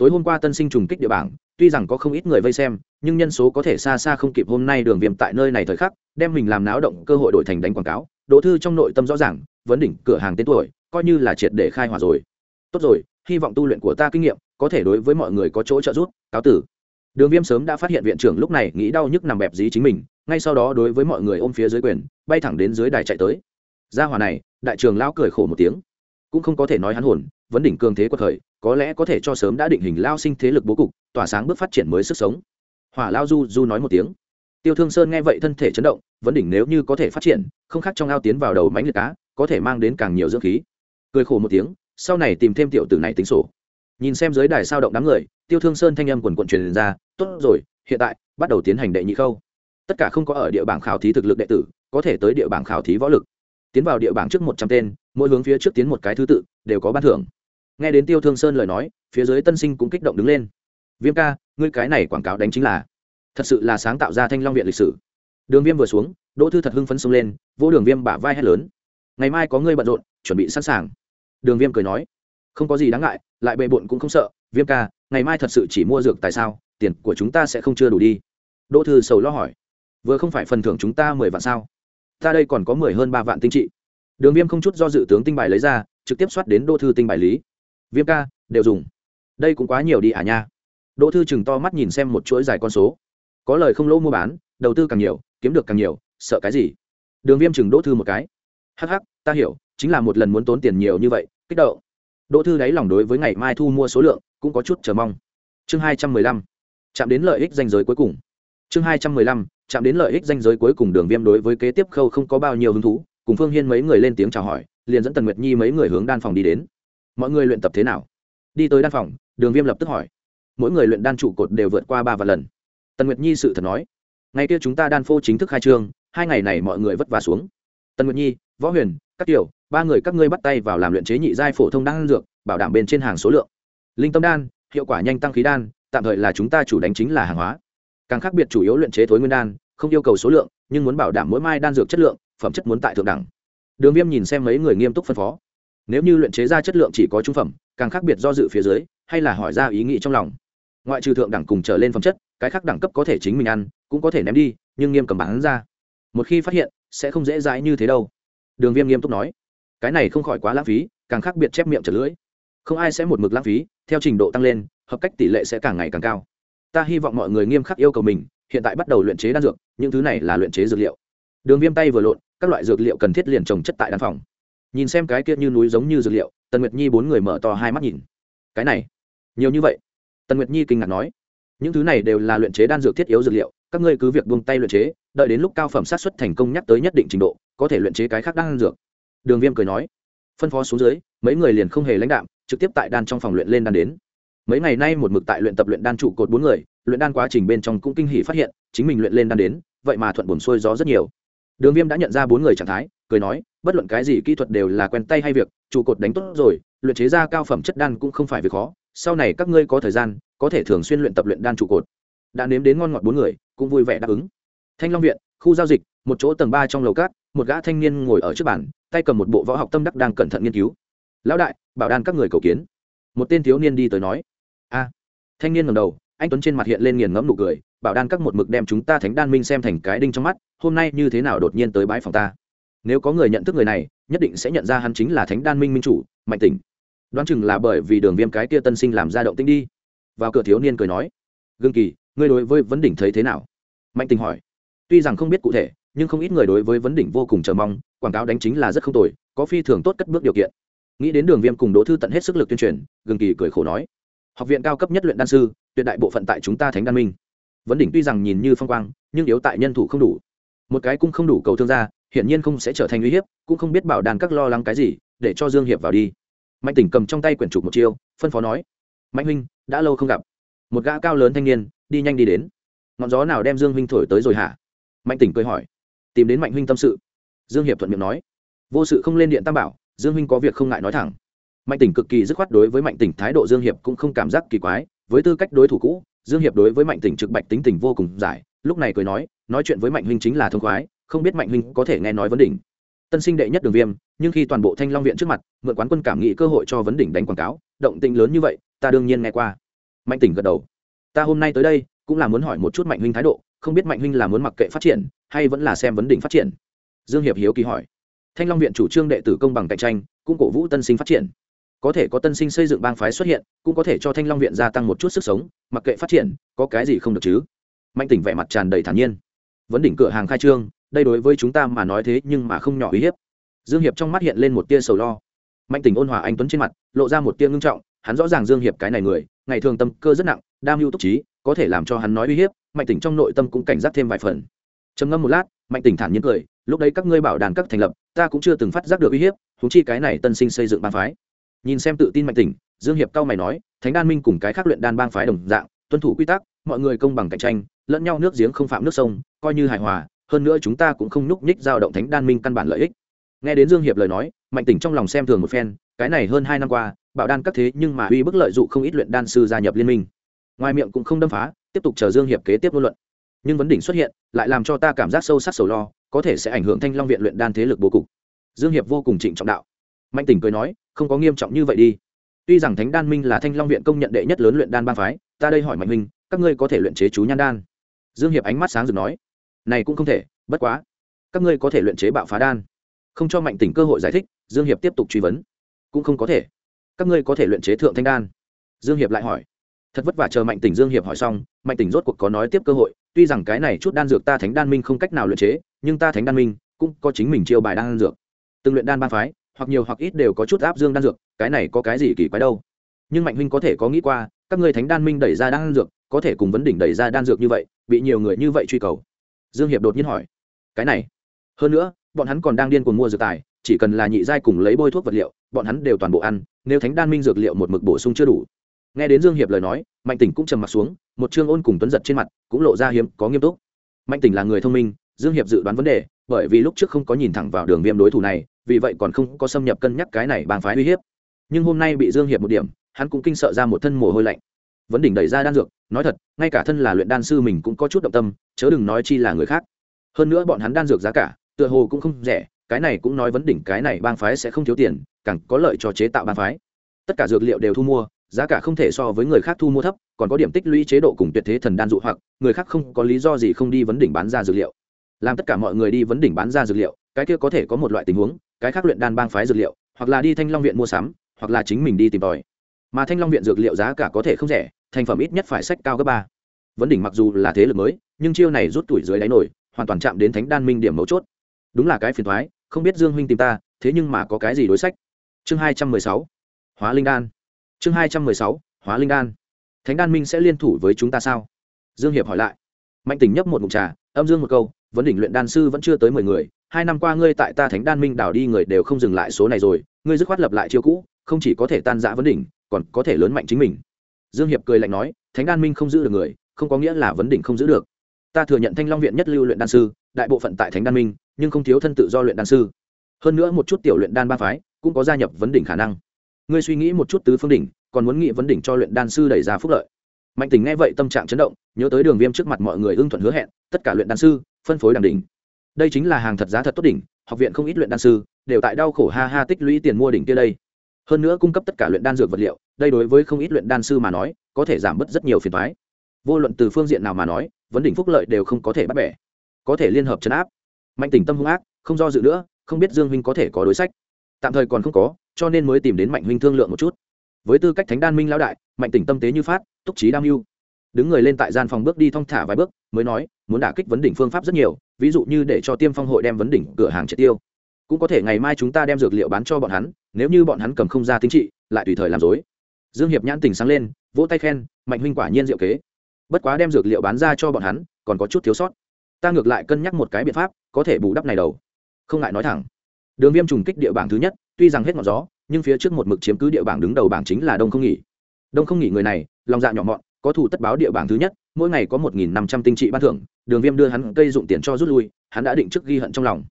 tối hôm qua tân sinh trùng kích địa bảng, tuy rằng có không ít người vây xem, nhưng nhân số có thể xa xa không kịp hôm nay đường viêm tại nơi này thời khắc, đem mình làm náo động, cơ hội đổi thành đánh quảng cáo. Đỗ thư trong nội tâm rõ ràng, vấn đỉnh cửa hàng tên tuổi, coi như là triệt để khai hỏa rồi. Tốt rồi, hy vọng tu luyện của ta kinh nghiệm, có thể đối với mọi người có chỗ trợ giúp, cáo tử. Đường viêm sớm đã phát hiện viện trưởng lúc này nghĩ đau nhức nằm bẹp dí chính mình, ngay sau đó đối với mọi người ôm phía dưới quyền, bay thẳng đến dưới đài chạy tới. Gia hòa này, đại trường lao cười khổ một tiếng cũng không có thể nói hắn hồn, vấn đỉnh cường thế của thời, có lẽ có thể cho sớm đã định hình lao sinh thế lực bố cục, tỏa sáng bước phát triển mới sức sống. Hỏa lao du du nói một tiếng. Tiêu thương sơn nghe vậy thân thể chấn động, vấn đỉnh nếu như có thể phát triển, không khác trong ao tiến vào đầu mánh liệt cá, có thể mang đến càng nhiều dưỡng khí. Cười khổ một tiếng, sau này tìm thêm tiểu tử này tính sổ. Nhìn xem dưới đài sao động đám người, tiêu thương sơn thanh âm quần quận truyền ra, tốt rồi, hiện tại, bắt đầu tiến hành đệ nhị khâu. Tất cả không có ở địa bảng khảo thí thực lực đệ tử, có thể tới địa bảng khảo thí võ lực. Tiến vào địa bảng trước một trăm tên mỗi hướng phía trước tiến một cái thứ tự, đều có ban thưởng. Nghe đến tiêu thương sơn lời nói, phía dưới tân sinh cũng kích động đứng lên. Viêm ca, ngươi cái này quảng cáo đánh chính là, thật sự là sáng tạo ra thanh long viện lịch sử. Đường viêm vừa xuống, đỗ thư thật hưng phấn xông lên, vô đường viêm bả vai hét lớn. Ngày mai có ngươi bận rộn, chuẩn bị sẵn sàng. Đường viêm cười nói, không có gì đáng ngại, lại bề bộn cũng không sợ. Viêm ca, ngày mai thật sự chỉ mua dược tại sao, tiền của chúng ta sẽ không chưa đủ đi. Đỗ thư sầu lo hỏi, vừa không phải phần thưởng chúng ta mười vạn sao? Ta đây còn có mười hơn ba vạn tinh trị đường viêm không chút do dự tướng tinh bài lấy ra, trực tiếp soát đến đỗ thư tinh bài lý. Viêm ca, đều dùng. Đây cũng quá nhiều đi à nha. Đỗ thư chừng to mắt nhìn xem một chuỗi dài con số. Có lời không lỗ mua bán, đầu tư càng nhiều, kiếm được càng nhiều, sợ cái gì? Đường viêm chừng đỗ thư một cái. Hh ta hiểu, chính là một lần muốn tốn tiền nhiều như vậy, kích động. Đỗ thư đáy lòng đối với ngày mai thu mua số lượng cũng có chút chờ mong. Chương hai trăm mười lăm, chạm đến lợi ích danh giới cuối cùng. Chương hai trăm mười lăm, chạm đến lợi ích danh giới cuối cùng đường viêm đối với kế tiếp khâu không có bao nhiêu hứng thú cùng phương hiên mấy người lên tiếng chào hỏi, liền dẫn tần nguyệt nhi mấy người hướng đan phòng đi đến. Mọi người luyện tập thế nào? Đi tới đan phòng, đường viêm lập tức hỏi. Mỗi người luyện đan trụ cột đều vượt qua ba và lần. Tần nguyệt nhi sự thật nói, ngày kia chúng ta đan phô chính thức khai trương, hai ngày này mọi người vất vả xuống. Tần nguyệt nhi, võ huyền, các tiểu, ba người các ngươi bắt tay vào làm luyện chế nhị giai phổ thông đan dược, bảo đảm bên trên hàng số lượng. Linh tâm đan, hiệu quả nhanh tăng khí đan, tạm thời là chúng ta chủ đánh chính là hàng hóa. Càng khác biệt chủ yếu luyện chế thối nguyên đan, không yêu cầu số lượng, nhưng muốn bảo đảm mỗi mai đan dược chất lượng phẩm chất muốn tại thượng đẳng. Đường viêm nhìn xem mấy người nghiêm túc phân phó. Nếu như luyện chế ra chất lượng chỉ có trung phẩm, càng khác biệt do dự phía dưới, hay là hỏi ra ý nghĩ trong lòng. Ngoại trừ thượng đẳng cùng trở lên phẩm chất, cái khác đẳng cấp có thể chính mình ăn, cũng có thể ném đi, nhưng nghiêm cầm bán ra. Một khi phát hiện, sẽ không dễ dãi như thế đâu. Đường viêm nghiêm túc nói. Cái này không khỏi quá lãng phí, càng khác biệt chép miệng trở lưỡi. Không ai sẽ một mực lãng phí, theo trình độ tăng lên, hợp cách tỷ lệ sẽ càng ngày càng cao. Ta hy vọng mọi người nghiêm khắc yêu cầu mình, hiện tại bắt đầu luyện chế đan dược, những thứ này là luyện chế dược liệu. Đường viêm tay vừa lộn các loại dược liệu cần thiết liền trồng chất tại đan phòng. Nhìn xem cái kia như núi giống như dược liệu, tần nguyệt nhi bốn người mở to hai mắt nhìn. Cái này, nhiều như vậy? Tần nguyệt nhi kinh ngạc nói. Những thứ này đều là luyện chế đan dược thiết yếu dược liệu, các ngươi cứ việc buông tay luyện chế, đợi đến lúc cao phẩm sát xuất thành công nhắc tới nhất định trình độ, có thể luyện chế cái khác đan dược. Đường viêm cười nói. Phân phó xuống dưới, mấy người liền không hề lãnh đạm, trực tiếp tại đan trong phòng luyện lên đan đến. Mấy ngày nay một mực tại luyện tập luyện đan trụ cột bốn người, luyện đan quá trình bên trong cũng kinh hỉ phát hiện, chính mình luyện lên đan đến, vậy mà thuận buồn xuôi gió rất nhiều đường viêm đã nhận ra bốn người trạng thái, cười nói, bất luận cái gì kỹ thuật đều là quen tay hay việc, trụ cột đánh tốt rồi, luyện chế ra cao phẩm chất đan cũng không phải việc khó, sau này các ngươi có thời gian, có thể thường xuyên luyện tập luyện đan trụ cột. Đã nếm đến ngon ngọt bốn người, cũng vui vẻ đáp ứng. Thanh long viện, khu giao dịch, một chỗ tầng ba trong lầu cát, một gã thanh niên ngồi ở trước bàn, tay cầm một bộ võ học tâm đắc đang cẩn thận nghiên cứu. Lão đại, bảo đan các người cầu kiến. Một tên thiếu niên đi tới nói. A. Thanh niên ngầm đầu, anh tuấn trên mặt hiện lên nghiền ngẫm nụ cười bảo đan các một mực đem chúng ta thánh đan minh xem thành cái đinh trong mắt, hôm nay như thế nào đột nhiên tới bãi phòng ta? Nếu có người nhận thức người này, nhất định sẽ nhận ra hắn chính là thánh đan minh minh chủ, mạnh tỉnh. Đoán chừng là bởi vì đường viêm cái kia tân sinh làm ra động tinh đi. Vào cửa thiếu niên cười nói, gương kỳ, ngươi đối với vấn đỉnh thấy thế nào? Mạnh tình hỏi. Tuy rằng không biết cụ thể, nhưng không ít người đối với vấn đỉnh vô cùng chờ mong, quảng cáo đánh chính là rất không tồi, có phi thường tốt cất bước điều kiện. Nghĩ đến đường viêm cùng đỗ thư tận hết sức lực tuyên truyền, gương kỳ cười khổ nói, học viện cao cấp nhất luyện đan sư, tuyệt đại bộ phận tại chúng ta thánh đan minh vấn đỉnh tuy rằng nhìn như phong quang, nhưng yếu tại nhân thủ không đủ. Một cái cũng không đủ cầu thương gia, hiển nhiên không sẽ trở thành uy hiếp, cũng không biết bảo đàn các lo lắng cái gì, để cho dương hiệp vào đi. Mạnh tỉnh cầm trong tay quyển trục một chiêu, phân phó nói, mạnh huynh, đã lâu không gặp. Một gã cao lớn thanh niên, đi nhanh đi đến. Ngọn gió nào đem dương huynh thổi tới rồi hả? Mạnh tỉnh cười hỏi. Tìm đến mạnh huynh tâm sự. Dương hiệp thuận miệng nói. Vô sự không lên điện tam bảo, dương huynh có việc không ngại nói thẳng. Mạnh tỉnh cực kỳ dứt khoát đối với mạnh tỉnh thái độ dương hiệp cũng không cảm giác kỳ quái, với tư cách đối thủ cũ dương hiệp đối với mạnh tỉnh trực bạch tính tình vô cùng giải, lúc này cười nói nói chuyện với mạnh huynh chính là thông khoái, không biết mạnh huynh có thể nghe nói vấn đỉnh. Tân sinh đệ nhất đường viêm, nhưng khi toàn bộ thanh long viện trước mặt, mượn quán quân cảm nghĩ cơ hội cho vấn đỉnh đánh quảng cáo, động tĩnh lớn như vậy, ta đương nhiên nghe qua. Mạnh tỉnh gật đầu. Ta hôm nay tới đây, cũng là muốn hỏi một chút mạnh huynh thái độ, không biết mạnh huynh là muốn mặc kệ phát triển, hay vẫn là xem vấn đỉnh phát triển? Dương hiệp hiếu kỳ hỏi. Thanh long viện chủ trương đệ tử công bằng cạnh tranh, cũng cổ vũ tân sinh phát triển có thể có tân sinh xây dựng bang phái xuất hiện, cũng có thể cho thanh long viện gia tăng một chút sức sống, mặc kệ phát triển, có cái gì không được chứ? Mạnh tỉnh vẻ mặt tràn đầy thản nhiên. Vấn đỉnh cửa hàng khai trương, đây đối với chúng ta mà nói thế nhưng mà không nhỏ uy hiếp. Dương hiệp trong mắt hiện lên một tia sầu lo. Mạnh tỉnh ôn hòa anh tuấn trên mặt, lộ ra một tia ngưng trọng, hắn rõ ràng dương hiệp cái này người, ngày thường tâm cơ rất nặng, đam mưu túc trí, có thể làm cho hắn nói uy hiếp, mạnh tỉnh trong nội tâm cũng cảnh giác thêm vài phần. Trầm ngâm một lát, mạnh tỉnh thản nhiên cười, lúc đấy các ngươi bảo đàn các thành lập, ta cũng chưa từng phát giác được uy hiếp thú chi cái này tân sinh xây dựng bang phái nhìn xem tự tin mạnh tỉnh, dương hiệp cao mày nói, thánh đan minh cùng cái khác luyện đan bang phái đồng dạng, tuân thủ quy tắc, mọi người công bằng cạnh tranh, lẫn nhau nước giếng không phạm nước sông, coi như hài hòa, hơn nữa chúng ta cũng không nhúc nhích giao động thánh đan minh căn bản lợi ích. Nghe đến dương hiệp lời nói, mạnh tỉnh trong lòng xem thường một phen, cái này hơn hai năm qua, bảo đan các thế nhưng mà uy bức lợi dụng không ít luyện đan sư gia nhập liên minh. Ngoài miệng cũng không đâm phá, tiếp tục chờ dương hiệp kế tiếp ngôn luận. Nhưng vấn đỉnh xuất hiện, lại làm cho ta cảm giác sâu sắc sầu lo, có thể sẽ ảnh hưởng thanh long viện luyện đan thế lực bố cục. Dương hiệp vô cùng trịnh trọng đạo mạnh tỉnh cười nói, không có nghiêm trọng như vậy đi. Tuy rằng thánh đan minh là thanh long viện công nhận đệ nhất lớn luyện đan ba phái, ta đây hỏi mạnh minh các ngươi có thể luyện chế chú nhan đan? Dương hiệp ánh mắt sáng rực nói, này cũng không thể, bất quá. Các ngươi có thể luyện chế bạo phá đan. Không cho mạnh tỉnh cơ hội giải thích, dương hiệp tiếp tục truy vấn, cũng không có thể. Các ngươi có thể luyện chế thượng thanh đan. Dương hiệp lại hỏi, thật vất vả chờ mạnh tỉnh dương hiệp hỏi xong, mạnh tỉnh rốt cuộc có nói tiếp cơ hội, tuy rằng cái này chút đan dược ta thánh đan minh không cách nào luyện chế, nhưng ta thánh đan minh cũng có chính mình chiêu bài đan dược. Từng luyện đan ba phái hoặc nhiều hoặc ít đều có chút áp dương đan dược, cái này có cái gì kỳ quái đâu. Nhưng mạnh huynh có thể có nghĩ qua, các ngươi thánh đan minh đẩy ra đan dược, có thể cùng vấn đỉnh đẩy ra đan dược như vậy, bị nhiều người như vậy truy cầu. Dương hiệp đột nhiên hỏi, cái này, hơn nữa, bọn hắn còn đang điên cuồng mua dược tài, chỉ cần là nhị giai cùng lấy bôi thuốc vật liệu, bọn hắn đều toàn bộ ăn, nếu thánh đan minh dược liệu một mực bổ sung chưa đủ. Nghe đến dương hiệp lời nói, mạnh tỉnh cũng trầm m ặ t xuống, một chương ôn cùng tuấn giật trên mặt, cũng lộ ra hiếm, có nghiêm túc. Mạnh tỉnh là người thông minh, dương hiệp dự đoán vấn đề, bởi vì lúc trước không có nhìn thẳng vào đường viêm đối thủ này vì vậy còn không có xâm nhập cân nhắc cái này bang phái uy hiếp. Nhưng hôm nay bị dương hiệp một điểm, hắn cũng kinh sợ ra một thân mồ hôi lạnh. Vấn đỉnh đẩy ra đan dược, nói thật, ngay cả thân là luyện đan sư mình cũng có chút động tâm, chớ đừng nói chi là người khác. Hơn nữa bọn hắn đan dược giá cả, tựa hồ cũng không rẻ, cái này cũng nói vấn đỉnh cái này bang phái sẽ không thiếu tiền, càng có lợi cho chế tạo bang phái. Tất cả dược liệu đều thu mua, giá cả không thể so với người khác thu mua thấp, còn có điểm tích lũy chế độ cùng tuyệt thế thần đan dụ hoặc, người khác không có lý do gì không đi vấn đỉnh bán ra dược liệu. Làm tất cả mọi người đi vấn đỉnh bán ra dược liệu, cái kia có thể có một loại tình huống cái khác luyện đan bang phái dược liệu, hoặc là đi thanh long viện mua sắm, hoặc là chính mình đi tìm tòi. Mà thanh long viện dược liệu giá cả có thể không rẻ, thành phẩm ít nhất phải sách cao gấp ba. Vấn đỉnh mặc dù là thế lực mới, nhưng chiêu này rút tuổi dưới đáy nổi, hoàn toàn chạm đến thánh đan minh điểm mấu chốt. Đúng là cái phiền thoái không biết dương huynh tìm ta, thế nhưng mà có cái gì đối sách? Chương hai trăm mười sáu, hóa linh đan. Chương hai trăm mười sáu, hóa linh đan. Thánh đan minh sẽ liên thủ với chúng ta sao? Dương hiệp hỏi lại. Mạnh tỉnh nhấp một mục trà, âm dương một câu, vấn đỉnh luyện đan sư vẫn chưa tới mười người hai năm qua ngươi tại ta thánh đan minh đảo đi người đều không dừng lại số này rồi, ngươi dứt khoát lập lại chiêu cũ, không chỉ có thể tan giã vấn đỉnh, còn có thể lớn mạnh chính mình. Dương hiệp cười lạnh nói, thánh đan minh không giữ được người, không có nghĩa là vấn đỉnh không giữ được. Ta thừa nhận thanh long viện nhất lưu luyện đan sư, đại bộ phận tại thánh đan minh, nhưng không thiếu thân tự do luyện đan sư. Hơn nữa một chút tiểu luyện đan ba phái, cũng có gia nhập vấn đỉnh khả năng. Ngươi suy nghĩ một chút tứ phương đỉnh, còn muốn nghĩ vấn đỉnh cho luyện đan sư đẩy ra phúc lợi. Mạnh tình nghe vậy tâm trạng chấn động, nhớ tới đường viêm trước mặt mọi người ưng thuận hứa hẹn, tất cả luyện đan sư, phân phối đàn đỉnh đây chính là hàng thật giá thật tốt đỉnh, học viện không ít luyện đan sư đều tại đau khổ ha ha tích lũy tiền mua đỉnh kia đây. Hơn nữa cung cấp tất cả luyện đan dược vật liệu, đây đối với không ít luyện đan sư mà nói, có thể giảm bớt rất nhiều phiền thoái vô luận từ phương diện nào mà nói, vấn đỉnh phúc lợi đều không có thể bắt bẻ. Có thể liên hợp chấn áp. Mạnh tình tâm hung ác, không do dự nữa, không biết dương huynh có thể có đối sách. Tạm thời còn không có, cho nên mới tìm đến mạnh huynh thương lượng một chút. Với tư cách thánh đan minh lão đại, mạnh tỉnh tâm tế như phát, túc trí đam mưu đứng người lên tại gian phòng bước đi thong thả vài bước, mới nói, muốn đả kích vấn đỉnh phương pháp rất nhiều, ví dụ như để cho tiêm phong hội đem vấn đỉnh cửa hàng triệt tiêu. Cũng có thể ngày mai chúng ta đem dược liệu bán cho bọn hắn, nếu như bọn hắn cầm không ra tính trị, lại tùy thời làm dối dương hiệp nhãn tình sáng lên, vỗ tay khen, mạnh huynh quả nhiên diệu kế. Bất quá đem dược liệu bán ra cho bọn hắn, còn có chút thiếu sót. Ta ngược lại cân nhắc một cái biện pháp, có thể bù đắp này đầu. Không ngại nói thẳng. Đường viêm trùng kích địa bảng thứ nhất, tuy rằng hết ngọn gió, nhưng phía trước một mực chiếm cứ địa bảng đứng đầu bảng chính là đông không nghỉ. Đông không nghỉ người này, lòng dạ nhỏ mọn có thủ tất báo địa bảng thứ nhất, mỗi ngày có một nghìn năm trăm tinh trị ban thưởng, đường viêm đưa hắn cây dụng tiền cho rút lui, hắn đã định trước ghi hận trong lòng.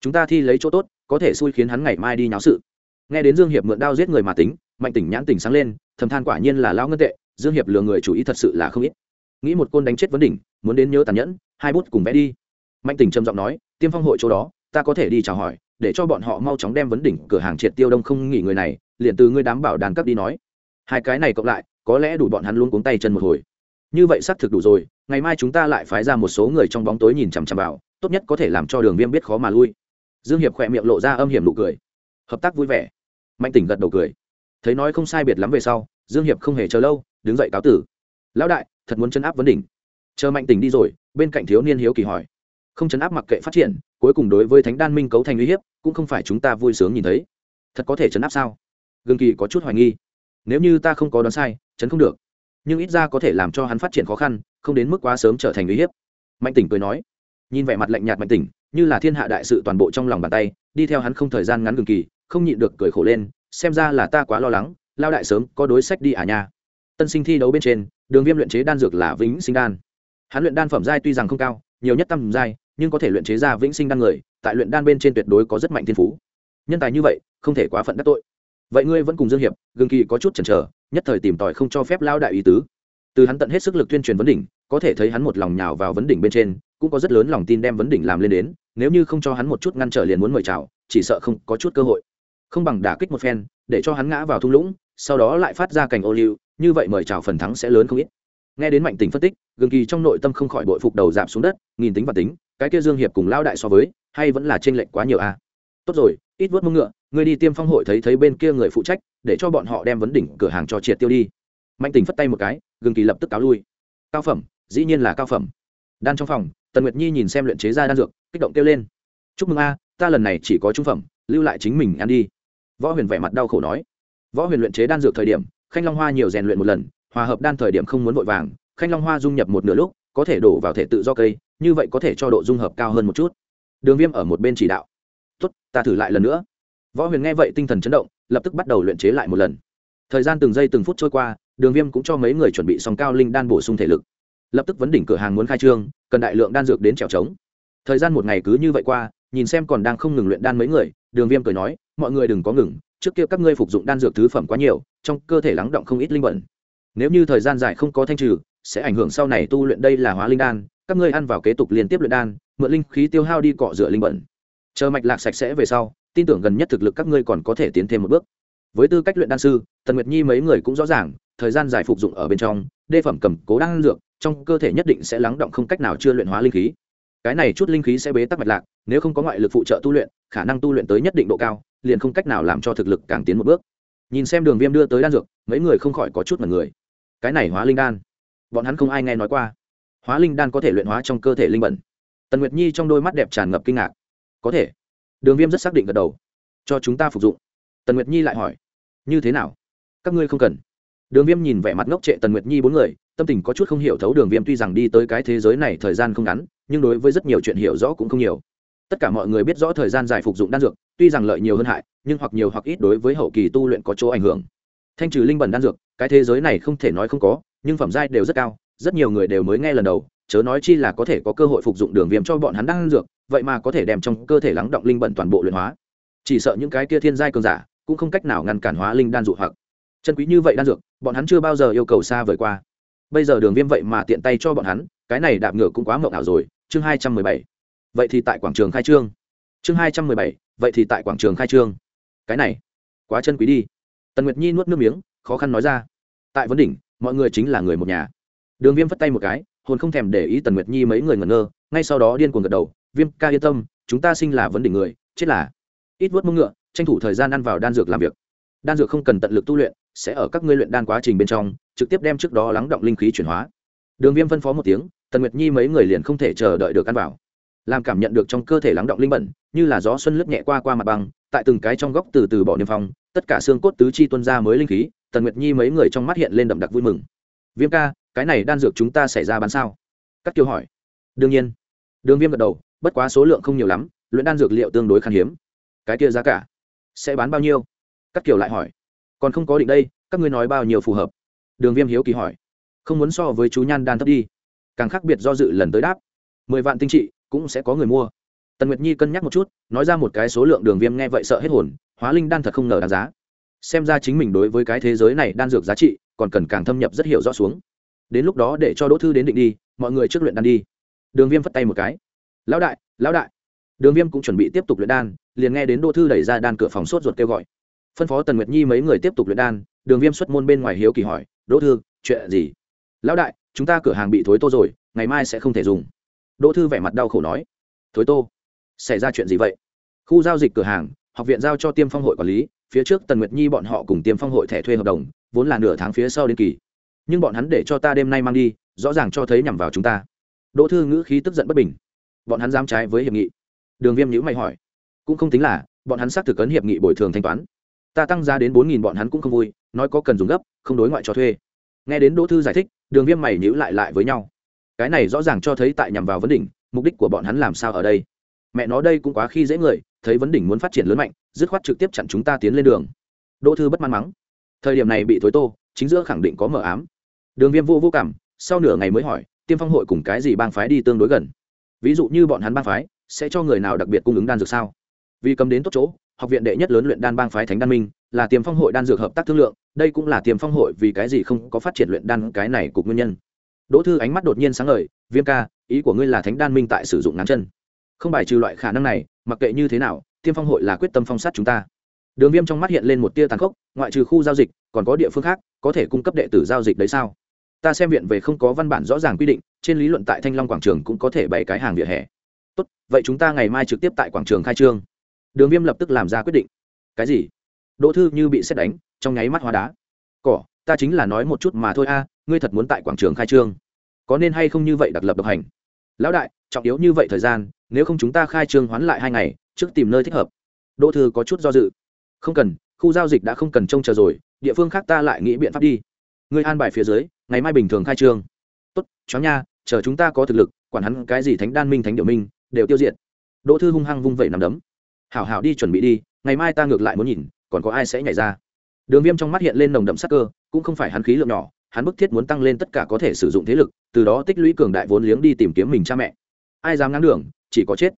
Chúng ta thi lấy chỗ tốt, có thể xui khiến hắn ngày mai đi nháo sự. Nghe đến dương hiệp mượn đao giết người mà tính, mạnh tỉnh nhãn tỉnh sáng lên, thầm than quả nhiên là lao ngân tệ, dương hiệp lừa người chủ ý thật sự là không ít. Nghĩ một côn đánh chết vấn đỉnh, muốn đến nhớ tàn nhẫn, hai bút cùng vẽ đi. Mạnh tỉnh trầm giọng nói, tiêm phong hội chỗ đó, ta có thể đi chào hỏi, để cho bọn họ mau chóng đem vấn đỉnh cửa hàng triệt tiêu đông không nghỉ người này, liền từ ngươi đám bảo đàn cấp đi nói. Hai cái này cộng lại có lẽ đủ bọn hắn luôn cuống tay chân một hồi. Như vậy xác thực đủ rồi, ngày mai chúng ta lại phái ra một số người trong bóng tối nhìn chằm chằm vào, tốt nhất có thể làm cho đường viêm biết khó mà lui. Dương hiệp khỏe miệng lộ ra âm hiểm nụ cười. Hợp tác vui vẻ. Mạnh tỉnh gật đầu cười. Thấy nói không sai biệt lắm về sau, dương hiệp không hề chờ lâu, đứng dậy cáo tử. Lão đại, thật muốn chấn áp vấn đỉnh. Chờ mạnh tỉnh đi rồi, bên cạnh thiếu niên hiếu kỳ hỏi. Không chấn áp mặc kệ phát triển, cuối cùng đối với thánh đan minh cấu thành uy hiếp, cũng không phải chúng ta vui sướng nhìn thấy. Thật có thể chấn áp sao? Gương kỳ có chút hoài nghi. Nếu như ta không có đoán sai chấn không được. Nhưng ít ra có thể làm cho hắn phát triển khó khăn, không đến mức quá sớm trở thành uy hiếp. Mạnh tỉnh cười nói, nhìn vẻ mặt lạnh nhạt mạnh tỉnh, như là thiên hạ đại sự toàn bộ trong lòng bàn tay, đi theo hắn không thời gian ngắn ngừng kỳ, không nhịn được cười khổ lên, xem ra là ta quá lo lắng, lao đại sớm, có đối sách đi à nha. Tân sinh thi đấu bên trên, đường viêm luyện chế đan dược là vĩnh sinh đan. Hắn luyện đan phẩm giai tuy rằng không cao, nhiều nhất tầm giai, nhưng có thể luyện chế ra vĩnh sinh đan người, tại luyện đan bên trên tuyệt đối có rất mạnh thiên phú. Nhân tài như vậy, không thể quá phận đắc tội. Vậy ngươi vẫn cùng dương hiệp gương kỳ có chút chần chờ nhất thời tìm tòi không cho phép lao đại ý tứ. Từ hắn tận hết sức lực tuyên truyền vấn đỉnh, có thể thấy hắn một lòng nhào vào vấn đỉnh bên trên, cũng có rất lớn lòng tin đem vấn đỉnh làm lên đến, nếu như không cho hắn một chút ngăn trở liền muốn mời chào, chỉ sợ không có chút cơ hội. Không bằng đả kích một phen, để cho hắn ngã vào thung lũng, sau đó lại phát ra cảnh ô liu, như vậy mời chào phần thắng sẽ lớn không ít. Nghe đến mạnh tình phân tích gương kỳ trong nội tâm không khỏi bội phục đầu giảm xuống đất, nghìn tính và tính, cái kia dương hiệp cùng lao đại so với, hay vẫn là trên lệnh quá nhiều a à? tốt rồi, ít vớt mông ngựa Ngươi đi tiêm phong hội thấy thấy bên kia người phụ trách, để cho bọn họ đem vấn đỉnh cửa hàng cho triệt tiêu đi. Mạnh tình phất tay một cái, gừng kỳ lập tức cáo lui. Cao phẩm, dĩ nhiên là cao phẩm. Đan trong phòng, tần nguyệt nhi nhìn xem luyện chế ra đan dược, kích động kêu lên. Chúc mừng a, ta lần này chỉ có trung phẩm, lưu lại chính mình ăn đi. Võ huyền vẻ mặt đau khổ nói. Võ huyền luyện chế đan dược thời điểm, khanh long hoa nhiều rèn luyện một lần, hòa hợp đan thời điểm không muốn vội vàng, khanh long hoa dung nhập một nửa lúc, có thể đổ vào thể tự do cây, như vậy có thể cho độ dung hợp cao hơn một chút. Đường viêm ở một bên chỉ đạo. Tốt, ta thử lại lần nữa võ huyền nghe vậy tinh thần chấn động, lập tức bắt đầu luyện chế lại một lần. Thời gian từng giây từng phút trôi qua, đường viêm cũng cho mấy người chuẩn bị xong cao linh đan bổ sung thể lực. Lập tức vấn đỉnh cửa hàng muốn khai trương, cần đại lượng đan dược đến trèo trống. Thời gian một ngày cứ như vậy qua, nhìn xem còn đang không ngừng luyện đan mấy người, đường viêm cười nói, mọi người đừng có ngừng, trước kia các ngươi phục dụng đan dược thứ phẩm quá nhiều, trong cơ thể lắng động không ít linh bẩn nếu như thời gian dài không có thanh trừ, sẽ ảnh hưởng sau này tu luyện đây là hóa linh đan, các ngươi ăn vào kế tục liên tiếp luyện đan, mượn linh khí tiêu hao đi cọ rửa linh bẩn chờ mạch lạc sạch sẽ về sau tin tưởng gần nhất thực lực các ngươi còn có thể tiến thêm một bước. Với tư cách luyện đan sư, tần nguyệt nhi mấy người cũng rõ ràng, thời gian dài phục dụng ở bên trong, đê phẩm cầm cố đan dược, trong cơ thể nhất định sẽ lắng động không cách nào chưa luyện hóa linh khí. Cái này chút linh khí sẽ bế tắc mạch lạc, nếu không có ngoại lực phụ trợ tu luyện, khả năng tu luyện tới nhất định độ cao, liền không cách nào làm cho thực lực càng tiến một bước. Nhìn xem đường viêm đưa tới đan dược, mấy người không khỏi có chút mật người. Cái này hóa linh đan, bọn hắn không ai nghe nói qua. Hóa linh đan có thể luyện hóa trong cơ thể linh bẩn. Tần nguyệt nhi trong đôi mắt đẹp tràn ngập kinh ngạc. Có thể đường viêm rất xác định gật đầu. Cho chúng ta phục dụng. Tần nguyệt nhi lại hỏi. Như thế nào? Các ngươi không cần. Đường viêm nhìn vẻ mặt ngốc trệ tần nguyệt nhi bốn người, tâm tình có chút không hiểu thấu đường viêm tuy rằng đi tới cái thế giới này thời gian không ngắn, nhưng đối với rất nhiều chuyện hiểu rõ cũng không nhiều. Tất cả mọi người biết rõ thời gian dài phục dụng đan dược, tuy rằng lợi nhiều hơn hại, nhưng hoặc nhiều hoặc ít đối với hậu kỳ tu luyện có chỗ ảnh hưởng. Thanh trừ linh bẩn đan dược, cái thế giới này không thể nói không có, nhưng phẩm giai đều rất cao rất nhiều người đều mới nghe lần đầu, chớ nói chi là có thể có cơ hội phục dụng đường viêm cho bọn hắn đan dược, vậy mà có thể đem trong cơ thể lắng động linh bận toàn bộ luyện hóa. Chỉ sợ những cái kia thiên giai cường giả cũng không cách nào ngăn cản hóa linh đan dụ hoặc. Chân quý như vậy đan dược, bọn hắn chưa bao giờ yêu cầu xa vời qua. Bây giờ đường viêm vậy mà tiện tay cho bọn hắn, cái này đạp ngựa cũng quá mộng ảo rồi, chương hai trăm mười bảy. Vậy thì tại quảng trường khai trương. Chương hai trăm mười bảy, vậy thì tại quảng trường khai trương. Cái này, quá chân quý đi. Tần nguyệt nhi nuốt nước miếng, khó khăn nói ra. Tại vấn đỉnh, mọi người chính là người một nhà đường viêm phất tay một cái hồn không thèm để ý tần nguyệt nhi mấy người ngẩn ngơ ngay sau đó điên cuồng gật đầu viêm ca yên tâm chúng ta sinh là vấn đỉnh người chết là ít vớt mông ngựa tranh thủ thời gian ăn vào đan dược làm việc. Đan dược không cần tận lực tu luyện sẽ ở các ngươi luyện đan quá trình bên trong trực tiếp đem trước đó lắng động linh khí chuyển hóa. Đường viêm phân phó một tiếng tần nguyệt nhi mấy người liền không thể chờ đợi được ăn vào. Làm cảm nhận được trong cơ thể lắng động linh bẩn như là gió xuân lướt nhẹ qua qua mặt bằng, tại từng cái trong góc từ từ bỏ niêm phong tất cả xương cốt tứ chi tuân ra mới linh khí tần nguyệt nhi mấy người trong mắt hiện lên đậm đặc vui mừng. Viêm ca cái này đan dược chúng ta xảy ra bán sao? Các kiều hỏi. Đương nhiên. Đường viêm gật đầu, bất quá số lượng không nhiều lắm, luyện đan dược liệu tương đối khan hiếm. Cái kia giá cả sẽ bán bao nhiêu? Các kiều lại hỏi. Còn không có định đây, các ngươi nói bao nhiêu phù hợp? Đường viêm hiếu kỳ hỏi. Không muốn so với chú nhan đan thấp đi. Càng khác biệt do dự lần tới đáp. Mười vạn tinh trị cũng sẽ có người mua. Tần nguyệt nhi cân nhắc một chút, nói ra một cái số lượng đường viêm nghe vậy sợ hết hồn, hóa linh đan thật không ngờ đáng giá. Xem ra chính mình đối với cái thế giới này đan dược giá trị còn cần càng thâm nhập rất hiểu rõ xuống đến lúc đó để cho đỗ thư đến định đi, mọi người trước luyện đan đi. Đường viêm phất tay một cái. Lão đại lão đại. Đường viêm cũng chuẩn bị tiếp tục luyện đan, liền nghe đến đỗ thư đẩy ra đan cửa phòng sốt ruột kêu gọi. Phân phó tần nguyệt nhi mấy người tiếp tục luyện đan, đường viêm xuất môn bên ngoài hiếu kỳ hỏi, đỗ thư, chuyện gì? Lão đại, chúng ta cửa hàng bị thối tô rồi, ngày mai sẽ không thể dùng. Đỗ thư vẻ mặt đau khổ nói. Thối tô? Xảy ra chuyện gì vậy? Khu giao dịch cửa hàng, học viện giao cho tiêm phong hội quản lý, phía trước tần nguyệt nhi bọn họ cùng tiêm phong hội thẻ thuê hợp đồng, vốn là nửa tháng phía sau đến kỳ nhưng bọn hắn để cho ta đêm nay mang đi, rõ ràng cho thấy nhằm vào chúng ta. Đỗ thư ngữ khí tức giận bất bình. Bọn hắn dám trái với hiệp nghị. Đường viêm nhữ mày hỏi. Cũng không tính là, bọn hắn xác thực ấn hiệp nghị bồi thường thanh toán. Ta tăng giá đến bốn nghìn bọn hắn cũng không vui, nói có cần dùng gấp, không đối ngoại cho thuê. Nghe đến đỗ thư giải thích, đường viêm mày nhữ lại lại với nhau. Cái này rõ ràng cho thấy tại nhằm vào vấn đỉnh, mục đích của bọn hắn làm sao ở đây. Mẹ nó đây cũng quá khi dễ người, thấy vấn đỉnh muốn phát triển lớn mạnh, dứt khoát trực tiếp chặn chúng ta tiến lên đường. Đỗ thư bất mãn mắng. Thời điểm này bị thối tô, chính giữa khẳng định có mở ám đường viêm vô vô cảm, sau nửa ngày mới hỏi, tiêm phong hội cùng cái gì bang phái đi tương đối gần? Ví dụ như bọn hắn bang phái, sẽ cho người nào đặc biệt cung ứng đan dược sao? Vì cầm đến tốt chỗ, học viện đệ nhất lớn luyện đan bang phái thánh đan minh, là tiềm phong hội đan dược hợp tác thương lượng, đây cũng là tiềm phong hội vì cái gì không có phát triển luyện đan cái này cục nguyên nhân. Đỗ thư ánh mắt đột nhiên sáng ngời, viêm ca, ý của ngươi là thánh đan minh tại sử dụng ngắn chân. Không bài trừ loại khả năng này, mặc kệ như thế nào, tiêm phong hội là quyết tâm phong sát chúng ta. Đường viêm trong mắt hiện lên một tia tàn khốc, ngoại trừ khu giao dịch, còn có địa phương khác, có thể cung cấp đệ tử giao dịch đấy sao? Ta xem viện về không có văn bản rõ ràng quy định, trên lý luận tại thanh long quảng trường cũng có thể bày cái hàng vỉa hè. Tốt, vậy chúng ta ngày mai trực tiếp tại quảng trường khai trương. Đường viêm lập tức làm ra quyết định. Cái gì? Đỗ thư như bị xét đánh, trong nháy mắt hóa đá. Cỏ, ta chính là nói một chút mà thôi a, ngươi thật muốn tại quảng trường khai trương. Có nên hay không như vậy đặc lập độc hành? Lão đại, trọng yếu như vậy thời gian, nếu không chúng ta khai trương hoán lại hai ngày, trước tìm nơi thích hợp. Đỗ thư có chút do dự. Không cần, khu giao dịch đã không cần trông chờ rồi, địa phương khác ta lại nghĩ biện pháp đi ngươi an bài phía dưới, ngày mai bình thường khai trương. Tốt, chó nha, chờ chúng ta có thực lực, quản hắn cái gì thánh đan minh, thánh điệu minh, đều tiêu diệt. Đỗ thư hung hăng vung vẩy nằm đấm. Hảo hảo đi chuẩn bị đi, ngày mai ta ngược lại muốn nhìn, còn có ai sẽ nhảy ra. Đường viêm trong mắt hiện lên nồng đậm sắc cơ, cũng không phải hắn khí lượng nhỏ, hắn bức thiết muốn tăng lên tất cả có thể sử dụng thế lực, từ đó tích lũy cường đại vốn liếng đi tìm kiếm mình cha mẹ. Ai dám ngáng đường, chỉ có chết.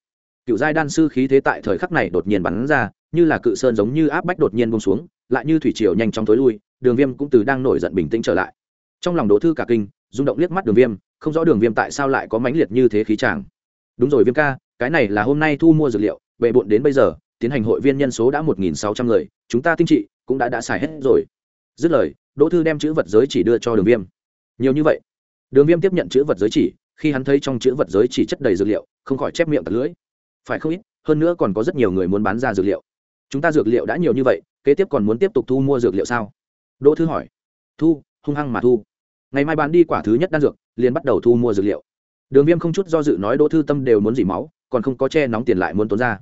Cựu giai đan sư khí thế tại thời khắc này đột nhiên bắn ra, như là cự sơn giống như áp bách đột nhiên bông xuống, lại như thủy triều nhanh chóng tối lui đường viêm cũng từ đang nổi giận bình tĩnh trở lại. Trong lòng đỗ thư cả kinh, rung động liếc mắt đường viêm, không rõ đường viêm tại sao lại có mãnh liệt như thế khí tràng đúng rồi viêm ca, cái này là hôm nay thu mua dược liệu, bệ bộn đến bây giờ, tiến hành hội viên nhân số đã một nghìn sáu trăm người, chúng ta tinh trị cũng đã đã xài hết rồi. Dứt lời, đỗ thư đem chữ vật giới chỉ đưa cho đường viêm. Nhiều như vậy. Đường viêm tiếp nhận chữ vật giới chỉ, khi hắn thấy trong chữ vật giới chỉ chất đầy dược liệu, không khỏi chép miệng tật lưỡi. Phải không ít, hơn nữa còn có rất nhiều người muốn bán ra dược liệu. Chúng ta dược liệu đã nhiều như vậy, kế tiếp còn muốn tiếp tục thu mua dược liệu sao? Đỗ thư hỏi. Thu, hung hăng mà thu. Ngày mai bán đi quả thứ nhất đan dược, liền bắt đầu thu mua dược liệu. Đường viêm không chút do dự nói đỗ thư tâm đều muốn dỉ máu, còn không có che nóng tiền lại muốn tốn ra.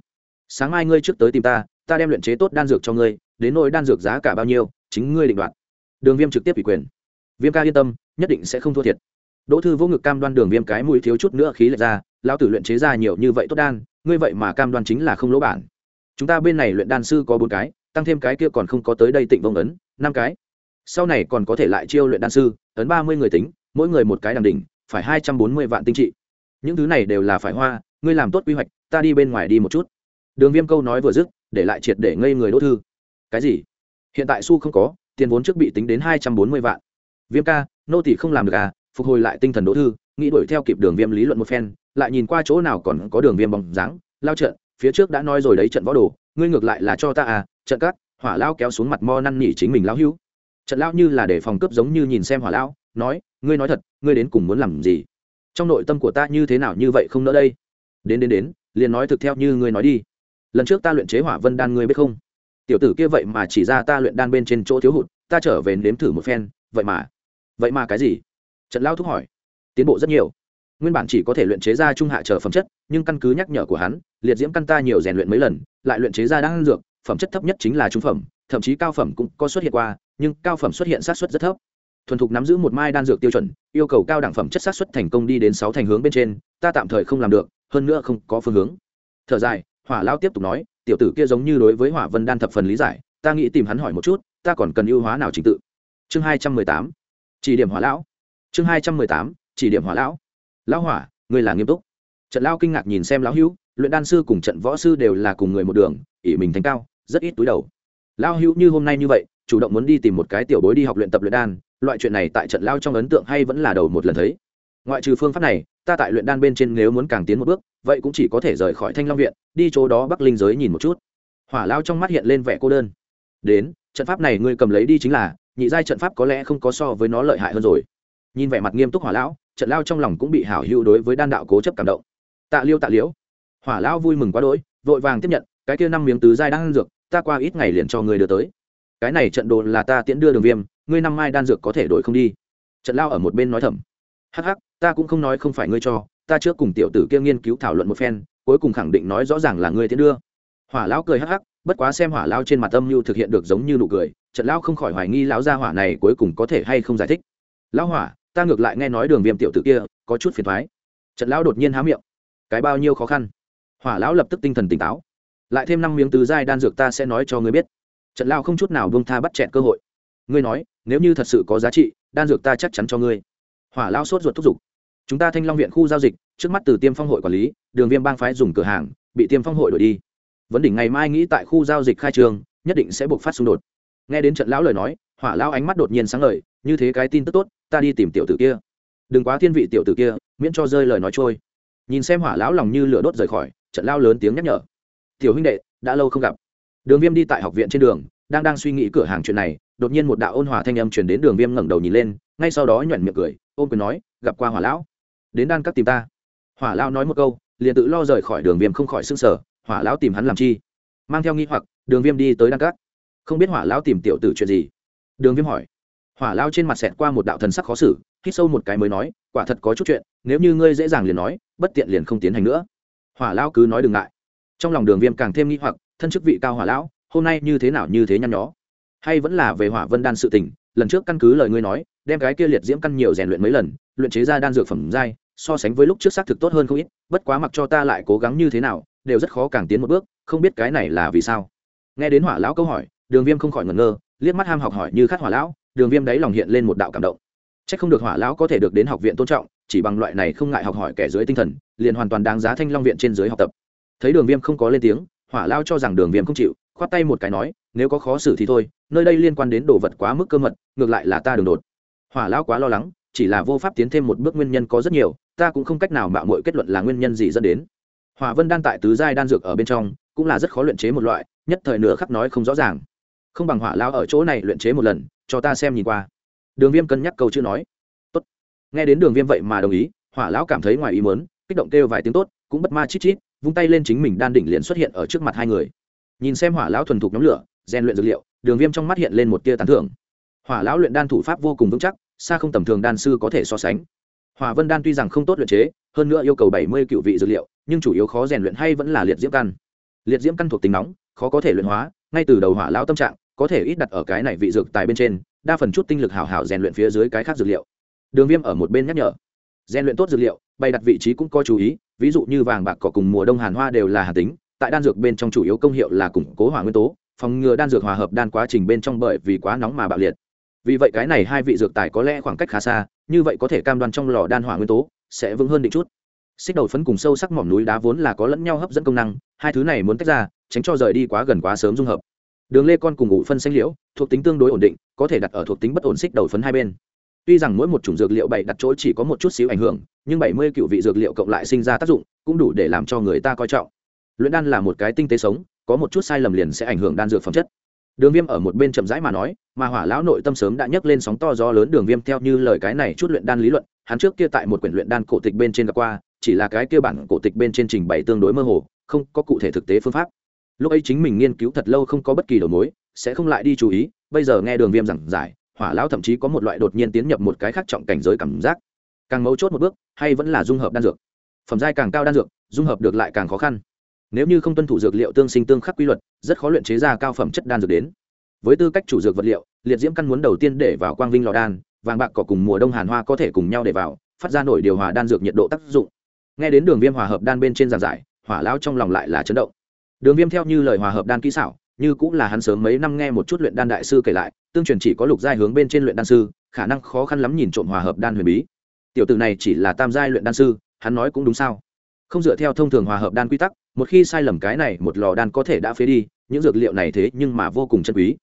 Sáng mai ngươi trước tới tìm ta ta đem luyện chế tốt đan dược cho ngươi, đến nỗi đan dược giá cả bao nhiêu, chính ngươi định đoạt. Đường viêm trực tiếp ủy quyền. Viêm ca yên tâm, nhất định sẽ không thua thiệt. Đỗ thư vô ngực cam đoan đường viêm cái mũi thiếu chút nữa khí lệch ra, lão tử luyện chế ra nhiều như vậy tốt đan, ngươi vậy mà cam đoan chính là không lỗ bản. Chúng ta bên này luyện đan sư có bốn cái, tăng thêm cái kia còn không có tới đây tịnh vông ấn, năm cái sau này còn có thể lại chiêu luyện đan sư, ấn ba mươi người tính, mỗi người một cái đằng đỉnh, phải hai trăm bốn mươi vạn tinh trị. Những thứ này đều là phải hoa, ngươi làm tốt quy hoạch, ta đi bên ngoài đi một chút. Đường viêm câu nói vừa dứt, để lại triệt để ngây người đỗ thư. Cái gì? Hiện tại su không có, tiền vốn trước bị tính đến hai trăm bốn mươi vạn. Viêm ca, nô tỷ không làm được à? Phục hồi lại tinh thần đỗ thư, nghĩ đuổi theo kịp đường viêm lý luận một phen, lại nhìn qua chỗ nào còn có đường viêm bóng dáng, lao trận, phía trước đã nói rồi đấy trận võ đồ, ngươi ngược lại là cho ta à? Trận cắt, hỏa lao kéo xuống mặt mo năn nỉ chính mình lão hữu trận lão như là để phòng cướp giống như nhìn xem hỏa lão, nói, ngươi nói thật, ngươi đến cùng muốn làm gì? Trong nội tâm của ta như thế nào như vậy không nỡ đây? Đến đến đến, liền nói thực theo như ngươi nói đi. Lần trước ta luyện chế hỏa vân đan ngươi biết không? Tiểu tử kia vậy mà chỉ ra ta luyện đan bên trên chỗ thiếu hụt, ta trở về nếm thử một phen, vậy mà vậy mà cái gì? Trận lão thúc hỏi. Tiến bộ rất nhiều. Nguyên bản chỉ có thể luyện chế ra trung hạ trở phẩm chất, nhưng căn cứ nhắc nhở của hắn, liệt diễm căn ta nhiều rèn luyện mấy lần, lại luyện chế ra đan dược, phẩm chất thấp nhất chính là trung phẩm, thậm chí cao phẩm cũng có xuất hiện qua nhưng cao phẩm xuất hiện sát xuất rất thấp. Thuần thục nắm giữ một mai đan dược tiêu chuẩn, yêu cầu cao đẳng phẩm chất sát xuất thành công đi đến sáu thành hướng bên trên, ta tạm thời không làm được, hơn nữa không có phương hướng. Thở dài, hỏa lao tiếp tục nói, tiểu tử kia giống như đối với hỏa vân đan thập phần lý giải, ta nghĩ tìm hắn hỏi một chút, ta còn cần ưu hóa nào trình tự. Chương hai trăm mười tám, chỉ điểm hỏa lão. Chương hai trăm mười tám, chỉ điểm hỏa lão. Lão hỏa, ngươi là nghiêm túc. Trận lao kinh ngạc nhìn xem lão hữu, luyện đan sư cùng trận võ sư đều là cùng người một đường, ỷ mình thành cao, rất ít túi đầu. Lão hữu như hôm nay như vậy chủ động muốn đi tìm một cái tiểu bối đi học luyện tập luyện đan, loại chuyện này tại trận lao trong ấn tượng hay vẫn là đầu một lần thấy. Ngoại trừ phương pháp này, ta tại luyện đan bên trên nếu muốn càng tiến một bước, vậy cũng chỉ có thể rời khỏi thanh long viện, đi chỗ đó bắc linh giới nhìn một chút. Hỏa lao trong mắt hiện lên vẻ cô đơn. Đến, trận pháp này ngươi cầm lấy đi chính là, nhị giai trận pháp có lẽ không có so với nó lợi hại hơn rồi. Nhìn vẻ mặt nghiêm túc hỏa lão, trận lao trong lòng cũng bị hảo hữu đối với đan đạo cố chấp cảm động. Tạ liêu, tạ liễu. Hỏa lão vui mừng quá đỗi, vội vàng tiếp nhận, cái kia năm miếng tứ giai đang dược, ta qua ít ngày liền cho người đưa tới cái này trận đồ là ta tiễn đưa đường viêm, ngươi năm mai đan dược có thể đổi không đi. Trận lao ở một bên nói thầm. Hắc hắc, ta cũng không nói không phải ngươi cho, ta trước cùng tiểu tử kia nghiên cứu thảo luận một phen, cuối cùng khẳng định nói rõ ràng là ngươi tiễn đưa. Hỏa lão cười hắc hắc, bất quá xem hỏa lao trên mặt âm mưu thực hiện được giống như nụ cười, trận lao không khỏi hoài nghi lão gia hỏa này cuối cùng có thể hay không giải thích. Lão hỏa, ta ngược lại nghe nói đường viêm tiểu tử kia, có chút phiền thoái. Trận lão đột nhiên há miệng. Cái bao nhiêu khó khăn. Hỏa lão lập tức tinh thần tỉnh táo. Lại thêm năm miếng tứ giai đan dược ta sẽ nói cho ngươi biết trận lao không chút nào buông tha bắt chẹn cơ hội. Ngươi nói, nếu như thật sự có giá trị, đan dược ta chắc chắn cho ngươi. Hỏa lao sốt ruột thúc giục. Chúng ta thanh long viện khu giao dịch, trước mắt từ tiêm phong hội quản lý, đường viêm bang phái dùng cửa hàng, bị tiêm phong hội đổi đi. Vấn đỉnh ngày mai nghĩ tại khu giao dịch khai trường, nhất định sẽ buộc phát xung đột. Nghe đến trận lão lời nói, hỏa lão ánh mắt đột nhiên sáng lời. như thế cái tin tức tốt, ta đi tìm tiểu tử kia. Đừng quá thiên vị tiểu tử kia, miễn cho rơi lời nói trôi. Nhìn xem hỏa lão lòng như lửa đốt rời khỏi, trận lao lớn tiếng nhắc nhở. Tiểu huynh đệ, đã lâu không gặp đường viêm đi tại học viện trên đường, đang đang suy nghĩ cửa hàng chuyện này, đột nhiên một đạo ôn hòa thanh âm chuyển đến đường viêm ngẩng đầu nhìn lên, ngay sau đó nhoẻn miệng cười, ôm quyền nói, gặp qua hỏa lão. Đến đan các tìm ta. Hỏa lão nói một câu, liền tự lo rời khỏi đường viêm không khỏi s ư n g sở hỏa lão tìm hắn làm chi? Mang theo nghi hoặc, đường viêm đi tới đan các. Không biết hỏa lão tìm tiểu tử chuyện gì? Đường viêm hỏi. Hỏa lão trên mặt xẹt qua một đạo thần sắc khó xử, hít sâu một cái mới nói, quả thật có chút chuyện, nếu như ngươi dễ dàng liền nói, bất tiện liền không tiến hành nữa. Hỏa lão cứ nói đừng ngại. Trong lòng đường viêm càng thêm nghi hoặc thân chức vị cao hỏa lão, hôm nay như thế nào như thế nhăn nhó. Hay vẫn là về hỏa vân đan sự tình, lần trước căn cứ lời ngươi nói, đem cái kia liệt diễm căn nhiều rèn luyện mấy lần, luyện chế ra đan dược phẩm giai, so sánh với lúc trước xác thực tốt hơn không ít, bất quá mặc cho ta lại cố gắng như thế nào, đều rất khó càng tiến một bước, không biết cái này là vì sao. Nghe đến hỏa lão câu hỏi, đường viêm không khỏi ngẩn ngơ, liếc mắt ham học hỏi như khát hỏa lão, đường viêm đáy lòng hiện lên một đạo cảm động. C h ắ c không được hỏa lão có thể được đến học viện tôn trọng, chỉ bằng loại này không ngại học hỏi kẻ dưới tinh thần, liền hoàn toàn đáng giá thanh long viện trên dưới học tập. Thấy đường viêm không có lên tiếng hỏa lao cho rằng đường viêm không chịu, khoát tay một cái nói, nếu có khó xử thì thôi, nơi đây liên quan đến đồ vật quá mức cơ mật, ngược lại là ta đường đột. Hỏa lao quá lo lắng, chỉ là vô pháp tiến thêm một bước nguyên nhân có rất nhiều, ta cũng không cách nào mạo mọi kết luận là nguyên nhân gì dẫn đến. Hỏa vân đan tại tứ giai đan dược ở bên trong, cũng là rất khó luyện chế một loại, nhất thời nửa khắc nói không rõ ràng. Không bằng hỏa lao ở chỗ này luyện chế một lần, cho ta xem nhìn qua. Đường viêm cân nhắc câu chữ nói. Tốt. Nghe đến đường viêm vậy mà đồng ý, hỏa lão cảm thấy ngoài ý muốn, kích động kêu vài tiếng tốt, cũng bất ma chít chít vung tay lên chính mình đan đỉnh liền xuất hiện ở trước mặt hai người. Nhìn xem hỏa lão thuần thục nhóm lửa, rèn luyện dược liệu, đường viêm trong mắt hiện lên một tia tán thưởng. Hỏa lão luyện đan thủ pháp vô cùng vững chắc, xa không tầm thường đan sư có thể so sánh. Hỏa vân đan tuy rằng không tốt luyện chế, hơn nữa yêu cầu bảy mươi cựu vị dược liệu, nhưng chủ yếu khó rèn luyện hay vẫn là liệt diễm căn. Liệt diễm căn thuộc tính nóng, khó có thể luyện hóa, ngay từ đầu hỏa lão tâm trạng, có thể ít đặt ở cái này vị dược tài bên trên, đa phần chút tinh lực hảo hảo rèn luyện phía dưới cái khác dược liệu. Đường viêm ở một bên nhắc nhở. Rèn luyện tốt dược liệu, bày đặt vị trí cũng có chú ý ví dụ như vàng bạc cỏ cùng mùa đông hàn hoa đều là hàn tính, tại đan dược bên trong chủ yếu công hiệu là củng cố hỏa nguyên tố, phòng ngừa đan dược hòa hợp đan quá trình bên trong bởi vì quá nóng mà bạo liệt. Vì vậy cái này hai vị dược tài có lẽ khoảng cách khá xa, như vậy có thể cam đoan trong lò đan hỏa nguyên tố sẽ vững hơn định chút. Xích đầu phấn cùng sâu sắc mỏm núi đá vốn là có lẫn nhau hấp dẫn công năng, hai thứ này muốn tách ra, tránh cho rời đi quá gần quá sớm dung hợp. Đường lê con cùng ngụ phân xanh liễu, thuộc tính tương đối ổn định, có thể đặt ở thuộc tính bất ổn xích đầu phấn hai bên tuy rằng mỗi một chủng dược liệu bảy đặt chỗ chỉ có một chút xíu ảnh hưởng, nhưng bảy mươi cựu vị dược liệu cộng lại sinh ra tác dụng, cũng đủ để làm cho người ta coi trọng. Luyện đan là một cái tinh tế sống, có một chút sai lầm liền sẽ ảnh hưởng đan dược phẩm chất. Đường viêm ở một bên chậm rãi mà nói, mà hỏa lão nội tâm sớm đã nhấc lên sóng to gió lớn đường viêm theo như lời cái này chút luyện đan lý luận, hắn trước kia tại một quyển luyện đan cổ tịch bên trên đã qua, chỉ là cái kia bản cổ tịch bên trên trình bày tương đối mơ hồ, không có cụ thể thực tế phương pháp. Lúc ấy chính mình nghiên cứu thật lâu không có bất kỳ đầu mối, sẽ không lại đi chú ý, bây giờ nghe đường viêm giảng giải hỏa lão thậm chí có một loại đột nhiên tiến nhập một cái khác trọng cảnh giới cảm giác. Càng mấu chốt một bước, hay vẫn là dung hợp đan dược. Phẩm giai càng cao đan dược, dung hợp được lại càng khó khăn. Nếu như không tuân thủ dược liệu tương sinh tương khắc quy luật, rất khó luyện chế ra cao phẩm chất đan dược đến. Với tư cách chủ dược vật liệu, liệt diễm căn muốn đầu tiên để vào quang vinh lò đan, vàng bạc cỏ cùng mùa đông hàn hoa có thể cùng nhau để vào, phát ra nổi điều hòa đan dược nhiệt độ tác dụng. Nghe đến đường viêm hòa hợp đan bên trên giàn giải, hỏa lão trong lòng lại là chấn động. Đường viêm theo như lời hòa hợp đan kỹ xảo như cũng là hắn sớm mấy năm nghe một chút luyện đan đại sư kể lại, tương truyền chỉ có lục giai hướng bên trên luyện đan sư, khả năng khó khăn lắm nhìn trộm hòa hợp đan huyền bí. Tiểu tử này chỉ là tam giai luyện đan sư, hắn nói cũng đúng sao? Không dựa theo thông thường hòa hợp đan quy tắc, một khi sai lầm cái này một lò đan có thể đã phế đi, những dược liệu này thế nhưng mà vô cùng chân quý.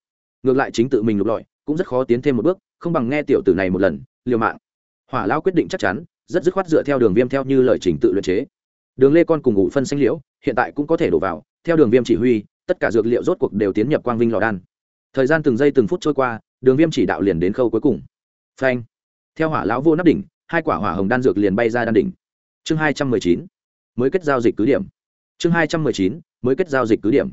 Ngược lại chính tự mình lục lọi, cũng rất khó tiến thêm một bước, không bằng nghe tiểu tử này một lần, liều mạng. Hỏa lao quyết định chắc chắn, rất dứt khoát dựa theo đường viêm theo như lời trình tự luyện chế. Đường lê con cùng ngụ phân xanh liễu, hiện tại cũng có thể đổ vào, theo đường viêm chỉ huy tất cả dược liệu rốt cuộc đều tiến nhập quang vinh lò đan. Thời gian từng giây từng phút trôi qua, đường viêm chỉ đạo liền đến khâu cuối cùng. Phanh. Theo hỏa lão vô nắp đỉnh, hai quả hỏa hồng đan dược liền bay ra đan đỉnh. Chương hai trăm mười chín. Mới kết giao dịch cứ điểm. Chương hai trăm mười chín. Mới kết giao dịch cứ điểm.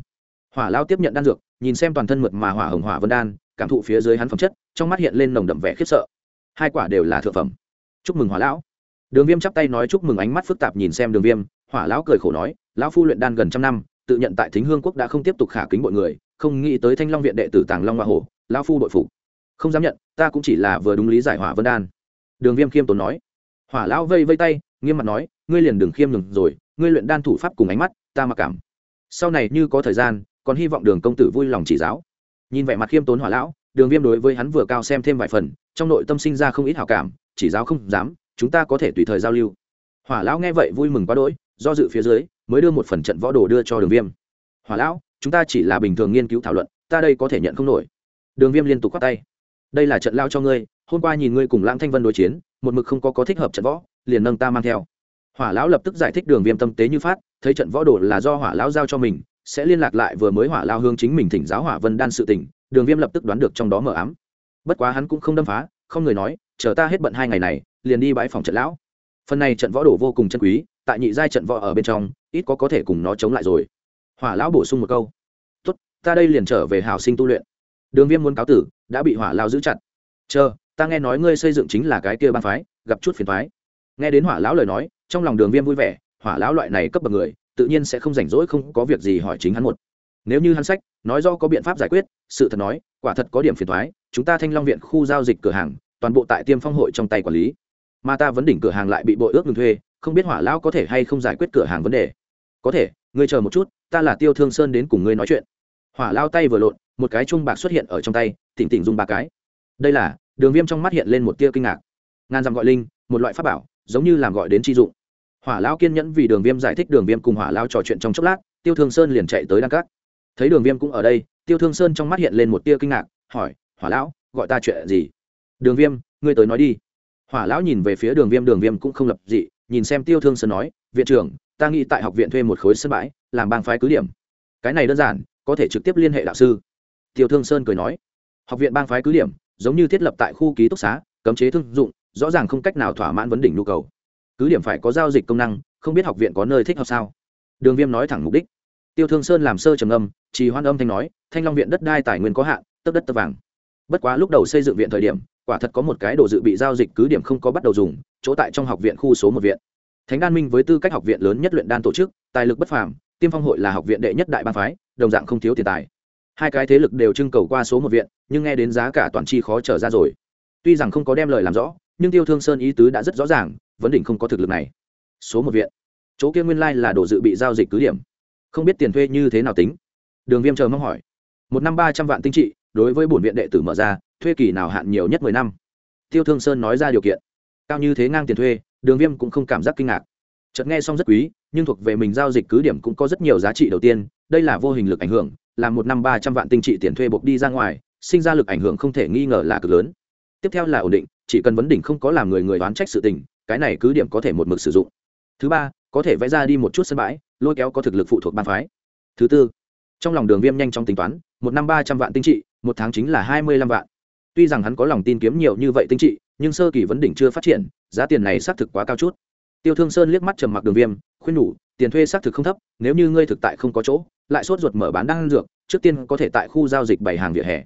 Hỏa lao tiếp nhận đan dược, nhìn xem toàn thân mượt mà hỏa hồng hỏa vân đan, cảm thụ phía dưới hắn phẩm chất, trong mắt hiện lên nồng đậm vẻ khiếp sợ. Hai quả đều là thượng phẩm. Chúc mừng hỏa lão. Đường viêm chắp tay nói chúc mừng ánh mắt phức tạp nhìn xem đường viêm, hỏa lão cười khổ nói, lão phu luyện đan gần trăm năm tự nhận tại thính hương quốc đã không tiếp tục khả kính mọi người, không nghĩ tới thanh long viện đệ tử tàng long hoa hổ, lão phu đội phục. Không dám nhận, ta cũng chỉ là vừa đúng lý giải hỏa vân đan. Đường viêm khiêm tốn nói. Hỏa lão vây vây tay, nghiêm mặt nói, ngươi liền đường khiêm nhường rồi, ngươi luyện đan thủ pháp cùng ánh mắt, ta mặc cảm. Sau này như có thời gian, còn hy vọng đường công tử vui lòng chỉ giáo. Nhìn vẻ mặt khiêm tốn hỏa lão, đường viêm đối với hắn vừa cao xem thêm vài phần, trong nội tâm sinh ra không ít hảo cảm, chỉ giáo không dám, chúng ta có thể tùy thời giao lưu. Hỏa lão nghe vậy vui mừng quá đỗi, do dự phía dưới mới đưa một phần trận võ đồ đưa cho đường viêm. Hỏa lão, chúng ta chỉ là bình thường nghiên cứu thảo luận, ta đây có thể nhận không nổi. Đường viêm liên tục khoát tay. Đây là trận lao cho ngươi, hôm qua nhìn ngươi cùng lãng thanh vân đối chiến, một mực không có có thích hợp trận võ, liền nâng ta mang theo. Hỏa lão lập tức giải thích đường viêm tâm tế như phát, thấy trận võ đồ là do hỏa lão giao cho mình, sẽ liên lạc lại vừa mới hỏa lao hương chính mình thỉnh giáo hỏa vân đan sự tỉnh đường viêm lập tức đoán được trong đó mờ ám. Bất quá hắn cũng không đâm phá, không người nói, chờ ta hết bận hai ngày này, liền đi bãi phòng trận lão. Phần này trận võ đồ vô cùng chân quý, tại nhị giai trận võ ở bên trong ít có có thể cùng nó chống lại rồi. Hỏa lão bổ sung một câu. Tốt, ta đây liền trở về hảo sinh tu luyện. Đường viêm muốn cáo tử, đã bị hỏa lao giữ chặt. Chờ, ta nghe nói ngươi xây dựng chính là cái kia ban phái, gặp chút phiền thoái. Nghe đến hỏa lão lời nói, trong lòng đường viêm vui vẻ, hỏa lão loại này cấp bậc người, tự nhiên sẽ không rảnh rỗi không có việc gì hỏi chính hắn một. Nếu như hắn sách, nói do có biện pháp giải quyết, sự thật nói, quả thật có điểm phiền thoái, chúng ta thanh long viện khu giao dịch cửa hàng, toàn bộ tại tiêm phong hội trong tay quản lý. Mà ta vấn đỉnh cửa hàng lại bị bội ước ngừng thuê không biết hỏa lão có thể hay không giải quyết cửa hàng vấn đề. Có thể, ngươi chờ một chút, ta là tiêu thương sơn đến cùng ngươi nói chuyện. Hỏa lao tay vừa lộn, một cái chung bạc xuất hiện ở trong tay tỉnh tỉnh dùng ba cái. Đây là, đường viêm trong mắt hiện lên một tia kinh ngạc. Ngàn dặm gọi linh, một loại pháp bảo, giống như làm gọi đến chi dụng. Hỏa lão kiên nhẫn vì đường viêm giải thích, đường viêm cùng hỏa lao trò chuyện trong chốc lát, tiêu thương sơn liền chạy tới đăng cát thấy đường viêm cũng ở đây, tiêu thương sơn trong mắt hiện lên một tia kinh ngạc, hỏi, hỏa lão, gọi ta chuyện gì? Đường viêm, ngươi tới nói đi. Hỏa lão nhìn về phía đường viêm đường viêm cũng không lập dị nhìn xem tiêu thương sơn nói, viện trưởng, ta nghĩ tại học viện thuê một khối sân bãi, làm bang phái cứ điểm. Cái này đơn giản, có thể trực tiếp liên hệ đạo sư. Tiêu thương sơn cười nói, học viện bang phái cứ điểm, giống như thiết lập tại khu ký túc xá, cấm chế thương dụng, rõ ràng không cách nào thỏa mãn vấn đỉnh nhu cầu. Cứ điểm phải có giao dịch công năng, không biết học viện có nơi thích hợp sao? Đường viêm nói thẳng mục đích. Tiêu thương sơn làm sơ trầm âm trì hoan âm thanh nói, thanh long viện đất đai tài nguyên có hạn, tấp đất tấp vàng. Bất quá lúc đầu xây dựng viện thời điểm quả thật có một cái đồ dự bị giao dịch cứ điểm không có bắt đầu dùng, chỗ tại trong học viện khu số một viện. Thánh đan minh với tư cách học viện lớn nhất luyện đan tổ chức, tài lực bất phàm, tiêm phong hội là học viện đệ nhất đại ban phái, đồng dạng không thiếu tiền tài. Hai cái thế lực đều trưng cầu qua số một viện, nhưng nghe đến giá cả toàn chi khó trở ra rồi. Tuy rằng không có đem lời làm rõ, nhưng tiêu thương sơn ý tứ đã rất rõ ràng, vấn định không có thực lực này. Số một viện. Chỗ kia nguyên lai là đồ dự bị giao dịch cứ điểm. Không biết tiền thuê như thế nào tính? Đường viêm chờ mong hỏi. Một năm ba trăm vạn tinh trị, đối với bổn viện đệ tử mở ra thuê kỳ nào hạn nhiều nhất mười năm. Tiêu thương sơn nói ra điều kiện. Cao như thế ngang tiền thuê, đường viêm cũng không cảm giác kinh ngạc. Chợt nghe xong rất quý, nhưng thuộc về mình giao dịch cứ điểm cũng có rất nhiều giá trị đầu tiên, đây là vô hình lực ảnh hưởng, là một năm ba trăm vạn tinh trị tiền thuê buộc đi ra ngoài, sinh ra lực ảnh hưởng không thể nghi ngờ là cực lớn. Tiếp theo là ổn định, chỉ cần vấn đỉnh không có làm người người đoán trách sự tình, cái này cứ điểm có thể một mực sử dụng. Thứ ba, có thể vẽ ra đi một chút sân bãi, lôi kéo có thực lực phụ thuộc ban phái. Thứ tư, trong lòng đường viêm nhanh trong tính toán, một năm ba trăm vạn tinh trị, một tháng chính là hai mươi lăm vạn tuy rằng hắn có lòng tin kiếm nhiều như vậy tinh trị, nhưng sơ kỳ vấn đỉnh chưa phát triển, giá tiền này xác thực quá cao chút. Tiêu thương sơn liếc mắt trầm mặc đường viêm, khuyên nhủ, tiền thuê xác thực không thấp, nếu như ngươi thực tại không có chỗ, lại sốt ruột mở bán đan dược, trước tiên có thể tại khu giao dịch bày hàng vỉa hè.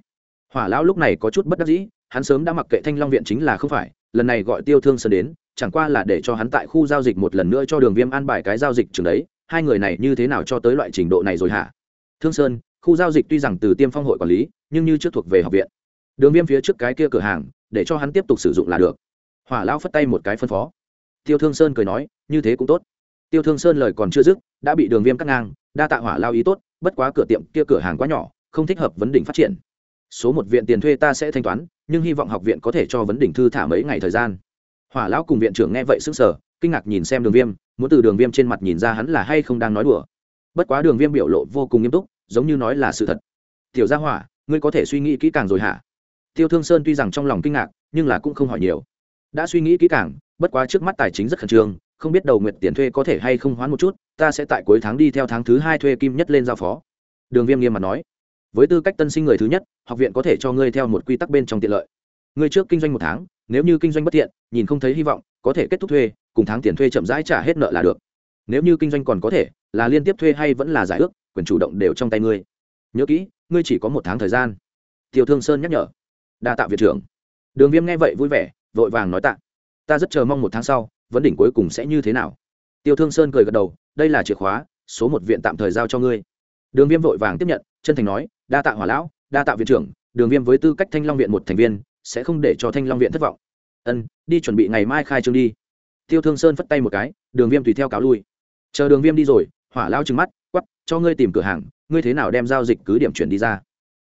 Hỏa lão lúc này có chút bất đắc dĩ, hắn sớm đã mặc kệ thanh long viện chính là không phải, lần này gọi tiêu thương sơn đến, chẳng qua là để cho hắn tại khu giao dịch một lần nữa cho đường viêm an bài cái giao dịch trường đấy, hai người này như thế nào cho tới loại trình độ này rồi hả? Thương sơn, khu giao dịch tuy rằng từ tiêm phong hội quản lý, nhưng như trước thuộc về học viện đường viêm phía trước cái kia cửa hàng, để cho hắn tiếp tục sử dụng là được. Hỏa lão phất tay một cái phân phó. Tiêu thương sơn cười nói, như thế cũng tốt. Tiêu thương sơn lời còn chưa dứt, đã bị đường viêm cắt ngang, đa tạ hỏa lao ý tốt, bất quá cửa tiệm kia cửa hàng quá nhỏ, không thích hợp vấn đỉnh phát triển. Số một viện tiền thuê ta sẽ thanh toán, nhưng hy vọng học viện có thể cho vấn đỉnh thư thả mấy ngày thời gian. Hỏa lão cùng viện trưởng nghe vậy sững sờ, kinh ngạc nhìn xem đường viêm, muốn từ đường viêm trên mặt nhìn ra hắn là hay không đang nói đùa. Bất quá đường viêm biểu lộ vô cùng nghiêm túc, giống như nói là sự thật. Tiểu gia hỏa, ngươi có thể suy nghĩ kỹ càng rồi hả? Tiêu thương sơn tuy rằng trong lòng kinh ngạc, nhưng là cũng không hỏi nhiều. Đã suy nghĩ kỹ càng, bất quá trước mắt tài chính rất khẩn trương, không biết đầu nguyện tiền thuê có thể hay không hoán một chút, ta sẽ tại cuối tháng đi theo tháng thứ hai thuê kim nhất lên giao phó. Đường viêm nghiêm mặt nói. Với tư cách tân sinh người thứ nhất, học viện có thể cho ngươi theo một quy tắc bên trong tiện lợi. Ngươi trước kinh doanh một tháng, nếu như kinh doanh bất tiện nhìn không thấy hy vọng, có thể kết thúc thuê, cùng tháng tiền thuê chậm rãi trả hết nợ là được. Nếu như kinh doanh còn có thể, là liên tiếp thuê hay vẫn là giải ước, quyền chủ động đều trong tay ngươi. Nhớ kỹ, ngươi chỉ có một tháng thời gian. Tiêu thương sơn nhắc nhở đa tạ viện trưởng. Đường viêm nghe vậy vui vẻ, vội vàng nói tạ. Ta rất chờ mong một tháng sau, vấn đỉnh cuối cùng sẽ như thế nào? Tiêu thương sơn cười gật đầu, đây là chìa khóa, số một viện tạm thời giao cho ngươi. Đường viêm vội vàng tiếp nhận, chân thành nói, đa tạ hỏa lão, đa tạ viện trưởng, đường viêm với tư cách thanh long viện một thành viên, sẽ không để cho thanh long viện thất vọng. Ân, đi chuẩn bị ngày mai khai trương đi. Tiêu thương sơn phất tay một cái, đường viêm tùy theo cáo lui. Chờ đường viêm đi rồi, hỏa lao trừng mắt quắp cho ngươi tìm cửa hàng, ngươi thế nào đem giao dịch cứ điểm chuyển đi ra.